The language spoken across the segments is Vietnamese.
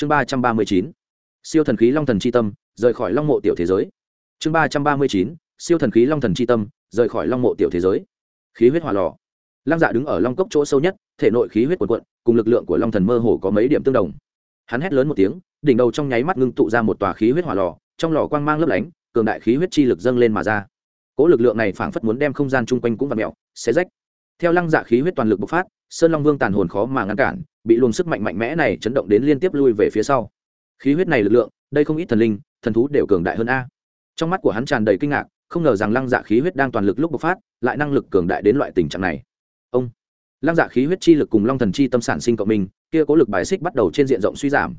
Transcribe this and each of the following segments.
chương ba trăm ba mươi chín, siêu thần khí long thần c h i tâm, rời khỏi long mộ tiểu thế giới. Chương ba trăm ba mươi chín, siêu thần khí long thần c h i tâm, rời khỏi long mộ tiểu thế giới. Khí huyết hỏa lò. Lăng dạ đứng ở long cốc chỗ sâu nhất, thể nội khí huyết quần quận cùng lực lượng của long thần mơ hồ có mấy điểm tương đồng. Hắn hét lớn một tiếng, đỉnh đầu trong nháy mắt ngưng tụ ra một tòa khí huyết hỏa lò, trong lò quang mang lấp lánh, cường đại khí huyết chi lực dâng lên mà ra. Cỗ lực lượng này phảng phất muốn đem không gian chung quanh cũng vặt mẹo xé rách. Theo lăng dạ khí huyết toàn lực bộc phát, sơn long vương tàn hồn khó mà ngăn cản bị luồng sức mạnh mạnh mẽ này chấn động đến liên tiếp lui về phía sau. Khí huyết này lực lượng, đây không ít thần linh, thần thú đều cường đại hơn a. Trong mắt của hắn tràn đầy kinh ngạc, không ngờ rằng lăng dạ khí huyết đang toàn lực lúc bộc phát, lại năng lực cường đại đến loại tình trạng này. Ông, lăng dạ khí huyết chi lực cùng long thần chi tâm sản sinh cộng minh, kia cố lực bài xích bắt đầu trên diện rộng suy giảm.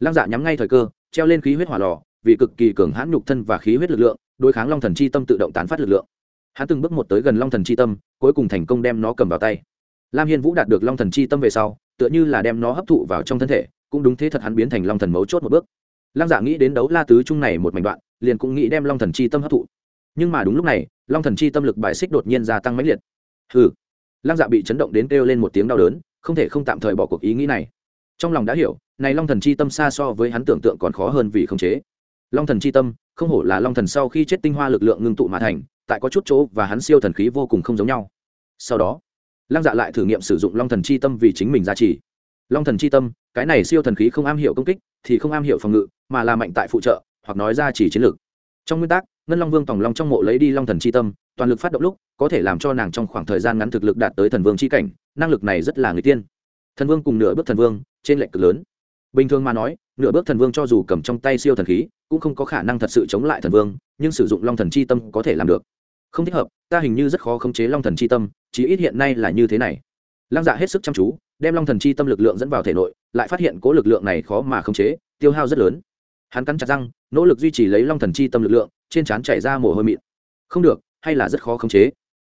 Lăng dạ nhắm ngay thời cơ, treo lên khí huyết hỏa lò, vì cực kỳ cường hãn nhục thân và khí huyết lực lượng, đối kháng long thần chi tâm tự động tán phát lực lượng. Hắn từng bước một tới gần long thần chi tâm, cuối cùng thành công đem nó cầm vào tay. Lam hiên vũ đạt được long thần chi tâm về sau tựa như là đem nó hấp thụ vào trong thân thể, cũng đúng thế thật hắn biến thành long thần mấu chốt một bước. Lăng dạ nghĩ đến đấu la tứ trung này một mảnh đoạn, liền cũng nghĩ đem long thần chi tâm hấp thụ. Nhưng mà đúng lúc này, long thần chi tâm lực bài xích đột nhiên gia tăng mãnh liệt. Hừ. Lăng dạ bị chấn động đến kêu lên một tiếng đau đớn, không thể không tạm thời bỏ cuộc ý nghĩ này. Trong lòng đã hiểu, này long thần chi tâm xa so với hắn tưởng tượng còn khó hơn vì không chế. Long thần chi tâm, không hổ là long thần sau khi chết tinh hoa lực lượng ngưng tụ mà thành, tại có chút chỗ và hắn siêu thần khí vô cùng không giống nhau. Sau đó lăng dạ lại thử nghiệm sử dụng long thần chi tâm vì chính mình giá trị. Long thần chi tâm, cái này siêu thần khí không am hiểu công kích, thì không am hiểu phòng ngự, mà là mạnh tại phụ trợ, hoặc nói ra chỉ chiến lược. Trong nguyên tắc, ngân long vương tòng long trong mộ lấy đi long thần chi tâm, toàn lực phát động lúc, có thể làm cho nàng trong khoảng thời gian ngắn thực lực đạt tới thần vương chi cảnh, năng lực này rất là người tiên thần vương cùng nửa bước thần vương, trên lệnh cực lớn. Bình thường mà nói, nửa bước thần vương cho dù cầm trong tay siêu thần khí, cũng không có khả năng thật sự chống lại thần vương, nhưng sử dụng long thần chi tâm có thể làm được không thích hợp, ta hình như rất khó khống chế long thần chi tâm, chí ít hiện nay là như thế này. Lăng dạ hết sức chăm chú, đem long thần chi tâm lực lượng dẫn vào thể nội, lại phát hiện cố lực lượng này khó mà khống chế, tiêu hao rất lớn. Hắn cắn chặt răng, nỗ lực duy trì lấy long thần chi tâm lực lượng, trên trán chảy ra mồ hôi mịn. Không được, hay là rất khó khống chế.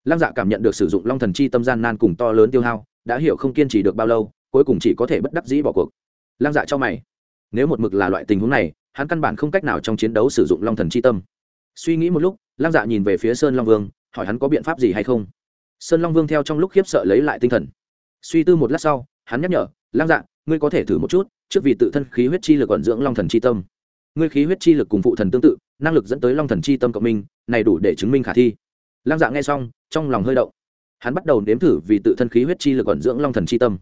Lăng dạ cảm nhận được sử dụng long thần chi tâm gian nan cùng to lớn tiêu hao, đã hiểu không kiên trì được bao lâu, cuối cùng chỉ có thể bất đắc dĩ bỏ cuộc. Lăng dạ cho mày. Nếu một mực là loại tình huống này, hắn căn bản không cách nào trong chiến đấu sử dụng long thần chi tâm. Suy nghĩ một lúc lăng dạ nhìn về phía sơn long vương, hỏi hắn có biện pháp gì hay không. Sơn long vương theo trong lúc khiếp sợ lấy lại tinh thần. Suy tư một lát sau, hắn nhắc nhở, lăng dạ ngươi có thể thử một chút, trước vì tự thân khí huyết chi lực ẩn dưỡng long thần chi tâm. Ngươi khí huyết chi lực cùng phụ thần tương tự, năng lực dẫn tới long thần chi tâm cộng minh, này đủ để chứng minh khả thi. Lăng dạ nghe xong, trong lòng hơi động. Hắn bắt đầu nếm thử vì tự thân khí huyết chi lực ẩn dưỡng long thần chi tâm.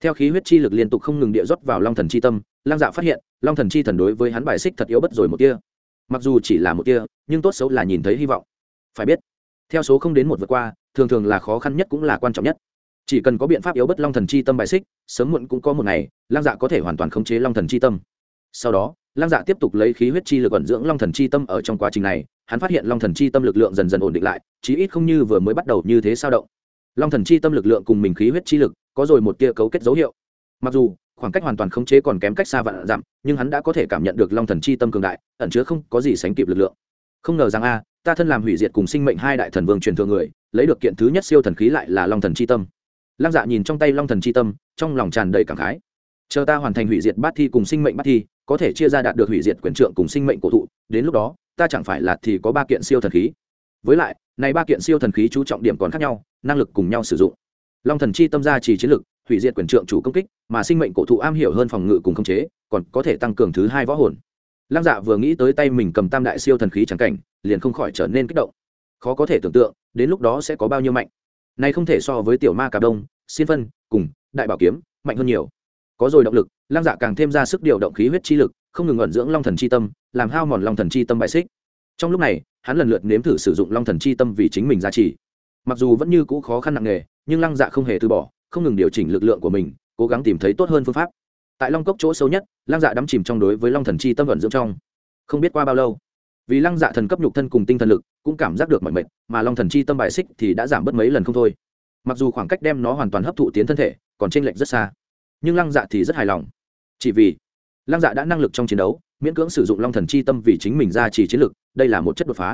Theo khí huyết chi lực liên tục không ngừng địa rót vào long thần chi tâm, lăng dạ phát hiện, long thần chi thần đối với hắn bài xích thật yếu bất rồi một tia mặc dù chỉ là một tia, nhưng tốt xấu là nhìn thấy hy vọng. Phải biết, theo số không đến một vượt qua, thường thường là khó khăn nhất cũng là quan trọng nhất. Chỉ cần có biện pháp yếu bất long thần chi tâm bài xích, sớm muộn cũng có một ngày, lăng dạ có thể hoàn toàn khống chế long thần chi tâm. Sau đó, lăng dạ tiếp tục lấy khí huyết chi lực ẩn dưỡng long thần chi tâm ở trong quá trình này, hắn phát hiện long thần chi tâm lực lượng dần dần ổn định lại, chí ít không như vừa mới bắt đầu như thế sao động. Long thần chi tâm lực lượng cùng mình khí huyết chi lực, có rồi một tia cấu kết dấu hiệu. Mặc dù khoảng cách hoàn toàn khống chế còn kém cách xa vạn dặm, nhưng hắn đã có thể cảm nhận được long thần chi tâm cường đại, ẩn chứa không có gì sánh kịp lực lượng. Không ngờ rằng a, ta thân làm hủy diệt cùng sinh mệnh hai đại thần vương truyền thừa người, lấy được kiện thứ nhất siêu thần khí lại là long thần chi tâm. Lăng dạ nhìn trong tay long thần chi tâm, trong lòng tràn đầy cảm khái. Chờ ta hoàn thành hủy diệt bát thi cùng sinh mệnh bát thi, có thể chia ra đạt được hủy diệt quyền trượng cùng sinh mệnh cổ thụ, đến lúc đó, ta chẳng phải là thì có ba kiện siêu thần khí. Với lại, này ba kiện siêu thần khí chú trọng điểm còn khác nhau, năng lực cùng nhau sử dụng. Long thần chi tâm gia trì chiến lực hủy diệt quyền trượng chủ công kích, mà sinh mệnh cổ thụ am hiểu hơn phòng ngự cùng khống chế, còn có thể tăng cường thứ hai võ hồn. Lăng dạ vừa nghĩ tới tay mình cầm tam đại siêu thần khí trắng cảnh, liền không khỏi trở nên kích động. Khó có thể tưởng tượng, đến lúc đó sẽ có bao nhiêu mạnh. Này không thể so với tiểu ma cà đông xin phân, cùng, đại bảo kiếm, mạnh hơn nhiều. Có rồi động lực, lăng dạ càng thêm ra sức điều động khí huyết chi lực, không ngừng ẩn dưỡng long thần chi tâm, làm hao mòn long thần chi tâm bại xích. Trong lúc này, hắn lần lượt nếm thử sử dụng long thần chi tâm vì chính mình giá trị mặc dù vẫn như cũ khó khăn nặng nề, nhưng lăng dạ không hề từ bỏ không ngừng điều chỉnh lực lượng của mình, cố gắng tìm thấy tốt hơn phương pháp. Tại long cốc chỗ sâu nhất, lăng dạ đắm chìm trong đối với long thần chi tâm vận dưỡng trong. Không biết qua bao lâu, vì lăng dạ thần cấp nhục thân cùng tinh thần lực, cũng cảm giác được mọi mệt, mà long thần chi tâm bài xích thì đã giảm bớt mấy lần không thôi. Mặc dù khoảng cách đem nó hoàn toàn hấp thụ tiến thân thể, còn t r ê n lệch rất xa, nhưng lăng dạ thì rất hài lòng. Chỉ vì lăng dạ đã năng lực trong chiến đấu, miễn cưỡng sử dụng long thần chi tâm vì chính mình ra chỉ chiến lực, đây là một chất đột phá.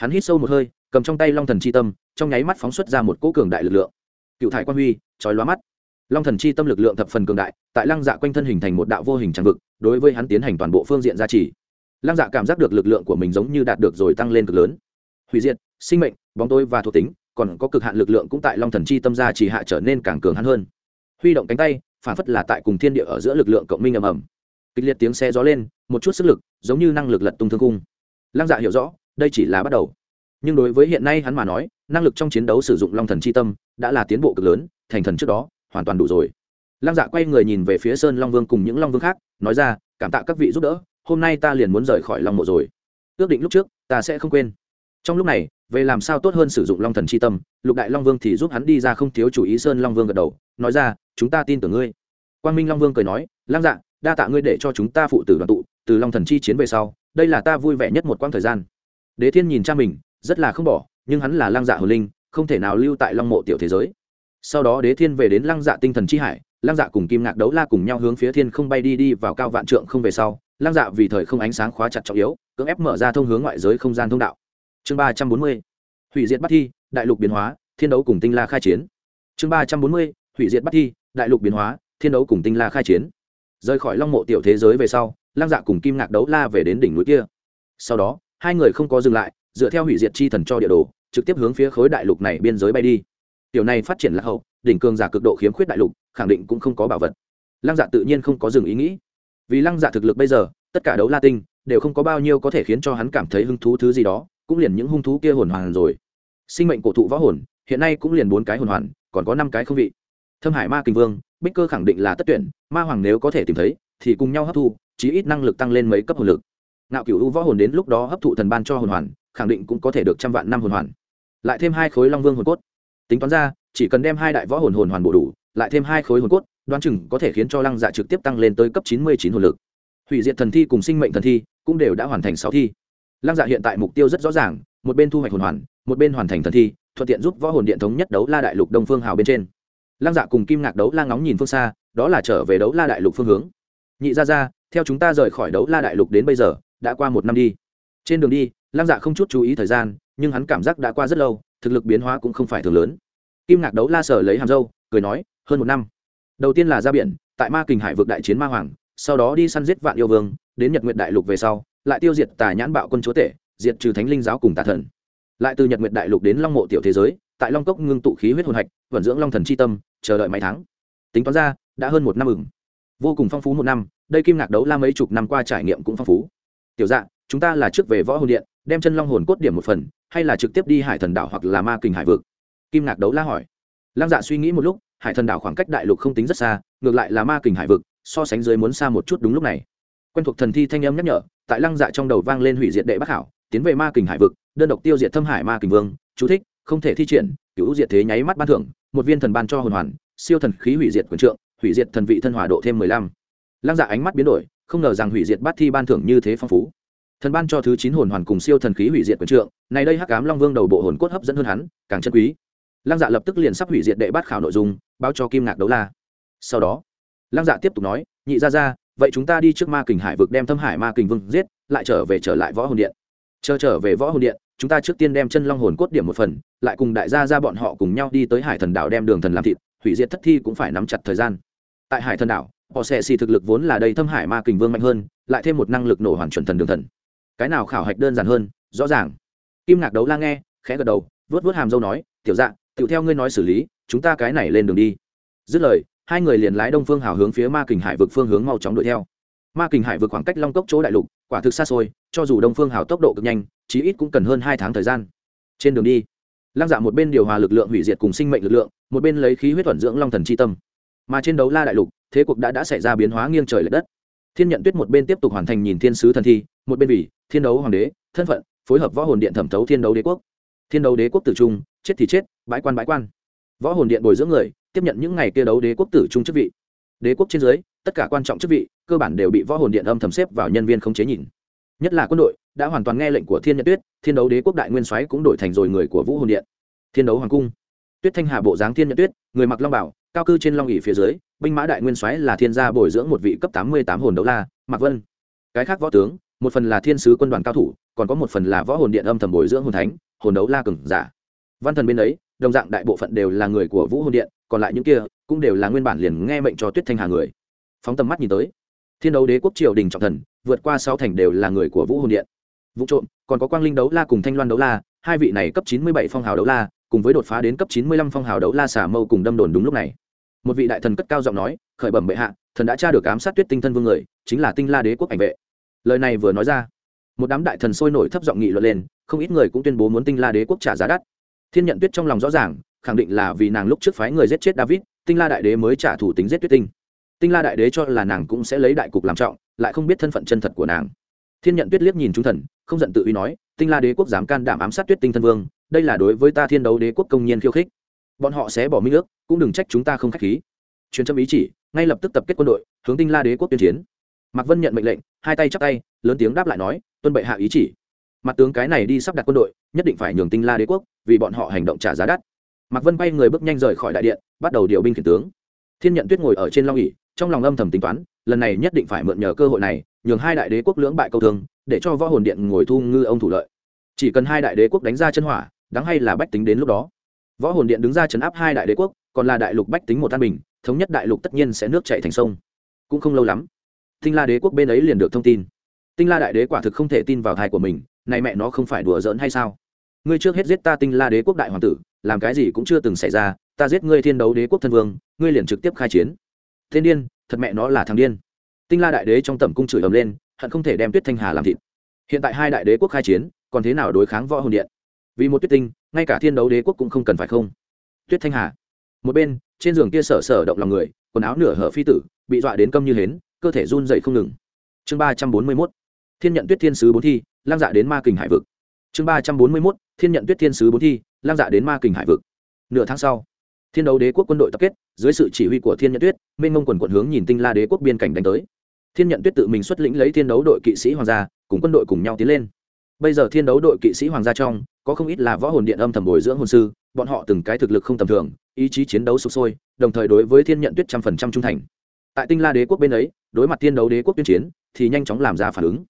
Hắn hít sâu một hơi, cầm trong tay long thần chi tâm, trong nháy mắt phóng xuất ra một cỗ cường đại lực lượng cựu thải quan huy trói lóa mắt. Long thần chi tâm lực lượng thập phần cường đại, tại lăng dạ quanh thân hình thành một đạo vô hình tràn vực, đối với hắn tiến hành toàn bộ phương diện gia trì. Lăng dạ cảm giác được lực lượng của mình giống như đạt được rồi tăng lên cực lớn. Hủy diệt, sinh mệnh, bóng tối và thuộc tính, còn có cực hạn lực lượng cũng tại long thần chi tâm gia trì hạ trở nên càng cường hắn hơn. Huy động cánh tay, phản phất là tại cùng thiên địa ở giữa lực lượng cộng minh ầm ầm. Kịch liệt tiếng xe gió lên, một chút sức lực, giống như năng lực lật tung thương cung. Lăng dạ hiểu rõ, đây chỉ là bắt đầu. Nhưng đối với hiện nay hắn mà nói năng lực trong chiến đấu sử dụng long thần c h i tâm đã là tiến bộ cực lớn, thành thần trước đó, hoàn toàn đủ rồi. Lăng dạ quay người nhìn về phía sơn long vương cùng những long vương khác, nói ra, cảm tạ các vị giúp đỡ, hôm nay ta liền muốn rời khỏi long mộ rồi. Ước định lúc trước, ta sẽ không quên. Trong lúc này, về làm sao tốt hơn sử dụng long thần c h i tâm, lục đại long vương thì giúp hắn đi ra không thiếu chủ ý sơn long vương gật đầu, nói ra, chúng ta tin tưởng ngươi. Quang minh long vương cười nói, lăng dạ đa tạ ngươi để cho chúng ta phụ tử đoàn tụ, từ long thần chi chiến về sau, đây là ta vui vẻ nhất một quãng thời gian. Đế thiên nhìn cha mình, rất là không bỏ nhưng hắn là lăng dạ hồn linh, không thể nào lưu tại long mộ tiểu thế giới. Sau đó đế thiên về đến lăng dạ tinh thần chi hải, lăng dạ cùng kim ngạc đấu la cùng nhau hướng phía thiên không bay đi đi vào cao vạn trượng không về sau, lăng dạ vì thời không ánh sáng khóa chặt trọng yếu, cưỡng ép mở ra thông hướng ngoại giới không gian thông đạo. Chương ba trăm bốn mươi, hủy diệt bắt thi, đại lục biến hóa, thiên đấu cùng tinh la khai chiến. Chương ba trăm bốn mươi, hủy diệt bắt thi, đại lục biến hóa, thiên đấu cùng tinh la khai chiến. Rời khỏi long mộ tiểu thế giới về sau, lăng dạ cùng kim ngạc đấu la về đến đỉnh núi kia. Sau đó, hai người không có dừng lại, dựa theo hủy diệt chi thần cho địa đồ trực tiếp hướng phía khối đại lục này biên giới bay đi. Tiểu này phát triển lạc hậu, đỉnh cường giả cực độ khiếm khuyết đại lục, khẳng định cũng không có bảo vật. Lăng dạ tự nhiên không có dừng ý nghĩ. Vì lăng dạ thực lực bây giờ, tất cả đấu la tinh đều không có bao nhiêu có thể khiến cho hắn cảm thấy hứng thú thứ gì đó, cũng liền những hung thú kia hồn hoàn rồi. Sinh mệnh cổ thụ võ hồn, hiện nay cũng liền bốn cái hồn hoàn, còn có năm cái không vị. Thâm hải ma kình vương, bích cơ khẳng định là tất tuyển, ma hoàng nếu có thể tìm thấy, thì cùng nhau hấp thu, chí ít năng lực tăng lên mấy cấp hồn lực. Ngạo cựu u võ hồn đến lúc đó hấp thụ thần ban cho hồn hoàn khẳng định cũng có thể được trăm vạn năm hồn hoàn. Lại thêm hai khối long vương hồn cốt. Tính toán ra, chỉ cần đem hai đại võ hồn hồn hoàn bổ đủ, lại thêm hai khối hồn cốt, đoán chừng có thể khiến cho lăng dạ trực tiếp tăng lên tới cấp chín mươi chín hồn lực. Hủy diệt thần thi cùng sinh mệnh thần thi cũng đều đã hoàn thành sáu thi. Lăng dạ hiện tại mục tiêu rất rõ ràng, một bên thu hoạch hồn hoàn, một bên hoàn thành thần thi, thuận tiện giúp võ hồn điện thống nhất đấu la đại lục đông phương hào bên trên. Lăng dạ cùng kim ngạc đấu la ngóng nhìn phương xa, đó là trở về đấu la đại lục phương hướng. Nhị ra ra, theo chúng ta rời khỏi đấu la đại lục đến bây giờ, đã qua một năm đi. Trên đường đi lăng dạ không chút chú ý thời gian, nhưng hắn cảm giác đã qua rất lâu, thực lực biến hóa cũng không phải thường lớn. Kim ngạc đấu la sở lấy hàm dâu cười nói, hơn một năm. Đầu tiên là ra biển, tại ma kình hải vực đại chiến ma hoàng, sau đó đi săn giết vạn yêu vương, đến nhật nguyện đại lục về sau, lại tiêu diệt tà nhãn bạo quân chúa tể, diệt trừ thánh linh giáo cùng tà thần. Lại từ nhật nguyện đại lục đến long mộ tiểu thế giới, tại long cốc ngưng tụ khí huyết hồn hạch, vận dưỡng long thần c h i tâm, chờ đợi mấy tháng. Tính toán ra, đã hơn một năm ửng. vô cùng phong phú một năm, đây kim ngạc đấu la mấy chục năm qua trải nghiệm cũng phong phú. Tiểu dạ chúng ta là trước về võ hồn điện đem chân long hồn cốt điểm một phần, hay là trực tiếp đi hải thần đảo hoặc là ma kình hải vực? Kim ngạc đấu la hỏi. Lăng dạ suy nghĩ một lúc, hải thần đảo khoảng cách đại lục không tính rất xa, ngược lại là ma kình hải vực, so sánh dưới muốn xa một chút đúng lúc này. Quen thuộc thần thi thanh âm nhắc nhở, tại lăng dạ trong đầu vang lên hủy diệt đệ bắc hảo tiến về ma kình hải vực, đơn độc tiêu diệt thâm hải ma kình vương, chú thích, không thể thi triển cứu diệt thế nháy mắt ban thưởng, một viên thần ban cho hồn hoàn, siêu thần khí hủy diệt quyền trượng, hủy diệt thần vị thân hỏa độ thêm mười lăm. Lăng dạ ánh mắt biến đổi, không ngờ rằng hủy diệt bát thi ban thưởng như thế phong phú thần ban cho thứ chín hồn hoàn cùng siêu thần khí hủy diệt quyền trượng, này đây hắc ám long vương đầu bộ hồn cốt hấp dẫn hơn hắn, càng chân quý. Lăng dạ lập tức liền sắp hủy diệt đệ bát khảo nội dung, báo cho kim ngạc đấu la. Sau đó, lăng dạ tiếp tục nói, nhị ra ra vậy chúng ta đi trước ma kình hải vực đem thâm hải ma kình vương giết, lại trở về trở lại võ hồn điện. Chờ trở về võ hồn điện, chúng ta trước tiên đem chân long hồn cốt điểm một phần, lại cùng đại gia ra bọn họ cùng nhau đi tới hải thần đảo đem đường thần làm thịt, hủy diệt thất thi cũng phải nắm chặt thời gian. Tại hải thần đảo, họ sẽ xì thực lực vốn là đầy thâm hải ma kình vương mạnh hơn, lại thêm một năng lực nổ hoàn chuẩn thần đường thần cái nào khảo hạch đơn giản hơn, rõ ràng. Kim ngạc đấu la nghe, khẽ gật đầu vớt vớt hàm dâu nói, tiểu dạ tiểu theo ngươi nói xử lý, chúng ta cái này lên đường đi. Dứt lời, hai người liền lái đông phương hào hướng phía ma kình hải vực phương hướng mau chóng đuổi theo. Ma kình hải vực khoảng cách long cốc chỗ đại lục, quả thực xa xôi, cho dù đông phương hào tốc độ cực nhanh, chí ít cũng cần hơn hai tháng thời gian. Trên đường đi, lăng dạ một bên điều hòa lực lượng hủy diệt cùng sinh mệnh lực lượng, một bên lấy khí huyết thuận dưỡng long thần c tâm. Mà trên đấu la đại lục, thế cuộc đã đã xảy ra biến hóa nghiêng trời l ệ đất thiên nhận tuyết một bên tiếp tục hoàn thành nhìn thiên sứ thần thi, một bên vì thiên đấu hoàng đế, thân phận, phối hợp võ hồn điện thẩm thấu thiên đấu đế quốc. Thiên đấu đế quốc tử trung, chết thì chết, bãi quan bãi quan. Võ hồn điện bồi dưỡng người, tiếp nhận những ngày kia đấu đế quốc tử trung chức vị. Đế quốc trên dưới, tất cả quan trọng chức vị, cơ bản đều bị võ hồn điện âm thầm xếp vào nhân viên không chế nhìn. Nhất là quân đội, đã hoàn toàn nghe lệnh của thiên nhận tuyết, thiên đấu đế quốc đại nguyên soái cũng đổi thành rồi người của vũ hồn điện. Thiên đấu hoàng cung. Tuyết thanh hà bộ dáng thiên nhận tuyết, người mặc long bảo cao cư trên long ỉ phía dưới, binh mã đại nguyên soái là thiên gia bồi dưỡng một vị cấp tám mươi tám hồn đấu la, mạc vân. Cái khác võ tướng, một phần là thiên sứ quân đoàn cao thủ, còn có một phần là võ hồn điện âm thầm bồi dưỡng hồn thánh, hồn đấu la cừng giả. Văn thần bên ấy, đồng dạng đại bộ phận đều là người của vũ hồn điện, còn lại những kia cũng đều là nguyên bản liền nghe mệnh cho tuyết thanh hà người. Phóng tầm mắt nhìn tới, thiên đấu đế quốc triều đình trọng thần, vượt qua sáu thành đều là người của vũ hồn điện. Vũ trộm, còn có quang linh đấu la cùng thanh loan đấu la, hai vị này cấp chín mươi bảy phong hào đấu la cùng với đột phá đến cấp chín mươi lăm phong hào đấu la xả mâu cùng đâm đồn đúng lúc này. Một vị đại thần cất cao giọng nói, khởi bẩm bệ hạ, thần đã tra được ám sát tuyết tinh thân vương người, chính là tinh la đế quốc ảnh vệ. Lời này vừa nói ra, một đám đại thần sôi nổi thấp giọng nghị luận lên, không ít người cũng tuyên bố muốn tinh la đế quốc trả giá đắt. Thiên nhận tuyết trong lòng rõ ràng, khẳng định là vì nàng lúc trước phái người giết chết david, tinh la đại đế mới trả thủ tính giết tuyết tinh. Tinh la đại đế cho là nàng cũng sẽ lấy đại cục làm trọng, lại không biết thân phận chân thật của nàng. Thiên nhận tuyết liếc nhìn chúng thần, không giận tự ý nói, tinh la đế quốc dám can đảm ám sát tuyết tinh thân vương đây là đối với ta thiên đấu đế quốc công nhiên khiêu khích. Bọn họ sẽ bỏ minh nước cũng đừng trách chúng ta không k h á c h khí. Truyền trâm ý chỉ, ngay lập tức tập kết quân đội, hướng tinh la đế quốc tuyên chiến. Mạc vân nhận mệnh lệnh, hai tay chắp tay, lớn tiếng đáp lại nói, tuân bệ hạ ý chỉ. Mặt tướng cái này đi sắp đặt quân đội, nhất định phải nhường tinh la đế quốc, vì bọn họ hành động trả giá đắt. Mạc vân bay người bước nhanh rời khỏi đại điện, bắt đầu điều binh khiển tướng. Thiên nhận tuyết ngồi ở trên long ỉ trong lòng âm thầm tính toán, lần này nhất định phải mượn nhờ cơ hội này, nhường hai đại đế quốc lưỡng bại câu thương, để cho võ hồn điện ngồi thu ngư ông thủ lợi. Chỉ cần hai đại đế quốc đánh ra chân hỏa đáng hay là bách tính đến lúc đó? Võ hồn điện đứng ra chấn áp hai đại đế quốc, còn là đại lục bách tính một an bình, thống nhất đại lục tất nhiên sẽ nước chạy thành sông. Cũng không lâu lắm, tinh la đế quốc bên ấy liền được thông tin. Tinh la đại đế quả thực không thể tin vào thai của mình, này mẹ nó không phải đùa giỡn hay sao? Ngươi trước hết giết ta tinh la đế quốc đại hoàng tử, làm cái gì cũng chưa từng xảy ra, ta giết ngươi thiên đấu đế quốc thân vương, ngươi liền trực tiếp khai chiến. Thiên điên, thật mẹ nó là thằng điên. Tinh la đại đế trong tầm cung chửi ầm lên, hận không thể đem tuyết thanh hà làm thịt. Hiện tại hai đại đế quốc khai chiến, còn thế nào đối kháng võ hồn điện? Vì một tuyết tinh, ngay cả thiên đấu đế quốc cũng không cần phải không. Tuyết thanh hà, một bên, trên giường kia sở sở động lòng người, quần áo nửa hở phi tử, bị dọa đến câm như hến, cơ thể run dậy không ngừng. Chương ba trăm bốn mươi mốt, thiên nhận tuyết thiên sứ bốn thi, lang dạ đến ma kình hải vực. Chương ba trăm bốn mươi mốt, thiên nhận tuyết thiên sứ bốn thi, lang dạ đến ma kình hải vực. Nửa tháng sau, thiên đấu đế quốc quân đội tập kết, dưới sự chỉ huy của thiên nhận tuyết mênh mông quần quận hướng nhìn tinh la đế quốc biên cảnh đánh tới. Thiên nhận tuyết tự mình xuất lĩnh lấy thiên đấu đội kỵ sĩ hoàng gia, cùng quân đội cùng nhau tiến lên bây giờ thiên đấu đội kỵ sĩ hoàng gia trong, có không ít là võ hồn điện âm thầm bồi dưỡng hồn sư, bọn họ từng cái thực lực không tầm thường, ý chí chiến đấu sụp sôi, đồng thời đối với thiên nhận tuyết trăm phần trăm trung thành. Tại tinh la đế quốc bên ấy, đối mặt thiên đấu đế quốc tuyên chiến, thì nhanh chóng làm ra phản ứng.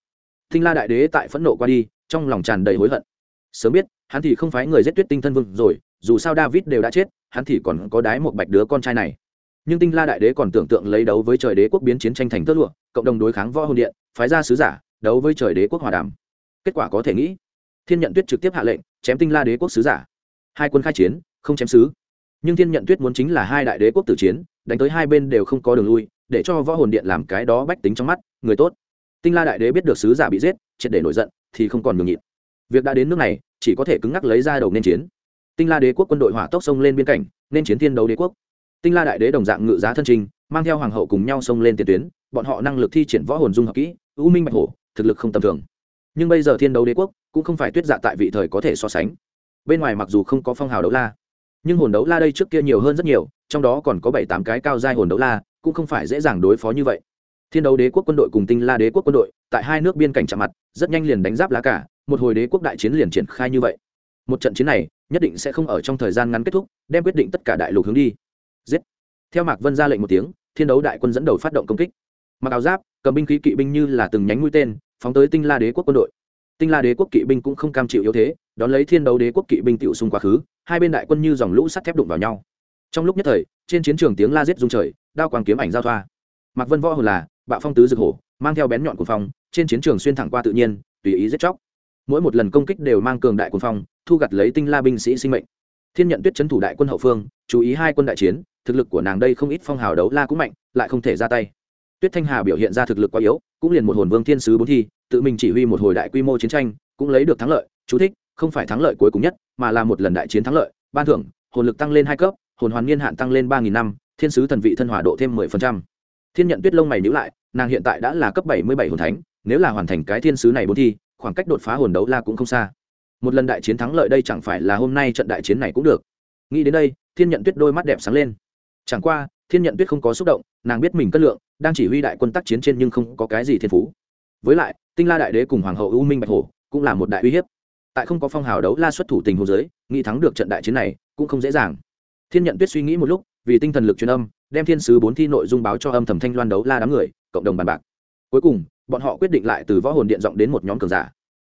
Tinh la đại đế tại phẫn nộ qua đi, trong lòng tràn đầy hối hận. Sớm biết, hắn thì không phải người giết tuyết tinh thân vương rồi, dù sao david đều đã chết, hắn thì còn có đái một bạch đứa con trai này. Nhưng tinh la đại đế còn tưởng tượng lấy đấu với trời đế quốc biến chiến tranh thành tơ lụa, cộng đồng đối kháng võ hồn điện, phái ra sứ giả, đấu với trời đế quốc hòa đàm kết quả có thể nghĩ. Thiên nhận tuyết trực tiếp hạ lệnh, chém tinh la đế quốc sứ giả. Hai quân khai chiến, không chém sứ. Nhưng thiên nhận tuyết muốn chính là hai đại đế quốc tử chiến, đánh tới hai bên đều không có đường lui, để cho võ hồn điện làm cái đó bách tính trong mắt, người tốt. Tinh la đại đế biết được sứ giả bị giết, triệt để nổi giận, thì không còn ngừng nhịn. Việc đã đến nước này, chỉ có thể cứng ngắc lấy ra đầu nên chiến. Tinh la đế quốc quân đội hỏa tốc xông lên biên cảnh, nên chiến thiên đấu đế quốc. Tinh la đại đế đồng dạng ngự giá thân trình, mang theo hoàng hậu cùng nhau xông lên tiền tuyến, bọn họ năng lực thi triển võ hồn dung hợp kỹ ưu minh bạch hổ, thực lực không tầm thường nhưng bây giờ thiên đấu đế quốc cũng không phải tuyết dạ tại vị thời có thể so sánh. Bên ngoài mặc dù không có phong hào đấu la, nhưng hồn đấu la đây trước kia nhiều hơn rất nhiều, trong đó còn có bảy tám cái cao giai hồn đấu la, cũng không phải dễ dàng đối phó như vậy. Thiên đấu đế quốc quân đội cùng tinh la đế quốc quân đội, tại hai nước biên cảnh chạm mặt, rất nhanh liền đánh giáp lá cả, một hồi đế quốc đại chiến liền triển khai như vậy. Một trận chiến này, nhất định sẽ không ở trong thời gian ngắn kết thúc, đem quyết định tất cả đại lục hướng đi. Giết. Theo mạc vân ra lệnh một tiếng, thiên đấu đại quân dẫn đầu phát động công kích. Mặc áo giáp, cầm binh khí kỵ binh như là từng nhánh mũi tên phóng tới tinh la đế quốc quân đội. Tinh la đế quốc kỵ binh cũng không cam chịu yếu thế, đón lấy thiên đấu đế quốc kỵ binh tiểu xung quá khứ, hai bên đại quân như dòng lũ sắt thép đụng vào nhau. Trong lúc nhất thời, trên chiến trường tiếng la giết rung trời, đao quang kiếm ảnh giao thoa. Mạc vân võ hồn là, bạo phong tứ dược hổ, mang theo bén nhọn của phong, trên chiến trường xuyên thẳng qua tự nhiên, tùy ý giết chóc. Mỗi một lần công kích đều mang cường đại quân phong, thu gặt lấy tinh la binh sĩ sinh mệnh. Thiên nhận tuyết trấn thủ đại quân hậu phương, chú ý hai quân đại chiến, thực lực của nàng đây không ít phong hào đấu la cũng mạnh, lại không thể ra tay tuyết thanh hà biểu hiện ra thực lực quá yếu, cũng liền một hồn vương thiên sứ bốn thi, tự mình chỉ huy một hồi đại quy mô chiến tranh, cũng lấy được thắng lợi. Chú thích, không phải thắng lợi cuối cùng nhất, mà là một lần đại chiến thắng lợi. Ban thưởng, hồn lực tăng lên hai cấp, hồn hoàn niên hạn tăng lên ba nghìn năm, thiên sứ thần vị thân hỏa độ thêm mười phần trăm. Thiên nhận tuyết lông mày nhữ lại, nàng hiện tại đã là cấp bảy mươi bảy hồn thánh, nếu là hoàn thành cái thiên sứ này bốn thi, khoảng cách đột phá hồn đấu la cũng không xa. Một lần đại chiến thắng lợi đây chẳng phải là hôm nay trận đại chiến này cũng được. Nghĩ đến đây, thiên nhận tuyết đôi mắt đẹp sáng lên. Chẳng qua, thiên nhận tuyết không có xúc động, nàng biết mình cất lượng đang chỉ huy đại quân tác chiến trên nhưng không có cái gì thiên phú. Với lại, tinh la đại đế cùng hoàng hậu u minh bạch hổ cũng là một đại uy hiếp. Tại không có phong hào đấu la xuất thủ tình hồ giới nghĩ thắng được trận đại chiến này cũng không dễ dàng. Thiên nhận tuyết suy nghĩ một lúc, vì tinh thần lực truyền âm, đem thiên sứ bốn thi nội dung báo cho âm thầm thanh loan đấu la đám người, cộng đồng bàn bạc. Cuối cùng, bọn họ quyết định lại từ võ hồn điện rộng đến một nhóm cường giả.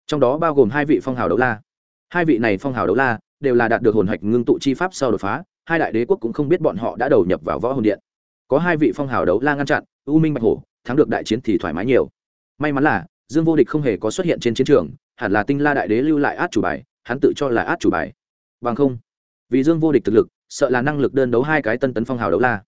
Trong đó bao gồm hai vị phong hào đấu la. Hai vị này phong hào đấu la đều là đạt được hồn hạch ngưng tụ chi pháp sau đột phá, hai đại đế quốc cũng không biết bọn họ đã đầu nhập vào võ hồn điện có hai vị phong hào đấu la ngăn chặn, u minh bạch hổ, thắng được đại chiến thì thoải mái nhiều. May mắn là, dương vô địch không hề có xuất hiện trên chiến trường, hẳn là tinh la đại đế lưu lại át chủ bài, hắn tự cho là át chủ bài. Bằng không, vì dương vô địch thực lực, sợ là năng lực đơn đấu hai cái tân tấn phong hào đấu la.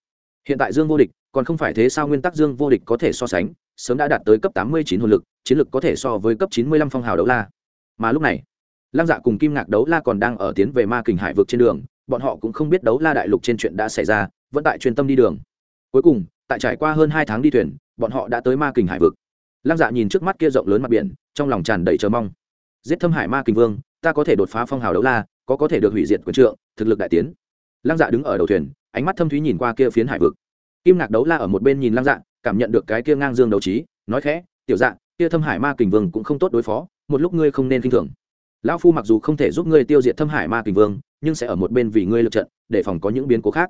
Hiện tại dương vô địch, còn không phải thế sao nguyên tắc dương vô địch có thể so sánh, sớm đã đạt tới cấp tám mươi chín hồn lực, chiến lực có thể so với cấp chín mươi lăm phong hào đấu la. Mà lúc này, lăng dạ cùng kim ngạc đấu la còn đang ở tiến về ma kình hải vực trên đường, bọn họ cũng không biết đấu la đại lục trên chuyện đã xảy ra, vẫn tại chuyên tâm đi đường cuối cùng, tại trải qua hơn hai tháng đi thuyền, bọn họ đã tới ma kình hải vực. Lăng dạ nhìn trước mắt kia rộng lớn mặt biển, trong lòng tràn đầy chờ mong. Giết thâm hải ma kình vương, ta có thể đột phá phong hào đấu la, có có thể được hủy diệt quân trượng, thực lực đại tiến. Lăng dạ đứng ở đầu thuyền, ánh mắt thâm thúy nhìn qua kia phiến hải vực. Kim ngạc đấu la ở một bên nhìn lăng dạ cảm nhận được cái kia ngang dương đấu trí, nói khẽ, tiểu dạ kia thâm hải ma kình vương cũng không tốt đối phó, một lúc ngươi không nên kinh thường. Lão phu mặc dù không thể giúp ngươi tiêu diệt thâm hải ma kình vương, nhưng sẽ ở một bên vì ngươi lượt trận, để phòng có những biến cố khác.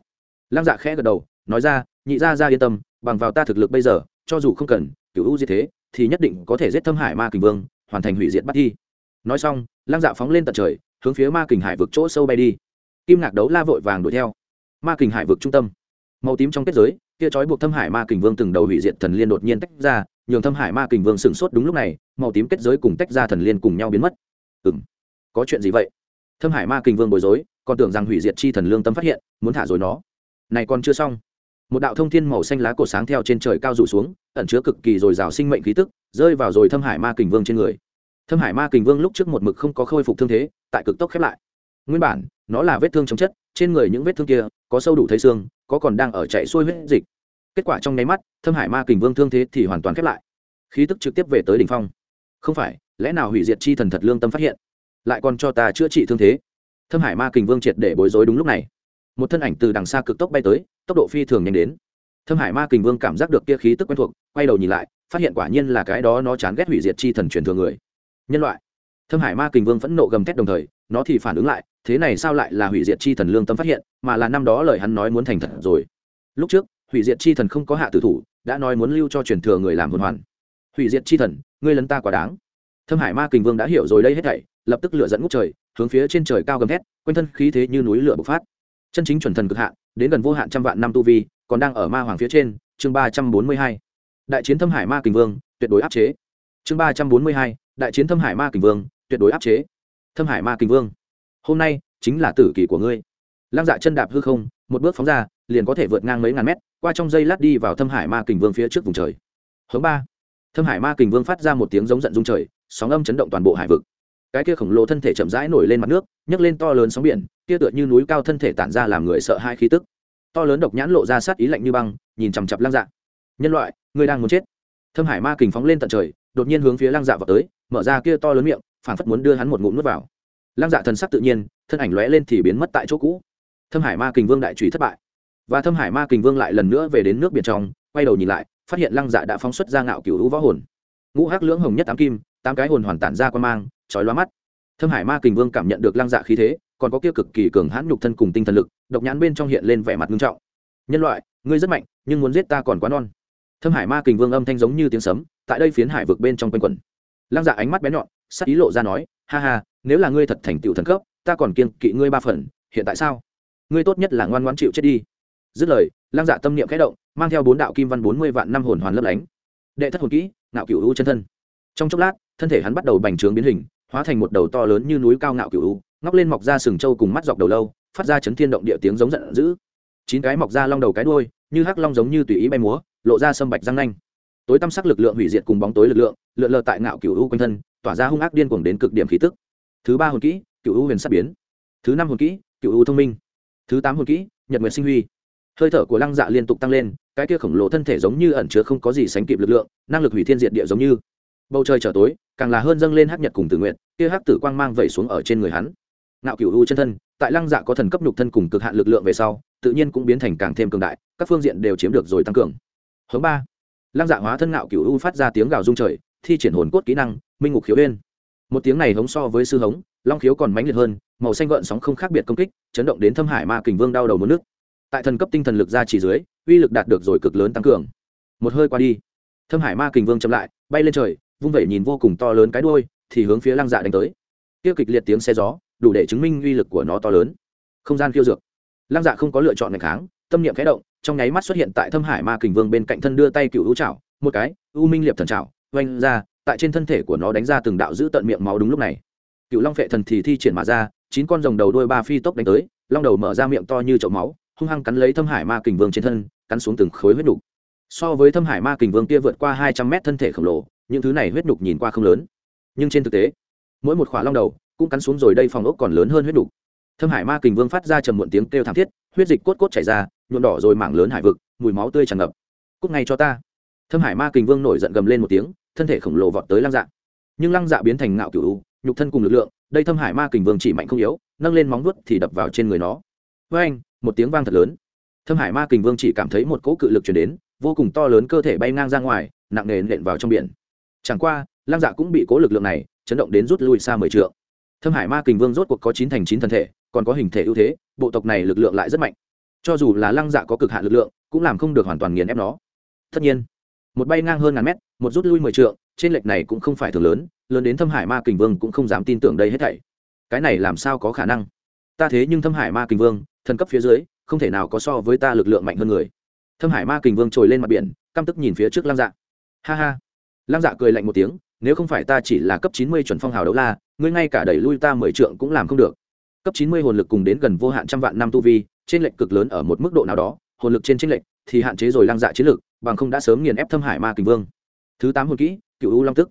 Lăng dạ khẽ gật đầu nói ra, nhị ra ra yên tâm, bằng vào ta thực lực bây giờ, cho dù không cần cựu u diệt thế, thì nhất định có thể giết thâm hải ma kình vương, hoàn thành hủy diệt bắt thi nói xong, lăng dạ phóng lên tận trời, hướng phía ma kình hải vực chỗ sâu bay đi. Kim ngạc đấu la vội vàng đuổi theo. Ma kình hải vực trung tâm. Màu tím trong kết giới, kia trói buộc thâm hải ma kình vương từng đầu hủy diệt thần liên đột nhiên tách ra, nhường thâm hải ma kình vương sửng sốt đúng lúc này, màu tím kết giới cùng tách ra thần liên cùng nhau biến mất. Ừ m có chuyện gì vậy? Thâm hải ma kình vương bối rối, còn tưởng rằng hủy diệt chi thần lương tâm phát hiện, muốn thả rồi nó. Này còn chưa xong một đạo thông thiên màu xanh lá cổ sáng theo trên trời cao rủ xuống, ẩn chứa cực kỳ dồi dào sinh mệnh khí tức, rơi vào rồi thâm hải ma kình vương trên người. Thâm hải ma kình vương lúc trước một mực không có khôi phục thương thế, tại cực tốc khép lại. Nguyên bản, nó là vết thương chống chất, trên người những vết thương kia, có sâu đủ thấy xương, có còn đang ở chạy xuôi huyết dịch. Kết quả trong nháy mắt, thâm hải ma kình vương thương thế thì hoàn toàn khép lại. Khí tức trực tiếp về tới đỉnh phong. Không phải, lẽ nào hủy diệt chi thần thật lương tâm phát hiện? Lại còn cho ta chữa trị thương thế. Thâm hải ma kình vương triệt để bối rối đúng lúc này một thân ảnh từ đằng xa cực tốc bay tới, tốc độ phi thường nhanh đến. Thâm hải ma kình vương cảm giác được kia khí tức quen thuộc, quay đầu nhìn lại, phát hiện quả nhiên là cái đó nó chán ghét hủy diệt chi thần truyền thừa người. Nhân loại. Thâm hải ma kình vương phẫn nộ gầm thét đồng thời, nó thì phản ứng lại, thế này sao lại là hủy diệt chi thần lương tâm phát hiện, mà là năm đó lời hắn nói muốn thành thật rồi. Lúc trước, hủy diệt chi thần không có hạ tử thủ, đã nói muốn lưu cho truyền thừa người làm hồn hoàn. Hủy diệt chi thần, ngươi lấn ta quá đáng. Thâm hải ma kình vương đã hiểu rồi đây hết thảy, lập tức lửa dẫn ngút trời, hướng phía trên trời cao gầm thét, quanh thân khí thế như núi lửa bộc phát chân chính chuẩn thần cực hạn, đến gần vô hạn trăm vạn năm tu vi, còn đang ở ma hoàng phía trên, chương ba trăm bốn mươi hai. Đại chiến thâm hải ma kình vương, tuyệt đối áp chế. Chương ba trăm bốn mươi hai, đại chiến thâm hải ma kình vương, tuyệt đối áp chế. Thâm hải ma kình vương, hôm nay chính là tử kỷ của ngươi. Lăng dạ chân đạp hư không, một bước phóng ra, liền có thể vượt ngang mấy ngàn mét, qua trong dây lát đi vào thâm hải ma kình vương phía trước vùng trời. Hướng ba. Thâm hải ma kình vương phát ra một tiếng giống giận dung trời, sóng âm chấn động toàn bộ hải vực cái kia khổng lồ thân thể chậm rãi nổi lên mặt nước, nhấc lên to lớn sóng biển, kia tựa như núi cao thân thể tản ra làm người sợ hai khí tức. To lớn độc nhãn lộ ra sát ý lạnh như băng, nhìn chằm chặp lăng dạ. Nhân loại, ngươi đang muốn chết. Thâm hải ma kình phóng lên tận trời, đột nhiên hướng phía lăng dạ vào tới, mở ra kia to lớn miệng phản phất muốn đưa hắn một ngụm nuốt vào. Lăng dạ thần sắc tự nhiên, thân ảnh lóe lên thì biến mất tại chỗ cũ. Thâm hải ma kình vương đại trùy thất bại. Và thâm hải ma kình vương lại lần nữa về đến nước biển trong, quay đầu nhìn lại, phát hiện lăng dạ đã phóng xuất ra ngạo cựu hữu võ hồn. Ngũ hắc lưỡng hồng nhất tám kim, tám cái hồn hoàn tản ra quan mang chói lóa mắt. Thâm hải ma kình vương cảm nhận được lăng dạ khí thế, còn có kia cực kỳ cường hãn nhục thân cùng tinh thần lực, độc nhãn bên trong hiện lên vẻ mặt nghiêm trọng. Nhân loại, ngươi rất mạnh, nhưng muốn giết ta còn quá non. Thâm hải ma kình vương âm thanh giống như tiếng sấm, tại đây phiến hải vực bên trong quanh quẩn. Lăng dạ ánh mắt bé nhọn, sắc ý lộ ra nói, ha ha, nếu là ngươi thật thành tựu thần cấp, ta còn kiên kỵ ngươi ba phần, hiện tại sao? Ngươi tốt nhất là ngoan ngoãn chịu chết đi. Dứt lời, lăng dạ tâm niệm khẽ động, mang theo bốn đạo kim văn bốn mươi vạn năm hồn hoàn lấp lánh. Đệ thất hồn kỹ, ngạo cửu u chân thân. Trong chốc lát, thân thể hắn bắt đầu bành trướng biến hình hóa thành một đầu to lớn như núi cao ngạo cửu ngóc lên mọc ra sừng trâu cùng mắt dọc đầu lâu, phát ra chấn thiên động địa tiếng giống giận dữ. Chín cái mọc ra long đầu cái đuôi, như hắc long giống như tùy ý bay múa, lộ ra sâm bạch răng nanh. Tối tăm sắc lực lượng hủy diệt cùng bóng tối lực lượng, lượn lờ tại ngạo cửu u quanh thân, tỏa ra hung ác điên cuồng đến cực điểm khí tức. Thứ ba hồn kỹ, cửu u huyền sắp biến. Thứ năm hồn kỹ, cửu u thông minh. Thứ tám hồn kỹ, nhật nguyệt sinh huy. Hơi thở của lăng dạ liên tục tăng lên, cái kia khổng lồ thân thể giống như ẩn chứa không có gì sánh kịp lực lượng, năng lực hủy thiên diệt địa giống như bầu trời trở tối, càng là hơn dâng lên hắc nhật cùng tử nguyện kia hắc tử quang mang vẩy xuống ở trên người hắn. Ngạo cửu u chân thân, tại lăng dạ có thần cấp nhục thân cùng cực hạn lực lượng về sau, tự nhiên cũng biến thành càng thêm cường đại, các phương diện đều chiếm được rồi tăng cường. Hướng ba. Lăng dạ hóa thân ngạo cửu u phát ra tiếng gào rung trời, thi triển hồn cốt kỹ năng, minh ngục khiếu uyên. Một tiếng này hống so với sư hống, long khiếu còn mãnh liệt hơn, màu xanh gợn sóng không khác biệt công kích, chấn động đến thâm hải ma kình vương đau đầu mất nước tại thần cấp tinh thần lực ra chỉ dưới, uy lực đạt được rồi cực lớn tăng cường. Một hơi qua đi, thâm hải ma kình vương chậm lại, bay lên trời vung vẩy nhìn vô cùng to lớn cái đuôi, thì hướng phía lăng dạ đánh tới. Tiêu kịch liệt tiếng xe gió, đủ để chứng minh uy lực của nó to lớn. Không gian khiêu dược. Lăng dạ không có lựa chọn ngày kháng, tâm niệm khẽ động, trong nháy mắt xuất hiện tại thâm hải ma kình vương bên cạnh thân đưa tay cựu hữu chảo, một cái, u minh liệp thần chảo, oanh ra, tại trên thân thể của nó đánh ra từng đạo giữ tận miệng máu đúng lúc này. Cựu long phệ thần thì thi triển mà ra, chín con rồng đầu đuôi ba phi tốc đánh tới, long đầu mở ra miệng to như chậu máu, hung hăng cắn lấy thâm hải ma kình vương trên thân, cắn xuống từng khối huyết nhục so với thâm hải ma kình vương kia vượt qua hai trăm mét thân thể khổng lồ những thứ này huyết nhục nhìn qua không lớn. Nhưng trên thực tế, mỗi một khỏa long đầu cũng cắn xuống rồi đây phòng ốc còn lớn hơn huyết nhục. Thâm hải ma kình vương phát ra trầm muộn tiếng kêu thảm thiết, huyết dịch cốt cốt chảy ra, nhuộm đỏ rồi mảng lớn hải vực, mùi máu tươi tràn ngập. Cúc ngay cho ta. Thâm hải ma kình vương nổi giận gầm lên một tiếng, thân thể khổng lồ vọt tới lăng dạ. Nhưng lăng dạ biến thành ngạo cựu nhục thân cùng lực lượng, đây thâm hải ma kình vương chỉ mạnh không yếu, nâng lên móng vuốt thì đập vào trên người nó. Với anh một tiếng vang thật lớn. Thâm hải ma kình vương chỉ cảm thấy một cỗ cự lực chuyển đến, vô cùng to lớn cơ thể bay ngang ra ngoài, nặng nề nện vào trong biển chẳng qua, lăng dạ cũng bị cố lực lượng này chấn động đến rút lui xa mười trượng. Thâm hải ma kình vương rốt cuộc có chín thành chín thân thể, còn có hình thể ưu thế, bộ tộc này lực lượng lại rất mạnh. Cho dù là lăng dạ có cực hạn lực lượng, cũng làm không được hoàn toàn nghiền ép nó. Tất nhiên, một bay ngang hơn ngàn mét, một rút lui mười trượng, trên lệch này cũng không phải thường lớn lớn đến thâm hải ma kình vương cũng không dám tin tưởng đây hết thảy. Cái này làm sao có khả năng? Ta thế nhưng thâm hải ma kình vương, thần cấp phía dưới, không thể nào có so với ta lực lượng mạnh hơn người. Thâm hải ma kình vương trồi lên mặt biển, căm tức nhìn phía trước lăng dạ. Ha ha lăng dạ cười lạnh một tiếng, nếu không phải ta chỉ là cấp chín mươi chuẩn phong hào đấu la, ngươi ngay cả đẩy lui ta mười trượng cũng làm không được. Cấp chín mươi hồn lực cùng đến gần vô hạn trăm vạn năm tu vi, trên lệnh cực lớn ở một mức độ nào đó, hồn lực trên trên lệnh thì hạn chế rồi lăng dạ chiến lực, bằng không đã sớm nghiền ép thâm hải ma kình vương. Thứ tám hồn kỹ, cựu u long tức.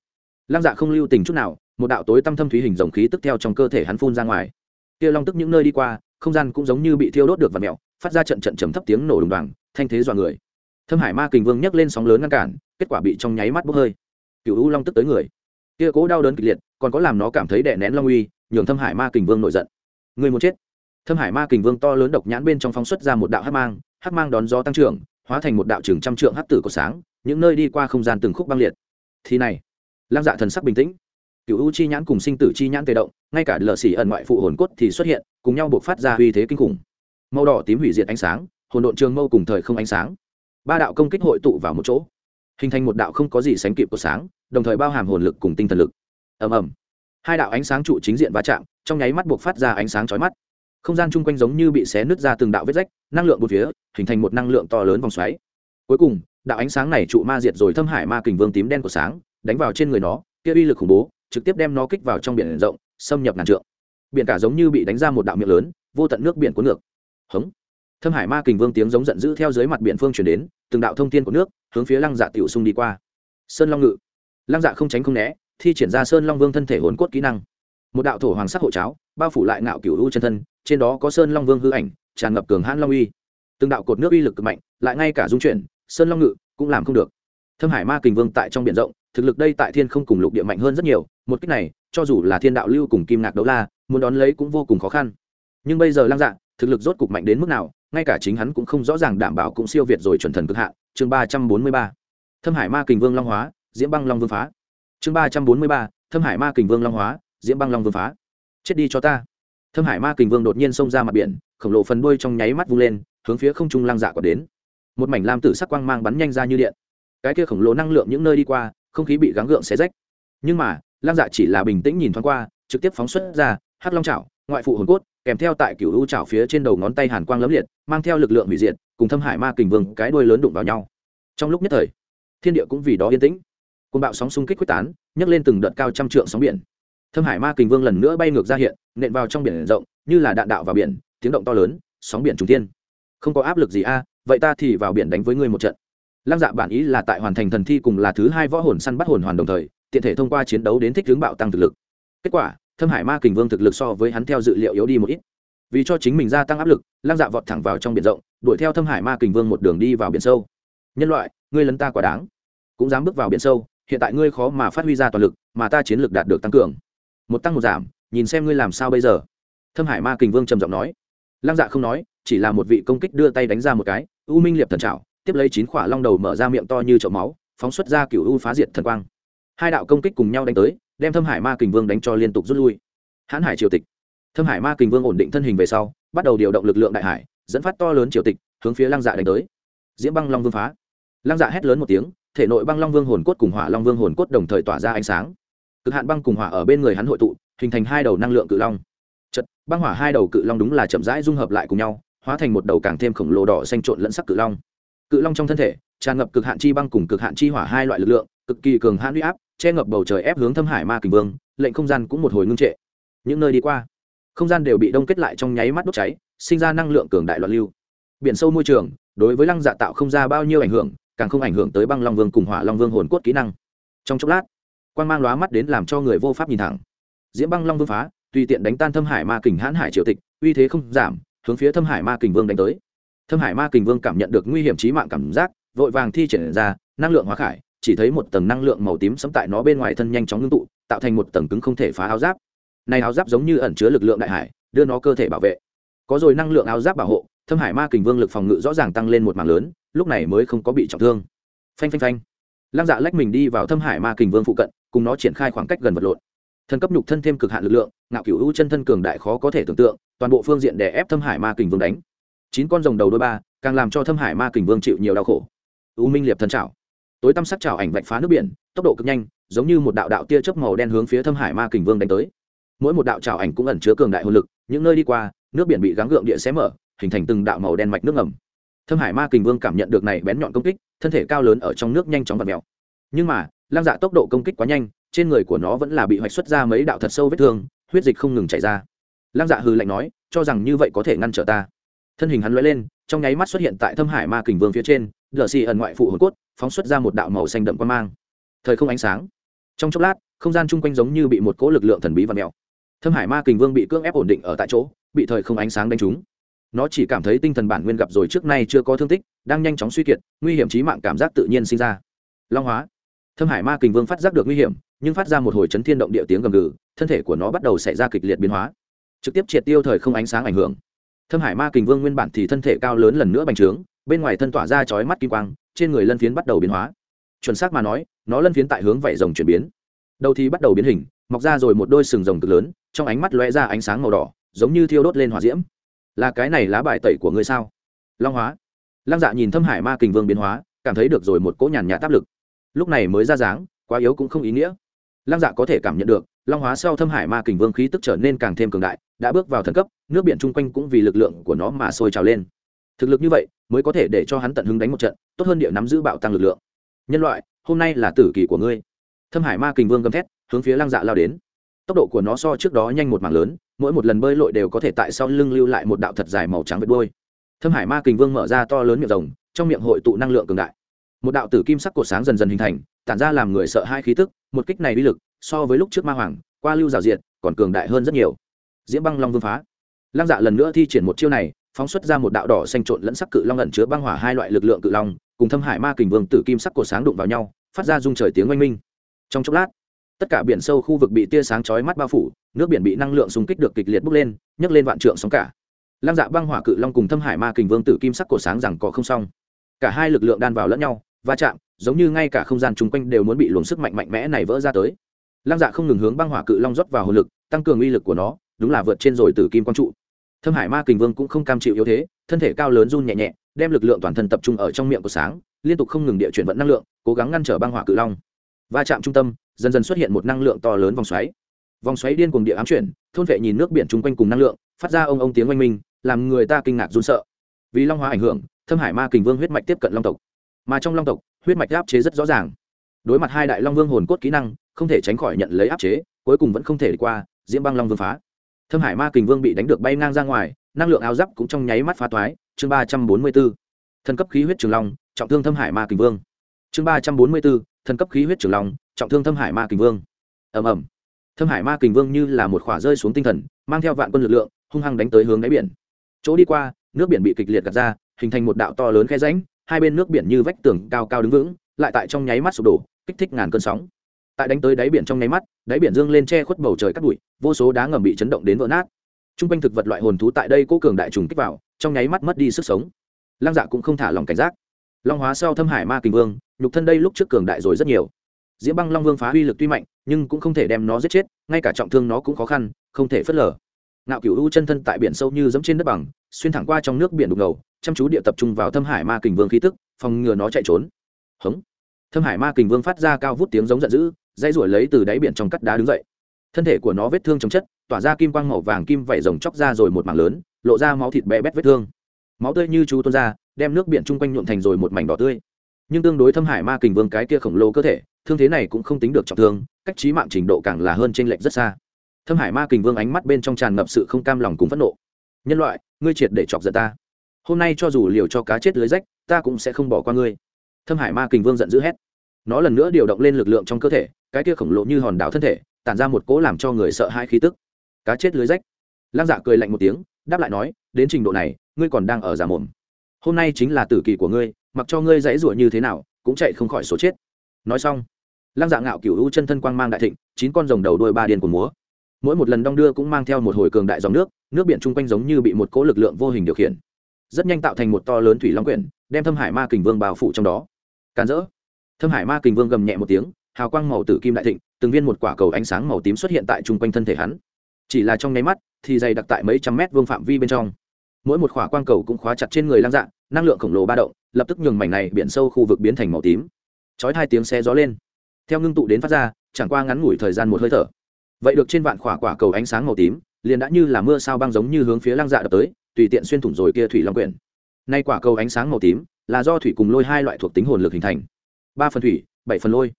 Lăng dạ không lưu tình chút nào, một đạo tối tăm thâm thúy hình dòng khí tức theo trong cơ thể hắn phun ra ngoài. Kia long tức những nơi đi qua, không gian cũng giống như bị thiêu đốt được và mẹo phát ra trận trận trầm thấp tiếng nổ đùng đoàng, thanh thế dọa người. Thâm hải ma kình vương nhấc lên sóng lớn ngăn cản, kết quả bị trong nháy mắt bốc hơi cựu u long tức tới người. Kia cố đau đớn kịch liệt, còn có làm nó cảm thấy đè nén long uy, nhường thâm hải ma kình vương nổi giận. Người muốn chết. Thâm hải ma kình vương to lớn độc nhãn bên trong phóng xuất ra một đạo hát mang hát mang đón gió tăng trưởng, hóa thành một đạo trường trăm trượng hát tử của sáng, những nơi đi qua không gian từng khúc băng liệt. Thì này lam dạ thần sắc bình tĩnh. Cựu u chi nhãn cùng sinh tử chi nhãn tê động, ngay cả lờ xỉ ẩn ngoại phụ hồn cốt thì xuất hiện, cùng nhau buộc phát ra uy thế kinh khủng. Màu đỏ tím hủy diệt ánh sáng, hồn độn trường mâu cùng thời không ánh sáng. Ba đạo công kích hội tụ vào một chỗ. Hình thành một đạo không có gì sánh kịp của sáng đồng thời bao hàm hồn lực cùng tinh thần lực. Ầm ầm. Hai đạo ánh sáng trụ chính diện va chạm, trong nháy mắt buộc phát ra ánh sáng chói mắt. Không gian chung quanh giống như bị xé nứt ra từng đạo vết rách, năng lượng một phía, hình thành một năng lượng to lớn vòng xoáy. Cuối cùng, đạo ánh sáng này trụ ma diệt rồi thâm hải ma kình vương tím đen của sáng, đánh vào trên người nó, kia uy lực khủng bố, trực tiếp đem nó kích vào trong biển rộng, xâm nhập ngàn trượng. Biển cả giống như bị đánh ra một đạo miệng lớn, vô tận nước biển cuốn ngược. Hống. Thâm hải ma kình vương tiếng giống giận dữ theo dưới mặt biển phương chuyển đến, từng đạo thông thiên của nước, hướng phía lăng dạ tiểu sung đi qua. Sơn long ngự lăng dạ không tránh không né, thi triển ra sơn long vương thân thể hồn cốt kỹ năng. Một đạo thổ hoàng sắc hộ cháo bao phủ lại ngạo cửu u chân thân, trên đó có sơn long vương hư ảnh, tràn ngập cường hãn long uy. Từng đạo cột nước uy lực cực mạnh, lại ngay cả dung chuyển, sơn long ngự cũng làm không được. Thâm hải ma kình vương tại trong biển rộng, thực lực đây tại thiên không cùng lục địa mạnh hơn rất nhiều, một cách này, cho dù là thiên đạo lưu cùng kim ngạc đấu la, muốn đón lấy cũng vô cùng khó khăn. Nhưng bây giờ lăng dạ thực lực rốt cục mạnh đến mức nào, ngay cả chính hắn cũng không rõ ràng đảm bảo cũng siêu việt rồi chuẩn thần cực hạ. chương ba trăm bốn mươi ba. Thâm hải ma kình vương long hóa diễm băng long vương phá. Chương ba trăm bốn mươi ba, thâm hải ma kình vương long hóa, diễm băng long vương phá. Chết đi cho ta. Thâm hải ma kình vương đột nhiên xông ra mặt biển, khổng lồ phần đuôi trong nháy mắt vung lên, hướng phía không trung lăng dạ còn đến. Một mảnh lam tử sắc quang mang bắn nhanh ra như điện. Cái kia khổng lồ năng lượng những nơi đi qua, không khí bị gắng gượng xé rách. Nhưng mà, lăng dạ chỉ là bình tĩnh nhìn thoáng qua, trực tiếp phóng xuất ra, hắc long chảo, ngoại phụ hồn cốt, kèm theo tại cựu u chảo phía trên đầu ngón tay hàn quang lấm liệt, mang theo lực lượng hủy diệt, cùng thâm hải ma kình vương cái đuôi lớn đụng vào nhau. Trong lúc nhất thời, thiên địa cũng vì đó yên tĩnh côn bạo sóng xung kích quyết tán, nhấc lên từng đợt cao trăm trượng sóng biển. Thâm hải ma kình vương lần nữa bay ngược ra hiện, nện vào trong biển rộng, như là đạn đạo vào biển, tiếng động to lớn, sóng biển trùng tiên không có áp lực gì a, vậy ta thì vào biển đánh với ngươi một trận. Lăng dạ bản ý là tại hoàn thành thần thi cùng là thứ hai võ hồn săn bắt hồn hoàn đồng thời, tiện thể thông qua chiến đấu đến thích hướng bạo tăng thực lực. Kết quả, thâm hải ma kình vương thực lực so với hắn theo dự liệu yếu đi một ít. Vì cho chính mình gia tăng áp lực, lăng dạ vọt thẳng vào trong biển rộng, đuổi theo thâm hải ma kình vương một đường đi vào biển sâu. Nhân loại, ngươi lấn ta quả đáng. Cũng dám bước vào biển sâu hiện tại ngươi khó mà phát huy ra toàn lực, mà ta chiến lược đạt được tăng cường. Một tăng một giảm, nhìn xem ngươi làm sao bây giờ. Thâm hải ma kình vương trầm giọng nói. Lăng dạ không nói, chỉ là một vị công kích đưa tay đánh ra một cái, u minh liệp thần trào tiếp lấy chín khỏa long đầu mở ra miệng to như chậu máu, phóng xuất ra cựu u phá diệt thần quang. Hai đạo công kích cùng nhau đánh tới, đem thâm hải ma kình vương đánh cho liên tục rút lui. Hãn hải triều tịch. Thâm hải ma kình vương ổn định thân hình về sau, bắt đầu điều động lực lượng đại hải, dẫn phát to lớn triều tịch, hướng phía lăng dạ đánh tới. Diễm băng long vương phá. Lăng dạ hét lớn một tiếng thể nội băng long vương hồn cốt cùng hỏa long vương hồn cốt đồng thời tỏa ra ánh sáng. Cực hạn băng cùng hỏa ở bên người hắn hội tụ, hình thành hai đầu năng lượng cự long. Chật, băng hỏa hai đầu cự long đúng là chậm rãi dung hợp lại cùng nhau, hóa thành một đầu càng thêm khổng lồ đỏ xanh trộn lẫn sắc cự long. Cự long trong thân thể, tràn ngập cực hạn chi băng cùng cực hạn chi hỏa hai loại lực lượng, cực kỳ cường hãn huy áp, che ngập bầu trời ép hướng thâm hải ma kình vương, lệnh không gian cũng một hồi ngưng trệ. Những nơi đi qua, không gian đều bị đông kết lại trong nháy mắt đốt cháy, sinh ra năng lượng cường đại loạn lưu. Biển sâu môi trường, đối với lăng dạ tạo không ra bao nhiêu ảnh hưởng càng không ảnh hưởng tới băng long vương cùng hỏa long vương hồn cốt kỹ năng. Trong chốc lát quan g mang lóa mắt đến làm cho người vô pháp nhìn thẳng. Diễm băng long vương phá, tùy tiện đánh tan thâm hải ma kình hãn hải triều tịch, uy thế không giảm, hướng phía thâm hải ma kình vương đánh tới. Thâm hải ma kình vương cảm nhận được nguy hiểm trí mạng cảm giác, vội vàng thi triển ra, năng lượng hóa khải, chỉ thấy một tầng năng lượng màu tím sẫm tại nó bên ngoài thân nhanh chóng ngưng tụ, tạo thành một tầng cứng không thể phá áo giáp. Này áo giáp giống như ẩn chứa lực lượng đại hải, đưa nó cơ thể bảo vệ. Có rồi năng lượng áo giáp bảo hộ thâm hải ma kình vương lực phòng ngự rõ ràng tăng lên một mảng lớn, lúc này mới không có bị trọng thương. Phanh phanh phanh. Lăng dạ lách mình đi vào thâm hải ma kình vương phụ cận, cùng nó triển khai khoảng cách gần vật lộn. Thần cấp nhục thân thêm cực hạn lực lượng, ngạo cửu u chân thân cường đại khó có thể tưởng tượng, toàn bộ phương diện để ép thâm hải ma kình vương đánh. Chín con rồng đầu đôi ba, càng làm cho thâm hải ma kình vương chịu nhiều đau khổ. U minh liệp thần trảo tối tăm sắc trảo ảnh vạch phá nước biển, tốc độ cực nhanh, giống như một đạo đạo tia chớp màu đen hướng phía thâm hải ma kình vương đánh tới. Mỗi một đạo trảo ảnh cũng ẩn chứa cường đại hồn lực, những nơi đi qua, nước biển bị gắng gượng địa xé mở hình thành từng đạo màu đen mạch nước ngầm. Thâm hải ma kình vương cảm nhận được này bén nhọn công kích, thân thể cao lớn ở trong nước nhanh chóng và mèo. Nhưng mà lang dạ tốc độ công kích quá nhanh, trên người của nó vẫn là bị hoạch xuất ra mấy đạo thật sâu vết thương, huyết dịch không ngừng chảy ra. Lang dạ hừ lạnh nói, cho rằng như vậy có thể ngăn trở ta. Thân hình hắn lóe lên, trong nháy mắt xuất hiện tại thâm hải ma kình vương phía trên lờ xì ẩn ngoại phụ hồn cốt, phóng xuất ra một đạo màu xanh đậm quan mang. Thời không ánh sáng. Trong chốc lát, không gian chung quanh giống như bị một cỗ lực lượng thần bí và mèo. Thâm hải ma kình vương bị cưỡng ép ổn định ở tại chỗ, bị thời không ánh sáng đánh trúng nó chỉ cảm thấy tinh thần bản nguyên gặp rồi trước nay chưa có thương tích, đang nhanh chóng suy kiệt, nguy hiểm trí mạng cảm giác tự nhiên sinh ra. Long hóa. Thâm hải ma kình vương phát giác được nguy hiểm, nhưng phát ra một hồi chấn thiên động địa tiếng gầm gừ, thân thể của nó bắt đầu xảy ra kịch liệt biến hóa. Trực tiếp triệt tiêu thời không ánh sáng ảnh hưởng. Thâm hải ma kình vương nguyên bản thì thân thể cao lớn lần nữa bành trướng, bên ngoài thân tỏa ra chói mắt kim quang, trên người lân phiến bắt đầu biến hóa. Chuẩn xác mà nói, nó lân phiến tại hướng vảy rồng chuyển biến. Đầu thì bắt đầu biến hình, mọc ra rồi một đôi sừng rồng cực lớn, trong ánh mắt lóe ra ánh sáng màu đỏ, giống như thiêu đốt lên hỏa diễm là cái này lá bài tẩy của ngươi sao? Long hóa. Lăng dạ nhìn thâm hải ma kình vương biến hóa, cảm thấy được rồi một cỗ nhàn nhạt áp lực. Lúc này mới ra dáng, quá yếu cũng không ý nghĩa. Lăng dạ có thể cảm nhận được, long hóa sau thâm hải ma kình vương khí tức trở nên càng thêm cường đại, đã bước vào thần cấp, nước biển chung quanh cũng vì lực lượng của nó mà sôi trào lên. Thực lực như vậy, mới có thể để cho hắn tận hứng đánh một trận, tốt hơn địa nắm giữ bạo tăng lực lượng. Nhân loại, hôm nay là tử kỳ của ngươi. Thâm hải ma kình vương gầm thét, hướng phía lăng dạ lao đến. Tốc độ của nó so trước đó nhanh một mảng lớn mỗi một lần bơi lội đều có thể tại sau lưng lưu lại một đạo thật dài màu trắng vệt đôi thâm hải ma kình vương mở ra to lớn miệng rồng, trong miệng hội tụ năng lượng cường đại. Một đạo tử kim sắc cột sáng dần dần hình thành, tản ra làm người sợ hai khí tức, một kích này uy lực, so với lúc trước ma hoàng, qua lưu rào diệt, còn cường đại hơn rất nhiều. Diễm băng long vương phá. Lăng dạ lần nữa thi triển một chiêu này, phóng xuất ra một đạo đỏ xanh trộn lẫn sắc cự long ẩn chứa băng hỏa hai loại lực lượng cự long, cùng thâm hải ma kình vương tử kim sắc cột sáng đụng vào nhau, phát ra dung trời tiếng oanh minh. Trong chốc lát tất cả biển sâu khu vực bị tia sáng chói mắt bao phủ, nước biển bị năng lượng xung kích được kịch liệt bốc lên, nhấc lên vạn trượng sóng cả. Lăng dạ băng hỏa cự long cùng thâm hải ma kình vương tử kim sắc cổ sáng rằng có không xong. Cả hai lực lượng đan vào lẫn nhau, va chạm, giống như ngay cả không gian chung quanh đều muốn bị luồng sức mạnh mạnh mẽ này vỡ ra tới. Lăng dạ không ngừng hướng băng hỏa cự long rót vào hồ lực, tăng cường uy lực của nó, đúng là vượt trên rồi tử kim quang trụ. Thâm hải ma kình vương cũng không cam chịu yếu thế, thân thể cao lớn run nhẹ nhẹ, đem lực lượng toàn thân tập trung ở trong miệng của sáng, liên tục không ngừng địa chuyển vận năng lượng, cố gắng ngăn trở băng hỏa cự long va chạm trung tâm, dần dần xuất hiện một năng lượng to lớn vòng xoáy. Vòng xoáy điên cuồng địa ám chuyển, thôn vệ nhìn nước biển chung quanh cùng năng lượng, phát ra ông ông tiếng oanh minh, làm người ta kinh ngạc run sợ. Vì long hóa ảnh hưởng, thâm hải ma kình vương huyết mạch tiếp cận long tộc. Mà trong long tộc, huyết mạch áp chế rất rõ ràng. Đối mặt hai đại long vương hồn cốt kỹ năng, không thể tránh khỏi nhận lấy áp chế, cuối cùng vẫn không thể đi qua, diễm băng long vương phá. Thâm hải ma kình vương bị đánh được bay ngang ra ngoài, năng lượng áo giáp cũng trong nháy mắt phá toái, chương ba trăm bốn mươi b ố thân cấp khí huyết trường long, trọng thương thâm hải ma kình vương. Chương ba trăm bốn mươi b ố thân cấp khí huyết trường long, trọng thương thâm hải ma kình vương. Ầm ầm. Thâm hải ma kình vương như là một khỏa rơi xuống tinh thần, mang theo vạn quân lực lượng, hung hăng đánh tới hướng đáy biển. Chỗ đi qua, nước biển bị kịch liệt gạt ra, hình thành một đạo to lớn khe ránh hai bên nước biển như vách tường cao cao đứng vững, lại tại trong nháy mắt sụp đổ, kích thích ngàn cơn sóng. Tại đánh tới đáy biển trong nháy mắt, đáy biển dương lên che khuất bầu trời cắt bụi, vô số đá ngầm bị chấn động đến vỡ nát. T r u n g quanh thực vật loại hồn thú tại đây cố cường đại trùng kích vào, trong nháy mắt mất đi sức sống. Lăng dạ cũng không thả lòng cảnh giác long hóa sau thâm hải ma kình vương, nhục thân đây lúc trước cường đại rồi rất nhiều. Diễm băng long vương phá uy lực tuy mạnh, nhưng cũng không thể đem nó giết chết, ngay cả trọng thương nó cũng khó khăn, không thể phớt lờ. Ngạo cửu u chân thân tại biển sâu như dẫm trên đất bằng, xuyên thẳng qua trong nước biển đục ngầu, chăm chú địa tập trung vào thâm hải ma kình vương khí tức, phòng ngừa nó chạy trốn. Hống. Thâm hải ma kình vương phát ra cao vút tiếng giống giận dữ dây ruổi lấy từ đáy biển trong cắt đá đứng dậy. Thân thể của nó vết thương chống chất, tỏa ra kim quang màu vàng kim vẩy rồng chóc ra rồi một mảng lớn, lộ ra máu thịt bé bét vết thương. Máu tươi như chú tuôn ra đem nước biển chung quanh nhuộm thành rồi một mảnh đỏ tươi. Nhưng tương đối thâm hải ma kình vương cái kia khổng lồ cơ thể, thương thế này cũng không tính được trọng thương, cách trí mạng trình độ càng là hơn trên lệch rất xa. Thâm hải ma kình vương ánh mắt bên trong tràn ngập sự không cam lòng cùng phẫn nộ. Nhân loại, ngươi triệt để chọc giận ta. Hôm nay cho dù liều cho cá chết lưới rách, ta cũng sẽ không bỏ qua ngươi. Thâm hải ma kình vương giận dữ hét. Nó lần nữa điều động lên lực lượng trong cơ thể, cái kia khổng lồ như hòn đảo thân thể, tản ra một cỗ làm cho người sợ hai khí tức. Cá chết lưới rách. Lăng dạ cười lạnh một tiếng, đáp lại nói, đến trình độ này, ngươi còn đang ở giả mồm hôm nay chính là tử kỳ của ngươi, mặc cho ngươi dãy rủa như thế nào, cũng chạy không khỏi số chết. Nói xong, lăng dạ ngạo cựu u chân thân quang mang đại thịnh, chín con rồng đầu đôi ba điên của múa. Mỗi một lần đong đưa cũng mang theo một hồi cường đại dòng nước nước biển chung quanh giống như bị một cỗ lực lượng vô hình điều khiển. Rất nhanh tạo thành một to lớn thủy long quyển, đem thâm hải ma kình vương bao phủ trong đó. Càn rỡ. Thâm hải ma kình vương gầm nhẹ một tiếng, hào quang màu tử kim đại thịnh, từng viên một quả cầu ánh sáng màu tím xuất hiện tại chung quanh thân thể hắn. Chỉ là trong nháy mắt, thì dày đặc tại mấy trăm mét vương phạm vi bên trong mỗi một quả quang cầu cũng khóa chặt trên người Lang dạ năng lượng khổng lồ ba động, lập tức nhường mảnh này biển sâu khu vực biến thành màu tím. Chói hai tiếng xe gió lên. Theo ngưng tụ đến phát ra, chẳng qua ngắn ngủi thời gian một hơi thở. Vậy được trên vạn quả quả cầu ánh sáng màu tím, liền đã như là mưa sao băng giống như hướng phía lăng dạ đập tới, tùy tiện xuyên thủng rồi kia thủy long quyển. Nay quả cầu ánh sáng màu tím, là do thủy cùng lôi hai loại thuộc tính hồn lực hình thành. Ba phần thủy, bảy phần lôi.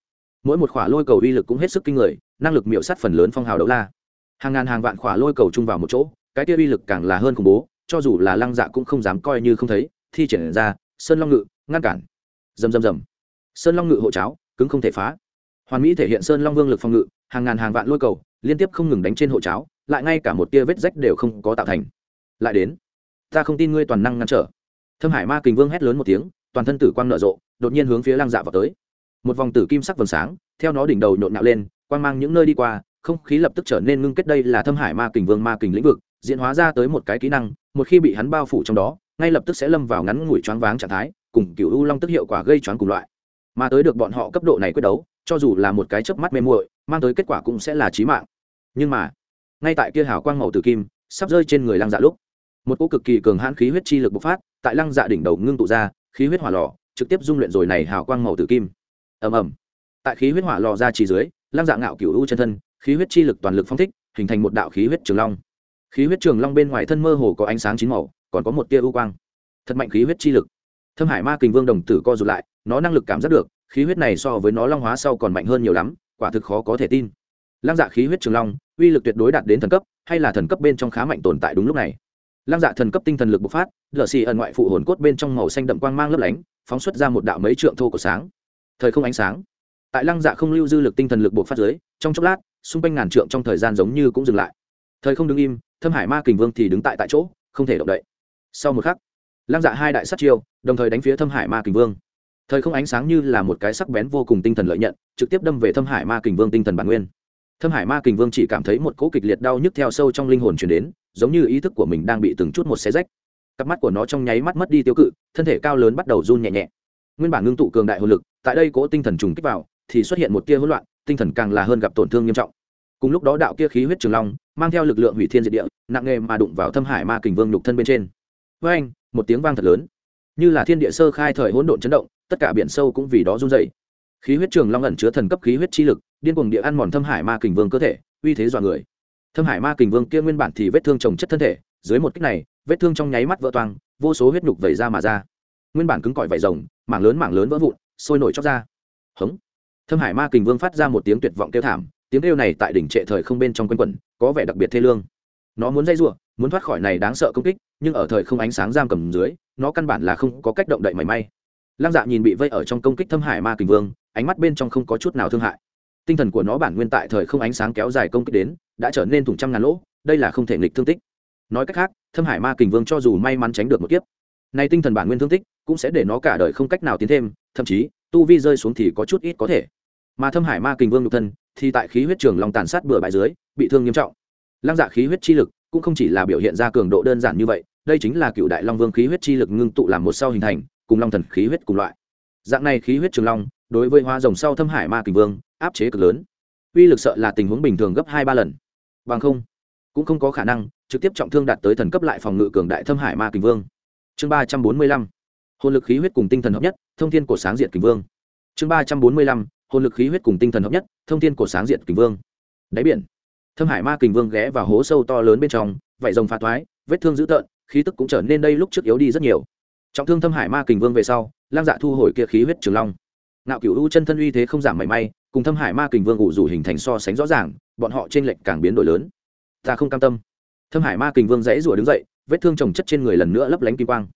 Mỗi một khỏa lôi cầu uy lực cũng hết sức kinh người, năng lực miệu sát phần lớn phong hào đấu la. Hàng ngàn hàng vạn khỏa lôi cầu chung vào một chỗ, cái kia uy lực càng là hơn khủng bố cho dù là lăng dạ cũng không dám coi như không thấy thi triển ra sơn long ngự ngăn cản. Dầm dầm dầm, sơn long ngự hộ cháo cứng không thể phá. Hoàn mỹ thể hiện sơn long vương lực phòng ngự hàng ngàn hàng vạn lôi cầu liên tiếp không ngừng đánh trên hộ cháo lại ngay cả một tia vết rách đều không có tạo thành. Lại đến. Ta không tin ngươi toàn năng ngăn trở. Thâm hải ma kình vương hét lớn một tiếng toàn thân tử quang nở rộ đột nhiên hướng phía lăng dạ vào tới. Một vòng tử kim sắc vầng sáng theo nó đỉnh đầu nhộn nhạo lên quang mang những nơi đi qua không khí lập tức trở nên ngưng kết đây là thâm hải ma kình vương ma kình lĩnh vực diễn hóa ra tới một cái kỹ năng một khi bị hắn bao phủ trong đó, ngay lập tức sẽ lâm vào ngắn ngủi choáng váng trạng thái, cùng cựu u long tức hiệu quả gây choáng cùng loại. Mà tới được bọn họ cấp độ này quyết đấu, cho dù là một cái chớp mắt mê muội, mang tới kết quả cũng sẽ là chí mạng. Nhưng mà, ngay tại kia hào quang màu tử kim sắp rơi trên người lăng dạ lúc, một cỗ cực kỳ cường hãn khí huyết chi lực bộc phát, tại lăng dạ đỉnh đầu ngưng tụ ra, khí huyết hỏa lò trực tiếp dung luyện rồi này hào quang màu tử kim. Ầm ầm. Tại khí huyết hỏa lò ra chỉ dưới, lăng dạ ngạo cửu u chân thân, khí huyết chi lực toàn lực phong thích, hình thành một đạo khí huyết trường long khí huyết trường long bên ngoài thân mơ hồ có ánh sáng chín màu, còn có một tia u quang. Thật mạnh khí huyết chi lực. Thâm hải ma kình vương đồng tử co rụt lại, nó năng lực cảm giác được, khí huyết này so với nó long hóa sau còn mạnh hơn nhiều lắm, quả thực khó có thể tin. Lăng dạ khí huyết trường long, uy lực tuyệt đối đạt đến thần cấp, hay là thần cấp bên trong khá mạnh tồn tại đúng lúc này. Lăng dạ thần cấp tinh thần lực bộc phát, lở xì ẩn ngoại phụ hồn cốt bên trong màu xanh đậm quang mang lấp lánh, phóng xuất ra một đạo mấy trượng thô của sáng. Thời không ánh sáng. Tại lăng dạ không lưu dư lực tinh thần lực bộc phát dưới, trong chốc lát, xung quanh ngàn trượng trong thời gian giống như cũng dừng lại. Thời không đứng im thâm hải ma kình vương thì đứng tại tại chỗ, không thể động đậy. Sau một khắc, lăng dạ hai đại sát chiêu, đồng thời đánh phía thâm hải ma kình vương. Thời không ánh sáng như là một cái sắc bén vô cùng tinh thần lợi nhận, trực tiếp đâm về thâm hải ma kình vương tinh thần bản nguyên. Thâm hải ma kình vương chỉ cảm thấy một cỗ kịch liệt đau nhức theo sâu trong linh hồn chuyển đến, giống như ý thức của mình đang bị từng chút một xé rách. Cặp mắt của nó trong nháy mắt mất đi tiêu cự, thân thể cao lớn bắt đầu run nhẹ nhẹ. Nguyên bản ngưng tụ cường đại hồn lực, tại đây cỗ tinh thần trùng kích vào, thì xuất hiện một tia hỗn loạn, tinh thần càng là hơn gặp tổn thương nghiêm trọng. Cùng lúc đó đạo kia khí huyết trường long mang theo lực lượng hủy thiên diệt địa, nặng nghề mà đụng vào thâm hải ma kình vương nhục thân bên trên. Với anh, một tiếng vang thật lớn. Như là thiên địa sơ khai thời hỗn độn chấn động, tất cả biển sâu cũng vì đó run dày khí huyết trường long ẩn chứa thần cấp khí huyết chi lực, điên cuồng địa ăn mòn thâm hải ma kình vương cơ thể, uy thế dọa người. Thâm hải ma kình vương kia nguyên bản thì vết thương trồng chất thân thể, dưới một kích này, vết thương trong nháy mắt vỡ toang, vô số huyết nhục vẩy ra mà ra. Nguyên bản cứng cỏi vảy rồng, mảng lớn mảng lớn vỡ vụn, sôi nổi chóc ra. Hống. Thâm hải ma kình vương phát ra một tiếng tuyệt vọng kêu thảm, tiếng kêu này tại đỉnh trệ thời không bên trong quanh quẩn có vẻ đặc biệt thê lương. Nó muốn dây giụa muốn thoát khỏi này đáng sợ công kích, nhưng ở thời không ánh sáng giam cầm dưới, nó căn bản là không có cách động đậy mảy may. Lăng dạ nhìn bị vây ở trong công kích thâm hải ma kình vương, ánh mắt bên trong không có chút nào thương hại. Tinh thần của nó bản nguyên tại thời không ánh sáng kéo dài công kích đến, đã trở nên thủng trăm ngàn lỗ, đây là không thể nghịch thương tích. Nói cách khác, thâm hải ma kình vương cho dù may mắn tránh được một kiếp nay tinh thần bản nguyên thương tích cũng sẽ để nó cả đời không cách nào tiến thêm, thậm chí, tu vi rơi xuống thì có chút ít có thể. Mà thâm hải ma kình vương nhục thân thì tại khí huyết trường long tàn sát bừa bãi dưới, bị thương nghiêm trọng. Lăng dạ khí huyết chi lực cũng không chỉ là biểu hiện ra cường độ đơn giản như vậy, đây chính là cựu đại long vương khí huyết chi lực ngưng tụ làm một sau hình thành, cùng long thần khí huyết cùng loại. Dạng này khí huyết trường long, đối với hoa rồng sau thâm hải ma kình vương, áp chế cực lớn. Uy lực sợ là tình huống bình thường gấp hai ba lần. Bằng không, cũng không có khả năng trực tiếp trọng thương đạt tới thần cấp lại phòng ngự cường đại thâm hải ma kình vương. Chương ba trăm bốn mươi lăm, hồn lực khí huyết cùng tinh thần hợp nhất, thông thiên cổ sáng diện kình vương. Chương ba trăm bốn mươi lăm hồn lực khí huyết cùng tinh thần hợp nhất, thông thiên cổ sáng diện kình vương. Đáy biển, thâm hải ma kình vương ghé vào hố sâu to lớn bên trong, vảy rồng phá thoái, vết thương dữ tợn, khí tức cũng trở nên đây lúc trước yếu đi rất nhiều. Trọng thương thâm hải ma kình vương về sau, lang dạ thu hồi kia khí huyết trường long. Nạo cửu u chân thân uy thế không giảm mảy may, cùng thâm hải ma kình vương ủ rủ hình thành so sánh rõ ràng, bọn họ trên lệnh càng biến đổi lớn. Ta không cam tâm. Thâm hải ma kình vương dãy rủa đứng dậy, vết thương trồng chất trên người lần nữa lấp lánh kim quang.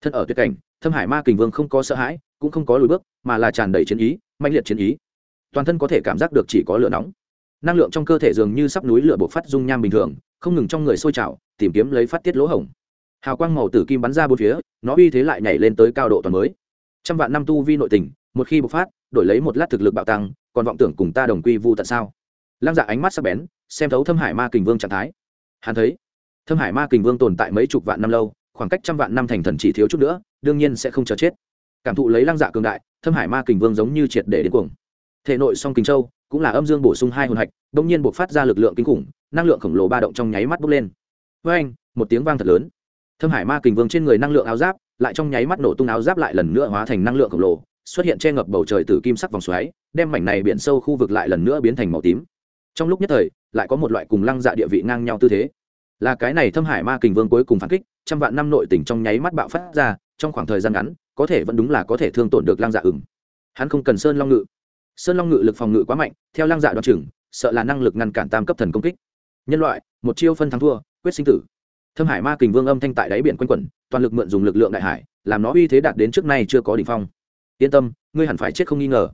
Thân ở tuyệt cảnh, thâm hải ma kình vương không có sợ hãi, cũng không có lùi bước, mà là tràn đầy chiến ý mạnh liệt chiến ý. Toàn thân có thể cảm giác được chỉ có lửa nóng. Năng lượng trong cơ thể dường như sắp núi lửa bộc phát dung nham bình thường, không ngừng trong người sôi trào, tìm kiếm lấy phát tiết lỗ hổng. Hào quang màu tử kim bắn ra bốn phía, nó uy thế lại nhảy lên tới cao độ toàn mới. Trăm vạn năm tu vi nội tình, một khi bộc phát, đổi lấy một lát thực lực bạo tăng, còn vọng tưởng cùng ta đồng quy vu tận sao? Lăng dạ ánh mắt sắc bén, xem thấu thâm hải ma kình vương trạng thái. Hắn thấy, thâm hải ma kình vương tồn tại mấy chục vạn năm lâu, khoảng cách trăm vạn năm thành thần chỉ thiếu chút nữa, đương nhiên sẽ không chờ chết cảm thụ lấy lăng dạ cường đại, thâm hải ma kình vương giống như triệt để đến cuồng. Thể nội song kình châu cũng là âm dương bổ sung hai hồn hạch đông nhiên buộc phát ra lực lượng kinh khủng, năng lượng khổng lồ ba động trong nháy mắt bốc lên. Với anh một tiếng vang thật lớn. Thâm hải ma kình vương trên người năng lượng áo giáp lại trong nháy mắt nổ tung áo giáp lại lần nữa hóa thành năng lượng khổng lồ, xuất hiện che ngập bầu trời từ kim sắc vòng xoáy, đem mảnh này biển sâu khu vực lại lần nữa biến thành màu tím. Trong lúc nhất thời, lại có một loại cùng lăng dạ địa vị ngang nhau tư thế. Là cái này thâm hải ma kình vương cuối cùng phản kích, trăm vạn năm nội tỉnh trong nháy mắt bạo phát ra, trong khoảng thời gian ngắn có thể vẫn đúng là có thể thương tổn được lăng dạ ửng. Hắn không cần sơn long ngự. Sơn long ngự lực phòng ngự quá mạnh, theo lăng dạ đoan chừng, sợ là năng lực ngăn cản tam cấp thần công kích. Nhân loại, một chiêu phân thắng thua, quyết sinh tử. Thâm hải ma kình vương âm thanh tại đáy biển quanh quẩn, toàn lực mượn dùng lực lượng đại hải, làm nó uy thế đạt đến trước nay chưa có đ ỉ n h phong. Yên tâm, ngươi hẳn phải chết không nghi ngờ.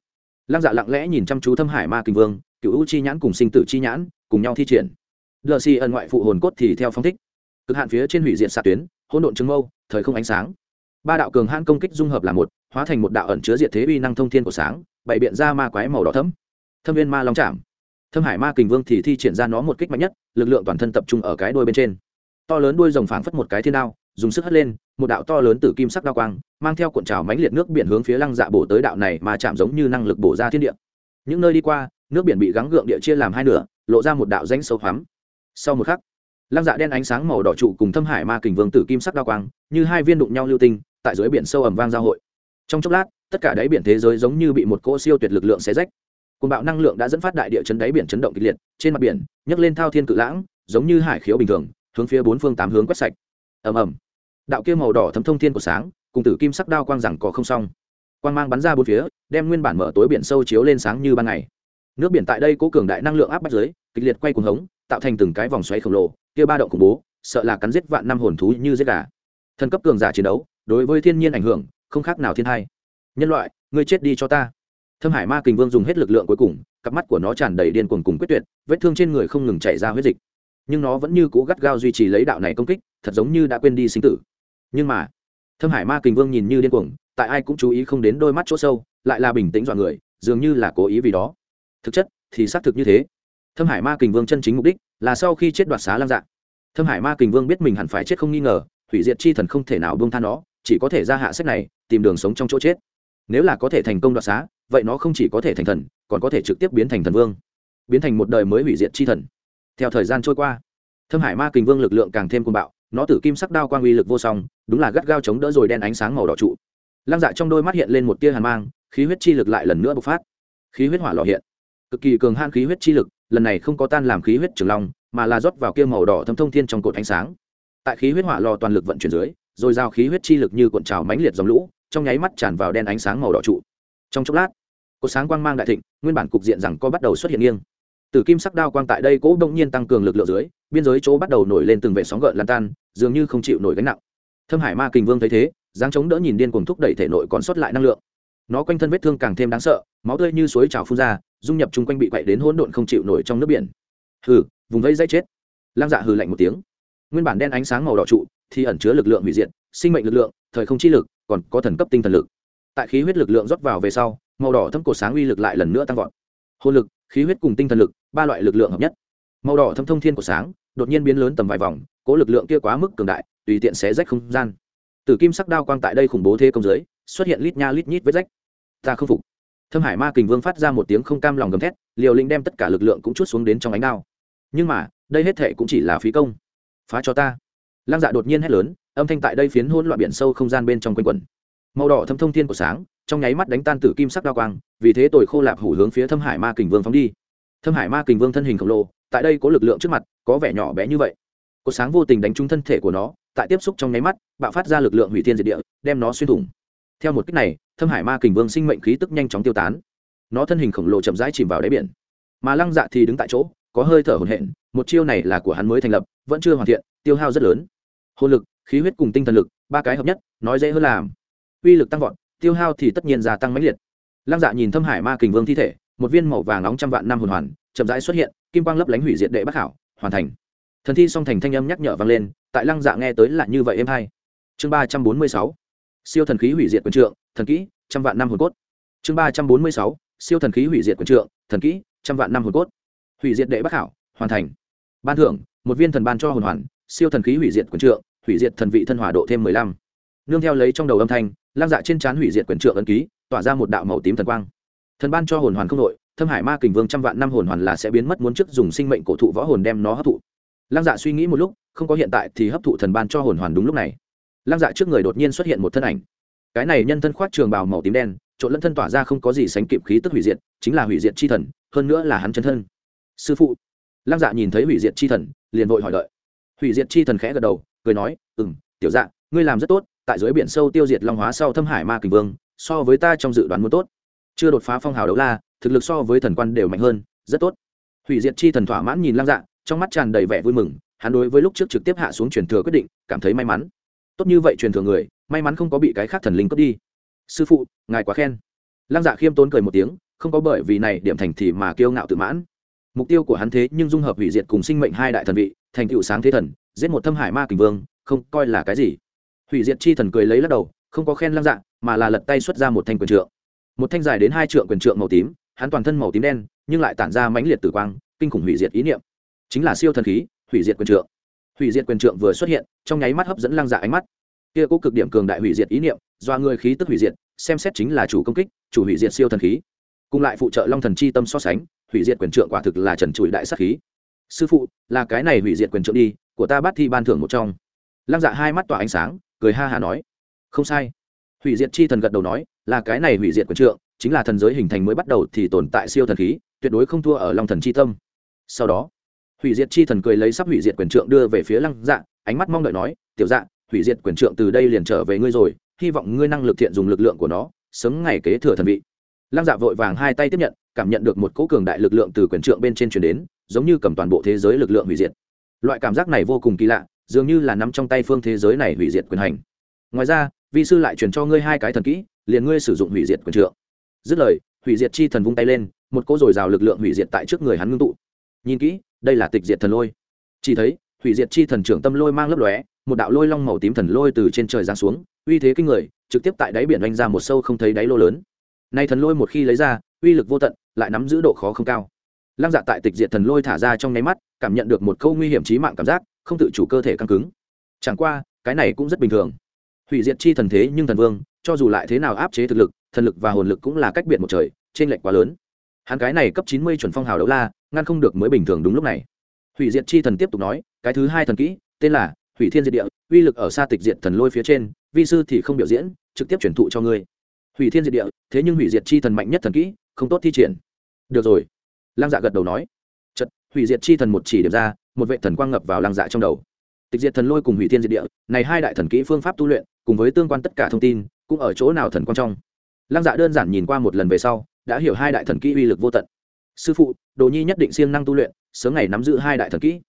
Lăng dạ lặng lẽ nhìn chăm chú thâm hải ma kình vương, cựu u chi nhãn cùng sinh tử chi nhãn, cùng nhau thi triển. Lờ xì ẩn ngoại phụ hồn cốt thì theo phong thích. Cực hạn phía trên hủy diện xạ tuyến, hỗn độn chứng mâu, thời không ánh sáng ba đạo cường hãn công kích dung hợp là một, hóa thành một đạo ẩn chứa diệt thế uy năng thông thiên của sáng, bày biện ra ma quái màu đỏ thấm thâm viên ma long chạm. Thâm hải ma kình vương thì thi triển ra nó một kích mạnh nhất, lực lượng toàn thân tập trung ở cái đuôi bên trên. To lớn đuôi rồng phảng phất một cái thiên đao, dùng sức hất lên, một đạo to lớn từ kim sắc đao quang, mang theo cuộn trào mãnh liệt nước biển hướng phía lăng dạ bổ tới đạo này mà chạm giống như năng lực bổ ra thiên địa. Những nơi đi qua, nước biển bị gắng gượng địa chia làm hai nửa, lộ ra một đạo danh sâu hoắm. Sau một khắc, lăng dạ đen ánh sáng màu đỏ trụ cùng thâm hải ma kình vương tử kim sắc đao quang, như hai viên đụng nhau lưu tinh tại dưới biển sâu ẩm vang giao hội. Trong chốc lát, tất cả đáy biển thế giới giống như bị một cỗ siêu tuyệt lực lượng xé rách. Côn bạo năng lượng đã dẫn phát đại địa chấn đáy biển chấn động kịch liệt, trên mặt biển, nhấc lên thao thiên cự lãng, giống như hải khiếu bình thường, hướng phía bốn phương tám hướng quét sạch. Ầm ầm. Đạo kia màu đỏ thấm thông thiên của sáng, cùng tử kim sắc đao quang rằng có không xong quang mang bắn ra bốn phía, đem nguyên bản mở tối biển sâu chiếu lên sáng như ban ngày. Nước biển tại đây cố cường đại năng lượng áp bách dưới, kịch liệt quay cuồng hống, tạo thành từng cái vòng xoáy khổng lồ, kia ba động khủng bố, sợ là cắn giết vạn năm hồn thú như giết gà. Thần cấp cường giả chiến đấu đối với thiên nhiên ảnh hưởng, không khác nào thiên hai nhân loại, ngươi chết đi cho ta. Thâm hải ma kình vương dùng hết lực lượng cuối cùng, cặp mắt của nó tràn đầy điên cuồng cùng quyết tuyệt, vết thương trên người không ngừng chảy ra huyết dịch. Nhưng nó vẫn như cố gắt gao duy trì lấy đạo này công kích, thật giống như đã quên đi sinh tử. Nhưng mà, thâm hải ma kình vương nhìn như điên cuồng, tại ai cũng chú ý không đến đôi mắt chỗ sâu, lại là bình tĩnh dọa người, dường như là cố ý vì đó. Thực chất, thì xác thực như thế. Thâm hải ma kình vương chân chính mục đích là sau khi chết đoạt xá lam dạng thâm hải ma kình vương biết mình hẳn phải chết không nghi ngờ, hủy diệt chi thần không thể nào buông tha nó chỉ có thể ra hạ sách này, tìm đường sống trong chỗ chết. Nếu là có thể thành công đoạt xá, vậy nó không chỉ có thể thành thần, còn có thể trực tiếp biến thành thần vương, biến thành một đời mới hủy diệt chi thần. Theo thời gian trôi qua, thâm hải ma kình vương lực lượng càng thêm côn bạo, nó tử kim sắc đao quang uy lực vô song, đúng là gắt gao chống đỡ rồi đen ánh sáng màu đỏ trụ. Lăng dạ trong đôi mắt hiện lên một tia hàn mang, khí huyết chi lực lại lần nữa bộc phát. Khí huyết hỏa lò hiện. Cực kỳ cường han khí huyết chi lực, lần này không có tan làm khí huyết trường long, mà là rót vào kia màu đỏ thâm thông thiên trong cột ánh sáng. Tại khí huyết hỏa lò toàn lực vận chuyển dưới rồi giao khí huyết chi lực như cuộn trào mãnh liệt dòng lũ, trong nháy mắt tràn vào đen ánh sáng màu đỏ trụ. Trong chốc lát, cột sáng quang mang đại thịnh, nguyên bản cục diện rằng có bắt đầu xuất hiện nghiêng. Từ kim sắc đao quang tại đây cố đông nhiên tăng cường lực lượng dưới, biên giới chỗ bắt đầu nổi lên từng vệ sóng gợn lan tan, dường như không chịu nổi gánh nặng. Thâm hải ma kình vương thấy thế, dáng chống đỡ nhìn điên cuồng thúc đẩy thể nội còn sót lại năng lượng. Nó quanh thân vết thương càng thêm đáng sợ, máu tươi như suối trào phun ra, dung nhập chung quanh bị quậy đến hỗn độn không chịu nổi trong nước biển. Hừ, vùng vây dây chết. Lăng dạ hừ lạnh một tiếng. Nguyên bản đen ánh sáng màu đỏ trụ thì ẩn chứa lực lượng hủy diệt, sinh mệnh lực lượng, thời không chi lực, còn có thần cấp tinh thần lực. Tại khí huyết lực lượng rót vào về sau, màu đỏ thâm cổ sáng uy lực lại lần nữa tăng vọt. Hồn lực, khí huyết cùng tinh thần lực, ba loại lực lượng hợp nhất. Màu đỏ thâm thông thiên cổ sáng, đột nhiên biến lớn tầm vài vòng, cố lực lượng kia quá mức cường đại, tùy tiện xé rách không gian. Tử kim sắc đao quang tại đây khủng bố thế công giới, xuất hiện lít nha lít nhít vết rách. Ta không phục. Thâm hải ma kình vương phát ra một tiếng không cam lòng gầm thét, liều linh đem tất cả lực lượng cũng chút xuống đến trong ánh đao. Nhưng mà, đây hết thệ cũng chỉ là phí công. Phá cho ta lăng dạ đột nhiên hét lớn âm thanh tại đây phiến hôn loạn biển sâu không gian bên trong quanh quẩn, màu đỏ thâm thông thiên của sáng trong nháy mắt đánh tan tử kim sắc đa quang vì thế tội khô lạp hủ hướng phía thâm hải ma kình vương phóng đi. Thâm hải ma kình vương thân hình khổng lồ tại đây có lực lượng trước mặt có vẻ nhỏ bé như vậy. Có sáng vô tình đánh trúng thân thể của nó tại tiếp xúc trong nháy mắt bạo phát ra lực lượng hủy thiên diệt địa đem nó xuyên thủng. Theo một cách này thâm hải ma kình vương sinh mệnh khí tức nhanh chóng tiêu tán. Nó thân hình khổng lồ chậm rãi chìm vào đáy biển. Mà lăng dạ thì đứng tại chỗ có hơi thở hồn hển một chiêu này là của hắn mới thành lập vẫn chưa hoàn thiện tiêu hao rất lớn hồn lực, khí huyết cùng tinh thần lực, ba cái hợp nhất, nói dễ hơn làm. Uy lực tăng vọt, tiêu hao thì tất nhiên gia tăng mãnh liệt. Lăng dạ nhìn thâm hải ma kình vương thi thể, một viên màu vàng nóng trăm vạn năm hồn hoàn, chậm rãi xuất hiện, kim quang lấp lánh hủy diệt đệ bắc hảo, hoàn thành. Thần thi song thành thanh âm nhắc nhở vang lên, tại lăng dạ nghe tới là như vậy em hay. chương ba trăm bốn mươi sáu, siêu thần khí hủy diệt quyền trượng, thần kỹ, trăm vạn năm hồn cốt. Chương ba trăm bốn mươi sáu, siêu thần khí hủy diệt quyền trượng, thần kỹ, trăm vạn năm hồn cốt. Hủy diệt đệ bắc hảo, hoàn thành. Ban thưởng, một viên thần ban cho hồn hoàn siêu thần khí hủy diệt quyền trượng, hủy diệt thần vị thân hỏa độ thêm mười lăm. Nương theo lấy trong đầu âm thanh lam dạ trên trán hủy diệt quyền trượng ấn ký, tỏa ra một đạo màu tím thần quang. Thần ban cho hồn hoàn không đội, thâm hải ma kình vương trăm vạn năm hồn hoàn là sẽ biến mất muốn trước dùng sinh mệnh cổ thụ võ hồn đem nó hấp thụ. Lam dạ suy nghĩ một lúc, không có hiện tại thì hấp thụ thần ban cho hồn hoàn đúng lúc này. Lam dạ trước người đột nhiên xuất hiện một thân ảnh. Cái này nhân thân khoác trường bào màu tím đen, trộn lẫn thân tỏa ra không có gì sánh kịp khí tức hủy diệt, chính là hủy diệt chi thần, hơn nữa là hắn chân thân. Sư phụ. Lam dạ nhìn thấy hủy diệt chi thần, liền vội hỏi đợi hủy diệt chi thần khẽ gật đầu, cười nói ừ m tiểu dạ ngươi làm rất tốt, tại dưới biển sâu tiêu diệt long hóa sau thâm hải ma kình vương, so với ta trong dự đoán muốn tốt. Chưa đột phá phong hào đấu la, thực lực so với thần quan đều mạnh hơn, rất tốt. Hủy diệt chi thần thỏa mãn nhìn lăng dạ trong mắt tràn đầy vẻ vui mừng, hắn đối với lúc trước trực tiếp hạ xuống truyền thừa quyết định, cảm thấy may mắn. Tốt như vậy truyền thừa người, may mắn không có bị cái khác thần linh cướp đi. Sư phụ, ngài quá khen. Lăng dạ khiêm tốn cười một tiếng, không có bởi vì này điểm thành thì mà kiêu ngạo tự mãn mục tiêu của hắn thế nhưng dung hợp hủy diệt cùng sinh mệnh hai đại thần vị, thành tựu sáng thế thần, giết một thâm hải ma kình vương, không coi là cái gì. Hủy diệt chi thần cười lấy lắc đầu, không có khen lăng dạng mà là lật tay xuất ra một thanh quyền trượng. Một thanh dài đến hai trượng quyền trượng màu tím, hắn toàn thân màu tím đen, nhưng lại tản ra mãnh liệt tử quang, kinh khủng hủy diệt ý niệm. Chính là siêu thần khí, hủy diệt quyền trượng. Hủy diệt quyền trượng vừa xuất hiện, trong nháy mắt hấp dẫn lăng dạ ánh mắt. Kia cố cực điểm cường đại hủy diệt ý niệm, do người khí tức hủy diệt, xem xét chính là chủ công kích, chủ hủy diệt siêu thần khí cùng lại phụ trợ long thần chi tâm so sánh, hủy diệt quyền trượng quả thực là trần trụi đại sắc khí. Sư phụ, là cái này hủy diệt quyền trượng đi, của ta bắt thi ban thưởng một trong. Lăng dạ hai mắt tỏa ánh sáng, cười ha hà nói. Không sai. Hủy diệt chi thần gật đầu nói, là cái này hủy diệt quyền trượng, chính là thần giới hình thành mới bắt đầu thì tồn tại siêu thần khí, tuyệt đối không thua ở long thần chi tâm. Sau đó, hủy diệt chi thần cười lấy sắp hủy diệt quyền trượng đưa về phía lăng dạ ánh mắt mong đợi nói, tiểu dạ hủy diệt quyền trượng từ đây liền trở về ngươi rồi, hy vọng ngươi năng lực thiện dùng lực lượng của nó, sớm ngày kế thừa thần vị lăng dạ vội vàng hai tay tiếp nhận, cảm nhận được một cỗ cường đại lực lượng từ quyền trượng bên trên truyền đến, giống như cầm toàn bộ thế giới lực lượng hủy diệt. Loại cảm giác này vô cùng kỳ lạ, dường như là nắm trong tay phương thế giới này hủy diệt quyền hành. Ngoài ra, vi sư lại truyền cho ngươi hai cái thần kỹ, liền ngươi sử dụng hủy diệt quyền trượng. Dứt lời, hủy diệt chi thần vung tay lên, một cỗ dồi dào lực lượng hủy diệt tại trước người hắn ngưng tụ. Nhìn kỹ, đây là tịch diệt thần lôi. Chỉ thấy, hủy diệt chi thần trưởng tâm lôi mang lấp lóe, một đạo lôi long màu tím thần lôi từ trên trời giáng xuống, uy thế kinh người, trực tiếp tại đáy biển oanh ra một sâu không thấy đáy lô lớn nay thần lôi một khi lấy ra, uy lực vô tận, lại nắm giữ độ khó không cao. Lăng dạ tại tịch diệt thần lôi thả ra trong nháy mắt, cảm nhận được một câu nguy hiểm trí mạng cảm giác, không tự chủ cơ thể căng cứng. Chẳng qua, cái này cũng rất bình thường. Hủy diệt chi thần thế nhưng thần vương, cho dù lại thế nào áp chế thực lực, thần lực và hồn lực cũng là cách biệt một trời trên lệch quá lớn. Hắn cái này cấp chín mươi chuẩn phong hào đấu la, ngăn không được mới bình thường đúng lúc này. Hủy diệt chi thần tiếp tục nói, cái thứ hai thần kỹ, tên là hủy thiên diệt địa, uy lực ở xa tịch diệt thần lôi phía trên, vi sư thì không biểu diễn, trực tiếp chuyển thụ cho ngươi hủy thiên diệt địa, thế nhưng hủy diệt chi thần mạnh nhất thần kỹ, không tốt thi triển. Được rồi. Lăng dạ gật đầu nói. Chật hủy diệt chi thần một chỉ điểm ra, một vệ thần quang ngập vào lăng dạ trong đầu. Tịch diệt thần lôi cùng hủy thiên diệt địa, này hai đại thần kỹ phương pháp tu luyện, cùng với tương quan tất cả thông tin, cũng ở chỗ nào thần quang trong. Lăng dạ đơn giản nhìn qua một lần về sau, đã hiểu hai đại thần kỹ uy lực vô tận. Sư phụ, đồ nhi nhất định siêng năng tu luyện, sớm ngày nắm giữ hai đại thần kỹ.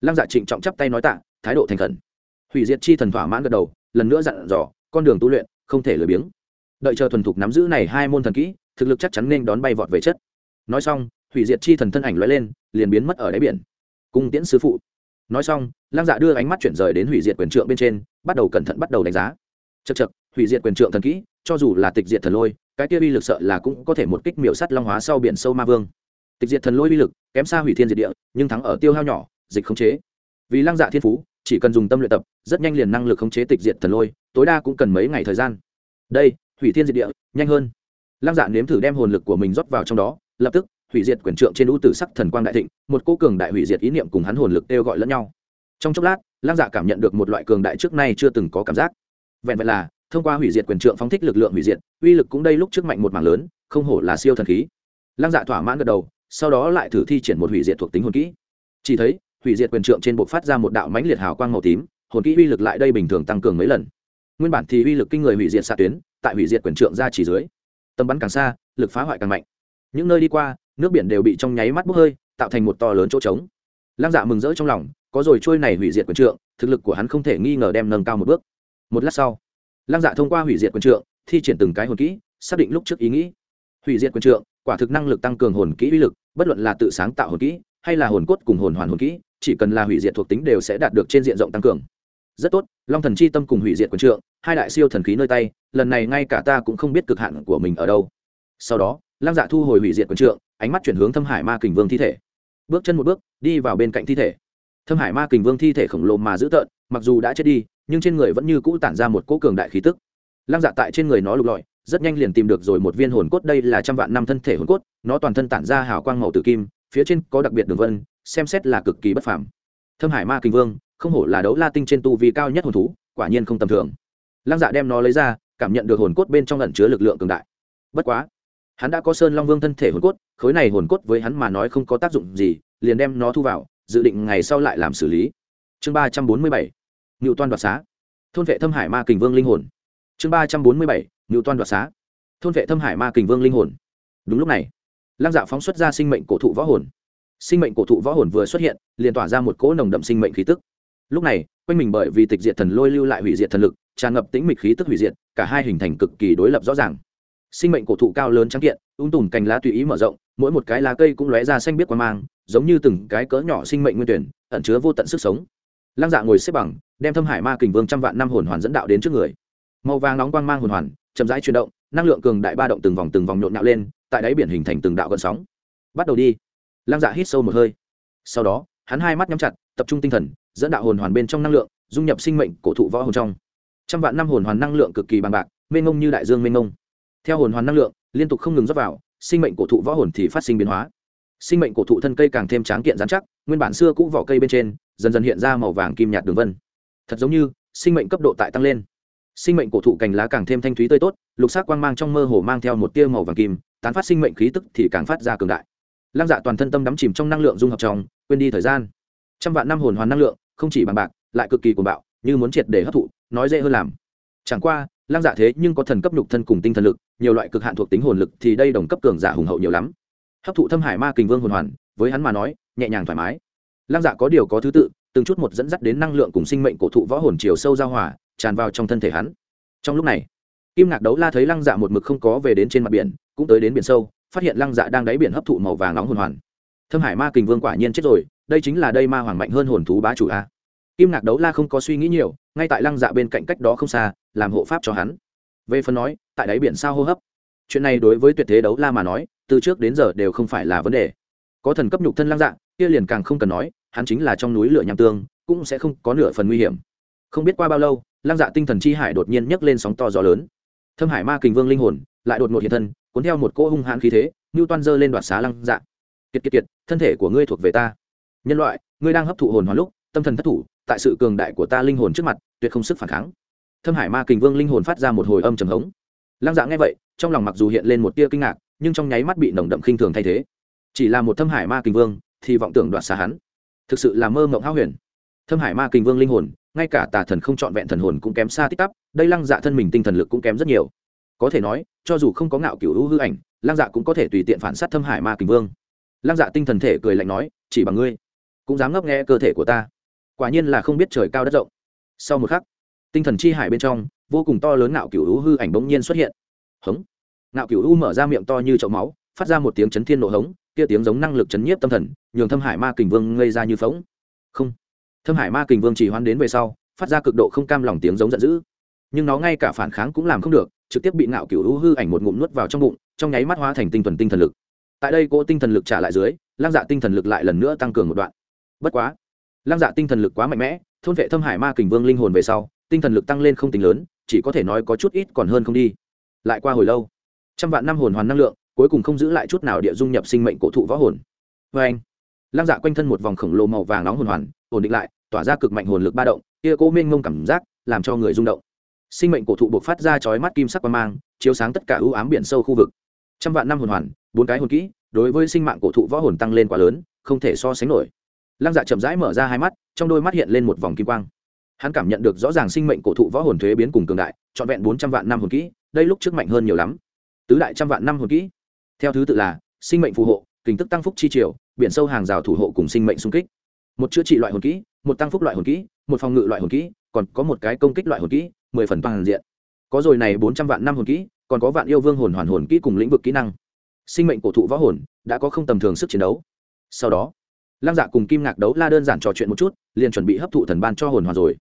Lăng dạ trịnh trọng chắp tay nói tạ, thái độ thành khẩn. Hủy diệt chi thần thỏa mãn gật đầu, lần nữa dặn dò, con đường tu luyện, không thể lười biếng đợi chờ thuần thục nắm giữ này hai môn thần kỹ, thực lực chắc chắn nên đón bay vọt về chất. Nói xong, hủy diệt chi thần thân ảnh lóe lên, liền biến mất ở đáy biển. Cung tiễn sư phụ. Nói xong, lăng dạ đưa ánh mắt chuyển rời đến hủy diệt quyền trượng bên trên, bắt đầu cẩn thận bắt đầu đánh giá. Chật chật hủy diệt quyền trượng thần kỹ, cho dù là tịch diệt thần lôi, cái kia uy lực sợ là cũng có thể một kích miểu sắt long hóa sau biển sâu ma vương. Tịch diệt thần lôi uy lực kém xa hủy thiên diệt địa, nhưng thắng ở tiêu hao nhỏ, dịch khống chế. Vì lăng dạ thiên phú, chỉ cần dùng tâm luyện tập, rất nhanh liền năng lực khống chế tịch diệt thần lôi, tối đa cũng cần mấy ngày thời gian. Đây hủy thiên diệt địa, nhanh hơn. Lăng dạ nếm thử đem hồn lực của mình rót vào trong đó, lập tức, hủy diệt quyền trượng trên ưu tử sắc thần quang đại thịnh, một cô cường đại hủy diệt ý niệm cùng hắn hồn lực kêu gọi lẫn nhau. Trong chốc lát, lăng dạ cảm nhận được một loại cường đại trước nay chưa từng có cảm giác. Vẹn vẹn là, thông qua hủy diệt quyền trượng phóng thích lực lượng hủy diệt, uy lực cũng đây lúc trước mạnh một mảng lớn, không hổ là siêu thần khí. Lăng dạ thỏa mãn gật đầu, sau đó lại thử thi triển một hủy diệt thuộc tính hồn kỹ. Chỉ thấy, hủy diệt quyền trượng trên bộ phát ra một đạo mãnh liệt hào quang màu tím, hồn kỹ uy lực lại đây bình thường tăng cường mấy lần nguyên bản thì uy lực kinh người hủy diệt xạ tuyến, tại hủy diệt quyền trượng ra chỉ dưới. Tầm bắn càng xa, lực phá hoại càng mạnh. Những nơi đi qua, nước biển đều bị trong nháy mắt bốc hơi, tạo thành một to lớn chỗ trống. Lăng dạ mừng rỡ trong lòng, có rồi, trôi này hủy diệt quyền trượng, thực lực của hắn không thể nghi ngờ đem nâng cao một bước. Một lát sau, lăng dạ thông qua hủy diệt quyền trượng, thi triển từng cái hồn kỹ, xác định lúc trước ý nghĩ. Hủy diệt quyền trượng, quả thực năng lực tăng cường hồn kỹ uy lực, bất luận là tự sáng tạo hồn kỹ, hay là hồn cốt cùng hồn hoàn hồn kỹ, chỉ cần là hủy diệt thuộc tính đều sẽ đạt được trên diện rộng tăng cường rất tốt, long thần chi tâm cùng hủy diệt quần trượng, hai đại siêu thần khí nơi tay, lần này ngay cả ta cũng không biết cực hạn của mình ở đâu. Sau đó, lăng dạ thu hồi hủy diệt quần trượng, ánh mắt chuyển hướng thâm hải ma kình vương thi thể. Bước chân một bước, đi vào bên cạnh thi thể. Thâm hải ma kình vương thi thể khổng lồ mà dữ tợn, mặc dù đã chết đi, nhưng trên người vẫn như cũ tản ra một cỗ cường đại khí tức. Lăng dạ tại trên người nó lục lọi, rất nhanh liền tìm được rồi một viên hồn cốt, đây là trăm vạn năm thân thể hồn cốt, nó toàn thân tản ra hào quang màu tử kim, phía trên có đặc biệt đường vân, xem xét là cực kỳ bất phàm. Thâm hải ma kình vương không hổ là đấu la tinh trên tu vi cao nhất hồn thú, quả nhiên không tầm thường. Lăng dạ đem nó lấy ra, cảm nhận được hồn cốt bên trong ẩn chứa lực lượng cường đại. Bất quá, hắn đã có sơn long vương thân thể hồn cốt, khối này hồn cốt với hắn mà nói không có tác dụng gì, liền đem nó thu vào, dự định ngày sau lại làm xử lý. Chương ba trăm bốn mươi bảy ngự toan đoạt xá. Thôn vệ thâm hải ma kình vương linh hồn. Chương ba trăm bốn mươi bảy ngự toan đoạt xá. Thôn vệ thâm hải ma kình vương linh hồn. Đúng lúc này, lăng dạ phóng xuất ra sinh mệnh cổ thụ võ hồn. Sinh mệnh cổ thụ võ hồn vừa xuất hiện, liền tỏa ra một cỗ nồng đậm sinh mệnh khí tức lúc này, quanh mình bởi vì tịch diệt thần lôi lưu lại hủy diệt thần lực, tràn ngập tĩnh mịch khí tức hủy diệt, cả hai hình thành cực kỳ đối lập rõ ràng. Sinh mệnh cổ thụ cao lớn trắng kiện, ung tùm cành lá tùy ý mở rộng, mỗi một cái lá cây cũng lóe ra xanh biếc qua mang, giống như từng cái cỡ nhỏ sinh mệnh nguyên tuyển, ẩn chứa vô tận sức sống. Lăng dạ ngồi xếp bằng, đem thâm hải ma kình vương trăm vạn năm hồn hoàn dẫn đạo đến trước người. Màu vàng nóng quang mang hồn hoàn, chậm rãi chuyển động, năng lượng cường đại ba động từng vòng từng vòng nhộn nhạo lên, tại đáy biển hình thành từng đạo gợn sóng. Bắt đầu đi. Lăng dạ hít sâu một hơi. Sau đó, hắn hai mắt nhắm chặt, tập trung tinh thần dẫn đạo hồn hoàn bên trong năng lượng, dung nhập sinh mệnh cổ thụ võ hồn trong. Trăm vạn năm hồn hoàn năng lượng cực kỳ bằng bạc, mênh ngông như đại dương mênh ngông theo hồn hoàn năng lượng, liên tục không ngừng rót vào, sinh mệnh cổ thụ võ hồn thì phát sinh biến hóa. Sinh mệnh cổ thụ thân cây càng thêm tráng kiện dán chắc, nguyên bản xưa cũ vỏ cây bên trên, dần dần hiện ra màu vàng kim nhạt đường vân. Thật giống như, sinh mệnh cấp độ tại tăng lên. Sinh mệnh cổ thụ cành lá càng thêm thanh thúy tươi tốt, lục sắc quang mang trong mơ hồ mang theo một tia màu vàng kim, tán phát sinh mệnh khí tức thì càng phát ra cường đại. Lăng dạ toàn thân tâm đắm chìm trong năng lượng dung hợp trong, quên đi thời gian. Trăm vạn năm hồn hoàn năng lượng không chỉ bằng bạc, lại cực kỳ cuồng bạo, như muốn triệt để hấp thụ, nói dễ hơn làm. Chẳng qua, lăng dạ thế nhưng có thần cấp nhục thân cùng tinh thần lực, nhiều loại cực hạn thuộc tính hồn lực thì đây đồng cấp cường giả hùng hậu nhiều lắm. Hấp thụ thâm hải ma kình vương hồn hoàn, với hắn mà nói, nhẹ nhàng thoải mái. Lăng dạ có điều có thứ tự, từng chút một dẫn dắt đến năng lượng cùng sinh mệnh cổ thụ võ hồn chiều sâu giao hòa, tràn vào trong thân thể hắn. Trong lúc này, kim ngạc đấu la thấy lăng dạ một mực không có về đến trên mặt biển, cũng tới đến biển sâu, phát hiện lăng dạ đang đáy biển hấp thụ màu vàng nóng hồn hoàn. Thâm hải ma kình vương quả nhiên chết rồi đây chính là đây ma hoàng mạnh hơn hồn thú bá chủ a. Kim ngạc đấu la không có suy nghĩ nhiều, ngay tại lăng dạ bên cạnh cách đó không xa, làm hộ pháp cho hắn. Về phần nói, tại đáy biển sao hô hấp. Chuyện này đối với tuyệt thế đấu la mà nói, từ trước đến giờ đều không phải là vấn đề. Có thần cấp nhục thân lăng dạ kia liền càng không cần nói, hắn chính là trong núi lửa nham tương, cũng sẽ không có nửa phần nguy hiểm. Không biết qua bao lâu, lăng dạ tinh thần chi hải đột nhiên nhấc lên sóng to gió lớn. Thâm hải ma kình vương linh hồn, lại đột ngột hiện thân, cuốn theo một cỗ hung hãn khí thế như toan dơ lên đoạt xá lăng dạ. Kiệt kiệt kiệt, thân thể của ngươi thuộc về ta nhân loại, ngươi đang hấp thụ hồn hoàn lúc, tâm thần thất thủ, tại sự cường đại của ta linh hồn trước mặt, tuyệt không sức phản kháng. Thâm hải ma kình vương linh hồn phát ra một hồi âm trầm hống. Lăng dạ nghe vậy, trong lòng mặc dù hiện lên một tia kinh ngạc, nhưng trong nháy mắt bị nồng đậm khinh thường thay thế. Chỉ là một thâm hải ma kình vương, thì vọng tưởng đoạt xa hắn. Thực sự là mơ mộng háo huyền. Thâm hải ma kình vương linh hồn, ngay cả tà thần không trọn vẹn thần hồn cũng kém xa tích tắp, đây lăng dạ thân mình tinh thần lực cũng kém rất nhiều. Có thể nói, cho dù không có ngạo cựu hữu hư ảnh, lăng dạ cũng có thể tùy tiện phản sát thâm hải ma kình vương. Lăng dạ tinh thần thể cười lạnh nói, chỉ bằng ngươi cũng dám ngấp nghe cơ thể của ta. Quả nhiên là không biết trời cao đất rộng. Sau một khắc, tinh thần chi hải bên trong, vô cùng to lớn ngạo cựu hữu hư ảnh bỗng nhiên xuất hiện. Hống! Ngạo cựu hữu mở ra miệng to như chậu máu, phát ra một tiếng chấn thiên nổ hống, kia tiếng giống năng lực chấn nhiếp tâm thần, nhường thâm hải ma kình vương ngây ra như phóng không! Thâm hải ma kình vương chỉ hoan đến về sau, phát ra cực độ không cam lòng tiếng giống giận dữ. Nhưng nó ngay cả phản kháng cũng làm không được, trực tiếp bị ngạo cựu hữu hư ảnh một ngụm nuốt vào trong bụng, trong nháy mắt hóa thành tinh thuần tinh thần lực. Tại đây, cỗ tinh thần lực trả lại dưới lăng dạ tinh thần lực lại lần nữa tăng cường một đoạn bất quá, lăng dạ tinh thần lực quá mạnh mẽ, thôn vệ thâm hải ma kình vương linh hồn về sau, tinh thần lực tăng lên không tính lớn, chỉ có thể nói có chút ít còn hơn không đi. Lại qua hồi lâu, trăm vạn năm hồn hoàn năng lượng, cuối cùng không giữ lại chút nào địa dung nhập sinh mệnh cổ thụ võ hồn. Vê anh, lăng dạ quanh thân một vòng khổng lồ màu vàng nóng hồn hoàn, ổn định lại, tỏa ra cực mạnh hồn lực ba động, kia cố mênh mông cảm giác, làm cho người rung động. Sinh mệnh cổ thụ buộc phát ra chói mắt kim sắc qua mang, chiếu sáng tất cả ưu ám biển sâu khu vực. Trăm vạn năm hồn hoàn, bốn cái hồn kỹ, đối với sinh mạng cổ thụ võ hồn tăng lên quá lớn, không thể so sánh nổi lăng dạ chậm rãi mở ra hai mắt, trong đôi mắt hiện lên một vòng kim quang. Hắn cảm nhận được rõ ràng sinh mệnh cổ thụ võ hồn thuế biến cùng cường đại, trọn vẹn bốn trăm vạn năm hồn kỹ, đây lúc trước mạnh hơn nhiều lắm. Tứ đại trăm vạn năm hồn kỹ. Theo thứ tự là, sinh mệnh phù hộ, kình tức tăng phúc chi triều, biển sâu hàng rào thủ hộ cùng sinh mệnh xung kích. Một chữa trị loại hồn kỹ, một tăng phúc loại hồn kỹ, một phòng ngự loại hồn kỹ, còn có một cái công kích loại hồn kỹ, mười phần toàn diện. Có rồi này bốn trăm vạn năm hồn kỹ, còn có vạn yêu vương hồn hoàn hồn kỹ cùng lĩnh vực kỹ năng. Sinh mệnh cổ thụ võ hồn, đã có không tầm thường sức chiến đấu. Sau đó lăng dạ cùng kim ngạc đấu la đơn giản trò chuyện một chút, liền chuẩn bị hấp thụ thần ban cho hồn hoàn rồi.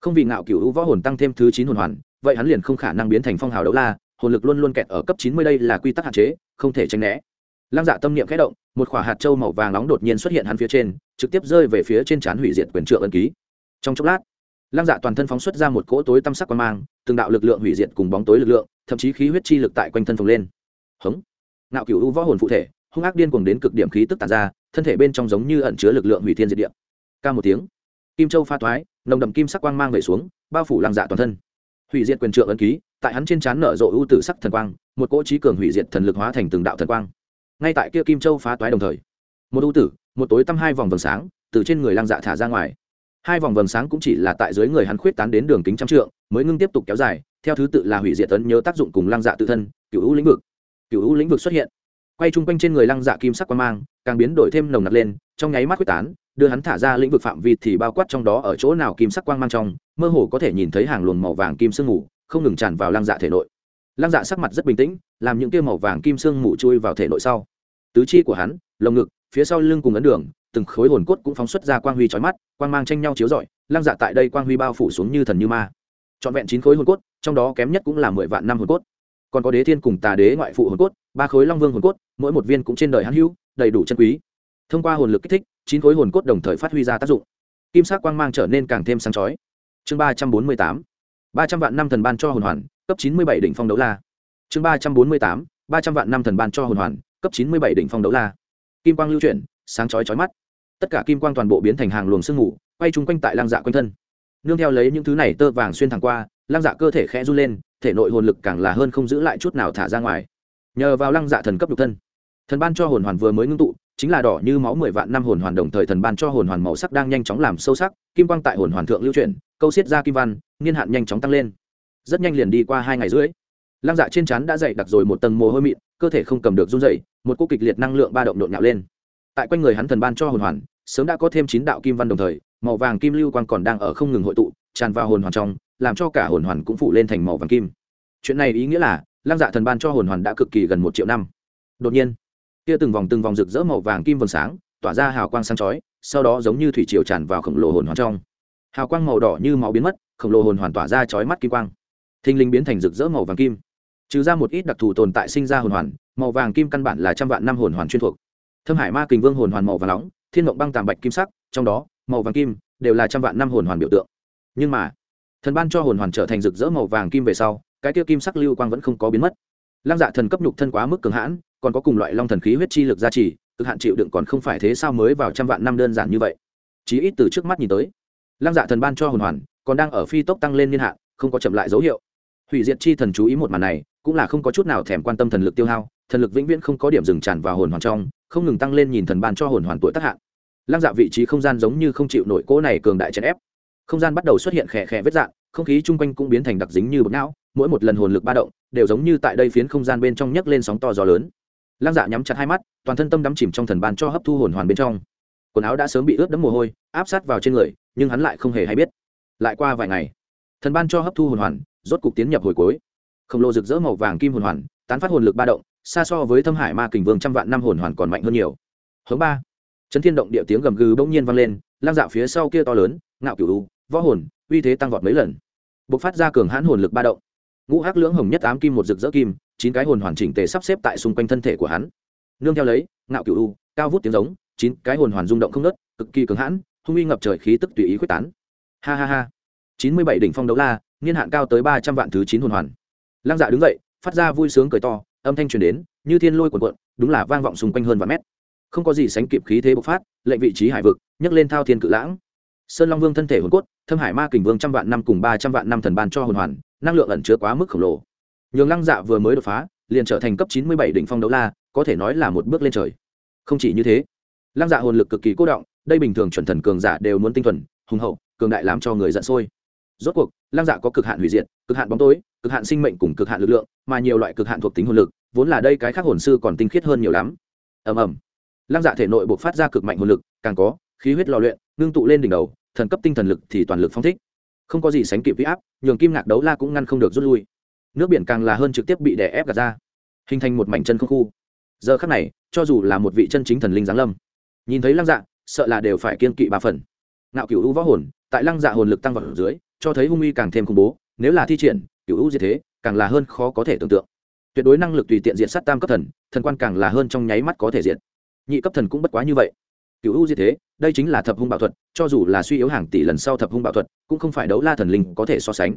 Không vì ngạo cựu võ hồn tăng thêm thứ chín hồn hoàn, vậy hắn liền không khả năng biến thành phong hào đấu la, hồn lực luôn luôn kẹt ở cấp chín mươi đây là quy tắc hạn chế, không thể tránh né. Lăng dạ tâm niệm khẽ động, một quả hạt châu màu vàng nóng đột nhiên xuất hiện hắn phía trên, trực tiếp rơi về phía trên trán hủy diệt quyền trượng ân ký. Trong chốc lát, lăng dạ toàn thân phóng xuất ra một cỗ tối tăm sắc quan mang, từng đạo lực lượng hủy diệt cùng bóng tối lực lượng, thậm chí khí huyết chi lực tại quanh thân phồng lên. Hống. Ngạo cựu võ hồn phụ thể hung ác điên cuồng đến cực điểm khí tức tàn ra, thân thể bên trong giống như ẩn chứa lực lượng hủy thiên diệt địa. Ca một tiếng, kim châu pha thoái, nồng đậm kim sắc quang mang về xuống, bao phủ lăng dạ toàn thân. Hủy diệt quyền trượng ấn ký, tại hắn trên trán nở rộ ưu tử sắc thần quang, một cỗ trí cường hủy diệt thần lực hóa thành từng đạo thần quang. Ngay tại kia kim châu phá toái đồng thời, một ưu tử, một tối tăm hai vòng vầng sáng, từ trên người lăng dạ thả ra ngoài. Hai vòng vầng sáng cũng chỉ là tại dưới người hắn khuyết tán đến đường kính trăm trượng, mới ngưng tiếp tục kéo dài, theo thứ tự là hủy diệt tấn nhớ tác dụng cùng lăng dạ tự thân, cựu hữu lĩnh vực. Cựu hữu lĩnh vực xuất hiện quay chung quanh trên người lăng dạ kim sắc quang mang, càng biến đổi thêm nồng nặc lên, trong nháy mắt quyết tán, đưa hắn thả ra lĩnh vực phạm vi thì bao quát trong đó ở chỗ nào kim sắc quang mang trong, mơ hồ có thể nhìn thấy hàng luồng màu vàng kim sương mù, không ngừng tràn vào lăng dạ thể nội. Lăng dạ sắc mặt rất bình tĩnh, làm những kia màu vàng kim sương mù chui vào thể nội sau. Tứ chi của hắn, lồng ngực, phía sau lưng cùng ấn đường, từng khối hồn cốt cũng phóng xuất ra quang huy chói mắt, quang mang tranh nhau chiếu rọi, lăng dạ tại đây quang huy bao phủ xuống như thần như ma. Trọn vẹn chín khối hồn cốt, trong đó kém nhất cũng là mười vạn năm hồn cốt còn có đế thiên cùng tà đế ngoại phụ hồn cốt, ba khối long vương hồn cốt, mỗi một viên cũng trên đời hắn hữu, đầy đủ chân quý. Thông qua hồn lực kích thích, chín khối hồn cốt đồng thời phát huy ra tác dụng. Kim sắc quang mang trở nên càng thêm sáng chói. Chương ba trăm bốn mươi tám, ba trăm vạn năm thần ban cho hồn hoàn, cấp chín mươi bảy đỉnh phong đấu la. Chương ba trăm bốn mươi tám, ba trăm vạn năm thần ban cho hồn hoàn, cấp chín mươi bảy đỉnh phong đấu la. Kim quang lưu chuyển, sáng chói chói mắt. Tất cả kim quang toàn bộ biến thành hàng luồng sương mù, quay chung quanh tại lang dạ quanh thân. Nương theo lấy những thứ này tơ vàng xuyên thẳng qua lang dạ cơ thể khẽ run lên thể nội hồn lực càng là hơn không giữ lại chút nào thả ra ngoài. Nhờ vào lăng dạ thần cấp nhục thân, thần ban cho hồn hoàn vừa mới ngưng tụ, chính là đỏ như máu mười vạn năm hồn hoàn đồng thời thần ban cho hồn hoàn màu sắc đang nhanh chóng làm sâu sắc, kim quang tại hồn hoàn thượng lưu chuyển, câu xiết ra kim văn, niên hạn nhanh chóng tăng lên. Rất nhanh liền đi qua hai ngày rưỡi, lăng dạ trên trán đã dậy đặc rồi một tầng mồ hôi mịn, cơ thể không cầm được run dậy một cô kịch liệt năng lượng ba động nhộn nhạo lên. Tại quanh người hắn thần ban cho hồn hoàn, sớm đã có thêm chín đạo kim văn đồng thời, màu vàng kim lưu quang còn đang ở không ngừng hội tụ, tràn vào hồn hoàn trong làm cho cả hồn hoàn cũng phụ lên thành màu vàng kim. Chuyện này ý nghĩa là, lăng dạ thần ban cho hồn hoàn đã cực kỳ gần một triệu năm. Đột nhiên kia từng vòng từng vòng rực rỡ màu vàng kim vầng sáng, tỏa ra hào quang sáng chói, sau đó giống như thủy triều tràn vào khổng lồ hồn hoàn trong. Hào quang màu đỏ như máu biến mất, khổng lồ hồn hoàn tỏa ra chói mắt kim quang. Thinh linh biến thành rực rỡ màu vàng kim. Trừ ra một ít đặc thù tồn tại sinh ra hồn hoàn, màu vàng kim căn bản là trăm vạn năm hồn hoàn chuyên thuộc. Thâm hải ma kình vương hồn hoàn màu vàng nóng, thiên mộng băng tàm bạch kim sắc, trong đó, màu vàng kim đều là trăm vạn năm hồn hoàn biểu tượng. Nhưng mà thần ban cho hồn hoàn trở thành rực rỡ màu vàng kim về sau, cái tiêu kim sắc lưu quang vẫn không có biến mất. Lăng dạ thần cấp nhục thân quá mức cường hãn, còn có cùng loại long thần khí huyết chi lực gia trì, cực hạn chịu đựng còn không phải thế sao mới vào trăm vạn năm đơn giản như vậy. Chí ít từ trước mắt nhìn tới, lăng dạ thần ban cho hồn hoàn, còn đang ở phi tốc tăng lên niên hạn, không có chậm lại dấu hiệu. Hủy diệt chi thần chú ý một màn này, cũng là không có chút nào thèm quan tâm thần lực tiêu hao, thần lực vĩnh viễn không có điểm dừng tràn vào hồn hoàn trong, không ngừng tăng lên nhìn thần ban cho hồn hoàn tuổi tác hạn. Lăng dạ vị trí không gian giống như không chịu nổi cỗ này cường đại chèn ép không gian bắt đầu xuất hiện khẽ khẽ vết dạn không khí chung quanh cũng biến thành đặc dính như bột não, mỗi một lần hồn lực ba động, đều giống như tại đây phiến không gian bên trong nhấc lên sóng to gió lớn. Lăng dạ nhắm chặt hai mắt, toàn thân tâm đắm chìm trong thần ban cho hấp thu hồn hoàn bên trong. Quần áo đã sớm bị ướt đẫm mồ hôi, áp sát vào trên người, nhưng hắn lại không hề hay biết. Lại qua vài ngày, thần ban cho hấp thu hồn hoàn, rốt cục tiến nhập hồi cuối. Khổng lồ rực rỡ màu vàng kim hồn hoàn, tán phát hồn lực ba động, xa so với thâm hải ma kình vương trăm vạn năm hồn hoàn còn mạnh hơn nhiều. Hướng ba, chấn thiên động địa tiếng gầm gừ bỗng nhiên vang lên lang dạo phía sau kia to lớn, ngạo cửu võ hồn, uy thế tăng vọt mấy lần. Bộc phát ra cường hãn hồn lực ba động. Ngũ hắc lưỡng hồng nhất ám kim một rực rỡ kim, chín cái hồn hoàn chỉnh tề sắp xếp tại xung quanh thân thể của hắn. Nương theo lấy, ngạo cửu u, cao vút tiếng giống, chín cái hồn hoàn rung động không nớt cực kỳ cường hãn, hung uy ngập trời khí tức tùy ý quyết tán. Ha ha ha. Chín mươi bảy đỉnh phong đấu la, niên hạn cao tới ba trăm vạn thứ chín hồn hoàn. Lăng dạ đứng dậy, phát ra vui sướng cười to, âm thanh truyền đến, như thiên lôi cuộn cuộn, đúng là vang vọng xung quanh hơn vạn mét. Không có gì sánh kịp khí thế bộc phát lệnh vị trí hải vực, nhấc lên thao thiên cự lãng sơn long vương thân thể hồn cốt, thâm hải ma kình vương trăm vạn năm cùng ba trăm vạn năm thần ban cho hồn hoàn, năng lượng ẩn chứa quá mức khổng lồ. Nhường lăng dạ vừa mới đột phá, liền trở thành cấp chín mươi bảy đỉnh phong đấu la, có thể nói là một bước lên trời. Không chỉ như thế, lăng dạ hồn lực cực kỳ cố động, đây bình thường chuẩn thần cường giả đều muốn tinh thuần, hùng hậu, cường đại làm cho người giận sôi. Rốt cuộc, lăng dạ có cực hạn hủy diệt, cực hạn bóng tối, cực hạn sinh mệnh cùng cực hạn lực lượng, mà nhiều loại cực hạn thuộc tính hồn lực, vốn là đây cái khác hồn sư còn tinh khiết hơn nhiều lắm. Ầm ầm. Lăng dạ thể nội buộc phát ra cực mạnh hồn lực, càng có, khí huyết lò luyện, ngưng tụ lên đỉnh đầu thần cấp tinh thần lực thì toàn lực phong thích. Không có gì sánh kịp huy áp, nhường kim ngạc đấu la cũng ngăn không được rút lui. Nước biển càng là hơn trực tiếp bị đè ép gạt ra, hình thành một mảnh chân không khu. Giờ khắc này, cho dù là một vị chân chính thần linh giáng lâm, nhìn thấy lăng dạ sợ là đều phải kiên kỵ ba phần. Ngạo cựu u võ hồn, tại lăng dạ hồn lực tăng vào dưới, cho thấy hung uy càng thêm khủng bố, nếu là thi triển cựu u như thế, càng là hơn khó có thể tưởng tượng. Tuyệt đối năng lực tùy tiện diện sát tam cấp thần thần quan càng là hơn trong nháy mắt có thể diện nhị cấp thần cũng bất quá như vậy cựu u diệt thế, đây chính là thập hung bảo thuật, cho dù là suy yếu hàng tỷ lần sau thập hung bảo thuật, cũng không phải đấu la thần linh có thể so sánh.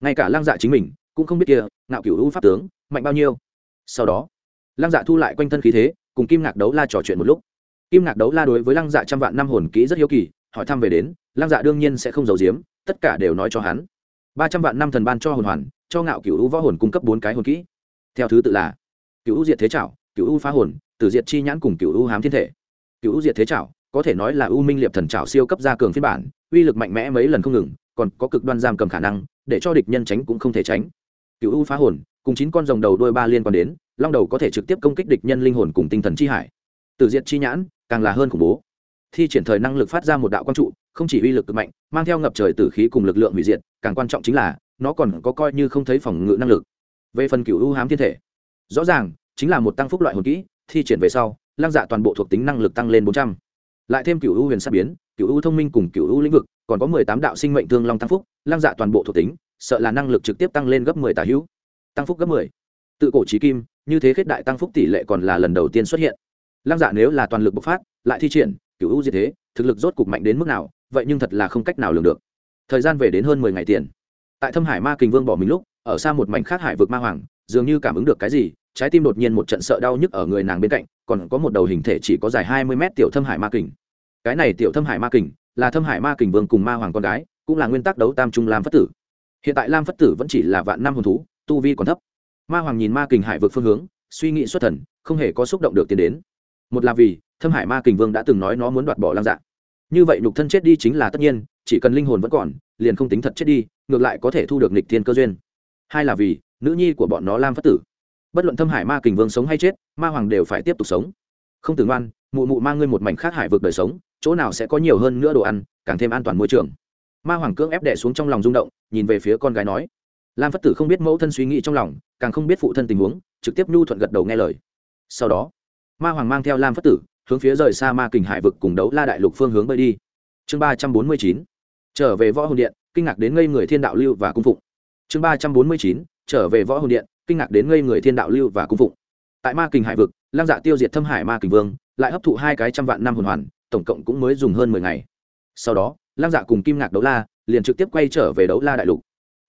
Ngay cả lăng dạ chính mình cũng không biết kia, ngạo cựu u pháp tướng, mạnh bao nhiêu. Sau đó, lăng dạ thu lại quanh thân khí thế, cùng kim ngạc đấu la trò chuyện một lúc. Kim ngạc đấu la đối với lăng dạ trăm vạn năm hồn kỹ rất hiếu kỳ, hỏi thăm về đến, lăng dạ đương nhiên sẽ không giấu giếm, tất cả đều nói cho hắn. Ba trăm vạn năm thần ban cho hồn hoàn, cho ngạo cựu u võ hồn cung cấp bốn cái hồn kỹ. Theo thứ tự là cựu u diệt thế trảo cựu u phá hồn, tử diệt chi nhãn cùng cựu u hám thiên thể cựu diệt thế trảo, có thể nói là u minh liệp thần trảo siêu cấp gia cường phiên bản, uy lực mạnh mẽ mấy lần không ngừng, còn có cực đoan giam cầm khả năng, để cho địch nhân tránh cũng không thể tránh. Cựu u phá hồn, cùng chín con rồng đầu đôi ba liên quan đến, long đầu có thể trực tiếp công kích địch nhân linh hồn cùng tinh thần chi hải. Từ diện chi nhãn, càng là hơn khủng bố. Thi triển thời năng lực phát ra một đạo quang trụ, không chỉ uy lực cực mạnh, mang theo ngập trời tử khí cùng lực lượng hủy diệt, càng quan trọng chính là, nó còn có coi như không thấy phòng ngự năng lực. Về phần cựu u hám thiên thể, rõ ràng, chính là một tăng phúc loại hồn kỹ, thi triển về sau lăng dạ toàn bộ thuộc tính năng lực tăng lên bốn trăm. Lại thêm cựu u huyền sát biến cựu u thông minh cùng cựu u lĩnh vực, còn có mười tám đạo sinh mệnh thương long tăng phúc, lăng dạ toàn bộ thuộc tính, sợ là năng lực trực tiếp tăng lên gấp mười tả hữu. Tăng phúc gấp mười. Tự cổ trí kim, như thế khết đại tăng phúc tỷ lệ còn là lần đầu tiên xuất hiện. Lăng dạ nếu là toàn lực bộc phát, lại thi triển cựu u diệt thế, thực lực rốt cục mạnh đến mức nào, vậy nhưng thật là không cách nào lường được. Thời gian về đến hơn mười ngày tiền. Tại thâm hải ma kình vương bỏ mình lúc, ở xa một mảnh khác hải vực ma hoàng, dường như cảm ứng được cái gì trái tim đột nhiên một trận sợ đau nhức ở người nàng bên cạnh, còn có một đầu hình thể chỉ có dài hai mươi mét tiểu thâm hải ma kình. Cái này tiểu thâm hải ma kình là thâm hải ma kình vương cùng ma hoàng con gái, cũng là nguyên tắc đấu tam trung lam phất tử. Hiện tại lam phất tử vẫn chỉ là vạn năm hồn thú, tu vi còn thấp. Ma hoàng nhìn ma kình hải vượt phương hướng, suy nghĩ xuất thần, không hề có xúc động được tiến đến. Một là vì, thâm hải ma kình vương đã từng nói nó muốn đoạt bỏ lam dạ. Như vậy nhục thân chết đi chính là tất nhiên, chỉ cần linh hồn vẫn còn, liền không tính thật chết đi, ngược lại có thể thu được nịch thiên cơ duyên. Hai là vì, nữ nhi của bọn nó lam phất tử bất luận thâm hải ma kình vương sống hay chết, ma hoàng đều phải tiếp tục sống. Không từ ngoan, mụ mụ mang ngươi một mảnh khác hải vực đời sống, chỗ nào sẽ có nhiều hơn nữa đồ ăn, càng thêm an toàn môi trường. Ma hoàng cưỡng ép đẻ xuống trong lòng rung động, nhìn về phía con gái nói. Lam phất tử không biết mẫu thân suy nghĩ trong lòng, càng không biết phụ thân tình huống, trực tiếp nhu thuận gật đầu nghe lời. Sau đó, ma hoàng mang theo lam phất tử, hướng phía rời xa ma kình hải vực cùng đấu la đại lục phương hướng bơi đi. Chương ba trăm bốn mươi chín, trở về võ hồn điện, kinh ngạc đến ngây người thiên đạo lưu và cung phụng. Chương ba trăm bốn mươi chín, trở về võ hồn điện kinh ngạc đến ngây người thiên đạo lưu và cung phụng. Tại ma kình hải vực, lăng dạ tiêu diệt thâm hải ma kình vương, lại hấp thụ hai cái trăm vạn năm hồn hoàn, tổng cộng cũng mới dùng hơn mười ngày. Sau đó, lăng dạ cùng kim ngạc đấu la, liền trực tiếp quay trở về đấu la đại lục.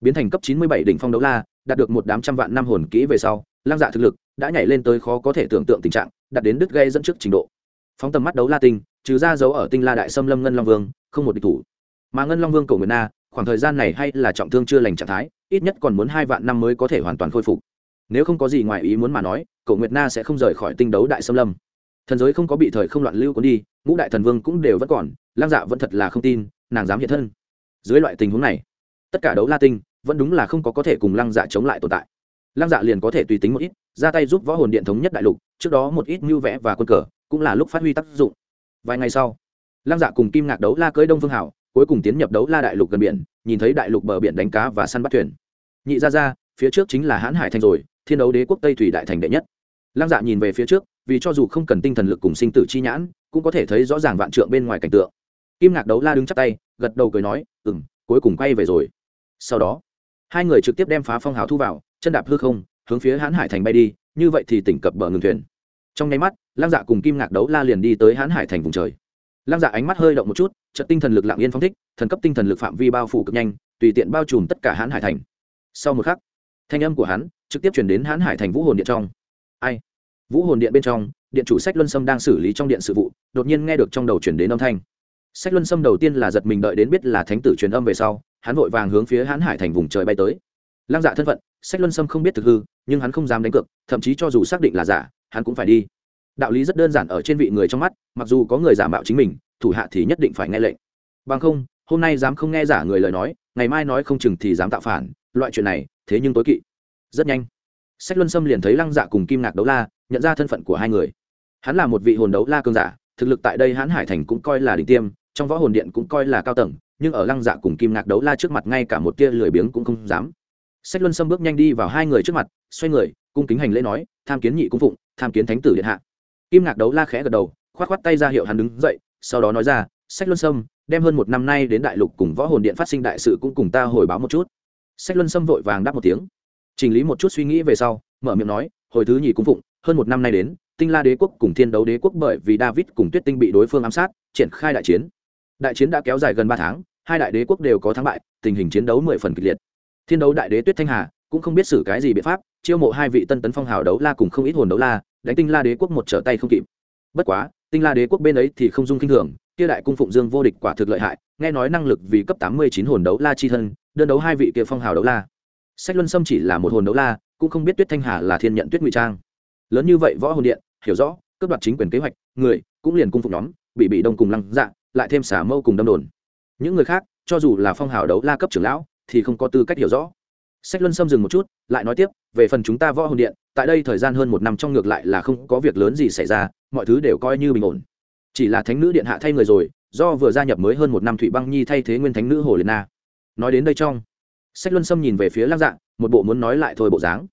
Biến thành cấp chín mươi bảy đỉnh phong đấu la, đạt được một đám trăm vạn năm hồn kỹ về sau, lăng dạ thực lực đã nhảy lên tới khó có thể tưởng tượng tình trạng, đạt đến đứt gây dẫn trước trình độ. Phóng tầm mắt đấu la tinh, trừ ra dấu ở tinh la đại xâm lâm ngân long vương, không một địch thủ. Mà ngân long vương cầu nguyện na, khoảng thời gian này hay là trọng thương chưa lành trạng thái, ít nhất còn muốn hai vạn năm mới có thể hoàn toàn khôi phục nếu không có gì ngoài ý muốn mà nói cậu nguyệt na sẽ không rời khỏi tinh đấu đại xâm lâm. Thần giới không có bị thời không loạn lưu cuốn đi, ngũ đại thần vương cũng đều vẫn còn, lang dạ vẫn thật là không tin, nàng dám hiện thân. Dưới loại tình huống này, tất cả đấu la tinh vẫn đúng là không có có thể cùng lăng dạ chống lại tồn tại. Lăng dạ liền có thể tùy tính một ít, ra tay giúp võ hồn điện thống nhất đại lục, trước đó một ít mưu vẽ và quân cờ cũng là lúc phát huy tác dụng. Vài ngày sau lăng dạ cùng kim ngạc đấu la cưới đông phương hảo, cuối cùng tiến nhập đấu la đại lục gần biển, nhìn thấy đại lục bờ biển đánh cá và săn bắt thuyền. Nhị ra ra phía trước chính là hãn hải thành rồi thiên đấu đế quốc tây thủy đại thành đệ nhất. Lăng dạ nhìn về phía trước, vì cho dù không cần tinh thần lực cùng sinh tử chi nhãn, cũng có thể thấy rõ ràng vạn trượng bên ngoài cảnh tượng. Kim ngạc đấu la đứng chắp tay, gật đầu cười nói ừ m cuối cùng quay về rồi. Sau đó, hai người trực tiếp đem phá phong hào thu vào, chân đạp hư không, hướng phía hãn hải thành bay đi, như vậy thì tỉnh cập bờ ngừng thuyền. Trong nháy mắt, lăng dạ cùng kim ngạc đấu la liền đi tới hãn hải thành vùng trời. Lăng dạ ánh mắt hơi động một chút trận tinh thần lực lạng yên phong thích, thần cấp tinh thần lực phạm vi bao phủ cực nhanh, tùy tiện bao trùm tất cả hãn hải thành. Sau một khắc, thanh âm của hắn trực tiếp chuyển đến hãn hải thành vũ hồn điện trong. Ai? Vũ hồn điện bên trong, điện chủ sách luân sâm đang xử lý trong điện sự vụ, đột nhiên nghe được trong đầu chuyển đến âm thanh. Sách luân sâm đầu tiên là giật mình đợi đến biết là thánh tử truyền âm về sau, hắn vội vàng hướng phía hãn hải thành vùng trời bay tới. Lăng dạ thân phận, sách luân sâm không biết thực hư, nhưng hắn không dám đánh cược, thậm chí cho dù xác định là giả, hắn cũng phải đi. Đạo lý rất đơn giản ở trên vị người trong mắt, mặc dù có người giả mạo chính mình, thủ hạ thì nhất định phải nghe lệnh. Bằng không, hôm nay dám không nghe giả người lời nói, ngày mai nói không chừng thì dám tạo phản, loại chuyện này, thế nhưng tối kỵ rất nhanh. Sách luân sâm liền thấy lăng dạ cùng kim ngạc đấu la, nhận ra thân phận của hai người. Hắn là một vị hồn đấu la cương giả, thực lực tại đây hãn hải thành cũng coi là đỉnh tiêm, trong võ hồn điện cũng coi là cao tầng, nhưng ở lăng dạ cùng kim ngạc đấu la trước mặt ngay cả một tia lười biếng cũng không dám. Sách luân sâm bước nhanh đi vào hai người trước mặt, xoay người, cung kính hành lễ nói, tham kiến nhị cung phụng, tham kiến thánh tử điện hạ. Kim ngạc đấu la khẽ gật đầu, khoát khoát tay ra hiệu hắn đứng dậy, sau đó nói ra, sách luân sâm, đem hơn một năm nay đến đại lục cùng võ hồn điện phát sinh đại sự cũng cùng ta hồi báo một chút. Sách luân sâm vội vàng đáp một tiếng chỉnh lý một chút suy nghĩ về sau, mở miệng nói, hồi thứ nhì cung phụng, hơn một năm nay đến, tinh la đế quốc cùng thiên đấu đế quốc bởi vì david cùng tuyết tinh bị đối phương ám sát, triển khai đại chiến. Đại chiến đã kéo dài gần ba tháng, hai đại đế quốc đều có thắng bại, tình hình chiến đấu mười phần kịch liệt. Thiên đấu đại đế tuyết thanh hà cũng không biết xử cái gì biện pháp, chiêu mộ hai vị tân tấn phong hào đấu la cùng không ít hồn đấu la, đánh tinh la đế quốc một trở tay không kịp. Bất quá, tinh la đế quốc bên ấy thì không dung k i n h thường, kia đại cung phụng dương vô địch quả thực lợi hại, nghe nói năng lực vì cấp tám mươi chín hồn đấu la chi thân, đơn đấu hai vị kia phong hào đấu la sách luân sâm chỉ là một hồn đấu la, cũng không biết tuyết thanh hà là thiên nhận tuyết ngụy trang. Lớn như vậy võ hồn điện, hiểu rõ, cướp đoạt chính quyền kế hoạch, người cũng liền cung phục nhóm, bị bị đông cùng lăng dạ lại thêm xả mâu cùng đâm đồn. Những người khác, cho dù là phong hào đấu la cấp trưởng lão, thì không có tư cách hiểu rõ. Sách luân Sâm dừng một chút, lại nói tiếp, về phần chúng ta võ hồn điện, tại đây thời gian hơn một năm trong ngược lại là không có việc lớn gì xảy ra, mọi thứ đều coi như bình ổn. Chỉ là thánh nữ điện hạ thay người rồi, do vừa gia nhập mới hơn một năm thụy băng nhi thay thế nguyên thánh nữ hồ liệt na. Nói đến đây trong sách luân Sâm nhìn về phía lăng dạ một bộ muốn nói lại thôi bộ dáng.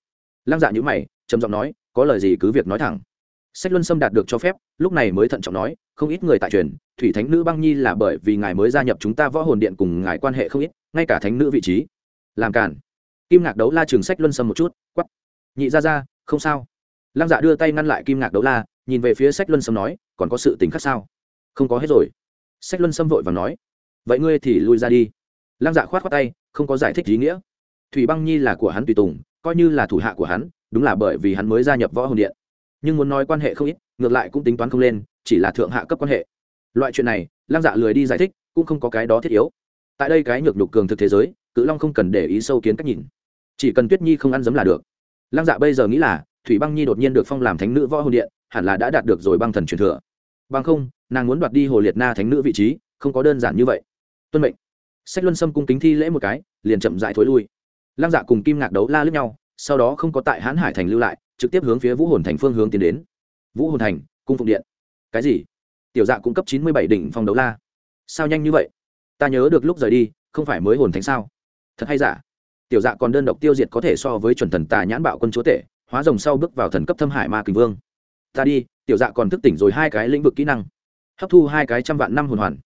Lăng dạ nhữ mày, trầm giọng nói, có lời gì cứ việc nói thẳng. Sách luân Sâm đạt được cho phép, lúc này mới thận trọng nói, không ít người tại truyền, thủy thánh nữ băng nhi là bởi vì ngài mới gia nhập chúng ta võ hồn điện cùng ngài quan hệ không ít, ngay cả thánh nữ vị trí. Làm cản. Kim ngạc đấu la trường sách luân sâm một chút quắp nhị ra ra, không sao. Lăng dạ đưa tay ngăn lại kim ngạc đấu la, nhìn về phía sách luân sâm nói, còn có sự tình khác sao? Không có hết rồi. Sách luân sâm vội và nói, vậy ngươi thì lui ra đi lăng dạ khoát khoát tay, không có giải thích ý nghĩa. Thủy băng nhi là của hắn tùy tùng, coi như là thủ hạ của hắn, đúng là bởi vì hắn mới gia nhập võ hồn điện. Nhưng muốn nói quan hệ không ít, ngược lại cũng tính toán không lên, chỉ là thượng hạ cấp quan hệ. Loại chuyện này, lăng dạ lười đi giải thích, cũng không có cái đó thiết yếu. Tại đây cái nhược nhục cường thực thế giới, cự long không cần để ý sâu kiến cách nhìn. Chỉ cần tuyết nhi không ăn giấm là được. Lăng dạ bây giờ nghĩ là, thủy băng nhi đột nhiên được phong làm thánh nữ võ hồn điện, hẳn là đã đạt được rồi băng thần truyền thừa. Bằng không, nàng muốn đoạt đi hồ liệt na thánh nữ vị trí, không có đơn giản như vậy. Tuân mệnh sách luân sâm cung kính thi lễ một cái, liền chậm dại thối lui. Lăng dạ cùng kim ngạc đấu la lướt nhau, sau đó không có tại hãn hải thành lưu lại, trực tiếp hướng phía vũ hồn thành phương hướng tiến đến. Vũ hồn thành, cung phụng điện. Cái gì? Tiểu dạ cung cấp chín mươi bảy đỉnh phong đấu la. Sao nhanh như vậy? Ta nhớ được lúc rời đi, không phải mới hồn thánh sao? Thật hay giả? Tiểu dạ còn đơn độc tiêu diệt có thể so với chuẩn thần tà nhãn bạo quân chúa tể, hóa rồng sau bước vào thần cấp thâm hải ma kình vương. Ta đi, tiểu dạ còn thức tỉnh rồi hai cái lĩnh vực kỹ năng. Hấp thu hai cái trăm vạn năm hồn hoàn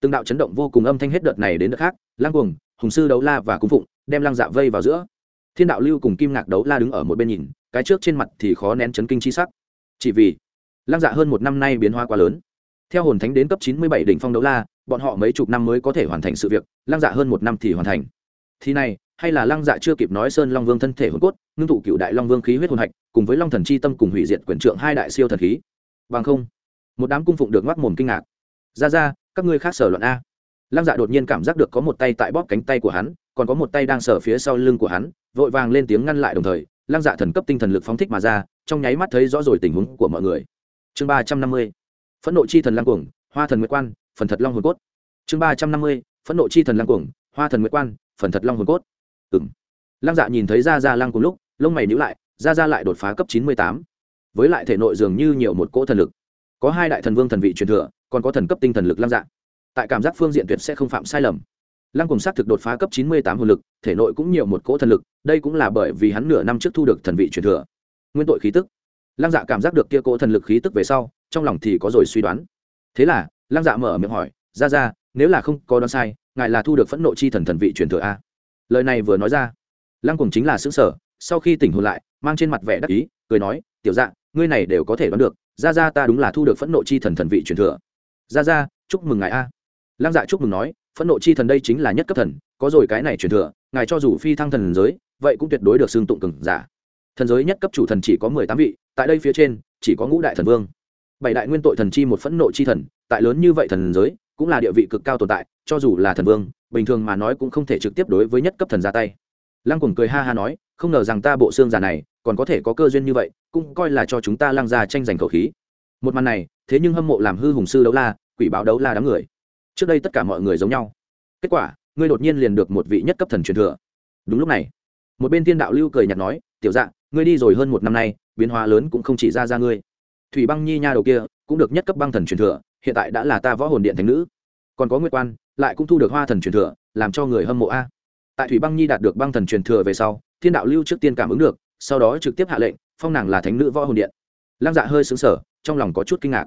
từng đạo chấn động vô cùng âm thanh hết đợt này đến đợt khác, lang cuồng, hùng sư đấu la và cung phụng, đem lăng dạ vây vào giữa. Thiên đạo lưu cùng kim ngạc đấu la đứng ở một bên nhìn, cái trước trên mặt thì khó nén chấn kinh chi sắc. Chỉ vì lăng dạ hơn một năm nay biến hóa quá lớn. Theo hồn thánh đến cấp chín mươi bảy đỉnh phong đấu la, bọn họ mấy chục năm mới có thể hoàn thành sự việc lăng dạ hơn một năm thì hoàn thành. Thì này, hay là lăng dạ chưa kịp nói sơn long vương thân thể hồn cốt, ngưng tụ cựu đại long vương khí huyết hồn hạch, cùng với long thần chi tâm cùng hủy diệt quyển trượng hai đại siêu thần khí. Bằng không, một đám cung phụng được ngoắc mồm kinh ngạc. Ra ra các ngươi khác sở luận a. Lăng dạ đột nhiên cảm giác được có một tay tại bóp cánh tay của hắn, còn có một tay đang sở phía sau lưng của hắn, vội vàng lên tiếng ngăn lại đồng thời, lăng dạ thần cấp tinh thần lực phóng thích mà ra, trong nháy mắt thấy rõ rồi tình huống của mọi người. Chương ba trăm năm mươi, phẫn nộ chi thần lăng cuồng, hoa thần nguyệt quan, phần thật long hồn cốt. Chương ba trăm năm mươi, phẫn nộ chi thần lăng cuồng, hoa thần nguyệt quan, phần thật long hồn cốt. Ừng lăng dạ nhìn thấy ra ra lăng cùng lúc, lông mày nhữ lại ra ra lại đột phá cấp chín mươi tám. Với lại thể nội dường như nhiều một cỗ thần lực. Có hai đại thần vương thần vị truyền thừa còn có thần cấp tinh thần lực lăng dạ. Tại cảm giác phương diện tuyệt sẽ không phạm sai lầm. Lăng cùng xác thực đột phá cấp chín mươi tám hồn lực, thể nội cũng nhiều một cỗ thần lực, đây cũng là bởi vì hắn nửa năm trước thu được thần vị truyền thừa. Nguyên tội khí tức. Lăng dạ cảm giác được kia cỗ thần lực khí tức về sau, trong lòng thì có rồi suy đoán. Thế là, lăng dạ mở miệng hỏi, ra ra, nếu là không có đoán sai, ngài là thu được phẫn nộ chi thần thần vị truyền thừa a? Lời này vừa nói ra, lăng cùng chính là xứng sở sau khi tỉnh hồn lại, mang trên mặt vẻ đắc ý, cười nói, tiểu dạ ngươi này đều có thể đoán được, ra ra ta đúng là thu được phẫn nộ chi thần thần vị truyền thừa ra ra, chúc mừng ngài a. Lăng dạ chúc mừng nói, phẫn nộ chi thần đây chính là nhất cấp thần, có rồi cái này truyền thừa, ngài cho dù phi thăng thần giới, vậy cũng tuyệt đối được xưng tụng cừng giả. Thần giới nhất cấp chủ thần chỉ có mười tám vị, tại đây phía trên, chỉ có ngũ đại thần vương. Bảy đại nguyên tội thần chi một phẫn nộ chi thần, tại lớn như vậy thần giới, cũng là địa vị cực cao tồn tại, cho dù là thần vương, bình thường mà nói cũng không thể trực tiếp đối với nhất cấp thần ra tay. Lăng cùng cười ha ha nói, không ngờ rằng ta bộ xương già này, còn có thể có cơ duyên như vậy, cũng coi là cho chúng ta lăng ra tranh giành khẩu khí. Một màn này thế nhưng hâm mộ làm hư hùng sư đấu la, quỷ báo đấu la đám người. Trước đây tất cả mọi người giống nhau. Kết quả, ngươi đột nhiên liền được một vị nhất cấp thần truyền thừa. Đúng lúc này, một bên thiên đạo lưu cười nhạt nói, tiểu dạ ngươi đi rồi hơn một năm nay, biến hóa lớn cũng không chỉ ra ra ngươi. Thủy băng nhi nha đầu kia, cũng được nhất cấp băng thần truyền thừa, hiện tại đã là ta võ hồn điện thành nữ. Còn có nguyệt quan, lại cũng thu được hoa thần truyền thừa, làm cho người hâm mộ a. Tại thủy băng nhi đạt được băng thần truyền thừa về sau, thiên đạo lưu trước tiên cảm ứng được, sau đó trực tiếp hạ lệnh, phong nàng là thánh nữ võ hồn điện. Lăng dạ hơi xứng sở trong lòng có chút kinh ngạc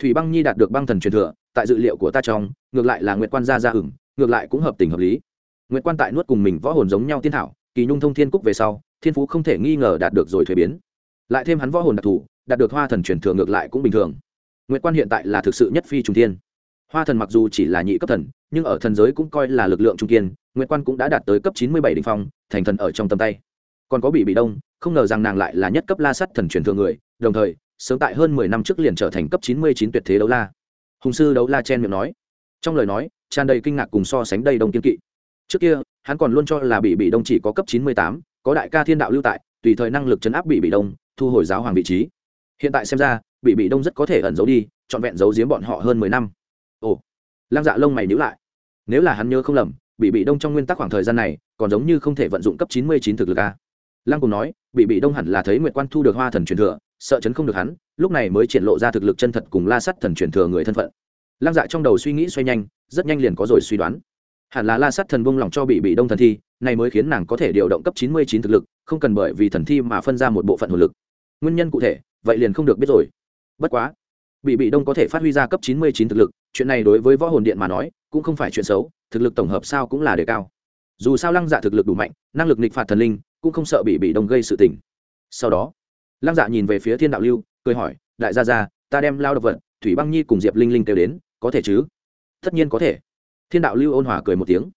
thủy băng nhi đạt được băng thần truyền thừa, tại dự liệu của ta trong, ngược lại là nguyệt quan gia gia ửng, ngược lại cũng hợp tình hợp lý. Nguyệt quan tại nuốt cùng mình võ hồn giống nhau tiên thảo, kỳ nhung thông thiên cúc về sau, thiên phú không thể nghi ngờ đạt được rồi thuế biến. Lại thêm hắn võ hồn đặc thù, đạt được hoa thần truyền thừa ngược lại cũng bình thường. Nguyệt quan hiện tại là thực sự nhất phi trung thiên. Hoa thần mặc dù chỉ là nhị cấp thần, nhưng ở thần giới cũng coi là lực lượng trung kiên, nguyệt quan cũng đã đạt tới cấp chín mươi bảy đ ỉ n h phong, thành thần ở trong tầm tay. Còn có bị bị đông, không ngờ rằng nàng lại là nhất cấp la sắt thần truyền thừa người, đồng thời sớm tại hơn mười năm trước liền trở thành cấp chín mươi chín tuyệt thế đấu la. Hùng sư đấu la chen miệng nói. Trong lời nói, tràn đầy kinh ngạc cùng so sánh đầy đông kiên kỵ. Trước kia, hắn còn luôn cho là bị bị đông chỉ có cấp chín mươi tám, có đại ca thiên đạo lưu tại, tùy thời năng lực chấn áp bị bị đông, thu hồi giáo hoàng vị trí. Hiện tại xem ra bị bị đông rất có thể ẩn giấu đi, trọn vẹn giấu giếm bọn họ hơn mười năm. Ồ, lăng dạ lông mày nhữ lại. Nếu là hắn nhớ không lầm bị bị đông trong nguyên tắc khoảng thời gian này, còn giống như không thể vận dụng cấp chín mươi chín thực lực a lăng cùng nói bị bị đông hẳn là thấy nguyệt quan thu được hoa thần truyền thừa sợ chấn không được hắn, lúc này mới triển lộ ra thực lực chân thật cùng la sắt thần truyền thừa người thân phận. Lăng dạ trong đầu suy nghĩ xoay nhanh, rất nhanh liền có rồi suy đoán. Hẳn là la sắt thần buông lòng cho bị bị đông thần thi, này mới khiến nàng có thể điều động cấp chín mươi chín thực lực, không cần bởi vì thần thi mà phân ra một bộ phận hồn lực. Nguyên nhân cụ thể, vậy liền không được biết rồi. Bất quá, bị bị đông có thể phát huy ra cấp chín mươi chín thực lực, chuyện này đối với võ hồn điện mà nói, cũng không phải chuyện xấu, thực lực tổng hợp sao cũng là đề cao. Dù sao lăng dạ thực lực đủ mạnh, năng lực nghịch phạt thần linh, cũng không sợ bị bị đông gây sự tình. Sau đó lăng dạ nhìn về phía thiên đạo lưu, cười hỏi, đại gia gia, ta đem lao độc vật, thủy băng nhi cùng diệp linh linh kêu đến, có thể chứ? Tất nhiên có thể. Thiên đạo lưu ôn hòa cười một tiếng.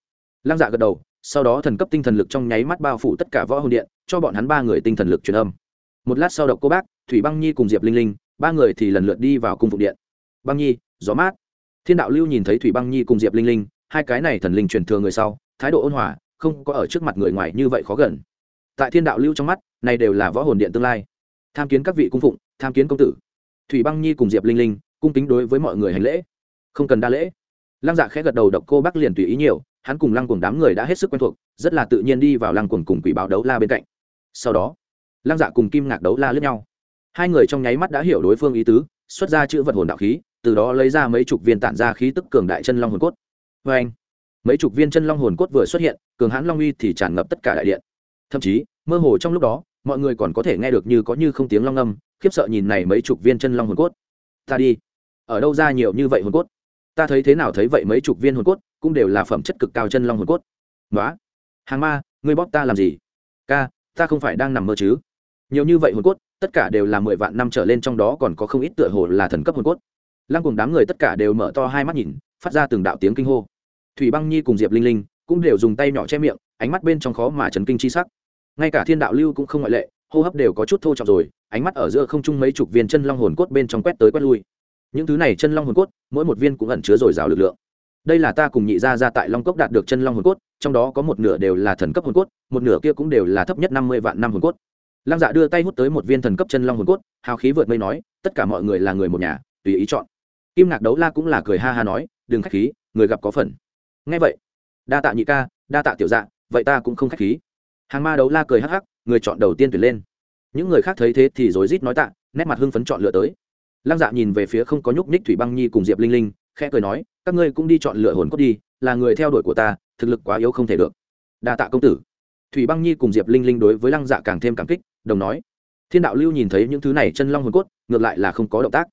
Lăng dạ gật đầu, sau đó thần cấp tinh thần lực trong nháy mắt bao phủ tất cả võ hồn điện, cho bọn hắn ba người tinh thần lực truyền âm. Một lát sau độc cô bác, thủy băng nhi cùng diệp linh linh, ba người thì lần lượt đi vào cung phục điện. Băng nhi, gió mát. Thiên đạo lưu nhìn thấy thủy băng nhi cùng diệp linh linh, hai cái này thần linh truyền thừa người sau, thái độ ôn hòa, không có ở trước mặt người ngoài như vậy khó gần. Tại thiên đạo lưu trong mắt, này đều là võ hồn điện tương lai tham kiến các vị cung phụng, tham kiến công tử. Thủy băng nhi cùng diệp linh linh, cung kính đối với mọi người hành lễ. Không cần đa lễ. Lăng dạ khẽ gật đầu độc cô bác liền tùy ý nhiều, hắn cùng lăng cùng đám người đã hết sức quen thuộc, rất là tự nhiên đi vào lăng cùng cùng quỷ báo đấu la bên cạnh. Sau đó, lăng dạ cùng kim ngạc đấu la lướt nhau. Hai người trong nháy mắt đã hiểu đối phương ý tứ, xuất ra chữ vật hồn đạo khí, từ đó lấy ra mấy chục viên tản ra khí tức cường đại chân long hồn cốt. Vê anh, mấy chục viên chân long hồn cốt vừa xuất hiện, cường hãn long uy thì tràn ngập tất cả đại điện. Thậm chí, mơ hồ trong lúc đó mọi người còn có thể nghe được như có như không tiếng long âm, khiếp sợ nhìn này mấy chục viên chân long hồn cốt. Ta đi. Ở đâu ra nhiều như vậy hồn cốt? Ta thấy thế nào thấy vậy mấy chục viên hồn cốt, cũng đều là phẩm chất cực cao chân long hồn cốt. Nói hàng ma, ngươi bóp ta làm gì? Ca, ta không phải đang nằm mơ chứ? Nhiều như vậy hồn cốt, tất cả đều là mười vạn năm trở lên trong đó còn có không ít tựa hồ là thần cấp hồn cốt. Lăng cùng đám người tất cả đều mở to hai mắt nhìn, phát ra từng đạo tiếng kinh hô. Thủy băng nhi cùng diệp linh linh cũng đều dùng tay nhỏ che miệng, ánh mắt bên trong khó mà chấn kinh chi sắc ngay cả thiên đạo lưu cũng không ngoại lệ, hô hấp đều có chút thô trọng rồi, ánh mắt ở giữa không trung mấy chục viên chân long hồn cốt bên trong quét tới quét lui. Những thứ này chân long hồn cốt, mỗi một viên cũng ẩn chứa dồi dào lực lượng. Đây là ta cùng nhị gia ra tại long cốc đạt được chân long hồn cốt, trong đó có một nửa đều là thần cấp hồn cốt, một nửa kia cũng đều là thấp nhất năm mươi vạn năm hồn cốt. Lăng dạ đưa tay hút tới một viên thần cấp chân long hồn cốt, hào khí vượt mây nói, tất cả mọi người là người một nhà, tùy ý chọn. Kim ngạc đấu la cũng là cười ha ha nói, đừng k h á c h khí, người gặp có phần. Ngay vậy, đa tạ nhị ca, đa tạ tiểu dạ vậy ta cũng không k h á c h khí hàng ma đấu la cười hắc hắc, người chọn đầu tiên tuyển lên. Những người khác thấy thế thì rối rít nói tạ, nét mặt hưng phấn chọn lựa tới. Lăng dạ nhìn về phía không có nhúc ních thủy băng nhi cùng diệp linh linh, khẽ cười nói, các ngươi cũng đi chọn lựa hồn cốt đi, là người theo đuổi của ta, thực lực quá yếu không thể được. Đa tạ công tử. Thủy băng nhi cùng diệp linh linh đối với lăng dạ càng thêm cảm kích, đồng nói. Thiên đạo lưu nhìn thấy những thứ này chân long hồn cốt, ngược lại là không có động tác.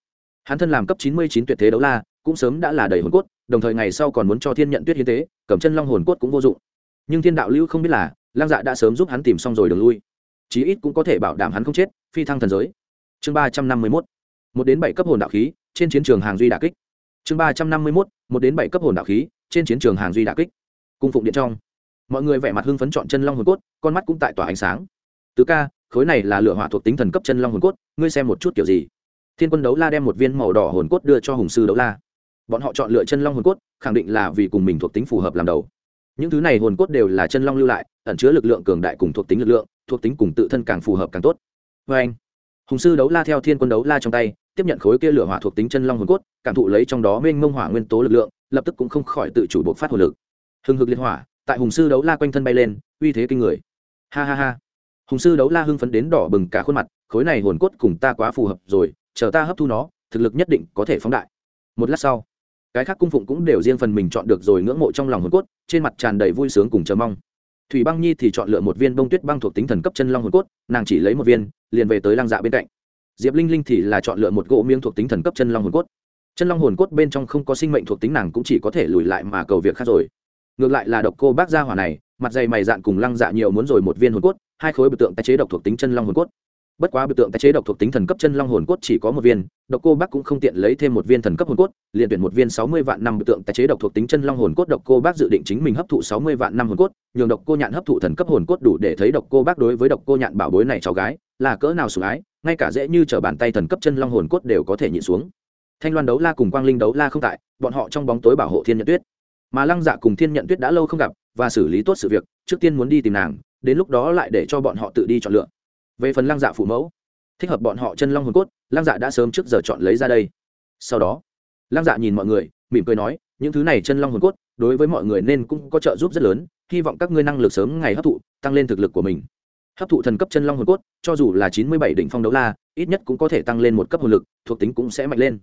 Hắn thân làm cấp chín mươi chín tuyệt thế đấu la, cũng sớm đã là đầy hồn cốt, đồng thời ngày sau còn muốn cho thiên nhận tuyết hiến tế, cầm chân long hồn cốt cũng vô dụng. Nhưng thiên đạo lưu không biết là Lang dạ đã sớm giúp hắn tìm xong rồi đường lui. Chí ít cũng có thể bảo đảm hắn không chết, phi thăng thần giới. Chương ba trăm năm mươi mốt. Một đến bảy cấp hồn đạo khí, trên chiến trường hàng duy đà kích. Chương ba trăm năm mươi mốt, một đến bảy cấp hồn đạo khí, trên chiến trường hàng duy đà kích. Cung phụng điện trong. Mọi người vẻ mặt hưng phấn chọn chân long hồn cốt, con mắt cũng tại tỏa ánh sáng. Tứ ca, khối này là lửa hỏa thuộc tính thần cấp chân long hồn cốt, ngươi xem một chút kiểu gì? Thiên quân đấu la đem một viên màu đỏ hồn cốt đưa cho hùng sư đấu la. Bọn họ chọn lựa chân long hồn cốt, khẳng định là vì cùng mình thuộc tính phù hợp làm đầu những thứ này hồn cốt đều là chân long lưu lại, ẩn chứa lực lượng cường đại cùng thuộc tính lực lượng, thuộc tính cùng tự thân càng phù hợp càng tốt. Vê anh, hùng sư đấu la theo thiên quân đấu la trong tay, tiếp nhận khối kia lửa hỏa thuộc tính chân long hồn cốt, cảm thụ lấy trong đó mênh mông hỏa nguyên tố lực lượng, lập tức cũng không khỏi tự chủ buộc phát hồn lực. Hừng hực liên hỏa, tại hùng sư đấu la quanh thân bay lên, uy thế kinh người. Ha ha ha. Hùng sư đấu la hưng phấn đến đỏ bừng cả khuôn mặt, khối này hồn cốt cùng ta quá phù hợp rồi, chờ ta hấp thu nó, thực lực nhất định có thể phóng đại. Một lát sau cái khác cung phụng cũng đều riêng phần mình chọn được rồi ngưỡng mộ trong lòng hồn cốt, trên mặt tràn đầy vui sướng cùng chờ mong. Thủy băng nhi thì chọn lựa một viên bông tuyết băng thuộc tính thần cấp chân long hồn cốt, nàng chỉ lấy một viên, liền về tới lăng dạ bên cạnh. Diệp linh linh thì là chọn lựa một gỗ miếng thuộc tính thần cấp chân long hồn cốt. Chân long hồn cốt bên trong không có sinh mệnh thuộc tính nàng cũng chỉ có thể lùi lại mà cầu việc khác rồi. Ngược lại là độc cô bác gia hỏa này, mặt dày mày dạn cùng lăng dạ nhiều muốn rồi một viên hồn cốt, hai khối biểu tượng tái chế độc thuộc tính chân long hồn cốt bất quá biểu tượng tái chế độc thuộc tính thần cấp chân long hồn cốt chỉ có một viên, độc cô bác cũng không tiện lấy thêm một viên thần cấp hồn cốt, liền tuyển một viên sáu mươi vạn năm biểu tượng tái chế độc thuộc tính chân long hồn cốt, độc cô bác dự định chính mình hấp thụ sáu mươi vạn năm hồn cốt, nhường độc cô nhạn hấp thụ thần cấp hồn cốt đủ để thấy độc cô bác đối với độc cô nhạn bảo bối này cháu gái, là cỡ nào sủng ái, ngay cả dễ như t bàn tay thần cấp chân long hồn cốt đều có thể nhịn xuống. Thanh loan đấu la cùng quang linh đấu la không tại, bọn họ trong bóng tối bảo hộ thiên nhận tuyết. Mà lăng dạ cùng thiên nhận tuyết đã lâu không gặp và xử lý tốt sự việc, trước tiên muốn đi tìm nàng, đến lúc đó lại để cho bọn họ tự đi chọn lựa về phần lăng dạ phụ mẫu, thích hợp bọn họ chân long hồn cốt, lăng dạ đã sớm trước giờ chọn lấy ra đây. Sau đó, lăng dạ nhìn mọi người, mỉm cười nói, những thứ này chân long hồn cốt, đối với mọi người nên cũng có trợ giúp rất lớn, hy vọng các ngươi năng lực sớm ngày hấp thụ, tăng lên thực lực của mình. Hấp thụ thần cấp chân long hồn cốt, cho dù là chín mươi bảy đỉnh phong đấu la, ít nhất cũng có thể tăng lên một cấp hồn lực, thuộc tính cũng sẽ mạnh lên.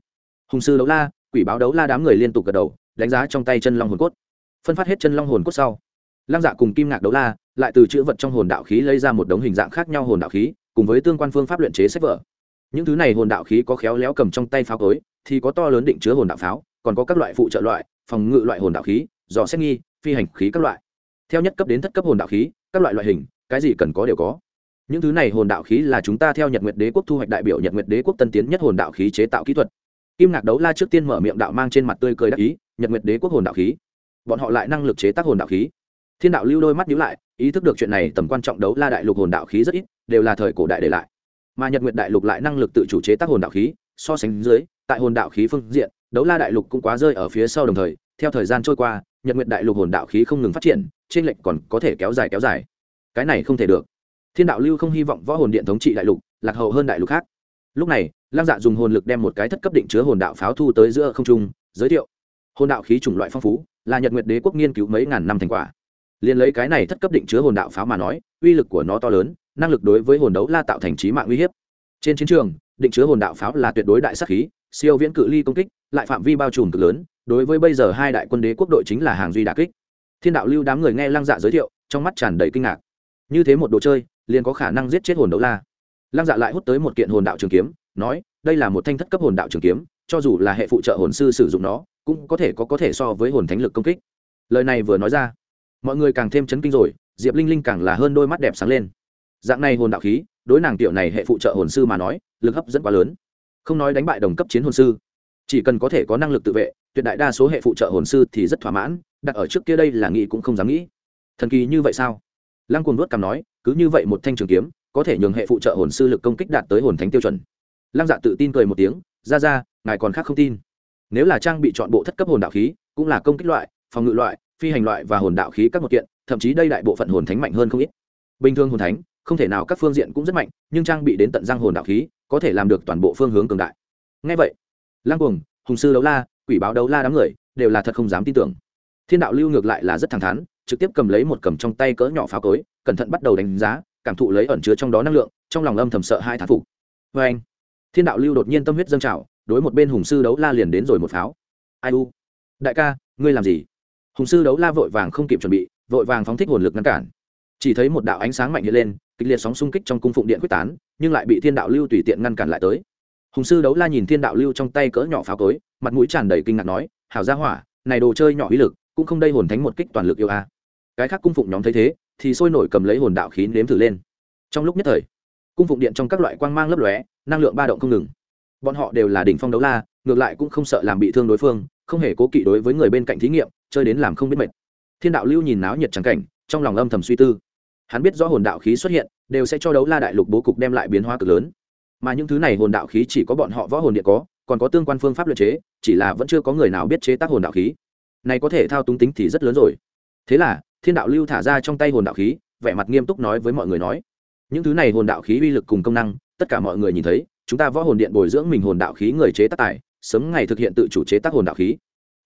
Hùng sư đấu la, quỷ báo đấu la đám người liên tục gật đầu, đánh giá trong tay chân long hồn cốt. Phân phát hết chân long hồn cốt sau lăng dạ cùng kim ngạc đấu la lại từ chữ vật trong hồn đạo khí lấy ra một đống hình dạng khác nhau hồn đạo khí cùng với tương quan phương pháp luyện chế sách vở những thứ này hồn đạo khí có khéo léo cầm trong tay pháo cối thì có to lớn định chứa hồn đạo pháo còn có các loại phụ trợ loại phòng ngự loại hồn đạo khí dò xét nghi phi hành khí các loại theo nhất cấp đến thất cấp hồn đạo khí các loại loại hình cái gì cần có đều có những thứ này hồn đạo khí là chúng ta theo nhật nguyệt đế quốc thu hoạch đại biểu nhật nguyệt đế quốc tân tiến nhất hồn đạo khí chế tạo kỹ thuật kim ngạc đấu la trước tiên mở miệng đạo mang trên mặt tươi cười đắc ý nhật nguyệt đế quốc hồn đạo khí bọn họ lại năng lực chế tác hồn đạo khí thiên đạo lưu đôi mắt nhíu lại, ý thức được chuyện này tầm quan trọng đấu la đại lục hồn đạo khí rất ít, đều là thời cổ đại để lại. Mà nhật nguyệt đại lục lại năng lực tự chủ chế tác hồn đạo khí, so sánh dưới, tại hồn đạo khí phương diện, đấu la đại lục cũng quá rơi ở phía sau đồng thời, theo thời gian trôi qua, nhật nguyệt đại lục hồn đạo khí không ngừng phát triển trên lệnh còn có thể kéo dài kéo dài. Cái này không thể được. Thiên đạo lưu không hy vọng võ hồn điện thống trị đại lục, lạc hậu hơn đại lục khác. Lúc này, lăng dạ dùng hồn lực đem một cái thất cấp định chứa hồn đạo pháo thu tới giữa không trung, giới thiệu. Hồn đạo khí chủng loại phong phú, là nhật nguyệt đế quốc nghiên cứu mấy ngàn năm thành quả liền lấy cái này thất cấp định chứa hồn đạo pháo mà nói, uy lực của nó to lớn, năng lực đối với hồn đấu la tạo thành trí mạng uy hiếp. Trên chiến trường, định chứa hồn đạo pháo là tuyệt đối đại sắc khí, siêu viễn cự ly công kích, lại phạm vi bao trùm cực lớn, đối với bây giờ hai đại quân đế quốc đội chính là hàng duy đà kích. Thiên đạo lưu đám người nghe lăng dạ giới thiệu, trong mắt tràn đầy kinh ngạc. Như thế một đồ chơi, liền có khả năng giết chết hồn đấu la. Lăng dạ lại hút tới một kiện hồn đạo trường kiếm, nói, đây là một thanh thất cấp hồn đạo trường kiếm, cho dù là hệ phụ trợ hồn sư sử dụng nó, cũng có thể có có thể so với hồn thánh lực công kích. Lời này vừa nói ra mọi người càng thêm chấn kinh rồi, diệp linh linh càng là hơn đôi mắt đẹp sáng lên. Dạng này hồn đạo khí, đối nàng tiểu này hệ phụ trợ hồn sư mà nói, lực hấp dẫn quá lớn. Không nói đánh bại đồng cấp chiến hồn sư, chỉ cần có thể có năng lực tự vệ, tuyệt đại đa số hệ phụ trợ hồn sư thì rất thỏa mãn, đặt ở trước kia đây là nghĩ cũng không dám nghĩ. Thần kỳ như vậy sao? Lăng cuồng nuốt cằm nói, cứ như vậy một thanh trường kiếm, có thể nhường hệ phụ trợ hồn sư lực công kích đạt tới hồn thánh tiêu chuẩn. Lăng dạ tự tin cười một tiếng, ra ra, ngài còn khác không tin. Nếu là trang bị chọn bộ thất cấp hồn đạo khí, cũng là công kích loại, phòng ngự loại phi hành loại và hồn đạo khí các một kiện, thậm chí đây đại bộ phận hồn thánh mạnh hơn không ít. Bình thường hồn thánh, không thể nào các phương diện cũng rất mạnh, nhưng trang bị đến tận răng hồn đạo khí, có thể làm được toàn bộ phương hướng cường đại. Ngay vậy, lăng cuồng, hùng sư đấu la, quỷ báo đấu la đám người đều là thật không dám tin tưởng. Thiên đạo lưu ngược lại là rất thẳng thắn, trực tiếp cầm lấy một cầm trong tay cỡ nhỏ pháo cối, cẩn thận bắt đầu đánh giá, cảm thụ lấy ẩn chứa trong đó năng lượng, trong lòng âm thầm sợ hai thán phục. Vê anh, thiên đạo lưu đột nhiên tâm huyết dâng trào, đối một bên hùng sư đấu la liền đến rồi một pháo. Ai u? Đại ca, ngươi làm gì? Hùng sư đấu la vội vàng không kịp chuẩn bị, vội vàng phóng thích hồn lực ngăn cản. Chỉ thấy một đạo ánh sáng mạnh hiện lên, kịch liệt sóng xung kích trong cung phụng điện quyết tán, nhưng lại bị thiên đạo lưu tùy tiện ngăn cản lại tới. Hùng sư đấu la nhìn thiên đạo lưu trong tay cỡ nhỏ pháo cối, mặt mũi tràn đầy kinh ngạc nói, hảo gia hỏa, này đồ chơi nhỏ ý lực, cũng không đây hồn thánh một kích toàn lực yêu a. Cái khác cung phụng nhóm thấy thế, thì sôi nổi cầm lấy hồn đạo khí nếm thử lên. Trong lúc nhất thời, cung phụng điện trong các loại quang mang lấp lóe, năng lượng ba động không ngừng. Bọn họ đều là đỉnh phong đấu la, ngược lại cũng không sợ làm bị thương đối phương, không hề cố kỵ đối với người bên cạnh thí nghiệm chơi đến làm không biết mệt. Thiên đạo lưu nhìn náo nhiệt trắng cảnh, trong lòng âm thầm suy tư. Hắn biết rõ hồn đạo khí xuất hiện, đều sẽ cho đấu la đại lục bố cục đem lại biến hóa cực lớn. Mà những thứ này hồn đạo khí chỉ có bọn họ võ hồn điện có, còn có tương quan phương pháp luyện chế, chỉ là vẫn chưa có người nào biết chế tác hồn đạo khí. Này có thể thao túng tính thì rất lớn rồi. Thế là, thiên đạo lưu thả ra trong tay hồn đạo khí, vẻ mặt nghiêm túc nói với mọi người nói, những thứ này hồn đạo khí uy lực cùng công năng, tất cả mọi người nhìn thấy, chúng ta võ hồn điện bồi dưỡng mình hồn đạo khí người chế tác tài, sớm ngày thực hiện tự chủ chế tác hồn đạo khí.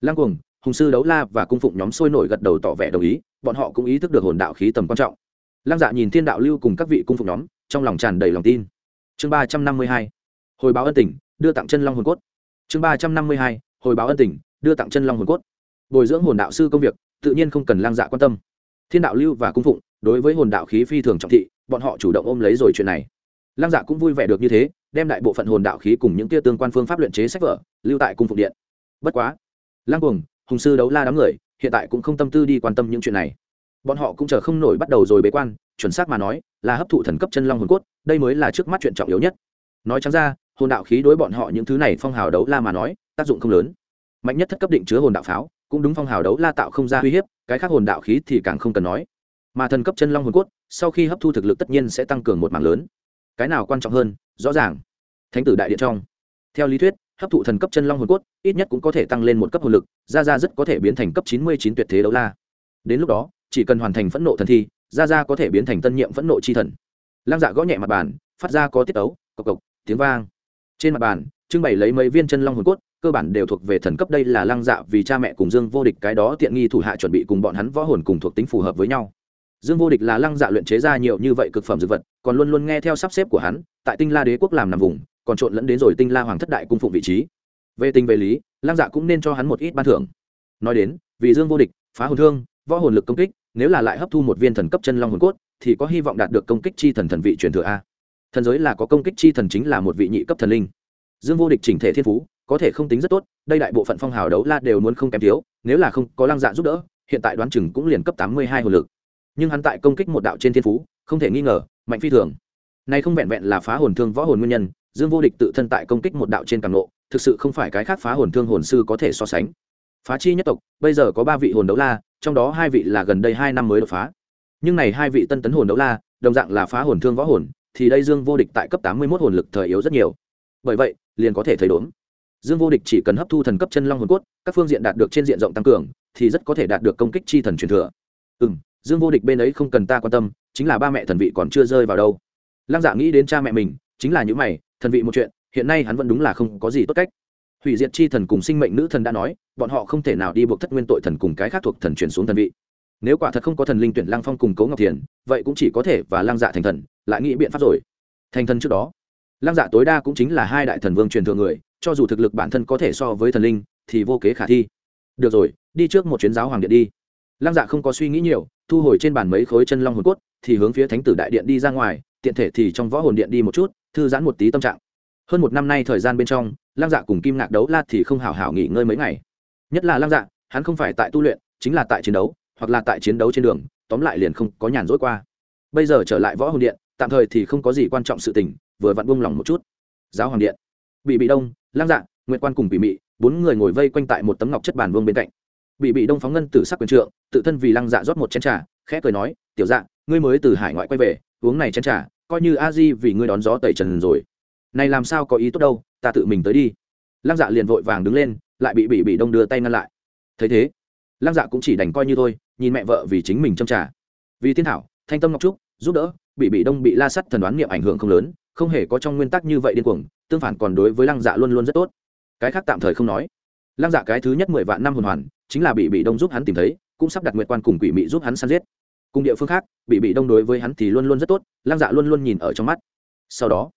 Lăng cuồng hùng sư đấu la và cung phụng nhóm sôi nổi gật đầu tỏ vẻ đồng ý, bọn họ cũng ý thức được hồn đạo khí tầm quan trọng. Lăng dạ nhìn thiên đạo lưu cùng các vị cung phụng nhóm, trong lòng tràn đầy lòng tin. Chương ba trăm năm mươi hai, hồi báo ân tình, đưa tặng chân long hồn cốt. Chương ba trăm năm mươi hai, hồi báo ân tình, đưa tặng chân long hồn cốt. Bồi dưỡng hồn đạo sư công việc, tự nhiên không cần lang dạ quan tâm. Thiên đạo lưu và cung phụng, đối với hồn đạo khí phi thường trọng thị, bọn họ chủ động ôm lấy rồi chuyện này. Lang dạ cũng vui vẻ được như thế, đem đại bộ phận hồn đạo khí cùng những tia tương quan phương pháp luyện chế sách vở, lưu tại cung phụng điện. Bất quá lang cuồng hùng sư đấu la đám người, hiện tại cũng không tâm tư đi quan tâm những chuyện này. Bọn họ cũng chờ không nổi bắt đầu rồi bế quan, chuẩn xác mà nói, là hấp thụ thần cấp chân long hồn cốt, đây mới là trước mắt chuyện trọng yếu nhất. Nói chẳng ra, hồn đạo khí đối bọn họ những thứ này phong hào đấu la mà nói, tác dụng không lớn. Mạnh nhất thất cấp định chứa hồn đạo pháo, cũng đúng phong hào đấu la tạo không ra uy hiếp, cái khác hồn đạo khí thì càng không cần nói. Mà thần cấp chân long hồn cốt, sau khi hấp thu thực lực tất nhiên sẽ tăng cường một mảng lớn. Cái nào quan trọng hơn, rõ ràng. Thánh tử đại điện trong. Theo lý thuyết hấp thụ thần cấp chân long hồn cốt, ít nhất cũng có thể tăng lên một cấp hồn lực ra ra rất có thể biến thành cấp chín mươi chín tuyệt thế đấu la. Đến lúc đó, chỉ cần hoàn thành phẫn nộ thần thi ra ra có thể biến thành tân nhiệm phẫn nộ chi thần. Lăng dạ gõ nhẹ mặt bàn, phát ra có tiết ấu cộc cộc, tiếng vang. Trên mặt bàn, trưng bày lấy mấy viên chân long hồn cốt, cơ bản đều thuộc về thần cấp, đây là lăng dạ vì cha mẹ cùng dương vô địch cái đó tiện nghi thủ hạ chuẩn bị cùng bọn hắn võ hồn cùng thuộc tính phù hợp với nhau. Dương vô địch là lăng dạ luyện chế ra nhiều như vậy cực phẩm dược vật, còn luôn luôn nghe theo sắp xếp của hắn, tại tinh la đế quốc làm nằm vùng còn trộn lẫn đến rồi tinh la hoàng thất đại cung phụng vị trí. Về tình về lý lăng dạ cũng nên cho hắn một ít ban thưởng. Nói đến, vì dương vô địch, phá hồn thương, võ hồn lực công kích, nếu là lại hấp thu một viên thần cấp chân long hồn cốt, thì có hy vọng đạt được công kích chi thần thần vị truyền thừa a. Thần giới là có công kích chi thần chính là một vị nhị cấp thần linh. Dương vô địch chỉnh thể thiên phú, có thể không tính rất tốt, đây đại bộ phận phong hào đấu la đều muốn không kém thiếu, nếu là không có lăng dạ giúp đỡ, hiện tại đoán chừng cũng liền cấp tám mươi hai hồn lực. Nhưng hắn tại công kích một đạo trên thiên phú, không thể nghi ngờ, mạnh phi thường. Nay không vẹn vẹn là phá hồn thương võ hồn nguyên nhân dương vô địch tự thân tại công kích một đạo trên càng lộ, thực sự không phải cái khác phá hồn thương hồn sư có thể so sánh. Phá chi nhất tộc, bây giờ có ba vị hồn đấu la, trong đó hai vị là gần đây hai năm mới đột phá. Nhưng này hai vị tân tấn hồn đấu la, đồng dạng là phá hồn thương võ hồn, thì đây dương vô địch tại cấp tám mươi một hồn lực thời yếu rất nhiều. Bởi vậy, liền có thể thấy đốn dương vô địch chỉ cần hấp thu thần cấp chân long hồn cốt, các phương diện đạt được trên diện rộng tăng cường, thì rất có thể đạt được công kích chi thần truyền thừa. Ừ m dương vô địch bên ấy không cần ta quan tâm, chính là ba mẹ thần vị còn chưa rơi vào đâu. Lăng dạ nghĩ đến cha mẹ mình, chính là những mày thần vị một chuyện, hiện nay hắn vẫn đúng là không có gì tốt cách. Hủy diệt chi thần cùng sinh mệnh nữ thần đã nói, bọn họ không thể nào đi buộc thất nguyên tội thần cùng cái khác thuộc thần chuyển xuống thần vị. Nếu quả thật không có thần linh tuyển lang phong cùng cấu ngọc thiền, vậy cũng chỉ có thể và lang dạ thành thần, lại nghĩ biện pháp rồi. Thành thần trước đó. Lang dạ tối đa cũng chính là hai đại thần vương truyền thừa người, cho dù thực lực bản thân có thể so với thần linh, thì vô kế khả thi. Được rồi, đi trước một chuyến giáo hoàng điện đi. Lang dạ không có suy nghĩ nhiều, thu hồi trên bàn mấy khối chân long hồn cốt, thì hướng phía thánh tử đại điện đi ra ngoài, tiện thể thì trong võ hồn điện đi một chút thư giãn một tí tâm trạng. Hơn một năm nay thời gian bên trong Lang dạ cùng kim ngạc đấu la thì không hào hảo nghỉ ngơi mấy ngày. Nhất là Lang dạ hắn không phải tại tu luyện, chính là tại chiến đấu, hoặc là tại chiến đấu trên đường, tóm lại liền không có nhàn rỗi qua. Bây giờ trở lại võ hồn điện, tạm thời thì không có gì quan trọng sự tình, vừa vặn buông lỏng một chút. Giáo hoàng điện. Bị bị đông Lang dạ nguyện quan cùng bị mị, bốn người ngồi vây quanh tại một tấm ngọc chất bàn vương bên cạnh. Bị bị đông phóng ngân từ sắc quyền trượng, tự thân vì lăng dạ rót một chén trà, khẽ cười nói, tiểu dạ ngươi mới từ hải ngoại quay về, uống này chén trà coi như a di vì ngươi đón gió tẩy trần rồi. Này làm sao có ý tốt đâu, ta tự mình tới đi. Lăng dạ liền vội vàng đứng lên, lại bị bị bị đông đưa tay ngăn lại. Thấy thế, lăng dạ cũng chỉ đành coi như thôi, nhìn mẹ vợ vì chính mình châm trả vì thiên thảo, thanh tâm ngọc trúc, giúp đỡ bị bị đông bị la sắt thần đoán niệm ảnh hưởng không lớn, không hề có trong nguyên tắc như vậy điên cuồng, tương phản còn đối với lăng dạ luôn luôn rất tốt. Cái khác tạm thời không nói. Lăng dạ cái thứ nhất mười vạn năm hồn hoàn, chính là bị bị đông giúp hắn tìm thấy, cũng sắp đặt nguyệt quan cùng quỷ mị giúp hắn săn giết cùng địa phương khác, bị bị đông đối với hắn thì luôn luôn rất tốt, lăng dạ luôn luôn nhìn ở trong mắt. Sau đó,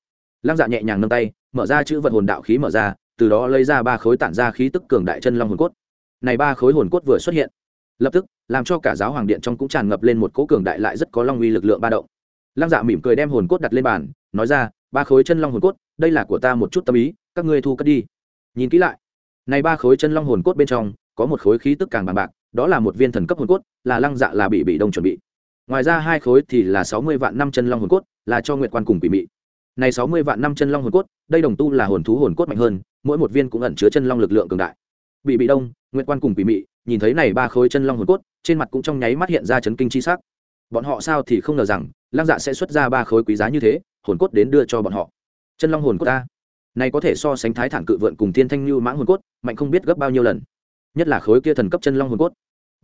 lăng dạ nhẹ nhàng nâng tay, mở ra chữ vật hồn đạo khí mở ra, từ đó lấy ra ba khối tản ra khí tức cường đại chân long hồn cốt. Này ba khối hồn cốt vừa xuất hiện, lập tức làm cho cả giáo hoàng điện trong cũng tràn ngập lên một cỗ cường đại lại rất có long uy lực lượng ba động. Lăng dạ mỉm cười đem hồn cốt đặt lên bàn, nói ra, ba khối chân long hồn cốt, đây là của ta một chút tâm ý, các ngươi thu cất đi. Nhìn kỹ lại, này ba khối chân long hồn cốt bên trong có một khối khí tức càng bằng bạc đó là một viên thần cấp hồn cốt, là lăng dạ là bị bị đông chuẩn bị. Ngoài ra hai khối thì là sáu mươi vạn năm chân long hồn cốt, là cho nguyệt quan cùng bị bị này sáu mươi vạn năm chân long hồn cốt, đây đồng tu là hồn thú hồn cốt mạnh hơn, mỗi một viên cũng ẩn chứa chân long lực lượng cường đại. Bị bị đông, nguyệt quan cùng bị mị, nhìn thấy này ba khối chân long hồn cốt, trên mặt cũng trong nháy mắt hiện ra chấn kinh chi sắc. Bọn họ sao thì không ngờ rằng, lăng dạ sẽ xuất ra ba khối quý giá như thế, hồn cốt đến đưa cho bọn họ. Chân long hồn cốt ta. Này có thể so sánh thái thản cự vượn cùng thiên thanh lưu mãng hồn cốt, mạnh không biết gấp bao nhiêu lần. Nhất là khối kia thần cấp chân long hồn cốt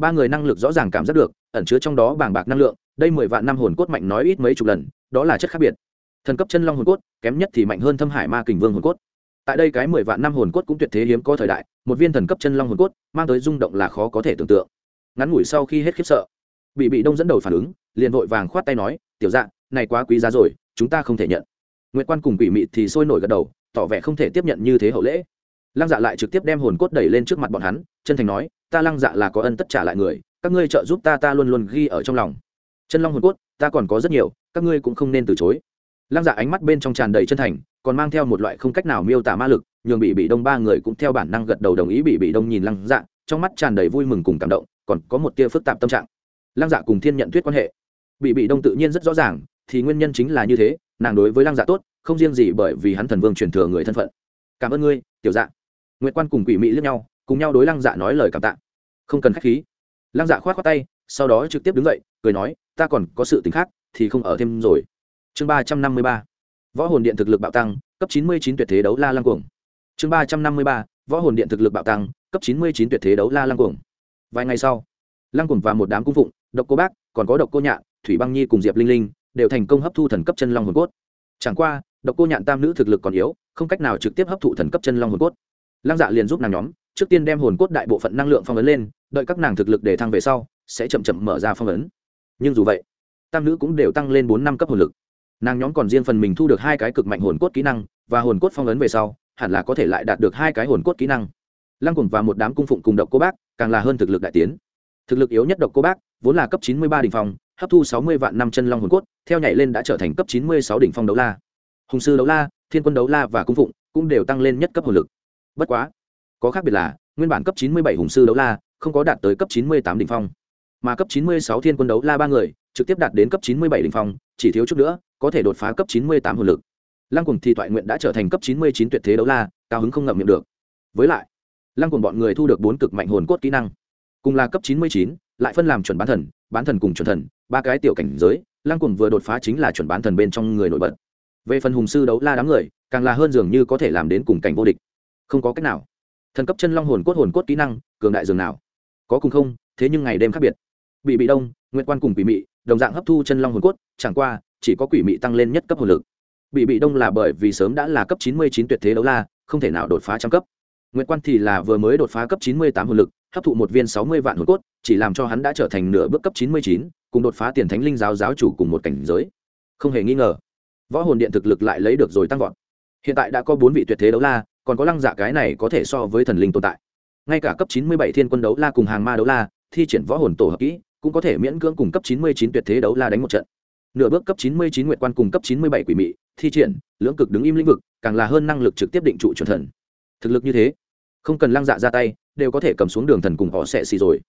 ba người năng lực rõ ràng cảm giác được, ẩn chứa trong đó bàng bạc năng lượng, đây mười vạn năm hồn cốt mạnh nói ít mấy chục lần, đó là chất khác biệt. Thần cấp chân long hồn cốt, kém nhất thì mạnh hơn thâm hải ma kình vương hồn cốt. Tại đây cái mười vạn năm hồn cốt cũng tuyệt thế hiếm có thời đại, một viên thần cấp chân long hồn cốt, mang tới rung động là khó có thể tưởng tượng. Ngắn ngủi sau khi hết khiếp sợ bị bị đông dẫn đầu phản ứng, liền vội vàng khoát tay nói, tiểu dạng này quá quý giá rồi, chúng ta không thể nhận. Nguyệt quan cùng quỷ mị thì sôi nổi gật đầu, tỏ vẻ không thể tiếp nhận như thế hậu lễ lăng dạ lại trực tiếp đem hồn cốt đẩy lên trước mặt bọn hắn, chân thành nói, ta lăng dạ là có ân tất trả lại người, các ngươi trợ giúp ta ta luôn luôn ghi ở trong lòng. Chân long hồn cốt, ta còn có rất nhiều, các ngươi cũng không nên từ chối. Lăng dạ ánh mắt bên trong tràn đầy chân thành, còn mang theo một loại không cách nào miêu tả ma lực, nhường bị bị đông ba người cũng theo bản năng gật đầu đồng ý bị bị đông nhìn lăng dạ trong mắt tràn đầy vui mừng cùng cảm động, còn có một tia phức tạp tâm trạng. Lăng dạ cùng thiên nhận thuyết quan hệ. Bị bị đông tự nhiên rất rõ ràng, thì nguyên nhân chính là như thế, nàng đối với lăng dạ tốt, không riêng gì bởi vì hắn thần vương truyền thừa người thân phận. Cảm ơn ngươi, tiểu dạ nguyệt quan cùng quỷ Mị liếc nhau, cùng nhau đối lăng dạ nói lời cảm tạ. Không cần khách khí. Lăng dạ khoát khoát tay, sau đó trực tiếp đứng dậy, cười nói, ta còn có sự tình khác, thì không ở thêm rồi. Chương ba trăm năm mươi ba. Võ hồn điện thực lực bạo tăng, cấp chín mươi chín tuyệt thế đấu la lăng cuồng. Chương ba trăm năm mươi ba. Võ hồn điện thực lực bạo tăng, cấp chín mươi chín tuyệt thế đấu la lăng cuồng. Vài ngày sau, lăng cuồng và một đám cung phụng, độc cô bác, còn có độc cô nhạn, thủy băng nhi cùng diệp linh linh, đều thành công hấp thu thần cấp chân long hồn cốt. Chẳng qua, độc cô nhạn tam nữ thực lực còn yếu, không cách nào trực tiếp hấp thụ thần cấp chân long hồn cốt lăng dạ liền giúp nàng nhóm, trước tiên đem hồn cốt đại bộ phận năng lượng phong ấn lên, đợi các nàng thực lực để thăng về sau, sẽ chậm chậm mở ra phong ấn. Nhưng dù vậy, tam nữ cũng đều tăng lên bốn năm cấp hồn lực. Nàng nhóm còn riêng phần mình thu được hai cái cực mạnh hồn cốt kỹ năng, và hồn cốt phong ấn về sau, hẳn là có thể lại đạt được hai cái hồn cốt kỹ năng. Lăng cùng và một đám cung phụng cùng độc cô bác, càng là hơn thực lực đại tiến. Thực lực yếu nhất độc cô bác, vốn là cấp chín mươi ba đ ỉ n h phòng hấp thu sáu mươi vạn năm chân long hồn cốt, theo nhảy lên đã trở thành cấp chín mươi sáu đỉnh phong đấu la. Hùng sư đấu la, thiên quân đấu la và cung phụng cũng đều tăng lên nhất cấp hồn lực bất quá, có khác biệt là, nguyên bản cấp chín mươi bảy hùng sư đấu la, không có đạt tới cấp chín mươi tám đỉnh phong. Mà cấp chín mươi sáu thiên quân đấu la ba người, trực tiếp đạt đến cấp chín mươi bảy đỉnh phong, chỉ thiếu chút nữa, có thể đột phá cấp chín mươi tám hồn lực. Lăng cùng thì thoại nguyện đã trở thành cấp chín mươi chín tuyệt thế đấu la, cao hứng không ngậm miệng được. Với lại, lăng cùng bọn người thu được bốn cực mạnh hồn cốt kỹ năng. Cùng là cấp chín mươi chín, lại phân làm chuẩn bán thần bán thần cùng chuẩn thần, ba cái tiểu cảnh giới, lăng cùng vừa đột phá chính là chuẩn bán thần bên trong người nổi bật. Về phần hùng sư đấu la đám người, càng là hơn dường như có thể làm đến cùng cảnh vô địch không có cách nào. Thần cấp chân long hồn cốt hồn cốt kỹ năng, cường đại dường nào. Có cùng không, thế nhưng ngày đêm khác biệt. Bị bị đông nguyện quan cùng bị mị, đồng dạng hấp thu chân long hồn cốt, chẳng qua, chỉ có quỷ mị tăng lên nhất cấp hồn lực. Bị bị đông là bởi vì sớm đã là cấp chín mươi chín tuyệt thế đấu la, không thể nào đột phá trăm cấp. Nguyện quan thì là vừa mới đột phá cấp chín mươi tám hồn lực, hấp thụ một viên sáu mươi vạn hồn cốt, chỉ làm cho hắn đã trở thành nửa bước cấp chín mươi chín, cùng đột phá tiền thánh linh giáo giáo chủ cùng một cảnh giới. Không hề nghi ngờ, võ hồn điện thực lực lại lấy được rồi tăng vọt. Hiện tại đã có bốn vị tuyệt thế đấu la còn có lăng dạ cái này có thể so với thần linh tồn tại. Ngay cả cấp chín mươi bảy thiên quân đấu la cùng hàng ma đấu la, thi triển võ hồn tổ hợp kỹ, cũng có thể miễn cưỡng cùng cấp chín mươi chín tuyệt thế đấu la đánh một trận. Nửa bước cấp chín mươi chín nguyệt quan cùng cấp chín mươi bảy quỷ mị, thi triển, lưỡng cực đứng im lĩnh vực, càng là hơn năng lực trực tiếp định trụ chuẩn thần. Thực lực như thế, không cần lăng dạ ra tay, đều có thể cầm xuống đường thần cùng họ sẽ xì rồi.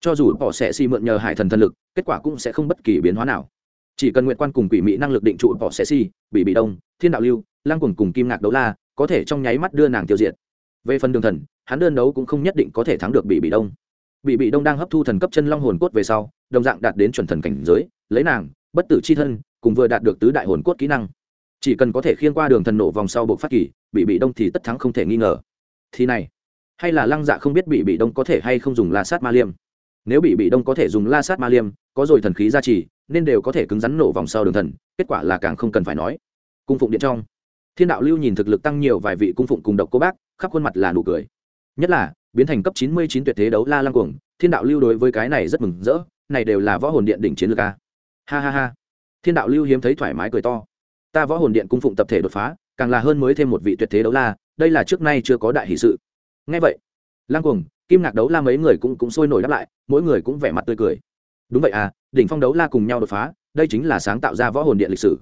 Cho dù họ sẽ xì mượn nhờ hải thần thần lực, kết quả cũng sẽ không bất kỳ biến hóa nào. Chỉ cần nguyện quan cùng quỷ mị năng lực định trụ họ sẽ xì bị bị đông, thiên đạo lưu, lăng cùng cùng kim ngạc đấu la có thể trong nháy mắt đưa nàng tiêu diệt. Về phần đường thần, hắn đơn đấu cũng không nhất định có thể thắng được bị bị đông. Bị bị đông đang hấp thu thần cấp chân long hồn cốt về sau, đồng dạng đạt đến chuẩn thần cảnh giới, lấy nàng, bất tử c h i thân, cùng vừa đạt được tứ đại hồn cốt kỹ năng. Chỉ cần có thể khiên qua đường thần nổ vòng sau buộc phát kỳ bị bị đông thì tất thắng không thể nghi ngờ. Thì này, hay là lăng dạ không biết bị bị đông có thể hay không dùng la sát ma liêm. Nếu bị bị đông có thể dùng la sát ma liêm, có rồi thần khí gia trì, nên đều có thể cứng rắn nổ vòng sau đường thần, kết quả là càng không cần phải nói. Cung phụng điện trong thiên đạo lưu nhìn thực lực tăng nhiều vài vị cung phụng cùng độc cô bác, khắp khuôn mặt là nụ cười. Nhất là, biến thành cấp chín mươi chín tuyệt thế đấu la lăng cuồng, thiên đạo lưu đối với cái này rất mừng rỡ, này đều là võ hồn điện đỉnh chiến lược a. Ha ha ha. Thiên đạo lưu hiếm thấy thoải mái cười to. Ta võ hồn điện cung phụng tập thể đột phá, càng là hơn mới thêm một vị tuyệt thế đấu la, đây là trước nay chưa có đại hỷ sự. Ngay vậy, lăng cuồng, kim ngạc đấu la mấy người cũng cũng sôi nổi đáp lại, mỗi người cũng vẻ mặt tươi cười. Đúng vậy à đỉnh phong đấu la cùng nhau đột phá, đây chính là sáng tạo ra võ hồn điện lịch sử.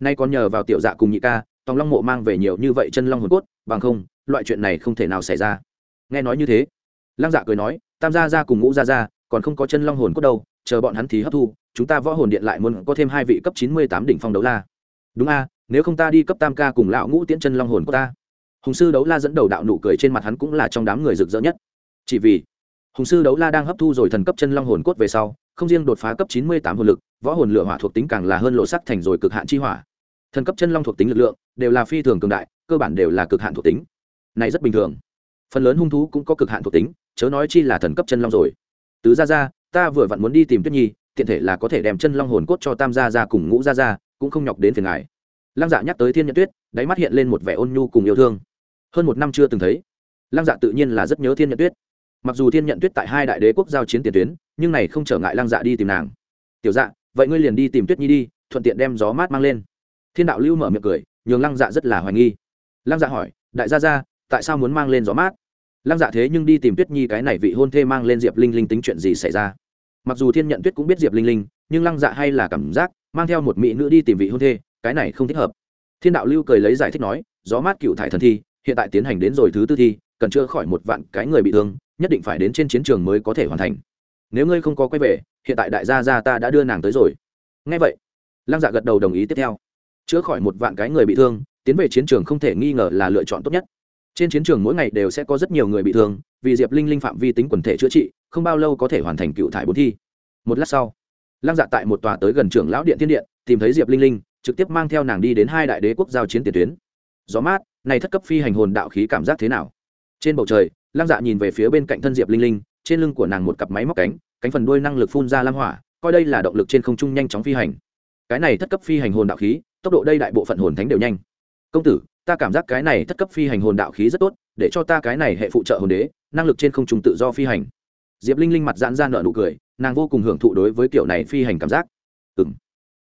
Nay còn nhờ vào tiểu dạ cùng nhị ca tòng long mộ mang về nhiều như vậy chân long hồn cốt, bằng không, loại chuyện này không thể nào xảy ra. Nghe nói như thế, lăng dạ cười nói, tam gia ra cùng ngũ gia ra còn không có chân long hồn cốt đâu, chờ bọn hắn thì hấp thu, chúng ta võ hồn điện lại muốn có thêm hai vị cấp chín mươi tám đỉnh phong đấu la. Đúng a, nếu không ta đi cấp tam ca cùng lão ngũ tiễn chân long hồn của ta. Hùng sư đấu la dẫn đầu đạo nụ cười trên mặt hắn cũng là trong đám người rực rỡ nhất. Chỉ vì, hùng sư đấu la đang hấp thu rồi thần cấp chân long hồn cốt về sau, không riêng đột phá cấp chín mươi tám hồn lực, võ hồn lửa hỏa thuộc tính càng là hơn lộ sắc thành rồi cực hạn chi hỏa thần cấp chân long thuộc tính lực lượng, đều là phi thường cường đại, cơ bản đều là cực hạn thuộc tính. Này rất bình thường. Phần lớn hung thú cũng có cực hạn thuộc tính, chớ nói chi là thần cấp chân long rồi. Tứ gia gia, ta vừa vặn muốn đi tìm tuyết nhi, tiện thể là có thể đem chân long hồn cốt cho tam gia gia cùng ngũ gia gia, cũng không nhọc đến phiền ngài. Lăng dạ nhắc tới thiên nhật tuyết, đáy mắt hiện lên một vẻ ôn nhu cùng yêu thương. Hơn một năm chưa từng thấy. Lăng dạ tự nhiên là rất nhớ thiên nhật tuyết. Mặc dù thiên nhận tuyết tại hai đại đế quốc giao chiến tiền tuyến, nhưng này không trở ngại lăng dạ đi tìm nàng. Tiểu dạ vậy ngươi liền đi tìm tuyết nhi đi, thuận tiện đem gió mát mang lên thiên đạo lưu mở miệng cười, nhường lăng dạ rất là hoài nghi. Lăng dạ hỏi, đại gia gia, tại sao muốn mang lên gió mát? Lăng dạ thế nhưng đi tìm tuyết nhi cái này vị hôn thê mang lên diệp linh linh tính chuyện gì xảy ra. Mặc dù thiên nhận tuyết cũng biết diệp linh linh, nhưng lăng dạ hay là cảm giác mang theo một mỹ nữ đi tìm vị hôn thê, cái này không thích hợp. Thiên đạo lưu cười lấy giải thích nói, gió mát cựu thải thần thi, hiện tại tiến hành đến rồi thứ tư thi, cần chữa khỏi một vạn cái người bị thương, nhất định phải đến trên chiến trường mới có thể hoàn thành. Nếu ngươi không có quay về, hiện tại đại gia gia ta đã đưa nàng tới rồi. Ngay vậy, lăng dạ gật đầu đồng ý tiếp theo chữa khỏi một vạn cái người bị thương, tiến về chiến trường không thể nghi ngờ là lựa chọn tốt nhất. Trên chiến trường mỗi ngày đều sẽ có rất nhiều người bị thương, vì diệp linh linh phạm vi tính quần thể chữa trị, không bao lâu có thể hoàn thành cựu thải bốn thi. Một lát sau, lăng dạ tại một tòa tới gần trưởng lão điện thiên điện, tìm thấy diệp linh linh, trực tiếp mang theo nàng đi đến hai đại đế quốc giao chiến tiền tuyến. Gió mát, này thất cấp phi hành hồn đạo khí cảm giác thế nào? Trên bầu trời, lăng dạ nhìn về phía bên cạnh thân diệp linh linh, trên lưng của nàng một cặp máy móc cánh cánh phần đuôi năng lực phun ra lam hỏa, coi đây là động lực trên không trung nhanh chóng phi hành. Cái này thất cấp phi hành hồn đạo khí tốc độ đây đại bộ phận hồn thánh đều nhanh. Công tử, ta cảm giác cái này thất cấp phi hành hồn đạo khí rất tốt, để cho ta cái này hệ phụ trợ hồn đế, năng lực trên không trung tự do phi hành. Diệp linh linh mặt giãn ra nợ nụ cười, nàng vô cùng hưởng thụ đối với kiểu này phi hành cảm giác. Ừ m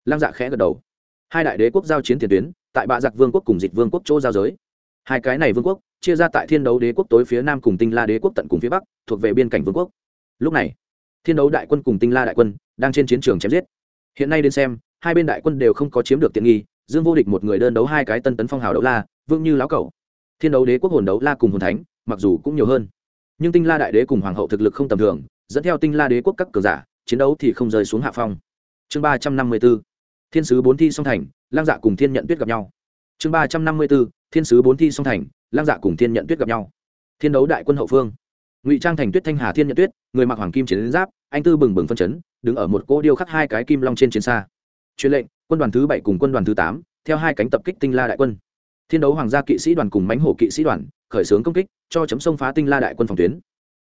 lăng dạ khẽ gật đầu. Hai đại đế quốc giao chiến tiền tuyến, tại bạ giặc vương quốc cùng dịch vương quốc chỗ giao giới. Hai cái này vương quốc, chia ra tại thiên đấu đế quốc tối phía nam cùng tinh la đế quốc tận cùng phía bắc, thuộc về biên cảnh vương quốc. Lúc này, thiên đấu đại quân cùng tinh la đại quân đang trên chiến trường chém giết. Hiện nay đến xem hai bên đại quân đều không có chiếm được tiện nghi, dương vô địch một người đơn đấu hai cái tân tấn phong hào đấu la vương như láo cầu thiên đấu đế quốc hồn đấu la cùng hồn thánh, mặc dù cũng nhiều hơn. Nhưng tinh la đại đế cùng hoàng hậu thực lực không tầm thường, dẫn theo tinh la đế quốc các cường giả, chiến đấu thì không rơi xuống hạ phong. Chương ba trăm năm mươi b ố thiên sứ bốn thi song thành lang dạ cùng thiên nhận tuyết gặp nhau. Chương ba trăm năm mươi b ố thiên sứ bốn thi song thành lang dạ cùng thiên nhận tuyết gặp nhau. Thiên đấu đại quân hậu phương. Ngụy trang thành tuyết thanh hà thiên nhận tuyết, người mặc hoàng kim chiến giáp, anh tư bừng bừng phân chấn, đứng ở một cỗ điêu khắc hai cái kim long trên chiến xa truyền lệnh, quân đoàn thứ bảy cùng quân đoàn thứ tám, theo hai cánh tập kích tinh la đại quân. Thiên đấu hoàng gia kỵ sĩ đoàn cùng mánh hổ kỵ sĩ đoàn, khởi xướng công kích, cho chấm sông phá tinh la đại quân phòng tuyến.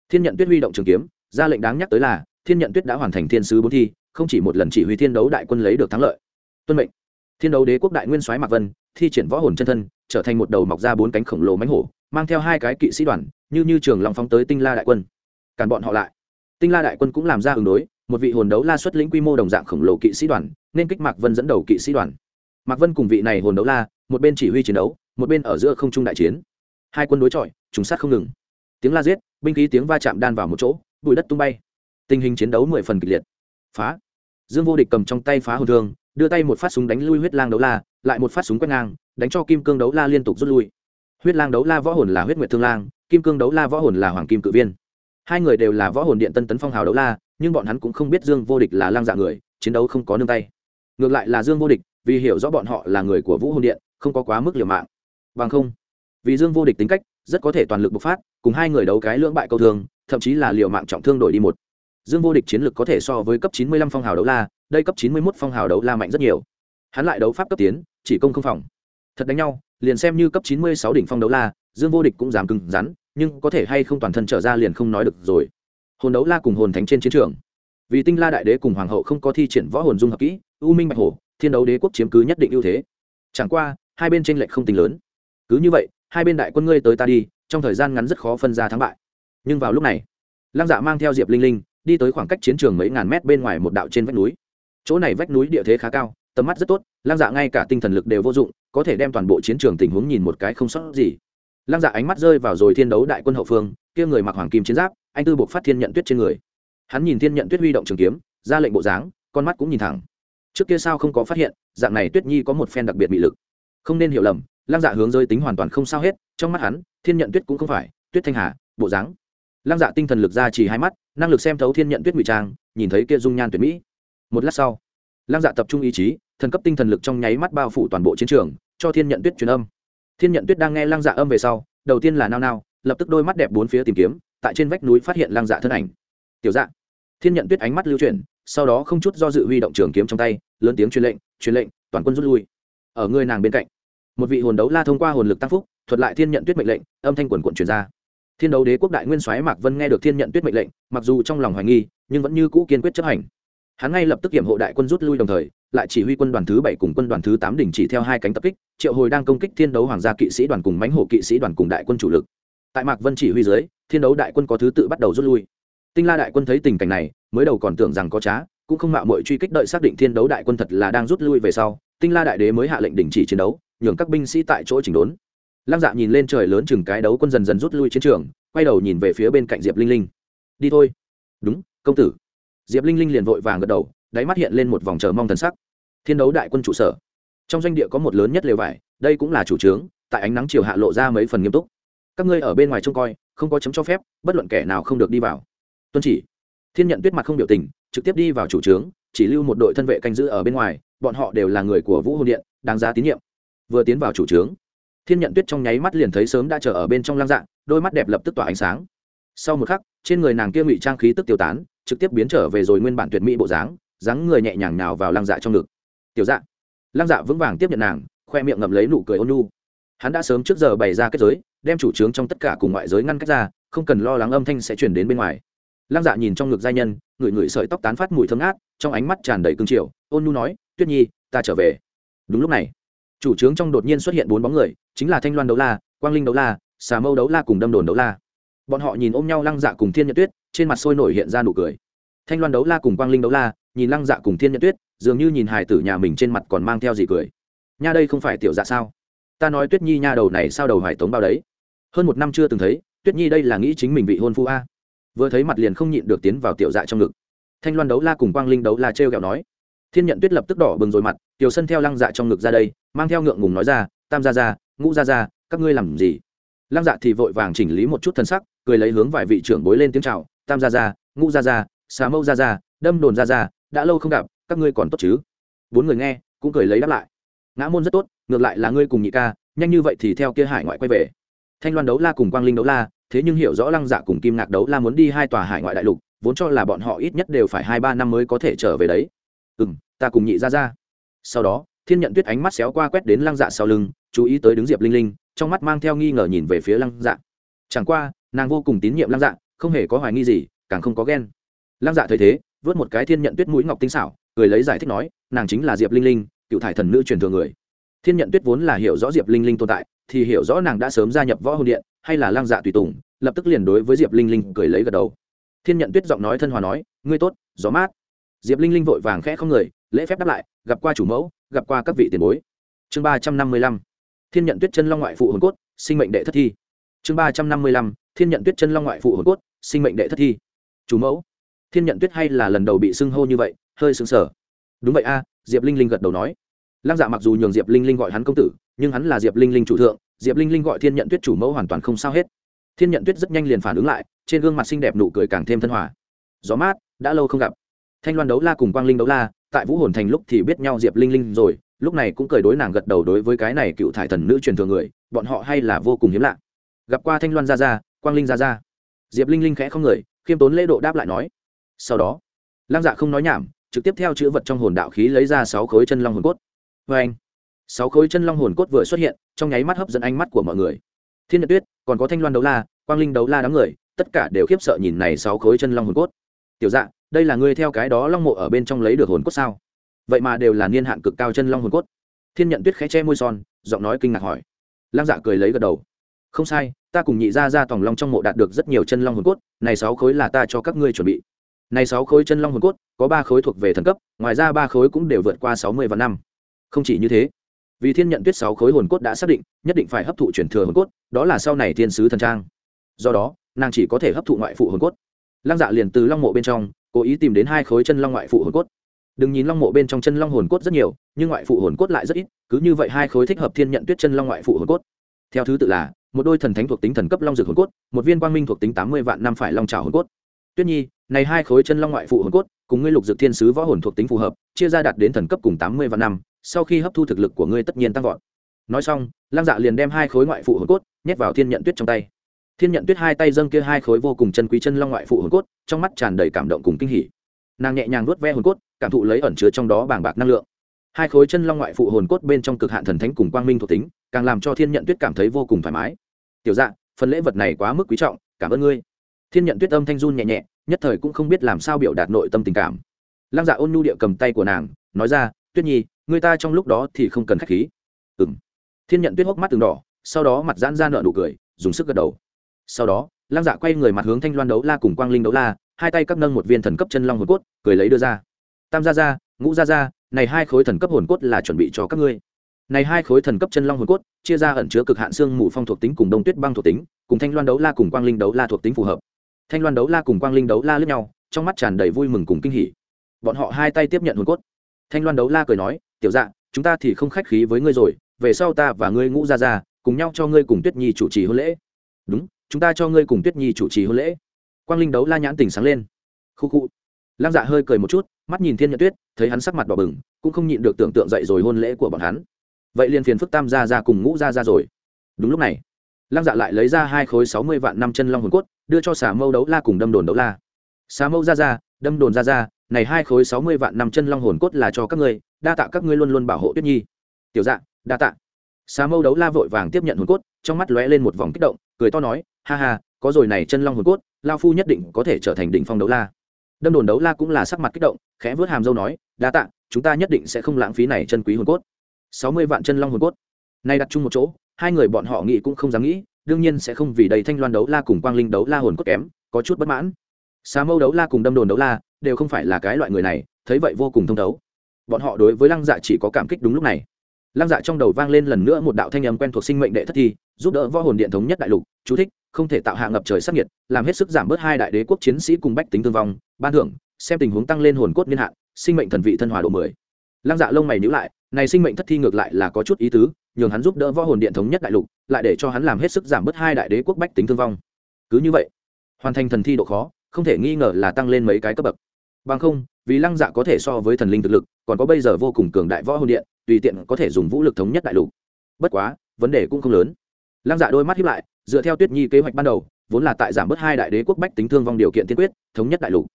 Thiên nhận tuyết huy động trường kiếm, ra lệnh đáng nhắc tới là, thiên nhận tuyết đã hoàn thành thiên sứ bốn thi, không chỉ một lần chỉ huy thiên đấu đại quân lấy được thắng lợi. Tuân mệnh. Thiên đấu đế quốc đại nguyên soái mạc vân, thi triển võ hồn chân thân, trở thành một đầu mọc ra bốn cánh khổng lồ mánh hổ, mang theo hai cái kỵ sĩ đoàn, như như trường long phóng tới tinh la đại quân. Cản bọn họ lại. Tinh la đại quân cũng làm ra ứng đối một vị hồn đấu la xuất lĩnh quy mô đồng dạng khổng lồ kỵ sĩ đoàn, nên kích mạc vân dẫn đầu kỵ sĩ đoàn. Mạc vân cùng vị này hồn đấu la, một bên chỉ huy chiến đấu, một bên ở giữa không trung đại chiến. Hai quân đối chọi, trùng sát không ngừng. Tiếng la giết, binh khí tiếng va chạm đan vào một chỗ, bụi đất tung bay. Tình hình chiến đấu mười phần kịch liệt. Phá. Dương vô địch cầm trong tay phá hồn thương, đưa tay một phát súng đánh lui huyết lang đấu la, lại một phát súng quét ngang, đánh cho kim cương đấu la liên tục rút lui. Huyết lang đấu la võ hồn là huyết nguyệt thương lang, kim cương đấu la võ hồn là hoàng kim cự viên. Hai người đều là võ hồn điện tân tấn phong hào đấu la nhưng bọn hắn cũng không biết dương vô địch là lang dạ người, chiến đấu không có nương tay. Ngược lại là dương vô địch, vì hiểu rõ bọn họ là người của vũ hồn điện, không có quá mức liều mạng. Bằng không, vì dương vô địch tính cách, rất có thể toàn lực bộc phát, cùng hai người đấu cái lưỡng bại câu thường, thậm chí là liều mạng trọng thương đổi đi một. Dương vô địch chiến lược có thể so với cấp chín mươi lăm phong hào đấu la, đây cấp chín mươi mốt phong hào đấu la mạnh rất nhiều. Hắn lại đấu pháp cấp tiến, chỉ công không phòng. Thật đánh nhau, liền xem như cấp chín mươi sáu đỉnh phong đấu la, dương vô địch cũng dám cứng rắn, nhưng có thể hay không toàn thân trở ra liền không nói được rồi hồn đấu la cùng hồn thánh trên chiến trường. Vì tinh la đại đế cùng hoàng hậu không có thi triển võ hồn dung hợp kỹ, u minh bạch hổ, thiên đấu đế quốc chiếm cứ nhất định ưu thế. Chẳng qua, hai bên tranh lệch không tính lớn. Cứ như vậy, hai bên đại quân ngươi tới ta đi, trong thời gian ngắn rất khó phân ra thắng bại. Nhưng vào lúc này, lăng dạ mang theo diệp linh linh, đi tới khoảng cách chiến trường mấy ngàn mét bên ngoài một đạo trên vách núi. Chỗ này vách núi địa thế khá cao, tầm mắt rất tốt, lăng dạ ngay cả tinh thần lực đều vô dụng, có thể đem toàn bộ chiến trường tình huống nhìn một cái không sót gì. Lăng dạ ánh mắt rơi vào rồi thiên đấu đại quân hậu phương, kia người mặc hoàng kim chiến giáp anh tư buộc phát thiên nhận tuyết trên người. Hắn nhìn thiên nhận tuyết huy động trường kiếm, ra lệnh bộ dáng, con mắt cũng nhìn thẳng. Trước kia sao không có phát hiện, dạng này tuyết nhi có một phen đặc biệt bị lực. Không nên hiểu lầm, lăng dạ hướng rơi tính hoàn toàn không sao hết, trong mắt hắn, thiên nhận tuyết cũng không phải, tuyết thanh hà, bộ dáng. Lăng dạ tinh thần lực ra chỉ hai mắt, năng lực xem thấu thiên nhận tuyết ngụy trang, nhìn thấy kia dung nhan tuyệt mỹ. Một lát sau, lăng dạ tập trung ý chí, thần cấp tinh thần lực trong nháy mắt bao phủ toàn bộ chiến trường, cho thiên nhận tuyết truyền âm. Thiên nhận tuyết đang nghe lăng dạ âm về sau, đầu tiên là nao nao, lập tức đôi mắt đẹp bốn phía tìm kiếm tại trên vách núi phát hiện lang dạ thân ảnh. Tiểu dạ. Thiên nhận tuyết ánh mắt lưu chuyển, sau đó không chút do dự huy động trường kiếm trong tay, lớn tiếng truyền lệnh truyền lệnh, toàn quân rút lui. Ở người nàng bên cạnh, một vị hồn đấu la thông qua hồn lực tăng phúc, thuật lại thiên nhận tuyết mệnh lệnh, âm thanh quần quận truyền ra. Thiên đấu đế quốc đại nguyên soái mạc vân nghe được thiên nhận tuyết mệnh lệnh, mặc dù trong lòng hoài nghi, nhưng vẫn như cũ kiên quyết chấp hành. Hắn ngay lập tức kiểm hộ đại quân rút lui đồng thời, lại chỉ huy quân đoàn thứ bảy cùng quân đoàn thứ tám đình chỉ theo hai cánh tập kích, triệu hồi đang công kích thiên đấu hoàng gia kỵ sĩ đoàn cùng mãnh hổ kỵ sĩ đoàn cùng đại quân chủ lực. Tại mạc vân chỉ huy dưới thiên đấu đại quân có thứ tự bắt đầu rút lui. Tinh la đại quân thấy tình cảnh này, mới đầu còn tưởng rằng có trá, cũng không mạo muội truy kích đợi xác định thiên đấu đại quân thật là đang rút lui về sau, tinh la đại đế mới hạ lệnh đình chỉ chiến đấu, nhường các binh sĩ tại chỗ chỉnh đốn. Lăng dạ nhìn lên trời lớn chừng cái đấu quân dần dần rút lui chiến trường, quay đầu nhìn về phía bên cạnh diệp linh linh. Đi thôi. Đúng, công tử. Diệp linh linh liền vội vàng gật đầu, đáy mắt hiện lên một vòng chờ mong thần sắc. Thiên đấu đại quân trụ sở. Trong doanh địa có một lớn nhất lều vải, đây cũng là chủ trướng, tại ánh nắng chiều hạ lộ ra mấy phần nghiêm túc. Các ngươi ở bên ngoài trông coi không có chấm cho phép, bất luận kẻ nào không được đi vào. Tuân chỉ. Thiên nhận tuyết mặt không biểu tình, trực tiếp đi vào chủ trướng, chỉ lưu một đội thân vệ canh giữ ở bên ngoài, bọn họ đều là người của vũ hồn điện, đáng giá tín nhiệm. Vừa tiến vào chủ trướng, thiên nhận tuyết trong nháy mắt liền thấy sớm đã chờ ở bên trong lang dạ đôi mắt đẹp lập tức tỏa ánh sáng. Sau một khắc, trên người nàng kia ngụy trang khí tức tiêu tán, trực tiếp biến trở về rồi nguyên bản tuyệt mỹ bộ dáng dáng người nhẹ nhàng nào vào lang dạ trong ngực. Tiểu dạ. Lang dạ vững vàng tiếp nhận nàng, khoe miệng ngậm lấy nụ cười ôn nu hắn đã sớm trước giờ bày ra kết giới, đem chủ trướng trong tất cả cùng ngoại giới ngăn cách ra, không cần lo lắng âm thanh sẽ chuyển đến bên ngoài. Lăng dạ nhìn trong ngực giai nhân, ngửi ngửi sợi tóc tán phát mùi thơm ngát, trong ánh mắt tràn đầy cương triều, ôn nu nói, tuyết nhi, ta trở về. Đúng lúc này, chủ trướng trong đột nhiên xuất hiện bốn bóng người, chính là thanh loan đấu la, quang linh đấu la, xà mâu đấu la cùng đâm đồn đấu la. Bọn họ nhìn ôm nhau lăng dạ cùng thiên nhật tuyết, trên mặt sôi nổi hiện ra nụ cười. Thanh loan đấu la cùng quang linh đấu la, nhìn lăng dạ cùng thiên nhật tuyết, dường như nhìn hài tử nhà mình trên mặt còn mang theo gì cười. Nha đây không phải tiểu dạ sao? Ta nói tuyết nhi nha đầu này sao đầu hoài tống bao đấy? Hơn một năm chưa từng thấy, tuyết nhi đây là nghĩ chính mình vị hôn phu a. Vừa thấy mặt liền không nhịn được tiến vào tiểu dạ trong ngực. Thanh loan đấu la cùng quang linh đấu la t r e o kẹo nói. Thiên nhận tuyết lập tức đỏ bừng rồi mặt, tiểu sân theo lăng dạ trong ngực ra đây, mang theo ngượng ngùng nói ra, tam gia ra ngũ gia ra các ngươi làm gì? Lăng dạ thì vội vàng chỉnh lý một chút thân sắc, cười lấy hướng vài vị trưởng bối lên tiếng c h à o tam gia ra ngũ gia ra xà mâu gia ra đâm đồn gia ra đã lâu không gặp, các ngươi còn tốt chứ? Bốn người nghe, cũng cười lấy đáp lại ngã môn rất tốt, ngược lại là ngươi cùng nhị ca, nhanh như vậy thì theo kia hải ngoại quay về. Thanh loan đấu la cùng quang linh đấu la, thế nhưng hiểu rõ lăng dạ cùng kim ngạc đấu la muốn đi hai tòa hải ngoại đại lục, vốn cho là bọn họ ít nhất đều phải hai ba năm mới có thể trở về đấy. Ừ m ta cùng nhị ra ra. Sau đó, thiên nhận tuyết ánh mắt xéo qua quét đến lăng dạ sau lưng, chú ý tới đứng diệp linh linh, trong mắt mang theo nghi ngờ nhìn về phía lăng dạ. Chẳng qua, nàng vô cùng tín nhiệm lăng dạ không hề có hoài nghi gì, càng không có ghen. Lăng dạ thấy thế, vớt một cái thiên nhận tuyết mũi ngọc tinh xảo người lấy giải thích nói, nàng chính là diệp linh linh cựu thải thần nữ truyền thừa người. Thiên nhận tuyết vốn là hiểu rõ diệp linh linh tồn tại, thì hiểu rõ nàng đã sớm gia nhập võ hồn điện, hay là lang dạ tùy tùng, lập tức liền đối với diệp linh linh cười lấy gật đầu. Thiên nhận tuyết giọng nói thân hòa nói, ngươi tốt, gió mát. Diệp linh linh vội vàng khẽ không người, lễ phép đáp lại, gặp qua chủ mẫu, gặp qua các vị tiền bối. Chương ba trăm năm mươi lăm, thiên nhận tuyết chân long ngoại phụ hồn cốt, sinh mệnh đệ thất thi. Chương ba trăm năm mươi lăm, thiên nhận tuyết chân long ngoại phụ hồn cốt, sinh mệnh đệ thất thi. Chủ mẫu, thiên nhận tuyết hay là lần đầu bị xưng hô như vậy, hơi xứng sở đúng vậy a diệp linh linh gật đầu nói. Lăng dạ mặc dù nhường diệp linh linh gọi hắn công tử, nhưng hắn là diệp linh linh chủ thượng, diệp linh linh gọi thiên nhận tuyết chủ mẫu hoàn toàn không sao hết. Thiên nhận tuyết rất nhanh liền phản ứng lại, trên gương mặt xinh đẹp nụ cười càng thêm thân hòa. Gió mát, đã lâu không gặp. Thanh loan đấu la cùng quang linh đấu la, tại vũ hồn thành lúc thì biết nhau diệp linh linh rồi, lúc này cũng cười đối nàng gật đầu đối với cái này cựu thải thần nữ truyền thừa người, bọn họ hay là vô cùng hiếm lạ. Gặp qua thanh loan ra ra quang linh ra ra diệp linh linh khẽ không người, khiêm tốn lễ độ đáp lại nói. Sau đó, lăng dạ không nói nhảm trực tiếp theo chữ vật trong hồn đạo khí lấy ra sáu khối chân long hồn cốt. Vê anh, sáu khối chân long hồn cốt vừa xuất hiện, trong nháy mắt hấp dẫn ánh mắt của mọi người. Thiên nhật tuyết, còn có thanh loan đấu la, quang linh đấu la đám người, tất cả đều khiếp sợ nhìn này sáu khối chân long hồn cốt. Tiểu dạ đây là ngươi theo cái đó long mộ ở bên trong lấy được hồn cốt sao? Vậy mà đều là niên hạn cực cao chân long hồn cốt. Thiên nhận tuyết khẽ che môi son, giọng nói kinh ngạc hỏi. Lăng dạ cười lấy gật đầu. Không sai, ta cùng nhị ra ra tòng long trong mộ đạt được rất nhiều chân long hồn cốt, này sáu khối là ta cho các ngươi chuẩn bị này sáu khối chân long hồn cốt, có ba khối thuộc về thần cấp, ngoài ra ba khối cũng đều vượt qua sáu mươi vạn năm. Không chỉ như thế, vì thiên nhận tuyết sáu khối hồn cốt đã xác định, nhất định phải hấp thụ chuyển thừa hồn cốt, đó là sau này thiên sứ thần trang. Do đó, nàng chỉ có thể hấp thụ ngoại phụ hồn cốt. Lăng dạ liền từ long mộ bên trong, cố ý tìm đến hai khối chân long ngoại phụ hồn cốt. Đừng nhìn long mộ bên trong chân long hồn cốt rất nhiều, nhưng ngoại phụ hồn cốt lại rất ít, cứ như vậy hai khối thích hợp thiên nhận tuyết chân long ngoại phụ hồn cốt. Theo thứ tự là, một đôi thần thánh thuộc tính thần cấp long dược hồn cốt, một viên quang minh thuộc tính tám mươi vạn năm phải long trào hồn cốt tuyết nhi, này hai khối chân long ngoại phụ hồn cốt, cùng ngươi lục dược thiên sứ võ hồn thuộc tính phù hợp, chia ra đạt đến thần cấp cùng tám mươi vạn năm, sau khi hấp thu thực lực của ngươi tất nhiên tăng vọt. Nói xong, lăng dạ liền đem hai khối ngoại phụ hồn cốt nhét vào thiên nhận tuyết trong tay. Thiên nhận tuyết hai tay dâng kia hai khối vô cùng chân quý chân long ngoại phụ hồn cốt, trong mắt tràn đầy cảm động cùng kinh hỉ. Nàng nhẹ nhàng nuốt ve hồn cốt, cảm thụ lấy ẩn chứa trong đó bàng bạc năng lượng. Hai khối chân long ngoại phụ hồn cốt bên trong cực hạn thần thánh cùng quang minh thuộc tính, càng làm cho thiên nhận tuyết cảm thấy vô cùng thoải mái. Tiểu dạ phần lễ vật này quá mức quý trọng, cảm ơn ngươi thiên nhận tuyết âm thanh run nhẹ nhẹ nhất thời cũng không biết làm sao biểu đạt nội tâm tình cảm. Lăng dạ ôn nhu địa cầm tay của nàng nói ra tuyết nhi người ta trong lúc đó thì không cần khách khí. Ừng thiên nhận tuyết hốc mắt từng đỏ sau đó mặt giãn ra nợ nụ cười dùng sức gật đầu. Sau đó lăng dạ quay người mặt hướng thanh loan đấu la cùng quang linh đấu la hai tay cắp nâng một viên thần cấp chân long hồn cốt cười lấy đưa ra. Tam gia gia, ngũ gia gia, này hai khối thần cấp hồn cốt là chuẩn bị cho các ngươi. Này hai khối thần cấp chân long hồn cốt chia ra ẩn chứa cực hạn xương mù phong thuộc tính cùng đông tuyết băng thuộc tính cùng thanh loan đấu la cùng quang linh đấu la thuộc tính phù hợp thanh loan đấu la cùng quang linh đấu la lướt nhau, trong mắt tràn đầy vui mừng cùng kinh hỉ. Bọn họ hai tay tiếp nhận hồn cốt. Thanh loan đấu la cười nói, tiểu dạ chúng ta thì không khách khí với ngươi rồi, về sau ta và ngươi ngũ ra ra cùng nhau cho ngươi cùng tuyết nhi chủ trì hôn lễ. Đúng, chúng ta cho ngươi cùng tuyết nhi chủ trì hôn lễ. Quang linh đấu la nhãn tình sáng lên. Khu khu. Lam dạ hơi cười một chút, mắt nhìn thiên nhận tuyết, thấy hắn sắc mặt đỏ bừng, cũng không nhịn được tưởng tượng dậy rồi hôn lễ của bọn hắn. Vậy liền phiền phức tam gia ra cùng ngũ ra ra rồi. Đúng lúc này lăng dạ lại lấy ra hai khối sáu mươi vạn năm chân long hồn cốt, đưa cho xà mâu đấu la cùng đâm đồn đấu la. Xà mâu ra ra, đâm đồn ra ra, này hai khối sáu mươi vạn năm chân long hồn cốt là cho các ngươi, đa tạ các ngươi luôn luôn bảo hộ tuyết nhi. Tiểu dạ đa tạ. Xà mâu đấu la vội vàng tiếp nhận hồn cốt, trong mắt lóe lên một vòng kích động, cười to nói, ha ha, có rồi này chân long hồn cốt lao phu nhất định có thể trở thành đỉnh phong đấu la. Đâm đồn đấu la cũng là sắc mặt kích động, khẽ vớt hàm dâu nói, đa tạ, chúng ta nhất định sẽ không lãng phí này chân quý hồn cốt. Sáu mươi vạn chân long hồn cốt. Nay đặt chung một chỗ hai người bọn họ nghĩ cũng không dám nghĩ, đương nhiên sẽ không vì đầy thanh loan đấu la cùng quang linh đấu la hồn cốt kém, có chút bất mãn. Xà mâu đấu la cùng đâm đồn đấu la đều không phải là cái loại người này, thấy vậy vô cùng thông thấu. Bọn họ đối với lăng dạ chỉ có cảm kích đúng lúc này. Lăng dạ trong đầu vang lên lần nữa một đạo thanh âm quen thuộc sinh mệnh đệ thất thi, giúp đỡ võ hồn điện thống nhất đại lục, chú thích, không thể tạo hạ ngập trời sắc nhiệt làm hết sức giảm bớt hai đại đế quốc chiến sĩ cùng bách tính thương vong, ban thưởng, xem tình huống tăng lên hồn cốt niên hạn, sinh mệnh thần vị thân hòa độ mười. Lăng dạ lông mày nhữ lại, này sinh mệnh thất thi ngược lại là có chút ý tứ nhường hắn giúp đỡ võ hồn điện thống nhất đại lục, lại để cho hắn làm hết sức giảm bớt hai đại đế quốc bách tính thương vong. Cứ như vậy, hoàn thành thần thi độ khó, không thể nghi ngờ là tăng lên mấy cái cấp bậc. Bằng không, vì lăng dạ có thể so với thần linh thực lực, còn có bây giờ vô cùng cường đại võ hồn điện, tùy tiện có thể dùng vũ lực thống nhất đại lục. Bất quá, vấn đề cũng không lớn. Lăng dạ đôi mắt hiếp lại, dựa theo tuyết nhi kế hoạch ban đầu, vốn là tại giảm bớt hai đại đế quốc bách tính thương vong điều kiện tiên quyết, thống nhất đại lục.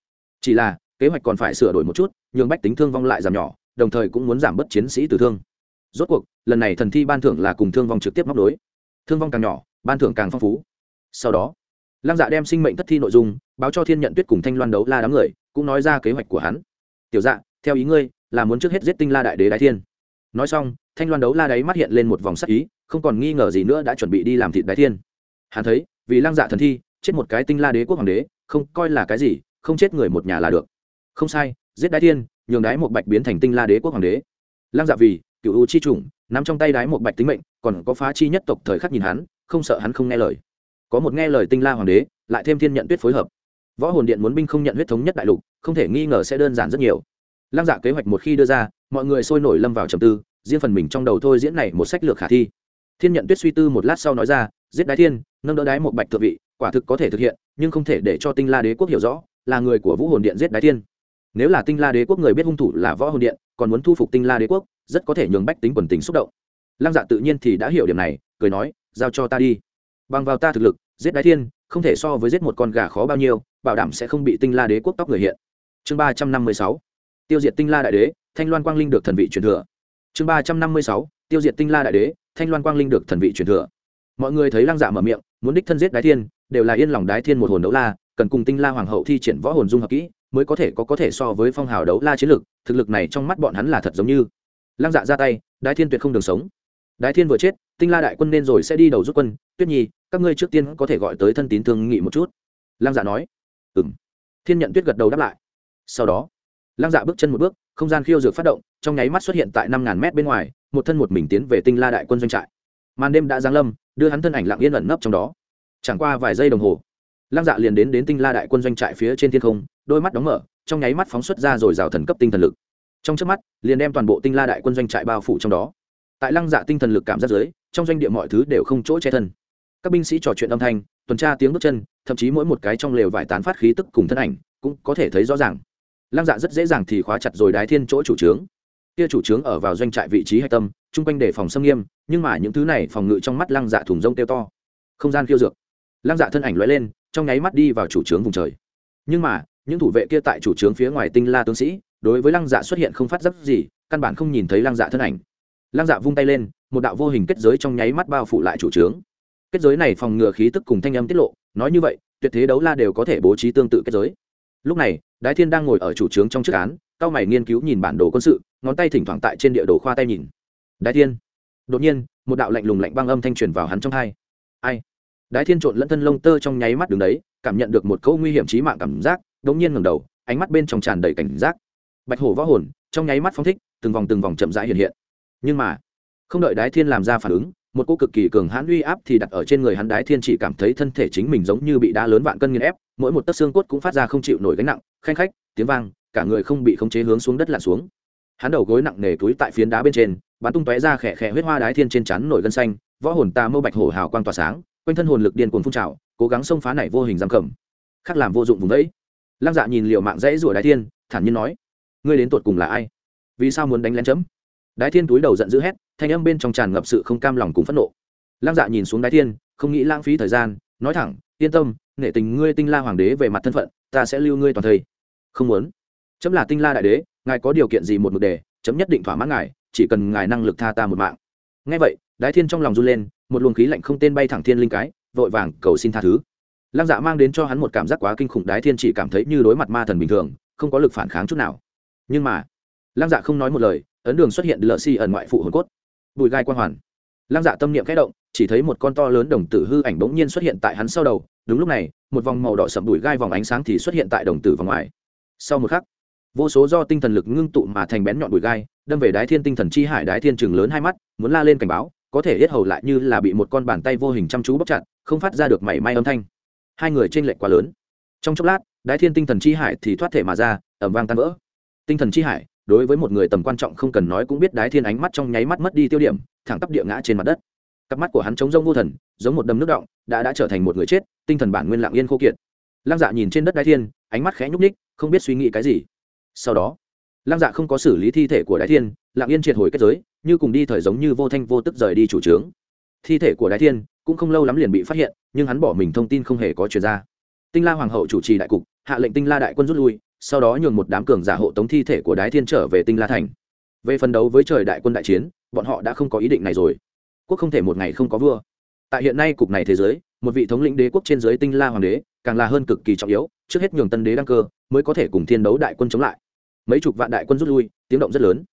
Chỉ là, kế hoạch còn phải sửa đổi một chút, nhường bách tính thương vong lại giảm nhỏ, đồng thời cũng muốn giảm bớt chiến sĩ tử thương rốt cuộc, lần này thần thi ban thưởng là cùng thương vong trực tiếp móc đối thương vong càng nhỏ, ban thưởng càng phong phú. Sau đó, lăng dạ đem sinh mệnh thất thi nội dung báo cho thiên nhận tuyết cùng thanh loan đấu la đám người, cũng nói ra kế hoạch của hắn. Tiểu dạ theo ý ngươi, là muốn trước hết giết tinh la đại đế đại thiên. Nói xong, thanh loan đấu la đáy mắt hiện lên một vòng sắc ý, không còn nghi ngờ gì nữa đã chuẩn bị đi làm thịt đại thiên. Hắn thấy, vì lăng dạ thần thi, chết một cái tinh la đế quốc hoàng đế, không coi là cái gì, không chết người một nhà là được. Không sai, giết đại thiên, nhường đái một bạch biến thành tinh la đế quốc hoàng đế. Lăng dạ vì cựu u chi trùng nắm trong tay đái một bạch tính mệnh, còn có phá chi nhất tộc thời khắc nhìn hắn, không sợ hắn không nghe lời. Có một nghe lời tinh la hoàng đế, lại thêm thiên nhận tuyết phối hợp. Võ hồn điện muốn binh không nhận huyết thống nhất đại lục, không thể nghi ngờ sẽ đơn giản rất nhiều. Lăng dạ kế hoạch một khi đưa ra, mọi người sôi nổi lâm vào trầm tư, riêng phần mình trong đầu thôi diễn này một sách lược khả thi. Thiên nhận tuyết suy tư một lát sau nói ra, giết đái thiên, nâng đỡ đái một bạch thượng vị, quả thực có thể thực hiện, nhưng không thể để cho tinh la đế quốc hiểu rõ, là người của vũ hồn điện giết đái thiên. Nếu là tinh la đế quốc người biết hung thủ là võ hồn điện, còn muốn thu phục tinh la đế quốc rất có thể nhường bách tính quần tình xúc động. Lăng dạ tự nhiên thì đã hiểu điểm này, cười nói, giao cho ta đi. Bằng vào ta thực lực, giết đái thiên, không thể so với giết một con gà khó bao nhiêu, bảo đảm sẽ không bị tinh la đế quốc tóc người hiện. Chương ba trăm năm mươi sáu, tiêu diệt tinh la đại đế, thanh loan quang linh được thần vị truyền thừa. Chương ba trăm năm mươi sáu, tiêu diệt tinh la đại đế, thanh loan quang linh được thần vị truyền thừa. Mọi người thấy lăng dạ mở miệng, muốn đích thân giết đái thiên, đều là yên lòng đái thiên một hồn đấu la, cần cùng tinh la hoàng hậu thi triển võ hồn dung hợp kỹ, mới có thể có có thể so với phong hào đấu la chiến lực thực lực này trong mắt bọn hắn là thật giống như lăng dạ ra tay, đái thiên tuyệt không đường sống. Đái thiên vừa chết, tinh la đại quân nên rồi sẽ đi đầu rút quân. Tuyết nhi, các ngươi trước tiên có thể gọi tới thân tín thương nghị một chút. Lăng dạ nói. Ừ m thiên nhận tuyết gật đầu đáp lại. Sau đó, lăng dạ bước chân một bước, không gian khiêu dược phát động, trong nháy mắt xuất hiện tại năm ngàn mét bên ngoài, một thân một mình tiến về tinh la đại quân doanh trại. Màn đêm đã giáng lâm, đưa hắn thân ảnh lặng yên ẩn nấp trong đó. Chẳng qua vài giây đồng hồ, lăng dạ liền đến đến tinh la đại quân doanh trại phía trên thiên không, đôi mắt đóng mở, trong nháy mắt phóng xuất ra rồi rào thần cấp tinh thần lực trong trước mắt, liền đem toàn bộ tinh la đại quân doanh trại bao phủ trong đó. Tại lăng dạ tinh thần lực cảm giác giới trong doanh địa mọi thứ đều không chỗ che thân. Các binh sĩ trò chuyện âm thanh, tuần tra tiếng bước chân, thậm chí mỗi một cái trong lều vải tán phát khí tức cùng thân ảnh, cũng có thể thấy rõ ràng. Lăng dạ rất dễ dàng thì khóa chặt rồi đái thiên chỗ chủ trướng. Kia chủ trướng ở vào doanh trại vị trí hạch tâm, chung quanh đề phòng xâm nghiêm, nhưng mà những thứ này phòng ngự trong mắt lăng dạ thùng rông kêu to. Không gian khiêu dược. Lăng dạ thân ảnh lóe lên, trong nháy mắt đi vào chủ trướng vùng trời. Nhưng mà, những thủ vệ kia tại chủ trướng phía ngoài tinh la tướng sĩ đối với lăng dạ xuất hiện không phát giác gì, căn bản không nhìn thấy lăng dạ thân ảnh. Lăng dạ vung tay lên, một đạo vô hình kết giới trong nháy mắt bao phủ lại chủ trướng. Kết giới này phòng ngừa khí tức cùng thanh âm tiết lộ, nói như vậy, tuyệt thế đấu la đều có thể bố trí tương tự kết giới. Lúc này, đái thiên đang ngồi ở chủ trướng trong chức án, cao mày nghiên cứu nhìn bản đồ quân sự, ngón tay thỉnh thoảng tại trên địa đồ khoa tay nhìn. Đái thiên. Đột nhiên, một đạo lạnh lùng lạnh băng âm thanh truyền vào hắn trong hai. Ai? Đái thiên trộn lẫn thân lông tơ trong nháy mắt đường đấy, cảm nhận được một câu nguy hiểm trí mạng cảm giác đống nhiên ngẩng đầu, ánh mắt bên trong tràn đầy cảnh giác bạch hổ võ hồn, trong nháy mắt phóng thích, từng vòng từng vòng chậm rãi hiện hiện. Nhưng mà, không đợi đái thiên làm ra phản ứng, một cô cực kỳ cường hãn uy áp thì đặt ở trên người hắn đái thiên chỉ cảm thấy thân thể chính mình giống như bị đá lớn vạn cân nghiền ép, mỗi một tấc xương cốt cũng phát ra không chịu nổi gánh nặng, khanh khách, tiếng vang, cả người không bị khống chế hướng xuống đất lặn xuống. Hắn đầu gối nặng nề túi tại phiến đá bên trên, bắn tung tóe ra khẽ khẽ huyết hoa đái thiên trên chắn nổi gân xanh, võ hồn ta mâu bạch hổ hào quang tỏa sáng, quanh thân hồn lực điên cuồng phun trào, cố gắng xông phá này vô hình giam cầm. Khác làm vô dụng vùng đấy lăng dạ nhìn liệu mạng dãy rủa đái thiên, thản nhiên nói ngươi đến tuột cùng là ai? Vì sao muốn đánh lén chấm? Đái thiên túi đầu giận dữ hét, thanh âm bên trong tràn ngập sự không cam lòng cùng phẫn nộ. Lăng dạ nhìn xuống đái thiên, không nghĩ lãng phí thời gian, nói thẳng, yên tâm, nể tình ngươi tinh la hoàng đế về mặt thân phận, ta sẽ lưu ngươi toàn thây. Không muốn. Chấm là tinh la đại đế, ngài có điều kiện gì một mực đề chấm nhất định thỏa mãn ngài, chỉ cần ngài năng lực tha ta một mạng. Ngay vậy, đái thiên trong lòng run lên, một luồng khí lạnh không tên bay thẳng thiên linh cái, vội vàng cầu xin tha thứ. Lăng dạ mang đến cho hắn một cảm giác quá kinh khủng, đái thiên chỉ cảm thấy như đối mặt ma thần bình thường, không có lực phản kháng chút nào nhưng mà, lăng dạ không nói một lời, ấn đường xuất hiện lợ xi ẩn ngoại phụ hồn cốt. Bùi gai quang hoàn. Lăng dạ tâm niệm khẽ động, chỉ thấy một con to lớn đồng tử hư ảnh bỗng nhiên xuất hiện tại hắn sau đầu. Đúng lúc này, một vòng màu đỏ sậm bùi gai vòng ánh sáng thì xuất hiện tại đồng tử vòng ngoài. Sau một khắc, vô số do tinh thần lực ngưng tụ mà thành bén nhọn bùi gai, đâm về đái thiên tinh thần chi hải đái thiên chừng lớn hai mắt, muốn la lên cảnh báo, có thể hết hầu lại như là bị một con bàn tay vô hình chăm chú bóc chặt, không phát ra được mảy may âm thanh. Hai người trên lệch quá lớn. Trong chốc lát, đái thiên tinh thần chi hải thì thoát thể mà ra ẩm vang tan vỡ tinh thần chi hải, đối với một người tầm quan trọng không cần nói cũng biết đái thiên ánh mắt trong nháy mắt mất đi tiêu điểm, thẳng tắp địa ngã trên mặt đất. Cặp mắt của hắn trống rông vô thần, giống một đầm nước động, đã đã trở thành một người chết, tinh thần bản nguyên lặng yên khô kiệt. Lăng dạ nhìn trên đất đái thiên, ánh mắt khẽ nhúc ních không biết suy nghĩ cái gì. Sau đó, lăng dạ không có xử lý thi thể của đái thiên, lặng yên triệt hồi kết giới, như cùng đi thời giống như vô thanh vô tức rời đi chủ trướng. Thi thể của đái thiên cũng không lâu lắm liền bị phát hiện, nhưng hắn bỏ mình thông tin không hề có chuyển ra. Tinh la hoàng hậu chủ trì đại cục, hạ lệnh tinh la đại quân rút lui sau đó nhường một đám cường giả hộ tống thi thể của đái thiên trở về tinh la thành. Về phần đấu với trời đại quân đại chiến, bọn họ đã không có ý định này rồi. Quốc không thể một ngày không có vua. Tại hiện nay cục này thế giới, một vị thống lĩnh đế quốc trên giới tinh la hoàng đế, càng là hơn cực kỳ trọng yếu, trước hết nhường tân đế đăng cơ, mới có thể cùng thiên đấu đại quân chống lại. Mấy chục vạn đại quân rút lui, tiếng động rất lớn.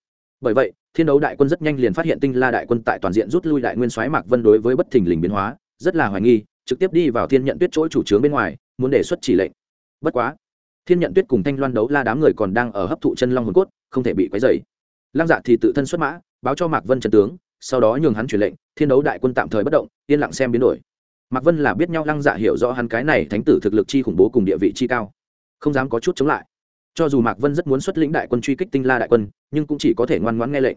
Bởi vậy, thiên đấu đại quân rất nhanh liền phát hiện tinh la đại quân tại toàn diện rút lui đại nguyên soái mạc vân đối với bất thình lình biến hóa, rất là hoài nghi, trực tiếp đi vào thiên nhận tuyết chỗ chủ trướng bên ngoài, muốn đề xuất chỉ lệnh. Bất quá thiên nhận tuyết cùng thanh loan đấu la đám người còn đang ở hấp thụ chân long hồn cốt, không thể bị quấy dày lăng dạ thì tự thân xuất mã, báo cho mạc vân trần tướng, sau đó nhường hắn truyền lệnh, thiên đấu đại quân tạm thời bất động, yên lặng xem biến đổi. Mạc vân là biết nhau, lăng dạ hiểu rõ hắn cái này thánh tử thực lực chi khủng bố cùng địa vị chi cao, không dám có chút chống lại. Cho dù mạc vân rất muốn xuất lĩnh đại quân truy kích tinh la đại quân, nhưng cũng chỉ có thể ngoan ngoãn nghe lệnh.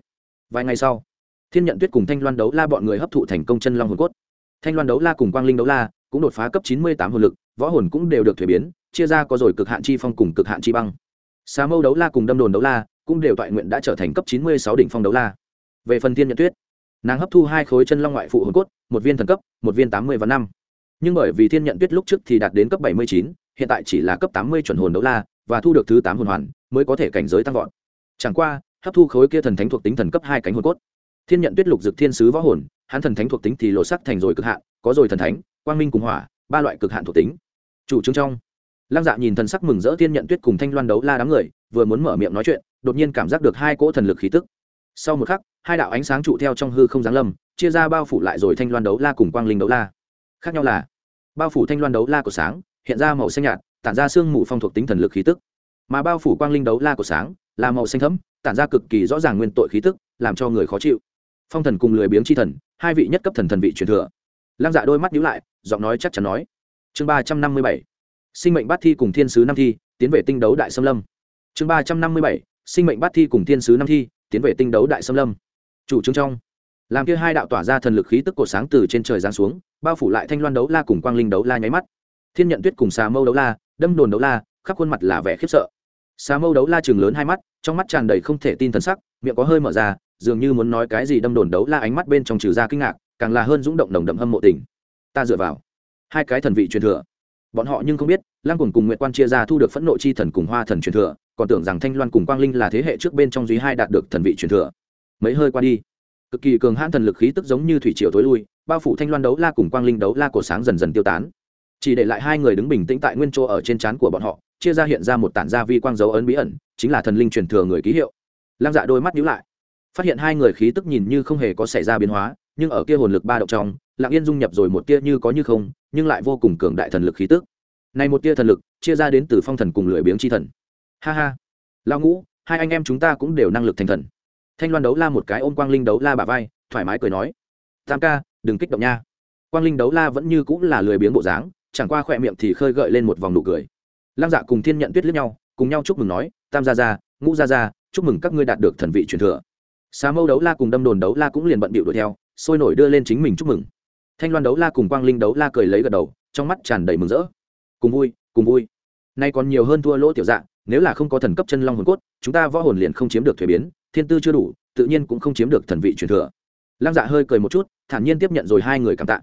Vài ngày sau, thiên nhận tuyết cùng thanh loan đấu la bọn người hấp thụ thành công chân long hồn cốt. Thanh loan đấu la cùng quang linh đấu la cũng đột phá cấp chín mươi tám hồn lực, võ hồn cũng đều được thuế biến chia ra có rồi cực hạn chi phong cùng cực hạn chi băng. Xà mâu đấu la cùng đâm đồn đấu la cũng đều toại nguyện đã trở thành cấp chín mươi sáu đỉnh phong đấu la. Về phần thiên nhận tuyết, nàng hấp thu hai khối chân long ngoại phụ hồn cốt, một viên thần cấp, một viên tám mươi và năm. Nhưng bởi vì thiên nhận tuyết lúc trước thì đạt đến cấp bảy mươi chín, hiện tại chỉ là cấp tám mươi chuẩn hồn đấu la và thu được thứ tám hồn hoàn mới có thể cảnh giới tăng vọt. Chẳng qua, hấp thu khối kia thần thánh thuộc tính thần cấp hai cánh hồn cốt. Thiên nhận tuyết lục dực thiên sứ võ hồn, hắn thần thánh thuộc tính thì lộ sắc thành rồi cực hạn, có rồi thần thánh, quang minh cùng hỏa, ba loại cực hạn thuộc tính. Chủ trương trong lăng dạ nhìn thần sắc mừng rỡ thiên nhận tuyết cùng thanh loan đấu la đám người, vừa muốn mở miệng nói chuyện, đột nhiên cảm giác được hai cỗ thần lực khí tức. Sau một khắc, hai đạo ánh sáng trụ theo trong hư không giáng lâm, chia ra bao phủ lại rồi thanh loan đấu la cùng quang linh đấu la. Khác nhau là, bao phủ thanh loan đấu la của sáng, hiện ra màu xanh nhạt, tản ra sương mù phong thuộc tính thần lực khí tức. Mà bao phủ quang linh đấu la của sáng, là màu xanh thấm tản ra cực kỳ rõ ràng nguyên tội khí tức, làm cho người khó chịu. Phong thần cùng lười biếng chi thần, hai vị nhất cấp thần thần vị truyền thừa. Lăng dạ đôi mắt nhíu lại, giọng nói chắc chắn nói. Chương ba trăm năm mươi bảy sinh mệnh bát thi cùng thiên sứ năm thi, tiến về tinh đấu đại xâm lâm. Chương ba trăm năm mươi bảy, sinh mệnh bát thi cùng thiên sứ năm thi, tiến về tinh đấu đại xâm lâm. Chủ trương trong. Làm kia hai đạo tỏa ra thần lực khí tức cổ sáng từ trên trời giáng xuống, bao phủ lại thanh loan đấu la cùng quang linh đấu la nháy mắt. Thiên nhận tuyết cùng xà mâu đấu la, đâm đồn đấu la, khắp khuôn mặt là vẻ khiếp sợ. Xà mâu đấu la chừng lớn hai mắt, trong mắt tràn đầy không thể tin thần sắc, miệng có hơi mở ra, dường như muốn nói cái gì đâm đồn đấu la ánh mắt bên trong trừ ra kinh ngạc, càng là hơn rúng động đồng đậm hâm mộ tình. Ta dựa vào. Hai cái thần vị truyền thừa bọn họ nhưng không biết, lăng cùng cùng nguyệt quan chia ra thu được phẫn nộ chi thần cùng hoa thần truyền thừa, còn tưởng rằng thanh loan cùng quang linh là thế hệ trước bên trong duy hai đạt được thần vị truyền thừa. Mấy hơi qua đi, cực kỳ cường hãn thần lực khí tức giống như thủy triều tối lui, bao phủ thanh loan đấu la cùng quang linh đấu la cổ sáng dần dần tiêu tán. Chỉ để lại hai người đứng bình tĩnh tại nguyên chỗ ở trên trán của bọn họ, chia ra hiện ra một tản gia vi quang dấu ấn bí ẩn, chính là thần linh truyền thừa người ký hiệu. Lăng dạ đôi mắt nhíu lại, phát hiện hai người khí tức nhìn như không hề có xảy ra biến hóa, nhưng ở kia hồn lực ba động trong lặng yên dung nhập rồi một tia như có như không, nhưng lại vô cùng cường đại thần lực khí tức. Này một tia thần lực, chia ra đến từ phong thần cùng lười biếng chi thần. Ha ha. Lao ngũ, hai anh em chúng ta cũng đều năng lực thành thần. Thanh loan đấu la một cái ôm quang linh đấu la bà vai, thoải mái cười nói. Tam ca, đừng kích động nha. Quang linh đấu la vẫn như cũng là lười biếng bộ dáng, chẳng qua khỏe miệng thì khơi gợi lên một vòng nụ cười. Lăng dạ cùng thiên nhận tuyết lướt nhau, cùng nhau chúc mừng nói, tam gia gia, ngũ gia gia, chúc mừng các ngươi đạt được thần vị truyền thừa. Xà mâu đấu la cùng đâm đồn đấu la cũng liền bận bịu đuổi theo, sôi nổi đưa lên chính mình chúc mừng thanh loan đấu la cùng quang linh đấu la cười lấy gật đầu, trong mắt tràn đầy mừng rỡ. Cùng vui cùng vui. Nay còn nhiều hơn thua lỗ tiểu dạng nếu là không có thần cấp chân long hồn cốt, chúng ta võ hồn liền không chiếm được thuế biến, thiên tư chưa đủ, tự nhiên cũng không chiếm được thần vị truyền thừa. Lăng dạ hơi cười một chút, thản nhiên tiếp nhận rồi hai người cảm tạ.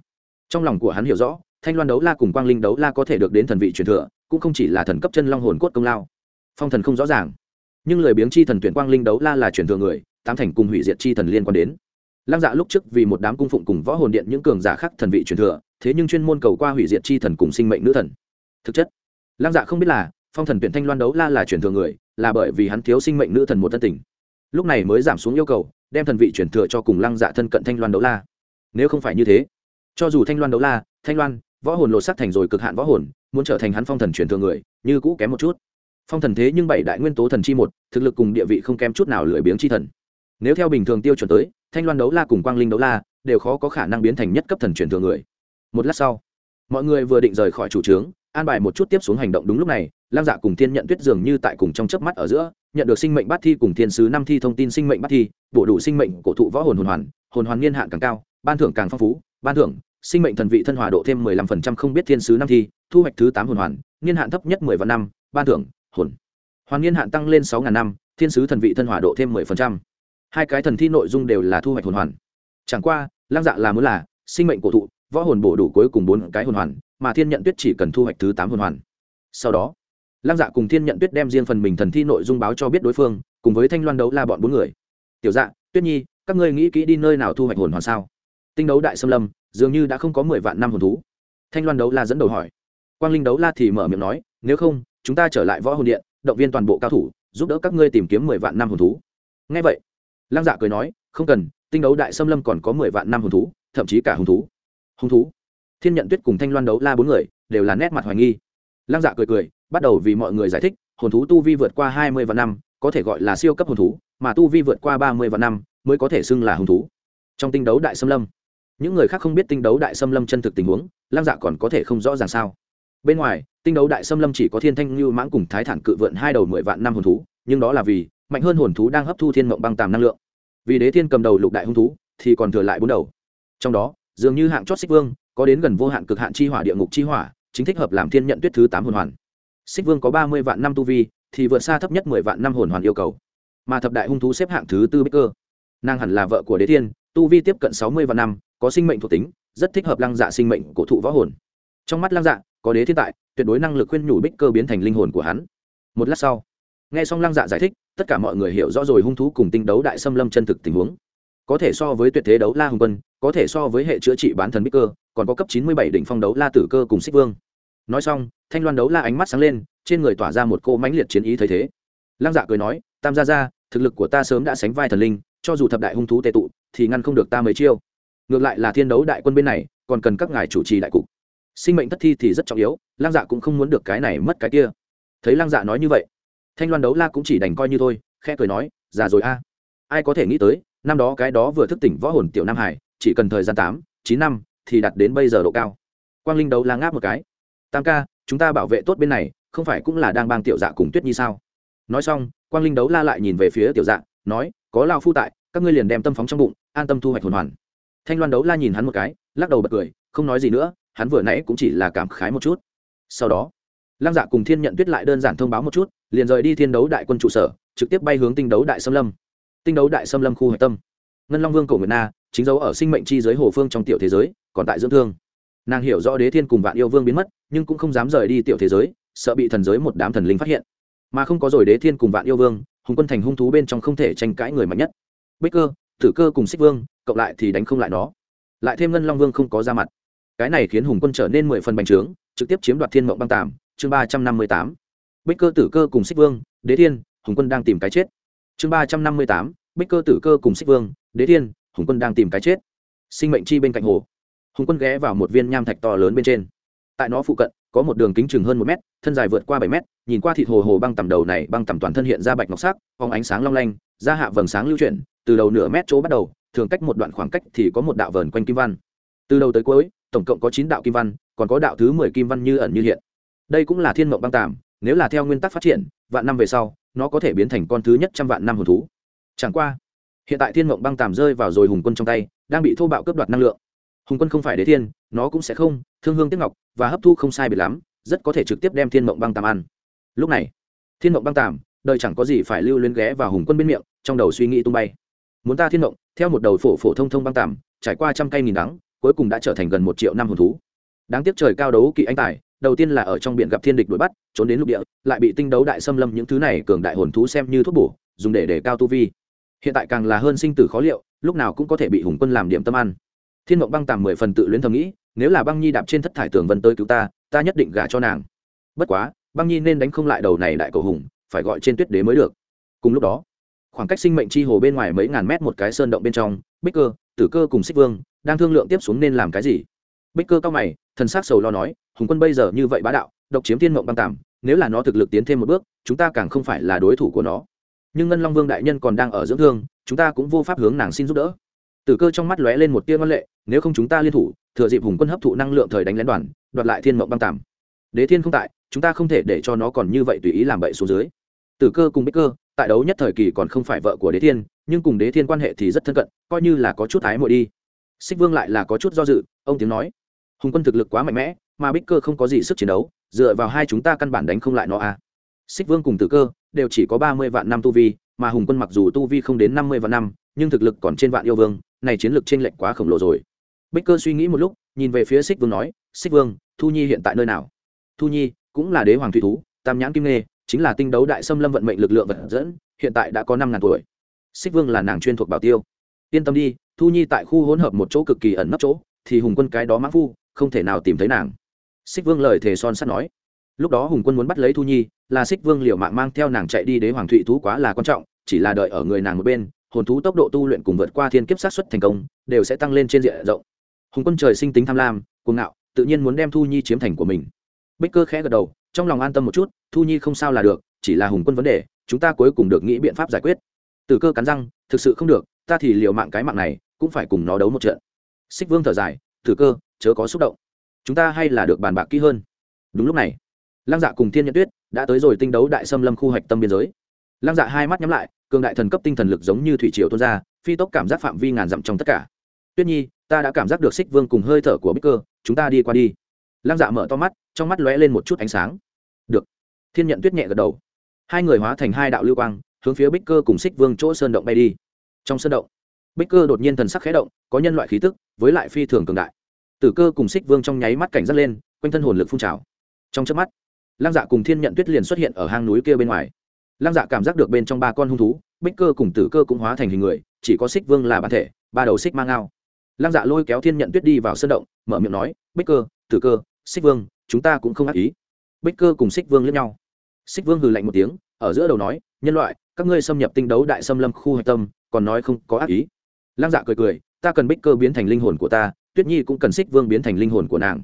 Trong lòng của hắn hiểu rõ, thanh loan đấu la cùng quang linh đấu la có thể được đến thần vị truyền thừa, cũng không chỉ là thần cấp chân long hồn cốt công lao. Phong thần không rõ ràng. Nhưng lời biếng chi thần tuyển quang linh đấu la là truyền thừa người, tám thành cùng hủy diệt chi thần liên quan đến lăng dạ lúc trước vì một đám cung phụng cùng võ hồn điện những cường giả khác thần vị truyền thừa, thế nhưng chuyên môn cầu qua hủy diệt chi thần cùng sinh mệnh nữ thần. Thực chất, lăng dạ không biết là phong thần tuyển thanh loan đấu la là truyền thừa người, là bởi vì hắn thiếu sinh mệnh nữ thần một thân tình. Lúc này mới giảm xuống yêu cầu, đem thần vị truyền thừa cho cùng lăng dạ thân cận thanh loan đấu la. Nếu không phải như thế, cho dù thanh loan đấu la, thanh loan, võ hồn lột sắc thành rồi cực hạn võ hồn, muốn trở thành hắn phong thần truyền thừa người, như cũ kém một chút. Phong thần thế nhưng bảy đại nguyên tố thần chi một, thực lực cùng địa vị không kém chút nào lười biếng chi thần. Nếu theo bình thường tiêu chuẩn tới thanh loan đấu la cùng quang linh đấu la đều khó có khả năng biến thành nhất cấp thần truyền thừa người. Một lát sau, mọi người vừa định rời khỏi chủ trướng, an bài một chút tiếp xuống hành động đúng lúc này lam dạ cùng thiên nhận tuyết dường như tại cùng trong chớp mắt ở giữa, nhận được sinh mệnh bát thi cùng thiên sứ năm thi thông tin sinh mệnh bát thi, bổ đủ sinh mệnh cổ thụ võ hồn hồn hoàn hồn hoàn niên hạn càng cao, ban thưởng càng phong phú, ban thưởng, sinh mệnh thần vị thân hòa độ thêm mười lăm phần trăm không biết thiên sứ năm thi, thu hoạch thứ tám hồn hoàn, niên hạn thấp nhất mười vạn năm, ban thưởng, hồn hoàn niên hạn tăng lên sáu ngàn năm, thiên sứ thần vị thân hòa độ thêm mười phần trăm hai cái thần thi nội dung đều là thu hoạch hồn hoàn. Chẳng qua, lăng dạ là muốn là sinh mệnh cổ thụ, võ hồn bổ đủ cuối cùng bốn cái hồn hoàn, mà thiên nhận tuyết chỉ cần thu hoạch thứ tám hồn hoàn. Sau đó, lăng dạ cùng thiên nhận tuyết đem riêng phần mình thần thi nội dung báo cho biết đối phương, cùng với thanh loan đấu la bọn bốn người. Tiểu dạ tuyết nhi, các ngươi nghĩ kỹ đi nơi nào thu hoạch hồn hoàn sao? Tinh đấu đại xâm lâm, dường như đã không có mười vạn năm hồn thú. Thanh loan đấu la dẫn đầu hỏi. Quang linh đấu la thì mở miệng nói, nếu không, chúng ta trở lại võ hồn điện, động viên toàn bộ cao thủ, giúp đỡ các ngươi tìm kiếm mười vạn năm hồn thú. Ngay vậy lăng dạ cười nói, không cần, tinh đấu đại xâm lâm còn có mười vạn năm hồn thú, thậm chí cả hồn thú. Hồn thú? Thiên nhận tuyết cùng thanh loan đấu la bốn người, đều là nét mặt hoài nghi. Lăng dạ cười cười, bắt đầu vì mọi người giải thích, hồn thú tu vi vượt qua hai mươi vạn năm, có thể gọi là siêu cấp hồn thú, mà tu vi vượt qua ba mươi vạn năm, mới có thể xưng là hồn thú. Trong tinh đấu đại xâm lâm, những người khác không biết tinh đấu đại xâm lâm chân thực tình huống, lăng dạ còn có thể không rõ ràng sao? Bên ngoài, tinh đấu đại xâm lâm chỉ có thiên thanh như mãng cùng thái thản cự vượn hai đầu mười vạn năm hồn thú, nhưng đó là vì mạnh hơn hồn thú đang hấp thu thiên mộng băng tàm năng lượng. Vì đế thiên cầm đầu lục đại hung thú, thì còn thừa lại bốn đầu. Trong đó, dường như hạng chót xích vương, có đến gần vô hạn cực hạn chi hỏa địa ngục chi hỏa, chính thích hợp làm thiên nhận tuyết thứ tám hồn hoàn. Xích vương có ba mươi vạn năm tu vi, thì vượt xa thấp nhất mười vạn năm hồn hoàn yêu cầu. Mà thập đại hung thú xếp hạng thứ tư bích cơ. Nàng hẳn là vợ của đế thiên, tu vi tiếp cận sáu mươi vạn năm, có sinh mệnh thuộc tính, rất thích hợp lăng dạ sinh mệnh cổ thụ võ hồn. Trong mắt lăng dạ có đế thiên tại, tuyệt đối năng lực khuyên nhủ bích cơ biến thành linh hồn của hắn. Một lát sau, nghe xong lăng dạ giải thích tất cả mọi người hiểu rõ rồi hung thú cùng tinh đấu đại xâm lâm chân thực tình huống. Có thể so với tuyệt thế đấu la hùng quân, có thể so với hệ chữa trị bán thần bích cơ, còn có cấp chín mươi bảy đỉnh phong đấu la tử cơ cùng xích vương. Nói xong, thanh loan đấu la ánh mắt sáng lên, trên người tỏa ra một cô mãnh liệt chiến ý thấy thế. Lăng dạ cười nói, tam gia gia, thực lực của ta sớm đã sánh vai thần linh, cho dù thập đại hung thú tệ tụ, thì ngăn không được ta mấy chiêu. Ngược lại là thiên đấu đại quân bên này, còn cần các ngài chủ trì đại cục. Sinh mệnh thất thi thì rất trọng yếu, lăng dạ cũng không muốn được cái này mất cái kia. Thấy lăng dạ nói như vậy thanh loan đấu la cũng chỉ đành coi như thôi, khẽ cười nói, già rồi a. Ai có thể nghĩ tới, năm đó cái đó vừa thức tỉnh võ hồn tiểu nam hải, chỉ cần thời gian tám, chín năm thì đạt đến bây giờ độ cao. Quang linh đấu la ngáp một cái. Tam ca, chúng ta bảo vệ tốt bên này, không phải cũng là đang bang tiểu dạ cùng tuyết nhi sao? Nói xong, quang linh đấu la lại nhìn về phía tiểu dạ nói, có lao phu tại, các ngươi liền đem tâm phóng trong bụng, an tâm thu hoạch hồn hoàn. Thanh loan đấu la nhìn hắn một cái, lắc đầu bật cười, không nói gì nữa, hắn vừa nãy cũng chỉ là cảm khái một chút. Sau đó lăng dạ cùng thiên nhận tuyết lại đơn giản thông báo một chút, liền rời đi thiên đấu đại quân trụ sở, trực tiếp bay hướng tinh đấu đại xâm lâm. Tinh đấu đại xâm lâm khu hạch tâm. Ngân long vương cổ nguyệt na, chính dấu ở sinh mệnh chi giới hồ phương trong tiểu thế giới, còn tại dưỡng thương. Nàng hiểu rõ đế thiên cùng vạn yêu vương biến mất, nhưng cũng không dám rời đi tiểu thế giới, sợ bị thần giới một đám thần linh phát hiện. Mà không có rồi đế thiên cùng vạn yêu vương, hùng quân thành hung thú bên trong không thể tranh cãi người mạnh nhất. Bích cơ, tử cơ cùng xích vương, cộng lại thì đánh không lại nó. Lại thêm ngân long vương không có ra mặt. Cái này khiến hùng quân trở nên mười phần bành trướng, trực tiếp chiếm đoạt thiên mộng băng tàm chương ba trăm năm mươi tám. Bích cơ tử cơ cùng xích vương, đế thiên, hùng quân đang tìm cái chết. Chương ba trăm năm mươi tám, bích cơ tử cơ cùng xích vương, đế thiên, hùng quân đang tìm cái chết. Sinh mệnh chi bên cạnh hồ. Hùng quân ghé vào một viên nham thạch to lớn bên trên. Tại nó phụ cận, có một đường kính chừng hơn một mét, thân dài vượt qua bảy mét, nhìn qua thịt hồ hồ băng tầm đầu này, băng tầm toàn thân hiện ra bạch ngọc sắc phóng ánh sáng long lanh, da hạ vầng sáng lưu chuyển, từ đầu nửa mét chỗ bắt đầu, thường cách một đoạn khoảng cách thì có một đạo vờn quanh kim văn. Từ đầu tới cuối, tổng cộng có chín đạo kim văn, còn có đạo thứ mười kim văn như ẩn như hiện đây cũng là thiên mộng băng tàm, nếu là theo nguyên tắc phát triển, vạn năm về sau, nó có thể biến thành con thứ nhất trăm vạn năm hồn thú. Chẳng qua, hiện tại thiên mộng băng tàm rơi vào rồi hùng quân trong tay, đang bị thô bạo cướp đoạt năng lượng. Hùng quân không phải đế thiên, nó cũng sẽ không, thương hương tiếp ngọc và hấp thu không sai biệt lắm, rất có thể trực tiếp đem thiên mộng băng tàm ăn. Lúc này, thiên mộng băng tàm, đời chẳng có gì phải lưu luyến ghé vào hùng quân bên miệng, trong đầu suy nghĩ tung bay. Muốn ta thiên mộng, theo một đầu phổ phổ thông thông băng tàm, trải qua trăm cây nghìn đắng, cuối cùng đã trở thành gần một triệu năm hồn thú. Đáng tiếc trời cao đấu kỵ anh tài đầu tiên là ở trong biển gặp thiên địch đuổi bắt, trốn đến lục địa, lại bị tinh đấu đại xâm lâm những thứ này cường đại hồn thú xem như thuốc bổ, dùng để để cao tu vi. Hiện tại càng là hơn sinh tử khó liệu, lúc nào cũng có thể bị hùng quân làm điểm tâm ăn. Thiên mộng băng tàm mười phần tự luyến thầm nghĩ, nếu là băng nhi đạp trên thất thải tường vân tới cứu ta ta nhất định gả cho nàng. Bất quá, băng nhi nên đánh không lại đầu này đại cầu hùng, phải gọi trên tuyết đế mới được. Cùng lúc đó, khoảng cách sinh mệnh chi hồ bên ngoài mấy ngàn mét một cái sơn động bên trong, bích cơ, tử cơ cùng xích vương đang thương lượng tiếp xuống nên làm cái gì bích cơ cao mày, thần sắc sầu lo nói, hùng quân bây giờ như vậy bá đạo, độc chiếm thiên mộng băng tàm, nếu là nó thực lực tiến thêm một bước, chúng ta càng không phải là đối thủ của nó. Nhưng ngân long vương đại nhân còn đang ở dưỡng thương, chúng ta cũng vô pháp hướng nàng xin giúp đỡ. Tử cơ trong mắt lóe lên một tia ngân lệ, nếu không chúng ta liên thủ, thừa dịp hùng quân hấp thụ năng lượng thời đánh lén đoàn, đoạt lại thiên mộng băng tàm. Đế thiên không tại, chúng ta không thể để cho nó còn như vậy tùy ý làm bậy xuống dưới. Tử cơ cùng bích cơ, tại đấu nhất thời kỳ còn không phải vợ của đế thiên, nhưng cùng đế thiên quan hệ thì rất thân cận, coi như là có chút ái mội đi. Xích vương lại là có chút do dự, ông tiếng nói hùng quân thực lực quá mạnh mẽ, mà bích cơ không có gì sức chiến đấu, dựa vào hai chúng ta căn bản đánh không lại nó à. Xích vương cùng tử cơ đều chỉ có ba mươi vạn năm tu vi, mà hùng quân mặc dù tu vi không đến năm mươi vạn năm, nhưng thực lực còn trên vạn yêu vương, này chiến lược t r ê n lệch quá khổng lồ rồi. Bích cơ suy nghĩ một lúc, nhìn về phía xích vương nói, xích vương, thu nhi hiện tại nơi nào? Thu nhi cũng là đế hoàng thủy thú, tam nhãn kim nghê, chính là tinh đấu đại xâm lâm vận mệnh lực lượng vật dẫn, hiện tại đã có năm ngàn tuổi. Xích vương là nàng chuyên thuộc bảo tiêu. Yên tâm đi, thu nhi tại khu hỗn hợp một chỗ cực kỳ ẩn nấp chỗ, thì hùng quân cái đó mã phu không thể nào tìm thấy nàng. Xích vương lời thề son sắt nói. Lúc đó hùng quân muốn bắt lấy thu nhi, là xích vương liệu mạng mang theo nàng chạy đi đế hoàng thụy thú quá là quan trọng, chỉ là đợi ở người nàng một bên, hồn thú tốc độ tu luyện cùng vượt qua thiên kiếp sát xuất thành công, đều sẽ tăng lên trên diện rộng. Hùng quân trời sinh tính tham lam, cuồng ngạo, tự nhiên muốn đem thu nhi chiếm thành của mình. Bích cơ khẽ gật đầu, trong lòng an tâm một chút, thu nhi không sao là được, chỉ là hùng quân vấn đề, chúng ta cuối cùng được nghĩ biện pháp giải quyết. Từ cơ cắn răng, thực sự không được, ta thì liều mạng cái mạng này, cũng phải cùng nó đấu một trận. Xích vương thở dài từ cơ, chớ có xúc động. Chúng ta hay là được bàn bạc kỹ hơn. Đúng lúc này, lăng dạ cùng thiên nhật tuyết đã tới rồi tinh đấu đại xâm lâm khu hạch tâm biên giới. Lăng dạ hai mắt nhắm lại, cường đại thần cấp tinh thần lực giống như thủy triều tuôn ra, phi tốc cảm giác phạm vi ngàn dặm trong tất cả. Tuyết nhi, ta đã cảm giác được xích vương cùng hơi thở của bích cơ, chúng ta đi qua đi. Lăng dạ mở to mắt, trong mắt lóe lên một chút ánh sáng. Được. Thiên nhận tuyết nhẹ gật đầu. Hai người hóa thành hai đạo lưu quang, hướng phía bích cơ cùng xích vương chỗ sơn động bay đi. Trong sơn động, bích cơ đột nhiên thần sắc khẽ động, có nhân loại khí tức, với lại phi thường cường đại tử cơ cùng xích vương trong nháy mắt cảnh giác lên, quanh thân hồn lực phun trào. Trong trước mắt, lăng dạ cùng thiên nhận tuyết liền xuất hiện ở hang núi kia bên ngoài. Lăng dạ cảm giác được bên trong ba con hung thú, bích cơ cùng tử cơ cũng hóa thành hình người, chỉ có xích vương là bản thể, ba đầu xích mang ngao. Lăng dạ lôi kéo thiên nhận tuyết đi vào sân động, mở miệng nói, bích cơ, tử cơ xích vương, chúng ta cũng không ác ý. Bích cơ cùng xích vương lẫn nhau. Xích vương hừ lạnh một tiếng, ở giữa đầu nói, nhân loại, các ngươi xâm nhập tinh đấu đại xâm lâm khu hạch tâm, còn nói không có ác ý. Lăng dạ cười cười, ta cần bích cơ biến thành linh hồn của ta tuyết nhi cũng cần xích vương biến thành linh hồn của nàng.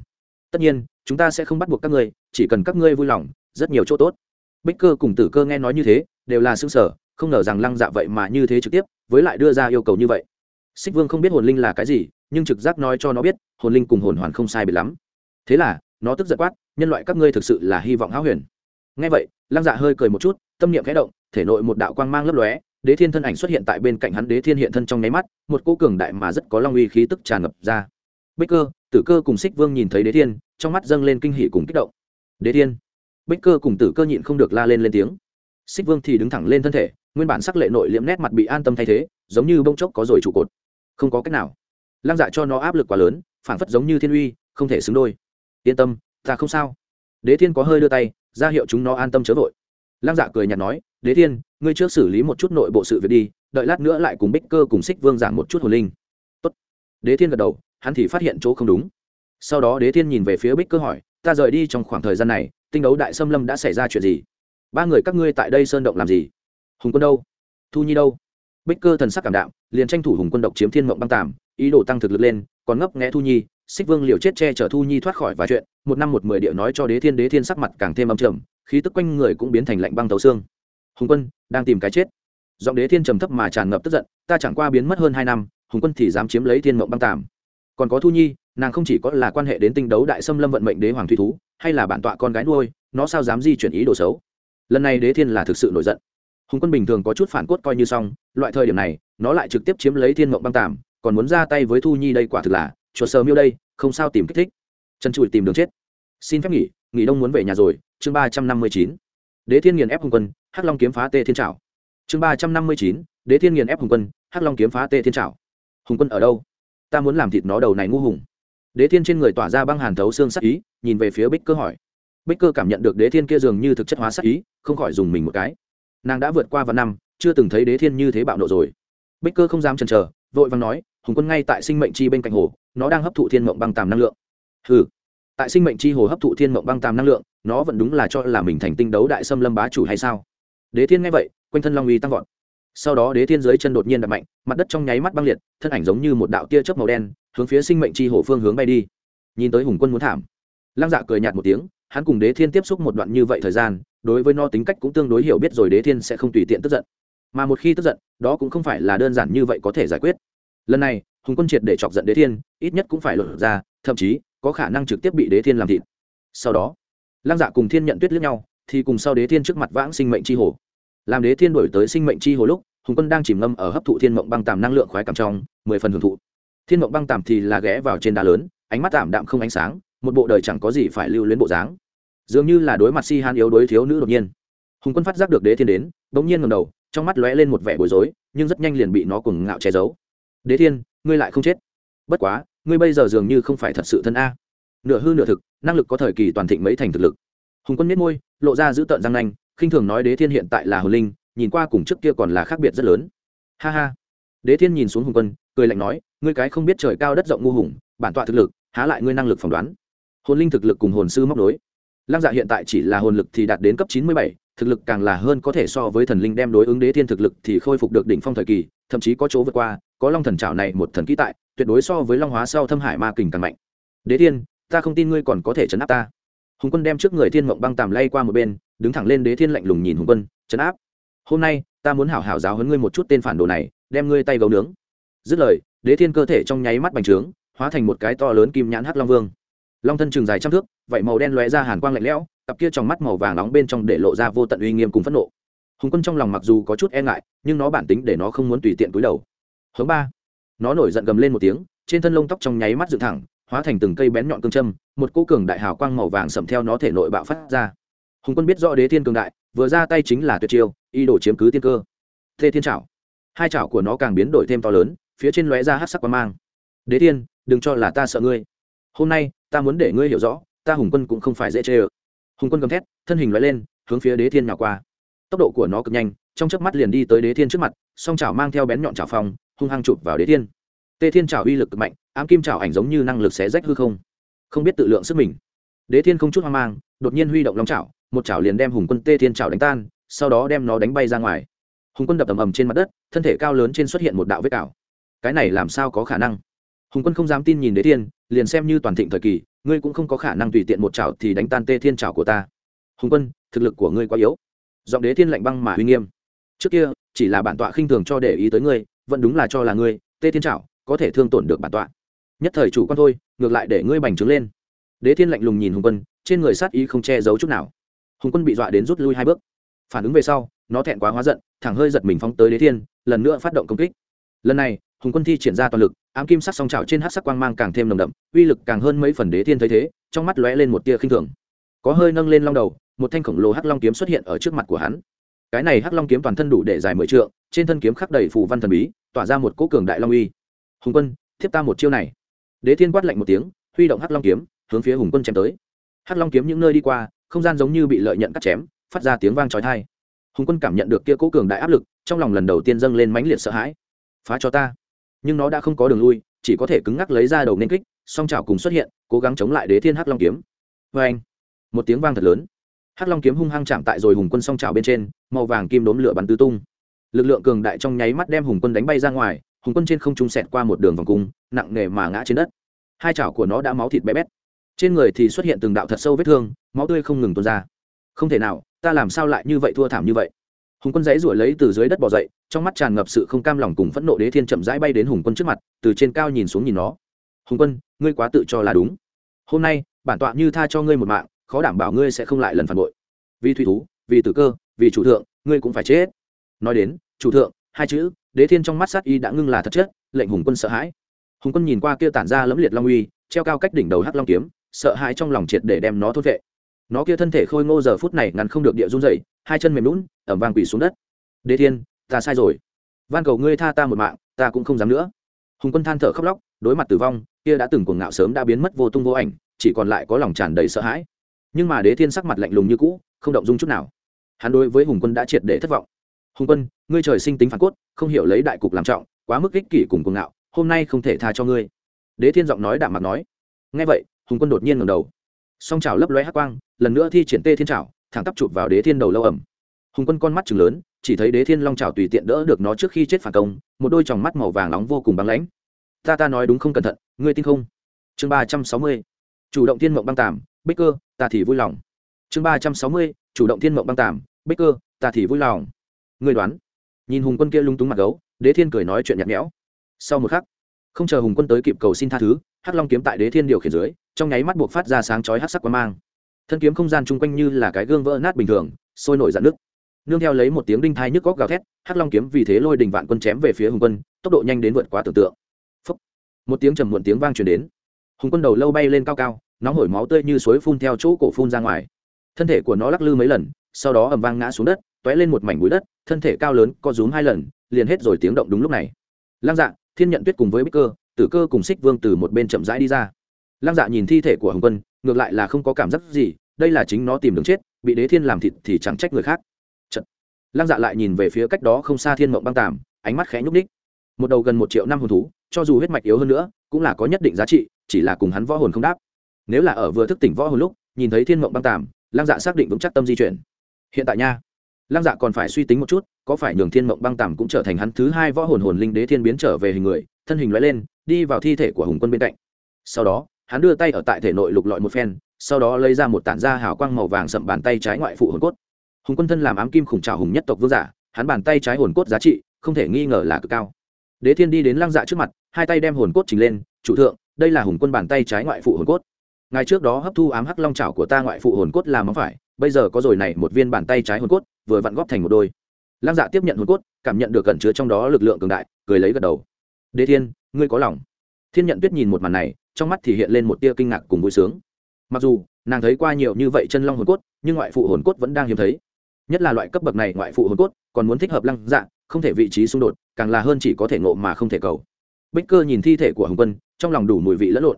Tất nhiên, chúng ta sẽ không bắt buộc các ngươi, chỉ cần các ngươi vui lòng, rất nhiều chỗ tốt. Bích cơ cùng tử cơ nghe nói như thế, đều là xương sở không ngờ rằng lăng dạ vậy mà như thế trực tiếp, với lại đưa ra yêu cầu như vậy. Xích vương không biết hồn linh là cái gì, nhưng trực giác nói cho nó biết, hồn linh cùng hồn hoàn không sai biệt lắm. Thế là, nó tức giật quát, nhân loại các ngươi thực sự là hy vọng háo huyền. Ngay vậy, lăng dạ hơi cười một chút, tâm niệm khẽ động, thể nội một đạo quang mang lấp lóe, đế thiên thân ảnh xuất hiện tại bên cạnh hắn, đế thiên hiện thân trong nháy mắt, một cô cường đại mà rất có long uy khí tức tràn ngập ra bích cơ, tử cơ cùng xích vương nhìn thấy đế thiên, trong mắt dâng lên kinh hỉ cùng kích động. Đế thiên. Bích cơ cùng tử cơ nhịn không được la lên lên tiếng. Xích vương thì đứng thẳng lên thân thể, nguyên bản sắc lệ nội liễm nét mặt bị an tâm thay thế, giống như bông chốc có rồi trụ cột. Không có cách nào. Lăng dạ cho nó áp lực quá lớn phản phất giống như thiên uy, không thể xứng đôi. Yên tâm, ta không sao. Đế thiên có hơi đưa tay, ra hiệu chúng nó an tâm chớ vội. Lăng dạ cười nhạt nói, đế thiên, ngươi trước xử lý một chút nội bộ sự việc đi, đợi lát nữa lại cùng bích cơ cùng xích vương giảng một chút hồn linh. Tốt. đế thiên gật đầu hắn thì phát hiện chỗ không đúng. Sau đó đế thiên nhìn về phía bích cơ hỏi, ta rời đi trong khoảng thời gian này, tinh đấu đại xâm lâm đã xảy ra chuyện gì? Ba người các ngươi tại đây sơn động làm gì? Hùng quân đâu? Thu nhi đâu? Bích cơ thần sắc cảm đạo liền tranh thủ hùng quân độc chiếm thiên mộng băng tàm, ý đồ tăng thực lực lên, còn ngấp nghẽ thu nhi, xích vương liều chết che chở thu nhi thoát khỏi vài chuyện, một năm một mười điệu nói cho đế thiên đế thiên sắc mặt càng thêm âm trầm, khí tức quanh người cũng biến thành lạnh băng tấu xương. Hùng quân, đang tìm cái chết. Giọng đế thiên trầm thấp mà tràn ngập tức giận, ta chẳng qua biến mất hơn hai năm, hùng quân thì dám chiếm lấy thiên mộng băng tàm còn có thu nhi, nàng không chỉ có là quan hệ đến tinh đấu đại xâm lâm vận mệnh đế hoàng thủy thú, hay là bản tọa con gái nuôi, nó sao dám di chuyển ý đồ xấu? Lần này đế thiên là thực sự nổi giận. Hùng quân bình thường có chút phản cốt coi như xong, loại thời điểm này, nó lại trực tiếp chiếm lấy thiên mộng băng tàm, còn muốn ra tay với thu nhi đây quả thực là, chuột sờ miêu đây, không sao tìm kích thích. Chân trụi tìm đường chết. Xin phép nghỉ nghỉ đông muốn về nhà rồi. Chương ba trăm năm mươi chín. Đế thiên nghiền ép hùng quân, hắc long kiếm phá tê thiên trảo. Chương ba trăm năm mươi chín. Đế thiên nghiền ép hùng quân, hắc long kiếm phá tê thiên trảo. Hùng quân ở đâu? Ta muốn làm thịt nó đầu này ngu hùng. Đế thiên trên người tỏa ra băng hàn thấu xương sắc ý, nhìn về phía bích cơ hỏi. Bích cơ cảm nhận được đế thiên kia dường như thực chất hóa sắc ý, không khỏi dùng mình một cái. Nàng đã vượt qua vạn năm, chưa từng thấy đế thiên như thế bạo nộ rồi. Bích cơ không dám chần chờ, vội vàng nói, hùng quân ngay tại sinh mệnh chi bên cạnh hồ, nó đang hấp thụ thiên mộng băng tàm năng lượng. Ừ tại sinh mệnh chi hồ hấp thụ thiên mộng băng tàm năng lượng, nó vẫn đúng là cho là mình thành tinh đấu đại xâm lâm bá chủ hay sao? Đế thiên nghe vậy, quanh thân long uy tăng vọt sau đó đế thiên dưới chân đột nhiên đập mạnh, mặt đất trong nháy mắt băng liệt, thân ảnh giống như một đạo tia chớp màu đen, hướng phía sinh mệnh chi hồ phương hướng bay đi. Nhìn tới hùng quân muốn thảm. Lăng dạ cười nhạt một tiếng, hắn cùng đế thiên tiếp xúc một đoạn như vậy thời gian, đối với nó tính cách cũng tương đối hiểu biết rồi đế thiên sẽ không tùy tiện tức giận. Mà một khi tức giận, đó cũng không phải là đơn giản như vậy có thể giải quyết. Lần này, hùng quân triệt để chọc giận đế thiên, ít nhất cũng phải lột ra, thậm chí, có khả năng trực tiếp bị đế thiên làm thịt. Sau đó, lăng dạ cùng thiên nhận tuyết lướt nhau, thì cùng sau đế thiên trước mặt vãng sinh mệnh tri hồ làm đế thiên đổi tới sinh mệnh chi hồ lúc, hùng quân đang chìm ngâm ở hấp thụ thiên mộng băng tàm năng lượng khoái cảm trong, mười phần hưởng thụ. Thiên mộng băng tàm thì là ghé vào trên đá lớn, ánh mắt tạm đạm không ánh sáng, một bộ đời chẳng có gì phải lưu luyến bộ dáng. Dường như là đối mặt si han yếu đối thiếu nữ đột nhiên. Hùng quân phát giác được đế thiên đến, bỗng nhiên ngầm đầu, trong mắt lóe lên một vẻ bối rối, nhưng rất nhanh liền bị nó cùng ngạo che giấu. Đế thiên, ngươi lại không chết. Bất quá, ngươi bây giờ dường như không phải thật sự thân a. Nửa hư nửa thực, năng lực có thời kỳ toàn thịnh mấy thành thực lực. Hùng quân miết môi, lộ ra giữ tợn răng nanh khinh thường nói đế thiên hiện tại là hồn linh, nhìn qua cùng trước kia còn là khác biệt rất lớn. Ha ha. Đế thiên nhìn xuống hùng quân, cười lạnh nói, ngươi cái không biết trời cao đất rộng ngu hùng, bản tọa thực lực, há lại ngươi năng lực phỏng đoán. Hồn linh thực lực cùng hồn sư móc đối lăng dạ hiện tại chỉ là hồn lực thì đạt đến cấp chín mươi bảy, thực lực càng là hơn có thể so với thần linh đem đối ứng đế thiên thực lực thì khôi phục được đỉnh phong thời kỳ, thậm chí có chỗ vượt qua, có long thần trảo này một thần kỹ tại, tuyệt đối so với long hóa sau thâm hải ma kình càng mạnh. Đế thiên, ta không tin ngươi còn có thể chấn áp ta. Hùng quân đem trước người thiên mộng băng tàm lay qua một bên đứng thẳng lên đế thiên lạnh lùng nhìn hùng quân chấn áp, hôm nay ta muốn hảo hảo giáo hấn ngươi một chút tên phản đồ này, đem ngươi tay gấu nướng. Dứt lời, đế thiên cơ thể trong nháy mắt bành trướng, hóa thành một cái to lớn kim nhãn hắc long vương. Long thân trường dài trăm thước vậy màu đen lóe ra hàn quang lạnh lẽo, cặp kia trong mắt màu vàng nóng bên trong để lộ ra vô tận uy nghiêm cùng phẫn nộ. Hùng quân trong lòng mặc dù có chút e ngại, nhưng nó bản tính để nó không muốn tùy tiện túi đầu. Hướng ba, nó nổi giận gầm lên một tiếng, trên thân lông tóc trong nháy mắt dựng thẳng, hóa thành từng cây bén nhọn cương châm, một cô cường đại hào quang màu vàng sầm theo nó thể nội bạo phát ra hùng quân biết rõ đế thiên cường đại, vừa ra tay chính là tuyệt chiêu, y đổ chiếm cứ tiên cơ. Thê thiên trảo hai trảo của nó càng biến đổi thêm to lớn, phía trên lóe ra hát sắc quang mang. Đế thiên, đừng cho là ta sợ ngươi. Hôm nay, ta muốn để ngươi hiểu rõ, ta hùng quân cũng không phải dễ chê ơ. Hùng quân gầm thét, thân hình lóe lên, hướng phía đế thiên nhào qua. Tốc độ của nó cực nhanh, trong chớp mắt liền đi tới đế thiên trước mặt, song chảo mang theo bén nhọn chảo phong, hung hăng chụp vào đế thiên. Tê thiên chảo uy lực cực mạnh, ám kim chảo ảnh giống như năng lực xé rách hư không. Không biết tự lượng sức mình. Đế thiên không chút hoang mang, đột nhiên huy động long chảo một chảo liền đem hùng quân tê thiên chảo đánh tan, sau đó đem nó đánh bay ra ngoài. Hùng quân đập ầm ầm trên mặt đất, thân thể cao lớn trên xuất hiện một đạo vết cào. Cái này làm sao có khả năng? Hùng quân không dám tin nhìn đế thiên, liền xem như toàn thịnh thời kỳ, ngươi cũng không có khả năng tùy tiện một chảo thì đánh tan tê thiên chảo của ta. Hùng quân, thực lực của ngươi quá yếu. Giọng đế thiên lạnh băng mà uy nghiêm. Trước kia, chỉ là bản tọa khinh thường cho để ý tới ngươi, vẫn đúng là cho là ngươi, tê thiên chảo, có thể thương tổn được bản tọa. Nhất thời chủ quan thôi, ngược lại để ngươi bành trướng lên. Đế thiên lạnh lùng nhìn hùng quân, trên người sát ý không che giấu chút nào hùng quân bị dọa đến rút lui hai bước. Phản ứng về sau, nó thẹn quá hóa giận, thẳng hơi giật mình phóng tới đế thiên, lần nữa phát động công kích. Lần này, hùng quân thi triển ra toàn lực, ám kim sắc song trào trên hát sắc quang mang càng thêm nồng đậm, uy lực càng hơn mấy phần đế thiên thấy thế, trong mắt lóe lên một tia khinh thường. Có hơi nâng lên long đầu, một thanh khổng lồ hắc long kiếm xuất hiện ở trước mặt của hắn. Cái này hắc long kiếm toàn thân đủ để dài mười trượng, trên thân kiếm khắc đầy phù văn thần bí, tỏa ra một cỗ cường đại long uy. Hùng quân, thiếp ta một chiêu này. Đế thiên quát lạnh một tiếng, huy động hắc long kiếm, hướng phía hùng quân chém tới. Hắc long kiếm những nơi đi qua không gian giống như bị lợi nhận cắt chém, phát ra tiếng vang trói thai hùng quân cảm nhận được kia cỗ cường đại áp lực, trong lòng lần đầu tiên dâng lên mãnh liệt sợ hãi. Phá cho ta. Nhưng nó đã không có đường lui, chỉ có thể cứng ngắc lấy ra đầu nên kích, song trào cùng xuất hiện, cố gắng chống lại đế thiên hắc long kiếm. Vê anh, một tiếng vang thật lớn. Hắc long kiếm hung hăng chạm tại rồi hùng quân song trào bên trên, màu vàng kim đốm lửa bắn tứ tung. Lực lượng cường đại trong nháy mắt đem hùng quân đánh bay ra ngoài, hùng quân trên không trung sẹt qua một đường vòng cung, nặng nề mà ngã trên đất. Hai chảo của nó đã máu thịt bé bét trên người thì xuất hiện từng đạo thật sâu vết thương, máu tươi không ngừng tuôn ra. Không thể nào, ta làm sao lại như vậy thua thảm như vậy? Hùng quân dãy ruổi lấy từ dưới đất bỏ dậy, trong mắt tràn ngập sự không cam lòng cùng phẫn nộ đế thiên chậm rãi bay đến hùng quân trước mặt, từ trên cao nhìn xuống nhìn nó. Hùng quân, ngươi quá tự cho là đúng. Hôm nay, bản tọa như tha cho ngươi một mạng, khó đảm bảo ngươi sẽ không lại lần phản bội. Vì thủy thú, vì tử cơ, vì chủ thượng, ngươi cũng phải chết. Nói đến, chủ thượng, hai chữ, đế thiên trong mắt sát y đã ngưng là thật chất, lệnh hùng quân sợ hãi. Hùng quân nhìn qua kia tản ra lẫm liệt long uy, treo cao cách đỉnh đầu hắc long kiếm sợ hãi trong lòng triệt để đem nó thốt vệ. Nó kia thân thể khôi ngô giờ phút này ngăn không được địa run dậy hai chân mềm lún ẩm vàng quỳ xuống đất. Đế thiên, ta sai rồi. Van cầu ngươi tha ta một mạng, ta cũng không dám nữa. Hùng quân than thở khóc lóc, đối mặt tử vong, kia đã từng cuồng ngạo sớm đã biến mất vô tung vô ảnh, chỉ còn lại có lòng tràn đầy sợ hãi. Nhưng mà đế thiên sắc mặt lạnh lùng như cũ, không động dung chút nào. Hắn đối với hùng quân đã triệt để thất vọng. Hùng quân, ngươi trời sinh tính phản cốt, không hiểu lấy đại cục làm trọng, quá mức ích kỷ cùng cuồng ngạo, hôm nay không thể tha cho ngươi. Đế thiên giọng nói đạm mặt nói. Ngay vậy hùng quân đột nhiên ngầm đầu. Song trào lấp lóe hát quang, lần nữa thi triển tê thiên trào thẳng tắp chụp vào đế thiên đầu lâu ẩm. Hùng quân con mắt chừng lớn, chỉ thấy đế thiên long trào tùy tiện đỡ được nó trước khi chết phản công, một đôi tròng mắt màu vàng nóng vô cùng băng lãnh. Ta ta nói đúng không cẩn thận, ngươi tin không? Chương ba trăm sáu mươi, chủ động thiên mộng băng tàm, bích cơ, ta thì vui lòng. Chương ba trăm sáu mươi, chủ động thiên mộng băng tàm, bích cơ, ta thì vui lòng. Ngươi đoán? Nhìn hùng quân kia lung túng mặt gấu, đế thiên cười nói chuyện nhạt nhẽo. Sau một khắc, không chờ hùng quân tới kịp cầu xin tha thứ hắc long kiếm tại đế thiên điều khiển dưới, trong nháy mắt buộc phát ra sáng chói hắc sắc quang mang. Thân kiếm không gian chung quanh như là cái gương vỡ nát bình thường, sôi nổi dạn nước nương theo lấy một tiếng đinh thai nhức góc gào thét, hắc long kiếm vì thế lôi đình vạn quân chém về phía hùng quân, tốc độ nhanh đến vượt quá tưởng tượng. Phúc. một tiếng trầm muộn tiếng vang truyền đến. Hùng quân đầu lâu bay lên cao cao, nóng hổi máu tươi như suối phun theo chỗ cổ phun ra ngoài. Thân thể của nó lắc lư mấy lần, sau đó ầm vang ngã xuống đất t ó é lên một mảnh bụi đất, thân thể cao lớn, co rúm hai lần, liền hết rồi tiếng động đúng lúc này. Lăng dạ thiên nhận tuyết cùng với bích cơ tử cơ cùng xích vương từ một bên chậm rãi đi ra. Lăng dạ nhìn thi thể của hồng quân, ngược lại là không có cảm giác gì, đây là chính nó tìm đường chết, bị đế thiên làm thịt thì chẳng trách người khác. Chật. lăng dạ lại nhìn về phía cách đó không xa thiên mộng băng tàm, ánh mắt khẽ nhúc ních một đầu gần một triệu năm hồn thú, cho dù huyết mạch yếu hơn nữa, cũng là có nhất định giá trị, chỉ là cùng hắn võ hồn không đáp. Nếu là ở vừa thức tỉnh võ hồn lúc, nhìn thấy thiên mộng băng tàm, lăng dạ xác định vững chắc tâm di chuyển. Hiện tại nha, lăng dạ còn phải suy tính một chút, có phải nhường thiên mộng băng tàm cũng trở thành hắn thứ hai võ hồn hồn linh đế thiên biến trở về hình người, thân hình loại lên đi vào thi thể của hùng quân bên cạnh. Sau đó, hắn đưa tay ở tại thể nội lục lọi một phen, sau đó lấy ra một tản da hào quang màu vàng sậm bàn tay trái ngoại phụ hồn cốt. Hùng quân thân làm ám kim khủng trào hùng nhất tộc vương giả, hắn bàn tay trái hồn cốt giá trị, không thể nghi ngờ là cực cao. Đế thiên đi đến lăng dạ trước mặt, hai tay đem hồn cốt trình lên, chủ thượng, đây là hùng quân bàn tay trái ngoại phụ hồn cốt. Ngày trước đó hấp thu ám hắc long trào của ta ngoại phụ hồn cốt làm móng phải, bây giờ có rồi này một viên bàn tay trái hồn cốt, vừa vặn góp thành một đôi. Lăng dạ tiếp nhận hồn cốt, cảm nhận được cẩn chứa trong đó lực lượng cường đại, cười lấy gật đầu đế thiên, ngươi có lòng. Thiên nhận tuyết nhìn một màn này, trong mắt thì hiện lên một tia kinh ngạc cùng vui sướng. Mặc dù, nàng thấy qua nhiều như vậy chân long hồn cốt, nhưng ngoại phụ hồn cốt vẫn đang hiếm thấy. Nhất là loại cấp bậc này ngoại phụ hồn cốt, còn muốn thích hợp lăng dạ không thể vị trí xung đột, càng là hơn chỉ có thể ngộ mà không thể cầu. Bích cơ nhìn thi thể của hùng quân, trong lòng đủ mùi vị lẫn lộn.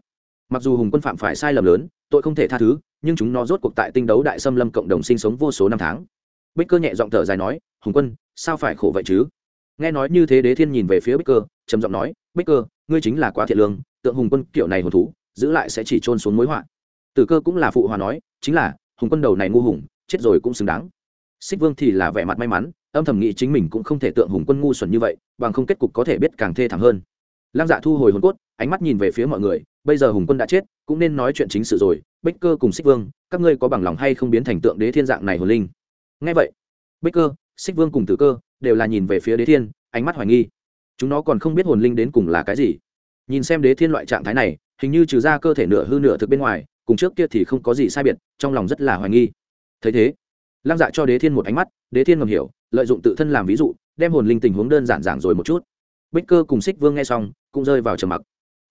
Mặc dù hùng quân phạm phải sai lầm lớn, tội không thể tha thứ, nhưng chúng nó rốt cuộc tại tinh đấu đại xâm lâm cộng đồng sinh sống vô số năm tháng. Bích cơ nhẹ giọng thở dài nói, hùng quân, sao phải khổ vậy chứ? Nghe nói như thế đế thiên nhìn về phía bích cơ, trầm giọng nói, bích cơ, ngươi chính là quá thiện lương, tượng hùng quân kiểu này hồn thú, giữ lại sẽ chỉ trôn xuống mối họa. Tử cơ cũng là phụ hòa nói, chính là, hùng quân đầu này ngu hùng, chết rồi cũng xứng đáng. Xích vương thì là vẻ mặt may mắn, âm thầm nghĩ chính mình cũng không thể tượng hùng quân ngu xuẩn như vậy, bằng không kết cục có thể biết càng thê thảm hơn. Lăng dạ thu hồi hồn cốt, ánh mắt nhìn về phía mọi người, bây giờ hùng quân đã chết, cũng nên nói chuyện chính sự rồi, bích cơ cùng xích vương, các ngươi có bằng lòng hay không biến thành tượng đế thiên dạng này hồn linh? Ngay vậy, bích cơ, xích vương cùng tử cơ đều là nhìn về phía đế thiên, ánh mắt hoài nghi. Chúng nó còn không biết hồn linh đến cùng là cái gì. Nhìn xem đế thiên loại trạng thái này, hình như trừ ra cơ thể nửa hư nửa thực bên ngoài, cùng trước kia thì không có gì sai biệt, trong lòng rất là hoài nghi. Thấy thế, lăng dạ cho đế thiên một ánh mắt, đế thiên ngầm hiểu, lợi dụng tự thân làm ví dụ, đem hồn linh tình huống đơn giản giản rồi một chút. Bích cơ cùng xích vương nghe xong, cũng rơi vào trầm mặc.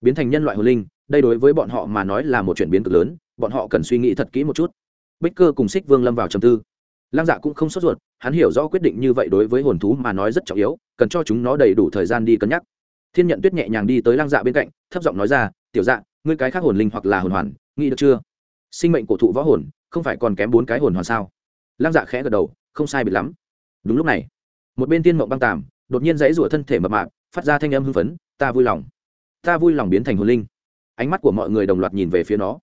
Biến thành nhân loại hồn linh, đây đối với bọn họ mà nói là một chuyển biến cực lớn, bọn họ cần suy nghĩ thật kỹ một chút. Bích cơ cùng xích vương lâm vào trầm tư. Lăng dạ cũng không sốt ruột hắn hiểu rõ quyết định như vậy đối với hồn thú mà nói rất trọng yếu, cần cho chúng nó đầy đủ thời gian đi cân nhắc. Thiên nhận tuyết nhẹ nhàng đi tới lăng dạ bên cạnh, thấp giọng nói ra, tiểu dạ ngươi cái khác hồn linh hoặc là hồn hoàn, nghĩ được chưa? Sinh mệnh cổ thụ võ hồn, không phải còn kém bốn cái hồn hoàn sao? Lăng dạ khẽ gật đầu, không sai biệt lắm. Đúng lúc này, một bên tiên mộng băng tàm đột nhiên dãy rủa thân thể mập mạp, phát ra thanh âm hưng phấn, ta vui lòng, ta vui lòng biến thành hồn linh. Ánh mắt của mọi người đồng loạt nhìn về phía nó.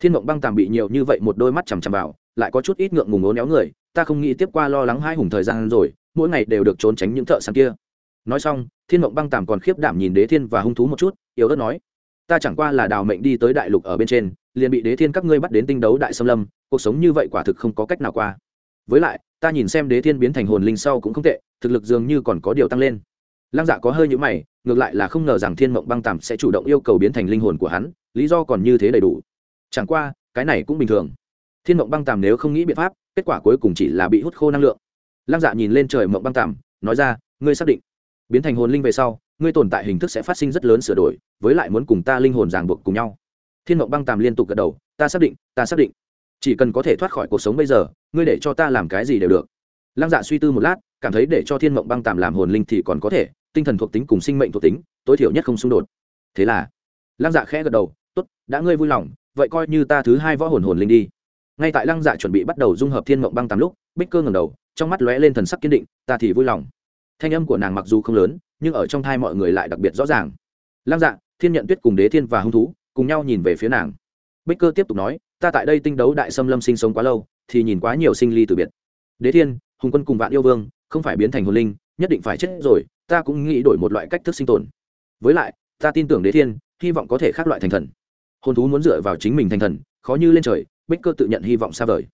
Thiên mộng băng tàm bị nhiều như vậy một đôi mắt chằm chằm vào lại có chút ít ngượng ngùng ố néo người, ta không nghĩ tiếp qua lo lắng hai hùng thời gian rồi, mỗi ngày đều được trốn tránh những thợ săn kia. Nói xong, thiên mộng băng tàm còn khiếp đảm nhìn đế thiên và hung thú một chút, yếu ớt nói, ta chẳng qua là đào mệnh đi tới đại lục ở bên trên, liền bị đế thiên các ngươi bắt đến tinh đấu đại xâm lâm, cuộc sống như vậy quả thực không có cách nào qua. Với lại, ta nhìn xem đế thiên biến thành hồn linh sau cũng không tệ, thực lực dường như còn có điều tăng lên. Lăng dạ có hơi nhữ mày, ngược lại là không ngờ rằng thiên mộng băng tàm sẽ chủ động yêu cầu biến thành linh hồn của hắn, lý do còn như thế đầy đủ. Chẳng qua, cái này cũng bình thường thiên mộng băng tàm nếu không nghĩ biện pháp, kết quả cuối cùng chỉ là bị hút khô năng lượng. Lăng dạ nhìn lên trời mộng băng tàm, nói ra, ngươi xác định, biến thành hồn linh về sau, ngươi tồn tại hình thức sẽ phát sinh rất lớn sửa đổi, với lại muốn cùng ta linh hồn ràng buộc cùng nhau. Thiên mộng băng tàm liên tục gật đầu, ta xác định, ta xác định. Chỉ cần có thể thoát khỏi cuộc sống bây giờ, ngươi để cho ta làm cái gì đều được. Lăng dạ suy tư một lát, cảm thấy để cho thiên mộng băng tàm làm hồn linh thì còn có thể, tinh thần thuộc tính cùng sinh mệnh thuộc tính, tối thiểu nhất không xung đột. Thế là, lăng dạ khẽ gật đầu, tốt, đã ngươi vui lòng, vậy coi như ta thứ hai võ hồn hồn linh đi ngay tại lăng dạ chuẩn bị bắt đầu dung hợp thiên mộng băng tám lúc, bích cơ ngầm đầu, trong mắt lóe lên thần sắc kiên định, ta thì vui lòng. Thanh âm của nàng mặc dù không lớn, nhưng ở trong thai mọi người lại đặc biệt rõ ràng. Lăng dạ thiên nhận tuyết cùng đế thiên và hung thú cùng nhau nhìn về phía nàng. Bích cơ tiếp tục nói, ta tại đây tinh đấu đại xâm lâm sinh sống quá lâu, thì nhìn quá nhiều sinh ly từ biệt. Đế thiên, hùng quân cùng vạn yêu vương, không phải biến thành hồn linh, nhất định phải chết rồi, ta cũng nghĩ đổi một loại cách thức sinh tồn. Với lại, ta tin tưởng đế thiên, hy vọng có thể khác loại thành thần. Hồn thú muốn dựa vào chính mình thành thần, khó như lên trời bích cơ tự nhận hy vọng xa vời.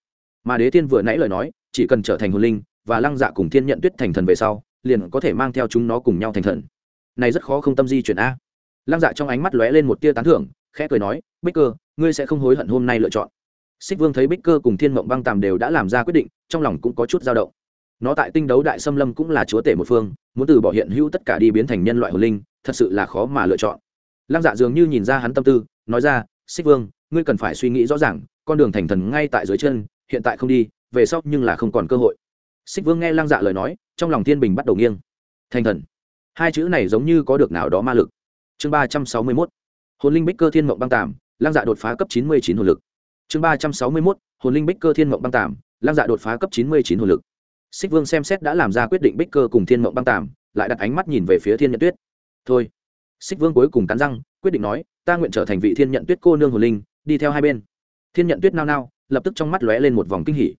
Mà đế thiên vừa nãy lời nói, chỉ cần trở thành hồn linh và lăng dạ cùng thiên nhận tuyết thành thần về sau, liền có thể mang theo chúng nó cùng nhau thành thần. Này rất khó không tâm di chuyển a. Lăng dạ trong ánh mắt lóe lên một tia tán thưởng, khẽ cười nói, bích cơ, ngươi sẽ không hối hận hôm nay lựa chọn. Xích vương thấy bích cơ cùng thiên mộng băng tàm đều đã làm ra quyết định, trong lòng cũng có chút dao động. Nó tại tinh đấu đại xâm lâm cũng là chúa tể một phương, muốn từ bỏ hiện hữu tất cả đi biến thành nhân loại hồn linh, thật sự là khó mà lựa chọn. Lăng dạ dường như nhìn ra hắn tâm tư, nói ra, xích vương ngươi cần phải suy nghĩ rõ ràng, con đường thành thần ngay tại dưới chân, hiện tại không đi, về sau nhưng là không còn cơ hội. Xích vương nghe lăng dạ lời nói, trong lòng thiên bình bắt đầu nghiêng. Thành thần. Hai chữ này giống như có được nào đó ma lực. Chương ba trăm sáu mươi mốt. Hồn linh bích cơ thiên mộng băng tàm, lăng dạ đột phá cấp chín mươi chín hồn lực. Chương ba trăm sáu mươi mốt. Hồn linh bích cơ thiên mộng băng tàm, lăng dạ đột phá cấp chín mươi chín hồn lực. Xích vương xem xét đã làm ra quyết định bích cơ cùng thiên mộng băng tàm, lại đặt ánh mắt nhìn về phía thiên nhận tuyết. Thôi. Xích vương cuối cùng cắn răng, quyết định nói, ta nguyện trở thành vị thiên nhận tuyết cô nương hồn linh đi theo hai bên. Thiên nhận tuyết nao nao, lập tức trong mắt lóe lên một vòng kinh hỉ.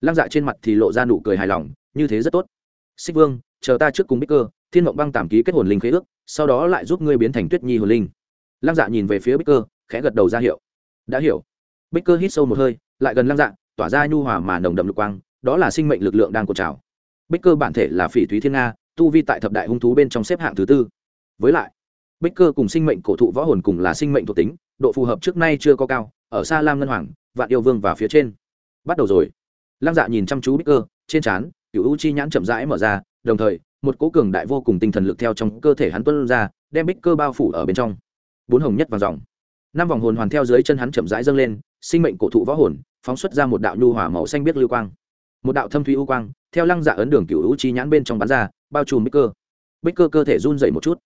Lăng dạ trên mặt thì lộ ra nụ cười hài lòng, như thế rất tốt. Xích vương, chờ ta trước cùng bích cơ, thiên mộng băng tạm ký kết hồn linh khế ước, sau đó lại giúp ngươi biến thành tuyết nhi hồn linh. Lăng dạ nhìn về phía bích cơ, khẽ gật đầu ra hiệu. Đã hiểu. Bích cơ hít sâu một hơi, lại gần lăng dạ tỏa ra nhu hòa mà nồng đậm lục quang, đó là sinh mệnh lực lượng đang cột trào. Bích cơ bản thể là phỉ thúy thiên nga, tu vi tại thập đại hung thú bên trong xếp hạng thứ tư. Với lại, bích cơ cùng sinh mệnh cổ thụ võ hồn cùng là sinh mệnh thuộc tính độ phù hợp trước nay chưa có cao, ở xa lam ngân hoàng, vạn yêu vương và phía trên. Bắt đầu rồi. Lăng dạ nhìn chăm chú bích cơ, trên trán cựu u chi nhãn chậm rãi mở ra, đồng thời, một cố cường đại vô cùng tinh thần lực theo trong cơ thể hắn tuân ra, đem bích cơ bao phủ ở bên trong. Bốn hồng nhất vàng dòng. Năm vòng hồn hoàn theo dưới chân hắn chậm rãi dâng lên, sinh mệnh cổ thụ võ hồn, phóng xuất ra một đạo nhu hỏa màu xanh biết lưu quang. Một đạo thâm thủy u quang, theo lăng dạ ấn đường cựu u chi nhãn bên trong bắn ra, bao trùm bích cơ. Bích cơ cơ thể run dậy một chút.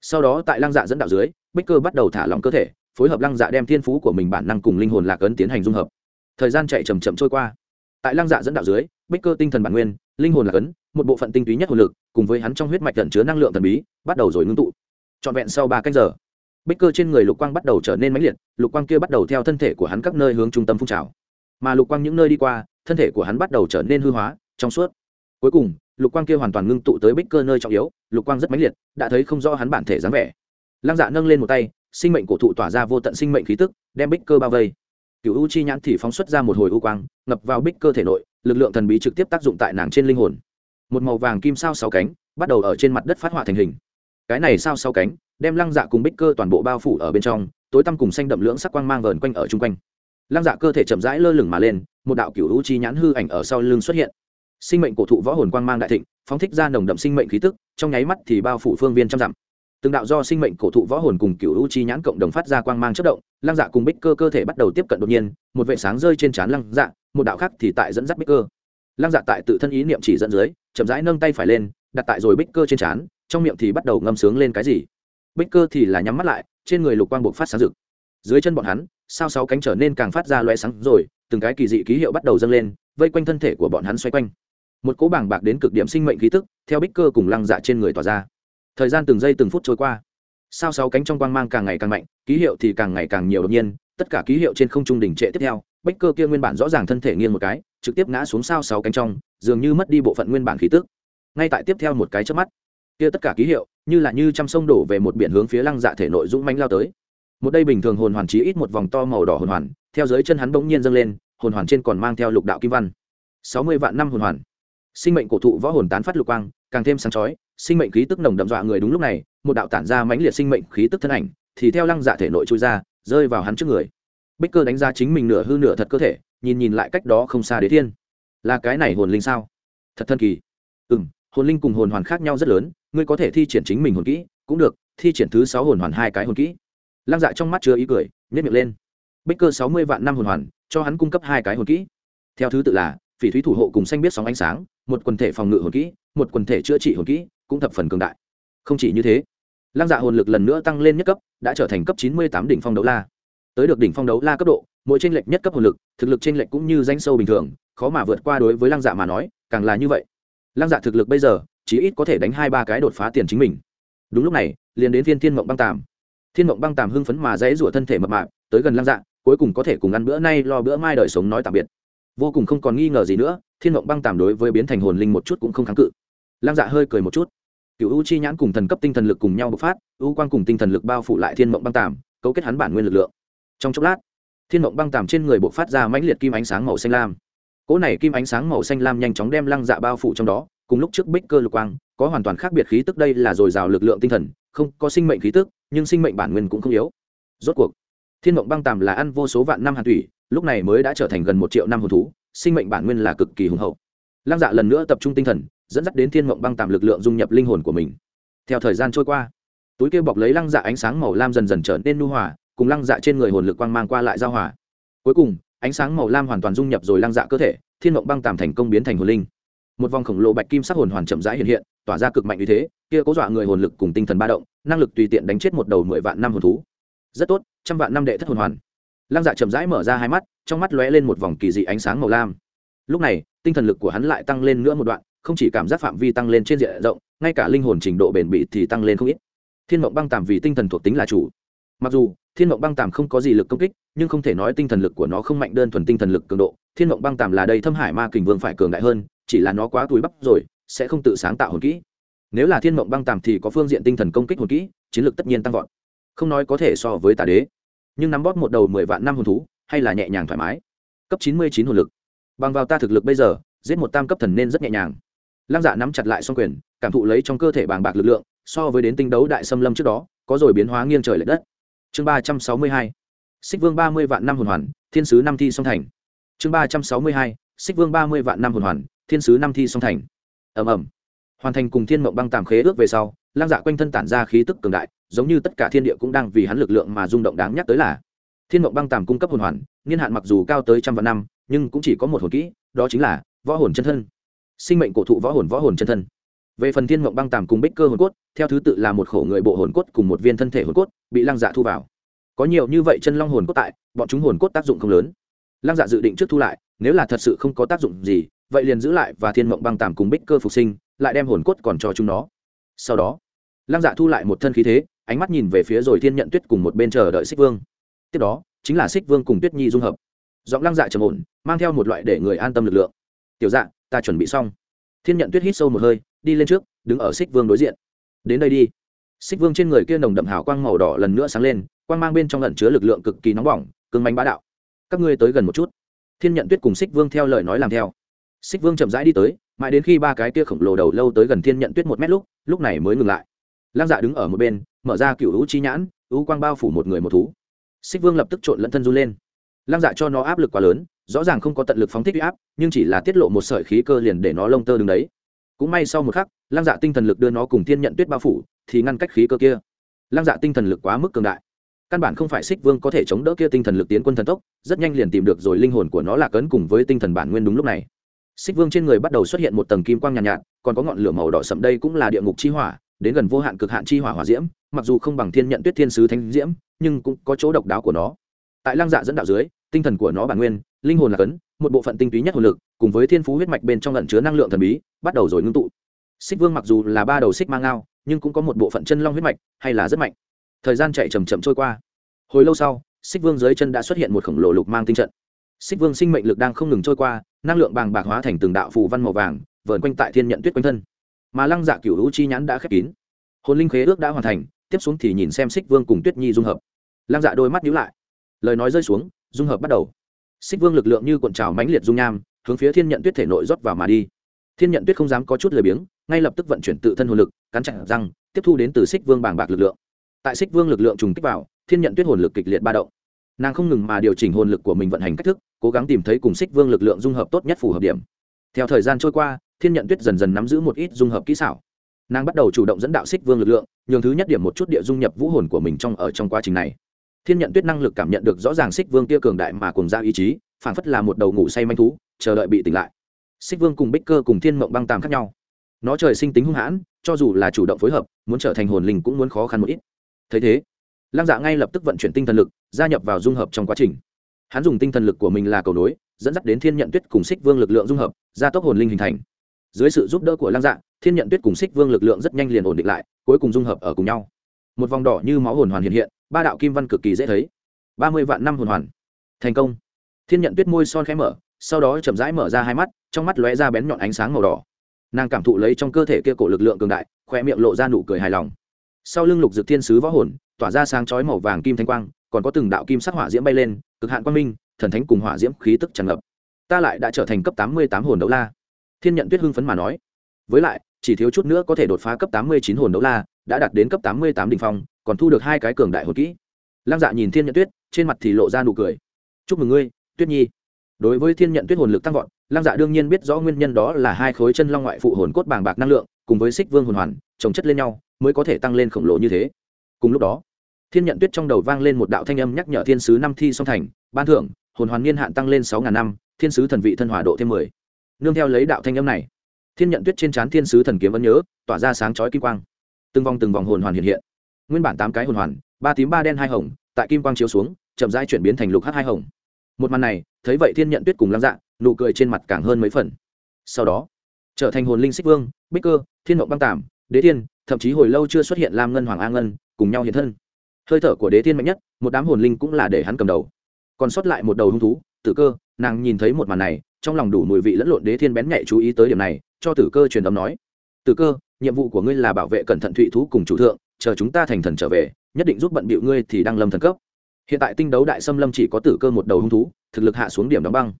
Sau đó tại lăng dạ dẫn đạo dưới, bích cơ bắt đầu thả lỏng cơ thể phối hợp lăng dạ đem thiên phú của mình bản năng cùng linh hồn lạc ấn tiến hành dung hợp. Thời gian chạy chầm chậm trôi qua. Tại lăng dạ dẫn đạo dưới, bích cơ tinh thần bản nguyên, linh hồn lạc ấn, một bộ phận tinh túy nhất hồn lực, cùng với hắn trong huyết mạch tận chứa năng lượng thần bí, bắt đầu rồi ngưng tụ. Trọn vẹn sau ba canh giờ, bích cơ trên người lục quang bắt đầu trở nên mãnh liệt, lục quang kia bắt đầu theo thân thể của hắn các nơi hướng trung tâm phun trào. Mà lục quang những nơi đi qua, thân thể của hắn bắt đầu trở nên hư hóa, trong suốt. Cuối cùng, lục quang kia hoàn toàn ngưng tụ tới bích cơ nơi trọng yếu, lục quang rất mãnh liệt, đã thấy không rõ hắn bản thể dáng vẻ. Lăng dạ nâng lên một tay sinh mệnh cổ thụ tỏa ra vô tận sinh mệnh khí tức, đem bích cơ bao vây. Cựu u chi nhãn thì phóng xuất ra một hồi u quang, ngập vào bích cơ thể nội, lực lượng thần bí trực tiếp tác dụng tại nàng trên linh hồn. Một màu vàng kim sao sáu cánh, bắt đầu ở trên mặt đất phát họa thành hình. Cái này sao sáu cánh, đem lăng dạ cùng bích cơ toàn bộ bao phủ ở bên trong, tối tăm cùng xanh đậm lưỡng sắc quang mang vờn quanh ở chung quanh. Lăng dạ cơ thể chậm rãi lơ lửng mà lên, một đạo cựu u chi nhãn hư ảnh ở sau lưng xuất hiện. Sinh mệnh cổ thụ võ hồn quang mang đại thịnh, phóng thích ra nồng đậm sinh mệnh khí tức, trong nháy mắt thì bao phủ phương viên trăm dặm từng đạo do sinh mệnh cổ thụ võ hồn cùng cựu u chi nhãn cộng đồng phát ra quang mang chất động, lăng dạ cùng bích cơ cơ thể bắt đầu tiếp cận đột nhiên, một vệ sáng rơi trên trán lăng dạ một đạo khác thì tại dẫn dắt bích cơ. Lăng dạ tại tự thân ý niệm chỉ dẫn dưới, chậm rãi nâng tay phải lên, đặt tại rồi bích cơ trên trán, trong miệng thì bắt đầu ngâm sướng lên cái gì. Bích cơ thì là nhắm mắt lại, trên người lục quang buộc phát sáng rực. Dưới chân bọn hắn, sao sáu cánh trở nên càng phát ra loe sáng rồi, từng cái kỳ dị ký hiệu bắt đầu dâng lên, vây quanh thân thể của bọn hắn xoay quanh. Một cỗ bảng bạc đến cực điểm sinh mệnh khí tức, theo bích cơ cùng lăng dạ trên người tỏa ra thời gian từng giây từng phút trôi qua. Sao sáu cánh trong quang mang càng ngày càng mạnh, ký hiệu thì càng ngày càng nhiều đột nhiên, tất cả ký hiệu trên không trung đỉnh trệ tiếp theo, bích cơ kia nguyên bản rõ ràng thân thể nghiêng một cái, trực tiếp ngã xuống sao sáu cánh trong, dường như mất đi bộ phận nguyên bản khí tức. Ngay tại tiếp theo một cái chớp mắt, kia tất cả ký hiệu, như là như trăm sông đổ về một biển hướng phía lăng dạ thể nội dũng manh lao tới. Một đây bình thường hồn hoàn chí ít một vòng to màu đỏ hồn hoàn, theo dưới chân hắn bỗng nhiên dâng lên, hồn hoàn trên còn mang theo lục đạo kim văn. Sáu mươi vạn năm hồn hoàn sinh mệnh cổ thụ võ hồn tán phát lục quang, càng thêm sáng chói, sinh mệnh khí tức nồng đậm dọa người đúng lúc này, một đạo tản ra mãnh liệt sinh mệnh khí tức thân ảnh, thì theo lăng dạ thể nội trôi ra, rơi vào hắn trước người. Bích cơ đánh ra chính mình nửa hư nửa thật cơ thể, nhìn nhìn lại cách đó không xa đế thiên. Là cái này hồn linh sao? Thật thân kỳ. Ừ m hồn linh cùng hồn hoàn khác nhau rất lớn, ngươi có thể thi triển chính mình hồn kỹ, cũng được, thi triển thứ sáu hồn hoàn hai cái hồn kỹ. Lăng dạ trong mắt chứa ý cười nhét miệng lên. Bích cơ sáu mươi vạn năm hồn hoàn, cho hắn cung cấp hai cái hồn kỹ. Theo thứ tự là, phỉ thúy thủ hộ cùng xanh biết sóng ánh sáng một quần thể phòng ngự hồn kỹ, một quần thể chữa trị hồn kỹ cũng thập phần cường đại. Không chỉ như thế, lăng dạ hồn lực lần nữa tăng lên nhất cấp, đã trở thành cấp chín mươi tám đỉnh phong đấu la. Tới được đỉnh phong đấu la cấp độ, mỗi tranh lệch nhất cấp hồn lực, thực lực tranh lệch cũng như danh sâu bình thường, khó mà vượt qua đối với lăng dạ mà nói, càng là như vậy. Lăng dạ thực lực bây giờ, chỉ ít có thể đánh hai ba cái đột phá tiền chính mình. Đúng lúc này, liền đến thiên thiên mộng băng tàm. Thiên mộng băng tàm hưng phấn mà dãy rủa thân thể mập mạp, tới gần lăng dạ cuối cùng có thể cùng ăn bữa nay lo bữa mai đời sống nói tạm biệt. Vô cùng không còn nghi ngờ gì nữa thiên mộng băng tàm đối với biến thành hồn linh một chút cũng không kháng cự. Lăng dạ hơi cười một chút. Cựu u chi nhãn cùng thần cấp tinh thần lực cùng nhau bộc phát, u quang cùng tinh thần lực bao phủ lại thiên mộng băng tàm, cấu kết hắn bản nguyên lực lượng. Trong chốc lát, thiên mộng băng tàm trên người bộc phát ra mãnh liệt kim ánh sáng màu xanh lam. Cỗ này kim ánh sáng màu xanh lam nhanh chóng đem lăng dạ bao phủ trong đó, cùng lúc trước bích cơ lục quang, có hoàn toàn khác biệt khí tức đây là dồi dào lực lượng tinh thần, không có sinh mệnh khí tức, nhưng sinh mệnh bản nguyên cũng không yếu. Rốt cuộc, thiên mộng băng tàm là ăn vô số vạn năm hàn thủy, lúc này mới đã trở thành gần một triệu năm hồn thú sinh mệnh bản nguyên là cực kỳ hùng hậu. Lăng dạ lần nữa tập trung tinh thần, dẫn dắt đến thiên mộng băng tạm lực lượng dung nhập linh hồn của mình. Theo thời gian trôi qua, túi kia bọc lấy lăng dạ ánh sáng màu lam dần dần trở nên nu hòa, cùng lăng dạ trên người hồn lực quang mang qua lại giao hòa. Cuối cùng, ánh sáng màu lam hoàn toàn dung nhập rồi lăng dạ cơ thể, thiên mộng băng tạm thành công biến thành hồn linh. Một vòng khổng lồ bạch kim sắc hồn hoàn chậm rãi hiện hiện, tỏa ra cực mạnh như thế, kia cố dọa người hồn lực cùng tinh thần ba động, năng lực tùy tiện đánh chết một đầu mười vạn năm hồn thú. Rất tốt, trăm vạn năm đệ thất hồn hoàn. Lăng dạ chậm rãi mở ra hai mắt trong mắt lóe lên một vòng kỳ dị ánh sáng màu lam. Lúc này, tinh thần lực của hắn lại tăng lên nữa một đoạn, không chỉ cảm giác phạm vi tăng lên trên diện rộng, ngay cả linh hồn trình độ bền bỉ thì tăng lên không ít. Thiên mộng băng tàm vì tinh thần thuộc tính là chủ. Mặc dù, thiên mộng băng tàm không có gì lực công kích, nhưng không thể nói tinh thần lực của nó không mạnh đơn thuần tinh thần lực cường độ. Thiên mộng băng tàm là đây thâm hải ma kình vương phải cường đại hơn, chỉ là nó quá túi bắp rồi, sẽ không tự sáng tạo hồn kỹ. Nếu là thiên mộng băng tàm thì có phương diện tinh thần công kích hồn kỹ, chiến lược tất nhiên tăng vọt. Không nói có thể so với tà đế. Nhưng nắm bóp một đầu mười vạn năm hồn thú hay là nhẹ nhàng thoải mái. Cấp chín mươi chín hồn lực. Bằng vào ta thực lực bây giờ, giết một tam cấp thần nên rất nhẹ nhàng. Lăng dạ nắm chặt lại xong quyền, cảm thụ lấy trong cơ thể bàng bạc lực lượng, so với đến tinh đấu đại xâm lâm trước đó, có rồi biến hóa nghiêng trời l ệ đất. Chương ba trăm sáu mươi hai. Xích vương ba mươi vạn năm hồn hoàn, thiên sứ năm thi song thành. Chương ba trăm sáu mươi hai. Xích vương ba mươi vạn năm hồn hoàn, thiên sứ năm thi song thành. Ẩm ẩm hoàn thành cùng thiên mộng băng tàm khế ước về sau lang dạ quanh thân tản ra khí tức cường đại, giống như tất cả thiên địa cũng đang vì hắn lực lượng mà rung động đáng nhắc tới là thiên mộng băng tàm cung cấp hồn hoàn, niên hạn mặc dù cao tới trăm vạn năm, nhưng cũng chỉ có một hồn kỹ, đó chính là võ hồn chân thân. Sinh mệnh cổ thụ võ hồn võ hồn chân thân. Về phần thiên mộng băng tàm cùng bích cơ hồn cốt, theo thứ tự là một khổ người bộ hồn cốt cùng một viên thân thể hồn cốt, bị lăng dạ thu vào. Có nhiều như vậy chân long hồn cốt tại, bọn chúng hồn cốt tác dụng không lớn. Lăng dạ dự định trước thu lại, nếu là thật sự không có tác dụng gì, vậy liền giữ lại và thiên mộng băng tàm cùng bích cơ phục sinh, lại đem hồn cốt còn cho chúng nó. Sau đó, lăng dạ thu lại một thân khí thế, ánh mắt nhìn về phía rồi thiên nhận tuyết cùng một bên chờ đợi xích vương tiếp đó, chính là xích vương cùng tuyết nhi dung hợp. Giọng lăng dạ trầm ổn, mang theo một loại để người an tâm lực lượng. Tiểu dạ ta chuẩn bị xong. Thiên nhận tuyết hít sâu một hơi, đi lên trước, đứng ở xích vương đối diện. Đến đây đi. Xích vương trên người kia nồng đậm hào quang màu đỏ lần nữa sáng lên, quang mang bên trong lẩn chứa lực lượng cực kỳ nóng bỏng cưng manh bá đạo. Các ngươi tới gần một chút. Thiên nhận tuyết cùng xích vương theo lời nói làm theo. Xích vương chậm rãi đi tới, mãi đến khi ba cái kia khổng lồ đầu lâu tới gần thiên nhận tuyết một mét lúc lúc này mới ngừng lại. Lăng dạ đứng ở một bên, mở ra cựu hữu chi nhãn hữu quang bao phủ một người một thú xích vương lập tức trộn lẫn thân run lên. Lăng dạ cho nó áp lực quá lớn rõ ràng không có tận lực phóng thích huy áp nhưng chỉ là tiết lộ một sợi khí cơ liền để nó lông tơ đứng đấy. Cũng may sau một khắc lăng dạ tinh thần lực đưa nó cùng thiên nhận tuyết bao phủ thì ngăn cách khí cơ kia. Lăng dạ tinh thần lực quá mức cường đại. Căn bản không phải xích vương có thể chống đỡ kia tinh thần lực tiến quân thần tốc rất nhanh liền tìm được rồi linh hồn của nó là cấn cùng với tinh thần bản nguyên đúng lúc này. Xích vương trên người bắt đầu xuất hiện một tầng kim quang nhàn nhạt, nhạt còn có ngọn lửa màu đỏ sậm đây cũng là địa ngục chi hỏa đến gần vô hạn cực hạn chi hỏa hỏa diễm mặc dù không bằng thiên nhận tuyết thiên sứ thánh diễm nhưng cũng có chỗ độc đáo của nó. Tại lăng dạ dẫn đạo dưới, tinh thần của nó bản nguyên, linh hồn là cấn, một bộ phận tinh túy nhất hồn lực, cùng với thiên phú huyết mạch bên trong lẩn chứa năng lượng thần bí, bắt đầu rồi ngưng tụ. Xích vương mặc dù là ba đầu xích mang ngao, nhưng cũng có một bộ phận chân long huyết mạch, hay là rất mạnh. Thời gian chạy chầm chậm trôi qua. Hồi lâu sau, xích vương dưới chân đã xuất hiện một khổng lồ lục mang tinh trận. Xích vương sinh mệnh lực đang không ngừng trôi qua, năng lượng bàng bạc hóa thành từng đạo phù văn màu vàng, vờn quanh tại thiên nhận tuyết quanh thân. Mà lăng dạ cửu hữu chi nhãn đã khép kín. Hồn linh khế ước đã hoàn thành, tiếp xuống thì nhìn xem xích vương cùng tuyết nhi dung hợp lăng dạ đôi mắt nhíu lại. Lời nói rơi xuống, dung hợp bắt đầu. Xích vương lực lượng như cuộn trào mãnh liệt dung nham, hướng phía thiên nhận tuyết thể nội rót vào mà đi. Thiên nhận tuyết không dám có chút lười biếng, ngay lập tức vận chuyển tự thân hồn lực, cắn chặt răng, tiếp thu đến từ xích vương bàng bạc lực lượng. Tại xích vương lực lượng trùng kích vào, thiên nhận tuyết hồn lực kịch liệt ba động. Nàng không ngừng mà điều chỉnh hồn lực của mình vận hành cách thức, cố gắng tìm thấy cùng xích vương lực lượng dung hợp tốt nhất phù hợp điểm. Theo thời gian trôi qua, thiên nhận tuyết dần dần nắm giữ một ít dung hợp kỹ xảo. Nàng bắt đầu chủ động dẫn đạo xích vương lực lượng, nhường thứ nhất điểm một chút địa dung nhập vũ hồn của mình trong, ở trong quá trình này thiên nhận tuyết năng lực cảm nhận được rõ ràng xích vương kia cường đại mà cùng ra ý chí phản phất là một đầu ngủ say manh thú, chờ đợi bị tỉnh lại. Xích vương cùng bích cơ cùng thiên mộng băng tàm khác nhau. Nó trời sinh tính hung hãn, cho dù là chủ động phối hợp, muốn trở thành hồn linh cũng muốn khó khăn một ít. Thấy thế, lăng dạ ngay lập tức vận chuyển tinh thần lực, gia nhập vào dung hợp trong quá trình. Hắn dùng tinh thần lực của mình là cầu nối, dẫn dắt đến thiên nhận tuyết cùng xích vương lực lượng dung hợp, gia tốc hồn linh hình thành. Dưới sự giúp đỡ của lăng dạ thiên nhận tuyết cùng xích vương lực lượng rất nhanh liền ổn định lại, cuối cùng dung hợp ở cùng nhau. Một vòng đỏ như máu hồn hoàn hiện hiện ba đạo kim văn cực kỳ dễ thấy. Ba mươi vạn năm hồn hoàn. Thành công. Thiên nhận tuyết môi son khẽ mở, sau đó chậm rãi mở ra hai mắt, trong mắt lóe ra bén nhọn ánh sáng màu đỏ. Nàng cảm thụ lấy trong cơ thể kia cổ lực lượng cường đại khoe miệng lộ ra nụ cười hài lòng. Sau lưng lục dược thiên sứ võ hồn, tỏa ra sáng chói màu vàng kim thanh quang, còn có từng đạo kim sắc hỏa diễm bay lên, cực hạn quang minh, thần thánh cùng hỏa diễm khí tức tràn ngập. Ta lại đã trở thành cấp tám mươi tám hồn đấu la. Thiên nhận tuyết hưng phấn mà nói. Với lại, chỉ thiếu chút nữa có thể đột phá cấp tám mươi chín hồn đấu la đã đạt đến cấp tám mươi tám đỉnh phong, còn thu được hai cái cường đại hồn kỹ. Lăng dạ nhìn thiên nhận tuyết, trên mặt thì lộ ra nụ cười. Chúc mừng ngươi, tuyết nhi. Đối với thiên nhận tuyết hồn lực tăng vọt, lăng dạ đương nhiên biết rõ nguyên nhân đó là hai khối chân long ngoại phụ hồn cốt bàng bạc năng lượng, cùng với xích vương hồn hoàn, chồng chất lên nhau, mới có thể tăng lên khổng lồ như thế. Cùng lúc đó, thiên nhận tuyết trong đầu vang lên một đạo thanh âm nhắc nhở thiên sứ năm thi song thành, ban thưởng, hồn hoàn niên hạn tăng lên sáu ngàn năm, thiên sứ thần vị thân hòa độ thêm mười. Nương theo lấy đạo thanh âm này, thiên nhận tuyết trên trán thiên sứ thần kiếm vẫn nhớ, tỏa ra sáng chói kim quang từng vòng từng vòng hồn hoàn hiện hiện. Nguyên bản tám cái hồn hoàn, ba tím ba đen hai hồng, tại kim quang chiếu xuống, chậm rãi chuyển biến thành lục h hai hồng. Một màn này, thấy vậy thiên nhận tuyết cùng lăng dạ nụ cười trên mặt càng hơn mấy phần. Sau đó, trở thành hồn linh xích vương, bích cơ, thiên mộng băng tàm, đế thiên, thậm chí hồi lâu chưa xuất hiện lam ngân, hoàng a ngân, cùng nhau hiện thân. Hơi thở của đế thiên mạnh nhất, một đám hồn linh cũng là để hắn cầm đầu. Còn sót lại một đầu hung thú, tử cơ, nàng nhìn thấy một màn này, trong lòng đủ mùi vị lẫn lộn đế thiên bén nhạy chú ý tới điểm này, cho tử cơ truyền âm nói tử cơ, nhiệm vụ của ngươi là bảo vệ cẩn thận thụy thú cùng chủ thượng, chờ chúng ta thành thần trở về, nhất định giúp bận bịu ngươi thì đang lâm thần cấp. Hiện tại tinh đấu đại xâm lâm chỉ có tử cơ một đầu hung thú, thực lực hạ xuống điểm đóng băng.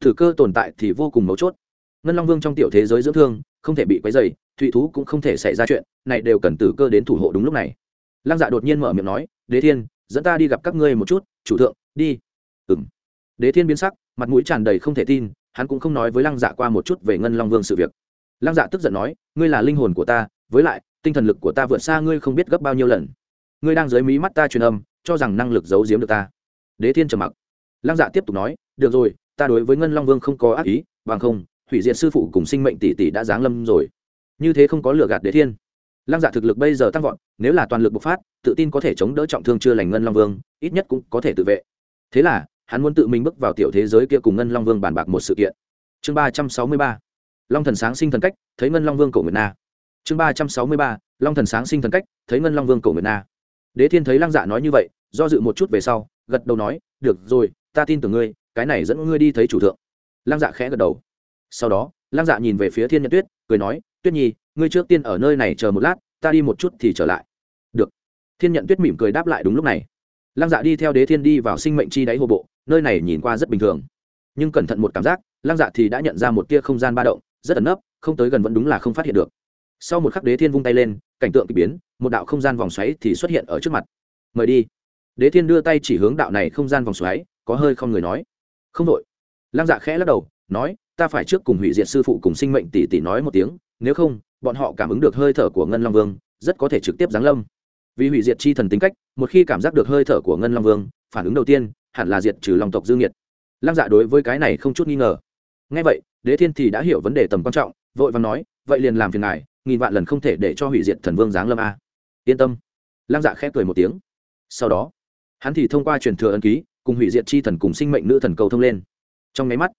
Tử cơ tồn tại thì vô cùng mấu chốt. Ngân long vương trong tiểu thế giới dưỡng thương, không thể bị quấy dày thụy thú cũng không thể xảy ra chuyện, này đều cần tử cơ đến thủ hộ đúng lúc này. Lăng dạ đột nhiên mở miệng nói, đế thiên, dẫn ta đi gặp các ngươi một chút, chủ thượng, đi. Ừng đế thiên biến sắc, mặt mũi tràn đầy không thể tin, hắn cũng không nói với lăng dạ qua một chút về ngân long vương sự việc. Lăng dạ tức giận nói ngươi là linh hồn của ta, với lại, tinh thần lực của ta vượt xa ngươi không biết gấp bao nhiêu lần. Ngươi đang dưới mí mắt ta truyền âm, cho rằng năng lực giấu giếm được ta. Đế thiên trầm mặc. Lăng dạ tiếp tục nói, được rồi, ta đối với ngân long vương không có ác ý, bằng không, hủy diệt sư phụ cùng sinh mệnh tỷ tỷ đã giáng lâm rồi. Như thế không có lừa gạt đế thiên. Lăng dạ thực lực bây giờ tăng vọt, nếu là toàn lực bộc phát, tự tin có thể chống đỡ trọng thương chưa lành ngân long vương, ít nhất cũng có thể tự vệ. Thế là, hắn muốn tự mình bước vào tiểu thế giới kia cùng ngân long vương bàn bạc một sự kiện. Chương ba trăm sáu mươi ba long thần sáng sinh thần cách, thấy ngân long vương cổ nguyệt na. Chương ba trăm sáu mươi ba, long thần sáng sinh thần cách, thấy ngân long vương cổ nguyệt na. Đế thiên thấy lăng dạ nói như vậy, do dự một chút về sau, gật đầu nói, được rồi, ta tin tưởng ngươi, cái này dẫn ngươi đi thấy chủ thượng. Lăng dạ khẽ gật đầu. Sau đó, lăng dạ nhìn về phía thiên nhân tuyết, cười nói, tuyết nhi, ngươi trước tiên ở nơi này chờ một lát, ta đi một chút thì trở lại. Được. Thiên nhận tuyết mỉm cười đáp lại đúng lúc này. Lăng dạ đi theo đế thiên đi vào sinh mệnh chi đáy hồ bộ, nơi này nhìn qua rất bình thường. Nhưng cẩn thận một cảm giác, lăng dạ thì đã nhận ra một tia không gian ba động rất ẩn nấp, không tới gần vẫn đúng là không phát hiện được. Sau một khắc đế thiên vung tay lên, cảnh tượng k ỳ biến, một đạo không gian vòng xoáy thì xuất hiện ở trước mặt. Mời đi. Đế thiên đưa tay chỉ hướng đạo này không gian vòng xoáy, có hơi không người nói. Không đội. Lăng dạ khẽ lắc đầu, nói, ta phải trước cùng hủy diệt sư phụ cùng sinh mệnh tỷ tỷ nói một tiếng, nếu không, bọn họ cảm ứng được hơi thở của ngân long vương, rất có thể trực tiếp giáng lâm. Vì hủy diệt chi thần tính cách, một khi cảm giác được hơi thở của ngân long vương, phản ứng đầu tiên, hẳn là diệt trừ lòng tộc dương nhiệt lăng dạ đối với cái này không chút nghi ngờ. Ngay vậy đế thiên thì đã hiểu vấn đề tầm quan trọng, vội vàng nói, vậy liền làm phiền ngài, nghìn vạn lần không thể để cho hủy diệt thần vương giáng lâm a. Yên tâm. Lăng dạ khẽ cười một tiếng. Sau đó, hắn thì thông qua truyền thừa ân ký, cùng hủy diệt chi thần cùng sinh mệnh nữ thần cầu thông lên. Trong máy mắt,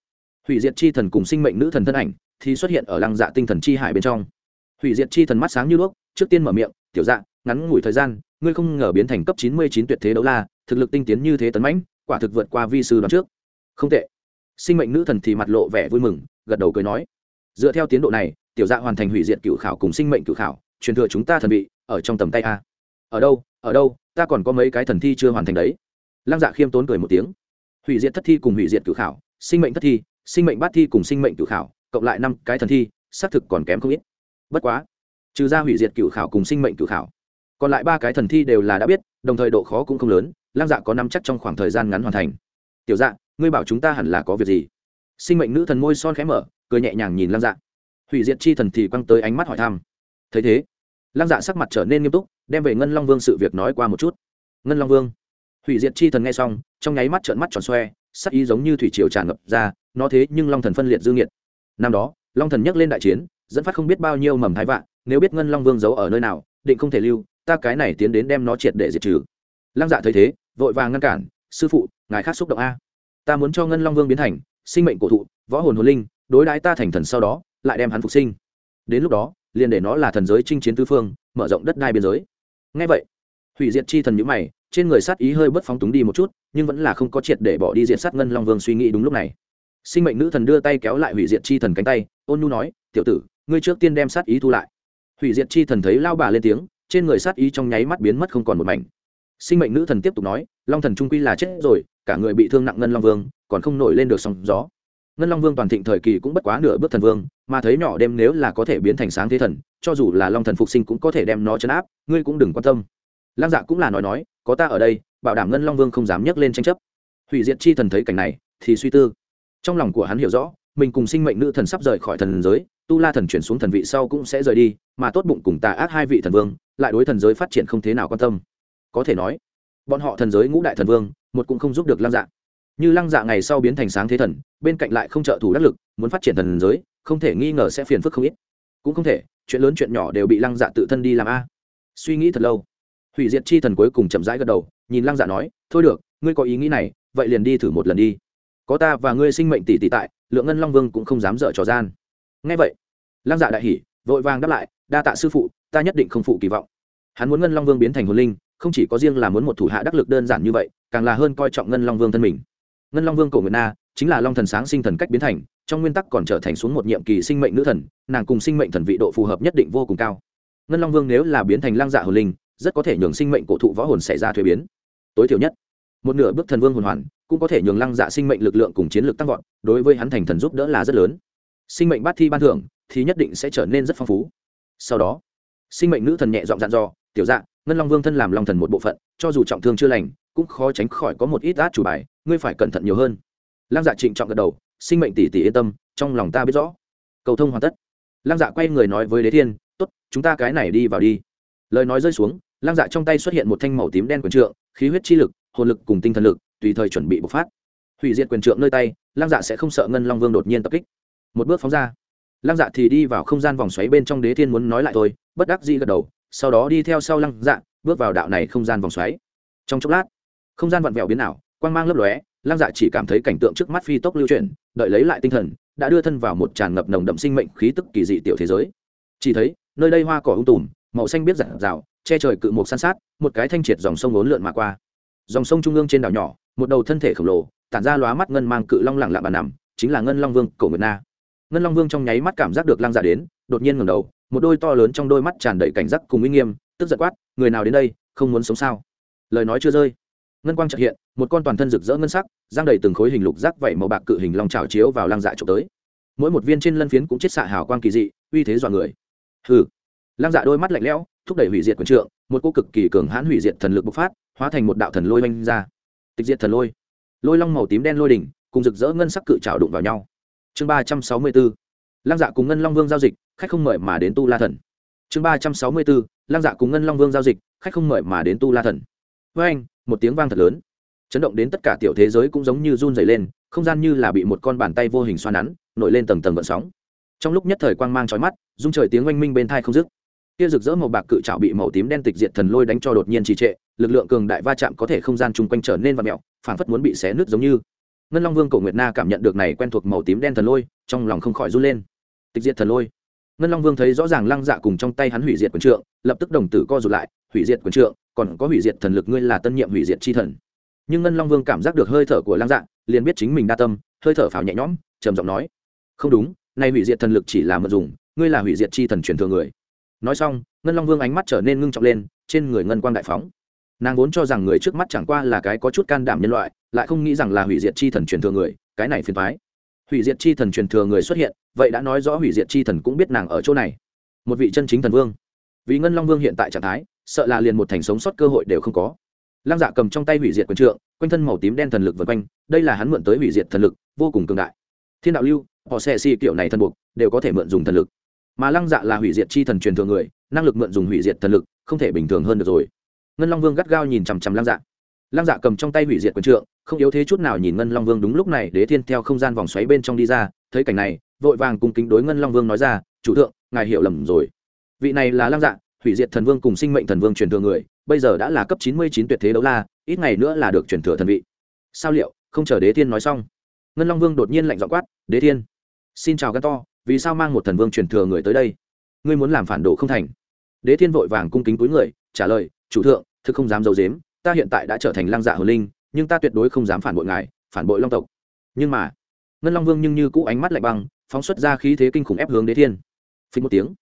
hủy diệt chi thần cùng sinh mệnh nữ thần thân ảnh thì xuất hiện ở lăng dạ tinh thần chi hải bên trong. Hủy diệt chi thần mắt sáng như đuốc, trước tiên mở miệng, tiểu dạ ngắn ngủi thời gian, ngươi không ngờ biến thành cấp chín mươi chín tuyệt thế đấu la, thực lực tinh tiến như thế tấn mãnh, quả thực vượt qua vi sư đoán trước. Không tệ sinh mệnh nữ thần thì mặt lộ vẻ vui mừng, gật đầu cười nói. Dựa theo tiến độ này, tiểu dạ hoàn thành hủy diệt cựu khảo cùng sinh mệnh cựu khảo, truyền thừa chúng ta thần vị, ở trong tầm tay a. Ở đâu ở đâu, ta còn có mấy cái thần thi chưa hoàn thành đấy. Lăng dạ khiêm tốn cười một tiếng. Hủy diệt thất thi cùng hủy diệt cựu khảo, sinh mệnh thất thi, sinh mệnh bát thi cùng sinh mệnh cựu khảo, cộng lại năm cái thần thi, xác thực còn kém không ít. Bất quá, trừ ra hủy diệt cựu khảo cùng sinh mệnh cựu khảo, còn lại ba cái thần thi đều là đã biết, đồng thời độ khó cũng không lớn, lăng dạ có năm chắc trong khoảng thời gian ngắn hoàn thành tiểu dạ ngươi bảo chúng ta hẳn là có việc gì? Sinh mệnh nữ thần môi son khẽ mở, cười nhẹ nhàng nhìn lăng dạ. Hủy diệt chi thần thì quăng tới ánh mắt hỏi thăm. Thấy thế, lăng dạ sắc mặt trở nên nghiêm túc, đem về ngân long vương sự việc nói qua một chút. Ngân long vương. Hủy diệt chi thần nghe xong, trong nháy mắt trợn mắt tròn xoe, sắc ý giống như thủy triều tràn ngập ra, nó thế nhưng long thần phân liệt dương nhiệt. Năm đó, long thần nhắc lên đại chiến, dẫn phát không biết bao nhiêu mầm thái vạn nếu biết ngân long vương giấu ở nơi nào, định không thể lưu, ta cái này tiến đến đem nó triệt để diệt trừ. Lăng dạ thấy thế, vội vàng ngăn cản sư phụ, ngài khác xúc động a. Ta muốn cho ngân long vương biến thành, sinh mệnh cổ thụ, võ hồn hồn linh, đối đãi ta thành thần sau đó, lại đem hắn phục sinh. Đến lúc đó, liền để nó là thần giới chinh chiến tư phương, mở rộng đất đai biên giới. Ngay vậy, hủy diệt chi thần nhữ mày, trên người sát ý hơi bất phóng túng đi một chút, nhưng vẫn là không có triệt để bỏ đi diện sát ngân long vương suy nghĩ đúng lúc này. Sinh mệnh nữ thần đưa tay kéo lại hủy diệt chi thần cánh tay, ôn nhu nói, tiểu tử, ngươi trước tiên đem sát ý thu lại. Hủy diệt chi thần thấy lao bà lên tiếng, trên người sát ý trong nháy mắt biến mất không còn một mảnh sinh mệnh nữ thần tiếp tục nói, long thần trung quy là chết rồi, cả người bị thương nặng ngân long vương, còn không nổi lên được sóng gió. Ngân long vương toàn thịnh thời kỳ cũng bất quá nửa bước thần vương, mà thấy nhỏ đêm nếu là có thể biến thành sáng thế thần, cho dù là long thần phục sinh cũng có thể đem nó chấn áp, ngươi cũng đừng quan tâm. Lam dạ cũng là nói nói, có ta ở đây, bảo đảm ngân long vương không dám nhấc lên tranh chấp. Hủy diệt chi thần thấy cảnh này, thì suy tư. Trong lòng của hắn hiểu rõ, mình cùng sinh mệnh nữ thần sắp rời khỏi thần giới, tu la thần chuyển xuống thần vị sau cũng sẽ rời đi, mà tốt bụng cùng tà ác hai vị thần vương, lại đối thần giới phát triển không thế nào quan tâm có thể nói, bọn họ thần giới ngũ đại thần vương, một cũng không giúp được lăng dạ. Như lăng dạ ngày sau biến thành sáng thế thần, bên cạnh lại không trợ thủ đắc lực, muốn phát triển thần giới, không thể nghi ngờ sẽ phiền phức không ít. Cũng không thể, chuyện lớn chuyện nhỏ đều bị lăng dạ tự thân đi làm a. Suy nghĩ thật lâu, hủy diệt chi thần cuối cùng chậm rãi gật đầu, nhìn lăng dạ nói, thôi được, ngươi có ý nghĩ này, vậy liền đi thử một lần đi. Có ta và ngươi sinh mệnh tỷ tỷ tại, lượng ngân long vương cũng không dám dở trò gian. Ngay vậy, lăng dạ đại hỉ, vội vàng đáp lại, đa tạ sư phụ, ta nhất định không phụ kỳ vọng. Hắn muốn ngân long vương biến thành hồn linh không chỉ có riêng là muốn một thủ hạ đắc lực đơn giản như vậy, càng là hơn coi trọng ngân long vương thân mình. Ngân long vương cổ nguyệt na chính là long thần sáng sinh thần cách biến thành, trong nguyên tắc còn trở thành xuống một nhiệm kỳ sinh mệnh nữ thần, nàng cùng sinh mệnh thần vị độ phù hợp nhất định vô cùng cao. Ngân long vương nếu là biến thành lang dạ hồn linh, rất có thể nhường sinh mệnh cổ thụ võ hồn xảy ra thuế biến. Tối thiểu nhất, một nửa bước thần vương hồn hoàn cũng có thể nhường lăng dạ sinh mệnh lực lượng cùng chiến lược tăng vọt, đối với hắn thành thần giúp đỡ là rất lớn. Sinh mệnh bát thi ban thưởng thì nhất định sẽ trở nên rất phong phú. Sau đó, sinh mệnh nữ thần nhẹ dọn dặn dò, tiểu dạ ngân long vương thân làm long thần một bộ phận, cho dù trọng thương chưa lành, cũng khó tránh khỏi có một ít át chủ bài, ngươi phải cẩn thận nhiều hơn. Lăng dạ trịnh trọng gật đầu, sinh mệnh tỷ tỷ yên tâm, trong lòng ta biết rõ. Cầu thông hoàn tất. Lăng dạ quay người nói với đế thiên, tốt, chúng ta cái này đi vào đi. Lời nói rơi xuống, lăng dạ trong tay xuất hiện một thanh màu tím đen quyền trượng, khí huyết chi lực, hồn lực cùng tinh thần lực, tùy thời chuẩn bị bộc phát. Hủy diệt quyền trượng nơi tay, lăng dạ sẽ không sợ ngân long vương đột nhiên tập kích. Một bước phóng ra. Lăng dạ thì đi vào không gian vòng xoáy bên trong đế thiên muốn nói lại thôi, bất đắc dĩ gật đầu sau đó đi theo sau lăng dạ bước vào đạo này không gian vòng xoáy. Trong chốc lát, không gian vặn vẹo biến ảo, quang mang lấp lóe, lăng dạ chỉ cảm thấy cảnh tượng trước mắt phi tốc lưu chuyển, đợi lấy lại tinh thần, đã đưa thân vào một tràn ngập nồng đậm sinh mệnh khí tức kỳ dị tiểu thế giới. Chỉ thấy, nơi đây hoa cỏ ung tùm, màu xanh biết rạng rào che trời cự mục san sát, một cái thanh triệt dòng sông ốn lượn mà qua. Dòng sông trung ương trên đảo nhỏ, một đầu thân thể khổng lồ, tản ra lóa mắt ngân mang cự long lẳng lặng bàn nằm, chính là ngân long vương cổ nguyệt na. Ngân long vương trong nháy mắt cảm giác được lang dạ đến đột nhiên ngẩng đầu, một đôi to lớn trong đôi mắt tràn đầy cảnh giác cùng uy nghiêm, tức giật quát, người nào đến đây, không muốn sống sao? Lời nói chưa rơi, ngân quang trợ hiện, một con toàn thân rực rỡ ngân sắc, giang đầy từng khối hình lục rác vảy màu bạc cự hình long trào chiếu vào lang dạ trộm tới. Mỗi một viên trên lân phiến cũng chết xạ hào quang kỳ dị, uy thế dọa người. Hừ. Lang dạ đôi mắt lạnh lẽo, thúc đẩy hủy diệt quần trượng, một cô cực kỳ cường hãn hủy diệt thần lực bộc phát, hóa thành một đạo thần lôi oanh ra. Tịch diệt thần lôi. Lôi long màu tím đen lôi đỉnh, cùng rực rỡ ngân sắc cự trào đụng vào nhau. Chương ba trăm sáu mươi bốn lăng dạ cùng ngân long vương giao dịch, khách không mời mà đến tu la thần. Chương ba trăm sáu mươi bốn, lăng dạ cùng ngân long vương giao dịch, khách không mời mà đến tu la thần. Với anh, một tiếng vang thật lớn. Chấn động đến tất cả tiểu thế giới cũng giống như run dày lên, không gian như là bị một con bàn tay vô hình xoa nắn, nổi lên tầng tầng vận sóng. Trong lúc nhất thời quang mang trói mắt dung trời tiếng oanh minh bên thai không dứt. Kia rực rỡ màu bạc cự trạo bị màu tím đen tịch diệt thần lôi đánh cho đột nhiên trì trệ, lực lượng cường đại va chạm có thể không gian chung quanh trở nên và mẹo phảng phất muốn bị xé nứt giống như. Ngân long vương cổ nguyệt na cảm nhận được này quen thuộc màu tím đen thần lôi, trong lòng không khỏi run lên tịch diệt thần lôi. Ngân long vương thấy rõ ràng lăng dạ cùng trong tay hắn hủy diệt quần trượng, lập tức đồng tử co rụt lại, hủy diệt quần trượng, còn có hủy diệt thần lực ngươi là tân nhiệm hủy diệt chi thần. Nhưng ngân long vương cảm giác được hơi thở của lăng dạ liền biết chính mình đa tâm, hơi thở phào nhẹ nhõm, trầm giọng nói, không đúng nay hủy diệt thần lực chỉ là mượn dùng, ngươi là hủy diệt chi thần truyền thừa người. Nói xong, ngân long vương ánh mắt trở nên ngưng trọng lên, trên người ngân quang đại phóng. Nàng vốn cho rằng người trước mắt chẳng qua là cái có chút can đảm nhân loại, lại không nghĩ rằng là hủy diệt chi thần truyền thừa người, cái này phiền thoái hủy diệt chi thần truyền thừa người xuất hiện, vậy đã nói rõ hủy diệt chi thần cũng biết nàng ở chỗ này. Một vị chân chính thần vương. Vì ngân long vương hiện tại trạng thái, sợ là liền một thành sống sót cơ hội đều không có. Lăng dạ cầm trong tay hủy diệt quyền trượng, quanh thân màu tím đen thần lực vượt quanh, đây là hắn mượn tới hủy diệt thần lực, vô cùng cường đại. Thiên đạo lưu, họ sẽ si kiểu này thần buộc, đều có thể mượn dùng thần lực. Mà lăng dạ là hủy diệt chi thần truyền thừa người, năng lực mượn dùng hủy diệt thần lực, không thể bình thường hơn được rồi. Ngân long vương gắt gao nhìn chằm chằm lăng dạ. Lăng dạ cầm trong tay hủy diệt quyền trượng không yếu thế chút nào nhìn ngân long vương đúng lúc này, đế thiên theo không gian vòng xoáy bên trong đi ra, thấy cảnh này, vội vàng cùng kính đối ngân long vương nói ra, chủ thượng, ngài hiểu lầm rồi. Vị này là lăng dạ hủy diệt thần vương cùng sinh mệnh thần vương truyền thừa người, bây giờ đã là cấp chín mươi chín tuyệt thế đấu la, ít ngày nữa là được truyền thừa thần vị. Sao liệu? Không chờ đế thiên nói xong, ngân long vương đột nhiên lạnh dọ quát, đế thiên, xin chào gan to, vì sao mang một thần vương truyền thừa người tới đây? Ngươi muốn làm phản đồ không thành. Đế thiên vội vàng cung kính túi người, trả lời, chủ thượng, thực không dám d i ấ u dếm ta hiện tại đã trở thành lăng dạ hồn linh nhưng ta tuyệt đối không dám phản bội ngài, phản bội long tộc. Nhưng mà, ngân long vương nhưng như cũ ánh mắt lạnh băng, phóng xuất ra khí thế kinh khủng ép hướng đế thiên. Phí một tiếng,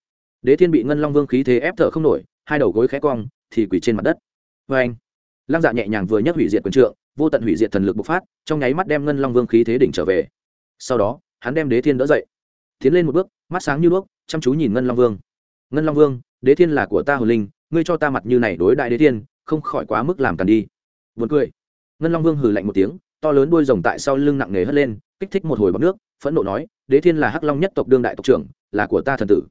đế thiên bị ngân long vương khí thế ép thở không nổi, hai đầu gối khẽ cong, thì quỳ trên mặt đất. Vê anh lăng dạ nhẹ nhàng vừa nhấc hủy diệt quần trượng, vô tận hủy diệt thần lực bộc phát, trong nháy mắt đem ngân long vương khí thế đỉnh trở về. Sau đó, hắn đem đế thiên đỡ dậy. Tiến lên một bước, mắt sáng như đuốc, chăm chú nhìn ngân long vương. Ngân long vương, đế thiên là của ta hồn linh, ngươi cho ta mặt như này đối đại đế thiên, không khỏi quá mức làm càn đi. Vượt cười ngân long vương hừ lạnh một tiếng, to lớn đuôi rồng tại sau lưng nặng nề hất lên, kích thích một hồi bọc nước, phẫn nộ nói, đế thiên là hắc long nhất tộc đương đại tộc trưởng, là của ta thần tử.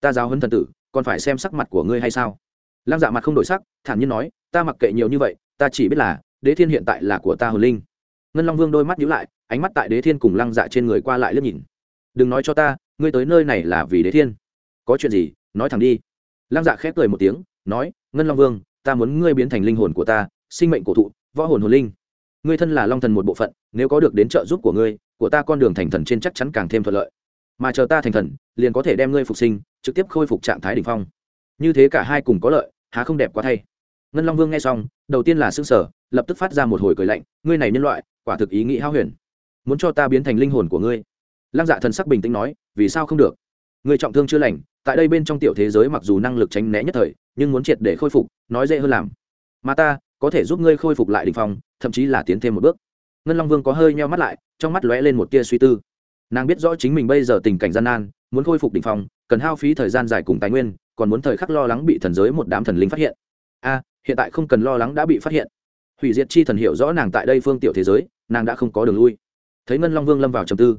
Ta giáo huấn thần tử, còn phải xem sắc mặt của ngươi hay sao? Lăng dạ mặt không đổi sắc, thản nhiên nói, ta mặc kệ nhiều như vậy, ta chỉ biết là, đế thiên hiện tại là của ta hồn linh. Ngân long vương đôi mắt nhíu lại, ánh mắt tại đế thiên cùng lăng dạ trên người qua lại liếc nhìn. Đừng nói cho ta, ngươi tới nơi này là vì đế thiên. Có chuyện gì, nói thẳng đi. Lăng dạ khép cười một tiếng, nói, ngân long vương, ta muốn ngươi biến thành linh hồn của ta, sinh mệnh cổ thụ võ hồn hồn linh. Ngươi thân là long thần một bộ phận, nếu có được đến trợ giúp của ngươi, của ta con đường thành thần trên chắc chắn càng thêm thuận lợi. Mà chờ ta thành thần, liền có thể đem ngươi phục sinh, trực tiếp khôi phục trạng thái đ ỉ n h phong. Như thế cả hai cùng có lợi, há không đẹp quá thay. Ngân long vương nghe xong, đầu tiên là xương sở lập tức phát ra một hồi cười lạnh, ngươi này nhân loại, quả thực ý nghĩ hao huyền. Muốn cho ta biến thành linh hồn của ngươi. Lăng dạ thần sắc bình tĩnh nói, vì sao không được? Người trọng thương chưa lành, tại đây bên trong tiểu thế giới mặc dù năng lực tránh né nhất thời, nhưng muốn triệt để khôi phục, nói dễ hơn làm. Mà ta có thể giúp ngươi khôi phục lại đỉnh phong, thậm chí là tiến thêm một bước. Ngân long vương có hơi nheo mắt lại, trong mắt lóe lên một tia suy tư. Nàng biết rõ chính mình bây giờ tình cảnh gian nan, muốn khôi phục đỉnh phong, cần hao phí thời gian dài cùng tài nguyên, còn muốn thời khắc lo lắng bị thần giới một đám thần linh phát hiện. A, hiện tại không cần lo lắng đã bị phát hiện. Hủy diệt chi thần hiểu rõ nàng tại đây phương tiểu thế giới, nàng đã không có đường lui. Thấy ngân long vương lâm vào trầm tư,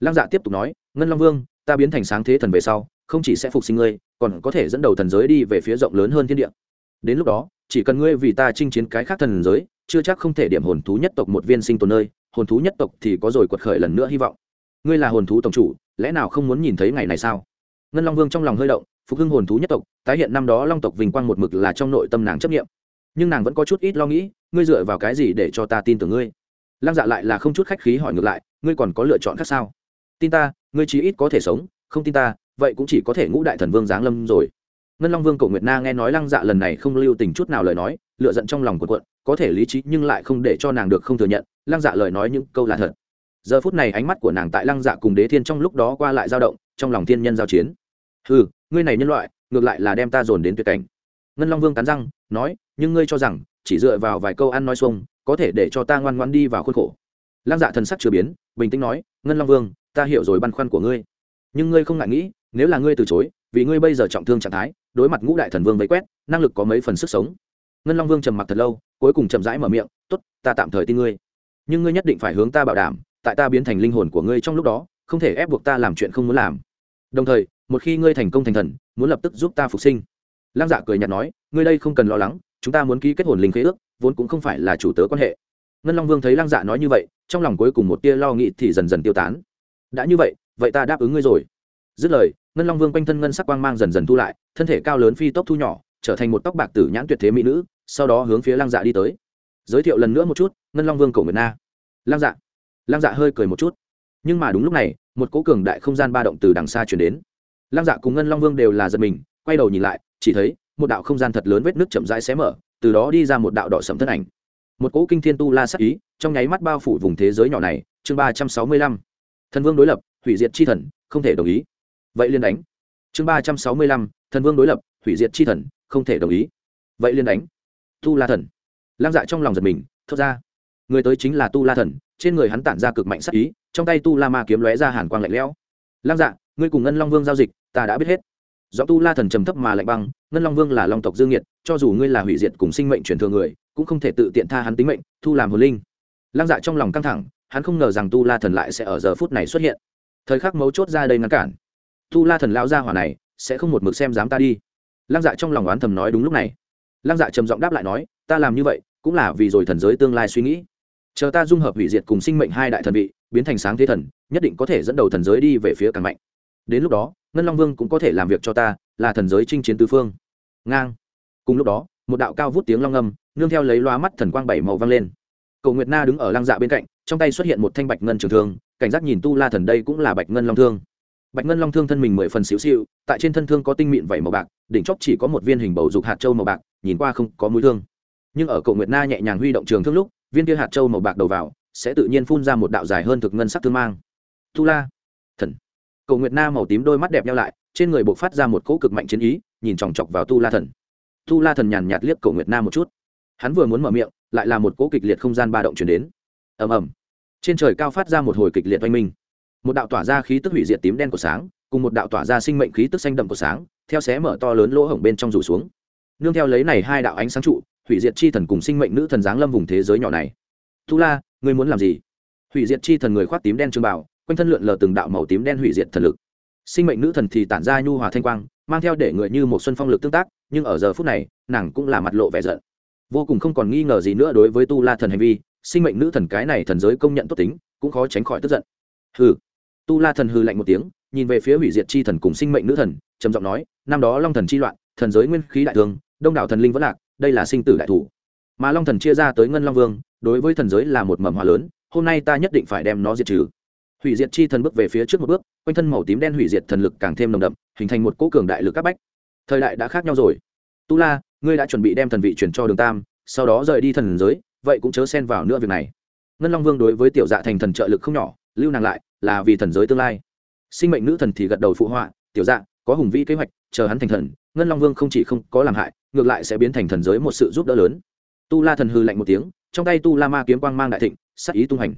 lăng dạ tiếp tục nói, ngân long vương, ta biến thành sáng thế thần về sau, không chỉ sẽ phục sinh ngươi, còn có thể dẫn đầu thần giới đi về phía rộng lớn hơn thiên địa. Đến lúc đó chỉ cần ngươi vì ta chinh chiến cái khác thần giới, chưa chắc không thể điểm hồn thú nhất tộc một viên sinh tồn nơi, hồn thú nhất tộc thì có rồi quật khởi lần nữa hy vọng. Ngươi là hồn thú tổng chủ, lẽ nào không muốn nhìn thấy ngày này sao? Ngân long vương trong lòng hơi động, phục hưng hồn thú nhất tộc, tái hiện năm đó long tộc vinh quang một mực là trong nội tâm nàng chấp nghiệm nhưng nàng vẫn có chút ít lo nghĩ, ngươi dựa vào cái gì để cho ta tin tưởng ngươi? Lăng dạ lại là không chút khách khí hỏi ngược lại, ngươi còn có lựa chọn khác sao? Tin ta, ngươi chí ít có thể sống, không tin ta, vậy cũng chỉ có thể ngũ đại thần vương giáng lâm rồi ngân long vương cổ nguyệt na nghe nói lăng dạ lần này không lưu tình chút nào lời nói lựa giận trong lòng của quận có thể lý trí nhưng lại không để cho nàng được không thừa nhận, lăng dạ lời nói những câu là thật. Giờ phút này ánh mắt của nàng tại lăng dạ cùng đế thiên trong lúc đó qua lại dao động, trong lòng thiên nhân giao chiến. Ừ ngươi này nhân loại, ngược lại là đem ta dồn đến tuyệt cảnh. Ngân long vương cắn răng, nói, nhưng ngươi cho rằng, chỉ dựa vào vài câu ăn nói xuông, có thể để cho ta ngoan ngoan đi vào khuôn khổ. Lăng dạ thần sắc chưa biến, bình tĩnh nói, ngân long vương, ta hiểu rồi băn khoăn của ngươi. Nhưng ngươi không ngại nghĩ, nếu là ngươi từ chối, vì ngươi bây giờ trọng thương trạng thái đối mặt ngũ đại thần vương vây quét, năng lực có mấy phần sức sống. Ngân long vương trầm mặc thật lâu, cuối cùng chậm rãi mở miệng t ố t ta tạm thời tin ngươi. Nhưng ngươi nhất định phải hướng ta bảo đảm, tại ta biến thành linh hồn của ngươi trong lúc đó, không thể ép buộc ta làm chuyện không muốn làm. Đồng thời, một khi ngươi thành công thành thần, muốn lập tức giúp ta phục sinh. Lăng dạ cười nhạt nói, ngươi đây không cần lo lắng, chúng ta muốn ký kết hồn linh khế ước, vốn cũng không phải là chủ tớ quan hệ. Ngân long vương thấy lăng dạ nói như vậy, trong lòng cuối cùng một tia lo nghĩ thì dần dần tiêu tán. Đã như vậy vậy ta đáp ứng ngươi rồi. Dứt lời ngân long vương quanh thân ngân sắc quang mang dần dần thu lại, thân thể cao lớn phi tốc thu nhỏ, trở thành một tóc bạc tử nhãn tuyệt thế mỹ nữ, sau đó hướng phía lăng dạ đi tới. Giới thiệu lần nữa một chút, ngân long vương cổ nguyệt na. Lăng dạ. Lăng dạ hơi cười một chút. Nhưng mà đúng lúc này, một cỗ cường đại không gian ba động từ đằng xa chuyển đến. Lăng dạ cùng ngân long vương đều là giật mình, quay đầu nhìn lại, chỉ thấy, một đạo không gian thật lớn vết nước chậm rãi xé mở, từ đó đi ra một đạo đỏ sẫm thân ảnh. Một cỗ kinh thiên tu la sắc ý, trong nháy mắt bao phủ vùng thế giới nhỏ này. Chương ba trăm sáu mươi lăm. Thần vương đối lập, hủy diệt chi thần, không thể đồng ý vậy liên đánh. Chương ba trăm sáu mươi lăm, thần vương đối lập, hủy diệt chi thần, không thể đồng ý. Vậy liên đánh. Tu la thần. Lăng dạ trong lòng giật mình, thốt ra. Người tới chính là tu la thần, trên người hắn tản ra cực mạnh sắc ý, trong tay tu la ma kiếm lóe ra hàn quang lạnh lẽo. Lăng dạ ngươi cùng ngân long vương giao dịch, ta đã biết hết. Do tu la thần trầm thấp mà lạnh băng, ngân long vương là long tộc dương nhiệt cho dù ngươi là hủy diệt cùng sinh mệnh truyền thừa người, cũng không thể tự tiện tha hắn tính mệnh, thu làm hồn linh. Lăng dạ trong lòng căng thẳng, hắn không ngờ rằng tu la thần lại sẽ ở giờ phút này xuất hiện. Thời khắc mấu chốt ra đây ngăn cản tu la thần lao ra hỏa này, sẽ không một mực xem dám ta đi. Lăng dạ trong lòng oán thầm nói đúng lúc này. Lăng dạ trầm giọng đáp lại nói, ta làm như vậy, cũng là vì rồi thần giới tương lai suy nghĩ. Chờ ta dung hợp hủy diệt cùng sinh mệnh hai đại thần vị, biến thành sáng thế thần, nhất định có thể dẫn đầu thần giới đi về phía càng mạnh. Đến lúc đó, ngân long vương cũng có thể làm việc cho ta, là thần giới chinh chiến tứ phương. Ngang. Cùng lúc đó, một đạo cao vút tiếng long âm, nương theo lấy loa mắt thần quang bảy màu vang lên. Cầu nguyệt na đứng ở lăng dạ bên cạnh, trong tay xuất hiện một thanh bạch ngân trường thương, cảnh giác nhìn tu la thần đây cũng là bạch ngân long thương bạch ngân long thương thân mình mười phần xíu xiu tại trên thân thương có tinh mịn vảy màu bạc, đỉnh chóp chỉ có một viên hình bầu dục hạt châu màu bạc, nhìn qua không có mũi thương. Nhưng ở Cổ nguyệt na nhẹ nhàng huy động trường thương lúc, viên kia hạt châu màu bạc đầu vào, sẽ tự nhiên phun ra một đạo dài hơn thực ngân sắc thương mang. Tu la, thần. Cổ nguyệt na màu tím đôi mắt đẹp nhau lại, trên người buộc phát ra một cỗ cực mạnh chiến ý, nhìn chòng chọc vào tu la thần. Tu la thần nhàn nhạt liếc Cổ nguyệt na một chút. Hắn vừa muốn mở miệng, lại là một cỗ kịch liệt không gian ba động chuyển đến. Ầm ầm. Trên trời cao phát ra một hồi kịch liệt oanh minh một đạo tỏa ra khí tức hủy diệt tím đen của sáng, cùng một đạo tỏa ra sinh mệnh khí tức xanh đậm của sáng, theo xé mở to lớn lỗ hổng bên trong rủ xuống. Nương theo lấy này hai đạo ánh sáng trụ, hủy diệt chi thần cùng sinh mệnh nữ thần giáng lâm vùng thế giới nhỏ này. Tu la, ngươi muốn làm gì? Hủy diệt chi thần người khoác tím đen trường bảo quanh thân lượn lờ từng đạo màu tím đen hủy diệt thần lực. Sinh mệnh nữ thần thì tản ra nhu hòa thanh quang, mang theo để người như một xuân phong lực tương tác, nhưng ở giờ phút này, nàng cũng là mặt lộ vẻ giận. Vô cùng không còn nghi ngờ gì nữa đối với tu la thần hành vi, sinh mệnh nữ thần cái này thần giới công nhận tốt tính, cũng khó tránh khỏi tức giận. Hừ tu la thần hừ lạnh một tiếng, nhìn về phía hủy diệt chi thần cùng sinh mệnh nữ thần, trầm giọng nói, năm đó long thần chi loạn, thần giới nguyên khí đại thương, đông đảo thần linh vẫn lạc, đây là sinh tử đại thủ. Mà long thần chia ra tới ngân long vương, đối với thần giới là một mầm hòa lớn, hôm nay ta nhất định phải đem nó diệt trừ. Hủy diệt chi thần bước về phía trước một bước, quanh thân màu tím đen hủy diệt thần lực càng thêm nồng đậm, hình thành một cỗ cường đại lực các bách. Thời đại đã khác nhau rồi. Tu la, ngươi đã chuẩn bị đem thần vị chuyển cho đường tam, sau đó rời đi thần giới, vậy cũng chớ xen vào nữa việc này. Ngân long vương đối với tiểu dạ thành thần trợ lực không nhỏ lưu nàng lại là vì thần giới tương lai. Sinh mệnh nữ thần thì gật đầu phụ họa, tiểu dạng có hùng vĩ kế hoạch, chờ hắn thành thần, ngân long vương không chỉ không có làm hại, ngược lại sẽ biến thành thần giới một sự giúp đỡ lớn. Tu la thần hư lạnh một tiếng, trong tay tu la ma kiếm quang mang đại thịnh, sắc ý tung hành.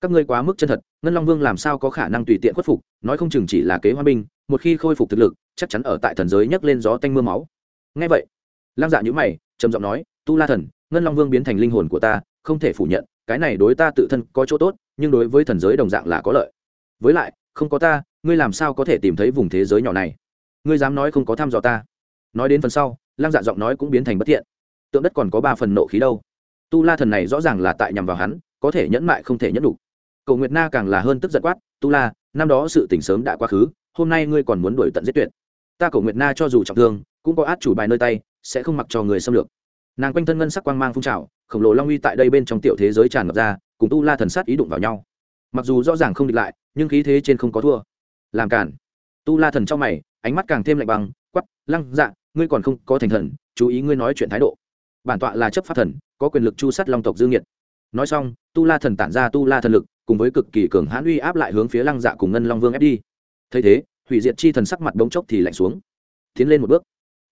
Các ngươi quá mức chân thật, ngân long vương làm sao có khả năng tùy tiện khuất phục, nói không chừng chỉ là kế hoa binh, một khi khôi phục thực lực, chắc chắn ở tại thần giới nhấc lên gió tanh mưa máu. Ngay vậy, lăng dạ nhữ mày, trầm giọng nói, tu la thần, ngân long vương biến thành linh hồn của ta, không thể phủ nhận, cái này đối ta tự thân có chỗ tốt nhưng đối với thần giới đồng dạng là có lợi. Với lại, không có ta, ngươi làm sao có thể tìm thấy vùng thế giới nhỏ này? Ngươi dám nói không có thăm dò ta. Nói đến phần sau, lăng dạ giọng nói cũng biến thành bất tiện tượng đất còn có ba phần nộ khí đâu. Tu la thần này rõ ràng là tại nhằm vào hắn, có thể nhẫn mại không thể nhẫn đủ. Cầu nguyệt na càng là hơn tức giận quát, tu la, năm đó sự tỉnh sớm đã quá khứ, hôm nay ngươi còn muốn đuổi tận giết tuyệt. Ta cầu nguyệt na cho dù trọng thương, cũng có át chủ bài nơi tay, sẽ không mặc cho người xâm lược. Nàng quanh thân ngân sắc quang mang phun trào, khổng lồ long uy tại đây bên trong tiểu thế giới tràn ngập ra cùng tu la thần sát ý đụng vào nhau. Mặc dù rõ ràng không địch lại, nhưng khí thế trên không có thua. Làm cản tu la thần trong mày, ánh mắt càng thêm lạnh băng quắp lăng dạ ngươi còn không có thành thần, chú ý ngươi nói chuyện thái độ. Bản tọa là chấp pháp thần, có quyền lực chu sát long tộc dương nhiệt nói xong, tu la thần tản ra tu la thần lực, cùng với cực kỳ cường hãn uy áp lại hướng phía lăng dạ cùng ngân long vương ép đi. Thấy thế, hủy diệt chi thần sắc mặt bỗng chốc thì lạnh xuống. Tiến lên một bước.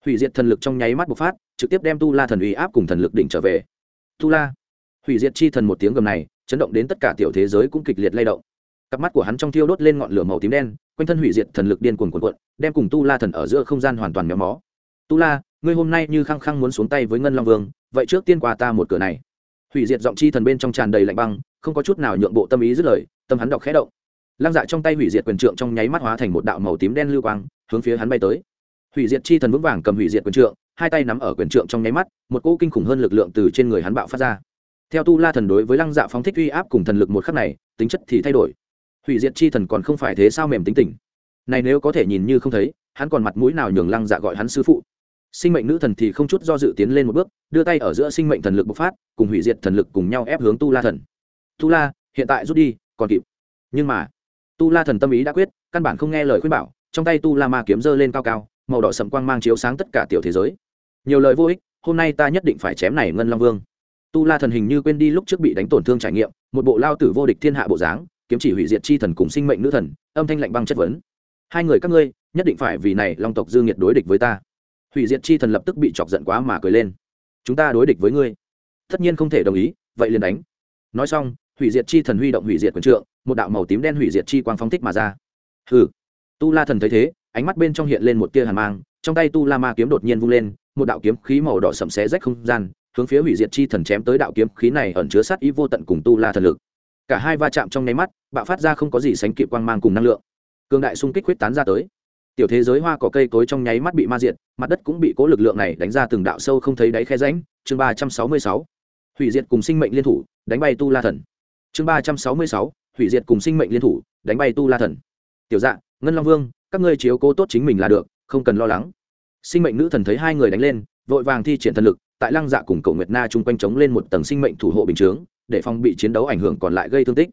Hủy diệt thần lực trong nháy mắt bộc phát, trực tiếp đem tu la thần uy áp cùng thần lực đỉnh trở về. Tu la. Hủy diệt chi thần một tiếng gầm này chấn động đến tất cả tiểu thế giới cũng kịch liệt lay động. Cặp mắt của hắn trong thiêu đốt lên ngọn lửa màu tím đen, quanh thân hủy diệt thần lực điên cuồng cuồn cuộn, đem cùng tu la thần ở giữa không gian hoàn toàn méo mó. Tu la, ngươi hôm nay như khăng khăng muốn xuống tay với ngân long vương, vậy trước tiên qua ta một cửa này. Hủy diệt giọng chi thần bên trong tràn đầy lạnh băng, không có chút nào nhượng bộ tâm ý dứt lời, tâm hắn đọc khẽ động. Lăng dạ trong tay hủy diệt quyền trượng trong nháy mắt hóa thành một đạo màu tím đen lưu quang, hướng phía hắn bay tới. Hủy diệt chi thần vững vàng cầm hủy diệt quyền trượng, hai tay nắm ở quyền trượng trong nháy mắt, một cỗ kinh khủng hơn lực lượng từ trên người hắn bạo phát ra theo tu la thần đối với lăng dạ phóng thích uy áp cùng thần lực một khắc này, tính chất thì thay đổi. Hủy diệt chi thần còn không phải thế sao mềm tính tình. Này nếu có thể nhìn như không thấy, hắn còn mặt mũi nào nhường lăng dạ gọi hắn sư phụ? Sinh mệnh nữ thần thì không chút do dự tiến lên một bước, đưa tay ở giữa sinh mệnh thần lực bộc phát, cùng hủy diệt thần lực cùng nhau ép hướng tu la thần. Tu la, hiện tại rút đi, còn kịp. Nhưng mà, tu la thần tâm ý đã quyết, căn bản không nghe lời khuyên bảo, trong tay tu la ma kiếm dơ lên cao cao, màu đỏ sầm quang mang chiếu sáng tất cả tiểu thế giới. Nhiều lời vô ích, hôm nay ta nhất định phải chém này ngân long vương tu la thần hình như quên đi lúc trước bị đánh tổn thương trải nghiệm, một bộ lao tử vô địch thiên hạ bộ dáng, kiếm chỉ hủy diệt chi thần cùng sinh mệnh nữ thần, âm thanh lạnh băng chất vấn. Hai người các ngươi, nhất định phải vì này long tộc dương nhiệt đối địch với ta. Hủy diệt chi thần lập tức bị chọc giận quá mà cười lên. Chúng ta đối địch với ngươi. Tất nhiên không thể đồng ý, vậy liền đánh. Nói xong, hủy diệt chi thần huy động hủy diệt quyền trượng, một đạo màu tím đen hủy diệt chi quang phóng thích mà ra. Hừ. Tu la thần thấy thế, ánh mắt bên trong hiện lên một tia hàn mang, trong tay tu la ma kiếm đột nhiên vung lên, một đạo kiếm khí màu đỏ sậm xé rách không gian hướng phía hủy diệt chi thần chém tới đạo kiếm khí này ẩn chứa sát ý vô tận cùng tu la thần lực. Cả hai va chạm trong nháy mắt, bạo phát ra không có gì sánh kịp quang mang cùng năng lượng. Cường đại xung kích huyết tán ra tới. Tiểu thế giới hoa cỏ cây cối trong nháy mắt bị ma diệt, mặt đất cũng bị cố lực lượng này đánh ra từng đạo sâu không thấy đáy khe ránh chương ba trăm sáu mươi sáu, hủy diệt cùng sinh mệnh liên thủ, đánh bay tu la thần. Chương ba trăm sáu mươi sáu, hủy diệt cùng sinh mệnh liên thủ, đánh bay tu la thần. Tiểu dạ ngân long vương, các ngươi chiếu cố tốt chính mình là được, không cần lo lắng. Sinh mệnh nữ thần thấy hai người đánh lên, vội vàng thi triển thần lực tại lăng dạ cùng cậu nguyệt na chung quanh chống lên một tầng sinh mệnh thủ hộ bình chướng, để phòng bị chiến đấu ảnh hưởng còn lại gây thương tích.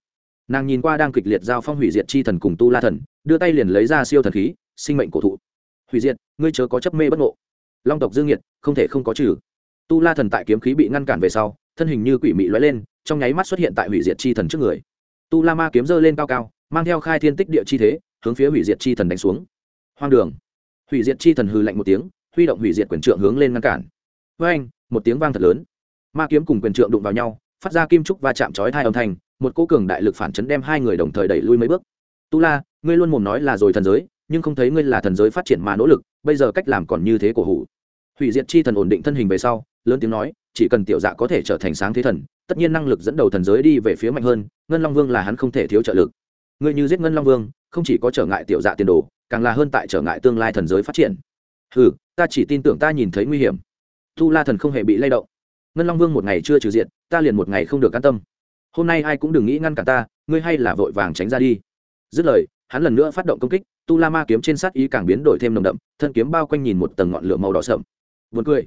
Nàng nhìn qua đang kịch liệt giao phong hủy diệt chi thần cùng tu la thần, đưa tay liền lấy ra siêu thần khí, sinh mệnh cổ thụ. Hủy diệt, ngươi chớ có chấp mê bất ngộ. Long tộc dương nhiệt, không thể không có trừ. Tu la thần tại kiếm khí bị ngăn cản về sau, thân hình như quỷ mị lóe lên, trong nháy mắt xuất hiện tại hủy diệt chi thần trước người. Tu la ma kiếm giơ lên cao cao, mang theo khai thiên tích địa chi thế, hướng phía hủy diệt chi thần đánh xuống. Hoang đường. Hủy diệt chi thần hư lạnh một tiếng, huy động hủy diệt quyền trượng hướng lên ngăn cản với anh, một tiếng vang thật lớn. Ma kiếm cùng quyền trượng đụng vào nhau, phát ra kim trúc và chạm chói hai âm thanh, một cô cường đại lực phản chấn đem hai người đồng thời đẩy lui mấy bước. Tu la, ngươi luôn mồm nói là rồi thần giới, nhưng không thấy ngươi là thần giới phát triển mà nỗ lực, bây giờ cách làm còn như thế cổ hủ. Hủy diệt chi thần ổn định thân hình về sau, lớn tiếng nói, chỉ cần tiểu dạ có thể trở thành sáng thế thần, tất nhiên năng lực dẫn đầu thần giới đi về phía mạnh hơn, ngân long vương là hắn không thể thiếu trợ lực. Ngươi như giết ngân long vương, không chỉ có trở ngại tiểu dạ tiền đồ, càng là hơn tại trở ngại tương lai thần giới phát triển. Ừ ta chỉ tin tưởng ta nhìn thấy nguy hiểm tu la thần không hề bị lay động. Ngân long vương một ngày chưa trừ diện ta liền một ngày không được an tâm. Hôm nay ai cũng đừng nghĩ ngăn cả ta, ngươi hay là vội vàng tránh ra đi. Dứt lời, hắn lần nữa phát động công kích, tu la ma kiếm trên sát ý càng biến đổi thêm nồng đậm, thân kiếm bao quanh nhìn một tầng ngọn lửa màu đỏ sậm. Vượt cười.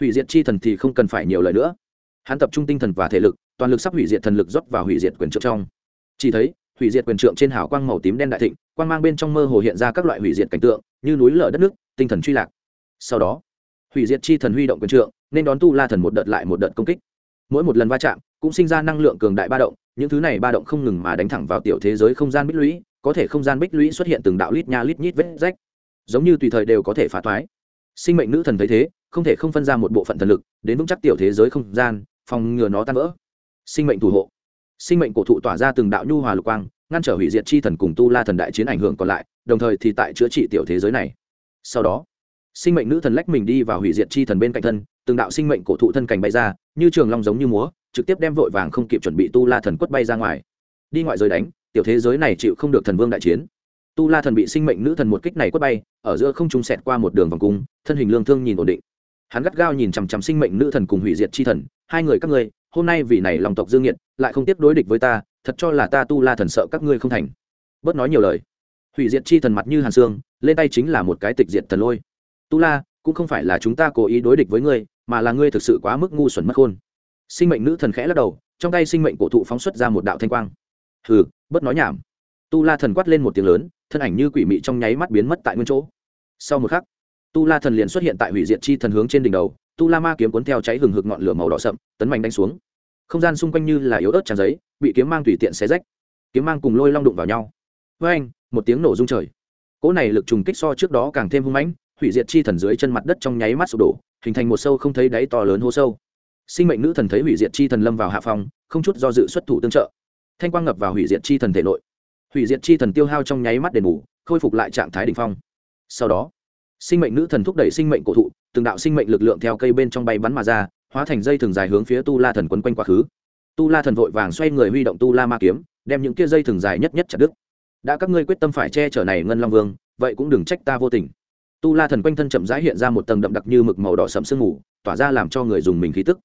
Hủy diệt chi thần thì không cần phải nhiều lời nữa. Hắn tập trung tinh thần và thể lực, toàn lực sắp hủy diệt thần lực rót vào hủy diệt quyền trượng trong. Chỉ thấy, hủy diệt quyền trượng trên hào quang màu tím đen đại thịnh, quang mang bên trong mơ hồ hiện ra các loại hủy diệt cảnh tượng, như núi lở đất nước, tinh thần truy lạc. Sau đó hủy diệt chi thần huy động quyền trượng, nên đón tu la thần một đợt lại một đợt công kích. Mỗi một lần va chạm, cũng sinh ra năng lượng cường đại ba động, những thứ này ba động không ngừng mà đánh thẳng vào tiểu thế giới không gian bích lũy, có thể không gian bích lũy xuất hiện từng đạo lít nha lít nhít vết rách. Giống như tùy thời đều có thể phá thoái. Sinh mệnh nữ thần thấy thế, không thể không phân ra một bộ phận thần lực, đến vững chắc tiểu thế giới không gian, phòng ngừa nó tan vỡ. Sinh mệnh thủ hộ. Sinh mệnh cổ thụ tỏa ra từng đạo nhu hòa lục quang, ngăn trở hủy diệt chi thần cùng tu la thần đại chiến ảnh hưởng còn lại, đồng thời thì tại chữa trị tiểu thế giới này. Sau đó sinh mệnh nữ thần lách mình đi vào hủy diệt chi thần bên cạnh thân, từng đạo sinh mệnh cổ thụ thân cảnh bay ra, như trường long giống như múa, trực tiếp đem vội vàng không kịp chuẩn bị tu la thần quất bay ra ngoài. Đi ngoại giới đánh, tiểu thế giới này chịu không được thần vương đại chiến. Tu la thần bị sinh mệnh nữ thần một kích này quất bay, ở giữa không trung sẹt qua một đường vòng cung, thân hình lương thương nhìn ổn định. Hắn gắt gao nhìn chằm chằm sinh mệnh nữ thần cùng hủy diệt chi thần, hai người các ngươi, hôm nay vì này lòng tộc dương nghiệt, lại không tiếp đối địch với ta, thật cho là ta tu la thần sợ các ngươi không thành. Bớt nói nhiều lời. Hủy diệt chi thần mặt như hàn xương, lên tay chính là một cái tịch diệt thần lôi tu la, cũng không phải là chúng ta cố ý đối địch với ngươi, mà là ngươi thực sự quá mức ngu xuẩn mất khôn. Sinh mệnh nữ thần khẽ lắc đầu, trong tay sinh mệnh cổ thụ phóng xuất ra một đạo thanh quang. Hừ bớt nói nhảm. Tu la thần quát lên một tiếng lớn, thân ảnh như quỷ mị trong nháy mắt biến mất tại nguyên chỗ. Sau một khắc, tu la thần liền xuất hiện tại hủy diệt chi thần hướng trên đỉnh đầu, tu la ma kiếm cuốn theo cháy hừng hực ngọn lửa màu đỏ sậm, tấn mạnh đánh xuống. Không gian xung quanh như là yếu ớt tràn giấy, bị kiếm mang tùy tiện xé rách. Kiếm mang cùng lôi long đụng vào nhau. Với anh một tiếng nổ rung trời. Cỗ này lực trùng kích so trước đó càng thêm hung mãnh hủy diệt chi thần dưới chân mặt đất trong nháy mắt sụp đổ, hình thành một sâu không thấy đáy to lớn hô sâu. Sinh mệnh nữ thần thấy hủy diệt chi thần lâm vào hạ phòng không chút do dự xuất thủ tương trợ. Thanh quang ngập vào hủy diệt chi thần thể nội. Hủy diệt chi thần tiêu hao trong nháy mắt đền bù, khôi phục lại trạng thái đ ỉ n h phong. Sau đó, sinh mệnh nữ thần thúc đẩy sinh mệnh cổ thụ, từng đạo sinh mệnh lực lượng theo cây bên trong bay bắn mà ra, hóa thành dây thường dài hướng phía tu la thần quấn quanh quá khứ. Tu la thần vội vàng xoay người huy động tu la ma kiếm, đem những kia dây thường dài nhất nhất chặt đứt. Đã các ngươi quyết tâm phải che chở này ngân long vương, vậy cũng đừng trách ta vô tình tu la thần quanh thân chậm rãi hiện ra một tầng đậm đặc như mực màu đỏ sẫm sương mù, tỏa ra làm cho người dùng mình khí tức.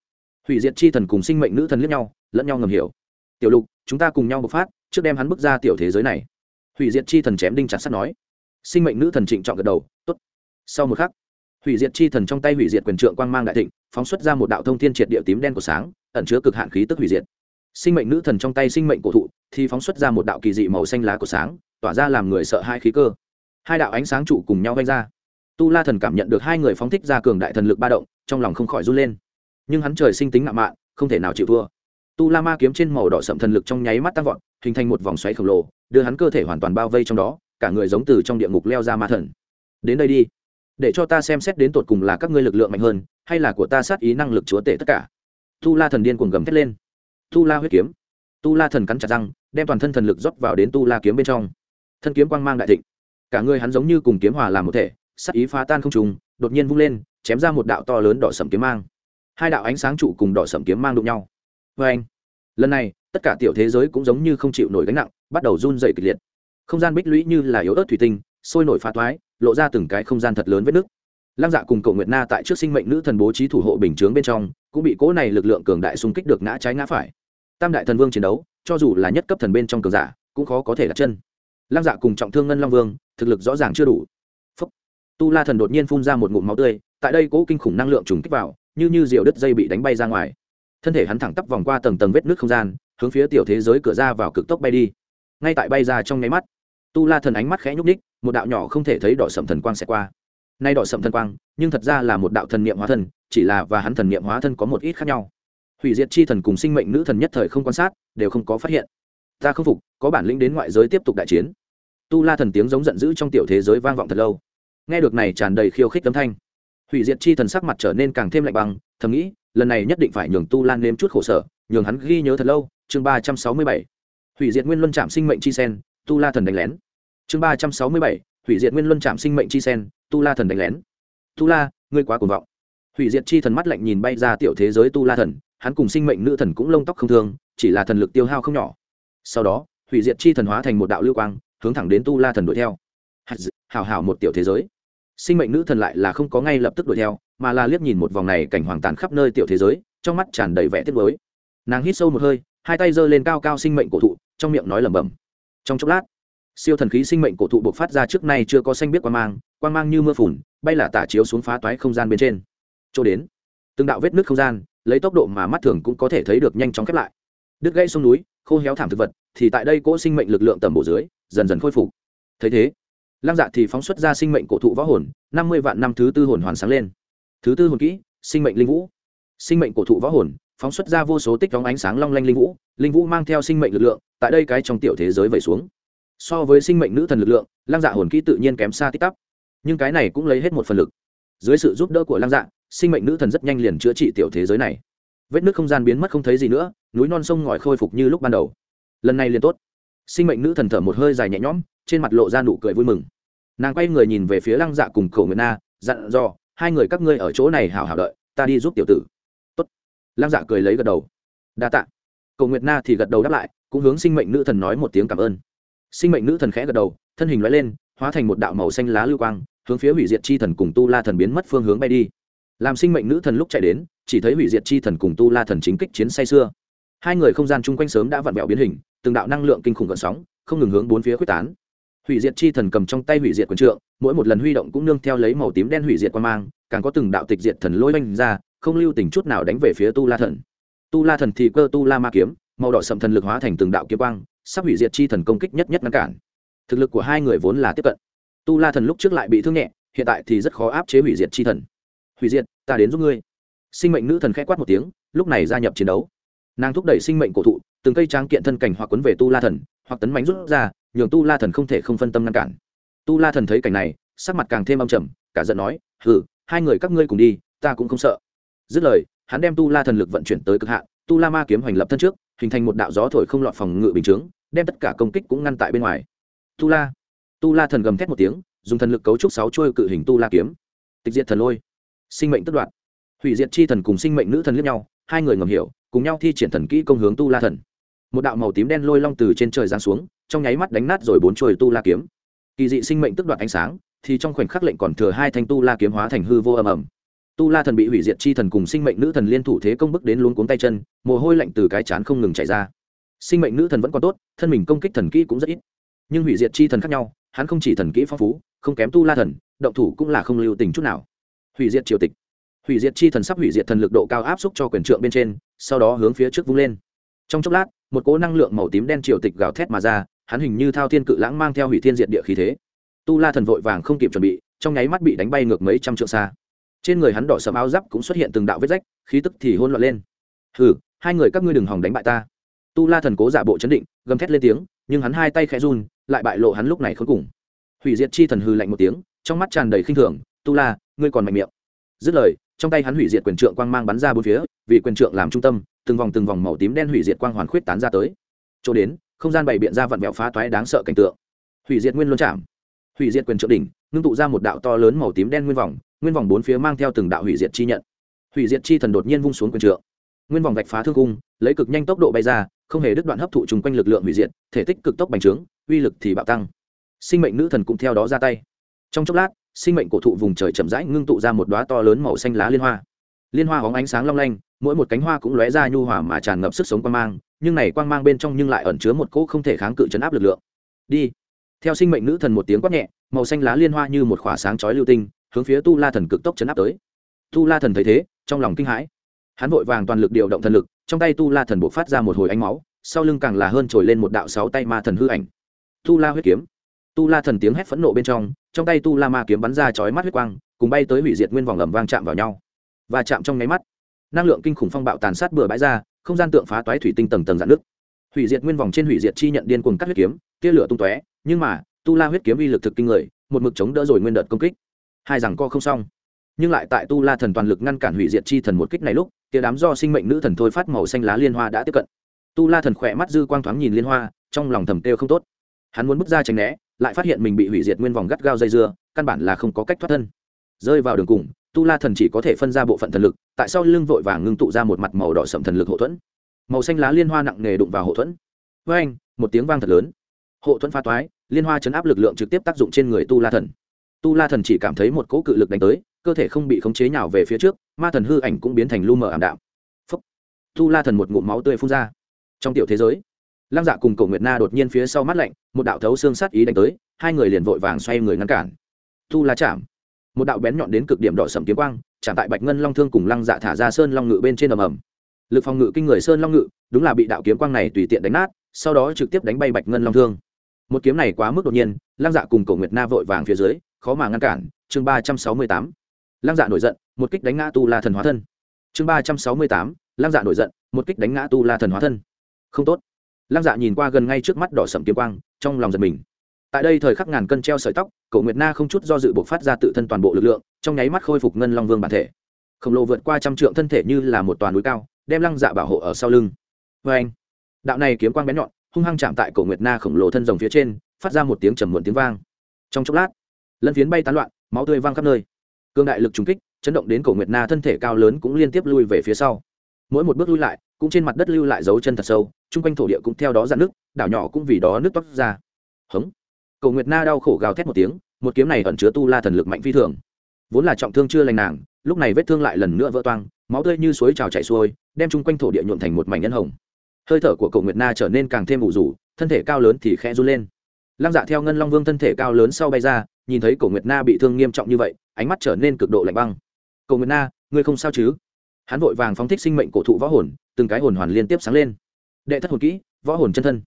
Hủy diệt chi thần cùng sinh mệnh nữ thần liếc nhau, lẫn nhau ngầm hiểu. Tiểu lục, chúng ta cùng nhau bộc phát, trước đem hắn bước ra tiểu thế giới này. Hủy diệt chi thần chém đinh chặt sắt nói. Sinh mệnh nữ thần trịnh trọng gật đầu, tốt. Sau một khắc, hủy diệt chi thần trong tay hủy diệt quyền trượng quang mang đại thịnh, phóng xuất ra một đạo thông thiên triệt địa tím đen của sáng, ẩn chứa cực hạn khí tức hủy diệt. Sinh mệnh nữ thần trong tay sinh mệnh cổ thụ thì phóng xuất ra một đạo kỳ dị màu xanh lá của sáng, tỏa ra làm người sợ hai khí cơ. Hai đạo ánh sáng trụ cùng nhau vanh ra tu la thần cảm nhận được hai người phóng thích ra cường đại thần lực ba động, trong lòng không khỏi run lên. Nhưng hắn trời sinh tính ngạo mạn, không thể nào chịu thua. Tu la ma kiếm trên màu đỏ sậm thần lực trong nháy mắt tăng vọt, hình thành một vòng xoáy khổng lồ, đưa hắn cơ thể hoàn toàn bao vây trong đó, cả người giống từ trong địa ngục leo ra ma thần. Đến đây đi, để cho ta xem xét đến tột cùng là các ngươi lực lượng mạnh hơn, hay là của ta sát ý năng lực chúa tể tất cả. Tu la thần điên cuồng gầm thét lên. Tu la huyết kiếm. Tu la thần cắn chặt răng, đem toàn thân thần lực rót vào đến tu la kiếm bên trong. Thân kiếm quang mang đại thịnh. Cả người hắn giống như cùng kiếm hòa làm một thể sắc ý phá tan không trùng, đột nhiên vung lên, chém ra một đạo to lớn đỏ sầm kiếm mang. Hai đạo ánh sáng trụ cùng đỏ sầm kiếm mang đụng nhau. Vê anh lần này, tất cả tiểu thế giới cũng giống như không chịu nổi gánh nặng, bắt đầu run dày kịch liệt. Không gian bích lũy như là yếu ớt thủy tinh, sôi nổi phá toái, lộ ra từng cái không gian thật lớn vết nước lăng dạ cùng cậu nguyệt na tại trước sinh mệnh nữ thần bố trí thủ hộ bình chướng bên trong, cũng bị cỗ này lực lượng cường đại xung kích được ngã trái ngã phải. Tam đại thần vương chiến đấu, cho dù là nhất cấp thần bên trong cường giả, cũng khó có thể đặt chân. Lăng dạ cùng trọng thương ngân long vương, thực lực rõ ràng chưa đủ tu la thần đột nhiên phun ra một ngụm máu tươi, tại đây cỗ kinh khủng năng lượng trùng kích vào, như như diều đứt dây bị đánh bay ra ngoài. Thân thể hắn thẳng tắp vòng qua tầng tầng vết nước không gian, hướng phía tiểu thế giới cửa ra vào cực tốc bay đi. Ngay tại bay ra trong nháy mắt, tu la thần ánh mắt khẽ nhúc ních một đạo nhỏ không thể thấy đỏ sậm thần quang sẽ qua. Nay đỏ sậm thần quang, nhưng thật ra là một đạo thần niệm hóa thân, chỉ là và hắn thần niệm hóa thân có một ít khác nhau. Hủy diệt chi thần cùng sinh mệnh nữ thần nhất thời không quan sát, đều không có phát hiện. Ta không phục, có bản lĩnh đến ngoại giới tiếp tục đại chiến. Tu la thần tiếng giống giận dữ trong tiểu thế giới vang vọng thật lâu nghe được này tràn đầy khiêu khích tấm thanh. Hủy diệt chi thần sắc mặt trở nên càng thêm lạnh băng, thầm nghĩ, lần này nhất định phải nhường tu lan nếm chút khổ sở, nhường hắn ghi nhớ thật lâu, chương ba trăm sáu mươi bảy. Hủy diệt nguyên luân trạm sinh mệnh chi sen, tu la thần đánh lén. Chương ba trăm sáu mươi bảy, hủy diệt nguyên luân trạm sinh mệnh chi sen, tu la thần đánh lén. Tu la, ngươi quá cuồng vọng. Hủy diệt chi thần mắt lạnh nhìn bay ra tiểu thế giới tu la thần, hắn cùng sinh mệnh nữ thần cũng lông tóc không thương, chỉ là thần lực tiêu hao không nhỏ. Sau đó, hủy diệt chi thần hóa thành một đạo lưu quang, hướng thẳng đến tu la thần đuổi theo. Hào hào một tiểu thế giới sinh mệnh nữ thần lại là không có ngay lập tức đuổi theo, mà là liếc nhìn một vòng này cảnh hoàng tàn khắp nơi tiểu thế giới, trong mắt tràn đầy vẻ tiếc với nàng hít sâu một hơi, hai tay giơ lên cao cao sinh mệnh cổ thụ, trong miệng nói lẩm bẩm. Trong chốc lát, siêu thần khí sinh mệnh cổ thụ buộc phát ra trước nay chưa có xanh biết quan mang quan mang như mưa phùn, bay là tả chiếu xuống phá toái không gian bên trên. Chỗ đến, từng đạo vết nước không gian, lấy tốc độ mà mắt thường cũng có thể thấy được nhanh chóng khép lại. Đứt gãy sông núi, khô héo thảm thực vật, thì tại đây cỗ sinh mệnh lực lượng tầm bổ dưới, dần dần khôi phục. Thấy thế lăng dạ thì phóng xuất ra sinh mệnh cổ thụ võ hồn, năm mươi vạn năm thứ tư hồn hoàn sáng lên. Thứ tư hồn kỹ, sinh mệnh linh vũ. Sinh mệnh cổ thụ võ hồn, phóng xuất ra vô số tích đóng ánh sáng long lanh linh vũ linh vũ mang theo sinh mệnh lực lượng, tại đây cái trong tiểu thế giới vẩy xuống. So với sinh mệnh nữ thần lực lượng, lăng dạ hồn kỹ tự nhiên kém xa tích tắp. Nhưng cái này cũng lấy hết một phần lực. Dưới sự giúp đỡ của lăng dạ sinh mệnh nữ thần rất nhanh liền chữa trị tiểu thế giới này. Vết nước không gian biến mất không thấy gì nữa, núi non sông ngòi khôi phục như lúc ban đầu. Lần này liền tốt. Sinh mệnh nữ thần thở một hơi dài nhẹ nhõm trên mặt lộ ra nụ cười vui mừng. Nàng quay người nhìn về phía lăng dạ cùng cầu nguyệt na, dặn dò, hai người các ngươi ở chỗ này hào hào đợi, ta đi giúp tiểu tử. Tốt. Lăng dạ cười lấy gật đầu. Đa tạ. Cầu nguyệt na thì gật đầu đáp lại, cũng hướng sinh mệnh nữ thần nói một tiếng cảm ơn. Sinh mệnh nữ thần khẽ gật đầu, thân hình loại lên, hóa thành một đạo màu xanh lá lưu quang, hướng phía hủy diệt chi thần cùng tu la thần biến mất phương hướng bay đi. Làm sinh mệnh nữ thần lúc chạy đến, chỉ thấy hủy diệt chi thần cùng tu la thần chính kích chiến say xưa hai người không gian chung quanh sớm đã vặn vẹo biến hình, từng đạo năng lượng kinh khủng gợn sóng, không ngừng hướng bốn phía quyết tán hủy diệt chi thần cầm trong tay hủy diệt quần trượng, mỗi một lần huy động cũng nương theo lấy màu tím đen hủy diệt quan mang, càng có từng đạo tịch diệt thần lôi oanh ra, không lưu tình chút nào đánh về phía tu la thần. Tu la thần thì cơ tu la ma kiếm, màu đỏ sậm thần lực hóa thành từng đạo kiếm quang, sắp hủy diệt chi thần công kích nhất nhất ngăn cản. Thực lực của hai người vốn là tiếp cận. Tu la thần lúc trước lại bị thương nhẹ, hiện tại thì rất khó áp chế hủy diệt chi thần. Hủy diệt, ta đến giúp ngươi. Sinh mệnh nữ thần khẽ quát một tiếng, lúc này gia nhập chiến đấu. Nàng thúc đẩy sinh mệnh cổ thụ, từng cây tráng kiện thân cảnh hoặc quấn về tu la thần, hoặc tấn mánh rút ra nhường tu la thần không thể không phân tâm ngăn cản. Tu la thần thấy cảnh này, sắc mặt càng thêm âm trầm, cả giận nói, hừ, hai người các ngươi cùng đi, ta cũng không sợ. Dứt lời, hắn đem tu la thần lực vận chuyển tới cực hạn, tu la ma kiếm hoành lập thân trước, hình thành một đạo gió thổi không lọt phòng ngự bình chướng, đem tất cả công kích cũng ngăn tại bên ngoài. Tu la tu la thần gầm thét một tiếng, dùng thần lực cấu trúc sáu chuôi cự hình tu la kiếm. Tịch diệt thần lôi, sinh mệnh tất đoạn hủy diệt chi thần cùng sinh mệnh nữ thần liếc nhau, hai người ngầm hiểu, cùng nhau thi triển thần kỹ công hướng tu la thần một đạo màu tím đen lôi long từ trên trời giáng xuống, trong nháy mắt đánh nát rồi bốn chuôi tu la kiếm. Kỳ dị sinh mệnh tức đoạt ánh sáng, thì trong khoảnh khắc lệnh còn thừa hai thanh tu la kiếm hóa thành hư vô ầm ầm. Tu la thần bị hủy diệt chi thần cùng sinh mệnh nữ thần liên thủ thế công bức đến luống cuống tay chân, mồ hôi lạnh từ cái chán không ngừng chảy ra. Sinh mệnh nữ thần vẫn còn tốt, thân mình công kích thần kỹ cũng rất ít. Nhưng hủy diệt chi thần khác nhau, hắn không chỉ thần kỹ phong phú, không kém tu la thần, động thủ cũng là không lưu tình chút nào. Hủy diệt triều tịch. Hủy diệt chi thần sắp hủy diệt thần lực độ cao áp xúc cho quyền trượng bên trên, sau đó hướng phía trước vung lên trong chốc lát, một cỗ năng lượng màu tím đen triều tịch gào thét mà ra, hắn hình như thao thiên cự lãng mang theo hủy thiên diệt địa khí thế. Tu la thần vội vàng không kịp chuẩn bị, trong nháy mắt bị đánh bay ngược mấy trăm trượng xa. Trên người hắn đỏ sầm áo giáp cũng xuất hiện từng đạo vết rách, khí tức thì hôn loạn lên. Hừ, hai người các ngươi đừng hòng đánh bại ta. Tu la thần cố giả bộ chấn định, gầm thét lên tiếng, nhưng hắn hai tay khẽ run, lại bại lộ hắn lúc này khốn cùng. Hủy diệt chi thần hư lạnh một tiếng, trong mắt tràn đầy khinh thường, tu la, ngươi còn mạnh miệng. Dứt lời, trong tay hắn hủy diệt quyền trượng quang mang bắn ra bốn phía, vì quyền trượng làm trung tâm từng vòng từng vòng màu tím đen hủy diệt quang hoàn khuyết tán ra tới. Chỗ đến, không gian bày biện ra vặn vẹo phá toái đáng sợ cảnh tượng. Hủy diệt nguyên luân chạm. Hủy diệt quyền trượng đỉnh, ngưng tụ ra một đạo to lớn màu tím đen nguyên vòng nguyên vòng bốn phía mang theo từng đạo hủy diệt chi nhận. Hủy diệt chi thần đột nhiên vung xuống quyền trượng. Nguyên vòng vạch phá thương cung, lấy cực nhanh tốc độ bay ra, không hề đứt đoạn hấp thụ chung quanh lực lượng hủy diệt, thể tích cực tốc bành trướng, uy lực thì bạo tăng. Sinh mệnh nữ thần cũng theo đó ra tay. Trong chốc lát, sinh mệnh cổ thụ vùng trời chậm rãi ngưng tụ ra một đoá to lớn màu xanh lá liên hoa liên hoa hóng ánh sáng long lanh, mỗi một cánh hoa cũng lóe ra nhu hòa mà tràn ngập sức sống quang mang, nhưng này quang mang bên trong nhưng lại ẩn chứa một cỗ không thể kháng cự chấn áp lực lượng. Đi. Theo sinh mệnh nữ thần một tiếng quát nhẹ, màu xanh lá liên hoa như một khỏa sáng chói lưu tinh, hướng phía tu la thần cực tốc chấn áp tới. Tu la thần thấy thế, trong lòng kinh hãi. Hắn vội vàng toàn lực điều động thần lực, trong tay tu la thần buộc phát ra một hồi ánh máu, sau lưng càng là hơn trồi lên một đạo sáu tay ma thần hư ảnh. Tu la huyết kiếm. Tu la thần tiếng hét phẫn nộ bên trong trong tay tu la ma kiếm bắn ra chói mắt huyết quang, cùng bay tới hủy diệt nguyên vòng lầm vang chạm vào nhau và chạm trong nháy mắt. Năng lượng kinh khủng phong bạo tàn sát bừa bãi ra, không gian tượng phá toái thủy tinh tầng tầng dạn nước hủy diệt nguyên vòng trên hủy diệt chi nhận điên cuồng cắt huyết kiếm tia lửa tung tóe, nhưng mà, tu la huyết kiếm uy lực thực kinh người, một mực chống đỡ rồi nguyên đợt công kích. Hai rằng co không xong. Nhưng lại tại tu la thần toàn lực ngăn cản hủy diệt chi thần một kích này lúc tia đám do sinh mệnh nữ thần thôi phát màu xanh lá liên hoa đã tiếp cận. Tu la thần khỏe mắt dư quang thoáng nhìn liên hoa, trong lòng thầm têu không tốt. Hắn muốn bước ra tránh né, lại phát hiện mình bị hủy diệt nguyên vòng gắt gao dây dưa, căn bản là không có cách thoát thân rơi vào đường cùng, tu la thần chỉ có thể phân ra bộ phận thần lực, tại sao lưng vội vàng ngưng tụ ra một mặt màu đỏ sậm thần lực hậu thuẫn. Màu xanh lá liên hoa nặng nề đụng vào hậu thuẫn. Với anh một tiếng vang thật lớn. Hậu thuẫn pha toái, liên hoa chấn áp lực lượng trực tiếp tác dụng trên người tu la thần. Tu la thần chỉ cảm thấy một cỗ cự lực đánh tới, cơ thể không bị khống chế nào về phía trước, ma thần hư ảnh cũng biến thành lu mờ ảm đạm. Phấp tu la thần một ngụm máu tươi phun ra. Trong tiểu thế giới, lăng dạ cùng cổ nguyệt na đột nhiên phía sau mắt lạnh, một đạo thấu xương sát ý đánh tới, hai người liền vội vàng xoay người ngăn cản. Tu la chạm một đạo bén nhọn đến cực điểm đỏ sầm kiếm quang, chạm tại bạch ngân long thương cùng lăng dạ thả ra sơn long ngự bên trên ầm ầm. Lực phòng ngự kinh người sơn long ngự, đúng là bị đạo kiếm quang này tùy tiện đánh nát, sau đó trực tiếp đánh bay bạch ngân long thương. Một kiếm này quá mức đột nhiên, lăng dạ cùng cổ nguyệt na vội vàng phía dưới, khó mà ngăn cản. Chương ba trăm sáu mươi tám. Lăng dạ nổi giận, một kích đánh ngã tu la thần hóa thân. Chương ba trăm sáu mươi tám. Lăng dạ nổi giận, một kích đánh ngã tu la thần hóa thân. Không tốt. Lăng dạ nhìn qua gần ngay trước mắt đỏ sầm kiếm quang, trong lòng giật mình tại đây thời khắc ngàn cân treo sợi tóc, cổ nguyệt na không chút do dự buộc phát ra tự thân toàn bộ lực lượng, trong nháy mắt khôi phục ngân long vương bản thể. Khổng lồ vượt qua trăm trượng thân thể như là một toàn núi cao, đem lăng dạ bảo hộ ở sau lưng. Vê anh, đạo này kiếm quang bén nhọn, hung hăng chạm tại cổ nguyệt na khổng lồ thân rồng phía trên, phát ra một tiếng trầm muộn tiếng vang. Trong chốc lát, lân phiến bay tán loạn, máu tươi văng khắp nơi. Cương đại lực trúng kích, chấn động đến cổ nguyệt na thân thể cao lớn cũng liên tiếp lui về phía sau. Mỗi một bước lui lại, cũng trên mặt đất lưu lại dấu chân thật sâu, chung quanh thổ địa cũng theo đó dạn nước đảo nhỏ cũng vì đó nước toát ra. Hống cầu nguyệt na đau khổ gào thét một tiếng, một kiếm này ẩn chứa tu la thần lực mạnh phi thường. Vốn là trọng thương chưa lành nàng, lúc này vết thương lại lần nữa vỡ toang, máu tươi như suối trào chảy xuôi, đem chung quanh thổ địa nhuộn thành một mảnh nhân hồng. Hơi thở của cầu nguyệt na trở nên càng thêm ủ rủ thân thể cao lớn thì khẽ run lên. Lăng dạ theo ngân long vương thân thể cao lớn sau bay ra, nhìn thấy cầu nguyệt na bị thương nghiêm trọng như vậy, ánh mắt trở nên cực độ lạnh băng. Cầu nguyệt na, ngươi không sao chứ? Hắn vội vàng phóng thích sinh mệnh cổ thụ võ hồn, từng cái hồn hoàn liên tiếp sáng lên. Đệ thất hồn kỹ, võ hồn chân thân.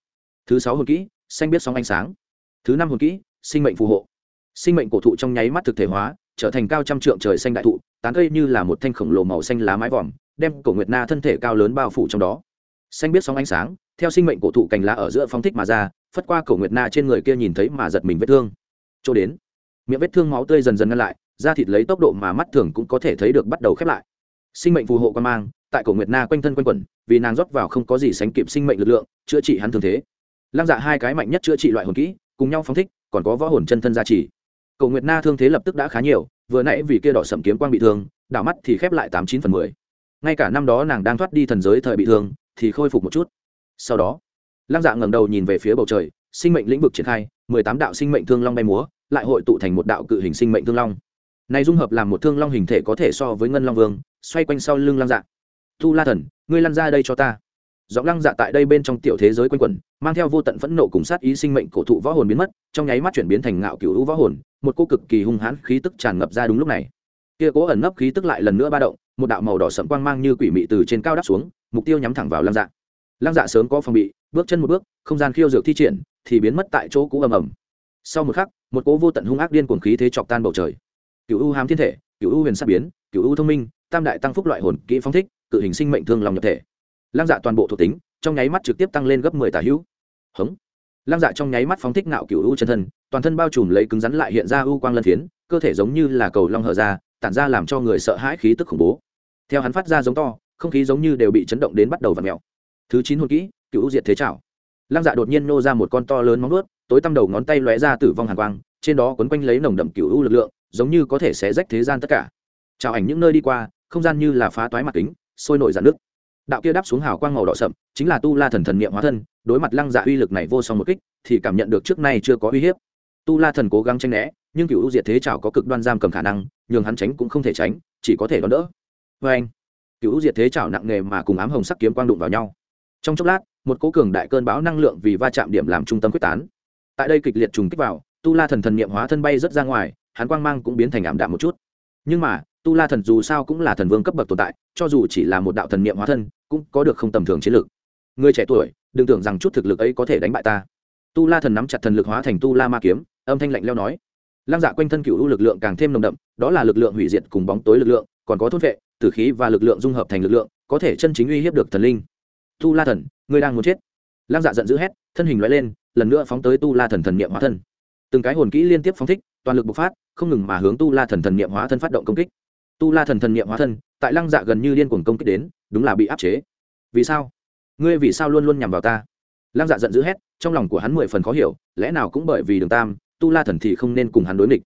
Thứ sáu hồn kỹ, xanh biết sóng ánh sáng thứ năm hồn kỹ, sinh mệnh phù hộ. Sinh mệnh cổ thụ trong nháy mắt thực thể hóa, trở thành cao trăm trượng trời xanh đại thụ, tán cây như là một thanh khổng lồ màu xanh lá mái vòm, đem cổ nguyệt na thân thể cao lớn bao phủ trong đó. Xanh biết sóng ánh sáng, theo sinh mệnh cổ thụ cành lá ở giữa phóng thích mà ra, phất qua cổ nguyệt na trên người kia nhìn thấy mà giật mình vết thương. Chỗ đến, miệng vết thương máu tươi dần dần ngăn lại, da thịt lấy tốc độ mà mắt thường cũng có thể thấy được bắt đầu khép lại. Sinh mệnh phù hộ quan mang, tại cổ nguyệt na quanh thân quanh quẩn, vì nàng rót vào không có gì sánh kịp sinh mệnh lực lượng, chữa trị hắn thường thế. Lăng dạ hai cái mạnh nhất chữa trị loại hồn kỹ cùng nhau phóng thích, còn có võ hồn chân thân gia trì. Cầu nguyệt na thương thế lập tức đã khá nhiều, vừa nãy vì kia đỏ sầm kiếm quang bị thương, đảo mắt thì khép lại tám chín phần mười. Ngay cả năm đó nàng đang thoát đi thần giới thời bị thương, thì khôi phục một chút. Sau đó, lăng dạ ngẩng đầu nhìn về phía bầu trời, sinh mệnh lĩnh vực triển khai, mười tám đạo sinh mệnh thương long bay múa, lại hội tụ thành một đạo cự hình sinh mệnh thương long. Này dung hợp làm một thương long hình thể có thể so với ngân long vương, xoay quanh sau lưng lăng dạ. Tu la thần, ngươi lăn ra đây cho ta giọng lăng dạ tại đây bên trong tiểu thế giới quanh quẩn, mang theo vô tận phẫn nộ cùng sát ý sinh mệnh cổ thụ võ hồn biến mất, trong nháy mắt chuyển biến thành ngạo cựu hữu võ hồn, một cô cực kỳ hung hãn khí tức tràn ngập ra đúng lúc này. Kia cố ẩn nấp khí tức lại lần nữa ba động, một đạo màu đỏ sẫm quang mang như quỷ mị từ trên cao đáp xuống, mục tiêu nhắm thẳng vào lăng dạ. Lăng dạ sớm có phòng bị, bước chân một bước, không gian khiêu dược thi triển, thì biến mất tại chỗ cũ ầm ầm. Sau một khắc, một cố vô tận hung ác điên cuồng khí thế chọc tan bầu trời. Cựu u hám thiên thể cựu u huyền sát biến cựu u thông minh, tam đại tăng phúc loại hồn kỹ phong thích, cự hình sinh mệnh thương lòng nhập thể lăng dạ toàn bộ thuộc tính, trong nháy mắt trực tiếp tăng lên gấp mười tả hữu. Hống. Lăng dạ trong nháy mắt phóng thích nạo cựu u chân thân, toàn thân bao trùm lấy cứng rắn lại hiện ra u quang lân phiến, cơ thể giống như là cầu long hở ra, tản ra làm cho người sợ hãi khí tức khủng bố. Theo hắn phát ra giống to, không khí giống như đều bị chấn động đến bắt đầu và mèo. Thứ chín hồn kỹ cựu diệt thế trảo. Lăng dạ đột nhiên nô ra một con to lớn móng nuốt tối tăm đầu ngón tay lóe ra tử vong hàn quang, trên đó quấn quanh lấy nồng đậm cựu u lực lượng, giống như có thể sẽ rách thế gian tất cả. Chào ảnh những nơi đi qua, không gian như là phá toái mặt kính, sôi nổi dạn nước đạo kia đáp xuống hào quang màu đỏ sậm, chính là tu la thần thần niệm hóa thân, đối mặt lăng dạ uy lực này vô song một kích, thì cảm nhận được trước nay chưa có uy hiếp. Tu la thần cố gắng tranh né, nhưng cựu diệt thế chảo có cực đoan giam cầm khả năng, nhường hắn tránh cũng không thể tránh, chỉ có thể đón đỡ. Vê anh. Cựu diệt thế chảo nặng nề mà cùng ám hồng sắc kiếm quang đụng vào nhau. Trong chốc lát, một cố cường đại cơn bão năng lượng vì va chạm điểm làm trung tâm quyết tán. Tại đây kịch liệt trùng kích vào, tu la thần thần niệm hóa thân bay rất ra ngoài, hắn quang mang cũng biến thành ảm đạm một chút. Nhưng mà tu la thần dù sao cũng là thần vương cấp bậc tồn tại, cho dù chỉ là một đạo thần niệm hóa thân, cũng có được không tầm thường chiến lược. Người trẻ tuổi, đừng tưởng rằng chút thực lực ấy có thể đánh bại ta. Tu la thần nắm chặt thần lực hóa thành tu la ma kiếm, âm thanh lạnh leo nói. Lăng dạ quanh thân cựu u lực lượng càng thêm nồng đậm, đó là lực lượng hủy diệt cùng bóng tối lực lượng, còn có thốt vệ, tử khí và lực lượng dung hợp thành lực lượng, có thể chân chính uy hiếp được thần linh. Tu la thần, ngươi đang muốn chết. Lăng dạ giận dữ hét, thân hình loại lên, lần nữa phóng tới tu la thần thần niệm hóa thân. Từng cái hồn kỹ liên tiếp phóng thích, toàn lực bộc phát, không ngừng mà hướng tu la thần thần niệm hóa thân phát động công kích tu la thần thần niệm hóa thân, tại lăng dạ gần như điên cuồng công kích đến, đúng là bị áp chế. Vì sao? Ngươi vì sao luôn luôn nhằm vào ta? Lăng dạ giận dữ hét, trong lòng của hắn mười phần khó hiểu, lẽ nào cũng bởi vì đường tam, tu la thần thì không nên cùng hắn đối nghịch?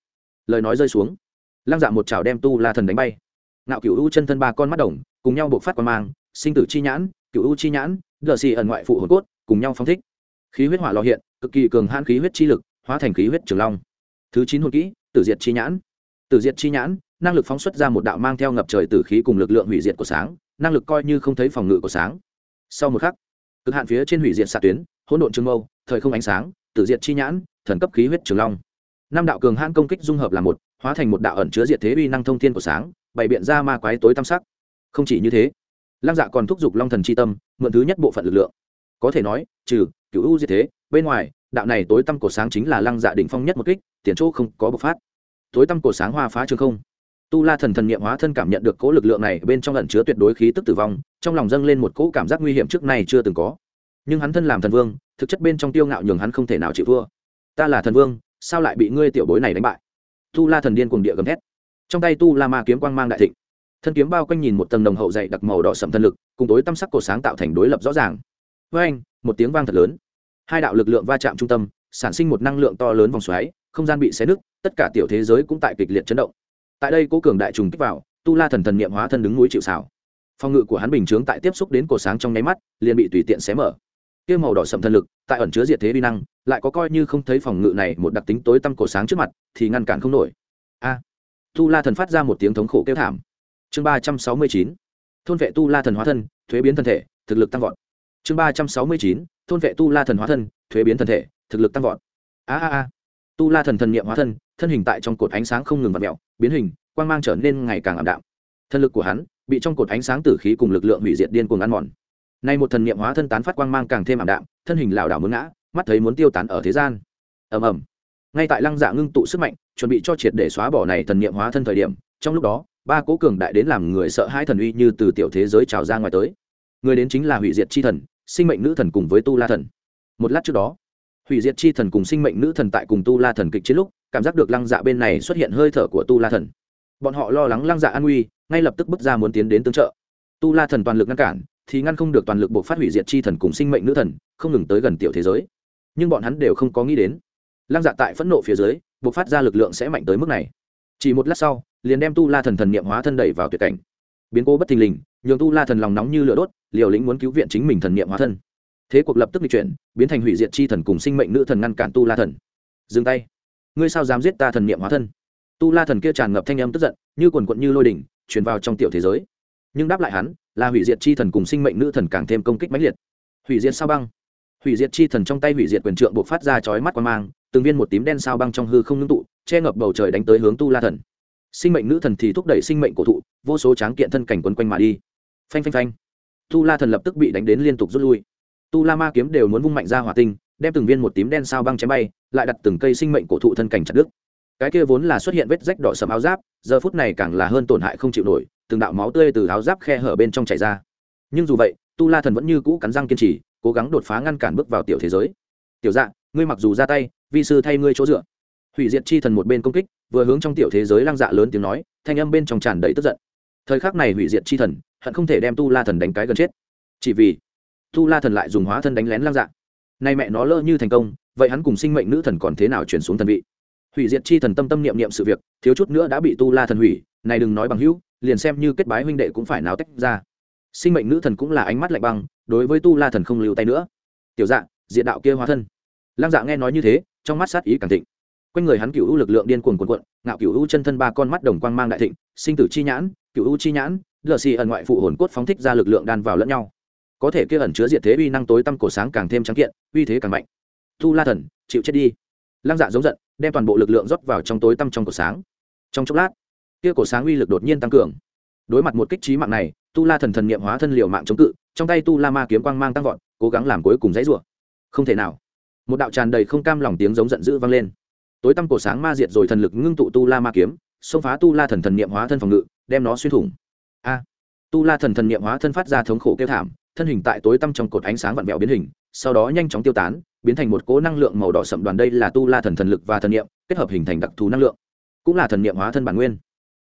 Lời nói rơi xuống. Lăng dạ một chảo đem tu la thần đánh bay. Nạo cựu u chân thân ba con mắt đồng, cùng nhau buộc phát quan mang, sinh tử chi nhãn cựu u chi nhãn gờ xì ẩn ngoại phụ hồn cốt, cùng nhau phong thích. Khí huyết hỏa lò hiện, cực kỳ cường hãn khí huyết chi lực, hóa thành khí huyết trường long. Thứ chín hồn kỹ, tử diệt chi nhãn. Tử diệt chi nhãn năng lực phóng xuất ra một đạo mang theo ngập trời tử khí cùng lực lượng hủy diệt của sáng, năng lực coi như không thấy phòng ngự của sáng. Sau một khắc, cực hạn phía trên hủy diệt xạ tuyến, hỗn độn trường mâu, thời không ánh sáng, tử diệt chi nhãn, thần cấp khí huyết trường long. Năm đạo cường hãn công kích dung hợp là một, hóa thành một đạo ẩn chứa diệt thế uy năng thông thiên của sáng, bày biện ra ma quái tối tam sắc. Không chỉ như thế, lăng dạ còn thúc giục long thần c h i tâm, mượn thứ nhất bộ phận lực lượng. Có thể nói, trừ cựu u diệt thế, bên ngoài, đạo này tối tăm cổ sáng chính là lăng dạ đỉnh phong nhất một kích, tiền chỗ không có bộc phát. Tối tăm cổ sáng hoa phá trường không tu la thần thần nghiệm hóa thân cảm nhận được cỗ lực lượng này, bên trong lẩn chứa tuyệt đối khí tức tử vong, trong lòng dâng lên một cỗ cảm giác nguy hiểm trước nay chưa từng có. Nhưng hắn thân làm thần vương, thực chất bên trong tiêu ngạo nhường hắn không thể nào chịu thua. Ta là thần vương, sao lại bị ngươi tiểu bối này đánh bại? Tu la thần điên cuồng địa gầm thét. Trong tay tu la ma kiếm quang mang đại thịnh. Thân kiếm bao quanh nhìn một tầng đồng hậu dày đặc màu đỏ sầm thân lực, cùng tối tăm sắc cổ sáng tạo thành đối lập rõ ràng. Với anh, một tiếng vang thật lớn. Hai đạo lực lượng va chạm trung tâm, sản sinh một năng lượng to lớn vòng xoáy, không gian bị xé nứt, tất cả tiểu thế giới cũng tại kịch liệt chấn động tại đây cố cường đại trùng kích vào, tu la thần thần niệm hóa thân đứng núi chịu xảo phòng ngự của hắn bình chướng tại tiếp xúc đến cổ sáng trong nháy mắt, liền bị tùy tiện xé mở. Kia màu đỏ sầm thần lực, tại ẩn chứa diệt thế vi năng, lại có coi như không thấy phòng ngự này một đặc tính tối tăm cổ sáng trước mặt, thì ngăn cản không nổi. A! Tu la thần phát ra một tiếng thống khổ kêu thảm. Chương ba trăm sáu mươi chín, thôn vệ tu la thần hóa thân, thuế biến thân thể, thực lực tăng vọt. Chương ba trăm sáu mươi chín, thôn vệ tu la thần hóa thân, thuế biến thân thể, thực lực tăng vọt. A a a tu la thần thần niệm hóa thân thân hình tại trong cột ánh sáng không ngừng vặt mẹo biến hình, quang mang trở nên ngày càng ảm đạm. Thân lực của hắn bị trong cột ánh sáng tử khí cùng lực lượng hủy diệt điên cuồng ăn mòn. Nay một thần niệm hóa thân tán phát quang mang càng thêm ảm đạm, thân hình lảo đảo muốn ngã, mắt thấy muốn tiêu tán ở thế gian. Ầm ầm. Ngay tại lăng dạ ngưng tụ sức mạnh, chuẩn bị cho triệt để xóa bỏ này thần niệm hóa thân thời điểm, trong lúc đó, ba cố cường đại đến làm người sợ hãi thần uy như từ tiểu thế giới trào ra ngoài tới. Người đến chính là hủy diệt chi thần, sinh mệnh nữ thần cùng với tu la thần. Một lát trước đó hủy diệt chi thần cùng sinh mệnh nữ thần tại cùng tu la thần kịch chiến lúc, cảm giác được lăng dạ bên này xuất hiện hơi thở của tu la thần. Bọn họ lo lắng lăng dạ an nguy, ngay lập tức bước ra muốn tiến đến tương trợ. Tu la thần toàn lực ngăn cản, thì ngăn không được toàn lực buộc phát hủy diệt chi thần cùng sinh mệnh nữ thần, không ngừng tới gần tiểu thế giới. Nhưng bọn hắn đều không có nghĩ đến, lăng dạ tại phẫn nộ phía dưới, buộc phát ra lực lượng sẽ mạnh tới mức này. Chỉ một lát sau, liền đem tu la thần thần niệm hóa thân đẩy vào tuyệt cảnh. Biến cố bất thình lình, nhường tu la thần lòng nóng như lửa đốt, liều lĩnh muốn cứu viện chính mình thần niệm hóa thân thế cuộc lập tức bị chuyển, biến thành hủy diệt chi thần cùng sinh mệnh nữ thần ngăn cản tu la thần. Dừng tay. Ngươi sao dám giết ta thần niệm hóa thân? Tu la thần kia tràn ngập thanh âm tức giận, như quần quận như lôi đỉnh, truyền vào trong tiểu thế giới. Nhưng đáp lại hắn, là hủy diệt chi thần cùng sinh mệnh nữ thần càng thêm công kích mãnh liệt. Hủy diệt sao băng? Hủy diệt chi thần trong tay hủy diệt quyền trượng buộc phát ra chói mắt qua mang, từng viên một tím đen sao băng trong hư không ngưng tụ, che ngập bầu trời đánh tới hướng tu la thần. Sinh mệnh nữ thần thì thúc đẩy sinh mệnh cổ thụ, vô số tráng kiện thân cảnh quấn quanh mà đi. Phanh phanh phanh. Tu la thần lập tức bị đánh đến liên tục rút lui tu la ma kiếm đều muốn vung mạnh ra hỏa tinh, đem từng viên một tím đen sao băng chém bay, lại đặt từng cây sinh mệnh cổ thụ thân cảnh chặt đứt. Cái kia vốn là xuất hiện vết rách đỏ sầm áo giáp, giờ phút này càng là hơn tổn hại không chịu nổi, từng đạo máu tươi từ áo giáp khe hở bên trong chảy ra. Nhưng dù vậy, tu la thần vẫn như cũ cắn răng kiên trì, cố gắng đột phá ngăn cản bước vào tiểu thế giới. Tiểu dạ ngươi mặc dù ra tay, vi sư thay ngươi chỗ dựa. Hủy diệt chi thần một bên công kích, vừa hướng trong tiểu thế giới lăng dạ lớn tiếng nói, thanh âm bên trong tràn đầy tức giận. Thời khắc này hủy diệt chi thần, hận không thể đem tu la thần đánh cái gần chết. Chỉ vì tu la thần lại dùng hóa thân đánh lén Lang dạ. Nay mẹ nó lỡ như thành công, vậy hắn cùng sinh mệnh nữ thần còn thế nào chuyển xuống thần vị? Hủy diệt chi thần tâm tâm niệm niệm sự việc, thiếu chút nữa đã bị tu la thần hủy, này đừng nói bằng hữu, liền xem như kết bái huynh đệ cũng phải náo tách ra. Sinh mệnh nữ thần cũng là ánh mắt lạnh băng, đối với tu la thần không lưu tay nữa. Tiểu dạ diện đạo kia hóa thân. Lang dạ nghe nói như thế, trong mắt sát ý càng thịnh. Quanh người hắn cựu lực lượng điên cuồng cuồn cuộn, ngạo cựu chân thân ba con mắt đồng quang mang đại thịnh, sinh tử chi nhãn cựu chi nhãn, lờ xì ẩn ngoại phụ hồn cốt phóng thích ra lực lượng đan vào lẫn nhau có thể kia ẩn chứa diệt thế uy năng tối tăm cổ sáng càng thêm trắng kiện, uy thế càng mạnh. Tu la thần, chịu chết đi. Lăng dạ giống giận, đem toàn bộ lực lượng rót vào trong tối tăm trong cổ sáng. Trong chốc lát, kia cổ sáng uy lực đột nhiên tăng cường. Đối mặt một kích trí mạng này tu la thần thần niệm hóa thân liều mạng chống cự, trong tay tu la ma kiếm quang mang tăng vọt, cố gắng làm cuối cùng dãy rủa. Không thể nào. Một đạo tràn đầy không cam lòng tiếng giống giận dữ vang lên. Tối tăm cổ sáng ma diệt rồi thần lực ngưng tụ tu la ma kiếm, xông phá tu la thần thần niệm hóa thân phòng ngự, đem nó xuyên thủng. A. Tu la thần thần niệm hóa thân phát ra thống khổ kêu thảm thân hình tại tối tăm trong cột ánh sáng vặn vẹo biến hình, sau đó nhanh chóng tiêu tán, biến thành một cỗ năng lượng màu đỏ sậm đoàn đây là tu la thần thần lực và thần niệm, kết hợp hình thành đặc thù năng lượng, cũng là thần niệm hóa thân bản nguyên.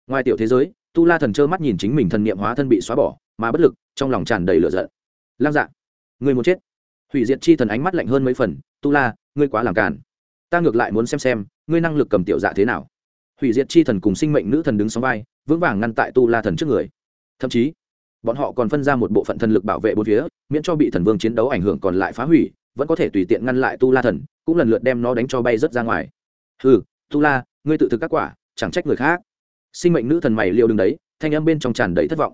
Ngoài tiểu thế giới, tu la thần trơ mắt nhìn chính mình thần niệm hóa thân bị xóa bỏ, mà bất lực, trong lòng tràn đầy lửa giận. Lang dạ người muốn chết. Hủy diệt chi thần ánh mắt lạnh hơn mấy phần, tu la, ngươi quá làm cản ta ngược lại muốn xem xem, ngươi năng lực cầm tiểu dạ thế nào. Hủy diệt chi thần cùng sinh mệnh nữ thần đứng sóng vai, vững vàng ngăn tại tu la thần trước người. Thậm chí bọn họ còn phân ra một bộ phận thần lực bảo vệ bốn phía, miễn cho bị thần vương chiến đấu ảnh hưởng còn lại phá hủy, vẫn có thể tùy tiện ngăn lại tu la thần, cũng lần lượt đem nó đánh cho bay rớt ra ngoài. Ừ tu la, ngươi tự thực các quả, chẳng trách người khác. Sinh mệnh nữ thần mày liều đứng đấy, thanh âm bên trong tràn đầy thất vọng.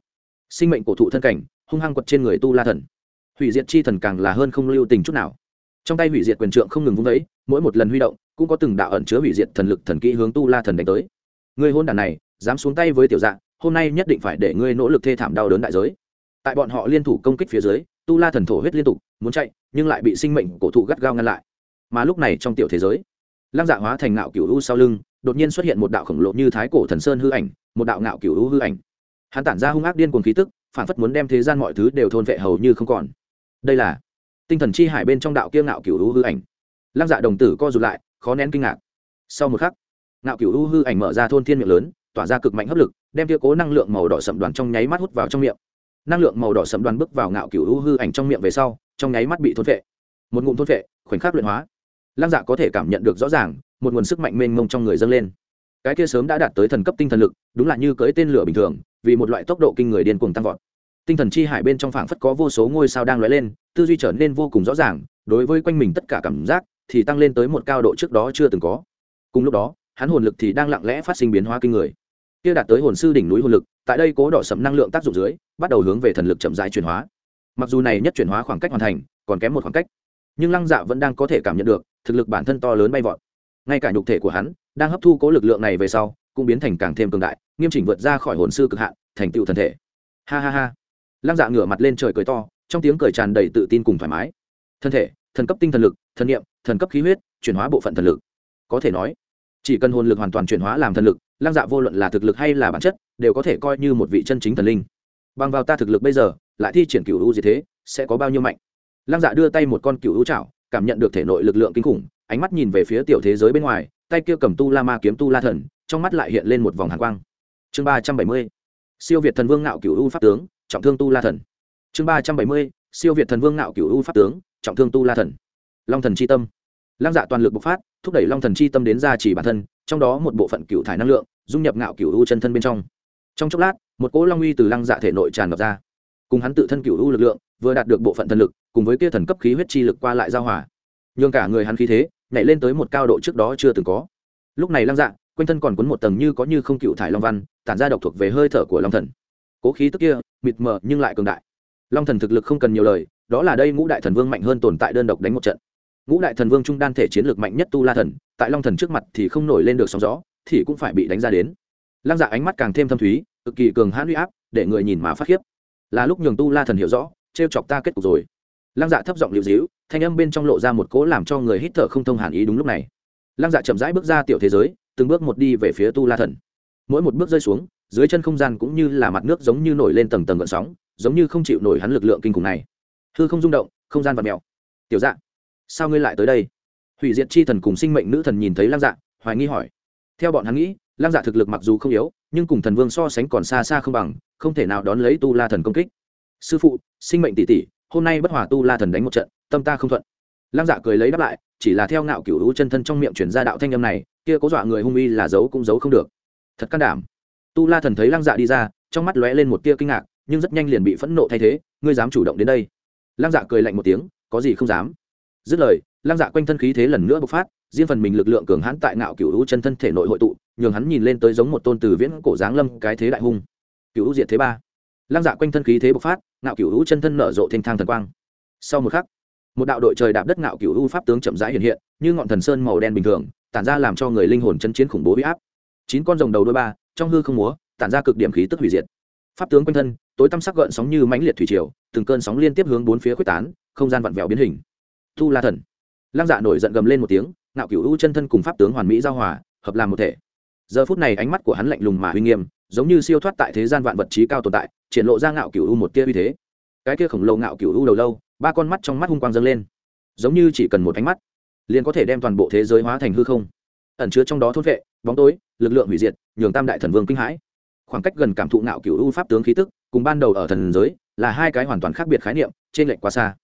Sinh mệnh cổ thụ thân cảnh, hung hăng quật trên người tu la thần. Hủy diệt chi thần càng là hơn không lưu tình chút nào. Trong tay hủy diệt quyền trượng không ngừng vung đấy, mỗi một lần huy động, cũng có từng đạo ẩn chứa hủy diệt thần lực thần kỹ hướng tu la thần đánh tới. Người hôn đàn này, dám xuống tay với tiểu dạng hôm nay nhất định phải để ngươi nỗ lực thê thảm đau đớn đại giới. Tại bọn họ liên thủ công kích phía dưới, tu la thần thổ huyết liên tục, muốn chạy, nhưng lại bị sinh mệnh cổ thụ gắt gao ngăn lại. Mà lúc này trong tiểu thế giới, lăng dạ hóa thành ngạo cửu u sau lưng, đột nhiên xuất hiện một đạo khổng lồ như thái cổ thần sơn hư ảnh, một đạo ngạo cửu u hư ảnh. Hắn tản ra hung ác điên cuồng khí tức, phản phất muốn đem thế gian mọi thứ đều thôn vệ hầu như không còn. Đây là tinh thần chi hải bên trong đạo kia ngạo cửu u hư ảnh. Lăng dạ đồng tử co rụt lại, khó nén kinh ngạc. Sau một khắc, ngạo cửu u hư ảnh mở ra thôn thiên miệng lớn tỏa ra cực mạnh hấp lực, đem tia cố năng lượng màu đỏ sậm đoàn trong nháy mắt hút vào trong miệng. Năng lượng màu đỏ sậm đoàn bước vào ngạo cửu u hư ảnh trong miệng về sau, trong nháy mắt bị thôn vệ một ngụm thôn vệ khoảnh khắc luyện hóa. Lăng dạ có thể cảm nhận được rõ ràng, một nguồn sức mạnh mênh mông trong người dâng lên. Cái kia sớm đã đạt tới thần cấp tinh thần lực, đúng là như cưới tên lửa bình thường, vì một loại tốc độ kinh người điên cuồng tăng vọt. Tinh thần chi hải bên trong phảng phất có vô số ngôi sao đang lóe lên, tư duy trở nên vô cùng rõ ràng, đối với quanh mình tất cả cảm giác thì tăng lên tới một cao độ trước đó chưa từng có. Cùng lúc đó, hắn hồn lực thì đang lặng lẽ phát sinh biến hóa kinh người kia đạt tới hồn sư đỉnh núi hồn lực, tại đây cố đỏ sầm năng lượng tác dụng dưới, bắt đầu hướng về thần lực chậm rãi chuyển hóa. Mặc dù này nhất chuyển hóa khoảng cách hoàn thành, còn kém một khoảng cách, nhưng lăng dạ vẫn đang có thể cảm nhận được, thực lực bản thân to lớn bay vọt. Ngay cả nhục thể của hắn, đang hấp thu cố lực lượng này về sau, cũng biến thành càng thêm cường đại, nghiêm chỉnh vượt ra khỏi hồn sư cực hạn, thành tựu thần thể. Ha ha ha. Lăng dạ ngửa mặt lên trời cười to, trong tiếng cười tràn đầy tự tin cùng thoải mái. Thân thể, thần cấp tinh thần lực, thần niệm, thần cấp khí huyết, chuyển hóa bộ phận thần lực. Có thể nói, chỉ cần hồn lực hoàn toàn chuyển hóa làm thần lực lăng dạ vô luận là thực lực hay là bản chất, đều có thể coi như một vị chân chính thần linh. Bằng vào ta thực lực bây giờ, lại thi triển cựu u gì thế, sẽ có bao nhiêu mạnh? Lăng dạ đưa tay một con cựu u chảo, cảm nhận được thể nội lực lượng kinh khủng, ánh mắt nhìn về phía tiểu thế giới bên ngoài, tay kia cầm tu la ma kiếm tu la thần, trong mắt lại hiện lên một vòng hàn quang. Chương ba trăm bảy mươi, siêu việt thần vương ngạo cựu u pháp tướng, trọng thương tu la thần. Chương ba trăm bảy mươi, siêu việt thần vương ngạo cựu u pháp tướng, trọng thương tu la thần. Long thần c h i tâm. Lăng dạ toàn lực bộc phát, thúc đẩy long thần c h i tâm đến ra chỉ bản thân trong đó một bộ phận cựu thải năng lượng dung nhập ngạo cựu u chân thân bên trong. Trong chốc lát, một cỗ long uy từ lăng dạ thể nội tràn ngập ra. Cùng hắn tự thân cựu u lực lượng, vừa đạt được bộ phận thần lực, cùng với kia thần cấp khí huyết chi lực qua lại giao hòa. Nhường cả người hắn khí thế, nhảy lên tới một cao độ trước đó chưa từng có. Lúc này lăng dạ quanh thân còn cuốn một tầng như có như không cựu thải long văn, tản ra độc thuộc về hơi thở của long thần. Cố khí tức kia, mịt mờ nhưng lại cường đại. Long thần thực lực không cần nhiều lời, đó là đây ngũ đại thần vương mạnh hơn tồn tại đơn độc đánh một trận ngũ đại thần vương trung đan thể chiến lược mạnh nhất tu la thần, tại long thần trước mặt thì không nổi lên được sóng gió, thì cũng phải bị đánh ra đến. Lăng dạ ánh mắt càng thêm thâm thúy, cực kỳ cường hãn uy áp, để người nhìn mà phát khiếp. Là lúc nhường tu la thần hiểu rõ t chọc ta kết cục rồi. Lăng dạ thấp giọng liệu dĩu thanh âm bên trong lộ ra một cỗ làm cho người hít thở không thông hàn ý đúng lúc này. Lăng dạ chậm rãi bước ra tiểu thế giới, từng bước một đi về phía tu la thần. Mỗi một bước rơi xuống, dưới chân không gian cũng như là mặt nước giống như nổi lên tầng tầng gợn sóng, giống như không chịu nổi hắn lực lượng kinh khủng này. Hư không rung động, không gian vật mèo. Tiểu dạ sao ngươi lại tới đây? Hủy diệt chi thần cùng sinh mệnh nữ thần nhìn thấy lăng dạ hoài nghi hỏi. Theo bọn hắn nghĩ, lăng dạ thực lực mặc dù không yếu, nhưng cùng thần vương so sánh còn xa xa không bằng, không thể nào đón lấy tu la thần công kích. Sư phụ, sinh mệnh tỷ tỷ, hôm nay bất hòa tu la thần đánh một trận, tâm ta không thuận. Lăng dạ cười lấy đáp lại, chỉ là theo ngạo cựu u chân thân trong miệng chuyển ra đạo thanh âm này, kia có dọa người hung uy là giấu cũng giấu không được. Thật can đảm. Tu la thần thấy lăng dạ đi ra, trong mắt lóe lên một tia kinh ngạc, nhưng rất nhanh liền bị phẫn nộ thay thế, ngươi dám chủ động đến đây. Lăng dạ cười lạnh một tiếng, có gì không dám dứt lời, lăng dạ quanh thân khí thế lần nữa bộc phát, riêng phần mình lực lượng cường hãn tại ngạo cựu u chân thân thể nội hội tụ, nhường hắn nhìn lên tới giống một tôn từ viễn cổ giáng lâm cái thế đại hung. Cựu u diệt thế ba. Lăng dạ quanh thân khí thế bộc phát, ngạo cựu u chân thân nở rộ thênh thang thần quang. Sau một khắc, một đạo đội trời đạp đất ngạo cựu u pháp tướng chậm rãi hiện hiện, như ngọn thần sơn màu đen bình thường, tản ra làm cho người linh hồn chân chiến khủng bố huy áp. Chín con rồng đầu đôi ba, trong hư không múa, tản ra cực điểm khí tức hủy diệt. Pháp tướng quanh thân, tối tăm sắc gợn sóng như mãnh liệt thủy triều, từng cơn sóng liên tiếp hướng bốn phía quyết tán, không gian vặn vẹo biến hình tu la thần. Lăng dạ nổi giận gầm lên một tiếng, ngạo cựu u chân thân cùng pháp tướng hoàn mỹ giao hòa, hợp làm một thể. Giờ phút này ánh mắt của hắn lạnh lùng mà uy nghiêm, giống như siêu thoát tại thế gian vạn vật trí cao tồn tại, triển lộ ra ngạo cựu u một tia uy thế. Cái kia khổng lồ ngạo cựu u đầu lâu, ba con mắt trong mắt hung quang dâng lên. Giống như chỉ cần một ánh mắt, liền có thể đem toàn bộ thế giới hóa thành hư không. Ẩn chứa trong đó thôn vệ, bóng tối, lực lượng hủy diệt, nhường tam đại thần vương kinh hãi. Khoảng cách gần cảm thụ ngạo cựu u pháp tướng khí tức, cùng ban đầu ở thần giới, là hai cái hoàn toàn khác biệt khái niệm, trên lệnh quá xa.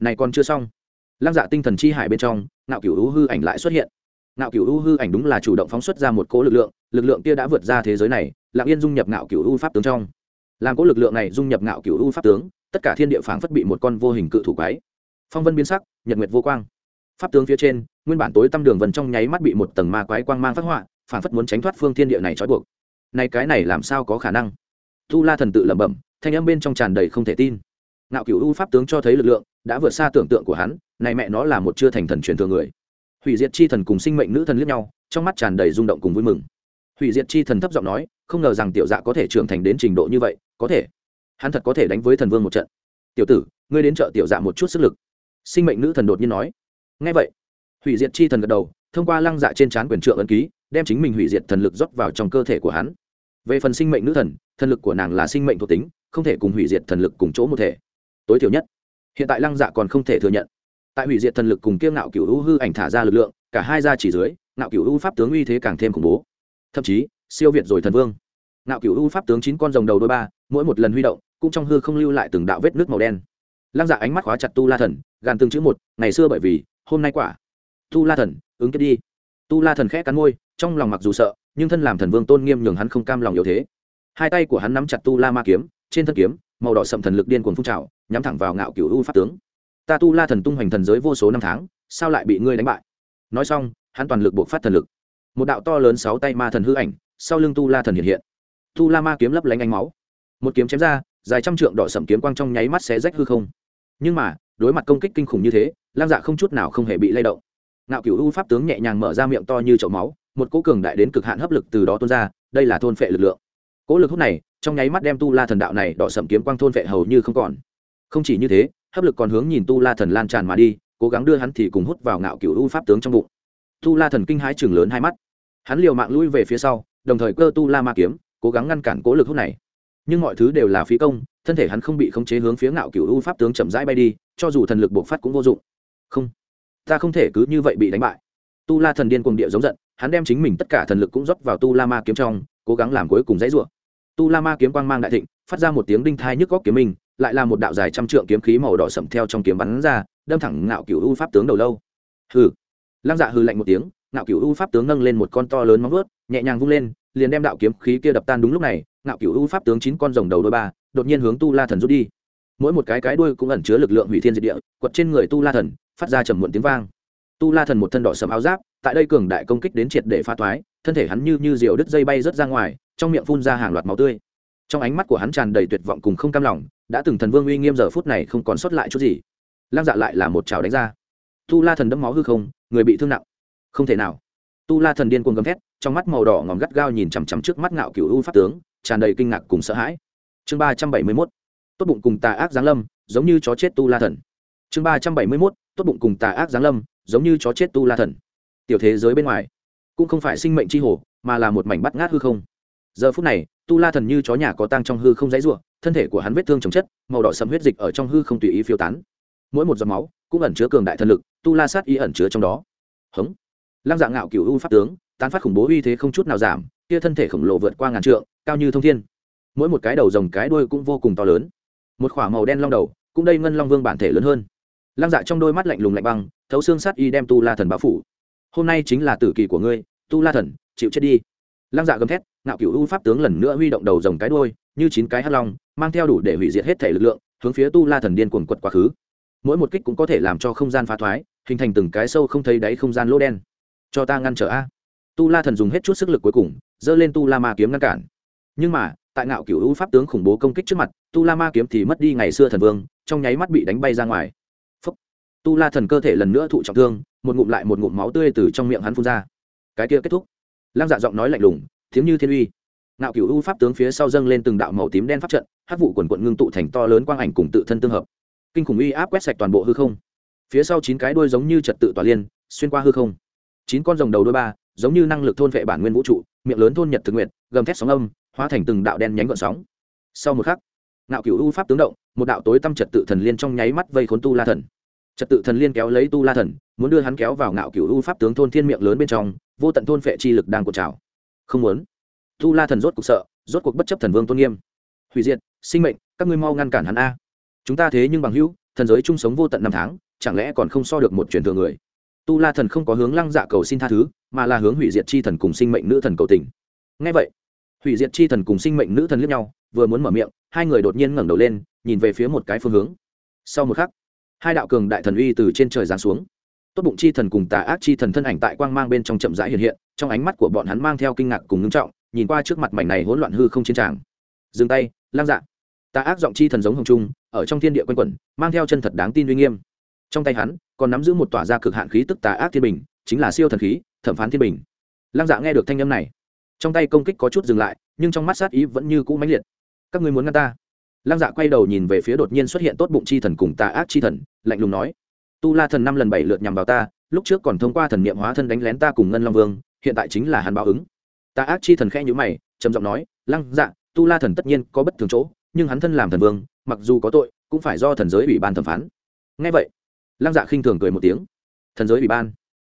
Này còn chưa xong lăng dạ tinh thần chi hải bên trong, ngạo cựu u hư ảnh lại xuất hiện. Ngạo cựu u hư ảnh đúng là chủ động phóng xuất ra một cỗ lực lượng lực lượng kia đã vượt ra thế giới này, lặng yên dung nhập ngạo cựu u pháp tướng trong. Làm cỗ lực lượng này dung nhập ngạo cựu u pháp tướng, tất cả thiên địa phảng phất bị một con vô hình cự thủ quái phong vân biến sắc, nhật nguyệt vô quang. Pháp tướng phía trên, nguyên bản tối tăm đường vần trong nháy mắt bị một tầng ma quái quang mang phát họa, phảng phất muốn tránh thoát phương thiên địa này trói buộc. Này cái này làm sao có khả năng? Tu la thần tự lẩm bẩm, thanh âm bên trong tràn đầy không thể tin. Ngạo cựu u pháp tướng cho thấy lực lượng, đã vượt xa tưởng tượng của hắn này mẹ nó là một chưa thành thần truyền thừa người. Hủy diệt chi thần cùng sinh mệnh nữ thần liếc nhau, trong mắt tràn đầy rung động cùng vui mừng. Hủy diệt chi thần thấp giọng nói, không ngờ rằng tiểu dạ có thể trưởng thành đến trình độ như vậy, có thể. Hắn thật có thể đánh với thần vương một trận. Tiểu tử, ngươi đến chợ tiểu dạ một chút sức lực. Sinh mệnh nữ thần đột nhiên nói. Ngay vậy, hủy diệt chi thần gật đầu, thông qua lăng dạ trên trán quyền trượng ấn ký, đem chính mình hủy diệt thần lực rót vào trong cơ thể của hắn. Về phần sinh mệnh nữ thần thần lực của nàng là sinh mệnh thuộc tính, không thể cùng hủy diệt thần lực cùng chỗ một thể. Tối thiểu nhất, hiện tại lăng dạ còn không thể thừa nhận tại hủy diệt thần lực cùng kiêng ngạo cựu u hư ảnh thả ra lực lượng, cả hai ra chỉ dưới, ngạo cựu u pháp tướng uy thế càng thêm khủng bố. Thậm chí, siêu việt rồi thần vương. Ngạo cựu u pháp tướng chín con rồng đầu đôi ba, mỗi một lần huy động, cũng trong hư không lưu lại từng đạo vết nước màu đen. Lăng dạ ánh mắt khóa chặt tu la thần, gàn từng chữ một, ngày xưa bởi vì, hôm nay quả. Tu la thần, ứng kết đi. Tu la thần khẽ cắn môi, trong lòng mặc dù sợ, nhưng thân làm thần vương tôn nghiêm nhường hắn không cam lòng yếu thế. Hai tay của hắn nắm chặt tu la ma kiếm, trên thân kiếm, màu đỏ sậm thần lực điên cuồng phun trào, nhắm thẳng vào ngạo cửu u pháp tướng ta tu la thần tung hoành thần giới vô số năm tháng, sao lại bị ngươi đánh bại? Nói xong, hắn toàn lực buộc phát thần lực. Một đạo to lớn sáu tay ma thần hư ảnh, sau lưng tu la thần hiện hiện. Tu la ma kiếm lấp lánh ánh máu. Một kiếm chém ra, dài trăm trượng đỏ sậm kiếm quang trong nháy mắt xé rách hư không. Nhưng mà, đối mặt công kích kinh khủng như thế lam dạ không chút nào không hề bị lay động. Ngạo cựu u pháp tướng nhẹ nhàng mở ra miệng to như chậu máu, một cỗ cường đại đến cực hạn hấp lực từ đó tuôn ra, đây là thôn phệ lực lượng. Cỗ lực hút này, trong nháy mắt đem tu la thần đạo này đỏ sậm kiếm quang thôn phệ hầu như không còn. Không chỉ như thế hấp lực còn hướng nhìn tu la thần lan tràn mà đi, cố gắng đưa hắn thì cùng hút vào ngạo cựu u pháp tướng trong bụng. Tu la thần kinh hái chừng lớn hai mắt. Hắn liều mạng lui về phía sau, đồng thời cơ tu la ma kiếm, cố gắng ngăn cản cố lực hút này. Nhưng mọi thứ đều là phí công, thân thể hắn không bị khống chế hướng phía ngạo cựu u pháp tướng chậm rãi bay đi, cho dù thần lực bộc phát cũng vô dụng. Không, ta không thể cứ như vậy bị đánh bại. Tu la thần điên cuồng địa giống giận, hắn đem chính mình tất cả thần lực cũng rót vào tu la ma kiếm trong, cố gắng làm cuối cùng dãy rủa. Tu la ma kiếm quang mang đại thịnh, phát ra một tiếng đinh thai nhức góc kiếm mình lại là một đạo dài trăm trượng kiếm khí màu đỏ sẫm theo trong kiếm bắn ra, đâm thẳng ngạo cửu u pháp tướng đầu lâu. Hừ. Lăng dạ hừ lạnh một tiếng, ngạo cửu u pháp tướng nâng lên một con to lớn móng vuốt, nhẹ nhàng vung lên, liền đem đạo kiếm khí kia đập tan đúng lúc này, ngạo cửu u pháp tướng chín con rồng đầu đôi ba, đột nhiên hướng tu la thần rút đi. Mỗi một cái cái đuôi cũng ẩn chứa lực lượng hủy thiên diệt địa, quật trên người tu la thần, phát ra trầm muộn tiếng vang. Tu la thần một thân đỏ sẫm áo giáp, tại đây cường đại công kích đến triệt để phá thoái, thân thể hắn như như diều đứt dây bay rất ra ngoài, trong miệng phun ra hàng loạt máu tươi trong ánh mắt của hắn tràn đầy tuyệt vọng cùng không cam lòng, đã từng thần vương uy nghiêm giờ phút này không còn sót lại chút gì. Lăng dạ lại là một chảo đánh ra. Tu la thần đẫm máu hư không, người bị thương nặng. Không thể nào. Tu la thần điên cuồng gầm thét, trong mắt màu đỏ ngòm gắt gao nhìn chằm chằm trước mắt ngạo cựu u pháp tướng, tràn đầy kinh ngạc cùng sợ hãi. Chương ba trăm bảy mươi mốt. Tốt bụng cùng tà ác giáng lâm, giống như chó chết tu la thần. Chương ba trăm bảy mươi mốt. Tốt bụng cùng tà ác giáng lâm, giống như chó chết tu la thần. Tiểu thế giới bên ngoài, cũng không phải sinh mệnh chi hồ, mà là một mảnh bắt ngát hư không giờ phút này, tu la thần như chó nhà có tang trong hư không dãy ruộng thân thể của hắn vết thương chồng chất, màu đỏ sầm huyết dịch ở trong hư không tùy ý phiêu tán. Mỗi một giọt máu cũng ẩn chứa cường đại thần lực, tu la sát ý ẩn chứa trong đó. Hống. Lăng dạng ngạo cựu u pháp tướng, tán phát khủng bố uy thế không chút nào giảm, kia thân thể khổng lồ vượt qua ngàn trượng, cao như thông thiên. Mỗi một cái đầu rồng cái đuôi cũng vô cùng to lớn. Một k h ỏ a màu đen long đầu, cũng đây ngân long vương bản thể lớn hơn. Lăng dạ trong đôi mắt lạnh lùng lạnh băng, thấu xương sát y đem tu la thần báo phủ. Hôm nay chính là tử kỳ của ngươi, tu la thần, chịu chết đi lăng dạ gầm thét, ngạo cựu u pháp tướng lần nữa huy động đầu rồng cái đôi như chín cái hắt long, mang theo đủ để hủy diệt hết thể lực lượng, hướng phía tu la thần điên cuồng quật quá khứ. Mỗi một kích cũng có thể làm cho không gian phá thoái, hình thành từng cái sâu không thấy đáy không gian lỗ đen. Cho ta ngăn trở a. Tu la thần dùng hết chút sức lực cuối cùng, giơ lên tu la ma kiếm ngăn cản. Nhưng mà, tại ngạo cựu u pháp tướng khủng bố công kích trước mặt, tu la ma kiếm thì mất đi ngày xưa thần vương, trong nháy mắt bị đánh bay ra ngoài. Phúc. tu la thần cơ thể lần nữa thụ trọng thương, một ngụm lại một ngụm máu tươi từ trong miệng hắn phun ra. Cái kia kết thúc lăng dạ giọng nói lạnh lùng tiếng như thiên uy. Ngạo cựu u pháp tướng phía sau dâng lên từng đạo màu tím đen pháp trận hát vụ quần quận ngưng tụ thành to lớn quang ảnh cùng tự thân tương hợp. Kinh khủng uy áp quét sạch toàn bộ hư không. Phía sau chín cái đuôi giống như trật tự tòa liên, xuyên qua hư không. Chín con rồng đầu đôi ba, giống như năng lực thôn vệ bản nguyên vũ trụ, miệng lớn thôn nhật thực nguyện gầm thét sóng âm, hóa thành từng đạo đen nhánh gọn sóng. Sau một khắc, ngạo cựu u pháp tướng động, một đạo tối tâm trật tự thần liên trong nháy mắt vây khốn tu la thần. Trật tự thần liên kéo lấy tu la thần, muốn đưa hắn kéo vào ngạo cựu u pháp tướng thôn thiên miệng lớn bên trong vô tận thôn phệ chi lực đang cột trào. Không muốn. Tu la thần rốt cuộc sợ, rốt cuộc bất chấp thần vương tôn nghiêm. Hủy diệt, sinh mệnh, các ngươi mau ngăn cản hắn a. Chúng ta thế nhưng bằng hữu, thần giới chung sống vô tận năm tháng, chẳng lẽ còn không so được một truyền thừa người? Tu la thần không có hướng lăng dạ cầu xin tha thứ, mà là hướng hủy diệt chi thần cùng sinh mệnh nữ thần cầu tình. Ngay vậy, hủy diệt chi thần cùng sinh mệnh nữ thần liếc nhau, vừa muốn mở miệng, hai người đột nhiên ngẩng đầu lên, nhìn về phía một cái phương hướng. Sau một khắc, hai đạo cường đại thần uy từ trên trời giáng xuống tốt bụng chi thần cùng tà ác chi thần thân ảnh tại quang mang bên trong chậm rãi hiện hiện, trong ánh mắt của bọn hắn mang theo kinh ngạc cùng ngưng trọng, nhìn qua trước mặt mảnh này hỗn loạn hư không chiến tràng. Dừng tay, lang dạ. Tà ác giọng chi thần giống hồng trung, ở trong thiên địa quanh quẩn, mang theo chân thật đáng tin uy nghiêm. Trong tay hắn, còn nắm giữ một tỏa ra cực hạn khí tức tà ác thiên bình, chính là siêu thần khí, thẩm phán thiên bình. Lang dạ nghe được thanh âm này, trong tay công kích có chút dừng lại, nhưng trong mắt sát ý vẫn như cũ mãnh liệt. Các ngươi muốn ngăn ta? Lăng dạ quay đầu nhìn về phía đột nhiên xuất hiện tốt bụng chi thần cùng tà ác chi thần, lạnh lùng nói tu la thần năm lần bảy lượt nhằm vào ta, lúc trước còn thông qua thần niệm hóa thân đánh lén ta cùng ngân long vương, hiện tại chính là hắn báo ứng. Ta ác chi thần khẽ nhữ mày, trầm giọng nói, lăng dạ tu la thần tất nhiên có bất thường chỗ, nhưng hắn thân làm thần vương, mặc dù có tội, cũng phải do thần giới ủy ban thẩm phán. Ngay vậy, lăng dạ khinh thường cười một tiếng. Thần giới ủy ban?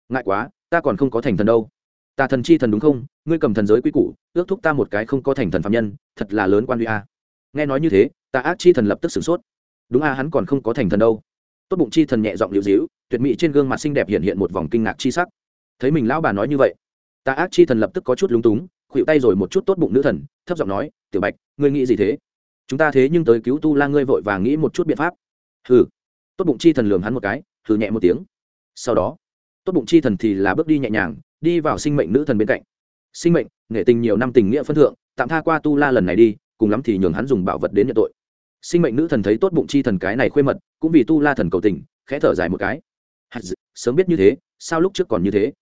Ngại quá, ta còn không có thành thần đâu. Ta thần chi thần đúng không? Ngươi cầm thần giới quy củ, ước thúc ta một cái không có thành thần phạm nhân, thật là lớn quan huy a. Nghe nói như thế, Ta ác chi thần lập tức sửng sốt. Đúng a, hắn còn không có thành thần đâu tốt bụng chi thần nhẹ giọng liễu dĩu tuyệt mỹ trên gương mặt xinh đẹp hiện hiện một vòng kinh ngạc chi sắc. Thấy mình lão bà nói như vậy tà ác chi thần lập tức có chút lúng túng, khuỵu tay rồi một chút tốt bụng nữ thần, thấp giọng nói, tiểu bạch, ngươi nghĩ gì thế? Chúng ta thế nhưng tới cứu tu la ngươi vội và nghĩ một chút biện pháp. Hừ. Tốt bụng chi thần lường hắn một cái, hừ nhẹ một tiếng. Sau đó, tốt bụng chi thần thì là bước đi nhẹ nhàng, đi vào sinh mệnh nữ thần bên cạnh. Sinh mệnh, nghệ tình nhiều năm tình nghĩa phân thượng, tạm tha qua tu la lần này đi, cùng lắm thì nhường hắn dùng bảo vật đến nhận tội sinh mệnh nữ thần thấy tốt bụng chi thần cái này khuê mật, cũng vì tu la thần cầu tình, khẽ thở dài một cái. Sớm biết như thế, sao lúc trước còn như thế?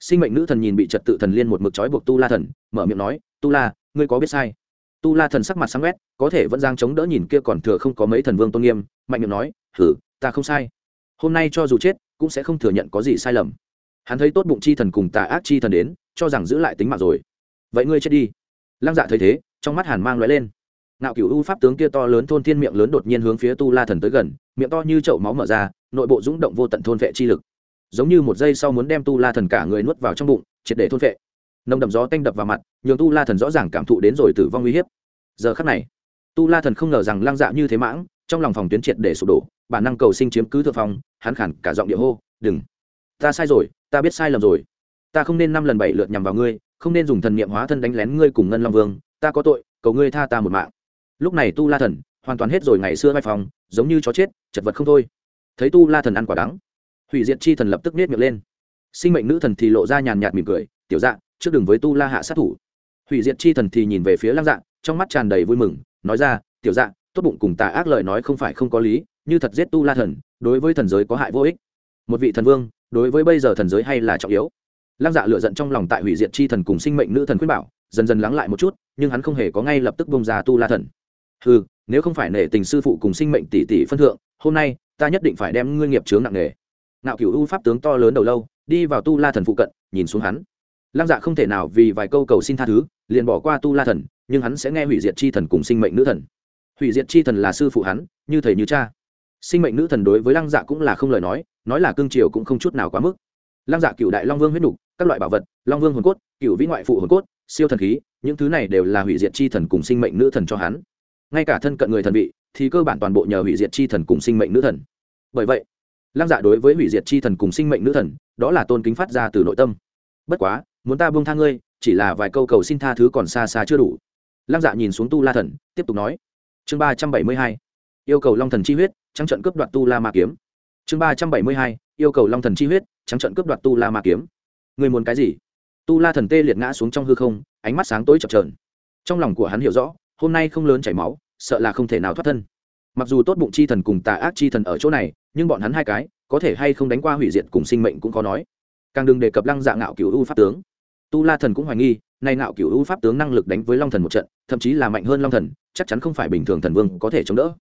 Sinh mệnh nữ thần nhìn bị trật tự thần liên một mực trói buộc tu la thần, mở miệng nói, tu la, ngươi có biết sai? Tu la thần sắc mặt sáng quét, có thể vẫn giang chống đỡ nhìn kia còn thừa không có mấy thần vương tôn nghiêm, mạnh miệng nói thử ta không sai. Hôm nay cho dù chết, cũng sẽ không thừa nhận có gì sai lầm. Hắn thấy tốt bụng chi thần cùng tà ác chi thần đến, cho rằng giữ lại tính mạng rồi. Vậy ngươi chết đi. Lăng dạ thấy thế, trong mắt hàn mang lóe lên nạo cửu u pháp tướng kia to lớn thôn thiên miệng lớn đột nhiên hướng phía tu la thần tới gần, miệng to như chậu máu mở ra, nội bộ rúng động vô tận thôn vệ chi lực. Giống như một giây sau muốn đem tu la thần cả người nuốt vào trong bụng, triệt để thôn vệ. Nồng đậm gió tanh đập vào mặt, nhường tu la thần rõ ràng cảm thụ đến rồi tử vong uy hiếp. Giờ khắc này, tu la thần không ngờ rằng lang dạ như thế mãng, trong lòng phòng tuyến triệt để sụp đổ, bản năng cầu sinh chiếm cứ thượng phong, hắn khản cả giọng địa hô, đừng, ta sai rồi, ta biết sai lầm rồi. Ta không nên năm lần bảy lượt nhằm vào ngươi, không nên dùng thần niệm hóa thân đánh lén ngươi cùng ngân long vương, ta có tội, cầu ngươi tha ta một mạng lúc này tu la thần hoàn toàn hết rồi ngày xưa vai phòng giống như chó chết, chật vật không thôi. Thấy tu la thần ăn quả đắng, hủy diệt chi thần lập tức nết miệng lên. Sinh mệnh nữ thần thì lộ ra nhàn nhạt mỉm cười, tiểu dạ trước đừng với tu la hạ sát thủ. Hủy diệt chi thần thì nhìn về phía lăng dạ trong mắt tràn đầy vui mừng, nói ra, tiểu dạ tốt bụng cùng tà ác lời nói không phải không có lý, như thật giết tu la thần, đối với thần giới có hại vô ích. Một vị thần vương, đối với bây giờ thần giới hay là trọng yếu. Lăng dạ lựa giận trong lòng tại hủy diệt chi thần cùng sinh mệnh nữ thần khuyên bảo, dần dần lắng lại một chút, nhưng hắn không hề có ngay lập tức bông ra tu la thần ừ nếu không phải nể tình sư phụ cùng sinh mệnh tỷ tỷ phân thượng, hôm nay, ta nhất định phải đem ngươi nghiệp chướng nặng nề. Nạo cửu u pháp tướng to lớn đầu lâu, đi vào tu la thần phụ cận, nhìn xuống hắn. Lăng dạ không thể nào vì vài câu cầu xin tha thứ, liền bỏ qua tu la thần, nhưng hắn sẽ nghe hủy diệt chi thần cùng sinh mệnh nữ thần. Hủy diệt chi thần là sư phụ hắn, như thầy như cha. Sinh mệnh nữ thần đối với lăng dạ cũng là không lời nói nói là cương triều cũng không chút nào quá mức. Lăng dạ cựu đại long vương huyết nục, các loại bảo vật, long vương hồn cốt cựu vĩ ngoại phụ hồn cốt, siêu thần khí, những thứ này đều là hủy diệt chi thần cùng sinh mệnh nữ thần cho hắn ngay cả thân cận người thần vị, thì cơ bản toàn bộ nhờ hủy diệt chi thần cùng sinh mệnh nữ thần. Bởi vậy, lăng dạ đối với hủy diệt chi thần cùng sinh mệnh nữ thần, đó là tôn kính phát ra từ nội tâm. Bất quá, muốn ta buông tha ngươi, chỉ là vài câu cầu xin tha thứ còn xa xa chưa đủ. Lăng dạ nhìn xuống tu la thần, tiếp tục nói. Chương ba trăm bảy mươi hai, yêu cầu long thần chi huyết, trắng trận cướp đoạt tu la ma kiếm. Chương ba trăm bảy mươi hai, yêu cầu long thần chi huyết, trắng trận cướp đoạt tu la ma kiếm. Người muốn cái gì? Tu la thần tê liệt ngã xuống trong hư không, ánh mắt sáng tối chập trờn trong lòng của hắn hiểu rõ hôm nay không lớn chảy máu, sợ là không thể nào thoát thân. Mặc dù tốt bụng chi thần cùng tà ác chi thần ở chỗ này, nhưng bọn hắn hai cái, có thể hay không đánh qua hủy diệt cùng sinh mệnh cũng khó nói. Càng đừng đề cập lăng dạ ngạo cựu u pháp tướng. Tu la thần cũng hoài nghi, nay ngạo cựu u pháp tướng năng lực đánh với long thần một trận, thậm chí là mạnh hơn long thần, chắc chắn không phải bình thường thần vương có thể chống đỡ.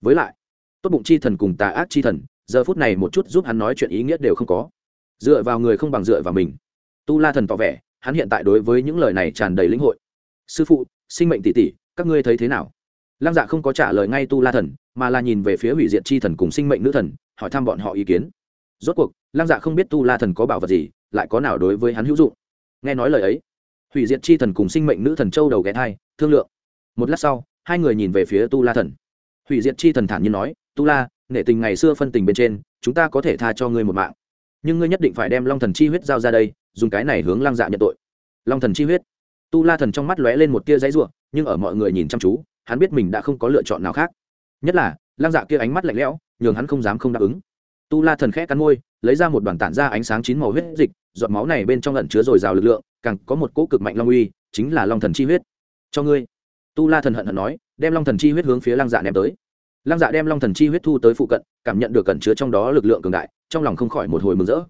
Với lại, tốt bụng chi thần cùng tà ác chi thần, giờ phút này một chút giúp hắn nói chuyện ý nghĩa đều không có. Dựa vào người không bằng dựa vào mình. Tu la thần tỏ vẻ, hắn hiện tại đối với những lời này tràn đầy lĩnh hội. Sư phụ, sinh mệnh tỷ tỷ các ngươi thấy thế nào? Lăng dạ không có trả lời ngay tu la thần, mà là nhìn về phía hủy diệt chi thần cùng sinh mệnh nữ thần, hỏi thăm bọn họ ý kiến. Rốt cuộc, lăng dạ không biết tu la thần có bảo vật gì, lại có nào đối với hắn hữu dụng. Nghe nói lời ấy, hủy diệt chi thần cùng sinh mệnh nữ thần châu đầu ghé thai, thương lượng. Một lát sau, hai người nhìn về phía tu la thần. Hủy diệt chi thần thản nhiên nói, tu la, nể tình ngày xưa phân tình bên trên, chúng ta có thể tha cho ngươi một mạng. Nhưng ngươi nhất định phải đem long thần chi huyết giao ra đây, dùng cái này hướng lăng dạ nhận tội. Long thần chi huyết tu la thần trong mắt lóe lên một tia giấy ruộng nhưng ở mọi người nhìn chăm chú, hắn biết mình đã không có lựa chọn nào khác. Nhất là, lăng dạ kia ánh mắt lạnh lẽo, nhường hắn không dám không đáp ứng. Tu la thần khẽ cắn môi, lấy ra một đoàn tản ra ánh sáng chín màu huyết dịch, giọt máu này bên trong lẩn chứa dồi dào lực lượng, càng có một cỗ cực mạnh long uy, chính là long thần chi huyết. Cho ngươi. Tu la thần hận hận nói, đem long thần chi huyết hướng phía lăng dạ ném tới. Lăng dạ đem long thần chi huyết thu tới phụ cận, cảm nhận được cẩn chứa trong đó lực lượng cường đại, trong lòng không khỏi một hồi mừng rỡ.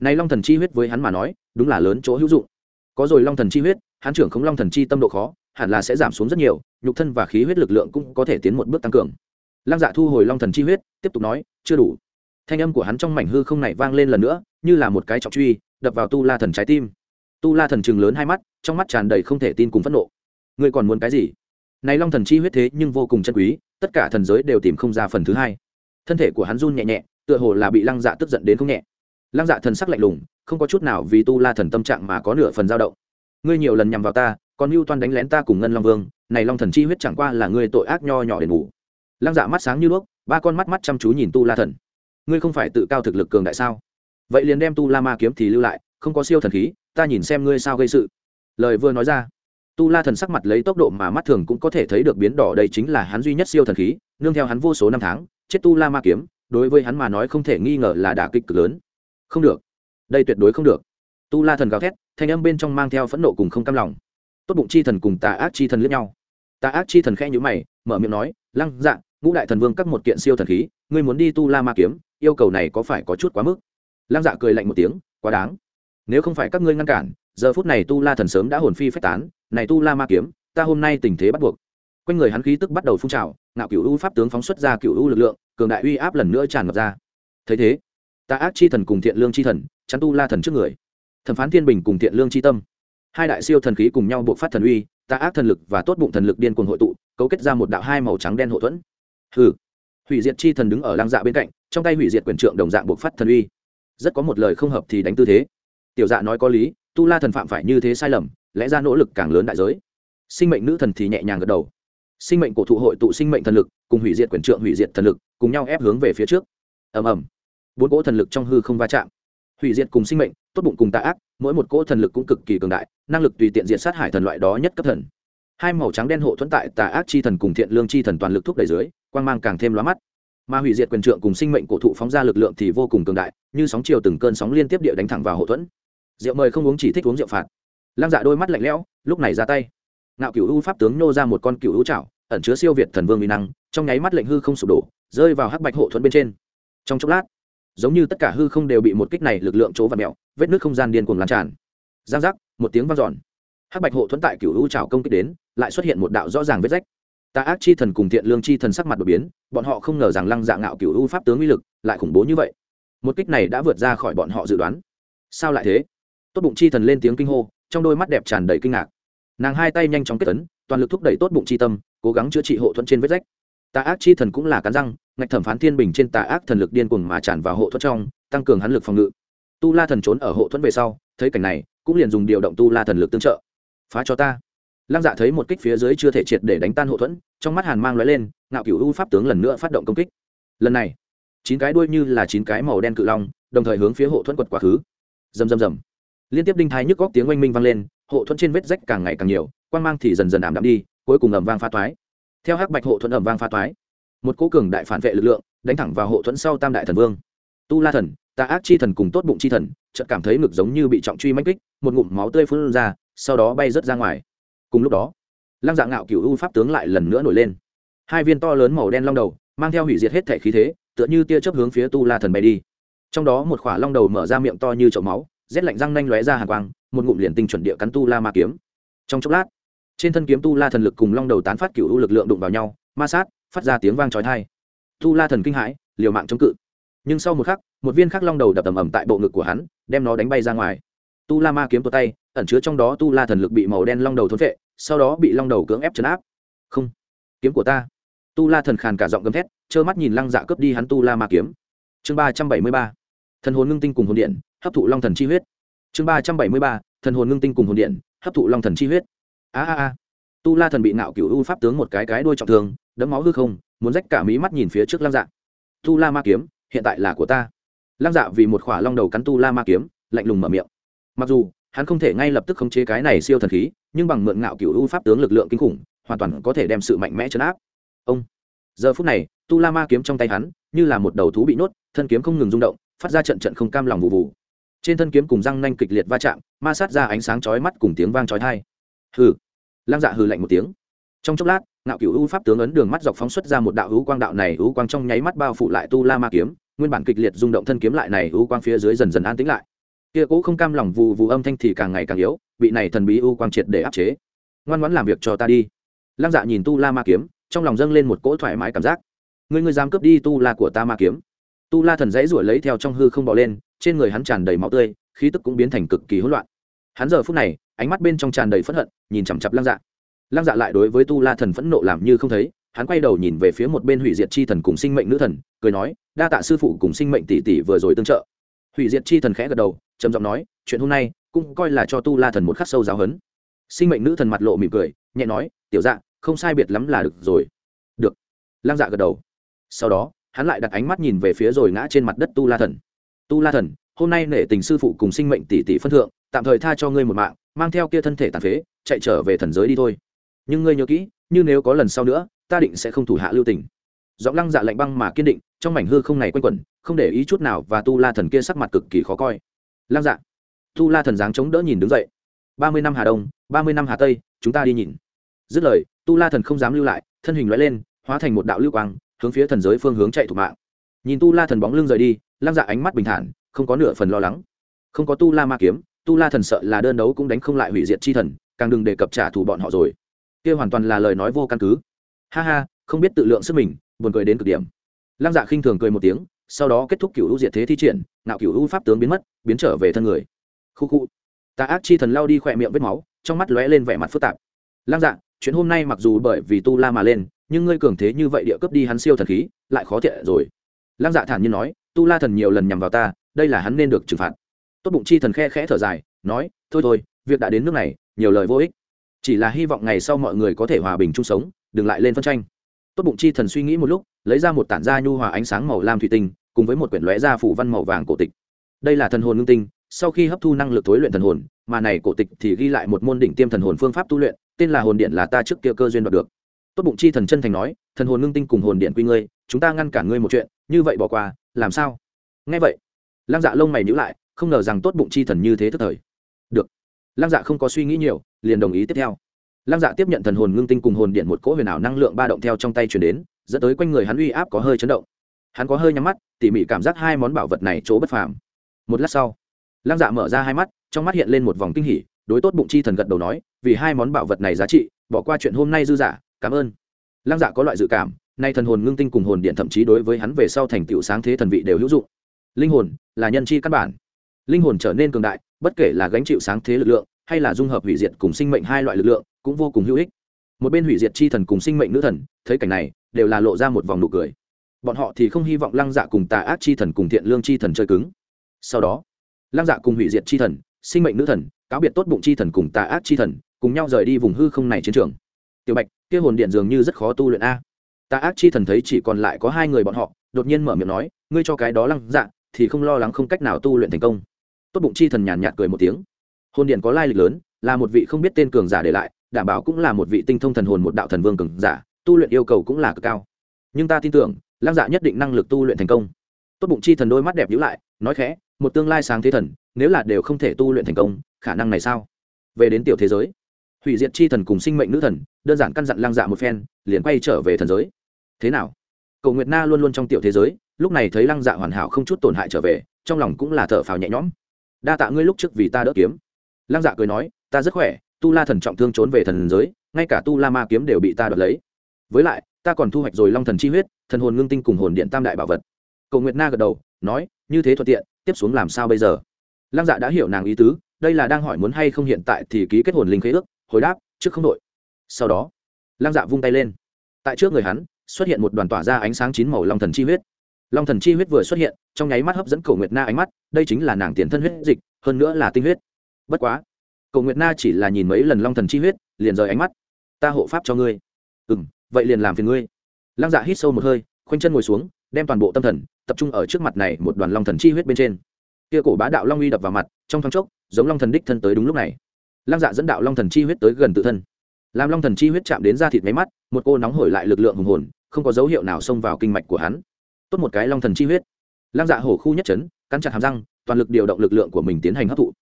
Này long thần chi huyết với hắn mà nói, đúng là lớn chỗ hữu dụng có rồi long thần chi huyết, hắn trưởng không long thần chi tâm độ khó, hẳn là sẽ giảm xuống rất nhiều, nhục thân và khí huyết lực lượng cũng có thể tiến một bước tăng cường. Lăng dạ thu hồi long thần chi huyết, tiếp tục nói, chưa đủ. Thanh âm của hắn trong mảnh hư không này vang lên lần nữa, như là một cái trọng truy, đập vào tu la thần trái tim. Tu la thần chừng lớn hai mắt, trong mắt tràn đầy không thể tin cùng phẫn nộ. Ngươi còn muốn cái gì? Này long thần chi huyết thế nhưng vô cùng chân quý, tất cả thần giới đều tìm không ra phần thứ hai. Thân thể của hắn run nhẹ nhẹ, tựa hồ là bị lăng dạ tức giận đến không nhẹ lăng dạ thần sắc lạnh lùng, không có chút nào vì tu la thần tâm trạng mà có nửa phần dao động. Ngươi nhiều lần nhằm vào ta, còn mưu toan đánh lén ta cùng ngân long vương, này long thần chi huyết chẳng qua là ngươi tội ác nho nhỏ để ngủ. Lăng dạ mắt sáng như đuốc, ba con mắt mắt chăm chú nhìn tu la thần. Ngươi không phải tự cao thực lực cường đại sao? Vậy liền đem tu la ma kiếm thì lưu lại, không có siêu thần khí, ta nhìn xem ngươi sao gây sự. Lời vừa nói ra, tu la thần sắc mặt lấy tốc độ mà mắt thường cũng có thể thấy được biến đỏ đây chính là hắn duy nhất siêu thần khí, nương theo hắn vô số năm tháng, chết tu la ma kiếm, đối với hắn mà nói không thể nghi ngờ là đả kích cực lớn không được. Đây tuyệt đối không được. Tu la thần gào thét, thanh âm bên trong mang theo phẫn nộ cùng không cam lòng. Tốt bụng chi thần cùng tà ác chi thần lướt nhau. Tà ác chi thần khẽ nhữ mày, mở miệng nói, lăng dạ ngũ đại thần vương các một kiện siêu thần khí, ngươi muốn đi tu la ma kiếm, yêu cầu này có phải có chút quá mức? Lăng dạ cười lạnh một tiếng, quá đáng. Nếu không phải các ngươi ngăn cản, giờ phút này tu la thần sớm đã hồn phi phách tán, này tu la ma kiếm, ta hôm nay tình thế bắt buộc. Quanh người hắn khí tức bắt đầu phun trào, ngạo cựu u pháp tướng phóng xuất ra cựu u lực lượng, cường đại uy áp lần nữa tràn ngập ra. Thấy thế ta ác chi thần cùng thiện lương chi thần, chắn tu la thần trước người. Thẩm phán thiên bình cùng thiện lương chi tâm. Hai đại siêu thần khí cùng nhau buộc phát thần uy ta ác thần lực và tốt bụng thần lực điên cuồng hội tụ, cấu kết ra một đạo hai màu trắng đen hậu thuẫn. Hừ. Hủy diệt chi thần đứng ở lăng dạ bên cạnh, trong tay hủy diệt quyền trượng đồng dạng buộc phát thần uy. Rất có một lời không hợp thì đánh tư thế. Tiểu dạ nói có lý, tu la thần phạm phải như thế sai lầm, lẽ ra nỗ lực càng lớn đại giới. Sinh mệnh nữ thần thì nhẹ nhàng gật đầu. Sinh mệnh cổ thụ hội tụ sinh mệnh thần lực, cùng hủy diệt quyền trượng hủy diệt thần lực, cùng nhau ép hướng về phía trước. Ầm ầm bốn cỗ thần lực trong hư không va chạm. Hủy diệt cùng sinh mệnh, tốt bụng cùng tạ ác, mỗi một cỗ thần lực cũng cực kỳ cường đại, năng lực tùy tiện diện sát hải thần loại đó nhất cấp thần. Hai màu trắng đen hộ thuẫn tại tà ác chi thần cùng thiện lương chi thần toàn lực thúc đẩy dưới, quang mang càng thêm lóa mắt. Mà hủy diệt quyền trượng cùng sinh mệnh cổ thụ phóng ra lực lượng thì vô cùng cường đại, như sóng chiều từng cơn sóng liên tiếp địa đánh thẳng vào hộ thuẫn. Rượu mời không uống chỉ thích uống rượu phạt. Lăng dạ đôi mắt lạnh lẽo, lúc này ra tay. Ngạo cựu u pháp tướng nô ra một con cựu u chảo, ẩn chứa siêu việt thần vương uy năng, trong nháy mắt lệnh hư không sụp đổ, rơi vào hắc bạch hộ thuẫn bên trên. Trong chốc lát giống như tất cả hư không đều bị một kích này lực lượng chỗ và mẹo, vết nước không gian điên cuồng lan tràn. Giang giác, một tiếng vang dọn. Hắc bạch hộ thuẫn tại cựu u trào công kích đến, lại xuất hiện một đạo rõ ràng vết rách. Tà ác chi thần cùng thiện lương chi thần sắc mặt đột biến, bọn họ không ngờ rằng lăng dạ ngạo cựu u pháp tướng uy lực lại khủng bố như vậy. Một kích này đã vượt ra khỏi bọn họ dự đoán. Sao lại thế? Tốt bụng chi thần lên tiếng kinh hô, trong đôi mắt đẹp tràn đầy kinh ngạc. Nàng hai tay nhanh chóng kết tấn toàn lực thúc đẩy tốt bụng chi tâm, cố gắng chữa trị hộ thuẫn trên vết rách tà ác chi thần cũng là cắn răng, ngạch thẩm phán thiên bình trên tà ác thần lực điên cuồng mà tràn vào hộ thuẫn trong, tăng cường hắn lực phòng ngự. Tu la thần trốn ở hộ thuẫn về sau, thấy cảnh này, cũng liền dùng điều động tu la thần lực tương trợ. Phá cho ta. Lăng dạ thấy một kích phía dưới chưa thể triệt để đánh tan hộ thuẫn, trong mắt hàn mang lóe lên, ngạo cựu u pháp tướng lần nữa phát động công kích. Lần này, chín cái đuôi như là chín cái màu đen cự long, đồng thời hướng phía hộ thuẫn quật quá khứ. Rầm rầm rầm. Liên tiếp đinh thái nhức góc tiếng oanh minh vang lên, hộ thuẫn trên vết rách càng ngày càng nhiều quan mang thì dần dần ảm đạm đi, cuối cùng ẩm vang pha toái theo hắc bạch hộ thuẫn ẩm vang pha toái, một cố cường đại phản vệ lực lượng đánh thẳng vào hộ thuẫn sau tam đại thần vương. Tu la thần, tà ác chi thần cùng tốt bụng chi thần, chợt cảm thấy ngực giống như bị trọng truy mách kích, một ngụm máu tươi phun ra, sau đó bay rớt ra ngoài. Cùng lúc đó, lăng dạng ngạo cựu u pháp tướng lại lần nữa nổi lên. Hai viên to lớn màu đen long đầu, mang theo hủy diệt hết thể khí thế, tựa như tia chớp hướng phía tu la thần bay đi. Trong đó một khỏa long đầu mở ra miệng to như chậu máu, rét lạnh răng nanh lóe ra hàng quang, một ngụm liền tinh chuẩn địa cắn tu la ma kiếm. Trong chốc lát trên thân kiếm tu la thần lực cùng long đầu tán phát cựu u lực lượng đụng vào nhau, ma sát, phát ra tiếng vang trói thai tu la thần kinh hãi, liều mạng chống cự. Nhưng sau một khắc, một viên khắc long đầu đập ầm ầm tại bộ ngực của hắn, đem nó đánh bay ra ngoài. Tu la ma kiếm tột tay, ẩn chứa trong đó tu la thần lực bị màu đen long đầu thốn vệ sau đó bị long đầu cưỡng ép chấn áp. Không, kiếm của ta. Tu la thần khàn cả giọng gầm thét, trơ mắt nhìn lăng dạ cướp đi hắn tu la ma kiếm. Chương ba trăm bảy mươi ba, thần hồn ngưng tinh cùng hồn điện, hấp thụ long thần chi huyết. Chương ba trăm bảy mươi ba, thần hồn ngưng tinh cùng hồn điện, hấp thụ long thần chi huyết a a a. Tu la thần bị nạo cựu u pháp tướng một cái cái đuôi trọng thương đấm máu hư không, muốn rách cả mí mắt nhìn phía trước lăng dạ. Tu la ma kiếm, hiện tại là của ta. Lăng dạ vì một khỏa long đầu cắn tu la ma kiếm, lạnh lùng mở miệng. Mặc dù, hắn không thể ngay lập tức khống chế cái này siêu thần khí, nhưng bằng mượn ngạo cựu u pháp tướng lực lượng kinh khủng, hoàn toàn có thể đem sự mạnh mẽ chấn áp. Ông. Giờ phút này, tu la ma kiếm trong tay hắn, như là một đầu thú bị nhốt, thân kiếm không ngừng rung động, phát ra trận trận không cam lòng vụ vụ. Trên thân kiếm cùng răng nanh kịch liệt va chạm, ma sát ra ánh sáng chói mắt cùng tiếng vang chói thai hừ lăng dạ hừ lạnh một tiếng. Trong chốc lát, ngạo cựu u pháp tướng ấn đường mắt dọc phóng xuất ra một đạo hữu quang đạo này, hữu quang trong nháy mắt bao phủ lại tu la ma kiếm, nguyên bản kịch liệt rung động thân kiếm lại này, hữu quang phía dưới dần dần an tĩnh lại. Kia cũ không cam lòng vù vù âm thanh thì càng ngày càng yếu, bị này thần bí u quang triệt để áp chế. Ngoan ngoãn làm việc cho ta đi. Lăng dạ nhìn tu la ma kiếm, trong lòng dâng lên một cỗ thoải mái cảm giác. Người người dám cướp đi tu la của ta ma kiếm? Tu la thần dãy ruổi lấy theo trong hư không bỏ lên, trên người hắn tràn đầy máu tươi, khí tức cũng biến thành cực kỳ hỗn loạn. Hắn giờ phút này ánh mắt bên trong tràn đầy phẫn hận, nhìn chằm chặp lăng dạ. Lăng dạ lại đối với tu la thần phẫn nộ làm như không thấy, hắn quay đầu nhìn về phía một bên hủy diệt chi thần cùng sinh mệnh nữ thần, cười nói, đa tạ sư phụ cùng sinh mệnh tỷ tỷ vừa rồi tương trợ. Hủy diệt chi thần khẽ gật đầu, trầm giọng nói, chuyện hôm nay cũng coi là cho tu la thần một khắc sâu giáo hấn. Sinh mệnh nữ thần mặt lộ mỉm cười, nhẹ nói, tiểu dạ không sai biệt lắm là được rồi. Được. Lăng dạ gật đầu. Sau đó, hắn lại đặt ánh mắt nhìn về phía rồi ngã trên mặt đất tu la thần. Tu la thần, hôm nay nể tình sư phụ cùng sinh mệnh tỷ tỷ phân thượng, tạm thời tha cho ngươi một mạng mang theo kia thân thể tàn phế, chạy trở về thần giới đi thôi. Nhưng ngươi nhớ kỹ, như nếu có lần sau nữa, ta định sẽ không thủ hạ lưu tình. Giọng lăng dạ lạnh băng mà kiên định, trong mảnh hư không này quanh quẩn, không để ý chút nào và tu la thần kia sắc mặt cực kỳ khó coi. Lăng dạ tu la thần dáng chống đỡ nhìn đứng dậy. Ba mươi năm hà đông, ba mươi năm hà tây, chúng ta đi nhìn. Dứt lời, tu la thần không dám lưu lại, thân hình loại lên, hóa thành một đạo lưu quang, hướng phía thần giới phương hướng chạy thủ mạng. Nhìn tu la thần bóng lưng rời đi, lăng dạ ánh mắt bình thản, không có nửa phần lo lắng. Không có tu la ma kiếm tu la thần sợ là đơn đấu cũng đánh không lại hủy diệt chi thần, càng đừng đề cập trả thù bọn họ rồi. Kia hoàn toàn là lời nói vô căn cứ. Ha ha, không biết tự lượng sức mình, buồn cười đến cực điểm. Lăng dạ khinh thường cười một tiếng, sau đó kết thúc cựu hữu diệt thế thi triển nạo cựu hữu pháp tướng biến mất, biến trở về thân người. Khu khu. Tà ác chi thần lao đi khỏe miệng vết máu, trong mắt lóe lên vẻ mặt phức tạp. Lăng dạ chuyện hôm nay mặc dù bởi vì tu la mà lên, nhưng ngươi cường thế như vậy địa cấp đi hắn siêu thần khí, lại khó thiện rồi. Lăng dạ thản nhiên nói, tu la thần nhiều lần nhằm vào ta, đây là hắn nên được trừng phạt tốt bụng chi thần khe khẽ thở dài, nói, thôi thôi, việc đã đến nước này, nhiều lời vô ích. Chỉ là hy vọng ngày sau mọi người có thể hòa bình chung sống, đừng lại lên phân tranh. Tốt bụng chi thần suy nghĩ một lúc, lấy ra một tản da nhu hòa ánh sáng màu lam thủy tinh, cùng với một quyển lóe da phủ văn màu vàng cổ tịch. Đây là thần hồn ngưng tinh, sau khi hấp thu năng lực thối luyện thần hồn, mà này cổ tịch thì ghi lại một môn đỉnh tiêm thần hồn phương pháp tu luyện, tên là hồn điện là ta trước kia cơ duyên đoạt được. Tốt bụng chi thần chân thành nói, thần hồn ngưng tinh cùng hồn điện quy ngươi, chúng ta ngăn cản ngươi một chuyện, như vậy bỏ qua, làm sao? Nghe vậy, lăng dạ lông mày nhữ lại không ngờ rằng tốt bụng chi thần như thế tức thời. Được. Lăng dạ không có suy nghĩ nhiều, liền đồng ý tiếp theo. Lăng dạ tiếp nhận thần hồn ngưng tinh cùng hồn điện một cỗ huyền ảo năng lượng ba động theo trong tay chuyển đến, dẫn tới quanh người hắn uy áp có hơi chấn động. Hắn có hơi nhắm mắt, tỉ mỉ cảm giác hai món bảo vật này chỗ bất phàm. Một lát sau, lăng dạ mở ra hai mắt, trong mắt hiện lên một vòng kinh hỉ, đối tốt bụng chi thần gật đầu nói, vì hai món bảo vật này giá trị, bỏ qua chuyện hôm nay dư giả, cảm ơn. Lăng dạ có loại dự cảm, nay thần hồn ngưng tinh cùng hồn điện thậm chí đối với hắn về sau thành tựu sáng thế thần vị đều hữu dụng. Linh hồn là nhân chi căn bản linh hồn trở nên cường đại, bất kể là gánh chịu sáng thế lực lượng, hay là dung hợp hủy diệt cùng sinh mệnh hai loại lực lượng, cũng vô cùng hữu ích. Một bên hủy diệt chi thần cùng sinh mệnh nữ thần, thấy cảnh này, đều là lộ ra một vòng nụ cười. Bọn họ thì không hy vọng lăng dạ cùng tà ác chi thần cùng thiện lương chi thần chơi cứng. Sau đó, lăng dạ cùng hủy diệt chi thần, sinh mệnh nữ thần, cáo biệt tốt bụng chi thần cùng tà ác chi thần, cùng nhau rời đi vùng hư không này chiến trường. Tiểu bạch, kia hồn điện dường như rất khó tu luyện a. Tà ác chi thần thấy chỉ còn lại có hai người bọn họ, đột nhiên mở miệng nói, ngươi cho cái đó lăng dạ thì không lo lắng không cách nào tu luyện thành công tốt bụng chi thần nhàn nhạt cười một tiếng. Hồn điện có lai lịch lớn, là một vị không biết tên cường giả để lại, đảm bảo cũng là một vị tinh thông thần hồn một đạo thần vương cường giả, tu luyện yêu cầu cũng là cực cao. Nhưng ta tin tưởng, lăng dạ nhất định năng lực tu luyện thành công. Tốt bụng chi thần đôi mắt đẹp nhữ lại, nói khẽ, một tương lai sáng thế thần, nếu là đều không thể tu luyện thành công, khả năng này sao? Về đến tiểu thế giới, hủy diệt chi thần cùng sinh mệnh nữ thần, đơn giản căn dặn lăng dạ một phen, liền quay trở về thần giới. Thế nào? Cầu nguyệt na luôn luôn trong tiểu thế giới, lúc này thấy lăng dạ hoàn hảo không chút tổn hại trở về, trong lòng cũng là thở phào nhẹ nhõm đa tạ ngươi lúc trước vì ta đỡ kiếm. Lăng dạ cười nói, ta rất khỏe, tu la thần trọng thương trốn về thần giới, ngay cả tu la ma kiếm đều bị ta đoạt lấy. Với lại, ta còn thu hoạch rồi long thần chi huyết, thần hồn ngưng tinh cùng hồn điện tam đại bảo vật. Cầu nguyệt na gật đầu, nói, như thế thuận tiện, tiếp xuống làm sao bây giờ? Lăng dạ đã hiểu nàng ý tứ, đây là đang hỏi muốn hay không hiện tại thì ký kết hồn linh khế ước, hồi đáp, trước không đội sau đó, lăng dạ vung tay lên. Tại trước người hắn, xuất hiện một đoàn tỏa ra ánh sáng chín màu long thần chi huyết long thần chi huyết vừa xuất hiện, trong nháy mắt hấp dẫn cầu nguyệt na ánh mắt, đây chính là nàng tiền thân huyết dịch, hơn nữa là tinh huyết. Bất quá cầu nguyệt na chỉ là nhìn mấy lần long thần chi huyết, liền rời ánh mắt. Ta hộ pháp cho ngươi. Ừ m vậy liền làm phiền ngươi. Lăng dạ hít sâu một hơi, khoanh chân ngồi xuống, đem toàn bộ tâm thần tập trung ở trước mặt này một đoàn long thần chi huyết bên trên. Kia cổ bá đạo long uy đập vào mặt, trong thoáng chốc, giống long thần đích thân tới đúng lúc này. Lăng dạ dẫn đạo long thần chi huyết tới gần tự thân. Làm long thần chi huyết chạm đến da thịt máy mắt, một cô nóng hổi lại lực lượng hùng hồn, không có dấu hiệu nào xông vào kinh mạch của hắn tốt một cái long thần chi huyết. Lăng dạ hổ khu nhất chấn, cắn chặt hàm răng, toàn lực điều động lực lượng của mình tiến hành hấp thụ.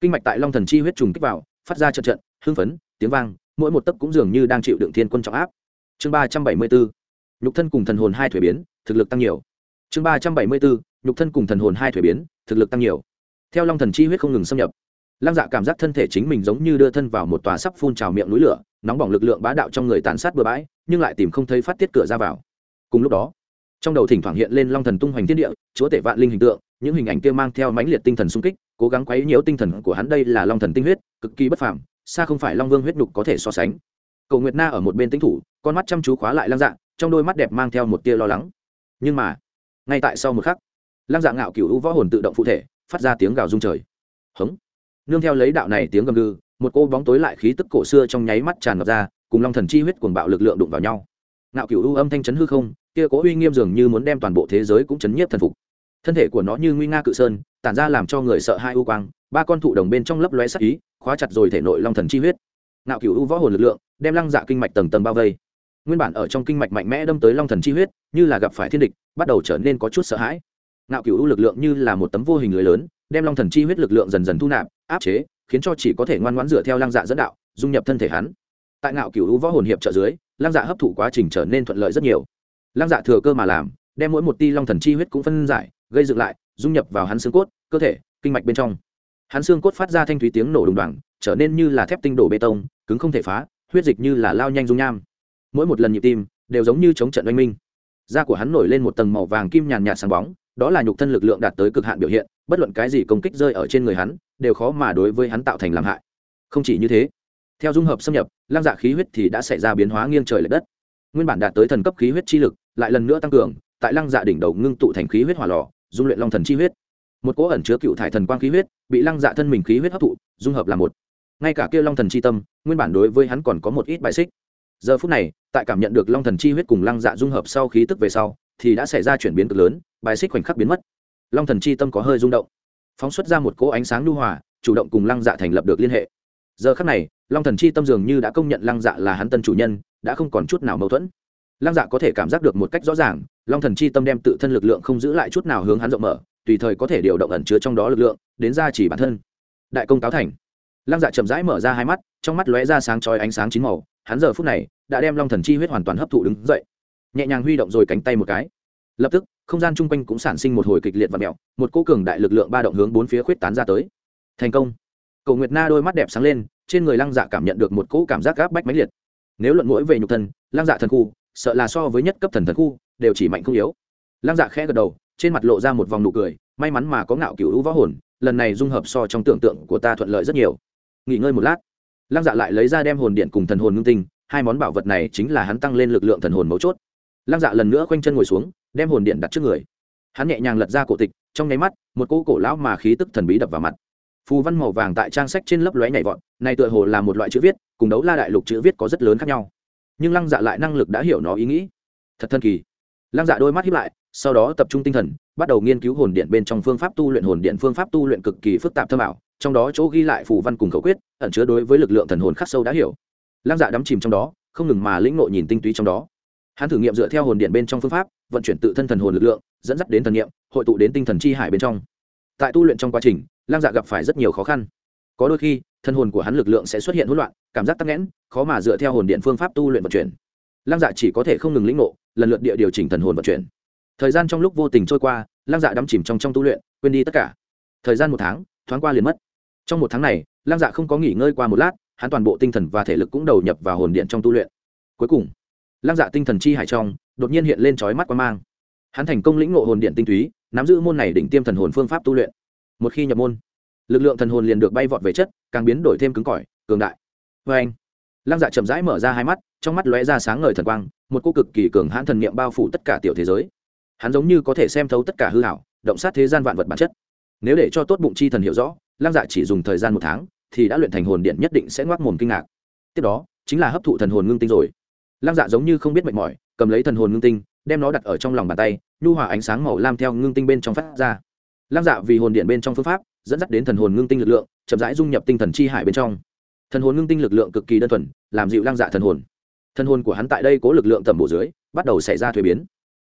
Kinh mạch tại long thần chi huyết trùng kích vào, phát ra trận trận, hưng phấn, tiếng vang, mỗi một tấc cũng dường như đang chịu đựng thiên quân trọng áp. Chương ba trăm bảy mươi bốn, nhục thân cùng thần hồn hai thuế biến, thực lực tăng nhiều. Chương ba trăm bảy mươi bốn, nhục thân cùng thần hồn hai thuế biến, thực lực tăng nhiều. Theo long thần chi huyết không ngừng xâm nhập, lăng dạ cảm giác thân thể chính mình giống như đưa thân vào một tòa sắp phun trào miệng núi lửa, nóng bỏng lực lượng bá đạo trong người tàn sát bừa bãi, nhưng lại tìm không thấy phát tiết cửa ra vào. Cùng lúc đó trong đầu thỉnh thoảng hiện lên long thần tung hoành thiên địa chúa tể vạn linh hình tượng những hình ảnh kia mang theo mãnh liệt tinh thần sung kích cố gắng quấy nhiễu tinh thần của hắn. Đây là long thần tinh huyết cực kỳ bất phàm xa không phải long vương huyết nhục có thể so sánh. Cầu nguyệt na ở một bên tính thủ con mắt chăm chú khóa lại lăng dạng, trong đôi mắt đẹp mang theo một tia lo lắng. Nhưng mà ngay tại sau một khắc lăng dạng ngạo cựu u võ hồn tự động phụ thể phát ra tiếng gào rung trời. Hống! Nương theo lấy đạo này tiếng gầm gừ một cô bóng tối lại khí tức cổ xưa trong nháy mắt tràn ngập ra cùng long thần chi huyết cuồng bạo lực lượng đụng vào nhau. Ngạo cựu u âm thanh chấn hư không kia cố uy nghiêm dường như muốn đem toàn bộ thế giới cũng chấn nhiếp thần phục. Thân thể của nó như nguy nga cự sơn, tản ra làm cho người sợ hai u quang, ba con thụ đồng bên trong lấp lóe sắc ý, khóa chặt rồi thể nội long thần chi huyết. Ngạo cựu u võ hồn lực lượng, đem lăng dạ kinh mạch tầng tầng bao vây. Nguyên bản ở trong kinh mạch mạnh mẽ đâm tới long thần chi huyết, như là gặp phải thiên địch, bắt đầu trở nên có chút sợ hãi. Ngạo cựu u lực lượng như là một tấm vô hình lưới lớn, đem long thần chi huyết lực lượng dần dần thu nạp, áp chế, khiến cho chỉ có thể ngoan ngoãn dựa theo lăng dạ dẫn đạo, dung nhập thân thể hắn. Tại ngạo cựu u võ hồn hiệp trợ dưới, lăng dạ hấp thụ quá trình trở nên thuận lợi rất nhiều lăng dạ thừa cơ mà làm, đem mỗi một ti long thần chi huyết cũng phân giải, gây dựng lại, dung nhập vào hắn xương cốt, cơ thể, kinh mạch bên trong. Hắn xương cốt phát ra thanh thúy tiếng nổ đùng đoàng trở nên như là thép tinh đổ bê tông, cứng không thể phá, huyết dịch như là lao nhanh dung nham. Mỗi một lần nhịp tim, đều giống như chống trận oanh minh. Da của hắn nổi lên một tầng màu vàng kim nhàn nhạt sáng bóng, đó là nhục thân lực lượng đạt tới cực hạn biểu hiện, bất luận cái gì công kích rơi ở trên người hắn, đều khó mà đối với hắn tạo thành làm hại. Không chỉ như thế, theo dung hợp xâm nhập, lăng dạ khí huyết thì đã xảy ra biến hóa nghiêng trời l ệ đất. Nguyên bản đạt tới thần cấp khí huyết chi lực lại lần nữa tăng cường, tại lăng dạ đỉnh đầu ngưng tụ thành khí huyết hỏa lò, dung luyện long thần chi huyết. Một cỗ ẩn chứa cựu thải thần quang khí huyết, bị lăng dạ thân mình khí huyết hấp thụ, dung hợp là một. Ngay cả kia long thần chi tâm, nguyên bản đối với hắn còn có một ít bài xích. Giờ phút này, tại cảm nhận được long thần chi huyết cùng lăng dạ dung hợp sau khí tức về sau, thì đã xảy ra chuyển biến cực lớn, bài xích khoảnh khắc biến mất. Long thần chi tâm có hơi rung động. Phóng xuất ra một cỗ ánh sáng lưu hòa, chủ động cùng lăng dạ thành lập được liên hệ. Giờ khắc này, long thần chi tâm dường như đã công nhận lăng dạ là hắn tân chủ nhân, đã không còn chút nào mâu thuẫn lăng dạ có thể cảm giác được một cách rõ ràng, long thần chi tâm đem tự thân lực lượng không giữ lại chút nào hướng hắn rộng mở, tùy thời có thể điều động ẩn chứa trong đó lực lượng, đến ra chỉ bản thân. Đại công cáo thành. Lăng dạ chậm rãi mở ra hai mắt, trong mắt lóe ra sáng chói ánh sáng chín màu, hắn giờ phút này đã đem long thần chi huyết hoàn toàn hấp thụ đứng dậy. Nhẹ nhàng huy động rồi cánh tay một cái. Lập tức, không gian chung quanh cũng sản sinh một hồi kịch liệt và mẹo, một cô cường đại lực lượng ba động hướng bốn phía khuyết tán ra tới. Thành công. Cầu nguyệt na đôi mắt đẹp sáng lên, trên người lăng dạ cảm nhận được một cỗ cảm giác gáp bách mãnh liệt. Nếu luận mũi về nhục thân, lăng dạ thần khu sợ là so với nhất cấp thần thần khu, đều chỉ mạnh không yếu. Lăng dạ khẽ gật đầu, trên mặt lộ ra một vòng nụ cười, may mắn mà có ngạo cựu hữu võ hồn, lần này dung hợp so trong tưởng tượng của ta thuận lợi rất nhiều. Nghỉ ngơi một lát. Lăng dạ lại lấy ra đem hồn điện cùng thần hồn ngưng tinh, hai món bảo vật này chính là hắn tăng lên lực lượng thần hồn mấu chốt. Lăng dạ lần nữa khoanh chân ngồi xuống, đem hồn điện đặt trước người. Hắn nhẹ nhàng lật ra cổ tịch, trong nháy mắt, một cỗ cổ lão mà khí tức thần bí đập vào mặt. Phù văn màu vàng tại trang sách trên lớp lóe nhảy vọt, này tựa hồ là một loại chữ viết, cùng đấu la đại lục chữ viết có rất lớn khác nhau nhưng lăng dạ lại năng lực đã hiểu nó ý nghĩ. Thật thần kỳ. Lăng dạ đôi mắt hiếp lại, sau đó tập trung tinh thần, bắt đầu nghiên cứu hồn điện bên trong phương pháp tu luyện hồn điện, phương pháp tu luyện cực kỳ phức tạp thâm ảo, trong đó chỗ ghi lại phù văn cùng khẩu quyết, ẩn chứa đối với lực lượng thần hồn khắc sâu đã hiểu. Lăng dạ đắm chìm trong đó, không ngừng mà lĩnh nội nhìn tinh túy trong đó. Hắn thử nghiệm dựa theo hồn điện bên trong phương pháp, vận chuyển tự thân thần hồn lực lượng, dẫn dắt đến thần nghiệm, hội tụ đến tinh thần chi hải bên trong. Tại tu luyện trong quá trình, lăng dạ gặp phải rất nhiều khó khăn. Có đôi khi thân hồn của hắn lực lượng sẽ xuất hiện hỗn loạn, cảm giác tắc nghẽn, khó mà dựa theo hồn điện phương pháp tu luyện vận chuyển. Lăng dạ chỉ có thể không ngừng lĩnh ngộ, lần lượt địa điều chỉnh thần hồn vận chuyển. Thời gian trong lúc vô tình trôi qua, lăng dạ đắm chìm trong trong tu luyện, quên đi tất cả. Thời gian một tháng, thoáng qua liền mất. Trong một tháng này, lăng dạ không có nghỉ ngơi qua một lát, hắn toàn bộ tinh thần và thể lực cũng đầu nhập vào hồn điện trong tu luyện. Cuối cùng, lăng dạ tinh thần chi hải trong, đột nhiên hiện lên trói mắt quan mang. Hắn thành công lĩnh ngộ hồn điện tinh túy, nắm giữ môn này đỉnh tiêm thần hồn phương pháp tu luyện. Một khi nhập môn lực lượng thần hồn liền được bay vọt về chất, càng biến đổi thêm cứng cỏi, cường đại. Vê anh, lăng dạ chậm rãi mở ra hai mắt, trong mắt lóe ra sáng ngời thần quang, một cô cực kỳ cường hãn thần niệm bao phủ tất cả tiểu thế giới. Hắn giống như có thể xem thấu tất cả hư hảo động sát thế gian vạn vật bản chất. Nếu để cho tốt bụng chi thần hiểu rõ, lăng dạ chỉ dùng thời gian một tháng, thì đã luyện thành hồn điện nhất định sẽ ngoác mồm kinh ngạc. Tiếp đó, chính là hấp thụ thần hồn ngưng tinh rồi. Lăng dạ giống như không biết mệt mỏi, cầm lấy thần hồn ngưng tinh, đem nó đặt ở trong lòng bàn tay, nhu hòa ánh sáng màu lam theo ngưng tinh bên trong phát ra. Lăng dạ vì hồn điện bên trong phương pháp dẫn dắt đến thần hồn ngưng tinh lực lượng chậm rãi dung nhập tinh thần chi hải bên trong. Thần hồn ngưng tinh lực lượng cực kỳ đơn thuần làm dịu lang dạ thần hồn. Thần hồn của hắn tại đây có lực lượng tầm bổ dưới bắt đầu xảy ra thuế biến.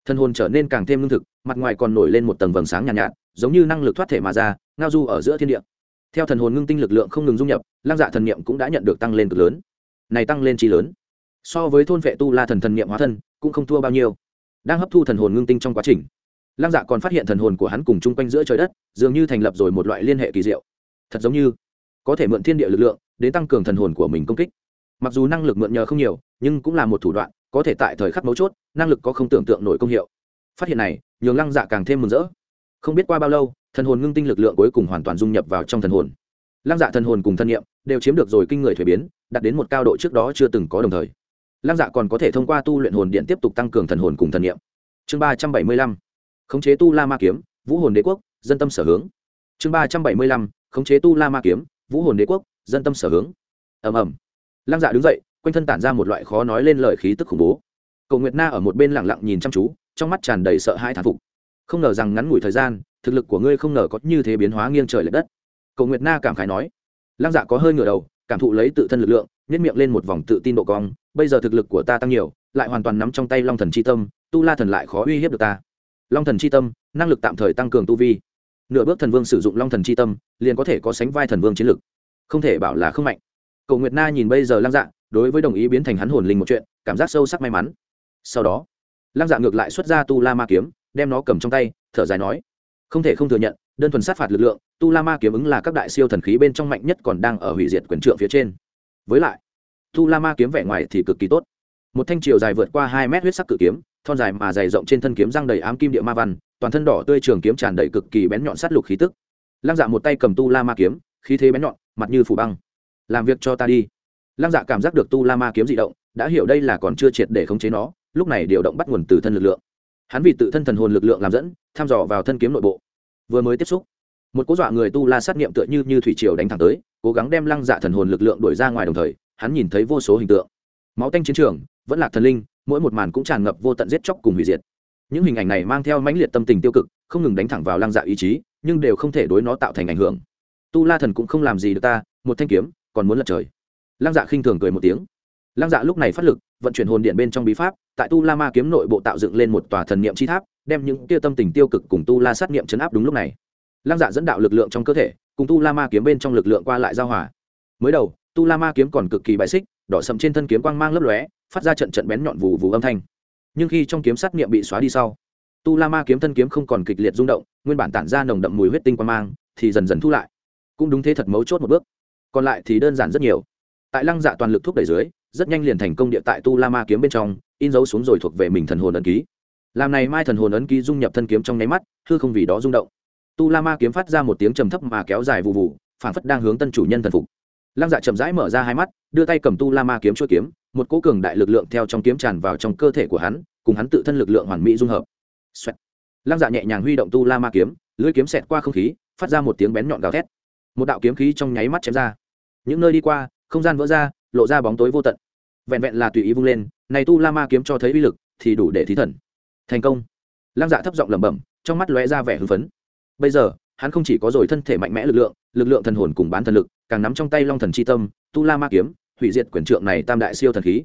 Thần hồn trở nên càng thêm lương thực mặt ngoài còn nổi lên một tầng vầng sáng nhàn nhạt, nhạt giống như năng lực thoát thể mà ra ngao du ở giữa thiên địa. Theo thần hồn ngưng tinh lực lượng không ngừng dung nhập lang dạ thần niệm cũng đã nhận được tăng lên cực lớn. Này tăng lên chi lớn. So với thôn vệ tu la thần thần niệm hóa thân cũng không thua bao nhiêu. Đang hấp thu thần hồn ngưng tinh trong quá trình lăng dạ còn phát hiện thần hồn của hắn cùng chung quanh giữa trời đất, dường như thành lập rồi một loại liên hệ kỳ diệu. Thật giống như, có thể mượn thiên địa lực lượng đến tăng cường thần hồn của mình công kích. Mặc dù năng lực mượn nhờ không nhiều, nhưng cũng là một thủ đoạn, có thể tại thời khắc mấu chốt, năng lực có không tưởng tượng nổi công hiệu. Phát hiện này, nhường lăng dạ càng thêm mừng rỡ. Không biết qua bao lâu, thần hồn ngưng tinh lực lượng cuối cùng hoàn toàn dung nhập vào trong thần hồn. Lăng dạ thần hồn cùng thân nhiệm đều chiếm được rồi kinh người thuế biến, đạt đến một cao độ trước đó chưa từng có đồng thời. Lăng dạ còn có thể thông qua tu luyện hồn điện tiếp tục tăng cường thần hồn cùng thần nhiệm chương ba trăm bảy mươi lăm khống chế tu la ma kiếm, vũ hồn đế quốc, dân tâm sở hướng. Chương ba trăm bảy mươi lăm, khống chế tu la ma kiếm, vũ hồn đế quốc, dân tâm sở hướng. Ầm ầm. Lăng dạ đứng dậy, quanh thân tản ra một loại khó nói lên lời khí tức khủng bố. Cầu nguyệt na ở một bên lặng lặng nhìn chăm chú, trong mắt tràn đầy sợ hãi thán phục. Không ngờ rằng ngắn ngủi thời gian, thực lực của ngươi không ngờ có như thế biến hóa nghiêng trời l ệ đất. Cầu nguyệt na cảm khái nói. Lăng dạ có hơi ngửa đầu, cảm thụ lấy tự thân lực lượng nhét miệng lên một vòng tự tin độ cong. Bây giờ thực lực của ta tăng nhiều, lại hoàn toàn nắm trong tay long thần c h i tâm, tu la thần lại khó uy hiếp được ta long thần c h i tâm, năng lực tạm thời tăng cường tu vi. Nửa bước thần vương sử dụng long thần c h i tâm, liền có thể có sánh vai thần vương chiến lực. Không thể bảo là không mạnh. Cầu nguyệt na nhìn bây giờ lăng dạ đối với đồng ý biến thành hắn hồn linh một chuyện, cảm giác sâu sắc may mắn. Sau đó, lăng dạ ngược lại xuất ra tu la ma kiếm, đem nó cầm trong tay, thở dài nói, không thể không thừa nhận, đơn thuần sát phạt lực lượng, tu la ma kiếm ứng là các đại siêu thần khí bên trong mạnh nhất còn đang ở hủy diệt quyền trượng phía trên. Với lại, tu la ma kiếm vẻ ngoài thì cực kỳ tốt. Một thanh triều dài vượt qua hai mét huyết sắc cự kiếm thon dài mà dày rộng trên thân kiếm răng đầy ám kim địa ma văn, toàn thân đỏ tươi trường kiếm tràn đầy cực kỳ bén nhọn sát lục khí tức. Lăng dạ một tay cầm tu la ma kiếm, khí thế bén nhọn, mặt như phủ băng. Làm việc cho ta đi. Lăng dạ cảm giác được tu la ma kiếm dị động, đã hiểu đây là còn chưa triệt để khống chế nó, lúc này điều động bắt nguồn từ thân lực lượng. Hắn vì tự thân thần hồn lực lượng làm dẫn thăm dò vào thân kiếm nội bộ. Vừa mới tiếp xúc, một cố dọa người tu la sát nghiệm tựa như như thủy triều đánh thẳng tới, cố gắng đem lăng dạ thần hồn lực lượng đuổi ra ngoài đồng thời, hắn nhìn thấy vô số hình tượng. Máu tanh chiến trường, vẫn là thần linh mỗi một màn cũng tràn ngập vô tận giết chóc cùng hủy diệt. Những hình ảnh này mang theo mãnh liệt tâm tình tiêu cực, không ngừng đánh thẳng vào lăng dạ ý chí, nhưng đều không thể đối nó tạo thành ảnh hưởng. Tu la thần cũng không làm gì được ta, một thanh kiếm, còn muốn lật trời. Lăng dạ khinh thường cười một tiếng. Lăng dạ lúc này phát lực, vận chuyển hồn điện bên trong bí pháp, tại tu la ma kiếm nội bộ tạo dựng lên một tòa thần niệm chi tháp, đem những tia tâm tình tiêu cực cùng tu la sát niệm chấn áp đúng lúc này. Lăng dạ dẫn đạo lực lượng trong cơ thể, cùng tu la ma kiếm bên trong lực lượng qua lại giao hòa. Mới đầu, tu la ma kiếm còn cực kỳ bại xích, đỏ sầm trên thân kiếm quang mang lấp lóe phát ra trận trận bén nhọn vù vù âm thanh. Nhưng khi trong kiếm sát niệm bị xóa đi sau, tu la ma kiếm thân kiếm không còn kịch liệt rung động, nguyên bản tản ra nồng đậm mùi huyết tinh quang mang thì dần dần thu lại. Cũng đúng thế thật mấu chốt một bước. Còn lại thì đơn giản rất nhiều. Tại lăng dạ toàn lực thúc đẩy dưới, rất nhanh liền thành công địa tại tu la ma kiếm bên trong, in dấu xuống rồi thuộc về mình thần hồn ấn ký. Làm này mai thần hồn ấn ký dung nhập thân kiếm trong nháy mắt, hư không vì đó rung động. Tu la ma kiếm phát ra một tiếng trầm thấp mà kéo dài vụ vụ phản phất đang hướng tân chủ nhân thần phục. Lăng dạ chậm rãi mở ra hai mắt, đưa tay cầm tu la ma kiếm chuỗi kiếm một cỗ cường đại lực lượng theo trong kiếm tràn vào trong cơ thể của hắn, cùng hắn tự thân lực lượng hoàn mỹ dung hợp. Xoẹt. lăng dạ nhẹ nhàng huy động tu la ma kiếm, lưỡi kiếm xẹt qua không khí, phát ra một tiếng bén nhọn gào thét. Một đạo kiếm khí trong nháy mắt chém ra. Những nơi đi qua, không gian vỡ ra, lộ ra bóng tối vô tận. Vẹn vẹn là tùy ý vung lên, này tu la ma kiếm cho thấy uy lực, thì đủ để thí thần. Thành công. Lăng dạ thấp giọng lẩm bẩm, trong mắt lóe ra vẻ hưng phấn. Bây giờ, hắn không chỉ có rồi thân thể mạnh mẽ lực lượng lực lượng thần hồn cùng bán thần lực, càng nắm trong tay long thần c h i tâm, tu la ma kiếm hủy diệt quyền trượng này tam đại siêu thần khí.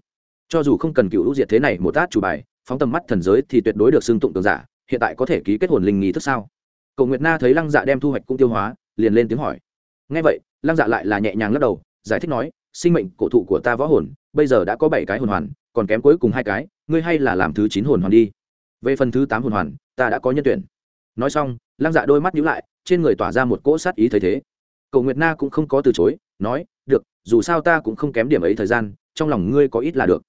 Cho dù không cần cựu hữu diệt thế này một tát chủ bài, phóng tầm mắt thần giới thì tuyệt đối được xưng tụng tường giả, hiện tại có thể ký kết hồn linh nghi thức sao? Cầu nguyệt na thấy lăng dạ đem thu hoạch cũng tiêu hóa, liền lên tiếng hỏi. Ngay vậy, lăng dạ lại là nhẹ nhàng lắc đầu, giải thích nói, sinh mệnh cổ thụ của ta võ hồn, bây giờ đã có bảy cái hồn hoàn, còn kém cuối cùng hai cái, ngươi hay là làm thứ chín hồn hoàn đi. Về phần thứ tám hồn hoàn, ta đã có nhân tuyển. Nói xong, lăng dạ đôi mắt nhíu lại, trên người tỏa ra một cỗ sát ý thấy thế. Cầu nguyệt na cũng không có từ chối nói, được, dù sao ta cũng không kém điểm ấy thời gian, trong lòng ngươi có ít là được.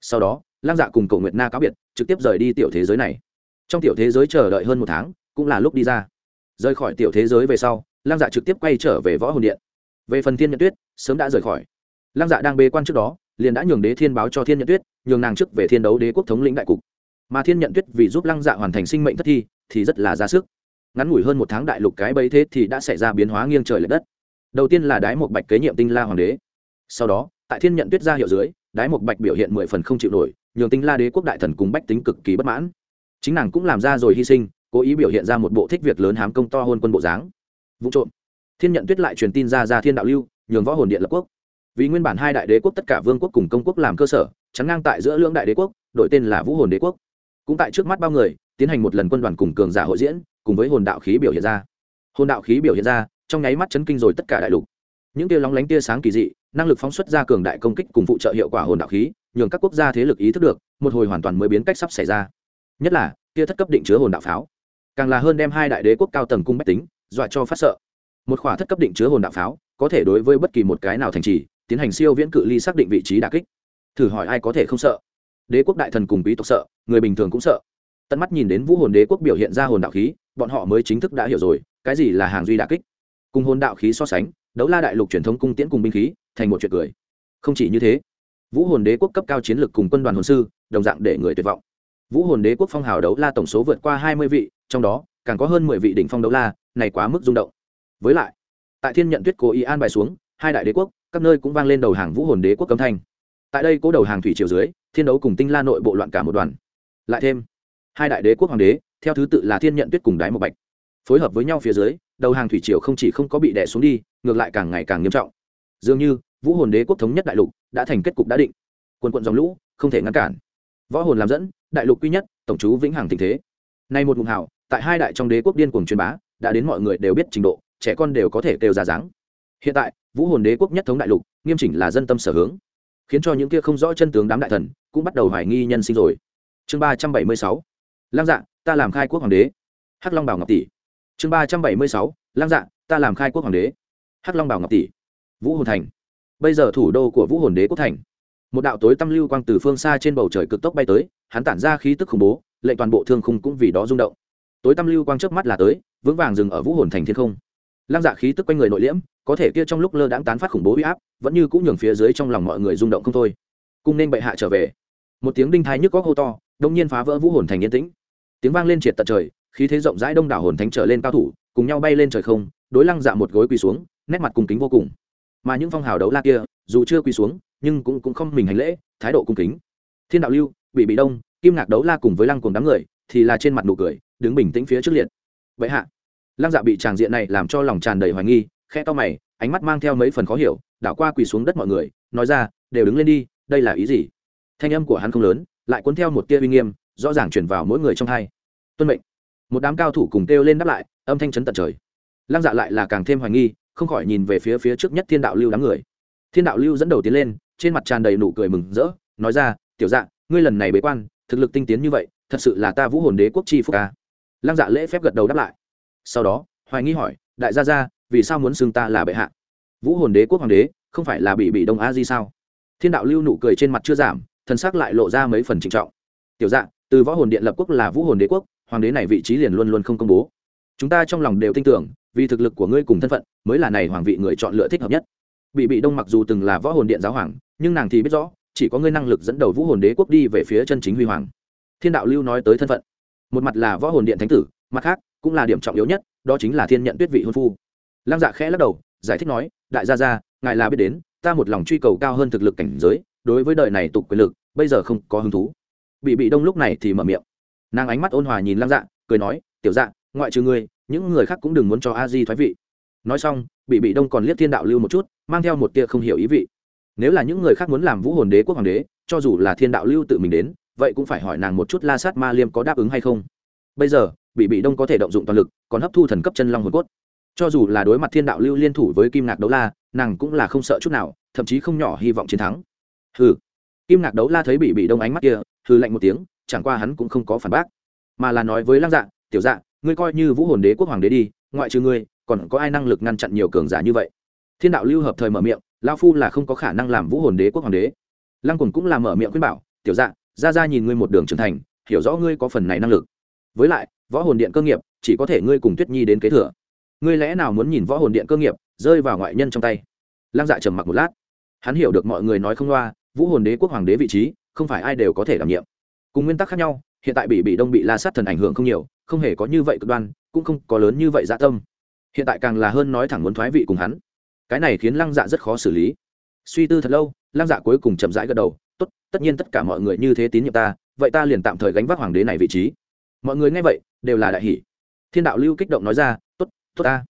Sau đó, lăng dạ cùng cầu nguyệt na cáo biệt, trực tiếp rời đi tiểu thế giới này. Trong tiểu thế giới chờ đợi hơn một tháng, cũng là lúc đi ra. Rời khỏi tiểu thế giới về sau, lăng dạ trực tiếp quay trở về võ hồn điện. Về phần thiên nhật tuyết, sớm đã rời khỏi. Lăng dạ đang bế quan trước đó, liền đã nhường đế thiên báo cho thiên nhật tuyết, nhường nàng trước về thiên đấu đế quốc thống lĩnh đại cục. Mà thiên nhận tuyết vì giúp lăng dạ hoàn thành sinh mệnh thất thi, thì rất là ra sức. Ngắn ngủi hơn một tháng đại lục cái bấy thế thì đã xảy ra biến hóa nghiêng trời l ệ đất đầu tiên là đái một bạch kế nhiệm tinh la hoàng đế. Sau đó, tại thiên nhận tuyết ra hiệu dưới, đái một bạch biểu hiện mười phần không chịu nổi, nhường tinh la đế quốc đại thần cùng bách tính cực kỳ bất mãn. Chính nàng cũng làm ra rồi hy sinh, cố ý biểu hiện ra một bộ thích việc lớn hám công to hơn quân bộ dáng. Vụ trộm. Thiên nhận tuyết lại truyền tin ra ra thiên đạo lưu, nhường võ hồn điện lập quốc. Vì nguyên bản hai đại đế quốc tất cả vương quốc cùng công quốc làm cơ sở, chắn ngang tại giữa lưỡng đại đế quốc, đổi tên là vũ hồn đế quốc. Cũng tại trước mắt bao người, tiến hành một lần quân đoàn cùng cường giả hội diễn, cùng với hồn đạo khí biểu hiện ra. Hồn đạo khí biểu hiện ra trong nháy mắt chấn kinh rồi tất cả đại lục. Những tia lóng lánh tia sáng kỳ dị, năng lực phóng xuất ra cường đại công kích cùng phụ trợ hiệu quả hồn đạo khí, nhường các quốc gia thế lực ý thức được, một hồi hoàn toàn mới biến cách sắp xảy ra. Nhất là, tia thất cấp định chứa hồn đạo pháo. Càng là hơn đem hai đại đế quốc cao tầng cung bách tính, dọa cho phát sợ. Một khỏa thất cấp định chứa hồn đạo pháo, có thể đối với bất kỳ một cái nào thành trì, tiến hành siêu viễn cự ly xác định vị trí đà kích. Thử hỏi ai có thể không sợ? Đế quốc đại thần cùng quý tộc sợ, người bình thường cũng sợ. Tận mắt nhìn đến vũ hồn đế quốc biểu hiện ra hồn đạo khí, bọn họ mới chính thức đã hiểu rồi, cái gì là hàng duy đà kích cùng hồn đạo khí so sánh, đấu la đại lục truyền thống cung tiễn cùng binh khí, thành một chuyện cười. Không chỉ như thế, vũ hồn đế quốc cấp cao chiến lược cùng quân đoàn hồn sư, đồng dạng để người tuyệt vọng. Vũ hồn đế quốc phong hào đấu la tổng số vượt qua hai mươi vị, trong đó, càng có hơn mười vị đỉnh phong đấu la, này quá mức rung động. Với lại, tại thiên nhận tuyết cố ý an bài xuống, hai đại đế quốc, các nơi cũng vang lên đầu hàng vũ hồn đế quốc cấm thanh. Tại đây cố đầu hàng thủy triều dưới, thiên đấu cùng tinh la nội bộ loạn cả một đoàn. Lại thêm, hai đại đế quốc hoàng đế, theo thứ tự là thiên nhận tuyết cùng đái một bạch phối hợp với nhau phía dưới, đầu hàng thủy triều không chỉ không có bị đè xuống đi, ngược lại càng ngày càng nghiêm trọng. Dường như, vũ hồn đế quốc thống nhất đại lục đã thành kết cục đã định. Quần quận dòng lũ, không thể ngăn cản. Võ hồn làm dẫn, đại lục quy nhất, tổng chú vĩnh hằng tình thế. Nay một ngụm hào, tại hai đại trong đế quốc điên cuồng truyền bá, đã đến mọi người đều biết trình độ, trẻ con đều có thể kêu ra dáng. Hiện tại, vũ hồn đế quốc nhất thống đại lục, nghiêm chỉnh là dân tâm sở hướng. Khiến cho những kia không rõ chân tướng đám đại thần, cũng bắt đầu hoài nghi nhân sinh rồi. Chương ba trăm bảy mươi sáu. Lăng dạ ta làm khai quốc hoàng đế. Hắc long bảo ngọc tỷ chương ba trăm bảy mươi sáu, lăng dạ ta làm khai quốc hoàng đế. Hắc long bảo ngọc tỷ, vũ hồn thành. Bây giờ thủ đô của vũ hồn đế quốc thành. Một đạo tối tâm lưu quang từ phương xa trên bầu trời cực tốc bay tới, hắn tản ra khí tức khủng bố, lệnh toàn bộ thương khung cũng vì đó rung động. Tối tâm lưu quang trước mắt là tới, vững vàng dừng ở vũ hồn thành thiên không. Lăng dạ khí tức quanh người nội liễm, có thể kia trong lúc lơ đãng tán phát khủng bố uy áp, vẫn như cũng nhường phía dưới trong lòng mọi người rung động không thôi. Cung nên bệ hạ trở về. Một tiếng đinh thái nhức có hô to đông nhiên phá vỡ vũ hồn thành yên tĩnh. Tiếng vang lên triệt tận trời khí thế rộng rãi đông đảo hồn thánh trở lên cao thủ, cùng nhau bay lên trời không, đối lăng dạ một gối quỳ xuống, nét mặt cung kính vô cùng. Mà những phong hào đấu la kia, dù chưa quỳ xuống, nhưng cũng cũng không mình hành lễ, thái độ cung kính. Thiên đạo lưu, bị bị đông, kim ngạc đấu la cùng với lăng cùng đám người, thì là trên mặt nụ cười, đứng bình tĩnh phía trước liệt. Vậy hạ, lăng dạ bị tràng diện này làm cho lòng tràn đầy hoài nghi khe to mày, ánh mắt mang theo mấy phần khó hiểu, đảo qua quỳ xuống đất mọi người, nói ra, đều đứng lên đi, đây là ý gì? Thanh âm của hắn không lớn, lại cuốn theo một tia uy nghiêm, rõ ràng chuyển vào mỗi người trong hai. Tuân mệnh một đám cao thủ cùng kêu lên đáp lại, âm thanh chấn tận trời. Lăng dạ lại là càng thêm hoài nghi, không khỏi nhìn về phía phía trước nhất thiên đạo lưu đám người. Thiên đạo lưu dẫn đầu tiến lên, trên mặt tràn đầy nụ cười mừng rỡ, nói ra, tiểu dạ ngươi lần này bế quan, thực lực tinh tiến như vậy, thật sự là ta vũ hồn đế quốc chi phúc ca lăng dạ lễ phép gật đầu đáp lại. Sau đó, hoài nghi hỏi, đại gia gia, vì sao muốn xưng ta là bệ hạ? Vũ hồn đế quốc hoàng đế, không phải là bị bị đông a di sao? Thiên đạo lưu nụ cười trên mặt chưa giảm thân xác lại lộ ra mấy phần trịnh trọng. Tiểu dạ từ võ hồn điện lập quốc là vũ hồn đế quốc hoàng đế này vị trí liền luôn luôn không công bố. Chúng ta trong lòng đều tin tưởng, vì thực lực của ngươi cùng thân phận, mới là này hoàng vị người chọn lựa thích hợp nhất. Bị bị đông mặc dù từng là võ hồn điện giáo hoàng, nhưng nàng thì biết rõ, chỉ có ngươi năng lực dẫn đầu vũ hồn đế quốc đi về phía chân chính huy hoàng. Thiên đạo lưu nói tới thân phận. Một mặt là võ hồn điện thánh tử, mặt khác, cũng là điểm trọng yếu nhất, đó chính là thiên nhận tuyết vị hôn phu. Lăng dạ khẽ lắc đầu, giải thích nói, đại gia gia, ngài là biết đến, ta một lòng truy cầu cao hơn thực lực cảnh giới, đối với đời này tục quyền lực, bây giờ không có hứng thú. Bị bị đông lúc này thì mở miệng nàng ánh mắt ôn hòa nhìn lăng dạ cười nói, tiểu dạ ngoại trừ ngươi, những người khác cũng đừng muốn cho a di thoái vị. Nói xong bị bị đông còn liếc thiên đạo lưu một chút, mang theo một tia không hiểu ý vị. Nếu là những người khác muốn làm vũ hồn đế, quốc hoàng đế, cho dù là thiên đạo lưu tự mình đến, vậy cũng phải hỏi nàng một chút la sát ma liêm có đáp ứng hay không. Bây giờ bị bị đông có thể động dụng toàn lực, còn hấp thu thần cấp chân long hồn cốt. Cho dù là đối mặt thiên đạo lưu liên thủ với kim ngạc đấu la, nàng cũng là không sợ chút nào, thậm chí không nhỏ hy vọng chiến thắng. Hừ. Kim ngạc đấu la thấy bị bị đông ánh mắt kia, hừ lạnh một tiếng chẳng qua hắn cũng không có phản bác, mà là nói với lăng dạ tiểu dạ ngươi coi như vũ hồn đế quốc hoàng đế đi, ngoại trừ ngươi, còn có ai năng lực ngăn chặn nhiều cường giả như vậy? Thiên đạo lưu hợp thời mở miệng lao phu là không có khả năng làm vũ hồn đế quốc hoàng đế. Lăng cùng cũng là mở miệng khuyên bảo, tiểu dạ ra ra nhìn ngươi một đường trưởng thành, hiểu rõ ngươi có phần này năng lực. Với lại, võ hồn điện cơ nghiệp, chỉ có thể ngươi cùng tuyết nhi đến kế thừa. Ngươi lẽ nào muốn nhìn võ hồn điện cơ nghiệp rơi vào ngoại nhân trong tay? Lăng dạ trầm mặc một lát. Hắn hiểu được mọi người nói không loa, vũ hồn đế quốc hoàng đế vị trí, không phải ai đều có thể đảm nhiệm cùng nguyên tắc khác nhau, hiện tại bị bị đông bị la sát thần ảnh hưởng không nhiều, không hề có như vậy cực đoan, cũng không có lớn như vậy dạ tâm. Hiện tại càng là hơn nói thẳng muốn thoái vị cùng hắn. Cái này khiến lăng dạ rất khó xử lý. Suy tư thật lâu, lăng dạ cuối cùng chậm rãi gật đầu, tốt, tất nhiên tất cả mọi người như thế tín nhiệm ta, vậy ta liền tạm thời gánh vác hoàng đế này vị trí. Mọi người nghe vậy, đều là đại hỷ thiên đạo lưu kích động nói ra, tốt tốt ta.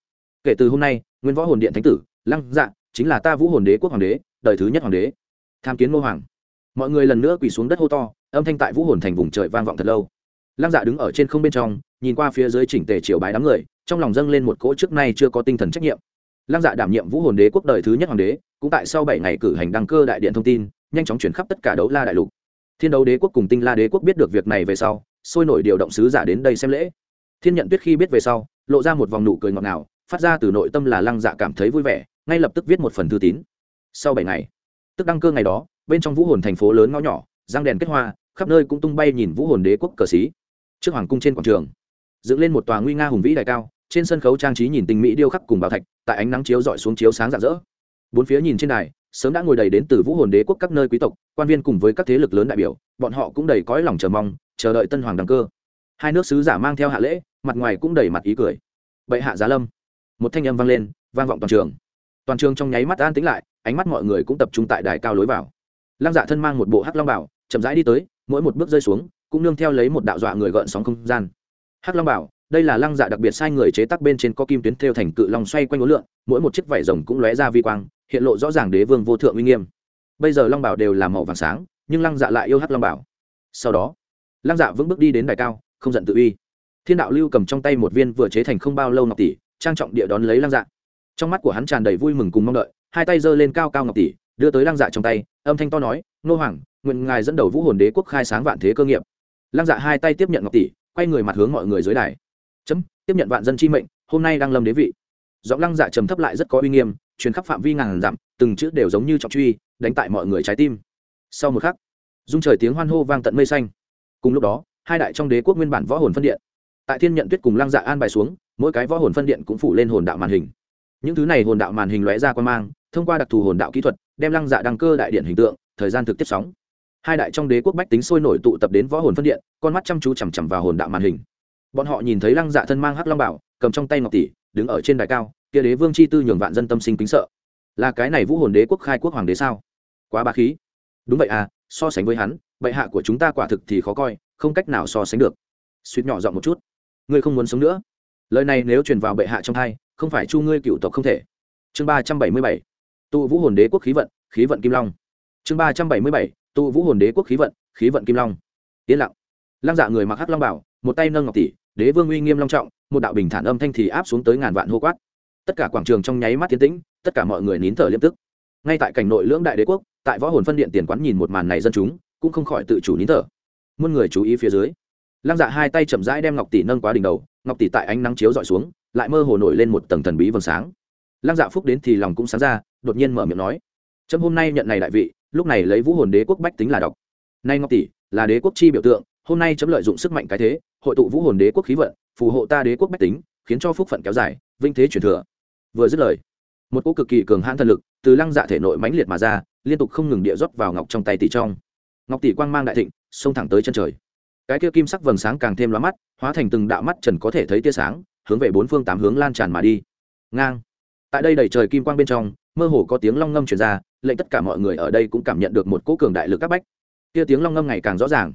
Kể từ hôm nay, nguyên võ hồn điện thánh tử, lăng dạ chính là ta vũ hồn đế quốc hoàng đế, đời thứ nhất hoàng đế. Tham kiến ngô hoàng. Mọi người lần nữa quỳ xuống đất hô to âm thanh tại vũ hồn thành vùng trời vang vọng thật lâu. Lăng dạ đứng ở trên không bên trong, nhìn qua phía dưới chỉnh tề triều bái đám người, trong lòng dâng lên một cỗ trước nay chưa có tinh thần trách nhiệm. Lăng dạ đảm nhiệm vũ hồn đế quốc đời thứ nhất hoàng đế, cũng tại sau bảy ngày cử hành đăng cơ đại điện thông tin, nhanh chóng chuyển khắp tất cả đấu la đại lục. Thiên đấu đế quốc cùng tinh la đế quốc biết được việc này về sau, sôi nổi điều động sứ giả đến đây xem lễ. Thiên nhận tuyết khi biết về sau, lộ ra một vòng nụ cười ngọt ngào, phát ra từ nội tâm là lăng dạ cảm thấy vui vẻ, ngay lập tức viết một phần thư tín. Sau bảy ngày, tức đăng cơ ngày đó, bên trong vũ hồn thành phố lớn ngõ nhỏ răng đèn kết hoa, khắp nơi cũng tung bay nhìn vũ hồn đế quốc cờ xí. Trước hoàng cung trên quảng trường, dựng lên một tòa nguy nga hùng vĩ đại cao, trên sân khấu trang trí nhìn tinh mỹ điêu khắc cùng bảo thạch, tại ánh nắng chiếu dọi xuống chiếu sáng rạng rỡ. Bốn phía nhìn trên đài, sớm đã ngồi đầy đến từ vũ hồn đế quốc các nơi quý tộc, quan viên cùng với các thế lực lớn đại biểu, bọn họ cũng đầy cõi lòng chờ mong, chờ đợi tân hoàng đăng cơ. Hai nước sứ giả mang theo hạ lễ, mặt ngoài cũng đầy mặt ý cười. Bệ hạ giá lâm. Một thanh âm vang lên, vang vọng toàn trường. Toàn trường trong nháy mắt an tĩnh lại, ánh mắt mọi người cũng tập trung tại đài cao lối vào. Lăng dạ thân mang một bộ hắc long bảo chậm rãi đi tới mỗi một bước rơi xuống cũng nương theo lấy một đạo dọa người gợn sóng không gian. Hắc long bảo đây là lăng dạ đặc biệt sai người chế tác bên trên có kim tuyến thêu thành cự long xoay quanh ngối lượn, mỗi một chiếc vải rồng cũng lóe ra vi quang hiện lộ rõ ràng đế vương vô thượng uy nghiêm. Bây giờ long bảo đều là màu vàng sáng nhưng lăng dạ lại yêu hắc long bảo. Sau đó lăng dạ vững bước đi đến đài cao không giận tự uy. Thiên đạo lưu cầm trong tay một viên vừa chế thành không bao lâu ngọc tỷ trang trọng địa đón lấy lăng dạ. Trong mắt của hắn tràn đầy vui mừng cùng mong đợi hai tay giơ lên cao cao ngọc tỷ đưa tới lăng dạ trong tay âm thanh to nói nô hoàng nguyện ngài dẫn đầu vũ hồn đế quốc khai sáng vạn thế cơ nghiệp. Lăng dạ hai tay tiếp nhận ngọc tỷ, quay người mặt hướng mọi người dưới đài. Chấm, tiếp nhận vạn dân chi mệnh, hôm nay đang lâm đế vị. Giọng lăng dạ trầm thấp lại rất có uy nghiêm, truyền khắp phạm vi ngàn dặm, từng chữ đều giống như trọng truy, đánh tại mọi người trái tim. Sau một khắc dung trời tiếng hoan hô vang tận mây xanh. Cùng lúc đó, hai đại trong đế quốc nguyên bản võ hồn phân điện, tại thiên nhận tuyết cùng lăng dạ an bài xuống, mỗi cái võ hồn phân điện cũng phủ lên hồn đạo màn hình. Những thứ này hồn đạo màn hình lóe ra quan mang, thông qua đặc thù hồn đạo kỹ thuật, đem lăng dạ đăng cơ đại điện hình tượng, thời gian thực tiếp sóng hai đại trong đế quốc bách tính sôi nổi tụ tập đến võ hồn phân điện, con mắt chăm chú chằm chằm vào hồn đạo màn hình. Bọn họ nhìn thấy lăng dạ thân mang hắc long bảo, cầm trong tay ngọc tỷ, đứng ở trên đài cao, kia đế vương chi tư nhường vạn dân tâm sinh kính sợ. Là cái này vũ hồn đế quốc khai quốc hoàng đế sao? Quá ba khí. Đúng vậy à so sánh với hắn, bệ hạ của chúng ta quả thực thì khó coi, không cách nào so sánh được. Suýt nhỏ giọng một chút. Ngươi không muốn sống nữa. Lời này nếu truyền vào bệ hạ trong thai, không phải chu ngươi cựu tộc không thể. Chương ba trăm bảy mươi bảy. Tụ vũ hồn đế quốc khí vận khí vận kim long. Chương ba trăm bảy mươi bảy tụ vũ hồn đế quốc khí vận khí vận kim long. Yên lặng. Lăng dạ người mặc hắc long bảo, một tay nâng ngọc tỷ, đế vương uy nghiêm long trọng, một đạo bình thản âm thanh thì áp xuống tới ngàn vạn hô quát. Tất cả quảng trường trong nháy mắt tiến tĩnh, tất cả mọi người nín thở liêm tức. Ngay tại cảnh nội lưỡng đại đế quốc, tại võ hồn phân điện tiền quán nhìn một màn này dân chúng, cũng không khỏi tự chủ nín thở. Muôn người chú ý phía dưới, lăng dạ hai tay chậm rãi đem ngọc tỷ nâng quá đỉnh đầu, ngọc tỷ tại ánh nắng chiếu dọi xuống, lại mơ hồ nổi lên một tầng thần bí vầng sáng. Lăng dạ phúc đến thì lòng cũng sáng ra, đột nhiên mở miệng nói trâm hôm nay nhận này đại vị lúc này lấy vũ hồn đế quốc bách tính là đọc nay ngọc tỷ, là đế quốc chi biểu tượng, hôm nay chấm lợi dụng sức mạnh cái thế, hội tụ vũ hồn đế quốc khí vận, phù hộ ta đế quốc bách tính, khiến cho phúc phận kéo dài, vinh thế truyền thừa. Vừa dứt lời, một cỗ cực kỳ cường hãn thần lực từ lăng dạ thể nội mãnh liệt mà ra, liên tục không ngừng địa rót vào ngọc trong tay tỷ trong. Ngọc tỷ quang mang đại thịnh, xông thẳng tới chân trời. Cái kia kim sắc vầng sáng càng thêm lóa mắt, hóa thành từng đạo mắt trần có thể thấy tia sáng, hướng về bốn phương tám hướng lan tràn mà đi. Ngang. Tại đây đầy trời kim quang bên trong mơ hồ có tiếng long ngâm truyền ra, lệnh tất cả mọi người ở đây cũng cảm nhận được một cỗ cường đại lực các bách. Kia tiếng long ngâm ngày càng rõ ràng.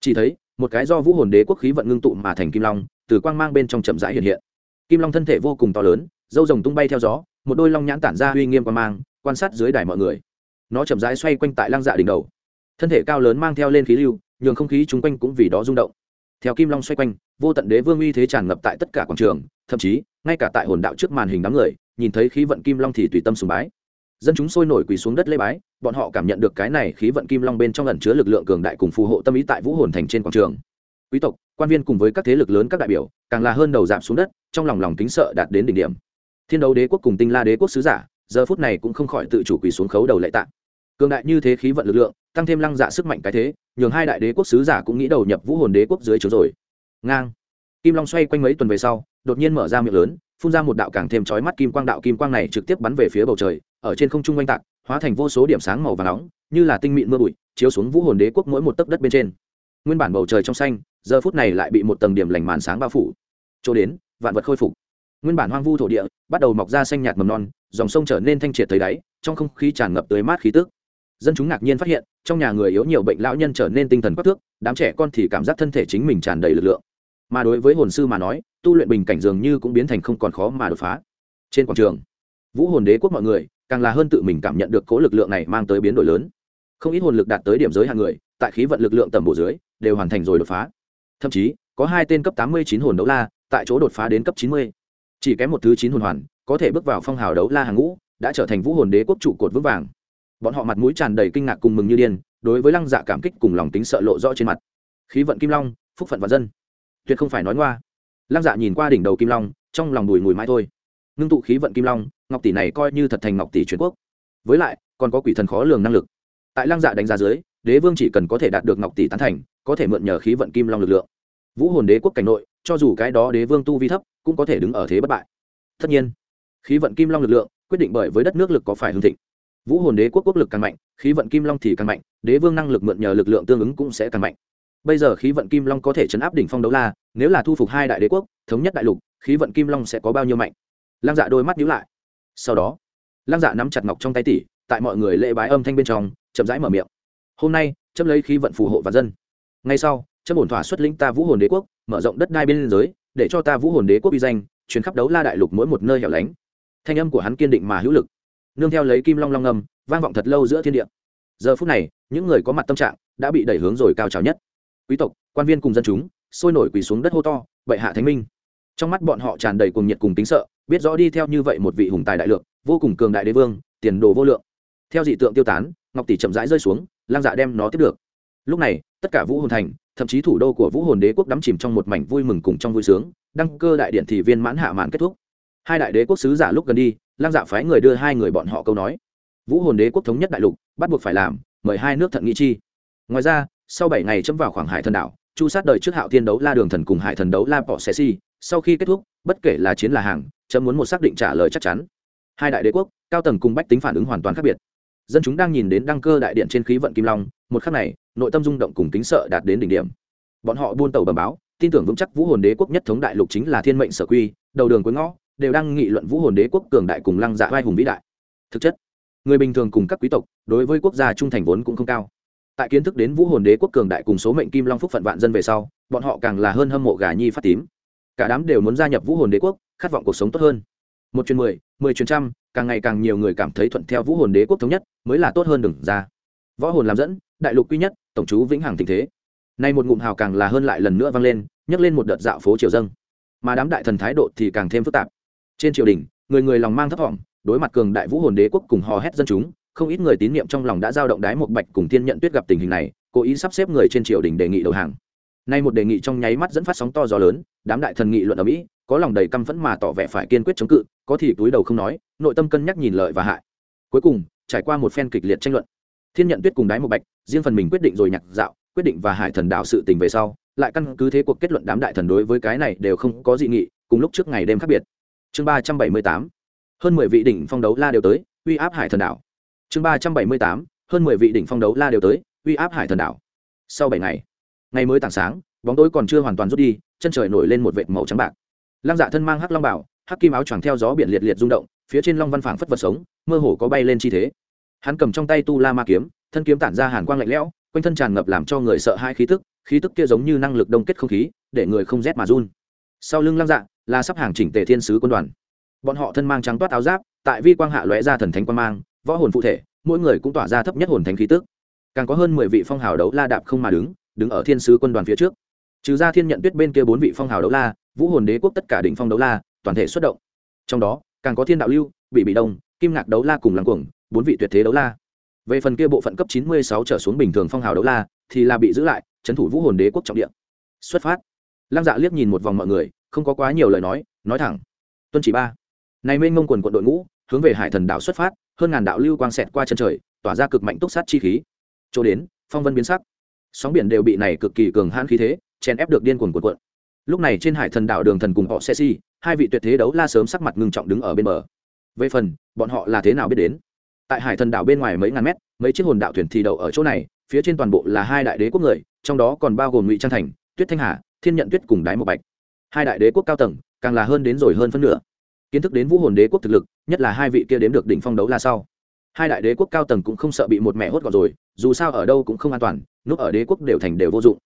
Chỉ thấy, một cái do vũ hồn đế quốc khí vận ngưng tụ mà thành kim long, từ quang mang bên trong chậm rãi hiện hiện. Kim long thân thể vô cùng to lớn, dâu rồng tung bay theo gió, một đôi long nhãn tản ra uy nghiêm quang mang, quan sát dưới đài mọi người. Nó chậm rãi xoay quanh tại lăng dạ đỉnh đầu. Thân thể cao lớn mang theo lên khí lưu, nhường không khí chung quanh cũng vì đó rung động. Theo kim long xoay quanh, vô tận đế vương uy thế tràn ngập tại tất cả quảng trường, thậm chí, ngay cả tại hồn đạo trước màn hình đám người nhìn thấy khí vận kim long thì tùy tâm sùng bái. Dân chúng sôi nổi quỳ xuống đất lê bái, bọn họ cảm nhận được cái này khí vận kim long bên trong ẩn chứa lực lượng cường đại cùng phù hộ tâm ý tại vũ hồn thành trên quảng trường. Quý tộc, quan viên cùng với các thế lực lớn các đại biểu, càng là hơn đầu giảm xuống đất, trong lòng lòng kính sợ đạt đến đỉnh điểm. Thiên đấu đế quốc cùng tinh la đế quốc sứ giả, giờ phút này cũng không khỏi tự chủ quỳ xuống khấu đầu lệ tạng cường đại như thế khí vận lực lượng, tăng thêm lăng dạ sức mạnh cái thế, nhường hai đại đế quốc sứ giả cũng nghĩ đầu nhập vũ hồn đế quốc dưới chỗ rồi. Ngang. Kim long xoay quanh mấy tuần về sau, đột nhiên mở ra miệng lớn phun ra một đạo càng thêm chói mắt kim quang, đạo kim quang này trực tiếp bắn về phía bầu trời, ở trên không trung oanh tạc, hóa thành vô số điểm sáng màu và nóng, như là tinh mịn mưa bụi, chiếu xuống vũ hồn đế quốc mỗi một tấc đất bên trên. Nguyên bản bầu trời trong xanh, giờ phút này lại bị một tầng điểm lành màn sáng bao phủ. Chỗ đến, vạn vật khôi phục. Nguyên bản hoang vu thổ địa, bắt đầu mọc ra xanh nhạt mầm non, dòng sông trở nên thanh triệt tới đáy, trong không khí tràn ngập tới mát khí tức. Dân chúng ngạc nhiên phát hiện, trong nhà người yếu nhiều bệnh lão nhân trở nên tinh thần quắc thước, đám trẻ con thì cảm giác thân thể chính mình tràn đầy lực lượng mà đối với hồn sư mà nói, tu luyện bình cảnh dường như cũng biến thành không còn khó mà đột phá. Trên quảng trường, vũ hồn đế quốc mọi người, càng là hơn tự mình cảm nhận được cố lực lượng này mang tới biến đổi lớn. Không ít hồn lực đạt tới điểm giới hạn người, tại khí vận lực lượng tầm bổ dưới, đều hoàn thành rồi đột phá. Thậm chí, có hai tên cấp tám mươi chín hồn đấu la, tại chỗ đột phá đến cấp chín mươi. Chỉ kém một thứ chín hồn hoàn, có thể bước vào phong hào đấu la hàng ngũ, đã trở thành vũ hồn đế quốc trụ cột vững vàng. Bọn họ mặt mũi tràn đầy kinh ngạc cùng mừng như điên, đối với lăng dạ cảm kích cùng lòng tính sợ lộ rõ trên mặt. Khí vận kim long, phúc phận và dân tuyệt không phải nói ngoa. Lăng dạ nhìn qua đỉnh đầu kim long, trong lòng đùi mùi mãi thôi. Ngưng tụ khí vận kim long, ngọc tỷ này coi như thật thành ngọc tỷ truyền quốc. Với lại, còn có quỷ thần khó lường năng lực. Tại lăng dạ đánh giá dưới, đế vương chỉ cần có thể đạt được ngọc tỷ tán thành, có thể mượn nhờ khí vận kim long lực lượng. Vũ hồn đế quốc cảnh nội, cho dù cái đó đế vương tu vi thấp, cũng có thể đứng ở thế bất bại. Tất nhiên, khí vận kim long lực lượng, quyết định bởi với đất nước lực có phải hưng thịnh. Vũ hồn đế quốc quốc lực càng mạnh, khí vận kim long thì càng mạnh, đế vương năng lực mượn nhờ lực lượng tương ứng cũng sẽ càng mạnh bây giờ khí vận kim long có thể chấn áp đỉnh phong đấu la, nếu là thu phục hai đại đế quốc, thống nhất đại lục, khí vận kim long sẽ có bao nhiêu mạnh? Lăng dạ đôi mắt nhíu lại. Sau đó, lăng dạ nắm chặt ngọc trong tay tỷ tại mọi người lễ bái âm thanh bên trong, chậm rãi mở miệng. Hôm nay chấm lấy khí vận phù hộ và dân. Ngay sau chấm ổn thỏa xuất lĩnh ta vũ hồn đế quốc, mở rộng đất đai bên liên giới, để cho ta vũ hồn đế quốc uy danh, chuyến khắp đấu la đại lục mỗi một nơi hẻo lánh. Thanh âm của hắn kiên định mà hữu lực. Nương theo lấy kim long long ngầm vang vọng thật lâu giữa thiên địa. Giờ phút này, những người có mặt tâm trạng đã bị đẩy hướng rồi cao trào nhất quý tộc, quan viên cùng dân chúng, sôi nổi quỳ xuống đất hô to, bệ hạ thánh minh. Trong mắt bọn họ tràn đầy cuồng nhiệt cùng tính sợ, biết rõ đi theo như vậy một vị hùng tài đại lượng, vô cùng cường đại đế vương, tiền đồ vô lượng. Theo dị tượng tiêu tán, ngọc tỷ chậm rãi rơi xuống, lang dạ đem nó tiếp được. Lúc này, tất cả vũ hồn thành, thậm chí thủ đô của vũ hồn đế quốc đắm chìm trong một mảnh vui mừng cùng trong vui sướng, đăng cơ đại điện thì viên mãn hạ mãn kết thúc. Hai đại đế quốc sứ giả lúc gần đi, lang dạ phái người đưa hai người bọn họ câu nói. Vũ hồn đế quốc thống nhất đại lục, bắt buộc phải làm, mời hai nước thận nghị chi. Ngoài ra sau bảy ngày chấm vào khoảng hải thần đảo, chu sát đời trước hạo thiên đấu la đường thần cùng hải thần đấu la bỏ xe si. Sau khi kết thúc, bất kể là chiến là hàng, chấm muốn một xác định trả lời chắc chắn. Hai đại đế quốc, cao tầng cùng bách tính phản ứng hoàn toàn khác biệt. Dân chúng đang nhìn đến đăng cơ đại điện trên khí vận kim long, một khắc này, nội tâm rung động cùng kính sợ đạt đến đỉnh điểm. Bọn họ buôn tàu bầm báo, tin tưởng vững chắc vũ hồn đế quốc nhất thống đại lục chính là thiên mệnh sở quy, đầu đường cuối ngõ, đều đang nghị luận vũ hồn đế quốc cường đại cùng lăng dạ vai hùng vĩ đại. Thực chất, người bình thường cùng các quý tộc, đối với quốc gia trung thành vốn cũng không cao tại kiến thức đến vũ hồn đế quốc cường đại cùng số mệnh kim long phúc phận vạn dân về sau, bọn họ càng là hơn hâm mộ gà nhi phát tím. Cả đám đều muốn gia nhập vũ hồn đế quốc, khát vọng cuộc sống tốt hơn. Một chuyến mười mười chuyến trăm, càng ngày càng nhiều người cảm thấy thuận theo vũ hồn đế quốc thống nhất, mới là tốt hơn đừng ra. Võ hồn làm dẫn, đại lục quy nhất, tổng chú vĩnh hằng tình thế. Nay một ngụm hào càng là hơn lại lần nữa vang lên, nhấc lên một đợt dạo phố triều dâng. Mà đám đại thần thái độ thì càng thêm phức tạp. Trên triều đình, người người lòng mang thấp thỏm, đối mặt cường đại vũ hồn đế quốc cùng hò hét dân chúng không ít người tín nhiệm trong lòng đã giao động đái một bạch cùng thiên nhận tuyết gặp tình hình này, cố ý sắp xếp người trên triều đình đề nghị đầu hàng. Nay một đề nghị trong nháy mắt dẫn phát sóng to gió lớn, đám đại thần nghị luận ở mỹ, có lòng đầy căm phẫn mà tỏ vẻ phải kiên quyết chống cự, có thì túi đầu không nói, nội tâm cân nhắc nhìn lợi và hại. Cuối cùng, trải qua một phen kịch liệt tranh luận, thiên nhận tuyết cùng đái một bạch, riêng phần mình quyết định rồi nhặt dạo, quyết định và hải thần đạo sự tình về sau, lại căn cứ thế cuộc kết luận đám đại thần đối với cái này đều không có dị nghị, cùng lúc trước ngày đêm khác biệt. Chương ba trăm bảy mươi tám, hơn mười vị đỉnh phong đấu la đều tới, uy áp hải thần đảo chương ba trăm bảy mươi tám, hơn mười vị đỉnh phong đấu la đều tới, uy áp hải thần đảo. Sau bảy ngày ngày mới tảng sáng, bóng tối còn chưa hoàn toàn rút đi, chân trời nổi lên một vệt màu trắng bạc. Lăng dạ thân mang hắc long bảo, hắc kim áo choàng theo gió biển liệt liệt rung động, phía trên long văn phảng phất vật sống, mơ hồ có bay lên chi thế. Hắn cầm trong tay tu la ma kiếm, thân kiếm tản ra hàn quang lạnh lẽo, quanh thân tràn ngập làm cho người sợ hai khí tức khí tức kia giống như năng lực đông kết không khí, để người không rét mà run. Sau lưng lăng dạ là sắp hàng chỉnh tề thiên sứ quân đoàn. Bọn họ thân mang trắng toát áo giáp, tại vi quang hạ lóe ra thần thánh quan mang võ hồn phụ thể, mỗi người cũng tỏa ra thấp nhất hồn thánh khí tức. Càng có hơn mười vị phong hào đấu la đạp không mà đứng đứng ở thiên sứ quân đoàn phía trước. Trừ ra thiên nhận tuyết bên kia bốn vị phong hào đấu la, vũ hồn đế quốc tất cả đỉnh phong đấu la, toàn thể xuất động. Trong đó, càng có thiên đạo lưu, bị bị đông, kim ngạc đấu la cùng lăng cuồng, bốn vị tuyệt thế đấu la. Về phần kia bộ phận cấp chín mươi sáu trở xuống bình thường phong hào đấu la, thì là bị giữ lại trấn thủ vũ hồn đế quốc trọng địa. Xuất phát. Lăng dạ liếc nhìn một vòng mọi người, không có quá nhiều lời nói nói thẳng. Tuân chỉ ba. Này mênh mông quần quận đội ngũ, hướng về hải thần đảo xuất phát hơn ngàn đạo lưu quang xẹt qua chân trời, tỏa ra cực mạnh túc sát chi khí. Chỗ đến, phong vân biến sắc. Sóng biển đều bị này cực kỳ cường hãn khí thế, chèn ép được điên cuồng cuộn cuộn. Lúc này trên hải thần đảo đường thần cùng họ xe si hai vị tuyệt thế đấu la sớm sắc mặt ngưng trọng đứng ở bên bờ. Về phần, bọn họ là thế nào biết đến? Tại hải thần đảo bên ngoài mấy ngàn mét, mấy chiếc hồn đạo thuyền thi đậu ở chỗ này, phía trên toàn bộ là hai đại đế quốc người, trong đó còn bao gồm ngụy trang thành, tuyết thanh hà, thiên nhận tuyết cùng đái một bạch. Hai đại đế quốc cao tầng, càng là hơn đến rồi hơn phân nửa. Kiến thức đến vũ hồn đế quốc thực lực nhất là hai vị kia đếm được đỉnh phong đấu la sau. Hai đại đế quốc cao tầng cũng không sợ bị một mẹ hốt gọn rồi, dù sao ở đâu cũng không an toàn, núp ở đế quốc đều thành đều vô dụng.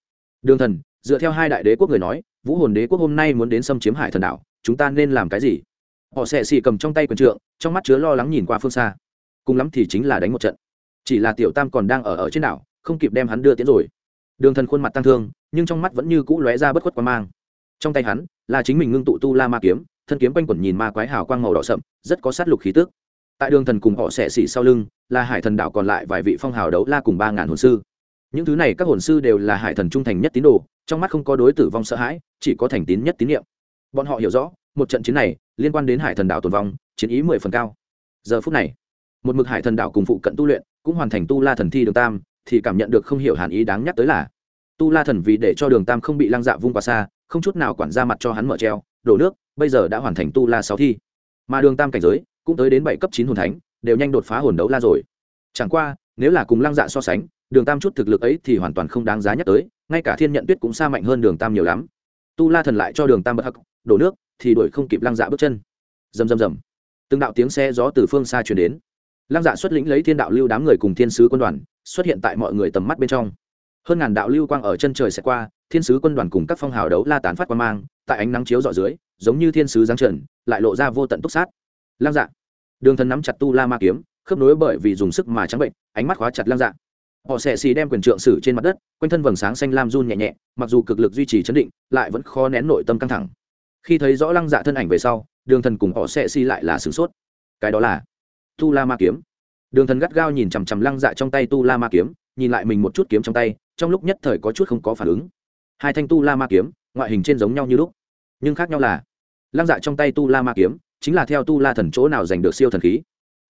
Đường thần, dựa theo hai đại đế quốc người nói, vũ hồn đế quốc hôm nay muốn đến xâm chiếm hải thần đảo, chúng ta nên làm cái gì? Họ sẽ xì cầm trong tay quần trượng, trong mắt chứa lo lắng nhìn qua phương xa. Cùng lắm thì chính là đánh một trận. Chỉ là tiểu tam còn đang ở ở trên đảo, không kịp đem hắn đưa tiến rồi. Đường thần khuôn mặt tăng thương, nhưng trong mắt vẫn như cũ lóe ra bất khuất quan mang. Trong tay hắn là chính mình ngưng tụ tu la ma kiếm thân kiếm quanh quẩn nhìn ma quái hào quang màu đỏ sậm, rất có sát lục khí tức. Tại đường thần cùng họ xẻ xỉ sau lưng, là hải thần đảo còn lại vài vị phong hào đấu la cùng ba ngàn hồn sư. Những thứ này các hồn sư đều là hải thần trung thành nhất tín đồ, trong mắt không có đối tử vong sợ hãi, chỉ có thành tín nhất tín nhiệm bọn họ hiểu rõ, một trận chiến này liên quan đến hải thần đảo tồn vong, chiến ý mười phần cao. Giờ phút này, một mực hải thần đảo cùng phụ cận tu luyện, cũng hoàn thành tu la thần thi đường tam, thì cảm nhận được không hiểu hàn ý đáng nhắc tới là, tu la thần vì để cho đường tam không bị lăng dạ vung qua xa, không chút nào quản ra mặt cho hắn mở treo, đổ nước bây giờ đã hoàn thành tu la sáu thi. Mà đường tam cảnh giới cũng tới đến bảy cấp chín hồn thánh, đều nhanh đột phá hồn đấu la rồi. Chẳng qua, nếu là cùng lăng dạ so sánh, đường tam chút thực lực ấy thì hoàn toàn không đáng giá nhắc tới, ngay cả thiên nhận tuyết cũng xa mạnh hơn đường tam nhiều lắm. Tu la thần lại cho đường tam bất hắc, đổ nước, thì đuổi không kịp lăng dạ bước chân. Rầm rầm rầm. Từng đạo tiếng xe gió từ phương xa truyền đến. Lăng dạ xuất lĩnh lấy thiên đạo lưu đám người cùng thiên sứ quân đoàn, xuất hiện tại mọi người tầm mắt bên trong. Hơn ngàn đạo lưu quang ở chân trời sẽ qua, thiên sứ quân đoàn cùng các phong hào đấu la tán phát quan mang, tại ánh nắng chiếu dọ dưới giống như thiên sứ giáng trần, lại lộ ra vô tận túc sát. Lăng dạ. Đường thần nắm chặt tu la ma kiếm, khớp nối bởi vì dùng sức mà trắng bệnh, ánh mắt khóa chặt lăng dạ. Họ sẽ xì đem quyền trượng sử trên mặt đất, quanh thân vầng sáng xanh lam run nhẹ nhẹ, mặc dù cực lực duy trì chấn định, lại vẫn khó nén nội tâm căng thẳng. Khi thấy rõ lăng dạ thân ảnh về sau, đường thần cùng họ sẽ xì lại là sửng sốt. Cái đó là tu la ma kiếm. Đường thần gắt gao nhìn chằm chằm lăng dạ trong tay tu la ma kiếm, nhìn lại mình một chút kiếm trong tay, trong lúc nhất thời có chút không có phản ứng. Hai thanh tu la ma kiếm, ngoại hình trên giống nhau như lúc nhưng khác nhau là, lăng dạ trong tay tu la ma kiếm chính là theo tu la thần chỗ nào giành được siêu thần khí,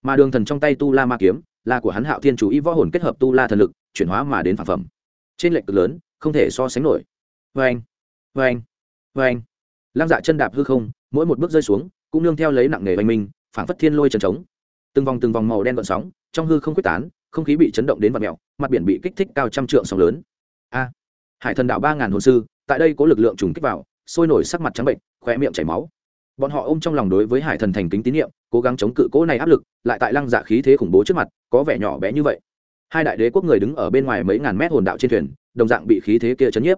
mà đường thần trong tay tu la ma kiếm là của hắn hạo thiên chủ ý võ hồn kết hợp tu la thần lực, chuyển hóa mà đến phản phẩm. Trên lệnh cực lớn, không thể so sánh nổi. Vê anh vê anh vê anh lăng dạ chân đạp hư không, mỗi một bước rơi xuống, cũng nương theo lấy nặng nghề oanh minh phản phất thiên lôi trần trống. Từng vòng từng vòng màu đen gợn sóng, trong hư không quyết tán, không khí bị chấn động đến vật mẹo mặt biển bị kích thích cao trăm trượng sóng lớn. A, hải thần đạo ba ngàn hồn sư, tại đây có lực lượng trùng kích vào sôi nổi sắc mặt trắng bệnh, khóe miệng chảy máu. Bọn họ ôm trong lòng đối với hải thần thành kính tín nhiệm, cố gắng chống cự cố này áp lực, lại tại lăng dạ khí thế khủng bố trước mặt, có vẻ nhỏ bé như vậy. Hai đại đế quốc người đứng ở bên ngoài mấy ngàn mét hồn đạo trên thuyền, đồng dạng bị khí thế kia chấn nhiếp.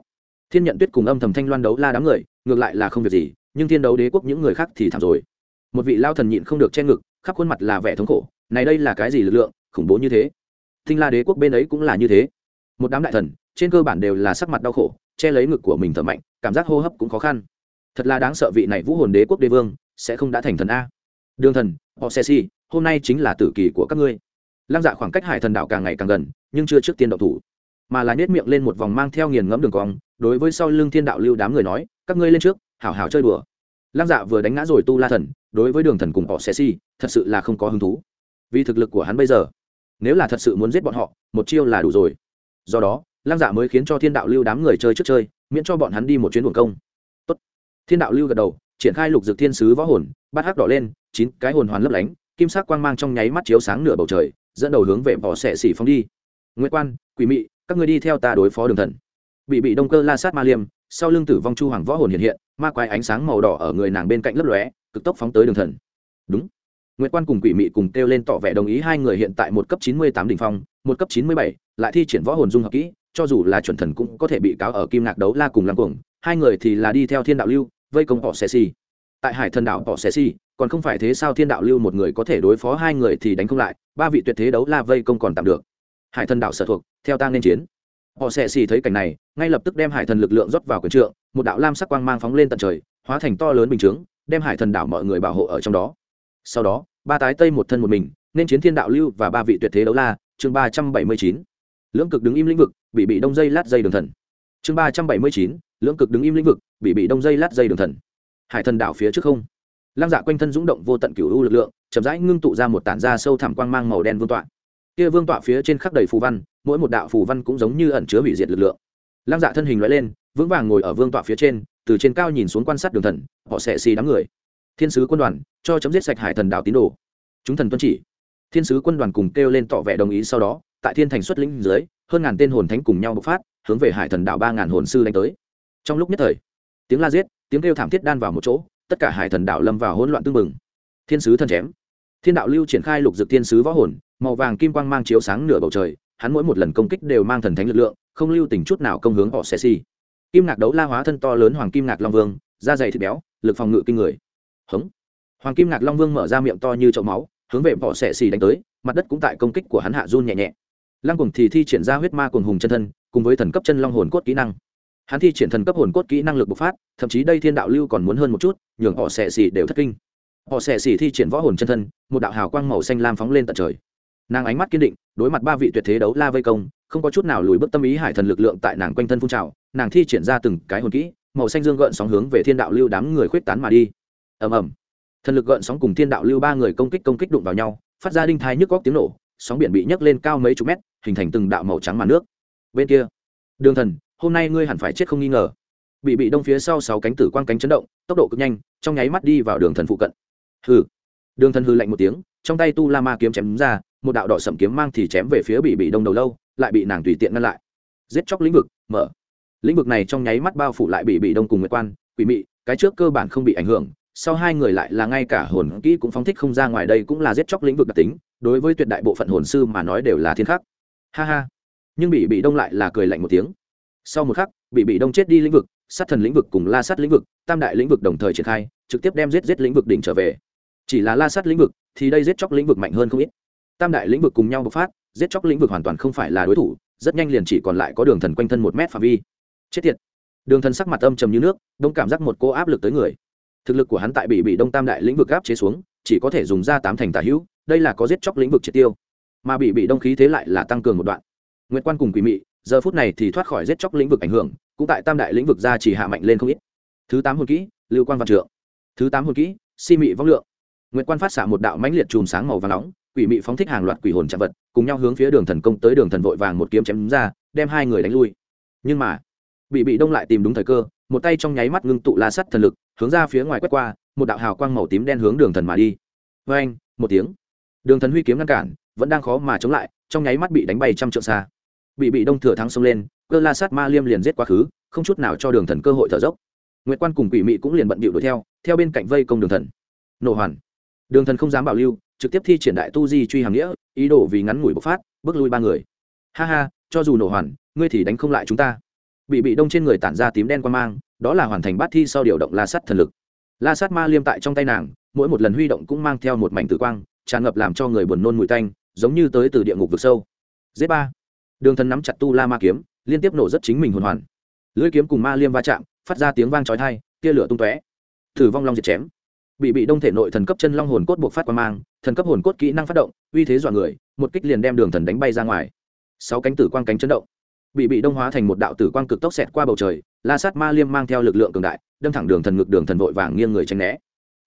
Thiên nhận tuyết cùng âm thầm thanh loan đấu la đám người, ngược lại là không việc gì, nhưng thiên đấu đế quốc những người khác thì thảm rồi. Một vị lao thần nhịn không được che ngực, khắp khuôn mặt là vẻ thống khổ, này đây là cái gì lực lượng, khủng bố như thế? Thinh la đế quốc bên ấy cũng là như thế. Một đám đại thần trên cơ bản đều là sắc mặt đau khổ, che lấy ngực của mình thở mạnh, cảm giác hô hấp cũng khó khăn. Thật là đáng sợ vị này vũ hồn đế quốc đế vương, sẽ không đã thành thần a. Đương thần họ xe si hôm nay chính là tử kỳ của các ngươi. Lăng dạ khoảng cách hải thần đạo càng ngày càng gần, nhưng chưa trước tiên đậu thủ. Mà là nhét miệng lên một vòng mang theo nghiền ngẫm đường cong, đối với sau lưng thiên đạo lưu đám người nói, các ngươi lên trước, hảo hảo chơi đùa. Lăng dạ vừa đánh ngã rồi tu la thần, đối với đường thần cùng họ xe si thật sự là không có hứng thú. Vì thực lực của hắn bây giờ, nếu là thật sự muốn giết bọn họ, một chiêu là đủ rồi. Do đó lăng dạ mới khiến cho thiên đạo lưu đám người chơi trước chơi, miễn cho bọn hắn đi một chuyến buồng công. Tốt. thiên đạo lưu gật đầu, triển khai lục dược thiên sứ võ hồn, bát hắc đỏ lên, chín cái hồn hoàn lấp lánh, kim sắc quang mang trong nháy mắt chiếu sáng nửa bầu trời, dẫn đầu hướng về vỏ xẻ xỉ phóng đi. Nguyễn quan, quỷ mị, các người đi theo ta đối phó đường thần. Bị bị đông cơ la sát ma liêm, sau lưng tử vong chu hoàng võ hồn hiện hiện, ma quái ánh sáng màu đỏ ở người nàng bên cạnh lấp lóe, cực tốc phóng tới đường thần. Đúng. Nguyễn quan cùng quỷ mị cùng kêu lên tỏ vẻ đồng ý hai người hiện tại một cấp chín mươi tám đ ỉ n h phong, một cấp chín mươi bảy, lại thi triển võ hồn dung hợp kỹ cho dù là chuẩn thần cũng có thể bị cáo ở kim ngạc đấu la cùng lăng cuồng, hai người thì là đi theo thiên đạo lưu, vây công họ xe xì tại hải thần đạo, họ xe xì còn không phải thế sao thiên đạo lưu một người có thể đối phó hai người thì đánh không lại, ba vị tuyệt thế đấu la vây công còn tạm được. Hải thần đạo sở thuộc, theo ta nên chiến. Họ sẽ xì thấy cảnh này, ngay lập tức đem hải thần lực lượng rót vào quyền trượng, một đạo lam sắc quang mang phóng lên tận trời, hóa thành to lớn bình chướng, đem hải thần đảo mọi người bảo hộ ở trong đó. Sau đó, ba tái tây một thân một mình, nên chiến thiên đạo lưu và ba vị tuyệt thế đấu la, chương ba trăm bảy mươi chín. Lưỡng cực đứng im lĩnh vực bị bị đông dây lát dây đường thần. Chương ba trăm bảy mươi chín, lưỡng cực đứng im lĩnh vực, bị bị đông dây lát dây đường thần. Hải thần đảo phía trước không? Lăng dạ quanh thân dũng động vô tận cửu u lực lượng, chậm rãi ngưng tụ ra một tản da sâu thẳm quang mang màu đen vương tọa. Kia vương tọa phía trên khắc đầy phù văn, mỗi một đạo phù văn cũng giống như ẩn chứa hủy diệt lực lượng. Lăng dạ thân hình loại lên, vững vàng ngồi ở vương tọa phía trên, từ trên cao nhìn xuống quan sát đường thần, họ sẽ xì đám người. Thiên sứ quân đoàn, cho chấm giết sạch hải thần đảo tín đồ. Chúng thần tuân chỉ. Thiên sứ quân đoàn cùng kêu lên tỏ vẻ đồng ý sau đó tại thiên thành xuất lĩnh dưới, hơn ngàn tên hồn thánh cùng nhau bộc phát, hướng về hải thần đảo ba ngàn hồn sư đánh tới. Trong lúc nhất thời, tiếng la giết, tiếng kêu thảm thiết đan vào một chỗ, tất cả hải thần đảo lâm vào hỗn loạn tương mừng thiên sứ thần chém. Thiên đạo lưu triển khai lục dược thiên sứ võ hồn, màu vàng kim quang mang chiếu sáng nửa bầu trời, hắn mỗi một lần công kích đều mang thần thánh lực lượng, không lưu tình chút nào công hướng họ xe xi、si. kim ngạc đấu la hóa thân to lớn hoàng kim ngạc long vương, da dày thịt béo, lực phòng ngự kinh người. Hống. Hoàng kim ngạc long vương mở ra miệng to như chậu máu, hướng về họ xe xì đánh tới, mặt đất cũng tại công kích của hắn hạ run nhẹ nhẹ lăng cùng thì thi triển ra huyết ma cuồng hùng chân thân, cùng với thần cấp chân long hồn cốt kỹ năng. Hắn thi triển thần cấp hồn cốt kỹ năng lực bộc phát, thậm chí đây thiên đạo lưu còn muốn hơn một chút, nhường họ xẻ xì đều thất kinh. Họ xẻ xì thi triển võ hồn chân thân, một đạo hào quang màu xanh lam phóng lên tận trời. Nàng ánh mắt kiên định, đối mặt ba vị tuyệt thế đấu la vây công, không có chút nào lùi bước tâm ý hải thần lực lượng tại nàng quanh thân phun trào, nàng thi triển ra từng cái hồn kỹ, màu xanh dương gợn sóng hướng về thiên đạo lưu đám người khuyết tán mà đi. Ầm ầm. Thần lực gợn sóng cùng thiên đạo lưu ba người công kích công kích đụng vào nhau, phát ra đinh thai nhức góc tiếng nổ sóng biển bị nhấc lên cao mấy chục mét, hình thành từng đạo màu trắng màn nước. Bên kia, đường thần, hôm nay ngươi hẳn phải chết không nghi ngờ. Bị bị đông phía sau sáu cánh tử quang cánh chấn động, tốc độ cực nhanh, trong nháy mắt đi vào đường thần phụ cận. Hừ. Đường thần hư lạnh một tiếng, trong tay tu la ma kiếm chém ra, một đạo đỏ sậm kiếm mang thì chém về phía bị bị đông đầu lâu, lại bị nàng tùy tiện ngăn lại. Giết chóc lĩnh vực, mở. Lĩnh vực này trong nháy mắt bao phủ lại bị bị đông cùng nguyệt quan, quỷ mị, cái trước cơ bản không bị ảnh hưởng sau hai người lại là ngay cả hồn kỹ cũng phóng thích không ra ngoài đây cũng là giết chóc lĩnh vực đặc tính, đối với tuyệt đại bộ phận hồn sư mà nói đều là thiên khắc. Ha ha. Nhưng bị bị đông lại là cười lạnh một tiếng. Sau một khắc bị bị đông chết đi lĩnh vực, sát thần lĩnh vực cùng la sát lĩnh vực, tam đại lĩnh vực đồng thời triển khai, trực tiếp đem giết giết lĩnh vực đỉnh trở về. Chỉ là la sát lĩnh vực thì đây giết chóc lĩnh vực mạnh hơn không ít. Tam đại lĩnh vực cùng nhau bộc phát, giết chóc lĩnh vực hoàn toàn không phải là đối thủ, rất nhanh liền chỉ còn lại có đường thần quanh thân một mét phạm vi. Chết tiệt. Đường thần sắc mặt âm trầm như nước, đông cảm giác một cô áp lực tới người thực lực của hắn tại bị bị đông tam đại lĩnh vực áp chế xuống, chỉ có thể dùng ra tám thành tả hữu, đây là có giết chóc lĩnh vực triệt tiêu. Mà bị bị đông khí thế lại là tăng cường một đoạn. Nguyện quan cùng quỷ mị, giờ phút này thì thoát khỏi giết chóc lĩnh vực ảnh hưởng, cũng tại tam đại lĩnh vực ra chỉ hạ mạnh lên không ít. Thứ tám hồn kỹ, lưu quan văn trượng. Thứ tám hồn kỹ, si mị vong lượng. Nguyện quan phát xạ một đạo mãnh liệt chùm sáng màu và nóng, quỷ mị phóng thích hàng loạt quỷ hồn chạm vật, cùng nhau hướng phía đường thần công tới đường thần vội vàng một kiếm chém ra, đem hai người đánh lui. Nhưng mà, bị bị đông lại tìm đúng thời cơ một tay trong nháy mắt ngưng tụ la sắt thần lực, hướng ra phía ngoài quét qua, một đạo hào quang màu tím đen hướng đường thần mà đi. Vê anh, một tiếng. Đường thần huy kiếm ngăn cản, vẫn đang khó mà chống lại, trong nháy mắt bị đánh bay trăm trượng xa. Bị bị đông thừa thắng xông lên, cơ la sát ma liêm liền giết quá khứ, không chút nào cho đường thần cơ hội thở dốc. Nguyễn quan cùng quỷ mị cũng liền bận bịu đuổi theo theo bên cạnh vây công đường thần. Nổ hoàn. Đường thần không dám bảo lưu, trực tiếp thi triển đại tu di truy hàng nghĩa, ý đồ vì ngắn ngủi bộc phát, bước lui ba người. Ha ha, cho dù nổ hoàn, ngươi thì đánh không lại chúng ta bị bị đông trên người tản ra tím đen quan mang, đó là hoàn thành bát thi sau điều động la sắt thần lực. La sắt ma liêm tại trong tay nàng, mỗi một lần huy động cũng mang theo một mảnh tử quang, tràn ngập làm cho người buồn nôn mùi tanh, giống như tới từ địa ngục vực sâu. Z ba. Đường thần nắm chặt tu la ma kiếm, liên tiếp nổ rất chính mình hồn hoàn. Lưỡi kiếm cùng ma liêm va chạm, phát ra tiếng vang trói thai tia lửa tung tóe. Thử vong long diệt chém. Bị bị đông thể nội thần cấp chân long hồn cốt buộc phát qua mang, thần cấp hồn cốt kỹ năng phát động, uy thế dọa người, một kích liền đem đường thần đánh bay ra ngoài. Sáu cánh tử quang cánh chấn động bị bị đông hóa thành một đạo tử quang cực tốc xẹt qua bầu trời, la sát ma liêm mang theo lực lượng cường đại, đâm thẳng đường thần ngực đường thần vội vàng nghiêng người tránh né.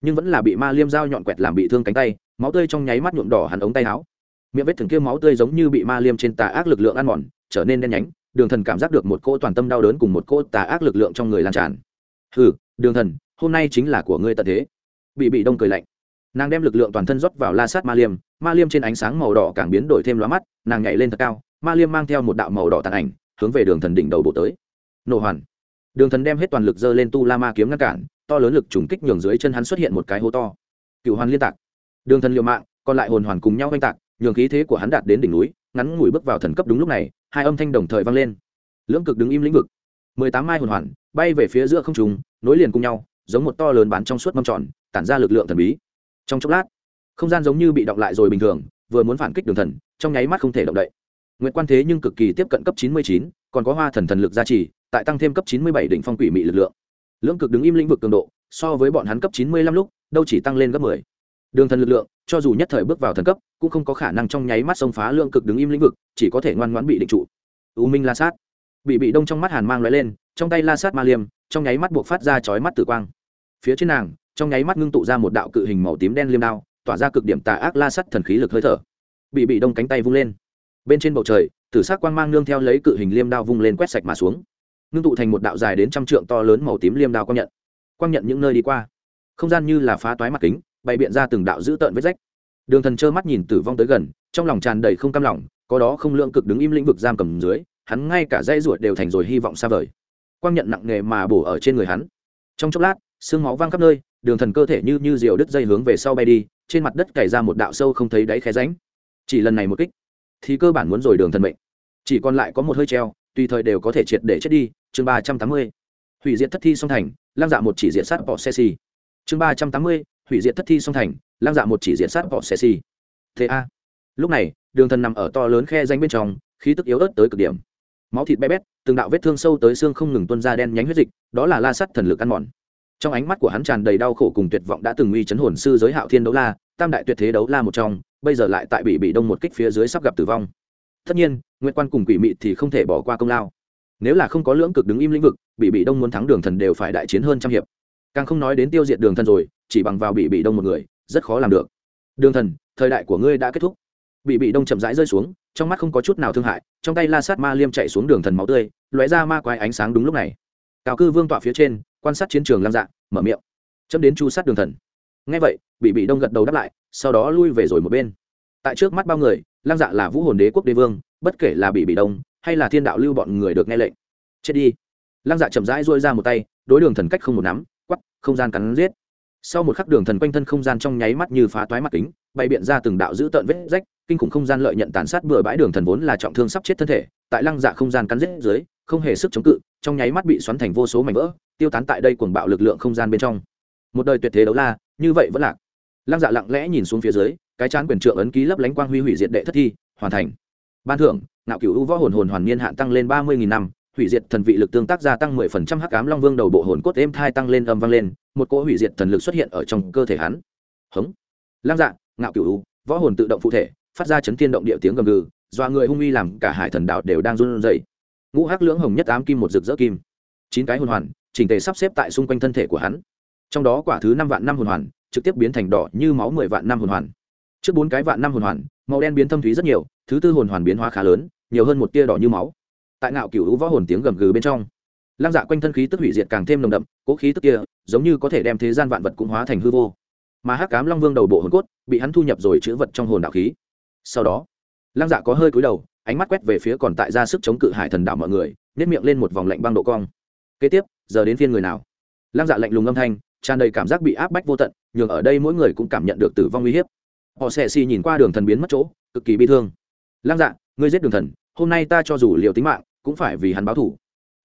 Nhưng vẫn là bị ma liêm dao nhọn quẹt làm bị thương cánh tay, máu tươi trong nháy mắt nhuộm đỏ hẳn ống tay áo. Miệng vết thương kia máu tươi giống như bị ma liêm trên tà ác lực lượng ăn mòn, trở nên đen nhánh, đường thần cảm giác được một cô toàn tâm đau đớn cùng một cô tà ác lực lượng trong người lan tràn. Hừ, đường thần, hôm nay chính là của ngươi tận thế. Bị bị đông cười lạnh. Nàng đem lực lượng toàn thân rót vào la sát ma liêm ma liêm trên ánh sáng màu đỏ càng biến đổi thêm lóa mắt, nàng nhảy lên thật cao, ma liêm mang theo một đạo màu đỏ tàn ảnh hướng về đường thần đỉnh đầu bộ tới. Nổ hoàn. Đường thần đem hết toàn lực dơ lên tu la ma kiếm ngăn cản, to lớn lực trùng kích nhường dưới chân hắn xuất hiện một cái hố to. Cựu hoàn liên tạc. Đường thần liều mạng, còn lại hồn hoàn cùng nhau oanh tạc, nhường khí thế của hắn đạt đến đỉnh núi, ngắn ngủi bước vào thần cấp đúng lúc này, hai âm thanh đồng thời vang lên. Lưỡng cực đứng im lĩnh vực. Mười tám mai hồn hoàn, bay về phía giữa không trùng nối liền cùng nhau, giống một to lớn bán trong suốt mâm tròn, tản ra lực lượng thần bí. Trong chốc lát, không gian giống như bị động lại rồi bình thường, vừa muốn phản kích đường thần, trong nháy mắt không thể động đậy nguyện quan thế nhưng cực kỳ tiếp cận cấp chín mươi chín, còn có hoa thần thần lực gia trì, tại tăng thêm cấp chín mươi bảy đỉnh phong quỷ mị lực lượng. Lưỡng cực đứng im lĩnh vực cường độ, so với bọn hắn cấp chín mươi lăm lúc, đâu chỉ tăng lên gấp mười. Đường thần lực lượng, cho dù nhất thời bước vào thần cấp, cũng không có khả năng trong nháy mắt xông phá lượng cực đứng im lĩnh vực, chỉ có thể ngoan ngoãn bị định trụ. U minh la sát. Bị bị đông trong mắt hàn mang lóe lên, trong tay la sát ma liêm trong nháy mắt buộc phát ra chói mắt tử quang. Phía trên nàng, trong nháy mắt ngưng tụ ra một đạo cự hình màu tím đen liêm đao, tỏa ra cực điểm tà ác la sắt thần khí lực hơi thở. Bị bị đông cánh tay vung lên bên trên bầu trời, tử sắc quang mang nương theo lấy cự hình liêm đao vung lên quét sạch mà xuống. Ngưng tụ thành một đạo dài đến trăm trượng to lớn màu tím liêm đao quang nhận. Quang nhận những nơi đi qua. Không gian như là phá toái mặt kính, bày biện ra từng đạo dữ tợn vết rách. Đường thần trơ mắt nhìn tử vong tới gần, trong lòng tràn đầy không cam lòng, có đó không lượng cực đứng im lĩnh vực giam cầm dưới, hắn ngay cả dây ruột đều thành rồi hy vọng xa vời. Quang nhận nặng nề mà bổ ở trên người hắn. Trong chốc lát xương máu văng khắp nơi, đường thần cơ thể như như diều đứt dây hướng về sau bay đi, trên mặt đất cày ra một đạo sâu không thấy đáy khe ránh chỉ lần này một kích thì cơ bản muốn rồi đường thần mệnh. Chỉ còn lại có một hơi treo, tùy thời đều có thể triệt để chết đi. Chương ba trăm tám mươi, hủy diệt thất thi song thành lang dạ một chỉ diện sát bỏ xe xì chương ba trăm tám mươi, hủy diệt thất thi song thành lang dạ một chỉ diện sát bỏ xe xì thế a. Lúc này, đường thần nằm ở to lớn khe danh bên trong, khí tức yếu ớt tới cực điểm. Máu thịt bé bét, từng đạo vết thương sâu tới xương không ngừng tuôn ra đen nhánh huyết dịch, đó là la sắt thần lực ăn mòn. Trong ánh mắt của hắn tràn đầy đau khổ cùng tuyệt vọng đã từng uy chấn hồn sư giới hạo thiên đấu la, tam đại tuyệt thế đấu la một trong bây giờ lại tại bị bị đông một kích phía dưới sắp gặp tử vong. Tất nhiên nguyễn quan cùng quỷ mị thì không thể bỏ qua công lao. Nếu là không có lưỡng cực đứng im lĩnh vực, bị bị đông muốn thắng đường thần đều phải đại chiến hơn trăm hiệp. Càng không nói đến tiêu diệt đường thần rồi, chỉ bằng vào bị bị đông một người, rất khó làm được. Đường thần, thời đại của ngươi đã kết thúc. Bị bị đông chậm rãi rơi xuống, trong mắt không có chút nào thương hại, trong tay la sát ma liêm chạy xuống đường thần máu tươi, lóe ra ma quái ánh sáng đúng lúc này. Cao cư vương tọa phía trên, quan sát chiến trường lam dạ mở miệng. Chấm đến chu sát đường thần. Ngay vậy, bị bị đông gật đầu đáp lại sau đó lui về rồi một bên. Tại trước mắt bao người, lăng dạ là vũ hồn đế quốc đế vương, bất kể là bị bị đông hay là thiên đạo lưu bọn người được nghe lệnh. Chết đi. Lăng dạ chậm rãi dôi ra một tay, đối đường thần cách không một nắm quắp không gian cắn giết. Sau một khắc đường thần quanh thân không gian trong nháy mắt như phá toái mặt kính, bày biện ra từng đạo dữ tợn vết rách, kinh khủng không gian lợi nhận tàn sát bừa bãi đường thần vốn là trọng thương sắp chết thân thể, tại lăng dạ không gian cắn giết dưới, không hề sức chống cự, trong nháy mắt bị xoắn thành vô số mảnh vỡ, tiêu tán tại đây cuồng bạo lực lượng không gian bên trong. Một đời tuyệt thế đấu la, như vậy vẫn lạc lăng dạ lặng lẽ nhìn xuống phía dưới, cái chán quyền trượng ấn ký lấp lánh quang huy hủy diệt đệ thất thi, hoàn thành. Ban thưởng nạo cựu u võ hồn hồn hoàn niên hạn tăng lên ba mươi nghìn năm, hủy diệt thần vị lực tương tác gia tăng mười phần trăm hắc ám long vương đầu bộ hồn cốt êm thai tăng lên âm vang lên, một cỗ hủy diệt thần lực xuất hiện ở trong cơ thể hắn. Hống. Lăng dạ ngạo cựu u, võ hồn tự động phụ thể, phát ra chấn thiên động địa tiếng gầm gừ doa người hung uy làm cả hải thần đạo đều đang run rẩy. Ngũ hắc lưỡng hồng nhất ám kim một rực rỡ kim. Chín cái hồn hoàn, chỉnh tề sắp xếp tại xung quanh thân thể của hắn trong đó quả thứ năm vạn năm hồn hoàn, trực tiếp biến thành đỏ như máu mười vạn năm hồn hoàn. Trước bốn cái vạn năm hồn hoàn, màu đen biến thâm thúy rất nhiều, thứ tư hồn hoàn biến hóa khá lớn, nhiều hơn một tia đỏ như máu. Tại ngạo cựu võ hồn tiếng gầm gừ bên trong, lăng dạ quanh thân khí tức hủy diệt càng thêm nồng đậm, cố khí tức kia giống như có thể đem thế gian vạn vật cũng hóa thành hư vô. Mà hắc cám long vương đầu bộ hồn cốt bị hắn thu nhập rồi chữ vật trong hồn đạo khí. Sau đó, lăng dạ có hơi cúi đầu, ánh mắt quét về phía còn tại ra sức chống cự hải thần đạo mọi người nếp miệng lên một vòng lạnh băng độ cong. Kế tiếp, giờ đến phiên người nào? Lăng dạ lạnh lùng âm thanh tràn đầy cảm giác bị áp bách vô tận, nhường ở đây mỗi người cũng cảm nhận được tử vong uy hiếp. Họ sẽ xì nhìn qua đường thần biến mất chỗ, cực kỳ bi thương. Lăng dạ ngươi giết đường thần, hôm nay ta cho dù liều tính mạng, cũng phải vì hắn báo thủ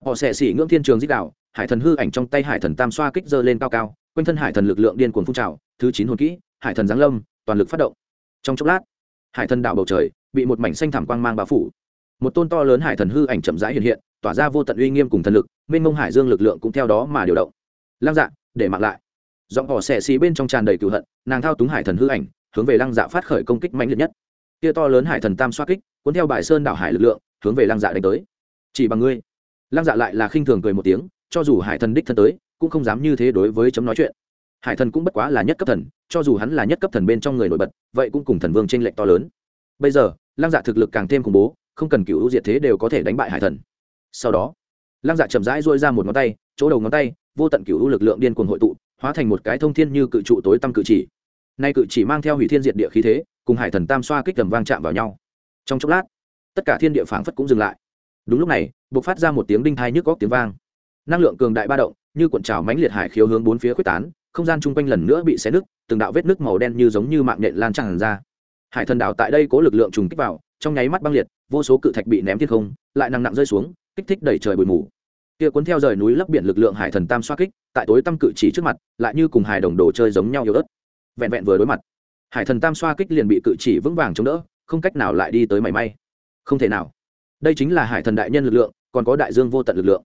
họ sẽ xỉ ngưỡng thiên trường dích đạo, hải thần hư ảnh trong tay hải thần tam xoa kích dơ lên cao cao, quanh thân hải thần lực lượng điên cuồng phun trào, thứ chín hồn kỹ, hải thần giáng lâm, toàn lực phát động. Trong chốc lát, hải thần đạo bầu trời bị một mảnh xanh thảm quang mang bao phủ. Một tôn to lớn hải thần hư ảnh chậm rãi hiện hiện, tỏa ra vô tận uy nghiêm cùng thần lực, mênh mông hải dương lực lượng cũng theo đó mà điều động. Lăng dạ để mặc lại. Giọng họ xẻ xì bên trong tràn đầy cựu hận, nàng thao túng hải thần hư ảnh, hướng về lăng dạ phát khởi công kích mạnh liệt nhất. Kia to lớn hải thần tam xoa kích, cuốn theo bài sơn đảo hải lực lượng, hướng về lăng dạ đánh tới. Chỉ bằng ngươi. Lăng dạ lại là khinh thường cười một tiếng, cho dù hải thần đích thân tới, cũng không dám như thế đối với chấm nói chuyện. Hải thần cũng bất quá là nhất cấp thần, cho dù hắn là nhất cấp thần bên trong người nổi bật, vậy cũng cùng thần vương t r ê n lệch to lớn. Bây giờ, lăng dạ thực lực càng thêm khủng bố, không cần cựu diệt thế đều có thể đánh bại hải thần. Sau đó, lăng dạ chậm rãi dôi ra một ngón tay, chỗ đầu ngón tay vô tận cựu lực lượng điên cuồng hội tụ, hóa thành một cái thông thiên như cự trụ tối tăm cự chỉ. Nay cự chỉ mang theo hủy thiên diệt địa khí thế, cùng hải thần tam xoa kích tầm vang chạm vào nhau. Trong chốc lát, tất cả thiên địa phảng phất cũng dừng lại. Đúng lúc này, bộc phát ra một tiếng đinh thai nhức góc tiếng vang. Năng lượng cường đại ba động, như cuộn trào mãnh liệt hải khiếu hướng bốn phía quyết tán, không gian chung quanh lần nữa bị xé nứt, từng đạo vết nứt màu đen như giống như mạng nhện lan tràn ra. Hải thần đảo tại đây cố lực lượng trùng kích vào, trong nháy mắt băng liệt, vô số cự thạch bị ném thiên không, lại nặng nặng rơi xuống, kích thích đẩy trời bụi mù kia cuốn theo rời núi lấp biển lực lượng hải thần tam xoa kích, tại tối tâm cự chỉ trước mặt, lại như cùng hải đồng đồ chơi giống nhau yếu ớt. Vẹn vẹn vừa đối mặt, hải thần tam xoa kích liền bị cự chỉ vững vàng chống đỡ, không cách nào lại đi tới mảy may. Không thể nào. Đây chính là hải thần đại nhân lực lượng, còn có đại dương vô tận lực lượng.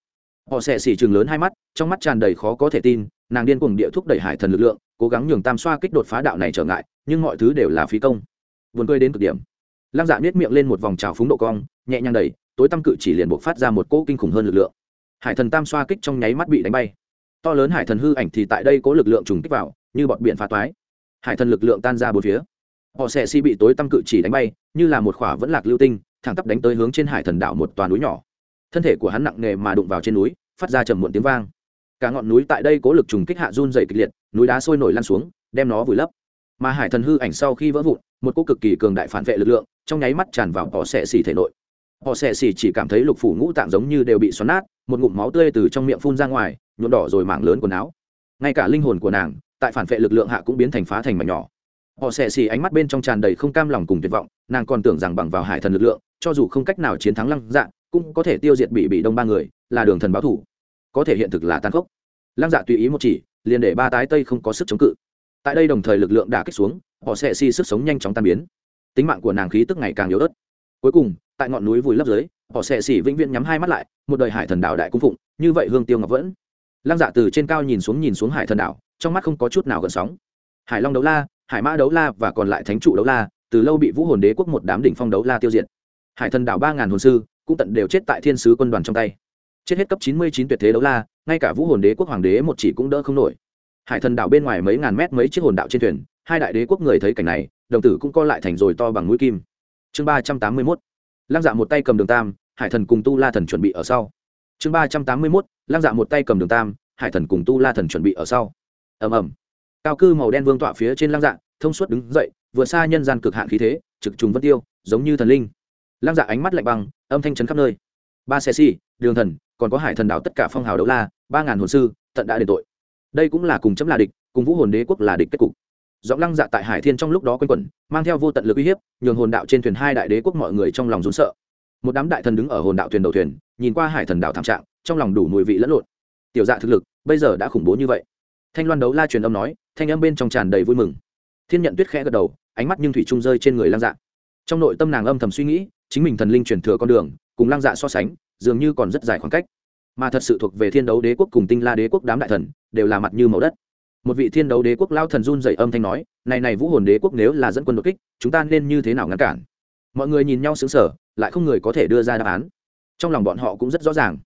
Họ sẽ xỉ chừng lớn hai mắt, trong mắt tràn đầy khó có thể tin, nàng điên cuồng địa thúc đẩy hải thần lực lượng, cố gắng nhường tam xoa kích đột phá đạo này trở ngại, nhưng mọi thứ đều là phí công. Vườn cười đến cực điểm. Lăng dạ nếp miệng lên một vòng trào phúng độ cong, nhẹ nhàng đầy tối tăm cự chỉ liền buộc phát ra một cỗ kinh khủng hơn lực lượng hải thần tam xoa kích trong nháy mắt bị đánh bay. To lớn hải thần hư ảnh thì tại đây có lực lượng trùng kích vào, như bọn biển phá toái. Hải thần lực lượng tan ra bốn phía. Họ sẽ si bị tối tăm cự chỉ đánh bay, như là một khỏa vẫn lạc lưu tinh, thẳng tắp đánh tới hướng trên hải thần đảo một toàn núi nhỏ. Thân thể của hắn nặng nề mà đụng vào trên núi, phát ra trầm muộn tiếng vang. Cả ngọn núi tại đây cố lực trùng kích hạ run dày kịch liệt, núi đá sôi nổi lan xuống, đem nó vùi lấp. Mà hải thần hư ảnh sau khi vỡ vụn, một cô cực kỳ cường đại phản vệ lực lượng, trong nháy mắt tràn vào họ sẽ xỉ thể nội. Họ sẽ xỉ chỉ cảm thấy lục phủ ngũ tạng giống như đều bị xoắn nát một ngụm máu tươi từ trong miệng phun ra ngoài, nhuộm đỏ rồi mảng lớn quần áo. Ngay cả linh hồn của nàng, tại phản vệ lực lượng hạ cũng biến thành phá thành mảnh nhỏ. Họ xẻ xì ánh mắt bên trong tràn đầy không cam lòng cùng tuyệt vọng, nàng còn tưởng rằng bằng vào hải thần lực lượng, cho dù không cách nào chiến thắng lăng dạ cũng có thể tiêu diệt bị bị đông ba người, là đường thần báo thủ. Có thể hiện thực là tan khốc. Lăng dạ tùy ý một chỉ, liền để ba tái tây không có sức chống cự. Tại đây đồng thời lực lượng đả kích xuống, họ sẽ si sức sống nhanh chóng tan biến. Tính mạng của nàng khí tức ngày càng yếu ớt. Cuối cùng, tại ngọn núi vùi lấp dưới họ sẽ xỉ vĩnh viễn nhắm hai mắt lại, một đời hải thần đảo đại cung phụng, như vậy hương tiêu ngọc vẫn. Lăng dạ từ trên cao nhìn xuống nhìn xuống hải thần đảo, trong mắt không có chút nào gần sóng. Hải long đấu la, hải mã đấu la và còn lại thánh trụ đấu la, từ lâu bị vũ hồn đế quốc một đám đỉnh phong đấu la tiêu diệt. Hải thần đảo ba ngàn hồn sư, cũng tận đều chết tại thiên sứ quân đoàn trong tay. Chết hết cấp chín mươi chín tuyệt thế đấu la, ngay cả vũ hồn đế quốc hoàng đế một chỉ cũng đỡ không nổi. Hải thần đảo bên ngoài mấy ngàn mét mấy chiếc hồn đạo trên thuyền, hai đại đế quốc người thấy cảnh này, đồng tử cũng co lại thành rồi to bằng mũi kim. Chương ba trăm tám mươi mốt lăng dạ một tay cầm đường tam, hải thần cùng tu la thần chuẩn bị ở sau. Chương ba trăm tám mươi mốt, lăng dạ một tay cầm đường tam, hải thần cùng tu la thần chuẩn bị ở sau. Ầm ầm. Cao cư màu đen vương tọa phía trên lăng dạ thông suốt đứng dậy, vừa xa nhân gian cực hạn khí thế, trực trùng vân tiêu, giống như thần linh. Lăng dạ ánh mắt lạnh băng, âm thanh chấn khắp nơi. Ba xe si, đường thần, còn có hải thần đảo tất cả phong hào đấu la, ba ngàn hồn sư, tận đã đền tội. Đây cũng là cùng chấm là địch, cùng vũ hồn đế quốc là địch kết cục giọng lăng dạ tại hải thiên trong lúc đó quanh quẩn, mang theo vô tận lực uy hiếp, nhường hồn đạo trên thuyền hai đại đế quốc mọi người trong lòng rốn sợ. Một đám đại thần đứng ở hồn đạo thuyền đầu thuyền, nhìn qua hải thần đạo thảm trạng, trong lòng đủ mùi vị lẫn lộn. Tiểu dạ thực lực, bây giờ đã khủng bố như vậy. Thanh loan đấu la truyền âm nói, thanh âm bên trong tràn đầy vui mừng. Thiên nhận tuyết khẽ gật đầu, ánh mắt nhưng thủy trung rơi trên người lăng dạ. Trong nội tâm nàng âm thầm suy nghĩ, chính mình thần linh truyền thừa con đường, cùng lăng dạ so sánh, dường như còn rất dài khoảng cách. Mà thật sự thuộc về thiên đấu đế quốc cùng tinh la đế quốc đám đại thần, đều là mặt như màu đất một vị thiên đấu đế quốc lao thần run dậy âm thanh nói, này này vũ hồn đế quốc nếu là dẫn quân đột kích, chúng ta nên như thế nào ngăn cản? Mọi người nhìn nhau xứng sở lại không người có thể đưa ra đáp án. Trong lòng bọn họ cũng rất rõ ràng.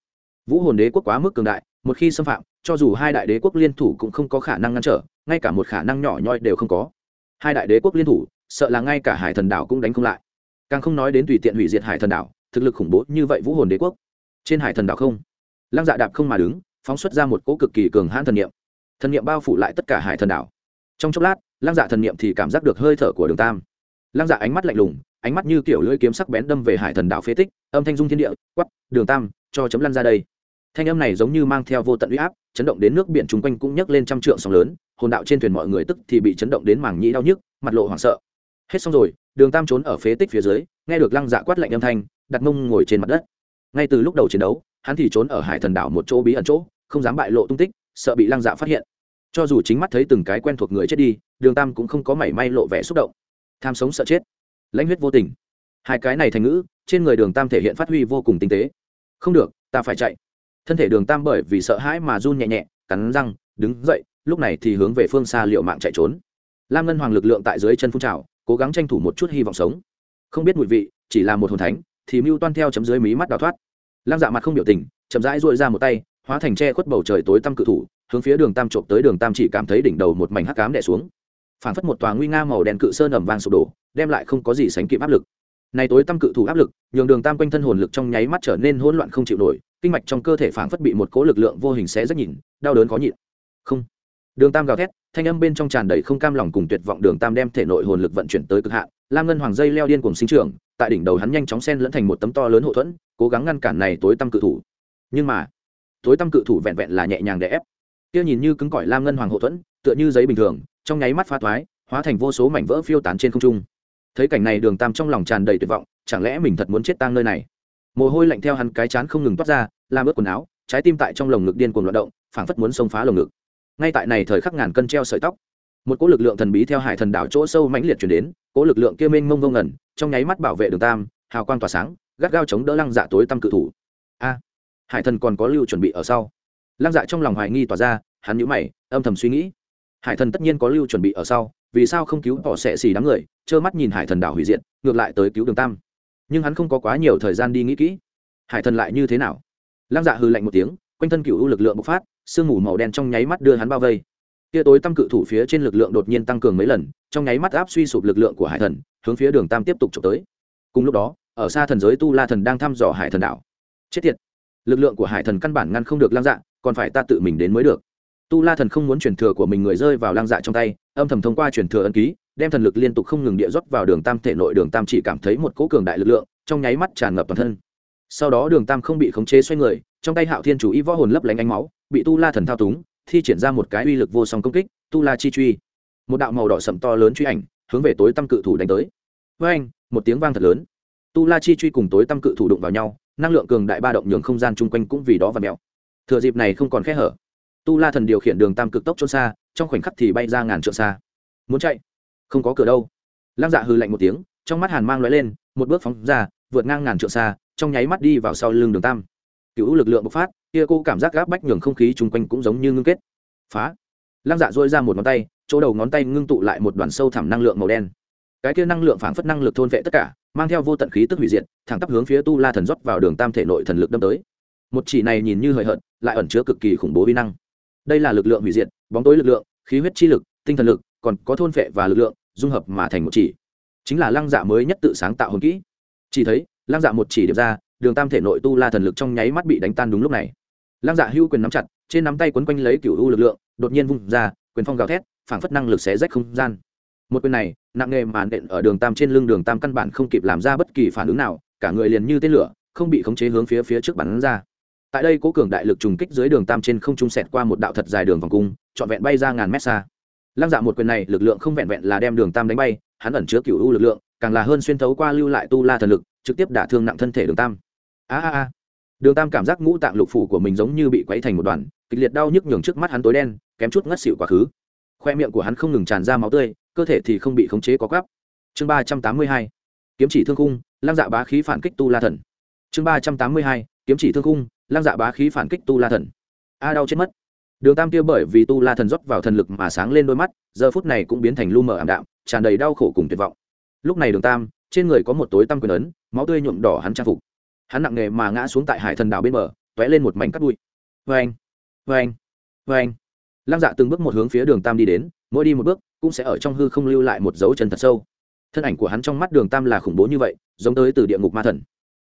Vũ hồn đế quốc quá mức cường đại, một khi xâm phạm, cho dù hai đại đế quốc liên thủ cũng không có khả năng ngăn trở, ngay cả một khả năng nhỏ nhoi đều không có. Hai đại đế quốc liên thủ, sợ là ngay cả hải thần đảo cũng đánh không lại. Càng không nói đến tùy tiện hủy diệt hải thần đảo, thực lực khủng bố như vậy vũ hồn đế quốc. Trên hải thần đảo không? Lăng dạ đạp không mà đứng, phóng xuất ra một cỗ cực kỳ cường hãn thần niệm thần niệm bao phủ lại tất cả hải thần đảo. Trong chốc lát, lăng dạ thần niệm thì cảm giác được hơi thở của đường tam. Lăng dạ ánh mắt lạnh lùng, ánh mắt như kiểu lưỡi kiếm sắc bén đâm về hải thần đảo phế tích, âm thanh dung thiên địa quắp đường tam, cho chấm lăn ra đây. Thanh âm này giống như mang theo vô tận uy áp, chấn động đến nước biển chung quanh cũng nhấc lên trăm trượng sóng lớn, hồn đạo trên thuyền mọi người tức thì bị chấn động đến màng nhĩ đau nhức, mặt lộ hoảng sợ. Hết xong rồi, đường tam trốn ở phế tích phía dưới, nghe được lăng dạ quát lạnh âm thanh, đặt mông ngồi trên mặt đất. Ngay từ lúc đầu chiến đấu, hắn thì trốn ở hải thần đảo một chỗ bí ẩn chỗ, không dám bại lộ tung tích sợ bị lăng dạ phát hiện. Cho dù chính mắt thấy từng cái quen thuộc người chết đi, đường tam cũng không có mảy may lộ vẻ xúc động. Tham sống sợ chết. Lãnh huyết vô tình. Hai cái này thành ngữ, trên người đường tam thể hiện phát huy vô cùng tinh tế. Không được, ta phải chạy. Thân thể đường tam bởi vì sợ hãi mà run nhẹ nhẹ, cắn răng, đứng dậy, lúc này thì hướng về phương xa liệu mạng chạy trốn. Lam ngân hoàng lực lượng tại dưới chân phun trào, cố gắng tranh thủ một chút hy vọng sống. Không biết mùi vị, chỉ là một hồn thánh, thì mưu toan theo chấm dưới mí mắt đào thoát. Lăng dạ mặt không biểu tình, chậm rãi dội ra một tay hóa thành tre khuất bầu trời tối tăm cự thủ, hướng phía đường tam trộm tới đường tam chỉ cảm thấy đỉnh đầu một mảnh hắc cám đè xuống. Phảng phất một tòa nguy nga màu đen cự sơn ẩm vang sụp đổ, đem lại không có gì sánh kịp áp lực. Này tối tăm cự thủ áp lực, nhường đường tam quanh thân hồn lực trong nháy mắt trở nên hỗn loạn không chịu nổi, kinh mạch trong cơ thể phảng phất bị một cỗ lực lượng vô hình xé rất nhìn, đau đớn khó nhịn. Không. Đường tam gào thét, thanh âm bên trong tràn đầy không cam lòng cùng tuyệt vọng đường tam đem thể nội hồn lực vận chuyển tới cực hạn, lam ngân hoàng dây leo điên cùng sinh trưởng, tại đỉnh đầu hắn nhanh chóng sen lẫn thành một tấm to lớn hậu thuẫn, cố gắng ngăn cản này tối tăm cự thủ. Nhưng mà tối tăm cự thủ vẹn vẹn là nhẹ nhàng để ép. Kia nhìn như cứng cỏi lam ngân hoàng hậu thuẫn, tựa như giấy bình thường, trong nháy mắt pha thoái, hóa thành vô số mảnh vỡ phiêu tán trên không trung. Thấy cảnh này đường tam trong lòng tràn đầy tuyệt vọng, chẳng lẽ mình thật muốn chết tang nơi này? Mồ hôi lạnh theo hắn cái chán không ngừng toát ra, làm ướt quần áo, trái tim tại trong lồng ngực điên cuồng loạt động, phảng phất muốn xông phá lồng ngực. Ngay tại này thời khắc ngàn cân treo sợi tóc, một cỗ lực lượng thần bí theo hải thần đảo chỗ sâu mãnh liệt chuyển đến, cỗ lực lượng kia mênh mông ngông ngẩn trong nháy mắt bảo vệ đường tam, hào quang tỏa sáng, gắt gao chống đỡ lăng dạ tối tăm cự thủ. A! Hải thần còn có lưu chuẩn bị ở sau. Lăng dạ trong lòng hoài nghi tỏa ra, hắn nhíu mày, âm thầm suy nghĩ. Hải thần tất nhiên có lưu chuẩn bị ở sau, vì sao không cứu bỏ sẽ xì đám người, trơ mắt nhìn hải thần đảo hủy diệt, ngược lại tới cứu đường tam. Nhưng hắn không có quá nhiều thời gian đi nghĩ kỹ. Hải thần lại như thế nào? Lăng dạ hư lạnh một tiếng, quanh thân cựu lực lượng bộc phát, sương mù màu đen trong nháy mắt đưa hắn bao vây. Kia tối tăm cự thủ phía trên lực lượng đột nhiên tăng cường mấy lần, trong nháy mắt áp suy sụp lực lượng của hải thần, hướng phía đường tam tiếp tục trộm tới. Cùng lúc đó, ở xa thần giới tu la thần đang thăm dò hải thần đảo. Chết tiệt! Lực lượng của hải thần căn bản ngăn không được lang dạ còn phải ta tự mình đến mới được. Tu la thần không muốn truyền thừa của mình người rơi vào lang dạ trong tay, âm thầm thông qua truyền thừa ân ký, đem thần lực liên tục không ngừng địa rót vào đường tam thể nội, đường tam chỉ cảm thấy một cỗ cường đại lực lượng trong nháy mắt tràn ngập toàn thân. Sau đó đường tam không bị khống chế xoay người, trong tay hạo thiên chủ y võ hồn lấp lánh ánh máu, bị tu la thần thao túng, thi triển ra một cái uy lực vô song công kích, tu la chi truy. Một đạo màu đỏ sậm to lớn truy ảnh, hướng về tối tăm cự thủ đánh tới. Với anh một tiếng vang thật lớn. Tu la chi truy cùng tối tăm cự thủ đụng vào nhau năng lượng cường đại ba động nhường không gian chung quanh cũng vì đó và mẹo. Thừa dịp này không còn khe hở, tu la thần điều khiển đường tam cực tốc trốn xa, trong khoảnh khắc thì bay ra ngàn trượng xa. Muốn chạy? Không có cửa đâu. Lăng dạ hư lạnh một tiếng, trong mắt hàn mang l lên, một bước phóng ra, vượt ngang ngàn trượng xa, trong nháy mắt đi vào sau lưng đường tam. Cựu lực lượng bộc phát, kia cô cảm giác gáp bách nhường không khí chung quanh cũng giống như ngưng kết. Phá! Lăng dạ dôi ra một ngón tay, chỗ đầu ngón tay ngưng tụ lại một đoàn sâu thẳm năng lượng màu đen. Cái kia năng lượng phảng phất năng lực thôn vệ tất cả mang theo vô tận khí tức hủy diệt, thẳng tắp hướng phía tu la thần rót vào đường tam thể nội thần lực đâm tới. Một chỉ này nhìn như hời hợt, lại ẩn chứa cực kỳ khủng bố vi năng. Đây là lực lượng hủy diệt, bóng tối lực lượng, khí huyết chi lực, tinh thần lực, còn có thôn phệ và lực lượng, dung hợp mà thành một chỉ. Chính là lăng dạ mới nhất tự sáng tạo hồn kỹ. Chỉ thấy, lăng dạ một chỉ điểm ra, đường tam thể nội tu la thần lực trong nháy mắt bị đánh tan đúng lúc này. Lăng dạ hưu quyền nắm chặt, trên nắm tay quấn quanh lấy cựu u lực lượng, đột nhiên vung ra, quyền phong gào thét, phảng phất năng lực xé rách không gian một quyền này, nặng nghề mà nện ở đường tam trên lưng đường tam căn bản không kịp làm ra bất kỳ phản ứng nào, cả người liền như tên lửa, không bị khống chế hướng phía phía trước bắn ra. Tại đây cố cường đại lực trùng kích dưới đường tam trên không trung sẹt qua một đạo thật dài đường vòng cung, trọn vẹn bay ra ngàn mét xa. Lăng dạ một quyền này, lực lượng không vẹn vẹn là đem đường tam đánh bay, hắn ẩn chứa cựu u lực lượng, càng là hơn xuyên thấu qua lưu lại tu la thần lực, trực tiếp đả thương nặng thân thể đường tam. A a a. Đường tam cảm giác ngũ tạng lục phủ của mình giống như bị quấy thành một đoàn, kịch liệt đau nhức nhường trước mắt hắn tối đen, kém chút ngất xỉu quá khứ. Khoe miệng của hắn không ngừng tràn ra máu tươi cơ thể thì không bị khống chế có gắp chương ba trăm tám mươi hai, kiếm chỉ thương khung, lăng dạ bá khí phản kích tu la thần. Chương ba trăm tám mươi hai, kiếm chỉ thương khung, lăng dạ bá khí phản kích tu la thần. A đau chết mất. Đường tam kia bởi vì tu la thần rót vào thần lực mà sáng lên đôi mắt, giờ phút này cũng biến thành lu mờ ảm đạm, tràn đầy đau khổ cùng tuyệt vọng. Lúc này đường tam, trên người có một tối tăm quyền ấn, máu tươi nhuộm đỏ hắn trang phục. Hắn nặng nề mà ngã xuống tại hải thần đảo bên bờ t lên một mảnh cắt bụi. Vê anh vê anh vê anh lăng dạ từng bước một hướng phía đường tam đi đến mỗi đi một bước cũng sẽ ở trong hư không lưu lại một dấu chân thật sâu. Thân ảnh của hắn trong mắt đường tam là khủng bố như vậy, giống tới từ địa ngục ma thần.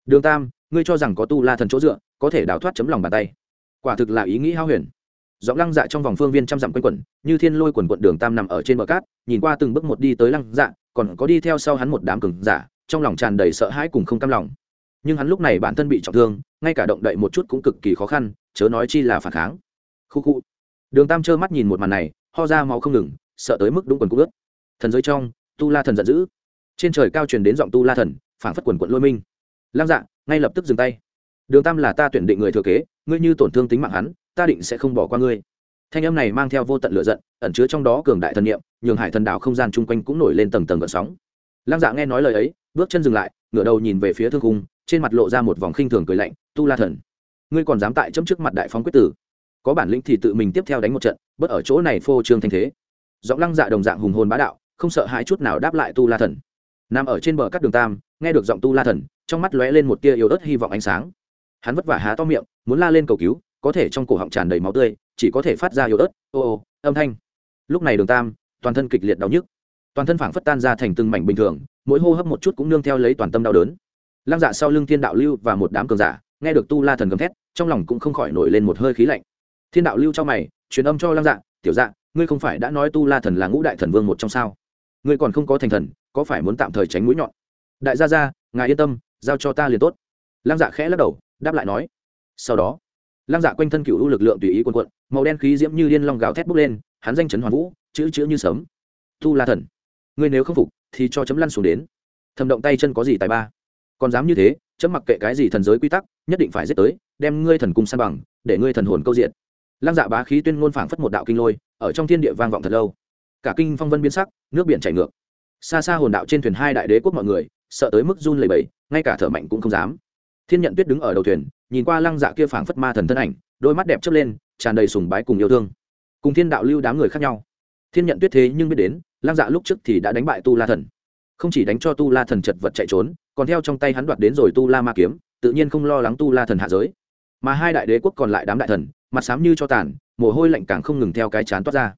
Đường tam, ngươi cho rằng có tu la thần chỗ dựa, có thể đào thoát chấm lòng bàn tay. Quả thực là ý nghĩ hao huyền. Giọng lăng dạ trong vòng phương viên trăm dặm quanh quẩn, như thiên lôi quần quận đường tam nằm ở trên bờ cát, nhìn qua từng bước một đi tới lăng dạ còn có đi theo sau hắn một đám cừng giả, trong lòng tràn đầy sợ hãi cùng không cam lòng. Nhưng hắn lúc này bản thân bị trọng thương, ngay cả động đậy một chút cũng cực kỳ khó khăn, chớ nói chi là phản kháng. Khu khu. Đường tam trơ mắt nhìn một màn này ho ra máu không ngừng, sợ tới mức đúng quần cũng ướt. Thần giới trong, tu la thần giận dữ. Trên trời cao truyền đến giọng tu la thần phản phất quần quận lôi minh. Lăng dạ ngay lập tức dừng tay. Đường tam là ta tuyển định người thừa kế, ngươi như tổn thương tính mạng hắn, ta định sẽ không bỏ qua ngươi. Thanh âm này mang theo vô tận lửa giận, ẩn chứa trong đó cường đại thần niệm, nhường hải thần đảo không gian chung quanh cũng nổi lên tầng tầng gợn sóng. Lăng dạ nghe nói lời ấy, bước chân dừng lại, ngửa đầu nhìn về phía thương cung, trên mặt lộ ra một vòng khinh thường cười lạnh, tu la thần, ngươi còn dám tại chấm trước mặt đại phóng quyết tử? Có bản lĩnh thì tự mình tiếp theo đánh một trận bất ở chỗ này phô trương thanh thế. Giọng lăng dạ đồng dạng hùng hồn bá đạo, không sợ hãi chút nào đáp lại tu la thần. Nằm ở trên bờ cắt đường tam, nghe được giọng tu la thần, trong mắt lóe lên một tia yếu ớt hy vọng ánh sáng. Hắn vất vả há to miệng, muốn la lên cầu cứu, có thể trong cổ họng tràn đầy máu tươi, chỉ có thể phát ra yếu ớt, ô ô, âm thanh. Lúc này đường tam, toàn thân kịch liệt đau nhức. Toàn thân phảng phất tan ra thành từng mảnh bình thường, mỗi hô hấp một chút cũng nương theo lấy toàn tâm đau đớn. Lăng dạ sau lưng thiên đạo lưu và một đám cường giả, nghe được tu la thần gầm thét, trong lòng cũng không khỏi nổi lên một hơi khí lạnh. Thiên đạo lưu cho mày truyền âm cho lăng dạ tiểu dạ ngươi không phải đã nói tu la thần là ngũ đại thần vương một trong sao? Ngươi còn không có thành thần, có phải muốn tạm thời tránh mũi nhọn? Đại gia gia, ngài yên tâm, giao cho ta liền tốt. Lăng dạ khẽ lắc đầu, đáp lại nói. Sau đó, lăng dạ quanh thân cựu u lực lượng tùy ý quần quận màu đen khí diễm như điên long gào thét bốc lên, hắn danh chấn hoàn vũ, chữ chữ như sấm. Tu la thần, ngươi nếu không phục, thì cho chấm lăn xuống đến. Thầm động tay chân có gì tài ba? Còn dám như thế, chấm mặc kệ cái gì thần giới quy tắc, nhất định phải giết tới, đem ngươi thần cung san bằng, để ngươi thần hồn câu diện lăng dạ bá khí tuyên ngôn phảng phất một đạo kinh lôi, ở trong thiên địa vang vọng thật lâu. Cả kinh phong vân biến sắc, nước biển chảy ngược. Xa xa hồn đạo trên thuyền hai đại đế quốc mọi người, sợ tới mức run lầy bầy ngay cả thở mạnh cũng không dám. Thiên nhận tuyết đứng ở đầu thuyền, nhìn qua lăng dạ kia phảng phất ma thần thân ảnh, đôi mắt đẹp chớp lên, tràn đầy sùng bái cùng yêu thương. Cùng thiên đạo lưu đám người khác nhau. Thiên nhận tuyết thế nhưng biết đến, lăng dạ lúc trước thì đã đánh bại tu la thần. Không chỉ đánh cho tu la thần chật vật chạy trốn, còn theo trong tay hắn đoạt đến rồi tu la ma kiếm, tự nhiên không lo lắng tu la thần hạ giới mà hai đại đế quốc còn lại đám đại thần, mặt sám như cho tàn, mồ hôi lạnh càng không ngừng theo cái chán toát ra.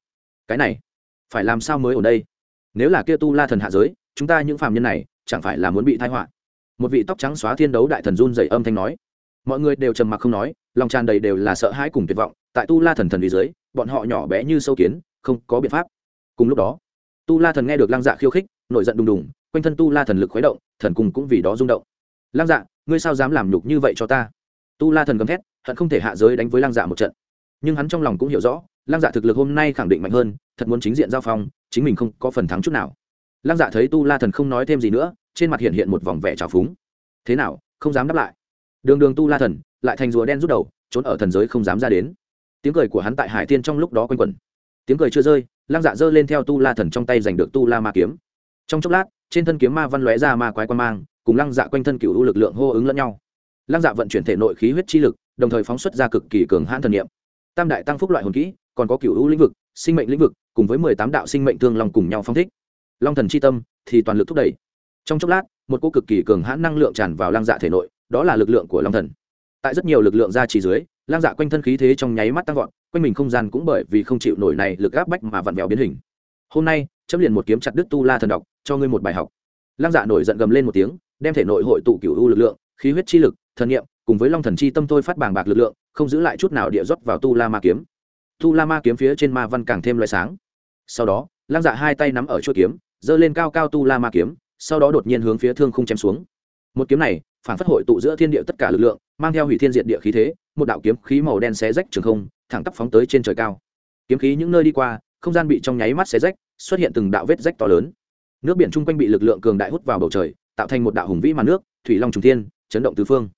Cái này, phải làm sao mới ở đây? Nếu là kia tu la thần hạ giới, chúng ta những phàm nhân này, chẳng phải là muốn bị thai họa? Một vị tóc trắng xóa thiên đấu đại thần run dày âm thanh nói. Mọi người đều trầm mặc không nói, lòng tràn đầy đều là sợ hãi cùng tuyệt vọng, tại tu la thần thần vì dưới, bọn họ nhỏ bé như sâu kiến, không có biện pháp. Cùng lúc đó, tu la thần nghe được lăng dạ khiêu khích, nổi giận đùng đùng, quanh thân tu la thần lực khuấy động, thần cùng cũng vì đó rung động. Lăng dạ ngươi sao dám làm nhục như vậy cho ta? Tu la thần gầm thét, hận không thể hạ giới đánh với lăng dạ một trận. Nhưng hắn trong lòng cũng hiểu rõ, lăng dạ thực lực hôm nay khẳng định mạnh hơn, thật muốn chính diện giao phong, chính mình không có phần thắng chút nào. Lăng dạ thấy tu la thần không nói thêm gì nữa, trên mặt hiện hiện một vòng vẻ trào phúng. Thế nào, không dám đáp lại. Đường đường tu la thần, lại thành rùa đen rút đầu, trốn ở thần giới không dám ra đến. Tiếng cười của hắn tại hải tiên trong lúc đó quanh quẩn. Tiếng cười chưa rơi, lăng dạ giơ lên theo tu la thần trong tay giành được tu la ma kiếm. Trong chốc lát, trên thân kiếm ma văn lóe ra ma quái quan mang, cùng lăng dạ quanh thân cựu lực lượng hô ứng lẫn nhau lăng dạ vận chuyển thể nội khí huyết chi lực, đồng thời phóng xuất ra cực kỳ cường hãn thần niệm. Tam đại tăng phúc loại hồn kỹ, còn có cựu u lĩnh vực, sinh mệnh lĩnh vực, cùng với mười tám đạo sinh mệnh thương long cùng nhau phong thích. Long thần c h i tâm thì toàn lực thúc đẩy. Trong chốc lát, một cô cực kỳ cường hãn năng lượng tràn vào lăng dạ thể nội, đó là lực lượng của long thần. Tại rất nhiều lực lượng ra chỉ dưới, lăng dạ quanh thân khí thế trong nháy mắt tăng vọt, quanh mình không gian cũng bởi vì không chịu nổi này lực áp bách mà vặn vẹo biến hình. Hôm nay, chấm liền một kiếm chặt đứt tu la thần đọc cho ngươi một bài học. Lăng dạ nổi giận gầm lên một tiếng, đem thể nội hội tụ cựu u lực lượng, khí huyết chi lực thần nghiệm cùng với long thần chi tâm thôi phát bàng bạc lực lượng, không giữ lại chút nào địa rót vào tu la ma kiếm. Tu la ma kiếm phía trên ma văn càng thêm loại sáng. Sau đó, lăng dạ hai tay nắm ở chuôi kiếm, giơ lên cao cao tu la ma kiếm, sau đó đột nhiên hướng phía thương không chém xuống. Một kiếm này, phản phất hội tụ giữa thiên địa tất cả lực lượng, mang theo hủy thiên diện địa khí thế, một đạo kiếm khí màu đen xé rách trường không, thẳng tắp phóng tới trên trời cao. Kiếm khí những nơi đi qua, không gian bị trong nháy mắt xé rách, xuất hiện từng đạo vết rách to lớn. Nước biển chung quanh bị lực lượng cường đại hút vào bầu trời, tạo thành một đạo hùng vĩ màn nước, thủy long trùng thiên, chấn động tứ phương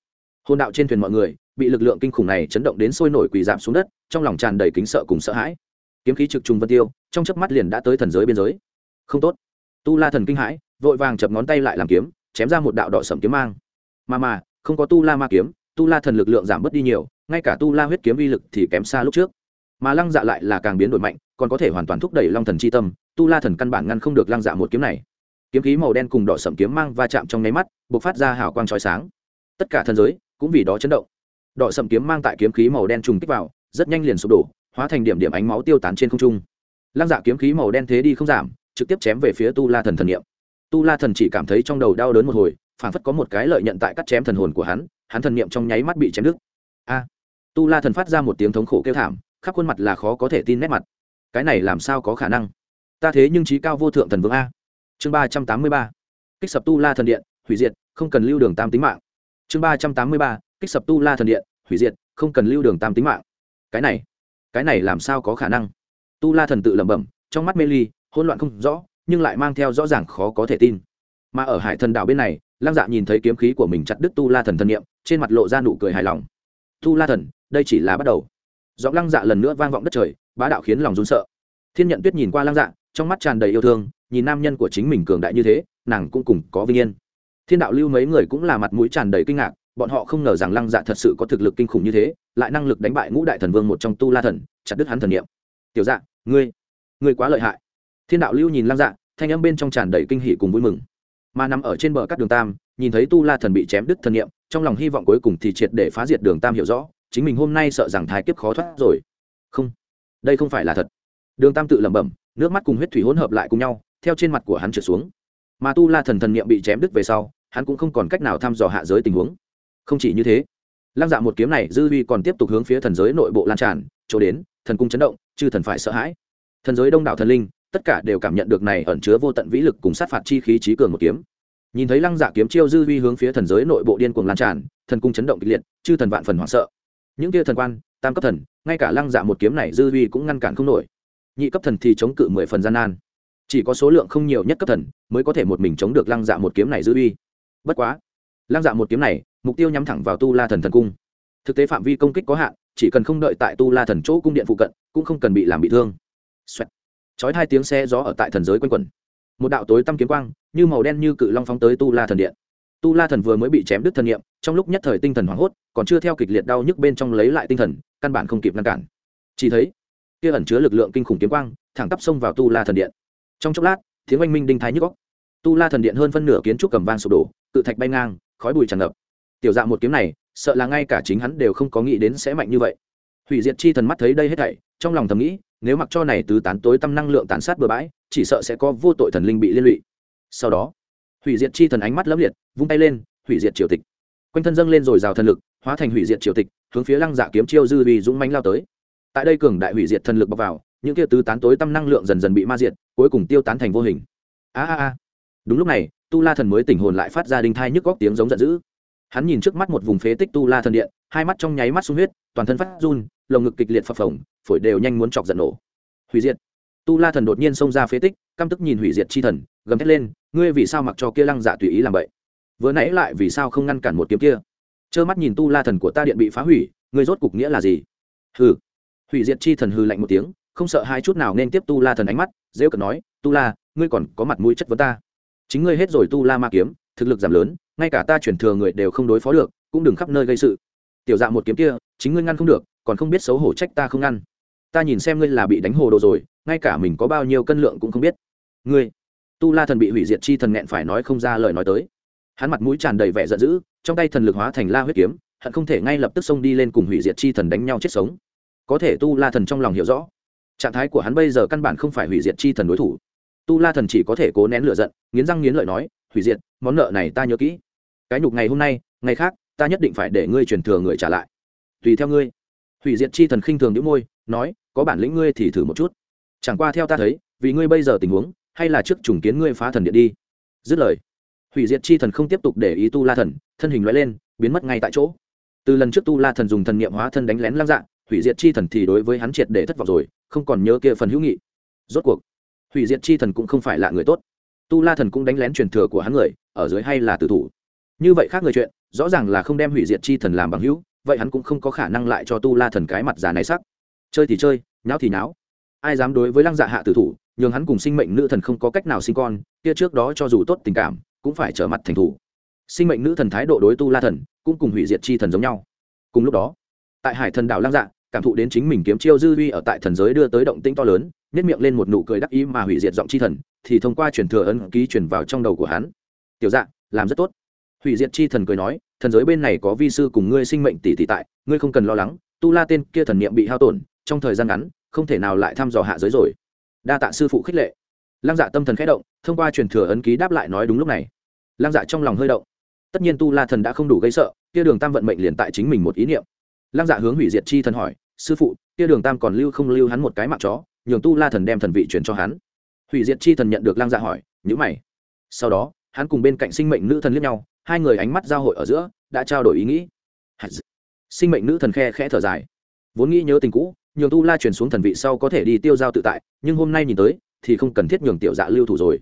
hôn đạo trên thuyền mọi người, bị lực lượng kinh khủng này chấn động đến sôi nổi quỳ giảm xuống đất, trong lòng tràn đầy kính sợ cùng sợ hãi. Kiếm khí trực trùng vân tiêu, trong chớp mắt liền đã tới thần giới biên giới. Không tốt. Tu la thần kinh hãi, vội vàng chập ngón tay lại làm kiếm, chém ra một đạo đỏ sẩm kiếm mang. Mà mà, không có tu la ma kiếm, tu la thần lực lượng giảm bớt đi nhiều, ngay cả tu la huyết kiếm uy lực thì kém xa lúc trước. Mà lăng dạ lại là càng biến đổi mạnh, còn có thể hoàn toàn thúc đẩy long thần c h i tâm, tu la thần căn bản ngăn không được lăng dạ một kiếm này. Kiếm khí màu đen cùng đỏ sẩm kiếm mang va chạm trong nháy mắt b ộ c phát ra hào quang trói sáng. Tất cả thần giới cũng vì đó chấn động. Đỏ sầm kiếm mang tại kiếm khí màu đen trùng kích vào, rất nhanh liền sụp đổ, hóa thành điểm điểm ánh máu tiêu tán trên không trung. Lăng dạ kiếm khí màu đen thế đi không giảm, trực tiếp chém về phía tu la thần thần niệm. Tu la thần chỉ cảm thấy trong đầu đau đớn một hồi phản phất có một cái lợi nhận tại cắt chém thần hồn của hắn hắn thần niệm trong nháy mắt bị chém đứt. A! Tu la thần phát ra một tiếng thống khổ kêu thảm, khắp khuôn mặt là khó có thể tin nét mặt. Cái này làm sao có khả năng? Ta thế nhưng trí cao vô thượng thần vương a. Chương ba trăm tám mươi ba. Kích sập tu la thần điện, hủy diệt, không cần lưu đường tam tính mạng chương ba trăm tám mươi ba, kích sập tu la thần điện, hủy diệt, không cần lưu đường tam tính mạng. Cái này cái này làm sao có khả năng? Tu la thần tự lẩm bẩm, trong mắt mê ly, hỗn loạn không rõ, nhưng lại mang theo rõ ràng khó có thể tin. Mà ở hải thần đảo bên này, lăng dạ nhìn thấy kiếm khí của mình chặt đứt tu la thần thần niệm, trên mặt lộ ra nụ cười hài lòng. Tu la thần, đây chỉ là bắt đầu. Giọng lăng dạ lần nữa vang vọng đất trời, bá đạo khiến lòng run sợ. Thiên nhận tuyết nhìn qua lăng dạ trong mắt tràn đầy yêu thương, nhìn nam nhân của chính mình cường đại như thế, nàng cũng cùng có vinh yên thiên đạo lưu mấy người cũng là mặt mũi tràn đầy kinh ngạc, bọn họ không ngờ rằng lăng dạ thật sự có thực lực kinh khủng như thế, lại năng lực đánh bại ngũ đại thần vương một trong tu la thần, chặt đứt hắn thần niệm. Tiểu dạ ngươi ngươi quá lợi hại. Thiên đạo lưu nhìn lăng dạ thanh âm bên trong tràn đầy kinh hỉ cùng vui mừng. Mà nằm ở trên bờ các đường tam, nhìn thấy tu la thần bị chém đứt thần niệm, trong lòng hy vọng cuối cùng thì triệt để phá diệt đường tam hiểu rõ, chính mình hôm nay sợ rằng thái kiếp khó thoát rồi. Không, đây không phải là thật. Đường tam tự lẩm bẩm, nước mắt cùng huyết thủy hỗn hợp lại cùng nhau, theo trên mặt của hắn trượt xuống mà tu la thần thần niệm bị chém đứt về sau, hắn cũng không còn cách nào thăm dò hạ giới tình huống. Không chỉ như thế, lăng dạ một kiếm này dư vi còn tiếp tục hướng phía thần giới nội bộ lan tràn, chỗ đến, thần cung chấn động, chư thần phải sợ hãi. Thần giới đông đảo thần linh, tất cả đều cảm nhận được này ẩn chứa vô tận vĩ lực cùng sát phạt chi khí trí cường một kiếm. Nhìn thấy lăng dạ kiếm chiêu dư vi hướng phía thần giới nội bộ điên cuồng lan tràn, thần cung chấn động kịch liệt, chư thần vạn phần hoảng sợ. Những kia thần quan, tam cấp thần, ngay cả lăng dạ một kiếm này dư vi cũng ngăn cản không nổi. Nhị cấp thần thì chống cự mười phần gian nan chỉ có số lượng không nhiều nhất cấp thần mới có thể một mình chống được lăng dạ một kiếm này dư uy. Bất quá, lăng dạ một kiếm này, mục tiêu nhắm thẳng vào tu la thần thần cung. Thực tế phạm vi công kích có hạn, chỉ cần không đợi tại tu la thần chỗ cung điện phụ cận, cũng không cần bị làm bị thương. Xoẹt. chói hai tiếng xe gió ở tại thần giới quanh quẩn. Một đạo tối tăm kiếm quang, như màu đen như cự long phóng tới tu la thần điện. Tu la thần vừa mới bị chém đứt thần nghiệm trong lúc nhất thời tinh thần hoảng hốt, còn chưa theo kịch liệt đau nhức bên trong lấy lại tinh thần, căn bản không kịp ngăn cản. Chỉ thấy, kia ẩn chứa lực lượng kinh khủng kiếm quang, thẳng tắp xông vào tu la thần điện trong chốc lát, tiếng oanh minh đinh thái nhức góc tu la thần điện hơn phân nửa kiến trúc cầm vang sụp đổ tự thạch bay ngang, khói bụi tràn ngập. Tiểu dạ một kiếm này, sợ là ngay cả chính hắn đều không có nghĩ đến sẽ mạnh như vậy. Hủy diệt chi thần mắt thấy đây hết thảy, trong lòng thầm nghĩ, nếu mặc cho này tứ tán tối tâm năng lượng tàn sát bừa bãi, chỉ sợ sẽ có vô tội thần linh bị liên lụy. Sau đó, hủy diệt chi thần ánh mắt lấp liệt, vung tay lên, hủy diệt triều tịch. Quanh thân dâng lên rồi rào thần lực, hóa thành hủy diệt triều tịch, hướng phía lăng dạ kiếm chiêu dư vì dũng mánh lao tới. Tại đây cường đại hủy diệt thần lực bọc vào những kia tứ tán tối tâm năng lượng dần dần bị ma diệt, cuối cùng tiêu tán thành vô hình. A a a. Đúng lúc này, tu la thần mới tỉnh hồn lại phát ra đinh thai nhức góc tiếng giống giận dữ. Hắn nhìn trước mắt một vùng phế tích tu la thần điện, hai mắt trong nháy mắt sung huyết, toàn thân phát run, lồng ngực kịch liệt phập phồng, phổi đều nhanh muốn chọc giận nổ. Hủy diệt. Tu la thần đột nhiên xông ra phế tích, căm tức nhìn hủy diệt chi thần, gầm thét lên, ngươi vì sao mặc cho kia lăng dạ tùy ý làm vậy? Vừa nãy lại vì sao không ngăn cản một kiếm kia? Trơ mắt nhìn tu la thần của ta điện bị phá hủy, ngươi rốt cục nghĩa là gì? Hừ. Hủy diệt chi thần hư lạnh một tiếng không sợ hai chút nào nên tiếp tu la thần ánh mắt dễ cận nói, tu la, ngươi còn có mặt mũi chất vấn ta. Chính ngươi hết rồi tu la ma kiếm, thực lực giảm lớn, ngay cả ta chuyển thừa người đều không đối phó được, cũng đừng khắp nơi gây sự. Tiểu dạ một kiếm kia, chính ngươi ngăn không được, còn không biết xấu hổ trách ta không ngăn. Ta nhìn xem ngươi là bị đánh hồ đồ rồi, ngay cả mình có bao nhiêu cân lượng cũng không biết. Ngươi, tu la thần bị hủy diệt chi thần nghẹn phải nói không ra lời nói tới. Hắn mặt mũi tràn đầy vẻ giận dữ, trong tay thần lực hóa thành la huyết kiếm, hận không thể ngay lập tức xông đi lên cùng hủy diệt chi thần đánh nhau chết sống. Có thể tu la thần trong lòng hiểu rõ trạng thái của hắn bây giờ căn bản không phải hủy diệt chi thần đối thủ. Tu la thần chỉ có thể cố nén lửa giận, nghiến răng nghiến lợi nói, hủy diệt, món nợ này ta nhớ kỹ. Cái nhục ngày hôm nay, ngày khác, ta nhất định phải để ngươi truyền thừa người trả lại. Tùy theo ngươi. Hủy diệt chi thần khinh thường đĩu môi, nói, có bản lĩnh ngươi thì thử một chút. Chẳng qua theo ta thấy, vì ngươi bây giờ tình huống, hay là trước trùng kiến ngươi phá thần điện đi. Dứt lời, hủy diệt chi thần không tiếp tục để ý tu la thần, thân hình loại lên, biến mất ngay tại chỗ. Từ lần trước tu la thần dùng thần niệm hóa thân đánh lén lăng dạng hủy diệt chi thần thì đối với hắn triệt để thất vọng rồi, không còn nhớ kia phần hữu nghị. Rốt cuộc, hủy diệt chi thần cũng không phải là người tốt. Tu la thần cũng đánh lén truyền thừa của hắn người, ở dưới hay là tử thủ. Như vậy khác người chuyện, rõ ràng là không đem hủy diệt chi thần làm bằng hữu, vậy hắn cũng không có khả năng lại cho tu la thần cái mặt già này sắc. Chơi thì chơi, nháo thì nháo. Ai dám đối với lăng dạ hạ tử thủ, nhường hắn cùng sinh mệnh nữ thần không có cách nào sinh con, kia trước đó cho dù tốt tình cảm, cũng phải trở mặt thành thủ. Sinh mệnh nữ thần thái độ đối tu la thần cũng cùng hủy diệt chi thần giống nhau. Cùng lúc đó tại hải thần đảo Lang dạ cảm thụ đến chính mình kiếm chiêu dư vi ở tại thần giới đưa tới động tĩnh to lớn nếp miệng lên một nụ cười đắc ý mà hủy diệt giọng chi thần, thì thông qua truyền thừa ấn ký truyền vào trong đầu của hắn. Tiểu dạ làm rất tốt. Hủy diệt chi thần cười nói, thần giới bên này có vi sư cùng ngươi sinh mệnh tỷ tỷ tại, ngươi không cần lo lắng, tu la tên kia thần niệm bị hao tổn, trong thời gian ngắn, không thể nào lại thăm dò hạ giới rồi. Đa tạ sư phụ khích lệ. Lăng dạ tâm thần khẽ động, thông qua truyền thừa ấn ký đáp lại nói đúng lúc này. Lăng dạ trong lòng hơi động. Tất nhiên tu la thần đã không đủ gây sợ, kia đường tam vận mệnh liền tại chính mình một ý niệm lăng dạ hướng hủy diệt chi thần hỏi, sư phụ, kia đường tam còn lưu không lưu hắn một cái mạng chó, nhường tu la thần đem thần vị truyền cho hắn? Hủy diệt chi thần nhận được lăng dạ hỏi nhữ mày. Sau đó, hắn cùng bên cạnh sinh mệnh nữ thần liếc nhau, hai người ánh mắt giao hội ở giữa, đã trao đổi ý nghĩ. Sinh mệnh nữ thần khe khẽ thở dài. Vốn nghĩ nhớ tình cũ, nhường tu la truyền xuống thần vị sau có thể đi tiêu giao tự tại, nhưng hôm nay nhìn tới, thì không cần thiết nhường tiểu dạ lưu thủ rồi.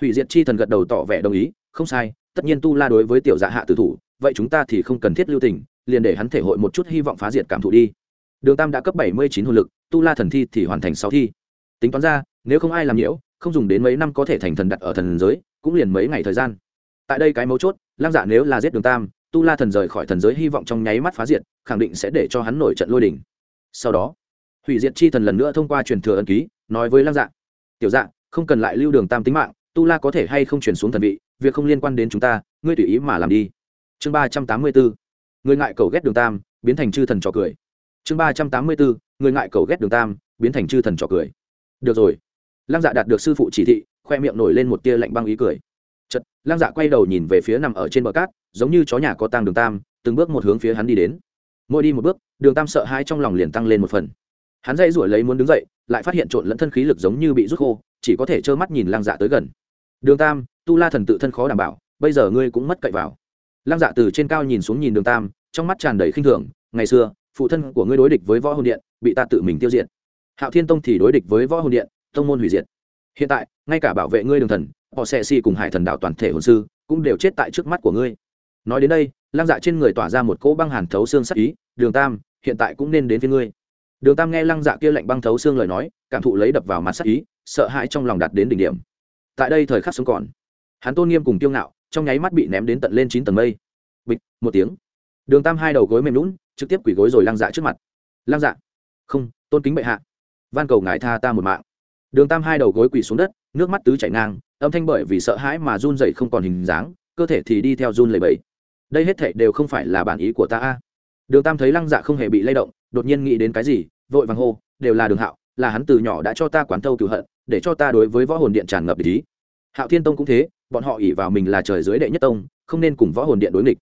Hủy diệt chi thần gật đầu tỏ vẻ đồng ý, không sai, tất nhiên tu la đối với tiểu dạ hạ tử thủ, vậy chúng ta thì không cần thiết lưu tình liền để hắn thể hội một chút hy vọng phá diệt cảm thụ đi. Đường tam đã cấp bảy mươi chín hồn lực, tu la thần thi thì hoàn thành sáu thi. Tính toán ra, nếu không ai làm nhiễu, không dùng đến mấy năm có thể thành thần đặt ở thần giới, cũng liền mấy ngày thời gian. Tại đây cái mấu chốt, lăng dạ nếu là giết đường tam, tu la thần rời khỏi thần giới hy vọng trong nháy mắt phá diệt, khẳng định sẽ để cho hắn nổi trận lôi đình. Sau đó, hủy diệt chi thần lần nữa thông qua truyền thừa ân ký, nói với lăng dạ tiểu dạ không cần lại lưu đường tam tính mạng, tu la có thể hay không chuyển xuống thần vị, việc không liên quan đến chúng ta, ngươi tùy ý mà làm đi. Chương ba trăm tám mươi bốn người ngại cầu ghét đường tam, biến thành chư thần trò cười. Chương ba trăm tám mươi bốn người ngại cầu ghét đường tam, biến thành chư thần trò cười. Được rồi. Lăng dạ đạt được sư phụ chỉ thị, khoe miệng nổi lên một tia lạnh băng ý cười. Chật lăng dạ quay đầu nhìn về phía nằm ở trên bờ cát, giống như chó nhà có tang đường tam, từng bước một hướng phía hắn đi đến. Mỗi đi một bước, đường tam sợ hai trong lòng liền tăng lên một phần. Hắn dây rủi lấy muốn đứng dậy, lại phát hiện trộn lẫn thân khí lực giống như bị rút khô, chỉ có thể trơ mắt nhìn lăng dạ tới gần. Đường tam, tu la thần tự thân khó đảm bảo, bây giờ ngươi cũng mất cậy vào lăng dạ từ trên cao nhìn xuống nhìn đường tam, trong mắt tràn đầy khinh thường, ngày xưa, phụ thân của ngươi đối địch với võ hồn điện, bị ta tự mình tiêu diệt. Hạo thiên tông thì đối địch với võ hồn điện, tông môn hủy diệt. Hiện tại, ngay cả bảo vệ ngươi đường thần, họ sẽ si cùng hải thần đạo toàn thể hồn sư, cũng đều chết tại trước mắt của ngươi. Nói đến đây, lăng dạ trên người tỏa ra một cỗ băng hàn thấu xương sắc ý, đường tam, hiện tại cũng nên đến với ngươi. Đường tam nghe lăng dạ kia lạnh băng thấu xương lời nói, cảm thụ lấy đập vào mặt sắc ý, sợ hãi trong lòng đạt đến đỉnh điểm. Tại đây thời khắc sống còn, hắn tôn nghiêm cùng kiêu ngạo trong nháy mắt bị ném đến tận lên chín tầng mây. Bịch, một tiếng. Đường tam hai đầu gối mềm lún trực tiếp quỳ gối rồi lăng dạ trước mặt. Lăng dạ. Không, tôn kính bệ hạ. Van cầu ngài tha ta một mạng. Đường tam hai đầu gối quỳ xuống đất, nước mắt tứ chảy ngang, âm thanh bởi vì sợ hãi mà run dậy không còn hình dáng, cơ thể thì đi theo run lầy bẫy đây hết thệ đều không phải là bản ý của ta a. Đường tam thấy lăng dạ không hề bị lay động, đột nhiên nghĩ đến cái gì, vội vàng hô, đều là đường hạo, là hắn từ nhỏ đã cho ta quán thâu cựu hận, để cho ta đối với võ hồn điện tràn ngập ý. Hạo thiên tông cũng thế bọn họ ỉ vào mình là trời dưới đệ nhất tông, không nên cùng võ hồn điện đối nghịch.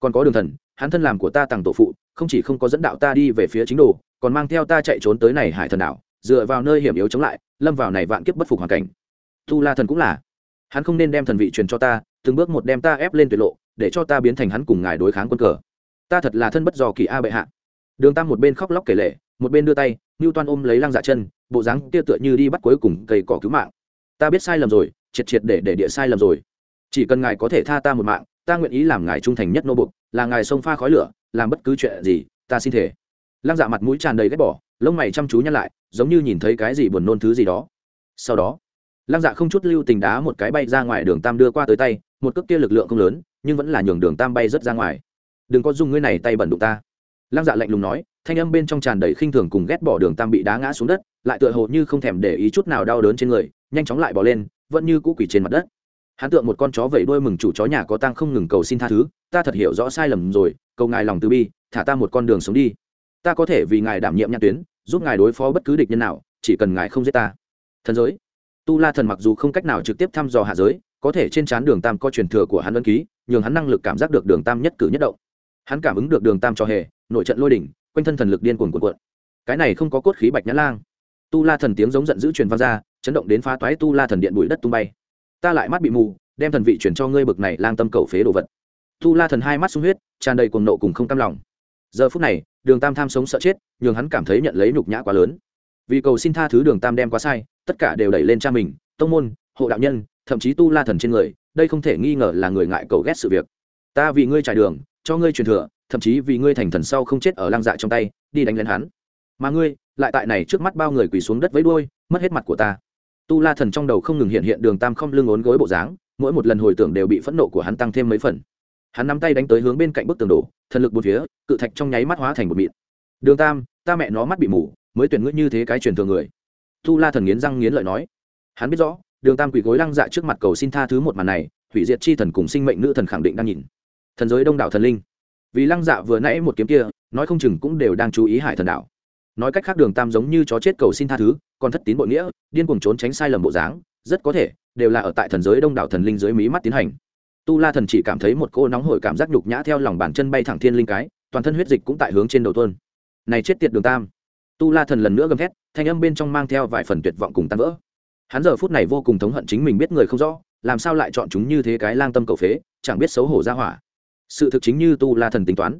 Còn có đường thần, hắn thân làm của ta tặng tổ phụ, không chỉ không có dẫn đạo ta đi về phía chính đồ, còn mang theo ta chạy trốn tới này hải thần đảo, dựa vào nơi hiểm yếu chống lại, lâm vào này vạn kiếp bất phục hoàn cảnh. Tu la thần cũng là. Hắn không nên đem thần vị truyền cho ta, từng bước một đem ta ép lên tuyệt lộ, để cho ta biến thành hắn cùng ngài đối kháng quân cờ. Ta thật là thân bất dò kỳ a bệ hạ. Đường tam một bên khóc lóc kể lệ, một bên đưa tay ngưu toan ôm lấy lăng dạ chân, bộ dáng kia tựa như đi bắt cuối cùng cây cỏ cứu mạng. Ta biết sai lầm rồi triệt triệt để để địa sai lầm rồi. Chỉ cần ngài có thể tha ta một mạng, ta nguyện ý làm ngài trung thành nhất nô bục, là ngài sông pha khói lửa, làm bất cứ chuyện gì, ta xin thể lăng dạ mặt mũi tràn đầy ghét bỏ, lông mày chăm chú nhăn lại, giống như nhìn thấy cái gì buồn nôn thứ gì đó. Sau đó, lăng dạ không chút lưu tình đá một cái bay ra ngoài đường tam đưa qua tới tay, một cước kia lực lượng không lớn, nhưng vẫn là nhường đường tam bay rất ra ngoài. Đừng có dùng ngươi này tay bẩn đụng ta. Lăng dạ lạnh lùng nói, thanh âm bên trong tràn đầy khinh thường cùng ghét bỏ đường tam bị đá ngã xuống đất, lại tựa hồ như không thèm để ý chút nào đau đớn trên người, nhanh chóng lại bỏ lên vẫn như cũ quỷ trên mặt đất. Hắn tượng một con chó vẫy đuôi mừng chủ chó nhà có tăng không ngừng cầu xin tha thứ, ta thật hiểu rõ sai lầm rồi, cầu ngài lòng từ bi, thả ta một con đường sống đi. Ta có thể vì ngài đảm nhiệm nhãn tuyến, giúp ngài đối phó bất cứ địch nhân nào, chỉ cần ngài không giết ta. Thần giới. Tu la thần mặc dù không cách nào trực tiếp thăm dò hạ giới, có thể trên trán đường tam có truyền thừa của hắn ân ký, nhường hắn năng lực cảm giác được đường tam nhất cử nhất động. Hắn cảm ứng được đường tam cho hề, nội trận lôi đỉnh, quanh thân thần lực điên cuồng cuộn cuộn. Cái này không có cốt khí bạch nhã lang. Tu la thần tiếng giống giận dữ truyền vang ra chấn động đến phá toái tu la thần điện bụi đất tung bay. Ta lại mắt bị mù, đem thần vị chuyển cho ngươi bực này lang tâm cầu phế đồ vật. Tu la thần hai mắt sung huyết, tràn đầy cuồng nộ cùng không cam lòng. Giờ phút này, đường tam tham sống sợ chết, nhường hắn cảm thấy nhận lấy nhục nhã quá lớn. Vì cầu xin tha thứ đường tam đem quá sai, tất cả đều đẩy lên cha mình, tông môn, hộ đạo nhân, thậm chí tu la thần trên người, đây không thể nghi ngờ là người ngại cầu ghét sự việc. Ta vì ngươi trải đường, cho ngươi truyền thừa, thậm chí vì ngươi thành thần sau không chết ở lang dạ trong tay, đi đánh lên hắn. Mà ngươi, lại tại này trước mắt bao người quỳ xuống đất với đuôi, mất hết mặt của ta tu la thần trong đầu không ngừng hiện hiện đường tam không lưng ốn gối bộ dáng, mỗi một lần hồi tưởng đều bị phẫn nộ của hắn tăng thêm mấy phần. Hắn nắm tay đánh tới hướng bên cạnh bức tường đổ, thần lực bốn phía, cự thạch trong nháy mắt hóa thành một mịn. Đường tam, ta mẹ nó mắt bị mù, mới tuyển ngữ như thế cái truyền thường người. Tu la thần nghiến răng nghiến lợi nói. Hắn biết rõ, đường tam quỳ gối lăng dạ trước mặt cầu xin tha thứ một màn này, hủy diệt chi thần cùng sinh mệnh nữ thần khẳng định đang nhìn. Thần giới đông đảo thần linh. Vì lăng dạ vừa nãy một kiếm kia, nói không chừng cũng đều đang chú ý hải thần đảo nói cách khác đường tam giống như chó chết cầu xin tha thứ, còn thất tín bội nghĩa, điên cuồng trốn tránh sai lầm bộ dáng, rất có thể, đều là ở tại thần giới đông đảo thần linh dưới mí mắt tiến hành. Tu la thần chỉ cảm thấy một cô nóng hổi cảm giác nhục nhã theo lòng bàn chân bay thẳng thiên linh cái, toàn thân huyết dịch cũng tại hướng trên đầu tuôn. Này chết tiệt đường tam. Tu la thần lần nữa gầm thét, thanh âm bên trong mang theo vài phần tuyệt vọng cùng tan vỡ. Hắn giờ phút này vô cùng thống hận chính mình biết người không rõ, làm sao lại chọn chúng như thế cái lang tâm cầu phế, chẳng biết xấu hổ ra hỏa. Sự thực chính như tu la thần tính toán.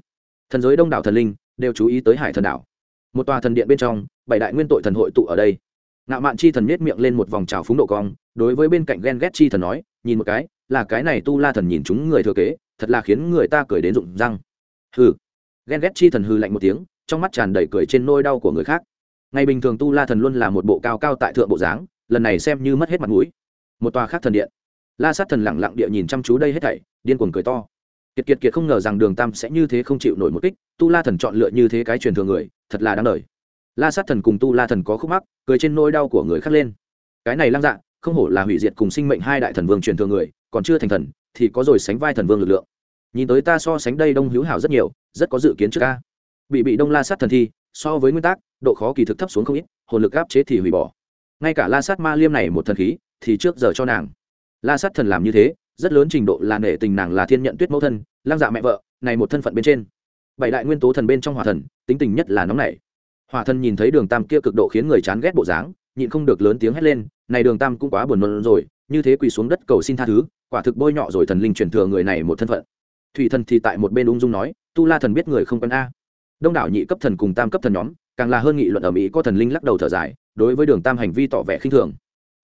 Thần giới đông đảo thần linh đều chú ý tới hải thần đảo một tòa thần điện bên trong, bảy đại nguyên tội thần hội tụ ở đây. Ngạo mạn chi thần nết miệng lên một vòng trào phúng độ cong, đối với bên cạnh ghen ghét chi thần nói, nhìn một cái, là cái này tu la thần nhìn chúng người thừa kế, thật là khiến người ta cười đến rụng răng. Hừ. Ghen ghét chi thần hư lạnh một tiếng, trong mắt tràn đầy cười trên nôi đau của người khác. Ngày bình thường tu la thần luôn là một bộ cao cao tại thượng bộ dáng, lần này xem như mất hết mặt mũi. Một tòa khác thần điện. La sát thần lẳng lặng địa nhìn chăm chú đây hết thảy, điên cuồng cười to kiệt kiệt kiệt không ngờ rằng đường tam sẽ như thế không chịu nổi một kích, tu la thần chọn lựa như thế cái truyền thừa người, thật là đáng lời la sát thần cùng tu la thần có khúc mắc, cười trên nôi đau của người khác lên. Cái này lăng dạ không hổ là hủy diệt cùng sinh mệnh hai đại thần vương truyền thừa người, còn chưa thành thần, thì có rồi sánh vai thần vương lực lượng. Nhìn tới ta so sánh đây đông hữu hảo rất nhiều, rất có dự kiến trước ca. Bị bị đông la sát thần thi, so với nguyên tắc, độ khó kỳ thực thấp xuống không ít, hồn lực áp chế thì hủy bỏ. Ngay cả la sát ma liêm này một thần khí, thì trước giờ cho nàng. La sát thần làm như thế rất lớn trình độ là nể tình nàng là thiên nhận tuyết mẫu thân, lang dạ mẹ vợ, này một thân phận bên trên. Bảy đại nguyên tố thần bên trong hỏa thần, tính tình nhất là nóng nảy. Hỏa thần nhìn thấy đường tam kia cực độ khiến người chán ghét bộ dáng, nhịn không được lớn tiếng hét lên, này đường tam cũng quá buồn nôn rồi, như thế quỳ xuống đất cầu xin tha thứ, quả thực bôi nhọ rồi thần linh truyền thừa người này một thân phận. Thủy thần thì tại một bên ung dung nói, tu la thần biết người không quen a. Đông đảo nhị cấp thần cùng tam cấp thần nhóm, càng là hơn nghị luận ở mỹ có thần linh lắc đầu thở dài, đối với đường tam hành vi tỏ vẻ khinh thường.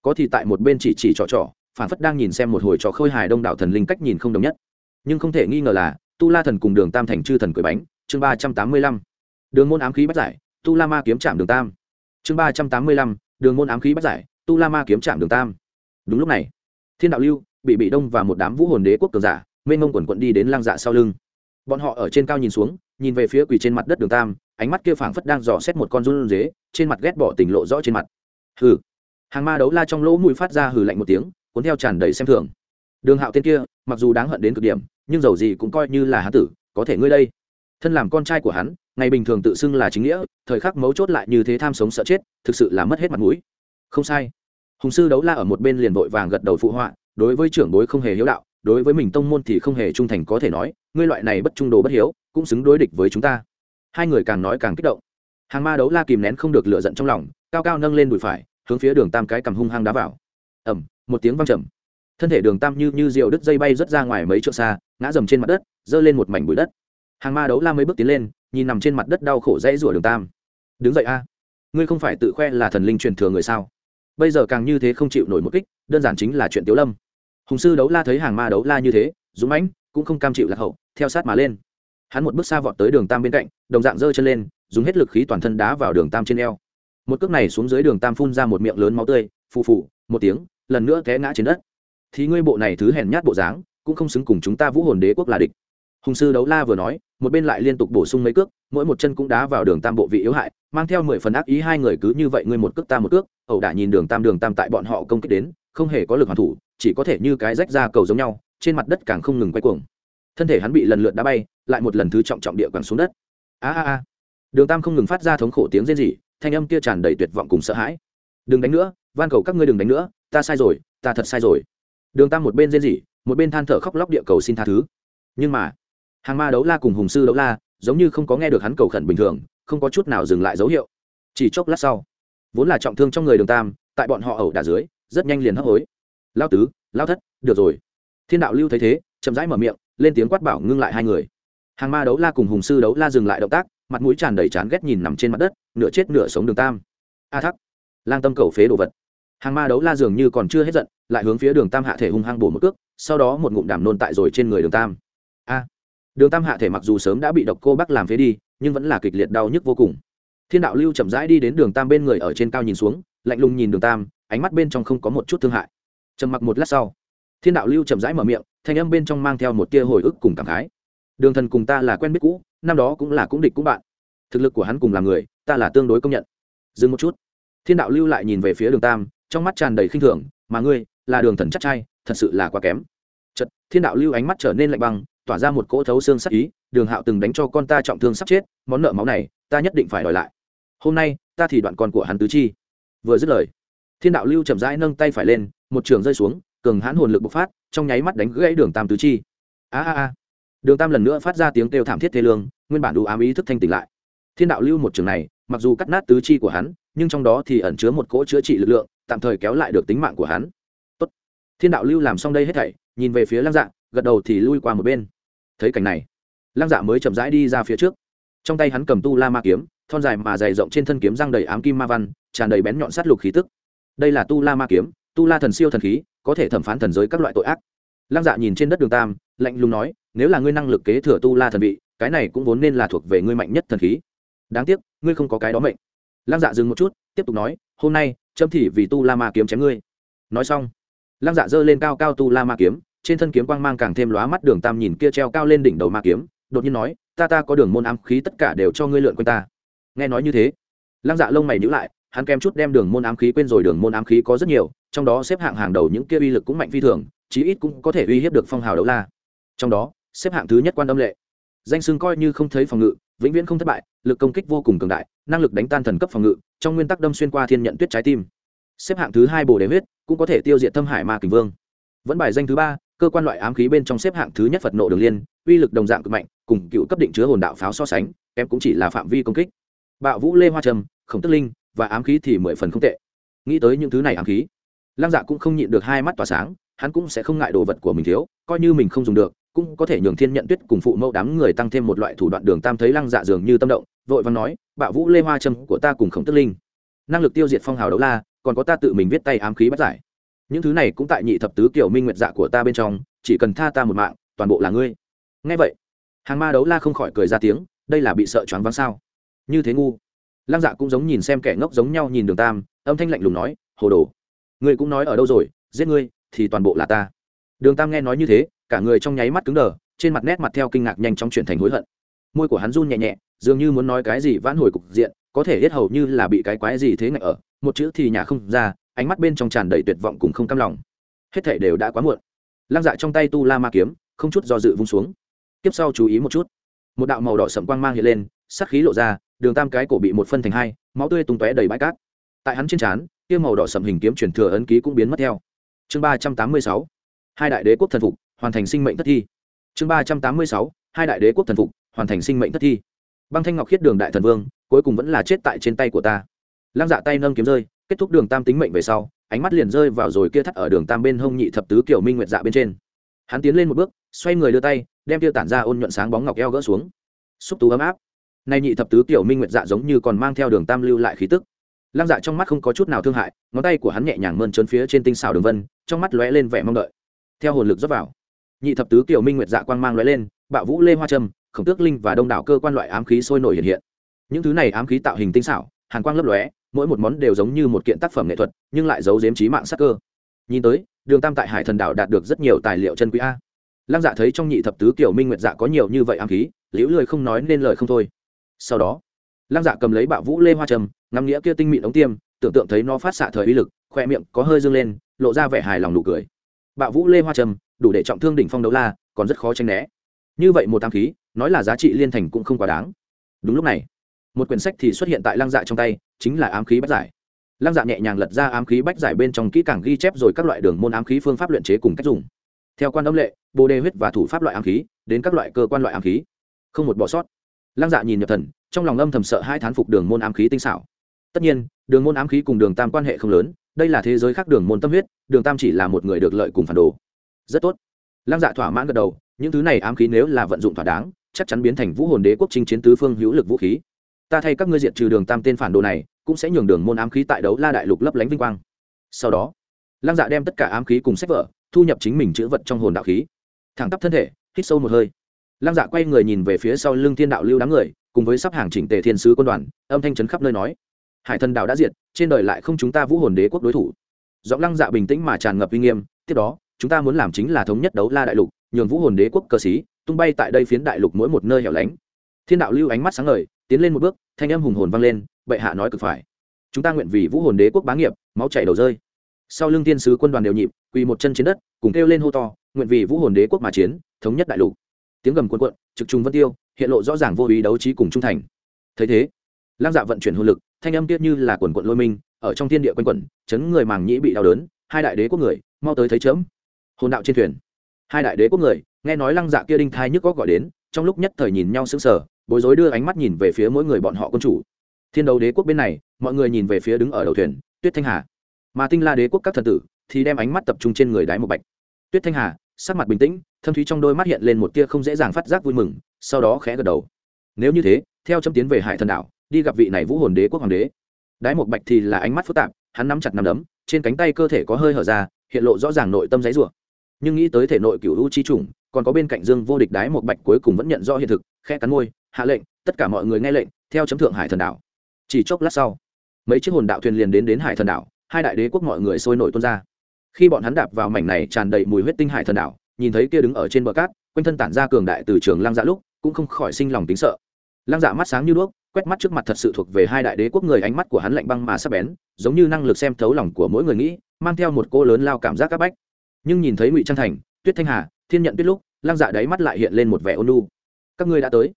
Có thì tại một bên chỉ chỉ trò trò phản phất đang nhìn xem một hồi trò khôi hài đông đảo thần linh cách nhìn không đồng nhất. Nhưng không thể nghi ngờ là, tu la thần cùng đường tam thành chư thần cười bánh, chương ba trăm tám mươi lăm. Đường môn ám khí bắt giải, tu la ma kiếm trạm đường tam. Chương ba trăm tám mươi lăm, đường môn ám khí bắt giải, tu la ma kiếm trạm đường tam. Đúng lúc này, thiên đạo lưu, bị bị đông và một đám vũ hồn đế quốc cường giả, mênh mông quần quận đi đến lang dạ sau lưng. Bọn họ ở trên cao nhìn xuống, nhìn về phía quỳ trên mặt đất đường tam, ánh mắt kia phảng phất đang dò xét một con run dế trên mặt ghét bỏ tình lộ rõ trên mặt. Hừ. Hàng ma đấu la trong lỗ mũi phát ra hừ lạnh một tiếng cuốn theo tràn đầy xem thường. Đường hạo tên kia, mặc dù đáng hận đến cực điểm, nhưng dầu gì cũng coi như là hán tử, có thể ngươi đây. Thân làm con trai của hắn, ngày bình thường tự xưng là chính nghĩa, thời khắc mấu chốt lại như thế tham sống sợ chết, thực sự là mất hết mặt mũi. Không sai. Hùng sư đấu la ở một bên liền vội vàng gật đầu phụ họa, đối với trưởng bối không hề hiếu đạo, đối với mình tông môn thì không hề trung thành có thể nói, ngươi loại này bất trung đồ bất hiếu, cũng xứng đối địch với chúng ta. Hai người càng nói càng kích động. Hàng ma đấu la kìm nén không được lựa giận trong lòng, cao cao nâng lên đùi phải, hướng phía đường tam cái cầm hung hăng đá vào ẩm, một tiếng văng trầm. Thân thể đường tam như như rượu đứt dây bay rớt ra ngoài mấy trượng xa, ngã dầm trên mặt đất, giơ lên một mảnh bụi đất. Hàng ma đấu la mấy bước tiến lên, nhìn nằm trên mặt đất đau khổ dãy rủa đường tam. Đứng dậy a. Ngươi không phải tự khoe là thần linh truyền thừa người sao? Bây giờ càng như thế không chịu nổi một kích, đơn giản chính là chuyện tiếu lâm. Hùng sư đấu la thấy hàng ma đấu la như thế, dũng mãnh, cũng không cam chịu lạc hậu, theo sát mà lên. Hắn một bước xa vọt tới đường tam bên cạnh, đồng dạng giơ chân lên, dùng hết lực khí toàn thân đá vào đường tam trên eo. Một cước này xuống dưới đường tam phun ra một miệng lớn máu tươi, phù phù, một tiếng lần nữa té ngã trên đất. Thì ngươi bộ này thứ hèn nhát bộ dáng, cũng không xứng cùng chúng ta vũ hồn đế quốc là địch. Hùng sư đấu la vừa nói, một bên lại liên tục bổ sung mấy cước, mỗi một chân cũng đá vào đường tam bộ vị yếu hại, mang theo mười phần ác ý hai người cứ như vậy ngươi một cước ta một cước, ẩu đả nhìn đường tam đường tam tại bọn họ công kích đến, không hề có lực hoàn thủ, chỉ có thể như cái rách ra cầu giống nhau, trên mặt đất càng không ngừng quay cuồng. Thân thể hắn bị lần lượt đá bay, lại một lần thứ trọng trọng địa quẳng xuống đất. A a a. Đường tam không ngừng phát ra thống khổ tiếng rên rỉ, thanh âm kia tràn đầy tuyệt vọng cùng sợ hãi. Đừng đánh nữa, van cầu các ngươi đừng đánh nữa ta sai rồi, ta thật sai rồi. Đường tam một bên rên rỉ, một bên than thở khóc lóc địa cầu xin tha thứ. Nhưng mà, hàng ma đấu la cùng hùng sư đấu la, giống như không có nghe được hắn cầu khẩn bình thường, không có chút nào dừng lại dấu hiệu. Chỉ chốc lát sau, vốn là trọng thương trong người đường tam, tại bọn họ ẩu đả dưới, rất nhanh liền hấp hối. Lao tứ, lao thất, được rồi. Thiên đạo lưu thấy thế, chậm rãi mở miệng, lên tiếng quát bảo ngưng lại hai người. Hàng ma đấu la cùng hùng sư đấu la dừng lại động tác, mặt mũi tràn đầy chán ghét nhìn nằm trên mặt đất, nửa chết nửa sống đường tam. A thắc lang tâm cầu phế đồ vật hàng ma đấu la dường như còn chưa hết giận, lại hướng phía đường tam hạ thể hung hăng bổ một cước, sau đó một ngụm đàm nôn tại rồi trên người đường tam. A! Đường tam hạ thể mặc dù sớm đã bị độc cô bắc làm phế đi, nhưng vẫn là kịch liệt đau nhức vô cùng. Thiên đạo lưu chậm rãi đi đến đường tam bên người ở trên cao nhìn xuống, lạnh lùng nhìn đường tam, ánh mắt bên trong không có một chút thương hại. Trầm mặc một lát sau, thiên đạo lưu chậm rãi mở miệng, thanh âm bên trong mang theo một tia hồi ức cùng cảm khái. Đường thần cùng ta là quen biết cũ, năm đó cũng là cũng địch cũng bạn. Thực lực của hắn cùng là người, ta là tương đối công nhận. Dừng một chút. Thiên đạo lưu lại nhìn về phía đường tam trong mắt tràn đầy khinh thường, mà ngươi, là đường thần chắc trai, thật sự là quá kém. Chật thiên đạo lưu ánh mắt trở nên lạnh băng, tỏa ra một cỗ thấu xương sắc ý, đường hạo từng đánh cho con ta trọng thương sắp chết, món nợ máu này, ta nhất định phải đòi lại. Hôm nay, ta thì đoạn con của hắn tứ chi. Vừa dứt lời, thiên đạo lưu chậm rãi nâng tay phải lên, một trường rơi xuống, cường hãn hồn lực bộc phát, trong nháy mắt đánh gãy đường tam tứ chi. A a a. Đường tam lần nữa phát ra tiếng kêu thảm thiết thê lương, nguyên bản đủ ám ý thức thanh tỉnh lại. Thiên đạo lưu một trường này, mặc dù cắt nát tứ chi của hắn nhưng trong đó thì ẩn chứa một cỗ chữa trị lực lượng, tạm thời kéo lại được tính mạng của hắn. Tốt. thiên đạo lưu làm xong đây hết thảy, nhìn về phía lăng dạ gật đầu thì lui qua một bên. Thấy cảnh này, lăng dạ mới chậm rãi đi ra phía trước. Trong tay hắn cầm tu la ma kiếm, thon dài mà dày rộng trên thân kiếm răng đầy ám kim ma văn, tràn đầy bén nhọn sát lục khí tức. Đây là tu la ma kiếm, tu la thần siêu thần khí, có thể thẩm phán thần giới các loại tội ác. Lăng dạ nhìn trên đất đường tam, lạnh lùng nói, nếu là ngươi năng lực kế thừa tu la thần vị, cái này cũng vốn nên là thuộc về ngươi mạnh nhất thần khí. Đáng tiếc, ngươi không có cái đó mệnh lăng dạ dừng một chút, tiếp tục nói, hôm nay trâm thị vì tu la ma kiếm chém ngươi. Nói xong, lăng dạ giơ lên cao cao tu la ma kiếm, trên thân kiếm quang mang càng thêm lóa mắt, đường tam nhìn kia treo cao lên đỉnh đầu ma kiếm, đột nhiên nói, ta ta có đường môn ám khí tất cả đều cho ngươi lượn quanh ta. Nghe nói như thế, lăng dạ lông mày nhữ lại, hắn kém chút đem đường môn ám khí quên rồi, đường môn ám khí có rất nhiều, trong đó xếp hạng hàng đầu những kia uy lực cũng mạnh phi thường, chí ít cũng có thể uy hiếp được phong hào đấu la. Trong đó, xếp hạng thứ nhất quan âm lệ. Danh xưng coi như không thấy phòng ngự vĩnh viễn không thất bại, lực công kích vô cùng cường đại, năng lực đánh tan thần cấp phòng ngự, trong nguyên tắc đâm xuyên qua thiên nhận tuyết trái tim. Xếp hạng thứ hai bồ đế huyết, cũng có thể tiêu diệt thâm hải ma kình vương. Vẫn bài danh thứ ba, cơ quan loại ám khí bên trong xếp hạng thứ nhất phật nộ đường liên, uy lực đồng dạng cực mạnh, cùng cựu cấp định chứa hồn đạo pháo so sánh em cũng chỉ là phạm vi công kích. Bạo vũ lê hoa trầm, khổng tức linh và ám khí thì mười phần không tệ. Nghĩ tới những thứ này ám khí, lăng dạ cũng không nhịn được hai mắt tỏa sáng, hắn cũng sẽ không ngại đồ vật của mình thiếu, coi như mình không dùng được cũng có thể nhường thiên nhận tuyết cùng phụ mẫu đám người tăng thêm một loại thủ đoạn đường tam thấy lăng dạ dường như tâm động, vội vàng nói, bạo vũ lê hoa trâm của ta cùng khổng tức linh. Năng lực tiêu diệt phong hào đấu la, còn có ta tự mình viết tay ám khí bắt giải. Những thứ này cũng tại nhị thập tứ kiểu minh nguyệt dạ của ta bên trong, chỉ cần tha ta một mạng, toàn bộ là ngươi. Ngay vậy, hàng ma đấu la không khỏi cười ra tiếng, đây là bị sợ choáng váng sao? Như thế ngu. Lăng dạ cũng giống nhìn xem kẻ ngốc giống nhau nhìn đường tam, âm thanh lạnh lùng nói, hồ đồ, ngươi cũng nói ở đâu rồi, giết ngươi thì toàn bộ là ta. Đường tam nghe nói như thế cả người trong nháy mắt cứng đờ, trên mặt nét mặt theo kinh ngạc nhanh chóng chuyển thành hối hận. Môi của hắn run nhẹ nhẹ, dường như muốn nói cái gì vãn hồi cục diện, có thể hết hầu như là bị cái quái gì thế ngại ở, một chữ thì nhà không ra, ánh mắt bên trong tràn đầy tuyệt vọng cùng không cam lòng. Hết thể đều đã quá muộn. Lăng dạ trong tay tu la ma kiếm, không chút do dự vung xuống. Tiếp sau chú ý một chút. Một đạo màu đỏ sậm quang mang hiện lên sắc khí lộ ra, đường tam cái cổ bị một phân thành hai, máu tươi tung tóe đầy bãi cát. Tại hắn trên trán, kia màu đỏ sậm hình kiếm chuyển thừa ấn ký cũng biến mất theo. Chương ba trăm tám mươi sáu. Hai đại đế quốc thần phục hoàn thành sinh mệnh thất thi. Chương ba trăm tám mươi sáu, hai đại đế quốc thần phục, hoàn thành sinh mệnh thất thi. Băng thanh ngọc khiết đường đại thần vương, cuối cùng vẫn là chết tại trên tay của ta. Lăng dạ tay nâng kiếm rơi, kết thúc đường tam tính mệnh về sau, ánh mắt liền rơi vào rồi kia thắt ở đường tam bên hông nhị thập tứ kiểu minh nguyệt dạ bên trên. Hắn tiến lên một bước, xoay người đưa tay, đem tiêu tản ra ôn nhuận sáng bóng ngọc eo gỡ xuống. Xúc tú ấm áp. Nay nhị thập tứ kiểu minh nguyệt dạ giống như còn mang theo đường tam lưu lại khí tức. Lăng dạ trong mắt không có chút nào thương hại, ngón tay của hắn nhẹ nhàng mơn trớn phía trên tinh xào đường vân, trong mắt lóe lên vẻ mong đợi. Theo hồn lực dốc vào nhị thập tứ kiểu minh nguyệt dạ quang mang lóe lên, bạo vũ lê hoa trâm, khổng tước linh và đông đảo cơ quan loại ám khí sôi nổi hiện hiện. Những thứ này ám khí tạo hình tinh xảo, hàn quang lấp lóe, mỗi một món đều giống như một kiện tác phẩm nghệ thuật, nhưng lại giấu giếm trí mạng sắc cơ. Nhìn tới, đường tam tại hải thần đảo đạt được rất nhiều tài liệu chân quý a. Lăng dạ thấy trong nhị thập tứ kiểu minh nguyệt dạ có nhiều như vậy ám khí, liễu lười không nói nên lời không thôi. Sau đó, lăng dạ cầm lấy bạo vũ lê hoa trầm ngắm nghĩa kia tinh mịn ống tiêm, tưởng tượng thấy nó phát xạ thời uy lực, khoe miệng có hơi dương lên, lộ ra vẻ hài lòng nụ cười bạo vũ lê hoa trầm đủ để trọng thương đỉnh phong đấu la, còn rất khó tranh né. Như vậy một tam khí, nói là giá trị liên thành cũng không quá đáng. Đúng lúc này, một quyển sách thì xuất hiện tại lăng dạ trong tay, chính là ám khí bách giải. Lăng dạ nhẹ nhàng lật ra ám khí bách giải bên trong kỹ càng ghi chép rồi các loại đường môn ám khí phương pháp luyện chế cùng cách dùng. Theo quan âm lệ, bồ đề huyết và thủ pháp loại ám khí, đến các loại cơ quan loại ám khí. Không một bỏ sót. Lăng dạ nhìn nhập thần, trong lòng âm thầm sợ hai thán phục đường môn ám khí tinh xảo. Tất nhiên, đường môn ám khí cùng đường tam quan hệ không lớn đây là thế giới khác đường môn tâm huyết, đường tam chỉ là một người được lợi cùng phản đồ. Rất tốt. Lăng dạ thỏa mãn gật đầu, những thứ này ám khí nếu là vận dụng thỏa đáng, chắc chắn biến thành vũ hồn đế quốc chinh chiến tứ phương hữu lực vũ khí. Ta thay các ngươi diệt trừ đường tam tên phản đồ này, cũng sẽ nhường đường môn ám khí tại đấu la đại lục lấp lánh vinh quang. Sau đó, lăng dạ đem tất cả ám khí cùng sách vở, thu nhập chính mình chữ vật trong hồn đạo khí. Thẳng tắp thân thể, hít sâu một hơi. Lăng dạ quay người nhìn về phía sau lưng thiên đạo lưu đám người, cùng với sắp hàng chỉnh tề thiên sứ quân đoàn, âm thanh trấn khắp nơi nói hải thần đạo đã diệt, trên đời lại không chúng ta vũ hồn đế quốc đối thủ. Giọng lăng dạ bình tĩnh mà tràn ngập uy nghiêm, tiếp đó, chúng ta muốn làm chính là thống nhất đấu la đại lục, nhường vũ hồn đế quốc cơ sĩ tung bay tại đây phiến đại lục mỗi một nơi hẻo lánh. Thiên đạo lưu ánh mắt sáng ngời, tiến lên một bước, thanh âm hùng hồn vang lên, bệ hạ nói cực phải. Chúng ta nguyện vì vũ hồn đế quốc bá nghiệp, máu chảy đầu rơi. Sau lưng tiên sứ quân đoàn đều nhịp, quỳ một chân trên đất, cùng kêu lên hô to, nguyện vì vũ hồn đế quốc mà chiến, thống nhất đại lục. Tiếng gầm quân quận trực trung vân tiêu, hiện lộ rõ ràng vô ý đấu trí cùng trung thành. Thấy thế, lăng dạ vận chuyển hồn lực thanh âm tiết như là quần quận lôi minh, ở trong thiên địa quanh quẩn, chấn người màng nhĩ bị đau đớn, hai đại đế quốc người, mau tới thấy chớm. Hồn đạo trên thuyền. Hai đại đế quốc người, nghe nói lăng dạ kia đinh thai nhức góc gọi đến, trong lúc nhất thời nhìn nhau sững sờ, bối rối đưa ánh mắt nhìn về phía mỗi người bọn họ quân chủ. Thiên đấu đế quốc bên này, mọi người nhìn về phía đứng ở đầu thuyền, tuyết thanh hà. Mà tinh la đế quốc các thần tử, thì đem ánh mắt tập trung trên người đái một bạch. Tuyết thanh hà, sắc mặt bình tĩnh, thâm thúy trong đôi mắt hiện lên một tia không dễ dàng phát giác vui mừng, sau đó khẽ gật đầu. Nếu như thế, theo chấm tiến về hải thần đảo đi gặp vị này vũ hồn đế quốc hoàng đế. Đái một bạch thì là ánh mắt phức tạp, hắn nắm chặt nắm đấm, trên cánh tay cơ thể có hơi hở ra, hiện lộ rõ ràng nội tâm giấy rủa. Nhưng nghĩ tới thể nội cựu u chi trùng, còn có bên cạnh dương vô địch đái một bạch cuối cùng vẫn nhận rõ hiện thực khe cắn môi, hạ lệnh, tất cả mọi người nghe lệnh, theo chấm thượng hải thần đảo. Chỉ chốc lát sau, mấy chiếc hồn đạo thuyền liền đến đến hải thần đảo, hai đại đế quốc mọi người sôi nổi tuôn ra. Khi bọn hắn đạp vào mảnh này tràn đầy mùi huyết tinh hải thần đảo, nhìn thấy kia đứng ở trên bờ cát, quanh thân tản ra cường đại từ trường lăng dạ lúc, cũng không khỏi sinh lòng tính sợ. Lăng dạ mắt sáng như đuốc quét mắt trước mặt thật sự thuộc về hai đại đế quốc người, ánh mắt của hắn lạnh băng mà sắp bén, giống như năng lực xem thấu lòng của mỗi người nghĩ, mang theo một cô lớn lao cảm giác áp bách. Nhưng nhìn thấy ngụy trang thành, tuyết thanh hà, thiên nhận tuyết lúc, lăng dạ đáy mắt lại hiện lên một vẻ ôn lu các ngươi đã tới.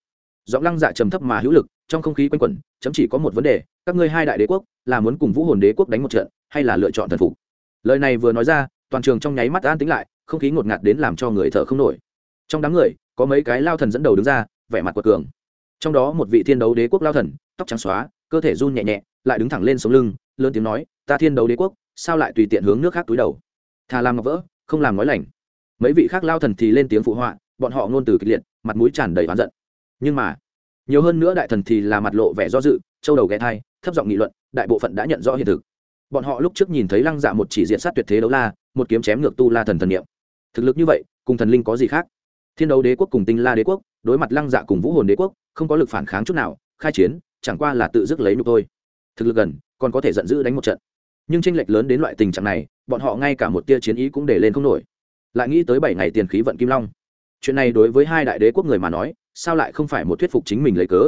Giọng lăng dạ trầm thấp mà hữu lực, trong không khí quanh quẩn, chấm chỉ có một vấn đề, các ngươi hai đại đế quốc là muốn cùng vũ hồn đế quốc đánh một trận, hay là lựa chọn thần phục? Lời này vừa nói ra, toàn trường trong nháy mắt an tính lại, không khí ngột ngạt đến làm cho người thở không nổi. Trong đám người, có mấy cái lao thần dẫn đầu đứng ra, vẻ mặt quật cường trong đó một vị thiên đấu đế quốc lao thần, tóc trắng xóa, cơ thể run nhẹ nhẹ, lại đứng thẳng lên sống lưng, lớn tiếng nói, ta thiên đấu đế quốc, sao lại tùy tiện hướng nước khác túi đầu? Thà làm ngọc vỡ, không làm nói lành. Mấy vị khác lao thần thì lên tiếng phụ họa, bọn họ ngôn từ kịch liệt, mặt mũi tràn đầy oán giận. Nhưng mà, nhiều hơn nữa đại thần thì là mặt lộ vẻ do dự, châu đầu ghé thai, thấp giọng nghị luận, đại bộ phận đã nhận rõ hiện thực. Bọn họ lúc trước nhìn thấy lăng dạ một chỉ diện sát tuyệt thế đấu la, một kiếm chém ngược tu la thần thần niệm. Thực lực như vậy, cùng thần linh có gì khác? Thiên đấu đế quốc cùng tinh la đế quốc, đối mặt lăng dạ cùng vũ hồn đế quốc không có lực phản kháng chút nào, khai chiến, chẳng qua là tự dứt lấy nhục thôi. Thực lực gần, còn có thể giận dữ đánh một trận. Nhưng tranh lệch lớn đến loại tình trạng này, bọn họ ngay cả một tia chiến ý cũng để lên không nổi. Lại nghĩ tới bảy ngày tiền khí vận kim long. Chuyện này đối với hai đại đế quốc người mà nói, sao lại không phải một thuyết phục chính mình lấy cớ?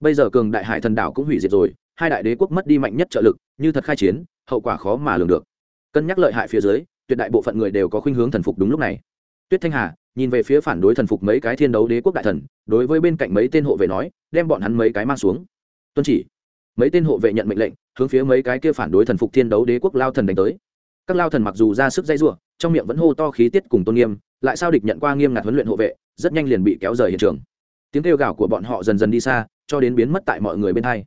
Bây giờ cường đại hải thần đảo cũng hủy diệt rồi, hai đại đế quốc mất đi mạnh nhất trợ lực, như thật khai chiến, hậu quả khó mà lường được. Cân nhắc lợi hại phía dưới, tuyệt đại bộ phận người đều có khuynh hướng thần phục đúng lúc này. Tuyết thanh hà nhìn về phía phản đối thần phục mấy cái thiên đấu đế quốc đại thần, đối với bên cạnh mấy tên hộ vệ nói, đem bọn hắn mấy cái mang xuống. Tuân chỉ. Mấy tên hộ vệ nhận mệnh lệnh, hướng phía mấy cái kia phản đối thần phục thiên đấu đế quốc lao thần đánh tới. Các lao thần mặc dù ra sức dây giụa trong miệng vẫn hô to khí tiết cùng tôn nghiêm, lại sao địch nhận qua nghiêm ngặt huấn luyện hộ vệ, rất nhanh liền bị kéo rời hiện trường. Tiếng kêu gào của bọn họ dần dần đi xa, cho đến biến mất tại mọi người bên hai.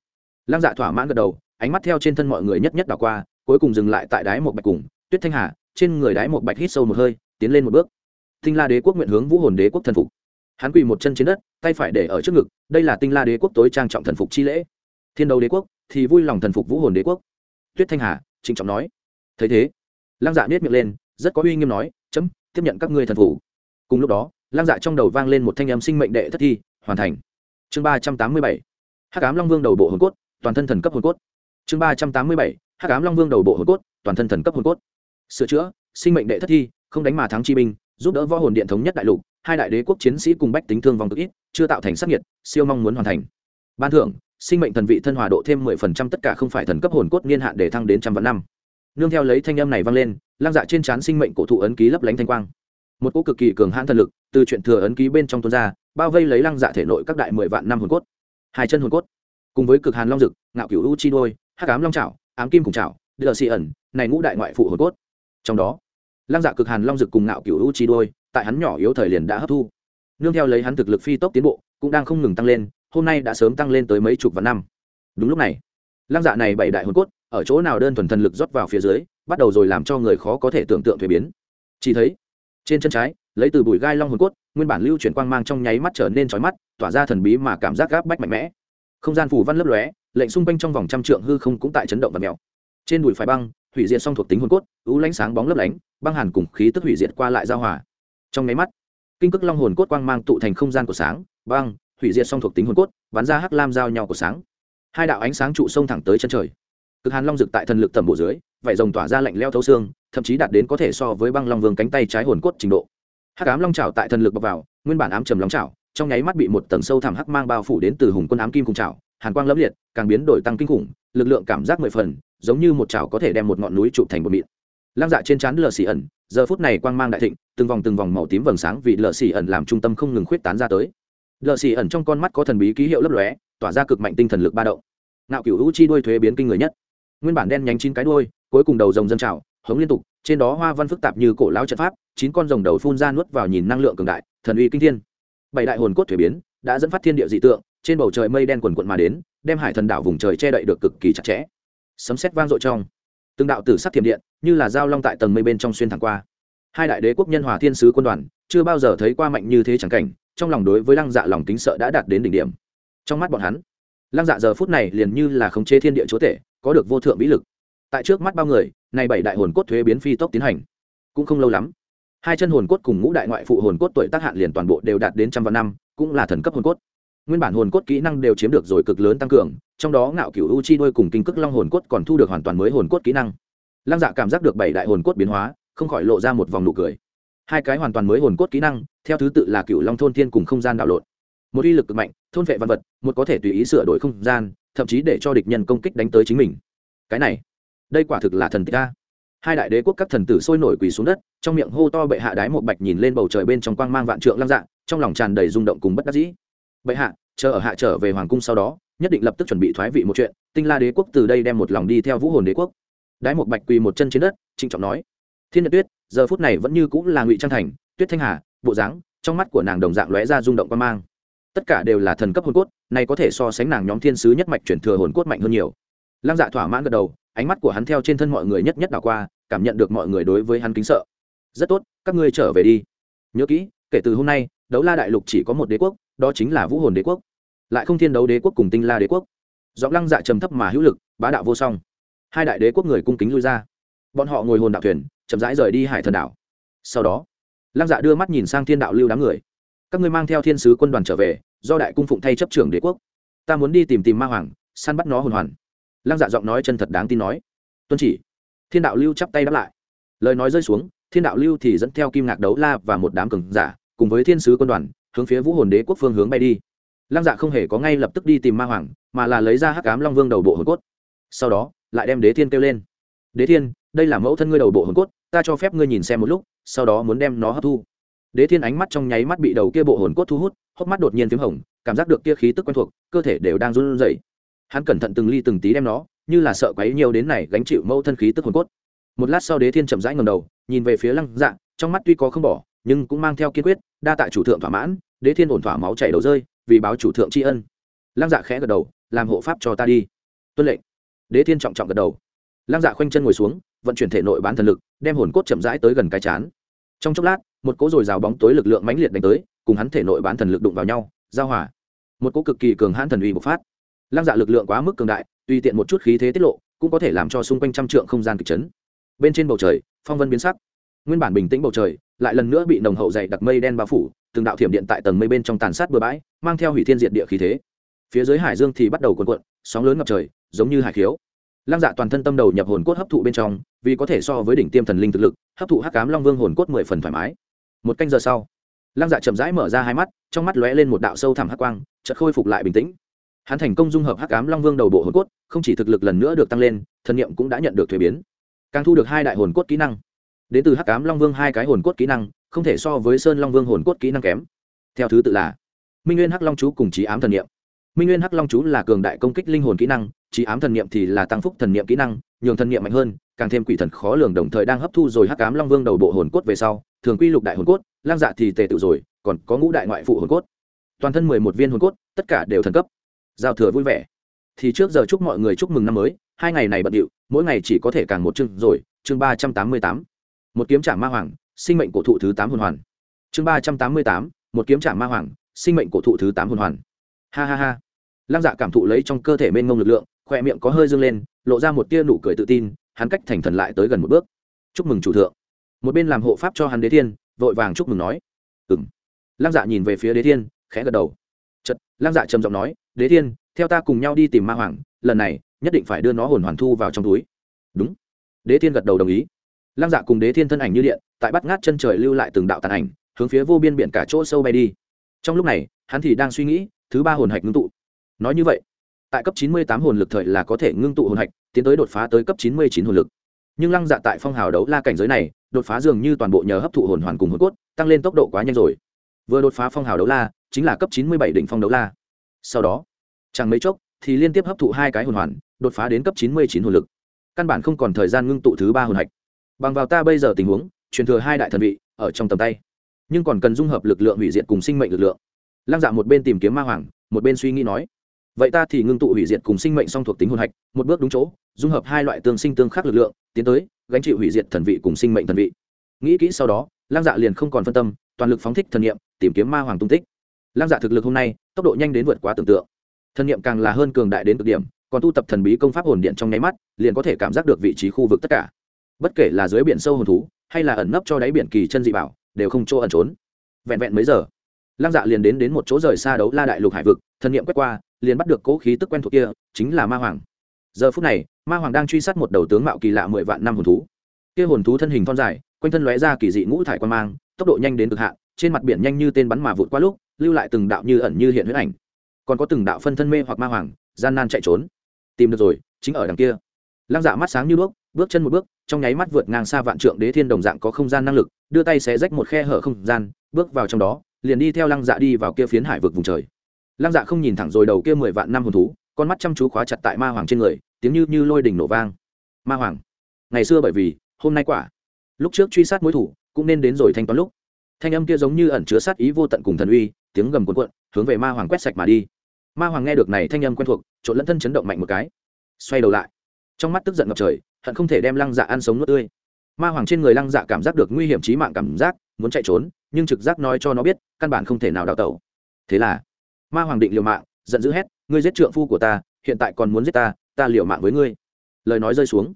Lăng dạ thỏa mãn gật đầu, ánh mắt theo trên thân mọi người nhất nhất đảo qua, cuối cùng dừng lại tại đáy một bạch cùng, tuyết thanh hà, trên người đáy một bạch hít sâu một hơi, tiến lên một bước tinh la đế quốc nguyện hướng vũ hồn đế quốc thần phục. Hắn quỳ một chân trên đất, tay phải để ở trước ngực, đây là tinh la đế quốc tối trang trọng thần phục chi lễ. Thiên Đấu đế quốc, thì vui lòng thần phục vũ hồn đế quốc. Tuyết thanh hà, trịnh trọng nói. Thấy thế, lăng dạ nết miệng lên, rất có uy nghiêm nói, chấm, tiếp nhận các ngươi thần phủ cùng lúc đó, lăng dạ trong đầu vang lên một thanh âm sinh mệnh đệ thất thi, hoàn thành. Chương ba trăm tám mươi bảy, hắc ám long vương đầu bộ hồn cốt, toàn thân thần cấp hồn cốt. Chương ba trăm tám mươi bảy, hắc ám long vương đầu bộ hồn cốt, toàn thân thần cấp hồn cốt. Sửa chữa, sinh mệnh đệ thất thi, không đánh mà thắng chi binh giúp đỡ võ hồn điện thống nhất đại lục, hai đại đế quốc chiến sĩ cùng bách tính thương vong cực ít, chưa tạo thành sắc nhiệt siêu mong muốn hoàn thành. Ban thưởng, sinh mệnh thần vị thân hòa độ thêm mười phần trăm tất cả không phải thần cấp hồn cốt niên hạn để thăng đến trăm vạn năm. Nương theo lấy thanh âm này vang lên, lang dạ trên trán sinh mệnh cổ thụ ấn ký lấp lánh thanh quang. Một cỗ cực kỳ cường hãn thần lực, từ chuyện thừa ấn ký bên trong tuôn ra, bao vây lấy lăng dạ thể nội các đại mười vạn năm hồn cốt. Hai chân hồn cốt, cùng với cực hàn long dực, ngạo cửu u chi đôi, hắc ám long trảo, ám kim cùng trảo, đờ xì ẩn, này ngũ đại ngoại phụ hồn cốt. Trong đó lăng dạ cực hàn long dực cùng ngạo cửu u chi đôi, tại hắn nhỏ yếu thời liền đã hấp thu. Nương theo lấy hắn thực lực phi tốc tiến bộ, cũng đang không ngừng tăng lên, hôm nay đã sớm tăng lên tới mấy chục vạn năm. Đúng lúc này, lăng dạ này bảy đại hồn cốt, ở chỗ nào đơn thuần thần lực rót vào phía dưới, bắt đầu rồi làm cho người khó có thể tưởng tượng thuế biến. Chỉ thấy, trên chân trái, lấy từ bụi gai long hồn cốt, nguyên bản lưu chuyển quang mang trong nháy mắt trở nên trói mắt, tỏa ra thần bí mà cảm giác gáp bách mạnh mẽ. Không gian phủ văn lấp lóe, lệnh xung quanh trong vòng trăm trượng hư không cũng tại chấn động và mèo. Trên đùi phải băng hủy diệt song thuộc tính hồn cốt u lánh sáng bóng lấp lánh, băng hàn cùng khí tức hủy diệt qua lại giao hòa. Trong nháy mắt, kinh cước long hồn cốt quang mang tụ thành không gian của sáng, băng, hủy diệt song thuộc tính hồn cốt, bắn ra hắc lam giao nhau của sáng. Hai đạo ánh sáng trụ sông thẳng tới chân trời. Cực hàn long rực tại thần lực tầm bộ dưới, vảy rồng tỏa ra lạnh leo thấu xương, thậm chí đạt đến có thể so với băng long vương cánh tay trái hồn cốt trình độ. Hắc ám long trào tại thần lực bọc vào, nguyên bản ám trầm long trào trong nháy mắt bị một tầng sâu thẳm hắc mang bao phủ đến từ hùng quân ám kim cùng trào hàn quang lẫm liệt, càng biến đổi tăng kinh khủng, lực lượng cảm giác mười phần giống như một chảo có thể đem một ngọn núi trụ thành một mịn. Lăng dạ trên trán lờ xì ẩn, giờ phút này quang mang đại thịnh, từng vòng từng vòng màu tím vầng sáng vì lờ xì ẩn làm trung tâm không ngừng khuyết tán ra tới. Lờ xì ẩn trong con mắt có thần bí ký hiệu lấp lóe, tỏa ra cực mạnh tinh thần lực ba động. Nạo cửu hữu chi đuôi thuế biến kinh người nhất. Nguyên bản đen nhánh chín cái đuôi, cuối cùng đầu rồng dân trào, hống liên tục, trên đó hoa văn phức tạp như cổ lão trận pháp, chín con rồng đầu phun ra nuốt vào nhìn năng lượng cường đại, thần uy kinh thiên. Bảy đại hồn cốt thuế biến, đã dẫn phát thiên địa dị tượng, trên bầu trời mây đen quần quận mà đến, đem hải thần đảo vùng trời che đậy được cực kỳ chặt chẽ sấm sét vang dội trong. Từng đạo tử sắc thiểm điện, như là dao long tại tầng mây bên trong xuyên thẳng qua. Hai đại đế quốc nhân hòa thiên sứ quân đoàn, chưa bao giờ thấy qua mạnh như thế chẳng cảnh, trong lòng đối với lăng dạ lòng kính sợ đã đạt đến đỉnh điểm. Trong mắt bọn hắn, lăng dạ giờ phút này liền như là khống chế thiên địa chúa tể, có được vô thượng vĩ lực. Tại trước mắt bao người, này bảy đại hồn cốt thuế biến phi tốc tiến hành. Cũng không lâu lắm, hai chân hồn cốt cùng ngũ đại ngoại phụ hồn cốt tuổi tác hạn liền toàn bộ đều đạt đến trăm vạn năm, cũng là thần cấp hồn cốt nguyên bản hồn cốt kỹ năng đều chiếm được rồi cực lớn tăng cường, trong đó ngạo cửu u chi đôi cùng kinh cước long hồn cốt còn thu được hoàn toàn mới hồn cốt kỹ năng. Lăng dạ cảm giác được bảy đại hồn cốt biến hóa, không khỏi lộ ra một vòng nụ cười. Hai cái hoàn toàn mới hồn cốt kỹ năng, theo thứ tự là cựu long thôn thiên cùng không gian đạo lộn. Một uy lực cực mạnh, thôn vệ văn vật, một có thể tùy ý sửa đổi không gian, thậm chí để cho địch nhân công kích đánh tới chính mình. Cái này, đây quả thực là thần tích a. Hai đại đế quốc các thần tử sôi nổi quỳ xuống đất, trong miệng hô to bệ hạ đái một bạch nhìn lên bầu trời bên trong quang mang vạn trượng lăng dạ trong lòng tràn đầy rung động cùng bất đắc dĩ bệ hạ, chờ ở hạ trở về hoàng cung sau đó, nhất định lập tức chuẩn bị thoái vị một chuyện, tinh la đế quốc từ đây đem một lòng đi theo vũ hồn đế quốc. Đái một bạch quỳ một chân trên đất, trịnh trọng nói, thiên nhật tuyết, giờ phút này vẫn như cũng là ngụy trang thành, tuyết thanh hà, bộ dáng, trong mắt của nàng đồng dạng lóe ra rung động quan mang. Tất cả đều là thần cấp hồn cốt, này có thể so sánh nàng nhóm thiên sứ nhất mạch chuyển thừa hồn cốt mạnh hơn nhiều. Lăng dạ thỏa mãn gật đầu, ánh mắt của hắn theo trên thân mọi người nhất nhất đảo qua, cảm nhận được mọi người đối với hắn kính sợ. Rất tốt, các ngươi trở về đi. Nhớ kỹ, kể từ hôm nay, đấu la đại lục chỉ có một đế quốc đó chính là vũ hồn đế quốc, lại không thiên đấu đế quốc cùng tinh la đế quốc. Giọng lăng dạ trầm thấp mà hữu lực, bá đạo vô song. Hai đại đế quốc người cung kính lui ra. Bọn họ ngồi hồn đạo thuyền, chậm rãi rời đi hải thần đảo. Sau đó, lăng dạ đưa mắt nhìn sang thiên đạo lưu đám người. Các ngươi mang theo thiên sứ quân đoàn trở về, do đại cung phụng thay chấp trưởng đế quốc. Ta muốn đi tìm tìm ma hoàng, săn bắt nó hồn hoàn. Lăng dạ giọng nói chân thật đáng tin nói. Tuân chỉ. Thiên đạo lưu chắp tay đáp lại. Lời nói rơi xuống, thiên đạo lưu thì dẫn theo kim ngạc đấu la và một đám cường giả, cùng với thiên sứ quân đoàn hướng phía vũ hồn đế quốc phương hướng bay đi. Lăng dạ không hề có ngay lập tức đi tìm ma hoàng, mà là lấy ra hắc cám long vương đầu bộ hồn cốt. Sau đó, lại đem đế thiên kêu lên. Đế thiên, đây là mẫu thân ngươi đầu bộ hồn cốt, ta cho phép ngươi nhìn xem một lúc, sau đó muốn đem nó hấp thu. Đế thiên ánh mắt trong nháy mắt bị đầu kia bộ hồn cốt thu hút, hốc mắt đột nhiên p h í m hồng, cảm giác được kia khí tức quen thuộc, cơ thể đều đang run rẩy. Hắn cẩn thận từng ly từng tí đem nó, như là sợ quấy nhiều đến này gánh chịu mẫu thân khí tức hồn cốt. Một lát sau đế thiên chậm rãi ngầm đầu, nhìn về phía lăng dạ trong mắt tuy có không bỏ nhưng cũng mang theo kiên quyết, đa tại chủ thượng thỏa mãn, đế thiên ổn thỏa máu chảy đầu rơi, vì báo chủ thượng tri ân. Lăng dạ khẽ gật đầu, làm hộ pháp cho ta đi. Tuân lệnh. Đế thiên trọng trọng gật đầu. Lăng dạ khoanh chân ngồi xuống, vận chuyển thể nội bán thần lực, đem hồn cốt chậm rãi tới gần cái chán. Trong chốc lát, một cỗ dồi dào bóng tối lực lượng mãnh liệt đánh tới, cùng hắn thể nội bán thần lực đụng vào nhau, giao hòa. Một cỗ cực kỳ cường hãn thần uy bộc phát. Lăng dạ lực lượng quá mức cường đại, tùy tiện một chút khí thế tiết lộ, cũng có thể làm cho xung quanh trăm trượng không gian kịch chấn. Bên trên bầu trời, phong vân biến sắc nguyên bản bình tĩnh bầu trời, lại lần nữa bị nồng hậu dày đặc mây đen bao phủ, từng đạo thiểm điện tại tầng mây bên trong tàn sát bừa bãi, mang theo hủy thiên diệt địa khí thế. Phía dưới hải dương thì bắt đầu cuộn cuộn, sóng lớn ngập trời, giống như hải khiếu. Lăng dạ toàn thân tâm đầu nhập hồn cốt hấp thụ bên trong, vì có thể so với đỉnh tiêm thần linh thực lực, hấp thụ hắc cám long vương hồn cốt mười phần thoải mái. Một canh giờ sau, lăng dạ chậm rãi mở ra hai mắt, trong mắt lóe lên một đạo sâu thẳm hắc quang, chợt khôi phục lại bình tĩnh. Hắn thành công dung hợp hắc cám long vương đầu bộ hồn cốt, không chỉ thực lực lần nữa được tăng lên thần niệm cũng đã nhận được thuế biến. Càng thu được hai đại hồn cốt kỹ năng đến từ hắc cám long vương hai cái hồn cốt kỹ năng, không thể so với sơn long vương hồn cốt kỹ năng kém. Theo thứ tự là, minh nguyên hắc long chú cùng trí ám thần niệm. Minh nguyên hắc long chú là cường đại công kích linh hồn kỹ năng trí ám thần niệm thì là tăng phúc thần niệm kỹ năng, nhường thần niệm mạnh hơn, càng thêm quỷ thần khó lường đồng thời đang hấp thu rồi hắc cám long vương đầu bộ hồn cốt về sau, thường quy lục đại hồn cốt, lang dạ thì tề tự rồi, còn có ngũ đại ngoại phụ hồn cốt. Toàn thân mười một viên hồn cốt, tất cả đều thần cấp. Giao thừa vui vẻ. Thì trước giờ chúc mọi người chúc mừng năm mới, hai ngày này bận điệu, mỗi ngày chỉ có thể càng một chương rồi, chương ba trăm tám mươi tám một kiếm trả ma hoàng, sinh mệnh cổ thụ thứ tám hồn hoàn. Chương ba trăm tám mươi tám, một kiếm trả ma hoàng, sinh mệnh cổ thụ thứ tám hồn hoàn. Ha ha ha. Lăng dạ cảm thụ lấy trong cơ thể mênh mông lực lượng khoe miệng có hơi dâng lên, lộ ra một tia nụ cười tự tin, hắn cách thành thần lại tới gần một bước. Chúc mừng chủ thượng. Một bên làm hộ pháp cho hắn đế thiên, vội vàng chúc mừng nói. Ừ m lăng dạ nhìn về phía đế thiên, khẽ gật đầu. Chật lăng dạ trầm giọng nói, đế thiên, theo ta cùng nhau đi tìm ma hoàng, lần này nhất định phải đưa nó hồn hoàn thu vào trong túi. Đúng. Đế thiên gật đầu đồng ý lăng dạ cùng đế thiên thân ảnh như điện, tại bắt ngát chân trời lưu lại từng đạo tàn ảnh, hướng phía vô biên biển cả chỗ sâu bay đi. Trong lúc này, hắn thì đang suy nghĩ, thứ ba hồn hạch ngưng tụ. Nói như vậy, tại cấp chín mươi tám hồn lực thời là có thể ngưng tụ hồn hạch, tiến tới đột phá tới cấp chín mươi chín hồn lực. Nhưng lăng dạ tại phong hào đấu la cảnh giới này, đột phá dường như toàn bộ nhờ hấp thụ hồn hoàn cùng hồn cốt, tăng lên tốc độ quá nhanh rồi. Vừa đột phá phong hào đấu la, chính là cấp chín mươi bảy đỉnh phong đấu la. Sau đó, chẳng mấy chốc, thì liên tiếp hấp thụ hai cái hồn hoàn, đột phá đến cấp chín mươi chín hồn lực. Căn bản không còn thời gian ngưng tụ thứ ba hồn hạch bằng vào ta bây giờ tình huống, truyền thừa hai đại thần vị, ở trong tầm tay. Nhưng còn cần dung hợp lực lượng hủy diệt cùng sinh mệnh lực lượng. Lăng dạ một bên tìm kiếm ma hoàng, một bên suy nghĩ nói, vậy ta thì ngưng tụ hủy diệt cùng sinh mệnh song thuộc tính hồn hạch, một bước đúng chỗ, dung hợp hai loại tương sinh tương khắc lực lượng, tiến tới, gánh chịu hủy diệt thần vị cùng sinh mệnh thần vị. Nghĩ kỹ sau đó, lăng dạ liền không còn phân tâm, toàn lực phóng thích thần nghiệm tìm kiếm ma hoàng tung tích. Lăng dạ thực lực hôm nay, tốc độ nhanh đến vượt quá tưởng tượng. Thần nghiệm càng là hơn cường đại đến cực điểm, còn tu tập thần bí công pháp hồn điện trong nháy mắt, liền có thể cảm giác được vị trí khu vực tất cả bất kể là dưới biển sâu hồn thú, hay là ẩn nấp cho đáy biển kỳ chân dị bảo, đều không chỗ ẩn trốn. Vẹn vẹn mấy giờ, lăng dạ liền đến đến một chỗ rời xa đấu la đại lục hải vực thần nghiệm quét qua, liền bắt được cố khí tức quen thuộc kia, chính là ma hoàng. Giờ phút này, ma hoàng đang truy sát một đầu tướng mạo kỳ lạ mười vạn năm hồn thú. Kia hồn thú thân hình thon dài, quanh thân lóe ra kỳ dị ngũ thải quan mang, tốc độ nhanh đến cực hạn, trên mặt biển nhanh như tên bắn mà vụt qua lúc, lưu lại từng đạo như ẩn như hiện huyết ảnh. Còn có từng đạo phân thân mê hoặc ma hoàng, gian nan chạy trốn. Tìm được rồi, chính ở đằng kia lăng dạ mắt sáng như đuốc, bước chân một bước, trong nháy mắt vượt ngang xa vạn trượng đế thiên đồng dạng có không gian năng lực, đưa tay xé rách một khe hở không gian, bước vào trong đó, liền đi theo lăng dạ đi vào kia phiến hải vực vùng trời. Lăng dạ không nhìn thẳng rồi đầu kia mười vạn năm hồn thú, con mắt chăm chú khóa chặt tại ma hoàng trên người, tiếng như như lôi đỉnh nổ vang. Ma hoàng, ngày xưa bởi vì, hôm nay quả. Lúc trước truy sát mối thủ, cũng nên đến rồi thanh toán lúc. Thanh âm kia giống như ẩn chứa sát ý vô tận cùng thần uy, tiếng gầm cuộn cuộn, hướng về ma hoàng quét sạch mà đi. Ma hoàng nghe được này thanh âm quen thuộc, trộn lẫn thân chấn động mạnh một cái. Xoay đầu lại trong mắt tức giận ngập trời, hận không thể đem lăng dạ ăn sống nuốt tươi. Ma hoàng trên người lăng dạ cảm giác được nguy hiểm trí mạng cảm giác, muốn chạy trốn, nhưng trực giác nói cho nó biết, căn bản không thể nào đào tẩu. Thế là, ma hoàng định liều mạng, giận dữ hét, ngươi giết trượng phu của ta, hiện tại còn muốn giết ta ta liều mạng với ngươi. Lời nói rơi xuống.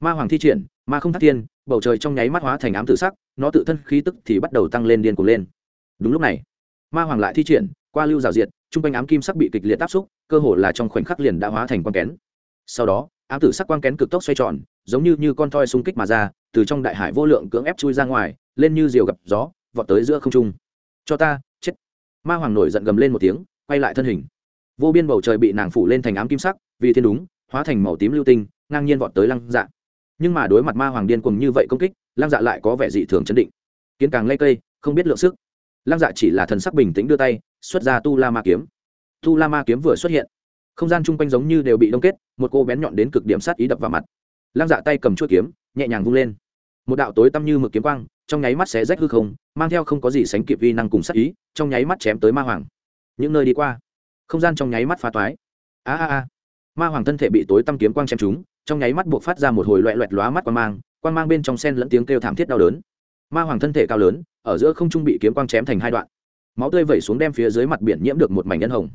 Ma hoàng thi triển, ma không thắt thiên, bầu trời trong nháy mắt hóa thành ám tử sắc, nó tự thân khí tức thì bắt đầu tăng lên điên cuồng lên. Đúng lúc này, ma hoàng lại thi triển, qua lưu rào diệt chung quanh ám kim sắc bị kịch liệt áp xúc, cơ hồ là trong khoảnh khắc liền đã hóa thành quang kén. Sau đó ám tử sắc quang kén cực tốc xoay tròn, giống như như con thoi xung kích mà ra, từ trong đại hải vô lượng cưỡng ép chui ra ngoài, lên như diều gặp gió, vọt tới giữa không trung. Cho ta, chết. Ma hoàng nổi giận gầm lên một tiếng, quay lại thân hình. Vô biên bầu trời bị nàng phủ lên thành ám kim sắc, vì thiên đúng, hóa thành màu tím lưu tinh, ngang nhiên vọt tới lăng dạ. Nhưng mà đối mặt ma hoàng điên cùng như vậy công kích, lăng dạ lại có vẻ dị thường chấn định. Kiến càng lây cây, không biết lượng sức. Lăng dạ chỉ là thần sắc bình tĩnh đưa tay, xuất ra tu la ma kiếm. Tu la ma kiếm vừa xuất hiện không gian chung quanh giống như đều bị đông kết, một cô bén nhọn đến cực điểm sát ý đập vào mặt. Lăng dạ tay cầm chuỗi kiếm, nhẹ nhàng vung lên. Một đạo tối tăm như mực kiếm quang, trong nháy mắt xé rách hư không, mang theo không có gì sánh kịp vi năng cùng sát ý, trong nháy mắt chém tới ma hoàng. Những nơi đi qua, không gian trong nháy mắt phá toái. A a a. Ma hoàng thân thể bị tối tăm kiếm quang chém trúng, trong nháy mắt buộc phát ra một hồi loẹ loẹt lóa mắt quang mang quang mang bên trong sen lẫn tiếng kêu thảm thiết đau đớn. Ma hoàng thân thể cao lớn, ở giữa không trung bị kiếm quang chém thành hai đoạn. Máu tươi vẩy xuống đem phía dưới mặt biển nhiễm được một mảnh nhân hồng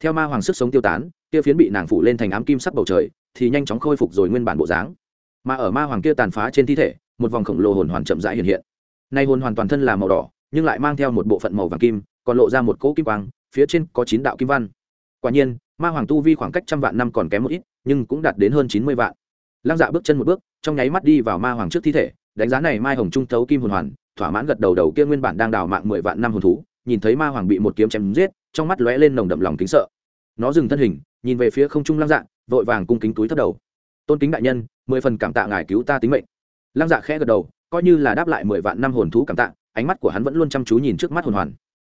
theo ma hoàng sức sống tiêu tán, kia phiến bị nàng phủ lên thành ám kim sắc bầu trời, thì nhanh chóng khôi phục rồi nguyên bản bộ dáng. Mà ở ma hoàng kia tàn phá trên thi thể, một vòng khổng lồ hồn hoàn chậm rãi hiện hiện. Nay hồn hoàn toàn thân là màu đỏ, nhưng lại mang theo một bộ phận màu vàng kim, còn lộ ra một cỗ kim quang, phía trên có chín đạo kim văn. Quả nhiên, ma hoàng tu vi khoảng cách trăm vạn năm còn kém một ít, nhưng cũng đạt đến hơn chín mươi vạn. Lăng dạ bước chân một bước, trong nháy mắt đi vào ma hoàng trước thi thể, đánh giá này mai hồng trung thấu kim hồn hoàn, thỏa mãn gật đầu đầu kia nguyên bản đang đào mạng mười vạn năm hồn thú, nhìn thấy ma hoàng bị một kiếm chém giết trong mắt lóe lên nồng đậm lòng kính sợ. Nó dừng thân hình, nhìn về phía không trung lăng dạ vội vàng cung kính túi thấp đầu. Tôn kính đại nhân, mười phần cảm tạ ngài cứu ta tính mệnh. Lăng dạ khẽ gật đầu, coi như là đáp lại mười vạn năm hồn thú cảm tạ, ánh mắt của hắn vẫn luôn chăm chú nhìn trước mắt hồn hoàn.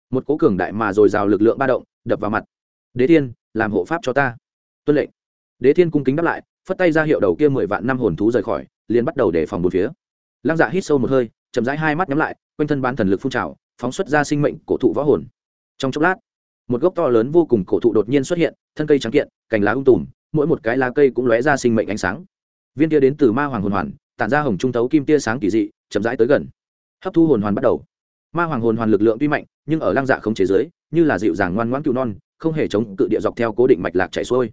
Một cố cường đại mà dồi dào lực lượng ba động, đập vào mặt. Đế thiên, làm hộ pháp cho ta. Tuân lệnh. Đế thiên cung kính đáp lại, phất tay ra hiệu đầu kia mười vạn năm hồn thú rời khỏi, liền bắt đầu đề phòng một phía. Lăng dạ hít sâu một hơi, chậm rãi hai mắt nhắm lại, quanh thân bán thần lực phun trào, phóng xuất ra sinh mệnh cổ thụ võ hồn. Trong chốc lát một gốc to lớn vô cùng cổ thụ đột nhiên xuất hiện, thân cây trắng kiện, cành lá ung tùm, mỗi một cái lá cây cũng lóe ra sinh mệnh ánh sáng. Viên tia đến từ ma hoàng hồn hoàn, tản ra hồng trung tấu kim tia sáng kỳ dị, chậm rãi tới gần. Hấp thu hồn hoàn bắt đầu. Ma hoàng hồn hoàn lực lượng tuy mạnh, nhưng ở lăng dạ không chế giới, như là dịu dàng ngoan ngoãn cựu non, không hề chống cự địa dọc theo cố định mạch lạc chạy xuôi.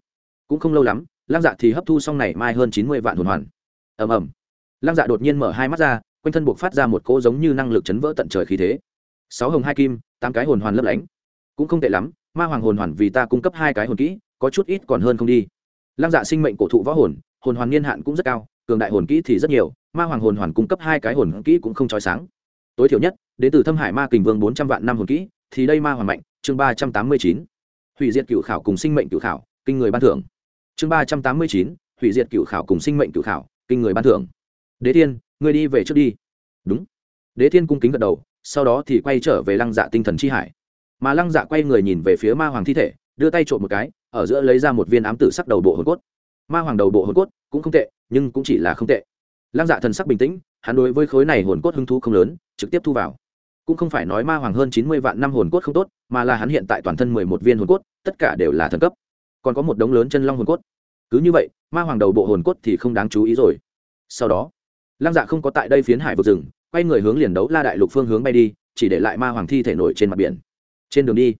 Cũng không lâu lắm, lăng dạ thì hấp thu xong này mai hơn chín mươi vạn hồn hoàn. Ầm ầm. Lăng dạ đột nhiên mở hai mắt ra, quanh thân buộc phát ra một cỗ giống như năng lực chấn vỡ tận trời khí thế. Sáu hồng hai kim, tám cái hồn hoàn lấp lánh cũng không tệ lắm, ma hoàng hồn hoàn vì ta cung cấp hai cái hồn kỹ, có chút ít còn hơn không đi. Lăng dạ sinh mệnh cổ thụ võ hồn hồn hoàn niên hạn cũng rất cao, cường đại hồn kỹ thì rất nhiều, ma hoàng hồn hoàn cung cấp hai cái hồn kỹ cũng không trói sáng. Tối thiểu nhất đến từ thâm hải ma kình vương bốn trăm vạn năm hồn kỹ, thì đây ma hoàng mạnh, chương ba trăm tám mươi chín. Hủy diệt cựu khảo cùng sinh mệnh cựu khảo, kinh người ban thưởng. Chương ba trăm tám mươi chín, hủy diệt cựu khảo cùng sinh mệnh cựu khảo, kinh người ban thưởng. Đế thiên, người đi về trước đi. Đúng. Đế thiên cung kính gật đầu, sau đó thì quay trở về lăng dạ tinh thần chi hải mà lăng dạ quay người nhìn về phía ma hoàng thi thể, đưa tay trộm một cái, ở giữa lấy ra một viên ám tử sắc đầu bộ hồn cốt. Ma hoàng đầu bộ hồn cốt cũng không tệ, nhưng cũng chỉ là không tệ. Lăng dạ thần sắc bình tĩnh, hắn đối với khối này hồn cốt hứng thú không lớn, trực tiếp thu vào. Cũng không phải nói ma hoàng hơn chín mươi vạn năm hồn cốt không tốt, mà là hắn hiện tại toàn thân mười một viên hồn cốt, tất cả đều là thần cấp. Còn có một đống lớn chân long hồn cốt. Cứ như vậy, ma hoàng đầu bộ hồn cốt thì không đáng chú ý rồi. Sau đó, lăng dạ không có tại đây phiến hải vực rừng, quay người hướng liền đấu la đại lục phương hướng bay đi, chỉ để lại ma hoàng thi thể nổi trên mặt biển trên đường đi,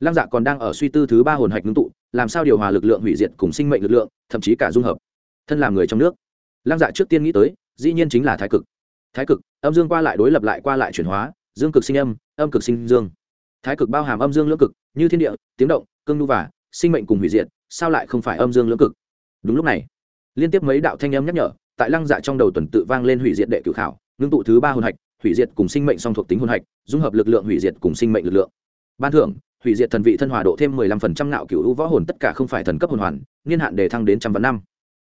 lăng dạ còn đang ở suy tư thứ ba hồn hạch ngưng tụ, làm sao điều hòa lực lượng hủy diệt cùng sinh mệnh lực lượng, thậm chí cả dung hợp. Thân làm người trong nước, lăng dạ trước tiên nghĩ tới, dĩ nhiên chính là thái cực. Thái cực, âm dương qua lại đối lập lại qua lại chuyển hóa, dương cực sinh âm âm cực sinh dương. Thái cực bao hàm âm dương lưỡng cực, như thiên địa, tiếng động, cương nu và sinh mệnh cùng hủy diệt, sao lại không phải âm dương lưỡng cực? Đúng lúc này, liên tiếp mấy đạo thanh âm nhắc nhở, tại lăng dạ trong đầu tuần tự vang lên hủy diệt đệ cử khảo, ngưng tụ thứ ba hồn hạch, hủy diệt cùng sinh mệnh song thuộc tính hồn hạch, dung hợp lực lượng hủy diệt cùng sinh mệnh lực lượng ban thưởng, hủy diệt thần vị thân hòa độ thêm mười lăm phần trăm nạo cựu võ hồn tất cả không phải thần cấp hồn hoàn, niên hạn đề thăng đến trăm vạn năm.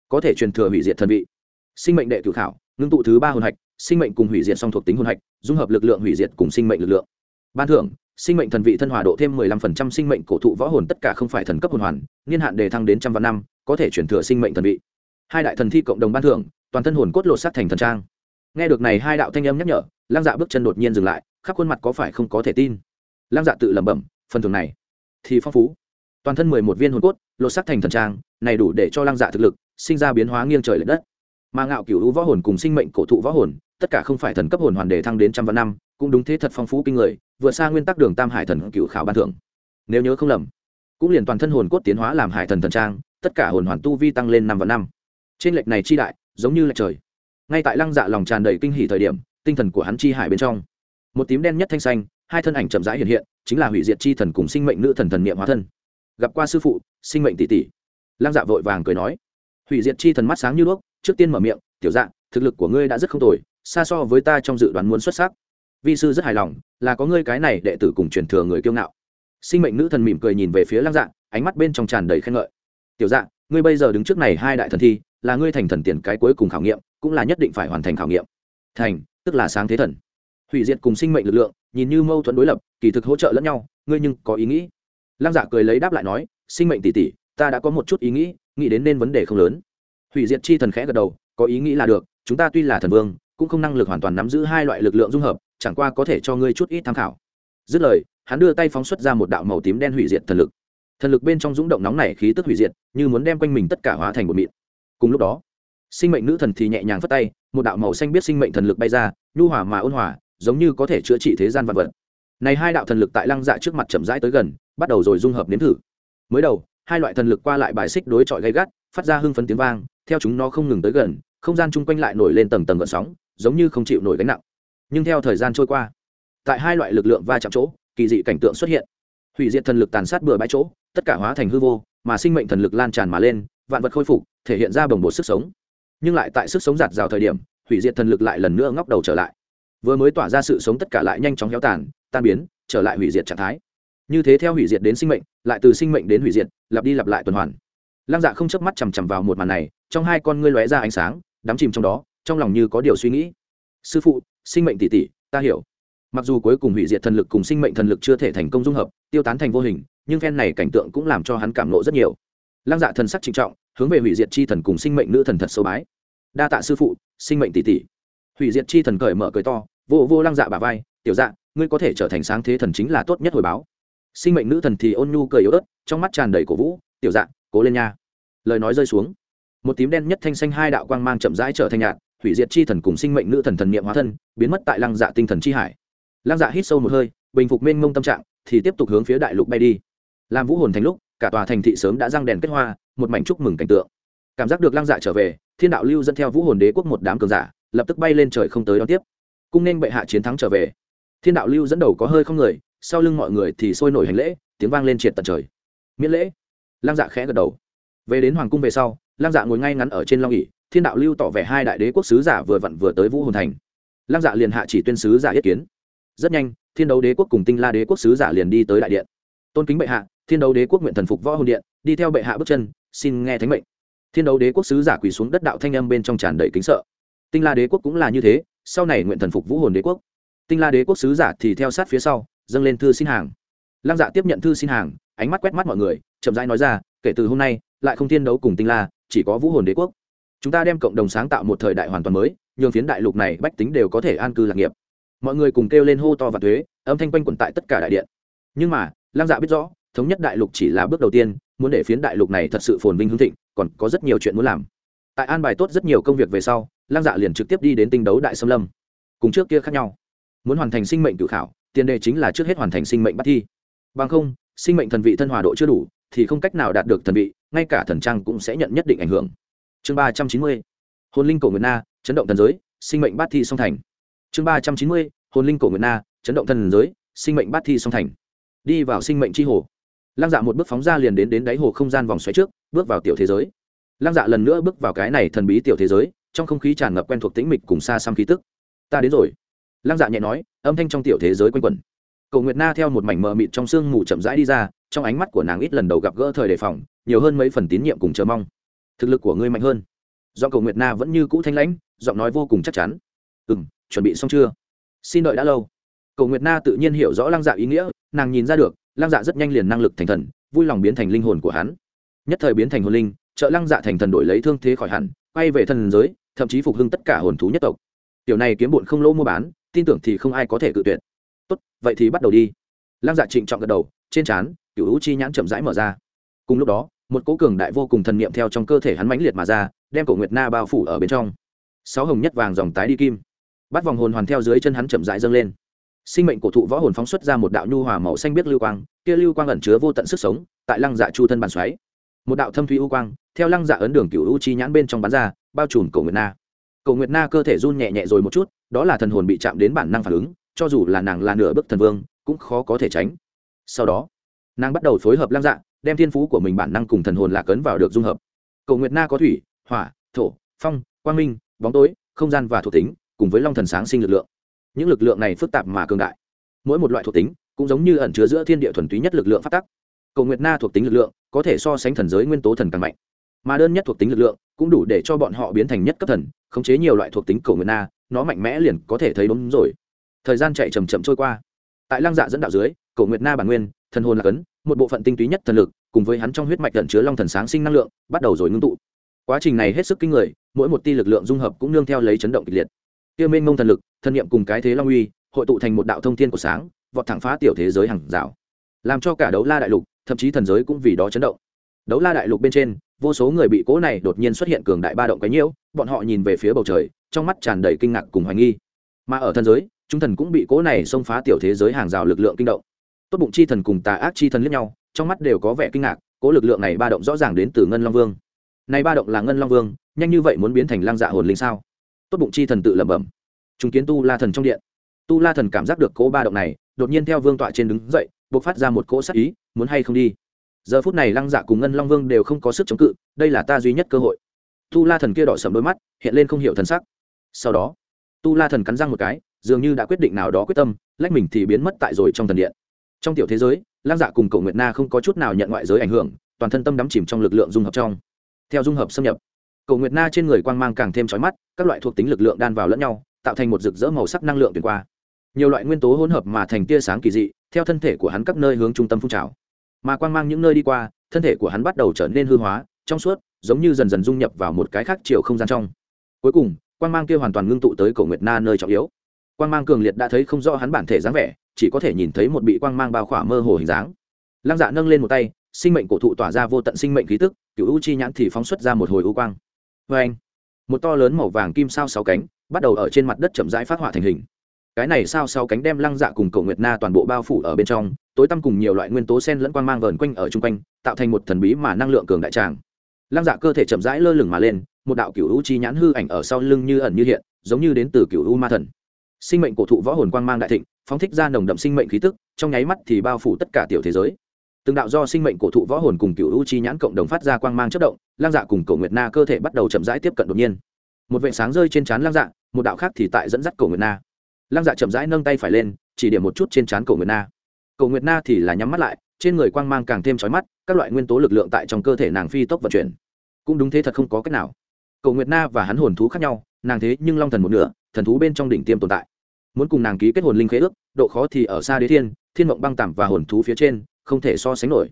Có thể truyền thừa hủy diệt thần vị. Sinh mệnh đệ cựu khảo, ngưng tụ thứ ba hồn hạch, sinh mệnh cùng hủy diệt song thuộc tính hồn hạch, dung hợp lực lượng hủy diệt cùng sinh mệnh lực lượng. Ban thưởng, sinh mệnh thần vị thân hòa độ thêm mười lăm phần trăm sinh mệnh cổ thụ võ hồn tất cả không phải thần cấp hồn hoàn, niên hạn đề thăng đến trăm vạn năm, có thể chuyển thừa sinh mệnh thần vị. Hai đại thần thi cộng đồng ban thưởng, toàn thân hồn cốt lột sát thành thần trang. Nghe được này hai đạo thanh âm nhắc nhở, lăng dạ bước chân đột nhiên dừng lại, khắp khuôn mặt có phải không có thể tin? Lăng dạ tự lẩm bẩm, phần thưởng này thì phong phú. Toàn thân mười một viên hồn cốt, lột sắc thành thần trang, này đủ để cho lăng dạ thực lực sinh ra biến hóa nghiêng trời l ệ đất. Mà ngạo cựu võ hồn cùng sinh mệnh cổ thụ võ hồn, tất cả không phải thần cấp hồn hoàn đề thăng đến trăm vạn năm, cũng đúng thế thật phong phú kinh người, vượt xa nguyên tắc đường tam hải thần cựu khảo ban thưởng. Nếu nhớ không lầm, cũng liền toàn thân hồn cốt tiến hóa làm hải thần thần trang, tất cả hồn hoàn tu vi tăng lên năm vạn năm. Trên lệch này chi đại, giống như lệch trời. Ngay tại lăng dạ lòng tràn đầy kinh hỉ thời điểm, tinh thần của hắn chi hải bên trong. Một tím đen nhất thanh xanh hai thân ảnh chậm rãi hiện hiện, chính là hủy diệt chi thần cùng sinh mệnh nữ thần thần niệm hóa thân. Gặp qua sư phụ, sinh mệnh tỷ tỷ lăng dạ vội vàng cười nói, hủy diệt chi thần mắt sáng như đuốc, trước tiên mở miệng, tiểu dạ thực lực của ngươi đã rất không tồi, xa so với ta trong dự đoán muốn xuất sắc. Vi sư rất hài lòng, là có ngươi cái này đệ tử cùng truyền thừa người kiêu ngạo. Sinh mệnh nữ thần mỉm cười nhìn về phía lăng dạ ánh mắt bên trong tràn đầy khen ngợi. Tiểu dạ ngươi bây giờ đứng trước này hai đại thần thi, là ngươi thành thần tiền cái cuối cùng khảo nghiệm, cũng là nhất định phải hoàn thành khảo nghiệm. Thành, tức là sáng thế thần. Hủy diệt cùng sinh mệnh lực lượng nhìn như mâu thuẫn đối lập, kỳ thực hỗ trợ lẫn nhau, ngươi nhưng có ý nghĩ. Lăng dạ cười lấy đáp lại nói, sinh mệnh tỷ tỷ ta đã có một chút ý nghĩ nghĩ đến nên vấn đề không lớn. Hủy diệt chi thần khẽ gật đầu, có ý nghĩ là được, chúng ta tuy là thần vương, cũng không năng lực hoàn toàn nắm giữ hai loại lực lượng dung hợp, chẳng qua có thể cho ngươi chút ít tham khảo. Dứt lời, hắn đưa tay phóng xuất ra một đạo màu tím đen hủy diệt thần lực. Thần lực bên trong rúng động nóng này khí tức hủy diệt, như muốn đem quanh mình tất cả hóa thành một mịn. Cùng lúc đó, sinh mệnh nữ thần thì nhẹ nhàng phất tay, một đạo màu xanh biết sinh mệnh thần lực bay ra, nhu hòa mà ôn hòa giống như có thể chữa trị thế gian vật vật. Này hai đạo thần lực tại lăng dạ trước mặt chậm rãi tới gần, bắt đầu rồi dung hợp nếm thử. Mới đầu, hai loại thần lực qua lại bài xích đối chọi gay gắt, phát ra hưng phấn tiếng vang, theo chúng nó không ngừng tới gần, không gian chung quanh lại nổi lên tầng tầng gợn sóng, giống như không chịu nổi gánh nặng. Nhưng theo thời gian trôi qua, tại hai loại lực lượng va chạm chỗ, kỳ dị cảnh tượng xuất hiện. Hủy diệt thần lực tàn sát bừa bãi chỗ, tất cả hóa thành hư vô, mà sinh mệnh thần lực lan tràn mà lên, vạn vật khôi phục, thể hiện ra bồng bột sức sống. Nhưng lại tại sức sống giạt rào thời điểm, hủy diệt thần lực lại lần nữa ngóc đầu trở lại vừa mới tỏa ra sự sống tất cả lại nhanh chóng héo tàn, tan biến, trở lại hủy diệt trạng thái. Như thế theo hủy diệt đến sinh mệnh, lại từ sinh mệnh đến hủy diệt, lặp đi lặp lại tuần hoàn. Lăng dạ không chớp mắt chằm chằm vào một màn này, trong hai con ngươi lóe ra ánh sáng, đắm chìm trong đó, trong lòng như có điều suy nghĩ. Sư phụ, sinh mệnh tỷ tỷ, ta hiểu. Mặc dù cuối cùng hủy diệt thần lực cùng sinh mệnh thần lực chưa thể thành công dung hợp, tiêu tán thành vô hình, nhưng phen này cảnh tượng cũng làm cho hắn cảm nộ rất nhiều. Lăng dạ thần sắc trịnh trọng, hướng về hủy diệt chi thần cùng sinh mệnh nữ thần thật sâu bái. Đa tạ sư phụ, sinh mệnh tỷ tỷ hủy diệt chi thần cởi mở cười to, vô vô lăng dạ bà vai, tiểu dạ ngươi có thể trở thành sáng thế thần chính là tốt nhất hồi báo. Sinh mệnh nữ thần thì ôn nhu cười yếu ớt, trong mắt tràn đầy cổ vũ, tiểu dạ cố lên nha. Lời nói rơi xuống. Một tím đen nhất thanh xanh hai đạo quang mang chậm rãi trở thành nhạt, hủy diệt chi thần cùng sinh mệnh nữ thần thần niệm hóa thân, biến mất tại lăng dạ tinh thần chi hải. Lăng dạ hít sâu một hơi, bình phục mênh mông tâm trạng, thì tiếp tục hướng phía đại lục bay đi. Làm vũ hồn thành lúc, cả tòa thành thị sớm đã răng đèn kết hoa, một mảnh chúc mừng cảnh tượng. Cảm giác được lăng dạ trở về, thiên đạo lưu dẫn theo vũ hồn đế quốc một đám cường giả lập tức bay lên trời không tới đón tiếp. Cung nên bệ hạ chiến thắng trở về. Thiên đạo lưu dẫn đầu có hơi không người, sau lưng mọi người thì sôi nổi hành lễ, tiếng vang lên triệt tận trời. Miễn lễ. Lăng dạ khẽ gật đầu. Về đến hoàng cung về sau, lăng dạ ngồi ngay ngắn ở trên long ỉ thiên đạo lưu tỏ vẻ hai đại đế quốc sứ giả vừa vặn vừa tới vũ hồn thành. Lăng dạ liền hạ chỉ tuyên sứ giả yết kiến. Rất nhanh, thiên đấu đế quốc cùng tinh la đế quốc sứ giả liền đi tới đại điện. Tôn kính bệ hạ, thiên đấu đế quốc nguyện thần phục võ hồn điện, đi theo bệ hạ bước chân, xin nghe thánh mệnh. Thiên đấu đế quốc sứ giả quỳ xuống đất đạo thanh âm bên trong tràn đầy kính sợ tinh la đế quốc cũng là như thế, sau này nguyện thần phục vũ hồn đế quốc. Tinh la đế quốc sứ giả thì theo sát phía sau, dâng lên thư xin hàng. Lăng dạ tiếp nhận thư xin hàng, ánh mắt quét mắt mọi người, chậm rãi nói ra, kể từ hôm nay, lại không thiên đấu cùng tinh la, chỉ có vũ hồn đế quốc. Chúng ta đem cộng đồng sáng tạo một thời đại hoàn toàn mới, nhường phiến đại lục này bách tính đều có thể an cư lạc nghiệp. Mọi người cùng kêu lên hô to và thuế, âm thanh quanh quẩn tại tất cả đại điện. Nhưng mà, lăng dạ biết rõ, thống nhất đại lục chỉ là bước đầu tiên, muốn để phiến đại lục này thật sự phồn vinh hưng thịnh, còn có rất nhiều chuyện muốn làm tại an bài tốt rất nhiều công việc về sau, lăng dạ liền trực tiếp đi đến tinh đấu đại xâm lâm. Cùng trước kia khác nhau. Muốn hoàn thành sinh mệnh tự khảo, tiền đề chính là trước hết hoàn thành sinh mệnh bắt thi. Bằng không, sinh mệnh thần vị thân hòa độ chưa đủ, thì không cách nào đạt được thần vị, ngay cả thần trang cũng sẽ nhận nhất định ảnh hưởng. Chương ba trăm chín mươi, hồn linh cổ nguyệt na, chấn động thần giới, sinh mệnh bát thi song thành. Chương ba trăm chín mươi, hồn linh cổ nguyệt na, chấn động thần giới, sinh mệnh bát thi song thành. Đi vào sinh mệnh c h i hồ. Lăng dạ một bước phóng ra liền đến đến đáy hồ không gian vòng xoáy trước, bước vào tiểu thế giới lăng dạ lần nữa bước vào cái này thần bí tiểu thế giới, trong không khí tràn ngập quen thuộc tĩnh mịch cùng xa xăm khí tức. Ta đến rồi. Lăng dạ nhẹ nói, âm thanh trong tiểu thế giới quanh quẩn. Cầu nguyệt na theo một mảnh mờ mịt trong sương mù chậm rãi đi ra, trong ánh mắt của nàng ít lần đầu gặp gỡ thời đề phòng, nhiều hơn mấy phần tín nhiệm cùng chờ mong. Thực lực của ngươi mạnh hơn. Do cầu nguyệt na vẫn như cũ thanh lãnh, giọng nói vô cùng chắc chắn. Ừ m chuẩn bị xong chưa? Xin đợi đã lâu. Cầu nguyệt na tự nhiên hiểu rõ lăng dạ ý nghĩa, nàng nhìn ra được, lăng dạ rất nhanh liền năng lực thành thần, vui lòng biến thành linh hồn của hắn. Nhất thời biến thành hồn linh trợ lăng dạ thành thần đổi lấy thương thế khỏi hẳn, quay về thần giới, thậm chí phục hưng tất cả hồn thú nhất tộc. Tiểu này kiếm bụn không lỗ mua bán, tin tưởng thì không ai có thể cự tuyệt. Tốt, vậy thì bắt đầu đi. Lăng dạ trịnh trọng gật đầu, trên trán cựu hữu chi nhãn chậm rãi mở ra. Cùng lúc đó, một cố cường đại vô cùng thần niệm theo trong cơ thể hắn mãnh liệt mà ra, đem cổ nguyệt na bao phủ ở bên trong. Sáu hồng nhất vàng dòng tái đi kim. Bắt vòng hồn hoàn theo dưới chân hắn chậm rãi dâng lên. Sinh mệnh cổ thụ võ hồn phóng xuất ra một đạo nhu hòa màu xanh biết lưu quang, kia lưu quang ẩn chứa vô tận sức sống, tại lăng dạ chu thân bàn xoáy một đạo thâm thủy u quang, theo lăng dạ ấn đường cựu u chi nhãn bên trong bán ra, bao trùm cầu nguyệt na. Cầu nguyệt na cơ thể run nhẹ nhẹ rồi một chút, đó là thần hồn bị chạm đến bản năng phản ứng, cho dù là nàng là nửa bức thần vương, cũng khó có thể tránh. Sau đó, nàng bắt đầu phối hợp lăng dạ đem thiên phú của mình bản năng cùng thần hồn lạc ấn vào được dung hợp. Cầu nguyệt na có thủy, hỏa, thổ, phong, quang minh, bóng tối, không gian và thuộc tính, cùng với long thần sáng sinh lực lượng. Những lực lượng này phức tạp mà cường đại. Mỗi một loại thuộc tính cũng giống như ẩn chứa giữa thiên địa thuần túy nhất lực lượng phát tắc. Cầu nguyệt na thuộc tính lực lượng có thể so sánh thần giới nguyên tố thần càng mạnh. Mà đơn nhất thuộc tính lực lượng cũng đủ để cho bọn họ biến thành nhất cấp thần, khống chế nhiều loại thuộc tính cầu nguyện na, nó mạnh mẽ liền có thể thấy đúng rồi. Thời gian chạy chầm chậm trôi qua. Tại lăng dạ dẫn đạo dưới cầu nguyện na bản nguyên, thần hồn là cấn, một bộ phận tinh túy nhất thần lực, cùng với hắn trong huyết mạch tận chứa long thần sáng sinh năng lượng, bắt đầu rồi ngưng tụ. Quá trình này hết sức kinh người, mỗi một ti lực lượng dung hợp cũng nương theo lấy chấn động kịch liệt. Tiêu minh ngông thần lực thân nhiệm cùng cái thế long uy, hội tụ thành một đạo thông thiên của sáng, vọt thẳng phá tiểu thế giới hàng rào. Làm cho cả đấu la đại lục thậm chí thần giới cũng vì đó chấn động. Đấu la đại lục bên trên, vô số người bị cố này đột nhiên xuất hiện cường đại ba động cái nhiễu, bọn họ nhìn về phía bầu trời, trong mắt tràn đầy kinh ngạc cùng hoài nghi. Mà ở thần giới, chúng thần cũng bị cố này xông phá tiểu thế giới hàng rào lực lượng kinh động. Tốt bụng chi thần cùng tà ác chi thần lẫn nhau, trong mắt đều có vẻ kinh ngạc, cố lực lượng này ba động rõ ràng đến từ ngân long vương. Này ba động là ngân long vương, nhanh như vậy muốn biến thành lang dạ hồn linh sao? Tốt bụng chi thần tự lẩm bẩm. Trung kiến tu la thần trong điện. Tu la thần cảm giác được cỗ ba động này, đột nhiên theo vương tọa trên đứng dậy buộc phát ra một cỗ sát ý, muốn hay không đi. Giờ phút này lăng dạ cùng ngân long vương đều không có sức chống cự, đây là ta duy nhất cơ hội. Tu la thần kia đỏ sầm đôi mắt, hiện lên không hiểu thần sắc. Sau đó, tu la thần cắn răng một cái, dường như đã quyết định nào đó quyết tâm, lách mình thì biến mất tại rồi trong thần điện. Trong tiểu thế giới, lăng dạ cùng cầu nguyệt na không có chút nào nhận ngoại giới ảnh hưởng, toàn thân tâm đắm chìm trong lực lượng dung hợp trong. Theo dung hợp xâm nhập cầu nguyệt na trên người quang mang càng thêm trói mắt, các loại thuộc tính lực lượng đan vào lẫn nhau, tạo thành một rực rỡ màu sắc năng lượng tuyệt qua nhiều loại nguyên tố hỗn hợp mà thành tia sáng kỳ dị, theo thân thể của hắn các nơi hướng trung tâm phun trào. Mà quang mang những nơi đi qua, thân thể của hắn bắt đầu trở nên hư hóa, trong suốt, giống như dần dần dung nhập vào một cái khác chiều không gian trong. Cuối cùng, quang mang kia hoàn toàn ngưng tụ tới cổ nguyệt na nơi trọng yếu. Quang mang cường liệt đã thấy không rõ hắn bản thể dáng vẻ, chỉ có thể nhìn thấy một bị quang mang bao khỏa mơ hồ hình dáng. Lăng dạ nâng lên một tay, sinh mệnh cổ thụ tỏa ra vô tận sinh mệnh khí tức cựu u chi nhãn thì phóng xuất ra một hồi u quang. Vê anh một to lớn màu vàng kim sao sáu cánh, bắt đầu ở trên mặt đất chậm rãi phát hỏa thành hình cái này sao sau cánh đem lăng dạ cùng cổ nguyệt na toàn bộ bao phủ ở bên trong, tối tăm cùng nhiều loại nguyên tố sen lẫn quang mang vờn quanh ở chung quanh, tạo thành một thần bí mà năng lượng cường đại tràng. Lăng dạ cơ thể chậm rãi lơ lửng mà lên, một đạo cựu u chi nhãn hư ảnh ở sau lưng như ẩn như hiện, giống như đến từ cựu u ma thần. Sinh mệnh cổ thụ võ hồn quang mang đại thịnh, phóng thích ra nồng đậm sinh mệnh khí tức, trong nháy mắt thì bao phủ tất cả tiểu thế giới. Từng đạo do sinh mệnh cổ thụ võ hồn cùng cựu u chi nhãn cộng đồng phát ra quang mang chất động lang dạ cùng cổ nguyệt na cơ thể bắt đầu chậm rãi tiếp cận đột nhiên. Một vệ sáng rơi trên trán lang dạ một đạo khác thì tại dẫn dắt cổ nguyệt na lang dạ chậm rãi nâng tay phải lên, chỉ điểm một chút trên trán Cầu nguyệt na. Cầu nguyệt na thì là nhắm mắt lại, trên người quang mang càng thêm trói mắt, các loại nguyên tố lực lượng tại trong cơ thể nàng phi tốc vận chuyển. Cũng đúng thế thật không có cách nào. Cầu nguyệt na và hắn hồn thú khác nhau, nàng thế nhưng long thần một nửa, thần thú bên trong đỉnh tiêm tồn tại. Muốn cùng nàng ký kết hồn linh khế ước, độ khó thì ở xa đế thiên thiên mộng băng tằm và hồn thú phía trên, không thể so sánh nổi.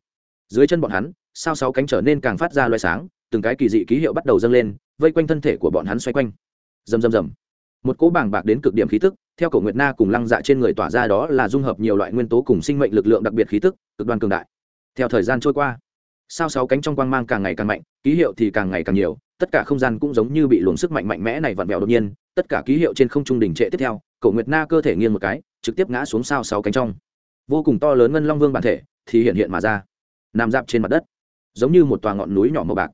Dưới chân bọn hắn, sao sáu cánh trở nên càng phát ra loài sáng, từng cái kỳ dị ký hiệu bắt đầu dâng lên, vây quanh thân thể của bọn hắn xoay quanh. Rầm rầm rầm. Một cỗ bàng bạc đến cực điểm khí tức theo cổ nguyệt na cùng lăng dạ trên người tỏa ra đó là dung hợp nhiều loại nguyên tố cùng sinh mệnh lực lượng đặc biệt khí tức, cực đoan cường đại. Theo thời gian trôi qua, sao sáu cánh trong quang mang càng ngày càng mạnh, ký hiệu thì càng ngày càng nhiều, tất cả không gian cũng giống như bị luồng sức mạnh mạnh mẽ này vặn vẹo đột nhiên, tất cả ký hiệu trên không trung đỉnh trệ tiếp theo, cổ nguyệt na cơ thể nghiêng một cái, trực tiếp ngã xuống sao sáu cánh trong. Vô cùng to lớn ngân long vương bản thể thì hiện hiện mà ra, nằm dạp trên mặt đất, giống như một tòa ngọn núi nhỏ màu bạc.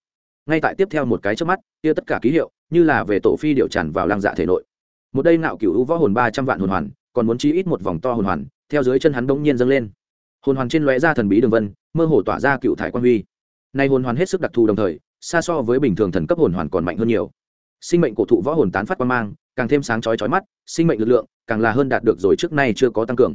Ngay tại tiếp theo một cái trước mắt, kia tất cả ký hiệu như là về tổ phi điệu tràn vào lăng dạ thể nội một đây nạo cựu võ hồn ba trăm vạn hồn hoàn, còn muốn chi ít một vòng to hồn hoàn, theo dưới chân hắn bỗng nhiên dâng lên. Hồn hoàn trên lóe ra thần bí đường vân, mơ hồ tỏa ra cựu thải quan huy. Nay hồn hoàn hết sức đặc thù đồng thời, xa so với bình thường thần cấp hồn hoàn còn mạnh hơn nhiều. Sinh mệnh cổ thụ võ hồn tán phát quan mang, càng thêm sáng chói chói mắt, sinh mệnh lực lượng càng là hơn đạt được rồi trước nay chưa có tăng cường.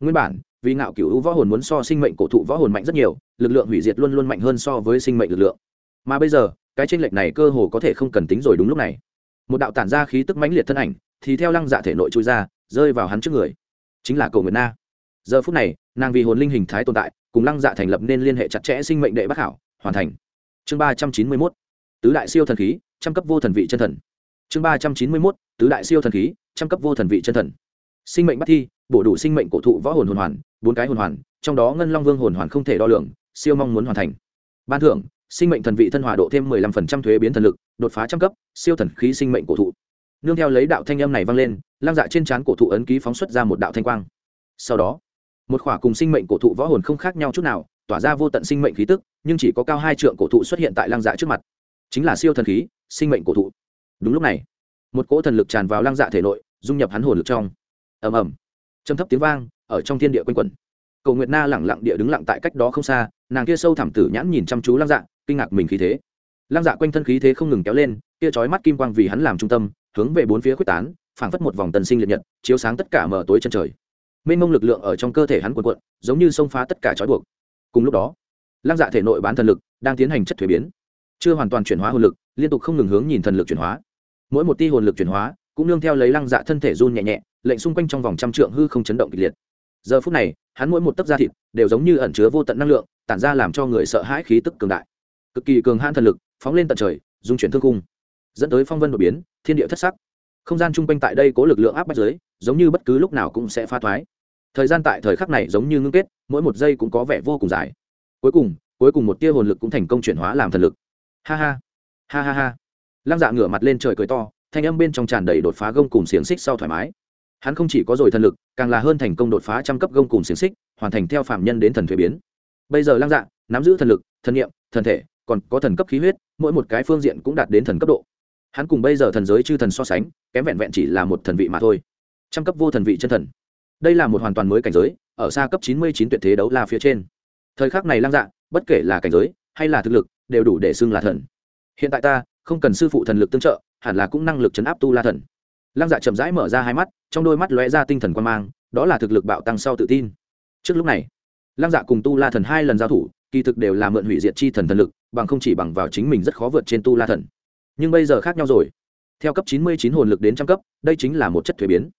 Nguyên bản, vì ngạo cựu võ hồn muốn so sinh mệnh cổ thụ võ hồn mạnh rất nhiều, lực lượng hủy diệt luôn luôn mạnh hơn so với sinh mệnh lực lượng. Mà bây giờ, cái tranh lệch này cơ hồ có thể không cần tính rồi đúng lúc này một đạo tản ra khí tức mãnh liệt thân ảnh, thì theo lăng dạ thể nội chui ra, rơi vào hắn trước người. Chính là cầu nguyệt na. Giờ phút này, nàng vì hồn linh hình thái tồn tại, cùng lăng dạ thành lập nên liên hệ chặt chẽ sinh mệnh đệ bắc hảo hoàn thành. Chương ba trăm chín mươi mốt. Tứ đại siêu thần khí, trăm cấp vô thần vị chân thần. Chương ba trăm chín mươi mốt. Tứ đại siêu thần khí, trăm cấp vô thần vị chân thần. Sinh mệnh bắt thi, bổ đủ sinh mệnh cổ thụ võ hồn hồn hoàn, bốn cái hồn hoàn, trong đó ngân long vương hồn hoàn không thể đo lường, siêu mong muốn hoàn thành. Ban thưởng sinh mệnh thần vị thân hòa độ thêm mười lăm phần trăm thuế biến thần lực, đột phá trăm cấp, siêu thần khí sinh mệnh cổ thụ. Nương theo lấy đạo thanh âm này vang lên, lang dạ trên trán cổ thụ ấn ký phóng xuất ra một đạo thanh quang. Sau đó, một khỏa cùng sinh mệnh cổ thụ võ hồn không khác nhau chút nào, tỏa ra vô tận sinh mệnh khí tức, nhưng chỉ có cao hai trượng cổ thụ xuất hiện tại lang dạ trước mặt. Chính là siêu thần khí, sinh mệnh cổ thụ. Đúng lúc này, một cỗ thần lực tràn vào lang dạ thể nội, dung nhập hắn hồn lực trong. Ầm ầm. Trầm thấp tiếng vang, ở trong thiên địa quanh quẩn. Cầu nguyệt na lẳng lặng địa đứng lặng tại cách đó không xa, nàng kia sâu thẳm tử nhãn nhìn chăm chú lang dạ kinh ngạc mình khí thế. Lăng dạ quanh thân khí thế không ngừng kéo lên, kia chói mắt kim quang vì hắn làm trung tâm, hướng về bốn phía quyết tán, phảng phất một vòng tần sinh liệt nhật, chiếu sáng tất cả mở tối chân trời. Mênh mông lực lượng ở trong cơ thể hắn cuộn cuộn, giống như xông phá tất cả trói buộc. Cùng lúc đó, lăng dạ thể nội bán thần lực đang tiến hành chất thuế biến. Chưa hoàn toàn chuyển hóa hồn lực, liên tục không ngừng hướng nhìn thần lực chuyển hóa. Mỗi một ti hồn lực chuyển hóa cũng nương theo lấy lăng dạ thân thể run nhẹ nhẹ, lệnh xung quanh trong vòng trăm trượng hư không chấn động kịch liệt. Giờ phút này, hắn mỗi một tấc da thịt đều giống như ẩn chứa vô tận năng lượng, tản ra làm cho người sợ hãi khí tức cường đại cực kỳ cường hãn thần lực, phóng lên tận trời, dung chuyển thương cung dẫn tới phong vân đột biến, thiên địa thất sắc. Không gian chung quanh tại đây có lực lượng áp bách giới giống như bất cứ lúc nào cũng sẽ pha thoái. Thời gian tại thời khắc này giống như ngưng kết, mỗi một giây cũng có vẻ vô cùng dài. Cuối cùng cuối cùng một tia hồn lực cũng thành công chuyển hóa làm thần lực. Ha ha ha ha ha. Lăng dạ ngửa mặt lên trời cười to, thanh âm bên trong tràn đầy đột phá gông cùng xiềng xích sau thoải mái. Hắn không chỉ có rồi thần lực, càng là hơn thành công đột phá trăm cấp gông cùng xiềng xích, hoàn thành theo phạm nhân đến thần thuế biến. Bây giờ lăng dạ nắm giữ thần lực, thần nghiệm thần thể còn có thần cấp khí huyết, mỗi một cái phương diện cũng đạt đến thần cấp độ. Hắn cùng bây giờ thần giới chư thần so sánh, kém vẹn vẹn chỉ là một thần vị mà thôi. Trăm cấp vô thần vị chân thần. Đây là một hoàn toàn mới cảnh giới, ở xa cấp chín mươi chín tuyệt thế đấu la phía trên. Thời khắc này lang dạ bất kể là cảnh giới, hay là thực lực, đều đủ để xưng là thần. Hiện tại ta, không cần sư phụ thần lực tương trợ, hẳn là cũng năng lực chấn áp tu la thần. Lăng dạ chậm rãi mở ra hai mắt, trong đôi mắt lóe ra tinh thần quan mang, đó là thực lực bạo tăng sau tự tin. Trước lúc này lăng dạ cùng tu la thần hai lần giao thủ, kỳ thực đều là mượn hủy diệt chi thần thần lực bằng không chỉ bằng vào chính mình rất khó vượt trên tu la thần. Nhưng bây giờ khác nhau rồi. Theo cấp chín mươi chín hồn lực đến trăm cấp, đây chính là một chất thuế biến.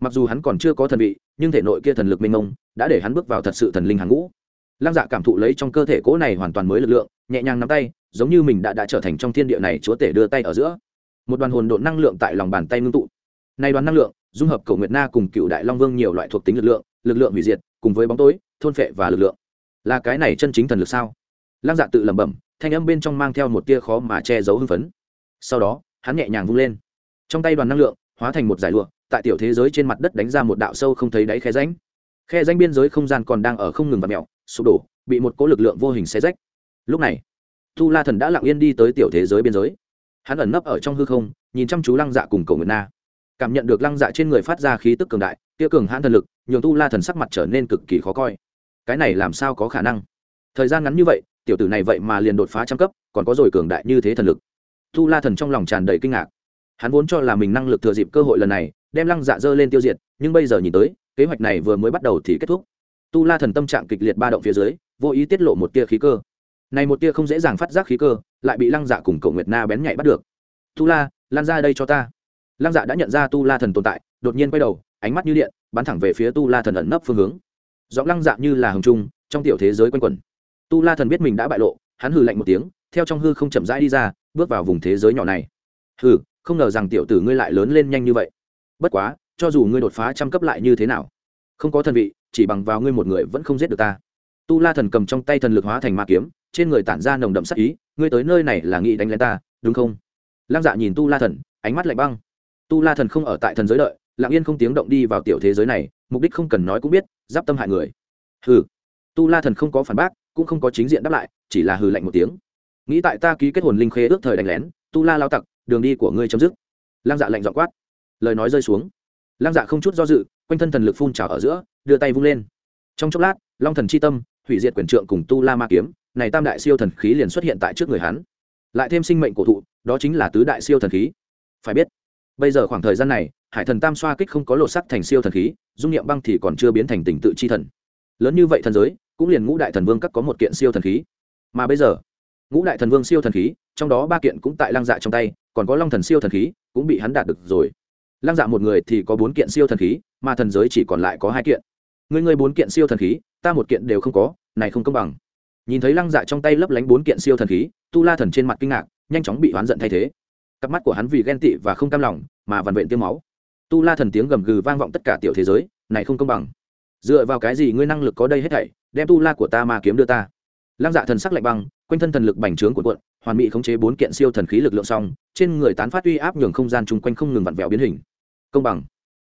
Mặc dù hắn còn chưa có thần vị, nhưng thể nội kia thần lực mênh mông đã để hắn bước vào thật sự thần linh hàng ngũ. Lăng dạ cảm thụ lấy trong cơ thể cỗ này hoàn toàn mới lực lượng, nhẹ nhàng nắm tay, giống như mình đã đã trở thành trong thiên địa này chúa tể đưa tay ở giữa. Một đoàn hồn độn năng lượng tại lòng bàn tay ngưng tụ. Nay đoàn năng lượng, dung hợp cầu nguyệt na cùng cựu đại long vương nhiều loại thuộc tính lực lượng lực lượng hủy diệt, cùng với bóng tối, thôn phệ và lực lượng. Là cái này chân chính thần lực sao? Lăng dạ tự lẩm bẩm, thanh âm bên trong mang theo một tia khó mà che giấu hưng phấn. Sau đó, hắn nhẹ nhàng vung lên. Trong tay đoàn năng lượng, hóa thành một giải lụa, tại tiểu thế giới trên mặt đất đánh ra một đạo sâu không thấy đáy khe ránh khe ránh biên giới không gian còn đang ở không ngừng và mẹo sụp đổ, bị một cỗ lực lượng vô hình xé rách. Lúc này tu la thần đã lặng yên đi tới tiểu thế giới biên giới. Hắn ẩn nấp ở trong hư không, nhìn chăm chú lăng dạ cùng cầu nguyệt na. Cảm nhận được lăng dạ trên người phát ra khí tức cường đại, tia cường hãn thần lực, nhường tu la thần sắc mặt trở nên cực kỳ khó coi. Cái này làm sao có khả năng? Thời gian ngắn như vậy tiểu tử này vậy mà liền đột phá trăm cấp, còn có rồi cường đại như thế thần lực. Tu la thần trong lòng tràn đầy kinh ngạc. Hắn vốn cho là mình năng lực thừa dịp cơ hội lần này, đem lăng dạ dơ lên tiêu diệt, nhưng bây giờ nhìn tới, kế hoạch này vừa mới bắt đầu thì kết thúc. Tu la thần tâm trạng kịch liệt ba động phía dưới, vô ý tiết lộ một tia khí cơ. Này một tia không dễ dàng phát giác khí cơ, lại bị lăng dạ cùng cậu nguyệt na bén nhạy bắt được. Tu la, lan ra đây cho ta. Lăng dạ đã nhận ra tu la thần tồn tại, đột nhiên quay đầu, ánh mắt như điện, bắn thẳng về phía tu la thần ẩn nấp phương hướng. Giọng lăng dạ như là hồng trung, trong tiểu thế giới quanh quẩn tu la thần biết mình đã bại lộ, hắn hừ lạnh một tiếng, theo trong hư không chậm rãi đi ra, bước vào vùng thế giới nhỏ này. Hừ, không ngờ rằng tiểu tử ngươi lại lớn lên nhanh như vậy. Bất quá, cho dù ngươi đột phá trăm cấp lại như thế nào, không có thần vị, chỉ bằng vào ngươi một người vẫn không giết được ta. Tu la thần cầm trong tay thần lực hóa thành ma kiếm, trên người tản ra nồng đậm sắc ý, ngươi tới nơi này là nghĩ đánh lên ta, đúng không? Lăng dạ nhìn tu la thần, ánh mắt lạnh băng. Tu la thần không ở tại thần giới đợi, lặng yên không tiếng động đi vào tiểu thế giới này, mục đích không cần nói cũng biết, giáp tâm hại người. Hừ. Tu la thần không có phản bác cũng không có chính diện đáp lại, chỉ là hừ lạnh một tiếng. Nghĩ tại ta ký kết hồn linh khế ước thời đánh lén, tu la lao tặc, đường đi của ngươi chấm dứt. Lăng dạ lạnh dọn quát. Lời nói rơi xuống. Lăng dạ không chút do dự, quanh thân thần lực phun trào ở giữa, đưa tay vung lên. Trong chốc lát, long thần c h i tâm, hủy diệt quyền trượng cùng tu la ma kiếm, này tam đại siêu thần khí liền xuất hiện tại trước người hắn. Lại thêm sinh mệnh cổ thụ, đó chính là tứ đại siêu thần khí. Phải biết, bây giờ khoảng thời gian này, hải thần tam xoa kích không có lột sắc thành siêu thần khí, dung niệm băng thì còn chưa biến thành tình tự chi thần. Lớn như vậy thần giới cũng liền ngũ đại thần vương các có một kiện siêu thần khí. Mà bây giờ, ngũ đại thần vương siêu thần khí, trong đó ba kiện cũng tại lăng dạ trong tay, còn có long thần siêu thần khí, cũng bị hắn đạt được rồi. Lăng dạ một người thì có bốn kiện siêu thần khí, mà thần giới chỉ còn lại có hai kiện. Người người bốn kiện siêu thần khí, ta một kiện đều không có, này không công bằng. Nhìn thấy lăng dạ trong tay lấp lánh bốn kiện siêu thần khí, tu la thần trên mặt kinh ngạc, nhanh chóng bị oán giận thay thế. Cặp mắt của hắn vì ghen tị và không cam lòng, mà vằn vện tiêu máu. Tu la thần tiếng gầm gừ vang vọng tất cả tiểu thế giới, này không công bằng dựa vào cái gì ngươi năng lực có đây hết thảy, đem tu la của ta mà kiếm đưa ta? Lăng dạ thần sắc lạnh băng, quanh thân thần lực bành trướng của quận hoàn mỹ khống chế bốn kiện siêu thần khí lực lượng xong, trên người tán phát uy áp nhường không gian chung quanh không ngừng vặn vẹo biến hình. Công bằng.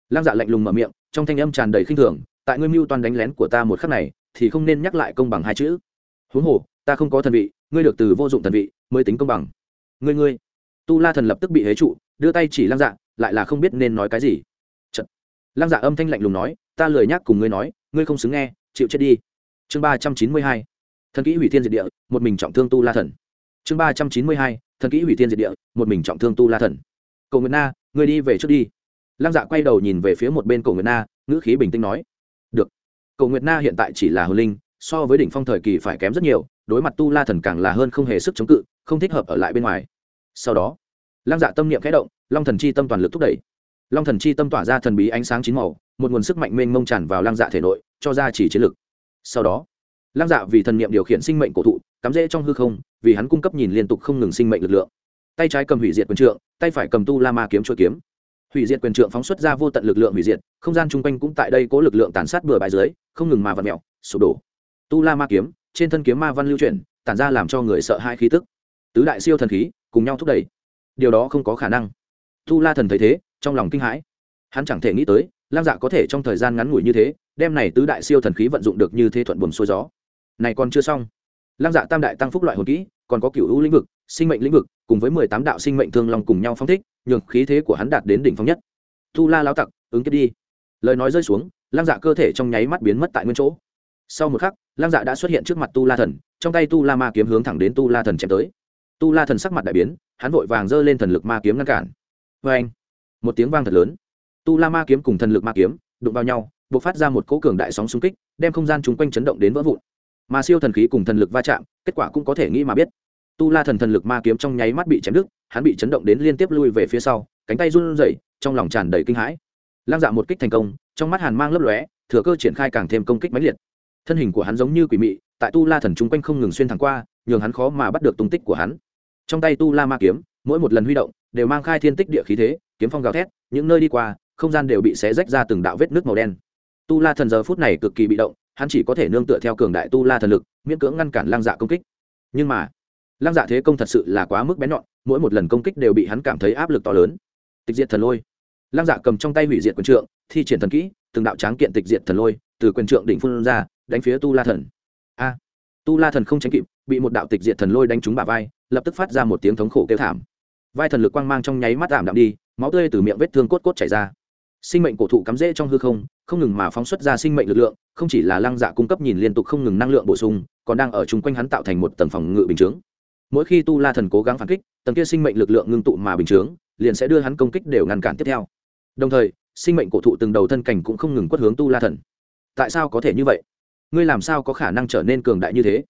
Lăng dạ lạnh lùng mở miệng, trong thanh âm tràn đầy khinh thường, tại ngươi mưu toàn đánh lén của ta một khắc này, thì không nên nhắc lại công bằng hai chữ. Huống hồ, ta không có thần vị, ngươi được từ vô dụng thần vị, mới tính công bằng. Ngươi ngươi. Tu la thần lập tức bị hế trụ, đưa tay chỉ lăng dạ lại là không biết nên nói cái gì. Chật. lăng dạ âm thanh lạnh lùng nói ta lười nhắc cùng ngươi nói, ngươi không xứng nghe, chịu chết đi. Chương ba trăm chín mươi hai, thần kỹ hủy thiên diệt địa, một mình trọng thương tu la thần. Chương ba trăm chín mươi hai, thần kỹ hủy thiên diệt địa, một mình trọng thương tu la thần. Cầu nguyện na, ngươi đi về trước đi. Lăng dạ quay đầu nhìn về phía một bên cầu nguyện na, ngữ khí bình tĩnh nói. Được. Cầu nguyện na hiện tại chỉ là hồn linh, so với đỉnh phong thời kỳ phải kém rất nhiều, đối mặt tu la thần càng là hơn không hề sức chống cự, không thích hợp ở lại bên ngoài. Sau đó, lăng dạ tâm niệm khẽ động, long thần chi tâm toàn lực thúc đẩy long thần chi tâm tỏa ra thần bí ánh sáng chín màu, một nguồn sức mạnh mênh mông tràn vào lăng dạ thể nội, cho ra chỉ chiến lực. Sau đó, lăng dạ vì thần niệm điều khiển sinh mệnh cổ thụ, cắm rễ trong hư không, vì hắn cung cấp nhìn liên tục không ngừng sinh mệnh lực lượng. Tay trái cầm hủy diệt quyền trượng, tay phải cầm tu la ma kiếm chuỗi kiếm. Hủy diệt quyền trượng phóng xuất ra vô tận lực lượng hủy diệt, không gian chung quanh cũng tại đây có lực lượng tàn sát bừa bãi dưới, không ngừng mà vặt mẹo sụp đổ. Tu la ma kiếm, trên thân kiếm ma văn lưu chuyển, tản ra làm cho người sợ hai khí tức. Tứ đại siêu thần khí cùng nhau thúc đẩy. Điều đó không có khả năng. Tu la thần thấy thế trong lòng kinh hãi. Hắn chẳng thể nghĩ tới lam dạ có thể trong thời gian ngắn ngủi như thế, đem này tứ đại siêu thần khí vận dụng được như thế thuận buồm xuôi gió. Này còn chưa xong. Lam dạ tam đại tăng phúc loại hồn kỹ, còn có cựu hữu lĩnh vực, sinh mệnh lĩnh vực, cùng với mười tám đạo sinh mệnh thương long cùng nhau phong thích, nhường khí thế của hắn đạt đến đỉnh phong nhất. Tu la lao tặc, ứng kết đi. Lời nói rơi xuống lam dạ cơ thể trong nháy mắt biến mất tại nguyên chỗ. Sau một khắc lam dạ đã xuất hiện trước mặt tu la thần, trong tay tu la ma kiếm hướng thẳng đến tu la thần chém tới. Tu la thần sắc mặt đại biến, hắn vội vàng giơ lên thần lực ma kiếm ngăn cản. Vê anh một tiếng vang thật lớn. Tu la ma kiếm cùng thần lực ma kiếm đụng vào nhau b ộ c phát ra một cỗ cường đại sóng xung kích, đem không gian chung quanh chấn động đến vỡ vụn. Mà siêu thần khí cùng thần lực va chạm, kết quả cũng có thể nghĩ mà biết. Tu la thần thần lực ma kiếm trong nháy mắt bị chém đứt, hắn bị chấn động đến liên tiếp lui về phía sau, cánh tay run rẩy, trong lòng tràn đầy kinh hãi. Lăng dạ một kích thành công, trong mắt hàn mang lấp lóe, thừa cơ triển khai càng thêm công kích mãnh liệt. Thân hình của hắn giống như quỷ mị, tại tu la thần chung quanh không ngừng xuyên thẳng qua, nhường hắn khó mà bắt được tung tích của hắn. Trong tay tu la ma kiếm mỗi một lần huy động đều mang khai thiên tích địa khí thế, kiếm phong gào thét, những nơi đi qua, không gian đều bị xé rách ra từng đạo vết nước màu đen. Tu la thần giờ phút này cực kỳ bị động, hắn chỉ có thể nương tựa theo cường đại tu la thần lực, miễn cưỡng ngăn cản lăng dạ công kích. Nhưng mà, lăng dạ thế công thật sự là quá mức bén nhọn, mỗi một lần công kích đều bị hắn cảm thấy áp lực to lớn. Tịch diệt thần lôi. Lăng dạ cầm trong tay hủy diệt quyền trượng, thi triển thần kỹ, từng đạo tráng kiện tịch diệt thần lôi từ quyền trượng đỉnh phun ra, đánh phía tu la thần. A! Tu la thần không tránh kịp, bị một đạo tịch diệt thần lôi đánh trúng bả vai, lập tức phát ra một tiếng thống khổ kêu thảm vai thần lực quang mang trong nháy mắt giảm đạm đi, máu tươi từ miệng vết thương cốt cốt chảy ra. Sinh mệnh cổ thụ cắm rễ trong hư không không ngừng mà phóng xuất ra sinh mệnh lực lượng, không chỉ là lăng dạ cung cấp nhìn liên tục không ngừng năng lượng bổ sung, còn đang ở chung quanh hắn tạo thành một tầng phòng ngự bình chướng. Mỗi khi tu la thần cố gắng phản kích, tầng kia sinh mệnh lực lượng ngưng tụ mà bình chướng, liền sẽ đưa hắn công kích đều ngăn cản tiếp theo. Đồng thời, sinh mệnh cổ thụ từng đầu thân cảnh cũng không ngừng quất hướng tu la thần. Tại sao có thể như vậy? Ngươi làm sao có khả năng trở nên cường đại như thế?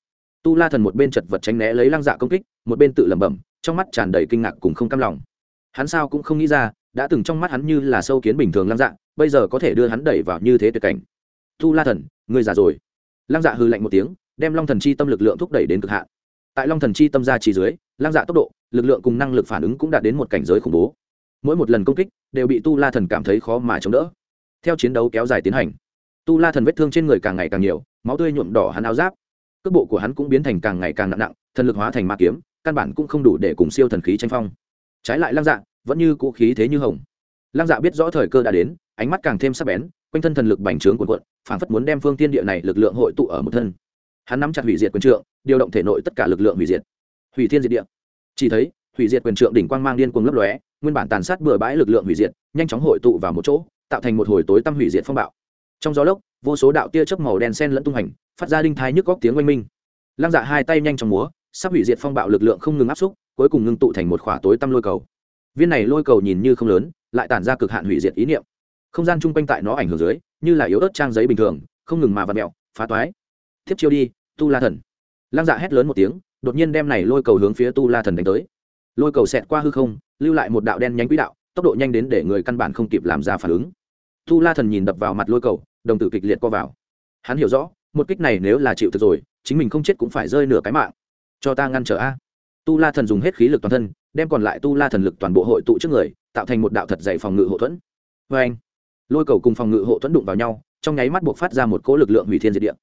Tu la thần một bên chật vật tránh né lấy lăng dạ công kích, một bên tự lẩm bẩm, trong mắt tràn đầy kinh ngạc cùng không cam lòng. Hắn sao cũng không nghĩ ra, đã từng trong mắt hắn như là sâu kiến bình thường lăng dạ bây giờ có thể đưa hắn đẩy vào như thế tuyệt cảnh. Tu la thần, ngươi già rồi. Lăng dạ hư lạnh một tiếng, đem long thần chi tâm lực lượng thúc đẩy đến cực hạn. Tại long thần chi tâm ra chỉ dưới, lăng dạ tốc độ, lực lượng cùng năng lực phản ứng cũng đạt đến một cảnh giới khủng bố. Mỗi một lần công kích đều bị tu la thần cảm thấy khó mà chống đỡ. Theo chiến đấu kéo dài tiến hành, tu la thần vết thương trên người càng ngày càng nhiều, máu tươi nhuộm đỏ hắn áo giáp cước bộ của hắn cũng biến thành càng ngày càng nặng nặng, thần lực hóa thành ma kiếm, căn bản cũng không đủ để cùng siêu thần khí tranh phong. Trái lại lăng dạ vẫn như cũ khí thế như hồng. Lăng dạ biết rõ thời cơ đã đến, ánh mắt càng thêm sắc bén, quanh thân thần lực bành trướng cuộn cuộn phảng phất muốn đem phương tiên địa này lực lượng hội tụ ở một thân. Hắn nắm chặt hủy diệt quyền trượng, điều động thể nội tất cả lực lượng hủy diệt. Hủy thiên diệt địa. Chỉ thấy, hủy diệt quyền trượng đỉnh quang mang điên cuồng lấp lóe, nguyên bản tàn sát bừa bãi lực lượng hủy diệt, nhanh chóng hội tụ vào một chỗ, tạo thành một hồi tối tăm hủy diệt phong bạo. Trong gió lốc, vô số đạo tia chớp màu đen sen lẫn tung hành phát ra đinh thái nhức góc tiếng oanh minh. Lăng dạ hai tay nhanh trong múa, sắp hủy diệt phong bạo lực lượng không ngừng áp xúc, cuối cùng ngưng tụ thành một khỏa tối tăm lôi cầu. Viên này lôi cầu nhìn như không lớn, lại tản ra cực hạn hủy diệt ý niệm. Không gian chung quanh tại nó ảnh hưởng dưới, như là yếu ớt trang giấy bình thường, không ngừng mà vặt mẹo phá toái. Tiếp chiêu đi, tu la thần. Lăng dạ hét lớn một tiếng, đột nhiên đem này lôi cầu hướng phía tu la thần đánh tới. Lôi cầu xẹt qua hư không, lưu lại một đạo đen nhánh quỹ đạo, tốc độ nhanh đến để người căn bản không kịp làm ra phản ứng. Tu la thần nhìn đập vào mặt lôi cầu, đồng tử kịch liệt co vào. Hắn hiểu rõ một kích này nếu là chịu thực rồi, chính mình không chết cũng phải rơi nửa cái mạng. Cho ta ngăn trở a. Tu la thần dùng hết khí lực toàn thân, đem còn lại tu la thần lực toàn bộ hội tụ trước người, tạo thành một đạo thật dày phòng ngự hộ thuẫn. Vê anh lôi cầu cùng phòng ngự hộ thuẫn đụng vào nhau, trong nháy mắt buộc phát ra một cỗ lực lượng hủy thiên diệt địa.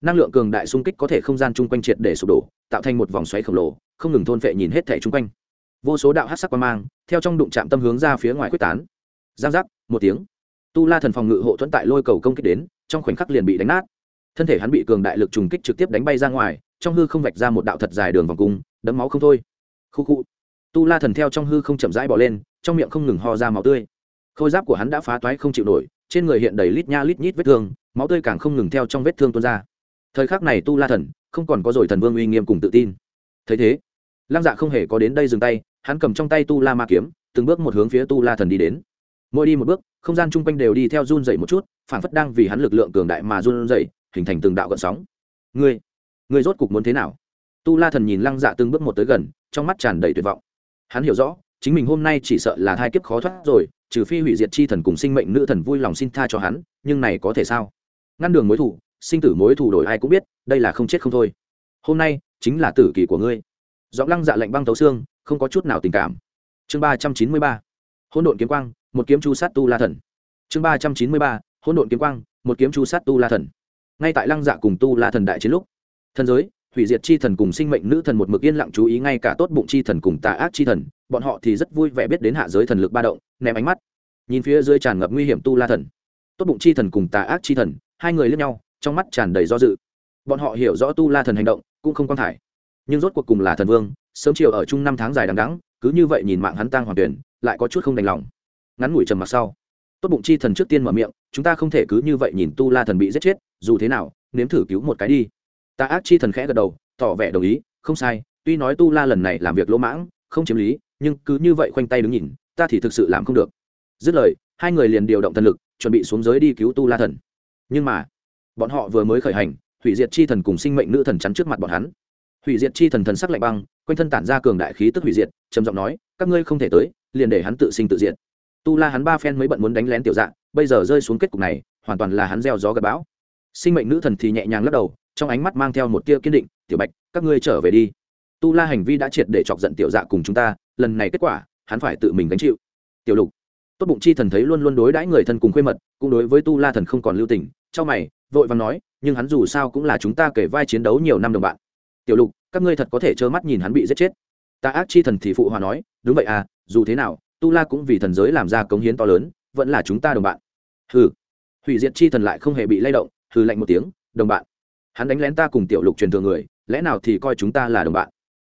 Năng lượng cường đại xung kích có thể không gian chung quanh triệt để sụp đổ, tạo thành một vòng xoáy khổng lồ, không ngừng thôn vệ nhìn hết thẻ chung quanh. Vô số đạo hát sắc quan mang, theo trong đụng chạm tâm hướng ra phía ngoài quyết tán. Giang giác, một tiếng. Tu la thần phòng ngự hộ thuẫn tại lôi cầu công kích đến, trong khoảnh khắc liền bị đánh nát thân thể hắn bị cường đại lực trùng kích trực tiếp đánh bay ra ngoài, trong hư không vạch ra một đạo thật dài đường vòng cung đấm máu không thôi. Khu khu. Tu la thần theo trong hư không chậm rãi bỏ lên, trong miệng không ngừng ho ra máu tươi. Khôi giáp của hắn đã phá toái không chịu nổi, trên người hiện đầy lít nha lít nhít vết thương, máu tươi càng không ngừng theo trong vết thương tuôn ra. Thời khắc này tu la thần không còn có rồi thần vương uy nghiêm cùng tự tin. Thấy thế, lăng dạ không hề có đến đây dừng tay, hắn cầm trong tay tu la ma kiếm, từng bước một hướng phía tu la thần đi đến. Mỗi đi một bước, không gian chung quanh đều đi theo run dậy một chút phản phất đang vì hắn lực lượng cường đại mà run dậy hình thành từng đạo gợn sóng. Ngươi ngươi rốt cục muốn thế nào? Tu la thần nhìn lăng dạ từng bước một tới gần, trong mắt tràn đầy tuyệt vọng. Hắn hiểu rõ, chính mình hôm nay chỉ sợ là thai kiếp khó thoát rồi, trừ phi hủy diệt chi thần cùng sinh mệnh nữ thần vui lòng xin tha cho hắn, nhưng này có thể sao? Ngăn đường mối thủ, sinh tử mối thủ đổi ai cũng biết, đây là không chết không thôi. Hôm nay, chính là tử kỳ của ngươi. Giọng lăng dạ lạnh băng tấu xương, không có chút nào tình cảm. Chương ba trăm chín mươi ba, hỗn độn kiếm quang, một kiếm chu sát tu la thần. Chương ba trăm chín mươi ba, hỗn độn kiếm quang, một kiếm chu sát tu la thần ngay tại lăng dạ cùng tu la thần đại chiến lúc. Thần giới, hủy diệt chi thần cùng sinh mệnh nữ thần một mực yên lặng chú ý ngay cả tốt bụng chi thần cùng tà ác chi thần, bọn họ thì rất vui vẻ biết đến hạ giới thần lực ba động, ném ánh mắt. Nhìn phía dưới tràn ngập nguy hiểm tu la thần. Tốt bụng chi thần cùng tà ác chi thần, hai người lướt nhau, trong mắt tràn đầy do dự. Bọn họ hiểu rõ tu la thần hành động, cũng không quan thải. Nhưng rốt cuộc cùng là thần vương, sớm chiều ở chung năm tháng dài đằng đắng cứ như vậy nhìn mạng hắn tăng hoàng tuyển, lại có chút không đành lòng. Ngắn ngủi trầm mặc sau, tốt bụng chi thần trước tiên mở miệng chúng ta không thể cứ như vậy nhìn tu la thần bị giết chết, dù thế nào, nếm thử cứu một cái đi. Ta ác chi thần khẽ gật đầu, tỏ vẻ đồng ý, không sai, tuy nói tu la lần này làm việc lỗ mãng, không chiếm lý, nhưng cứ như vậy khoanh tay đứng nhìn, ta thì thực sự làm không được. Dứt lời, hai người liền điều động thần lực, chuẩn bị xuống giới đi cứu tu la thần. Nhưng mà, bọn họ vừa mới khởi hành, hủy diệt chi thần cùng sinh mệnh nữ thần chắn trước mặt bọn hắn. Hủy diệt chi thần thần sắc lạnh băng, quanh thân tản ra cường đại khí tức hủy diệt, trầm giọng nói, các ngươi không thể tới, liền để hắn tự sinh tự diệt. Tu la hắn ba phen mới bận muốn đánh lén tiểu dạng bây giờ rơi xuống kết cục này, hoàn toàn là hắn gieo gió gặp bão. Sinh mệnh nữ thần thì nhẹ nhàng lắc đầu, trong ánh mắt mang theo một tia kiên định, tiểu bạch, các ngươi trở về đi. Tu la hành vi đã triệt để chọc giận tiểu dạ cùng chúng ta, lần này kết quả, hắn phải tự mình gánh chịu. Tiểu lục. Tốt bụng chi thần thấy luôn luôn đối đãi người thân cùng khuê mật, cũng đối với tu la thần không còn lưu tình trong mày, vội vàng nói, nhưng hắn dù sao cũng là chúng ta kể vai chiến đấu nhiều năm đồng bạn. Tiểu lục, các ngươi thật có thể trơ mắt nhìn hắn bị giết chết. Ta ác chi thần thì phụ hòa nói, đúng vậy à dù thế nào, tu la cũng vì thần giới làm ra cống hiến to lớn vẫn là chúng ta đồng bạn. Hừ. Hủy diệt chi thần lại không hề bị lay động, hừ lạnh một tiếng, đồng bạn, hắn đánh lén ta cùng tiểu lục truyền thừa người, lẽ nào thì coi chúng ta là đồng bạn?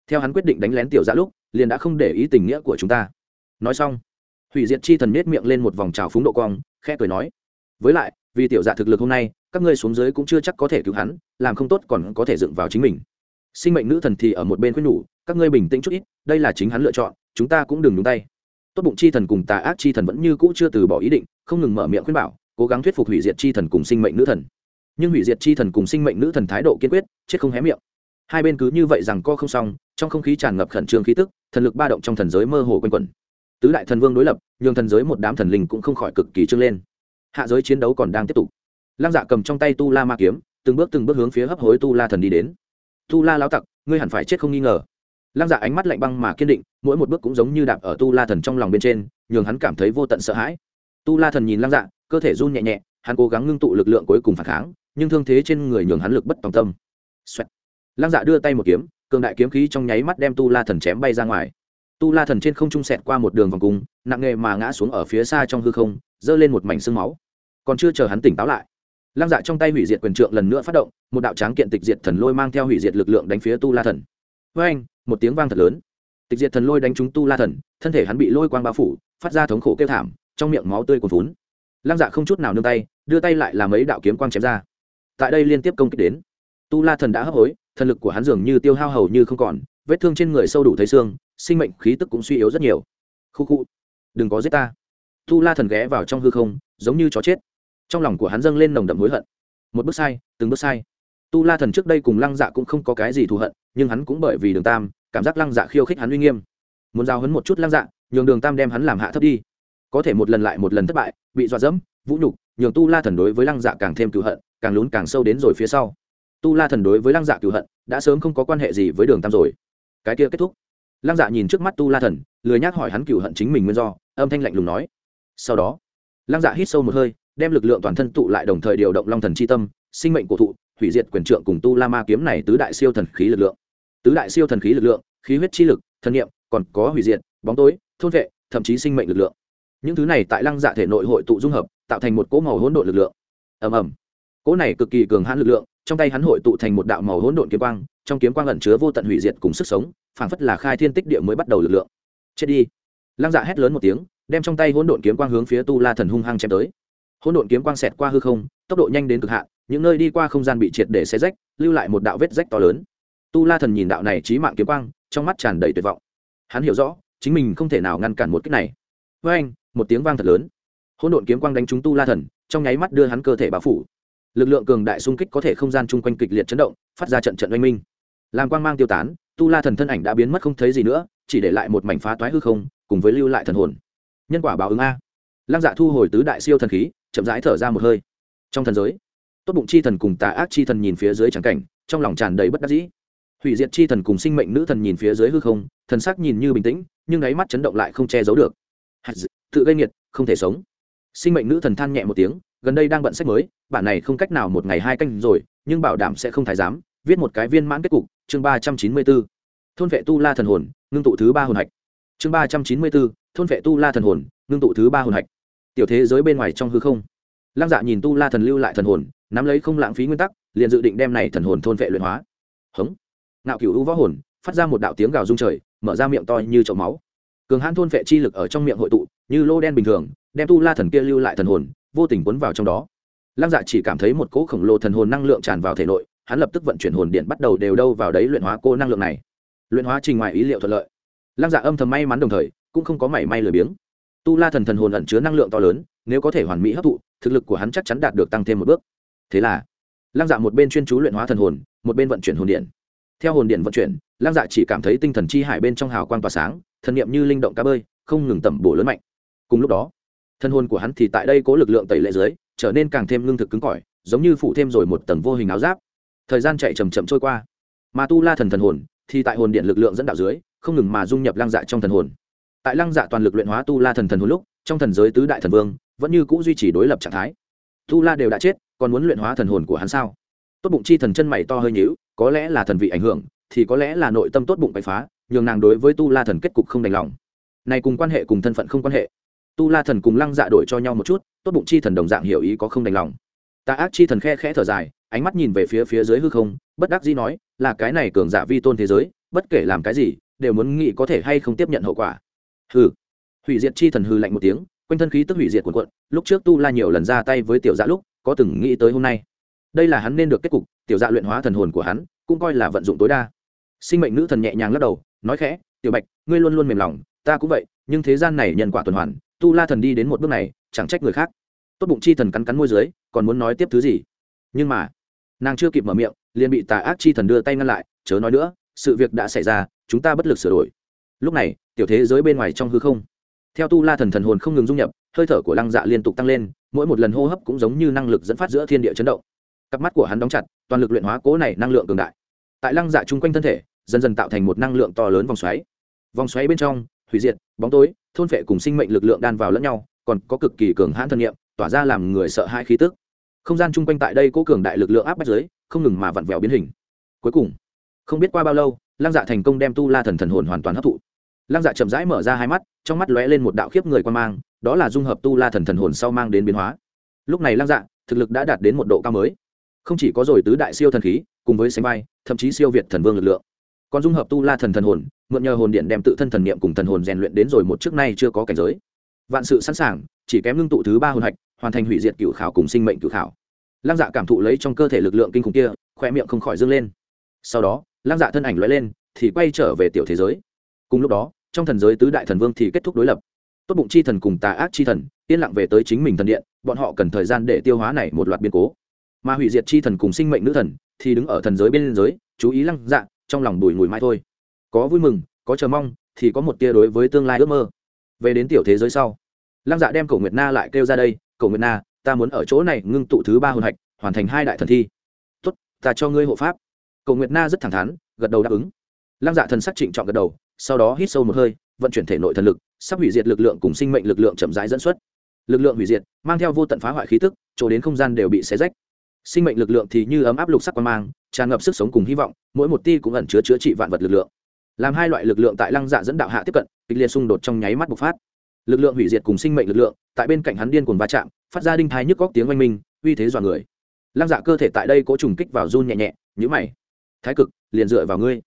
Theo hắn quyết định đánh lén tiểu giã lúc, liền đã không để ý tình nghĩa của chúng ta. Nói xong, hủy diệt chi thần nết miệng lên một vòng trào phúng độ cong, khẽ cười nói, với lại, vì tiểu dạ thực lực hôm nay, các ngươi xuống dưới cũng chưa chắc có thể cứu hắn, làm không tốt còn có thể dựng vào chính mình. Sinh mệnh nữ thần thì ở một bên khuyên nhủ, các ngươi bình tĩnh chút ít, đây là chính hắn lựa chọn, chúng ta cũng đừng nhúng tay tốt bụng chi thần cùng tà ác chi thần vẫn như cũ chưa từ bỏ ý định, không ngừng mở miệng khuyên bảo, cố gắng thuyết phục hủy diệt chi thần cùng sinh mệnh nữ thần. Nhưng hủy diệt chi thần cùng sinh mệnh nữ thần thái độ kiên quyết, chết không hé miệng. Hai bên cứ như vậy rằng co không xong, trong không khí tràn ngập khẩn trương khí tức, thần lực ba động trong thần giới mơ hồ quanh quẩn. Tứ đại thần vương đối lập, nhường thần giới một đám thần linh cũng không khỏi cực kỳ trưng lên. Hạ giới chiến đấu còn đang tiếp tục. Lăng dạ cầm trong tay tu la ma kiếm, từng bước từng bước hướng phía hấp hối tu la thần đi đến. Tu la lao tặc, ngươi hẳn phải chết không nghi ngờ lăng dạ ánh mắt lạnh băng mà kiên định, mỗi một bước cũng giống như đạp ở tu la thần trong lòng bên trên, nhường hắn cảm thấy vô tận sợ hãi. Tu la thần nhìn lăng dạ cơ thể run nhẹ nhẹ, hắn cố gắng ngưng tụ lực lượng cuối cùng phản kháng, nhưng thương thế trên người nhường hắn lực bất tòng tâm. Xoẹt. lăng dạ đưa tay một kiếm, cường đại kiếm khí trong nháy mắt đem tu la thần chém bay ra ngoài. Tu la thần trên không trung sẹt qua một đường vòng cung, nặng nghề mà ngã xuống ở phía xa trong hư không dơ lên một mảnh xương máu. Còn chưa chờ hắn tỉnh táo lại, lăng dạ trong tay hủy diệt quyền trượng lần nữa phát động, một đạo tráng kiện tịch diệt thần lôi mang theo hủy diệt lực lượng đánh phía tu la thần với anh, một tiếng vang thật lớn. Tịch diệt thần lôi đánh trúng tu la thần, thân thể hắn bị lôi quang bao phủ, phát ra thống khổ kêu thảm, trong miệng máu tươi cuồn vốn lăng dạ không chút nào nương tay, đưa tay lại làm mấy đạo kiếm quang chém ra. Tại đây liên tiếp công kích đến. Tu la thần đã hấp hối, thần lực của hắn dường như tiêu hao hầu như không còn, vết thương trên người sâu đủ thấy xương, sinh mệnh khí tức cũng suy yếu rất nhiều. Khu khu, đừng có giết ta. Tu la thần ghé vào trong hư không, giống như chó chết. Trong lòng của hắn dâng lên nồng đậm hối hận. Một bước sai, từng bước sai tu la thần trước đây cùng lăng dạ cũng không có cái gì thù hận, nhưng hắn cũng bởi vì đường tam, cảm giác lăng dạ khiêu khích hắn uy nghiêm. Muốn giao hấn một chút lăng dạ nhường đường tam đem hắn làm hạ thấp đi. Có thể một lần lại một lần thất bại, bị dọa dẫm, vũ nhục, nhường tu la thần đối với lăng dạ càng thêm cựu hận, càng lún càng sâu đến rồi phía sau. Tu la thần đối với lăng dạ cựu hận, đã sớm không có quan hệ gì với đường tam rồi. Cái kia kết thúc. Lăng dạ nhìn trước mắt tu la thần, lười nhác hỏi hắn cựu hận chính mình nguyên do, âm thanh lạnh lùng nói. Sau đó, lăng dạ hít sâu một hơi, đem lực lượng toàn thân tụ lại đồng thời điều động long thần c h i tâm, sinh mệnh cổ thụ hủy diệt quyền trượng cùng tu la ma kiếm này tứ đại siêu thần khí lực lượng. Tứ đại siêu thần khí lực lượng, khí huyết chi lực, thần nghiệm còn có hủy diệt, bóng tối, thôn vệ, thậm chí sinh mệnh lực lượng. Những thứ này tại lăng dạ thể nội hội tụ dung hợp, tạo thành một cỗ màu hỗn độn lực lượng. Ầm ầm. Cỗ này cực kỳ cường hãn lực lượng, trong tay hắn hội tụ thành một đạo màu hỗn độn kiếm quang, trong kiếm quang ẩn chứa vô tận hủy diệt cùng sức sống, phảng phất là khai thiên tích địa mới bắt đầu lực lượng. Chết đi. Lăng dạ hét lớn một tiếng, đem trong tay hỗn độn kiếm quang hướng phía tu la thần hung hăng chém tới. Hỗn độn kiếm quang xẹt qua hư không, tốc độ nhanh đến cực hạn những nơi đi qua không gian bị triệt để xé rách, lưu lại một đạo vết rách to lớn. Tu la thần nhìn đạo này trí mạng kiếm quang, trong mắt tràn đầy tuyệt vọng. Hắn hiểu rõ, chính mình không thể nào ngăn cản một cách này. Với anh, một tiếng vang thật lớn. Hỗn độn kiếm quang đánh trúng tu la thần, trong nháy mắt đưa hắn cơ thể bao phủ. Lực lượng cường đại xung kích có thể không gian chung quanh kịch liệt chấn động, phát ra trận trận oanh minh. Làm quang mang tiêu tán, tu la thần thân ảnh đã biến mất không thấy gì nữa, chỉ để lại một mảnh phá toái hư không, cùng với lưu lại thần hồn. Nhân quả báo ứng a. Lăng dạ thu hồi tứ đại siêu thần khí, chậm rãi thở ra một hơi. Trong thần giới tốt bụng chi thần cùng tà ác chi thần nhìn phía dưới trắng cảnh, trong lòng tràn đầy bất đắc dĩ. Hủy diệt chi thần cùng sinh mệnh nữ thần nhìn phía dưới hư không, thần sắc nhìn như bình tĩnh, nhưng đáy mắt chấn động lại không che giấu được. Tự gây nghiệt, không thể sống. Sinh mệnh nữ thần than nhẹ một tiếng, gần đây đang bận sách mới, bản này không cách nào một ngày hai canh rồi, nhưng bảo đảm sẽ không thái giám, viết một cái viên mãn kết cục, chương ba trăm chín mươi b ố thôn vệ tu la thần hồn, ngưng tụ thứ ba hồn hạch. Chương ba trăm chín mươi b ố thôn vệ tu la thần hồn, ngưng tụ thứ ba hồn hạch. Tiểu thế giới bên ngoài trong hư không. Lăng dạ nhìn tu la thần lưu lại thần hồn nắm lấy không lãng phí nguyên tắc, liền dự định đem này thần hồn thôn vệ luyện hóa. Hống. Nạo cựu u võ hồn, phát ra một đạo tiếng gào rung trời, mở ra miệng to như chậu máu. Cường hãn thôn vệ chi lực ở trong miệng hội tụ, như lô đen bình thường, đem tu la thần kia lưu lại thần hồn, vô tình cuốn vào trong đó. Lăng dạ chỉ cảm thấy một cỗ khổng lồ thần hồn năng lượng tràn vào thể nội, hắn lập tức vận chuyển hồn điện bắt đầu đều đâu vào đấy luyện hóa cô năng lượng này. Luyện hóa trình ngoài ý liệu thuận lợi. Lăng dạ âm thầm may mắn đồng thời, cũng không có mảy may lười biếng. Tu la thần thần hồn ẩn chứa năng lượng to lớn, nếu có thể hoàn mỹ hấp thụ, thực lực của hắn chắc chắn đạt được tăng thêm một bước thế là, lăng dạ một bên chuyên chú luyện hóa thần hồn, một bên vận chuyển hồn điện. Theo hồn điện vận chuyển, lăng dạ chỉ cảm thấy tinh thần chi hải bên trong hào quang tỏa sáng, thần niệm như linh động cá bơi, không ngừng tẩm bổ lớn mạnh. Cùng lúc đó thân hồn của hắn thì tại đây có lực lượng tẩy lệ dưới, trở nên càng thêm lương thực cứng cỏi, giống như phủ thêm rồi một tầng vô hình áo giáp. Thời gian chạy chầm chậm trôi qua. Mà tu la thần thần hồn thì tại hồn điện lực lượng dẫn đạo dưới, không ngừng mà dung nhập lăng dạ trong thần hồn. Tại lăng dạ toàn lực luyện hóa tu la thần thần hồn lúc, trong thần giới tứ đại thần vương vẫn như c ũ duy trì đối lập trạng thái. Tu la đều đã chết còn muốn luyện hóa thần hồn của hắn sao? Tốt bụng chi thần chân mày to hơi nhữu có lẽ là thần vị ảnh hưởng, thì có lẽ là nội tâm tốt bụng bậy phá, nhường nàng đối với tu la thần kết cục không đành lòng. Này cùng quan hệ cùng thân phận không quan hệ. Tu la thần cùng lăng dạ đổi cho nhau một chút, tốt bụng chi thần đồng dạng hiểu ý có không đành lòng. Ta ác chi thần khe khẽ thở dài, ánh mắt nhìn về phía phía dưới hư không, bất đắc dĩ nói, là cái này cường giả vi tôn thế giới, bất kể làm cái gì, đều muốn nghĩ có thể hay không tiếp nhận hậu quả. Hư hủy diệt chi thần hư lạnh một tiếng, quanh thân khí tức hủy diệt cuộn cuộn, lúc trước tu la nhiều lần ra tay với tiểu dạ lúc có từng nghĩ tới hôm nay. Đây là hắn nên được kết cục, tiểu dạ luyện hóa thần hồn của hắn, cũng coi là vận dụng tối đa. Sinh mệnh nữ thần nhẹ nhàng lắc đầu, nói khẽ, tiểu bạch, ngươi luôn luôn mềm lòng, ta cũng vậy, nhưng thế gian này nhân quả tuần hoàn, tu la thần đi đến một bước này, chẳng trách người khác. Tốt bụng chi thần cắn cắn môi dưới, còn muốn nói tiếp thứ gì? Nhưng mà, nàng chưa kịp mở miệng, liền bị tà ác chi thần đưa tay ngăn lại, chớ nói nữa, sự việc đã xảy ra, chúng ta bất lực sửa đổi. Lúc này, tiểu thế giới bên ngoài trong hư không. Theo tu la thần thần hồn không ngừng dung nhập hơi thở của lăng dạ liên tục tăng lên, mỗi một lần hô hấp cũng giống như năng lực dẫn phát giữa thiên địa chấn động. Cặp mắt của hắn đóng chặt, toàn lực luyện hóa cố này năng lượng cường đại. Tại lăng dạ chung quanh thân thể, dần dần tạo thành một năng lượng to lớn vòng xoáy. Vòng xoáy bên trong, hủy diệt, bóng tối, thôn phệ cùng sinh mệnh lực lượng đan vào lẫn nhau, còn có cực kỳ cường hãn thân nhiệm tỏa ra làm người sợ hãi khí tức. Không gian chung quanh tại đây cố cường đại lực lượng áp bách giới không ngừng mà vặn vẹo biến hình. Cuối cùng, không biết qua bao lâu, lăng dạ thành công đem tu la thần thần hồn hoàn toàn hấp thụ. Lăng dạ chậm rãi mở ra hai mắt, trong mắt lóe lên một đạo khiếp người quan mang đó là dung hợp tu la thần thần hồn sau mang đến biến hóa. Lúc này lăng dạ thực lực đã đạt đến một độ cao mới. Không chỉ có rồi tứ đại siêu thần khí, cùng với sánh vai, thậm chí siêu việt thần vương lực lượng. Còn dung hợp tu la thần thần hồn, mượn nhờ hồn điện đem tự thân thần niệm cùng thần hồn rèn luyện đến rồi một trước nay chưa có cảnh giới. Vạn sự sẵn sàng, chỉ kém ngưng tụ thứ ba hồn hạch, hoàn thành hủy diệt cựu khảo cùng sinh mệnh cựu khảo. Lăng dạ cảm thụ lấy trong cơ thể lực lượng kinh khủng kia khoe miệng không khỏi dâng lên. Sau đó, lăng dạ thân ảnh lóe lên, thì quay trở về tiểu thế giới. Cùng lúc đó, trong thần giới tứ đại thần vương thì kết thúc đối lập tốt bụng chi thần cùng tà ác chi thần, yên lặng về tới chính mình thần điện, bọn họ cần thời gian để tiêu hóa này một loạt biến cố. Mà hủy diệt chi thần cùng sinh mệnh nữ thần thì đứng ở thần giới bên giới chú ý lăng dạ trong lòng bùi ngùi mãi thôi. Có vui mừng, có chờ mong, thì có một tia đối với tương lai ước mơ. Về đến tiểu thế giới sau, lăng dạ đem cổ nguyệt na lại kêu ra đây, cổ nguyệt na, ta muốn ở chỗ này ngưng tụ thứ ba hồn hạch, hoàn thành hai đại thần thi. Tốt, ta cho ngươi hộ pháp. Cổ nguyệt na rất thẳng thắn, gật đầu đáp ứng. Lăng dạ thần sắc trịnh trọng gật đầu, sau đó hít sâu một hơi vận chuyển thể nội thần lực, sắp hủy diệt lực lượng cùng sinh mệnh lực lượng chậm rãi dẫn xuất. Lực lượng hủy diệt, mang theo vô tận phá hoại khí tức, chỗ đến không gian đều bị xé rách. Sinh mệnh lực lượng thì như ấm áp lục sắc quan mang, tràn ngập sức sống cùng hy vọng, mỗi một ti cũng ẩn chứa chữa trị vạn vật lực lượng. Làm hai loại lực lượng tại lăng dạ dẫn đạo hạ tiếp cận, kịch liệt xung đột trong nháy mắt bộc phát. Lực lượng hủy diệt cùng sinh mệnh lực lượng, tại bên cạnh hắn điên cuồng va chạm, phát ra đinh thai nhức góc tiếng oanh minh, uy thế dọa người. Lăng dạ cơ thể tại đây cố trùng kích vào run nhẹ nhẹ nhữ mày. Thái cực, liền dựa vào ngươi.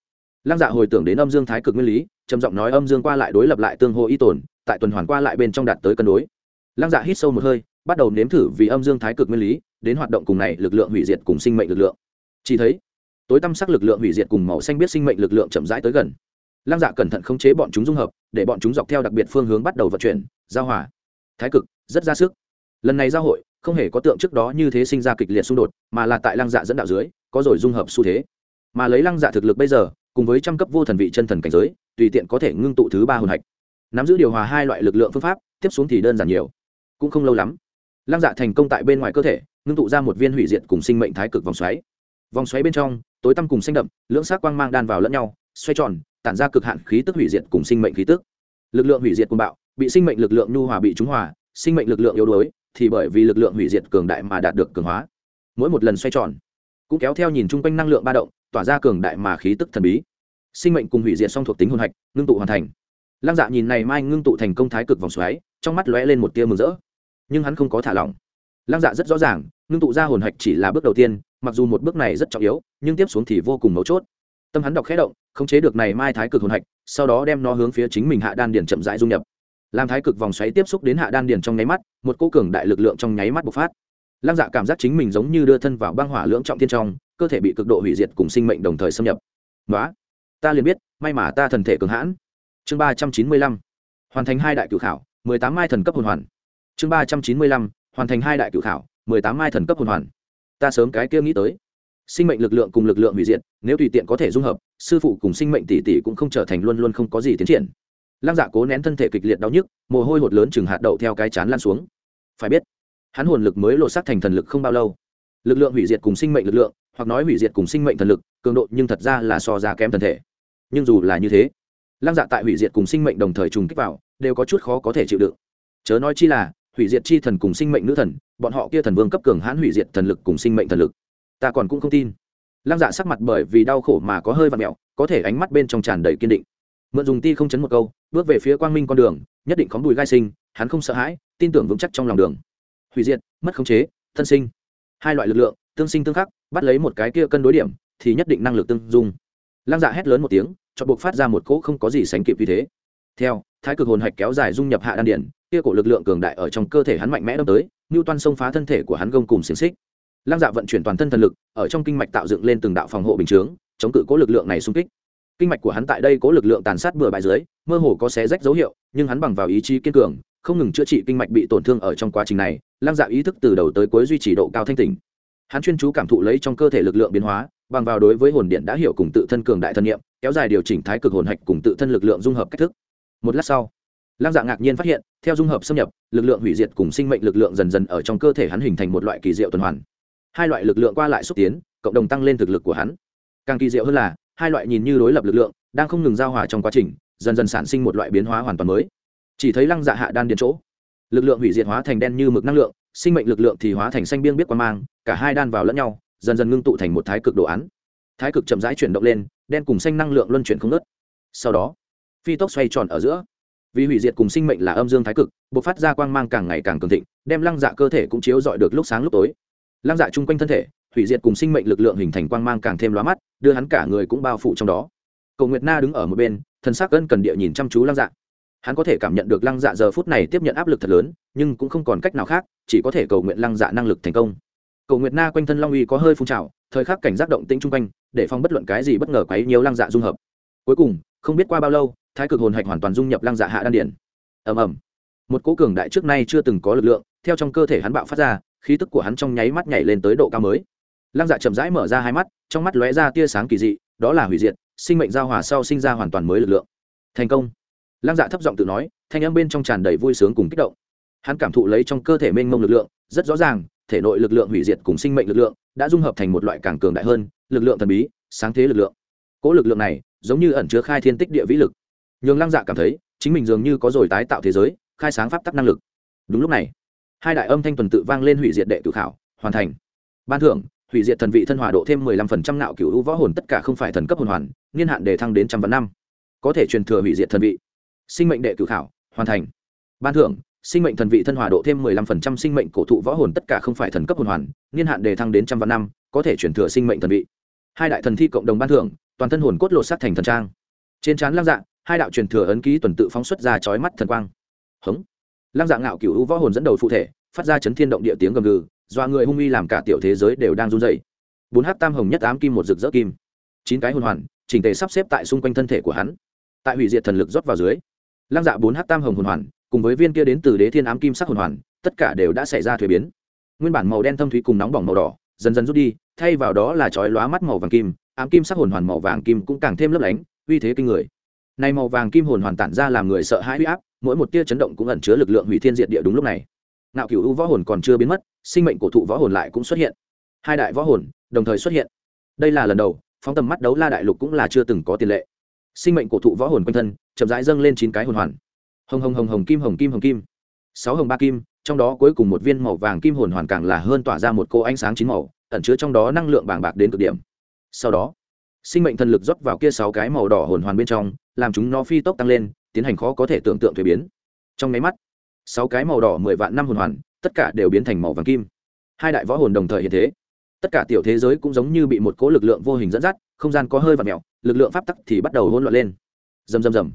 Lăng dạ hồi tưởng đến âm dương thái cực nguyên lý trầm giọng nói âm dương qua lại đối lập lại tương hô y tồn, tại tuần hoàn qua lại bên trong đạt tới cân đối. Lăng dạ hít sâu một hơi, bắt đầu nếm thử vì âm dương thái cực nguyên lý, đến hoạt động cùng này lực lượng hủy diệt cùng sinh mệnh lực lượng. Chỉ thấy, tối tâm sắc lực lượng hủy diệt cùng màu xanh biết sinh mệnh lực lượng chậm rãi tới gần. Lăng dạ cẩn thận khống chế bọn chúng dung hợp, để bọn chúng dọc theo đặc biệt phương hướng bắt đầu vận chuyển, giao hòa. Thái cực, rất ra sức. Lần này giao hội, không hề có tượng trước đó như thế sinh ra kịch liệt xung đột, mà là tại lăng dạ dẫn đạo dưới, có rồi dung hợp xu thế. Mà lấy lăng dạ thực lực bây giờ cùng với trăm cấp vô thần vị chân thần cảnh giới, tùy tiện có thể ngưng tụ thứ ba hồn hạch. Nắm giữ điều hòa hai loại lực lượng phương pháp, tiếp xuống thì đơn giản nhiều. Cũng không lâu lắm, lăng dạ thành công tại bên ngoài cơ thể, ngưng tụ ra một viên hủy diệt cùng sinh mệnh thái cực vòng xoáy. Vòng xoáy bên trong, tối tăm cùng xanh đậm, lưỡng sắc quang mang đan vào lẫn nhau, xoay tròn, tản ra cực hạn khí tức hủy diệt cùng sinh mệnh khí tức. Lực lượng hủy diệt cùng bạo, bị sinh mệnh lực lượng nhu hòa bị trúng hòa, sinh mệnh lực lượng yếu đuối, thì bởi vì lực lượng hủy diệt cường đại mà đạt được cường hóa. Mỗi một lần xoay tròn, cũng kéo theo nhìn chung quanh năng lượng ba động tỏa ra cường đại mà khí tức thần bí. Sinh mệnh cùng hủy diệt song thuộc tính hồn hạch, ngưng tụ hoàn thành. Lăng dạ nhìn này mai ngưng tụ thành công thái cực vòng xoáy, trong mắt lóe lên một tia mừng rỡ. Nhưng hắn không có thả lỏng. Lăng dạ rất rõ ràng, ngưng tụ ra hồn hạch chỉ là bước đầu tiên, mặc dù một bước này rất trọng yếu, nhưng tiếp xuống thì vô cùng mấu chốt. Tâm hắn đọc khẽ động, khống chế được này mai thái cực hồn hạch, sau đó đem nó hướng phía chính mình hạ đan điền chậm rãi dung nhập. Làm thái cực vòng xoáy tiếp xúc đến hạ đan điền trong nháy mắt, một cô cường đại lực lượng trong nháy mắt bộc phát. Lăng dạ cảm giác chính mình giống như đưa thân vào băng hỏa lưỡng trọng thiên trong cơ thể bị cực độ hủy diệt cùng sinh mệnh đồng thời xâm nhập. Nói ta liền biết, may mà ta thần thể cường hãn. Chương ba trăm chín mươi lăm, hoàn thành hai đại cử khảo, mười tám mai thần cấp hồn hoàn. Chương ba trăm chín mươi lăm, hoàn thành hai đại cử khảo, mười tám mai thần cấp hồn hoàn. Ta sớm cái kia nghĩ tới. Sinh mệnh lực lượng cùng lực lượng hủy diệt, nếu tùy tiện có thể dung hợp, sư phụ cùng sinh mệnh tỷ tỷ cũng không trở thành luôn luôn không có gì tiến triển. Lăng dạ cố nén thân thể kịch liệt đau nhức, mồ hôi hột lớn chừng hạt đậu theo cái chán lan xuống. Phải biết, hắn hồn lực mới lộ sắc thành thần lực không bao lâu. Lực lượng hủy diệt cùng sinh mệnh lực lượng hoặc nói hủy diệt cùng sinh mệnh thần lực, cường độ nhưng thật ra là so ra kém thần thể. Nhưng dù là như thế, lăng dạ tại hủy diệt cùng sinh mệnh đồng thời trùng kích vào, đều có chút khó có thể chịu đựng. Chớ nói chi là, hủy diệt chi thần cùng sinh mệnh nữ thần, bọn họ kia thần vương cấp cường hãn hủy diệt thần lực cùng sinh mệnh thần lực. Ta còn cũng không tin. Lăng dạ sắc mặt bởi vì đau khổ mà có hơi và mẹo, có thể ánh mắt bên trong tràn đầy kiên định. Mượn dùng ti không chấn một câu, bước về phía quang minh con đường, nhất định khóng đùi gai sinh, hắn không sợ hãi, tin tưởng vững chắc trong lòng đường. Hủy diệt, mất khống chế, thân sinh. Hai loại lực lượng, tương sinh tương khắc bắt lấy một cái kia cân đối điểm, thì nhất định năng lực tương dung. Lăng dạ hét lớn một tiếng, cho buộc phát ra một cỗ không có gì sánh kịp vì thế. Theo, thái cực hồn hạch kéo dài dung nhập hạ đan điển kia cổ lực lượng cường đại ở trong cơ thể hắn mạnh mẽ đâm tới như toan xông phá thân thể của hắn gông cùng xiềng xích. Lăng dạ vận chuyển toàn thân thần lực, ở trong kinh mạch tạo dựng lên từng đạo phòng hộ bình chướng, chống cự cố lực lượng này xung kích. Kinh mạch của hắn tại đây cố lực lượng tàn sát bừa bãi dưới, mơ hồ có xé rách dấu hiệu, nhưng hắn bằng vào ý chí kiên cường, không ngừng chữa trị kinh mạch bị tổn thương ở trong quá trình này, lăng dạ ý thức từ đầu tới cuối duy trì độ cao thanh tỉnh hắn chuyên chú cảm thụ lấy trong cơ thể lực lượng biến hóa, bằng vào đối với hồn điện đã hiểu cùng tự thân cường đại thân nhiệm, kéo dài điều chỉnh thái cực hồn hạch cùng tự thân lực lượng dung hợp cách thức. Một lát sau, lăng dạ ngạc nhiên phát hiện, theo dung hợp xâm nhập, lực lượng hủy diệt cùng sinh mệnh lực lượng dần dần ở trong cơ thể hắn hình thành một loại kỳ diệu tuần hoàn. Hai loại lực lượng qua lại xúc tiến, cộng đồng tăng lên thực lực của hắn. Càng kỳ diệu hơn là, hai loại nhìn như đối lập lực lượng, đang không ngừng giao hòa trong quá trình, dần dần sản sinh một loại biến hóa hoàn toàn mới. Chỉ thấy lăng dạ hạ đan điện chỗ, lực lượng hủy diệt hóa thành đen như mực năng lượng sinh mệnh lực lượng thì hóa thành xanh biên biết quan mang, cả hai đan vào lẫn nhau, dần dần ngưng tụ thành một thái cực đồ án. Thái cực chậm rãi chuyển động lên, đen cùng xanh năng lượng luân chuyển không nớt sau đó, phi tốc xoay tròn ở giữa. Vì hủy diệt cùng sinh mệnh là âm dương thái cực b ộ c phát ra quang mang càng ngày càng cường thịnh, đem lăng dạ cơ thể cũng chiếu dọi được lúc sáng lúc tối. Lăng dạ chung quanh thân thể, hủy diệt cùng sinh mệnh lực lượng hình thành quang mang càng thêm lóa mắt, đưa hắn cả người cũng bao phủ trong đó. Cầu nguyệt na đứng ở một bên thân xác ân cần địa nhìn chăm chú lăng dạ hắn có thể cảm nhận được lăng dạ giờ phút này tiếp nhận áp lực thật lớn, nhưng cũng không còn cách nào khác, chỉ có thể cầu nguyện lăng dạ năng lực thành công. Cầu nguyệt na quanh thân long uy có hơi phun trào, thời khắc cảnh giác động tĩnh chung quanh, để phong bất luận cái gì bất ngờ quấy nhiều lăng dạ dung hợp. Cuối cùng, không biết qua bao lâu, thái cực hồn hạch hoàn toàn dung nhập lăng dạ hạ đan điển ầm ầm. Một cố cường đại trước nay chưa từng có lực lượng, theo trong cơ thể hắn bạo phát ra, khí tức của hắn trong nháy mắt nhảy lên tới độ cao mới. Lăng dạ chậm rãi mở ra hai mắt, trong mắt lóe ra tia sáng kỳ dị, đó là hủy diệt, sinh mệnh giao hòa sau sinh ra hoàn toàn mới lực lượng. Thành công lăng dạ thấp giọng tự nói, thanh âm bên trong tràn đầy vui sướng cùng kích động. Hắn cảm thụ lấy trong cơ thể mênh mông lực lượng, rất rõ ràng, thể nội lực lượng hủy diệt cùng sinh mệnh lực lượng đã dung hợp thành một loại càng cường đại hơn, lực lượng thần bí, sáng thế lực lượng. Cỗ lực lượng này giống như ẩn chứa khai thiên tích địa vĩ lực. Nhường lăng dạ cảm thấy, chính mình dường như có rồi tái tạo thế giới, khai sáng pháp tắc năng lực. Đúng lúc này, hai đại âm thanh tuần tự vang lên hủy diệt đệ tự khảo, hoàn thành. Ban thưởng, hủy diệt thần vị thân hòa độ thêm mười lăm phần trăm nạo cựu võ hồn tất cả không phải thần cấp hồn hoàn, niên hạn để thăng đến trăm vạn năm. Có thể truyền thừa hủy diệt thần vị sinh mệnh đệ cử khảo, hoàn thành. Ban thưởng, sinh mệnh thần vị thân hòa độ thêm mười lăm phần trăm sinh mệnh cổ thụ võ hồn tất cả không phải thần cấp hồn hoàn, niên hạn đề thăng đến trăm vạn năm, có thể chuyển thừa sinh mệnh thần vị. Hai đại thần thi cộng đồng ban thưởng, toàn thân hồn cốt lột sắc thành thần trang. Trên trán lăng dạ hai đạo truyền thừa ấn ký tuần tự phóng xuất ra chói mắt thần quang. Hống. Lăng dạ ngạo cửu võ hồn dẫn đầu phụ thể, phát ra chấn thiên động địa tiếng gầm gừ doa người hung uy làm cả tiểu thế giới đều đang run rẩy. Bốn h tam hồng nhất ám kim một rực rỡ kim. Chín cái hồn hoàn, chỉnh tề sắp xếp tại xung quanh thân thể của hắn. Tại hủy diệt thần lực rót vào dưới lăng dạ bốn h tam hồng hồn hoàn, cùng với viên kia đến từ đế thiên ám kim sắc hồn hoàn, tất cả đều đã xảy ra thuế biến. Nguyên bản màu đen thâm thúy cùng nóng bỏng màu đỏ, dần dần rút đi, thay vào đó là chói lóa mắt màu vàng kim, ám kim sắc hồn hoàn màu vàng kim cũng càng thêm lấp lánh, uy thế kinh người. Này màu vàng kim hồn hoàn tản ra làm người sợ hãi huy áp, mỗi một tia chấn động cũng ẩn chứa lực lượng hủy thiên diệt địa đúng lúc này. Nạo cửu u võ hồn còn chưa biến mất, sinh mệnh cổ thụ võ hồn lại cũng xuất hiện. Hai đại võ hồn đồng thời xuất hiện. Đây là lần đầu, phóng tầm mắt đấu la đại lục cũng là chưa từng có tiền lệ sinh mệnh cổ thụ võ hồn quanh thân, chậm rãi dâng lên chín cái hồn hoàn. Hồng hồng hồng hồng kim hồng kim hồng kim. Sáu hồng ba kim, trong đó cuối cùng một viên màu vàng kim hồn hoàn càng là hơn tỏa ra một cô ánh sáng chín màu, ẩn chứa trong đó năng lượng bàng bạc đến cực điểm. Sau đó, sinh mệnh thần lực rót vào kia sáu cái màu đỏ hồn hoàn bên trong, làm chúng nó phi tốc tăng lên, tiến hành khó có thể tưởng tượng thuế biến. Trong máy mắt, sáu cái màu đỏ mười vạn năm hồn hoàn, tất cả đều biến thành màu vàng kim. Hai đại võ hồn đồng thời hiện thế. Tất cả tiểu thế giới cũng giống như bị một cố lực lượng vô hình dẫn dắt, không gian có hơi và mèo lực lượng pháp tắc thì bắt đầu hỗn loạn lên. Rầm rầm rầm.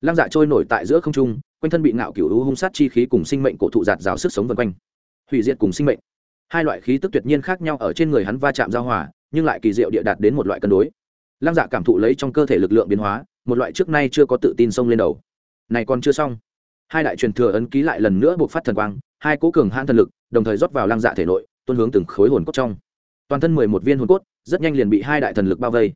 Lăng dạ trôi nổi tại giữa không trung, quanh thân bị ngạo cửu hung sát chi khí cùng sinh mệnh cổ thụ giạt rào sức sống vân quanh. Hủy diệt cùng sinh mệnh. Hai loại khí tức tuyệt nhiên khác nhau ở trên người hắn va chạm giao hòa, nhưng lại kỳ diệu địa đạt đến một loại cân đối. Lăng dạ cảm thụ lấy trong cơ thể lực lượng biến hóa, một loại trước nay chưa có tự tin xông lên đầu. Này còn chưa xong. Hai đại truyền thừa ấn ký lại lần nữa buộc phát thần quang, hai cố cường hãn thần lực, đồng thời rót vào lăng dạ thể nội, tuôn hướng từng khối hồn cốt trong. Toàn thân mười một viên hồn cốt, rất nhanh liền bị hai đại thần lực bao vây.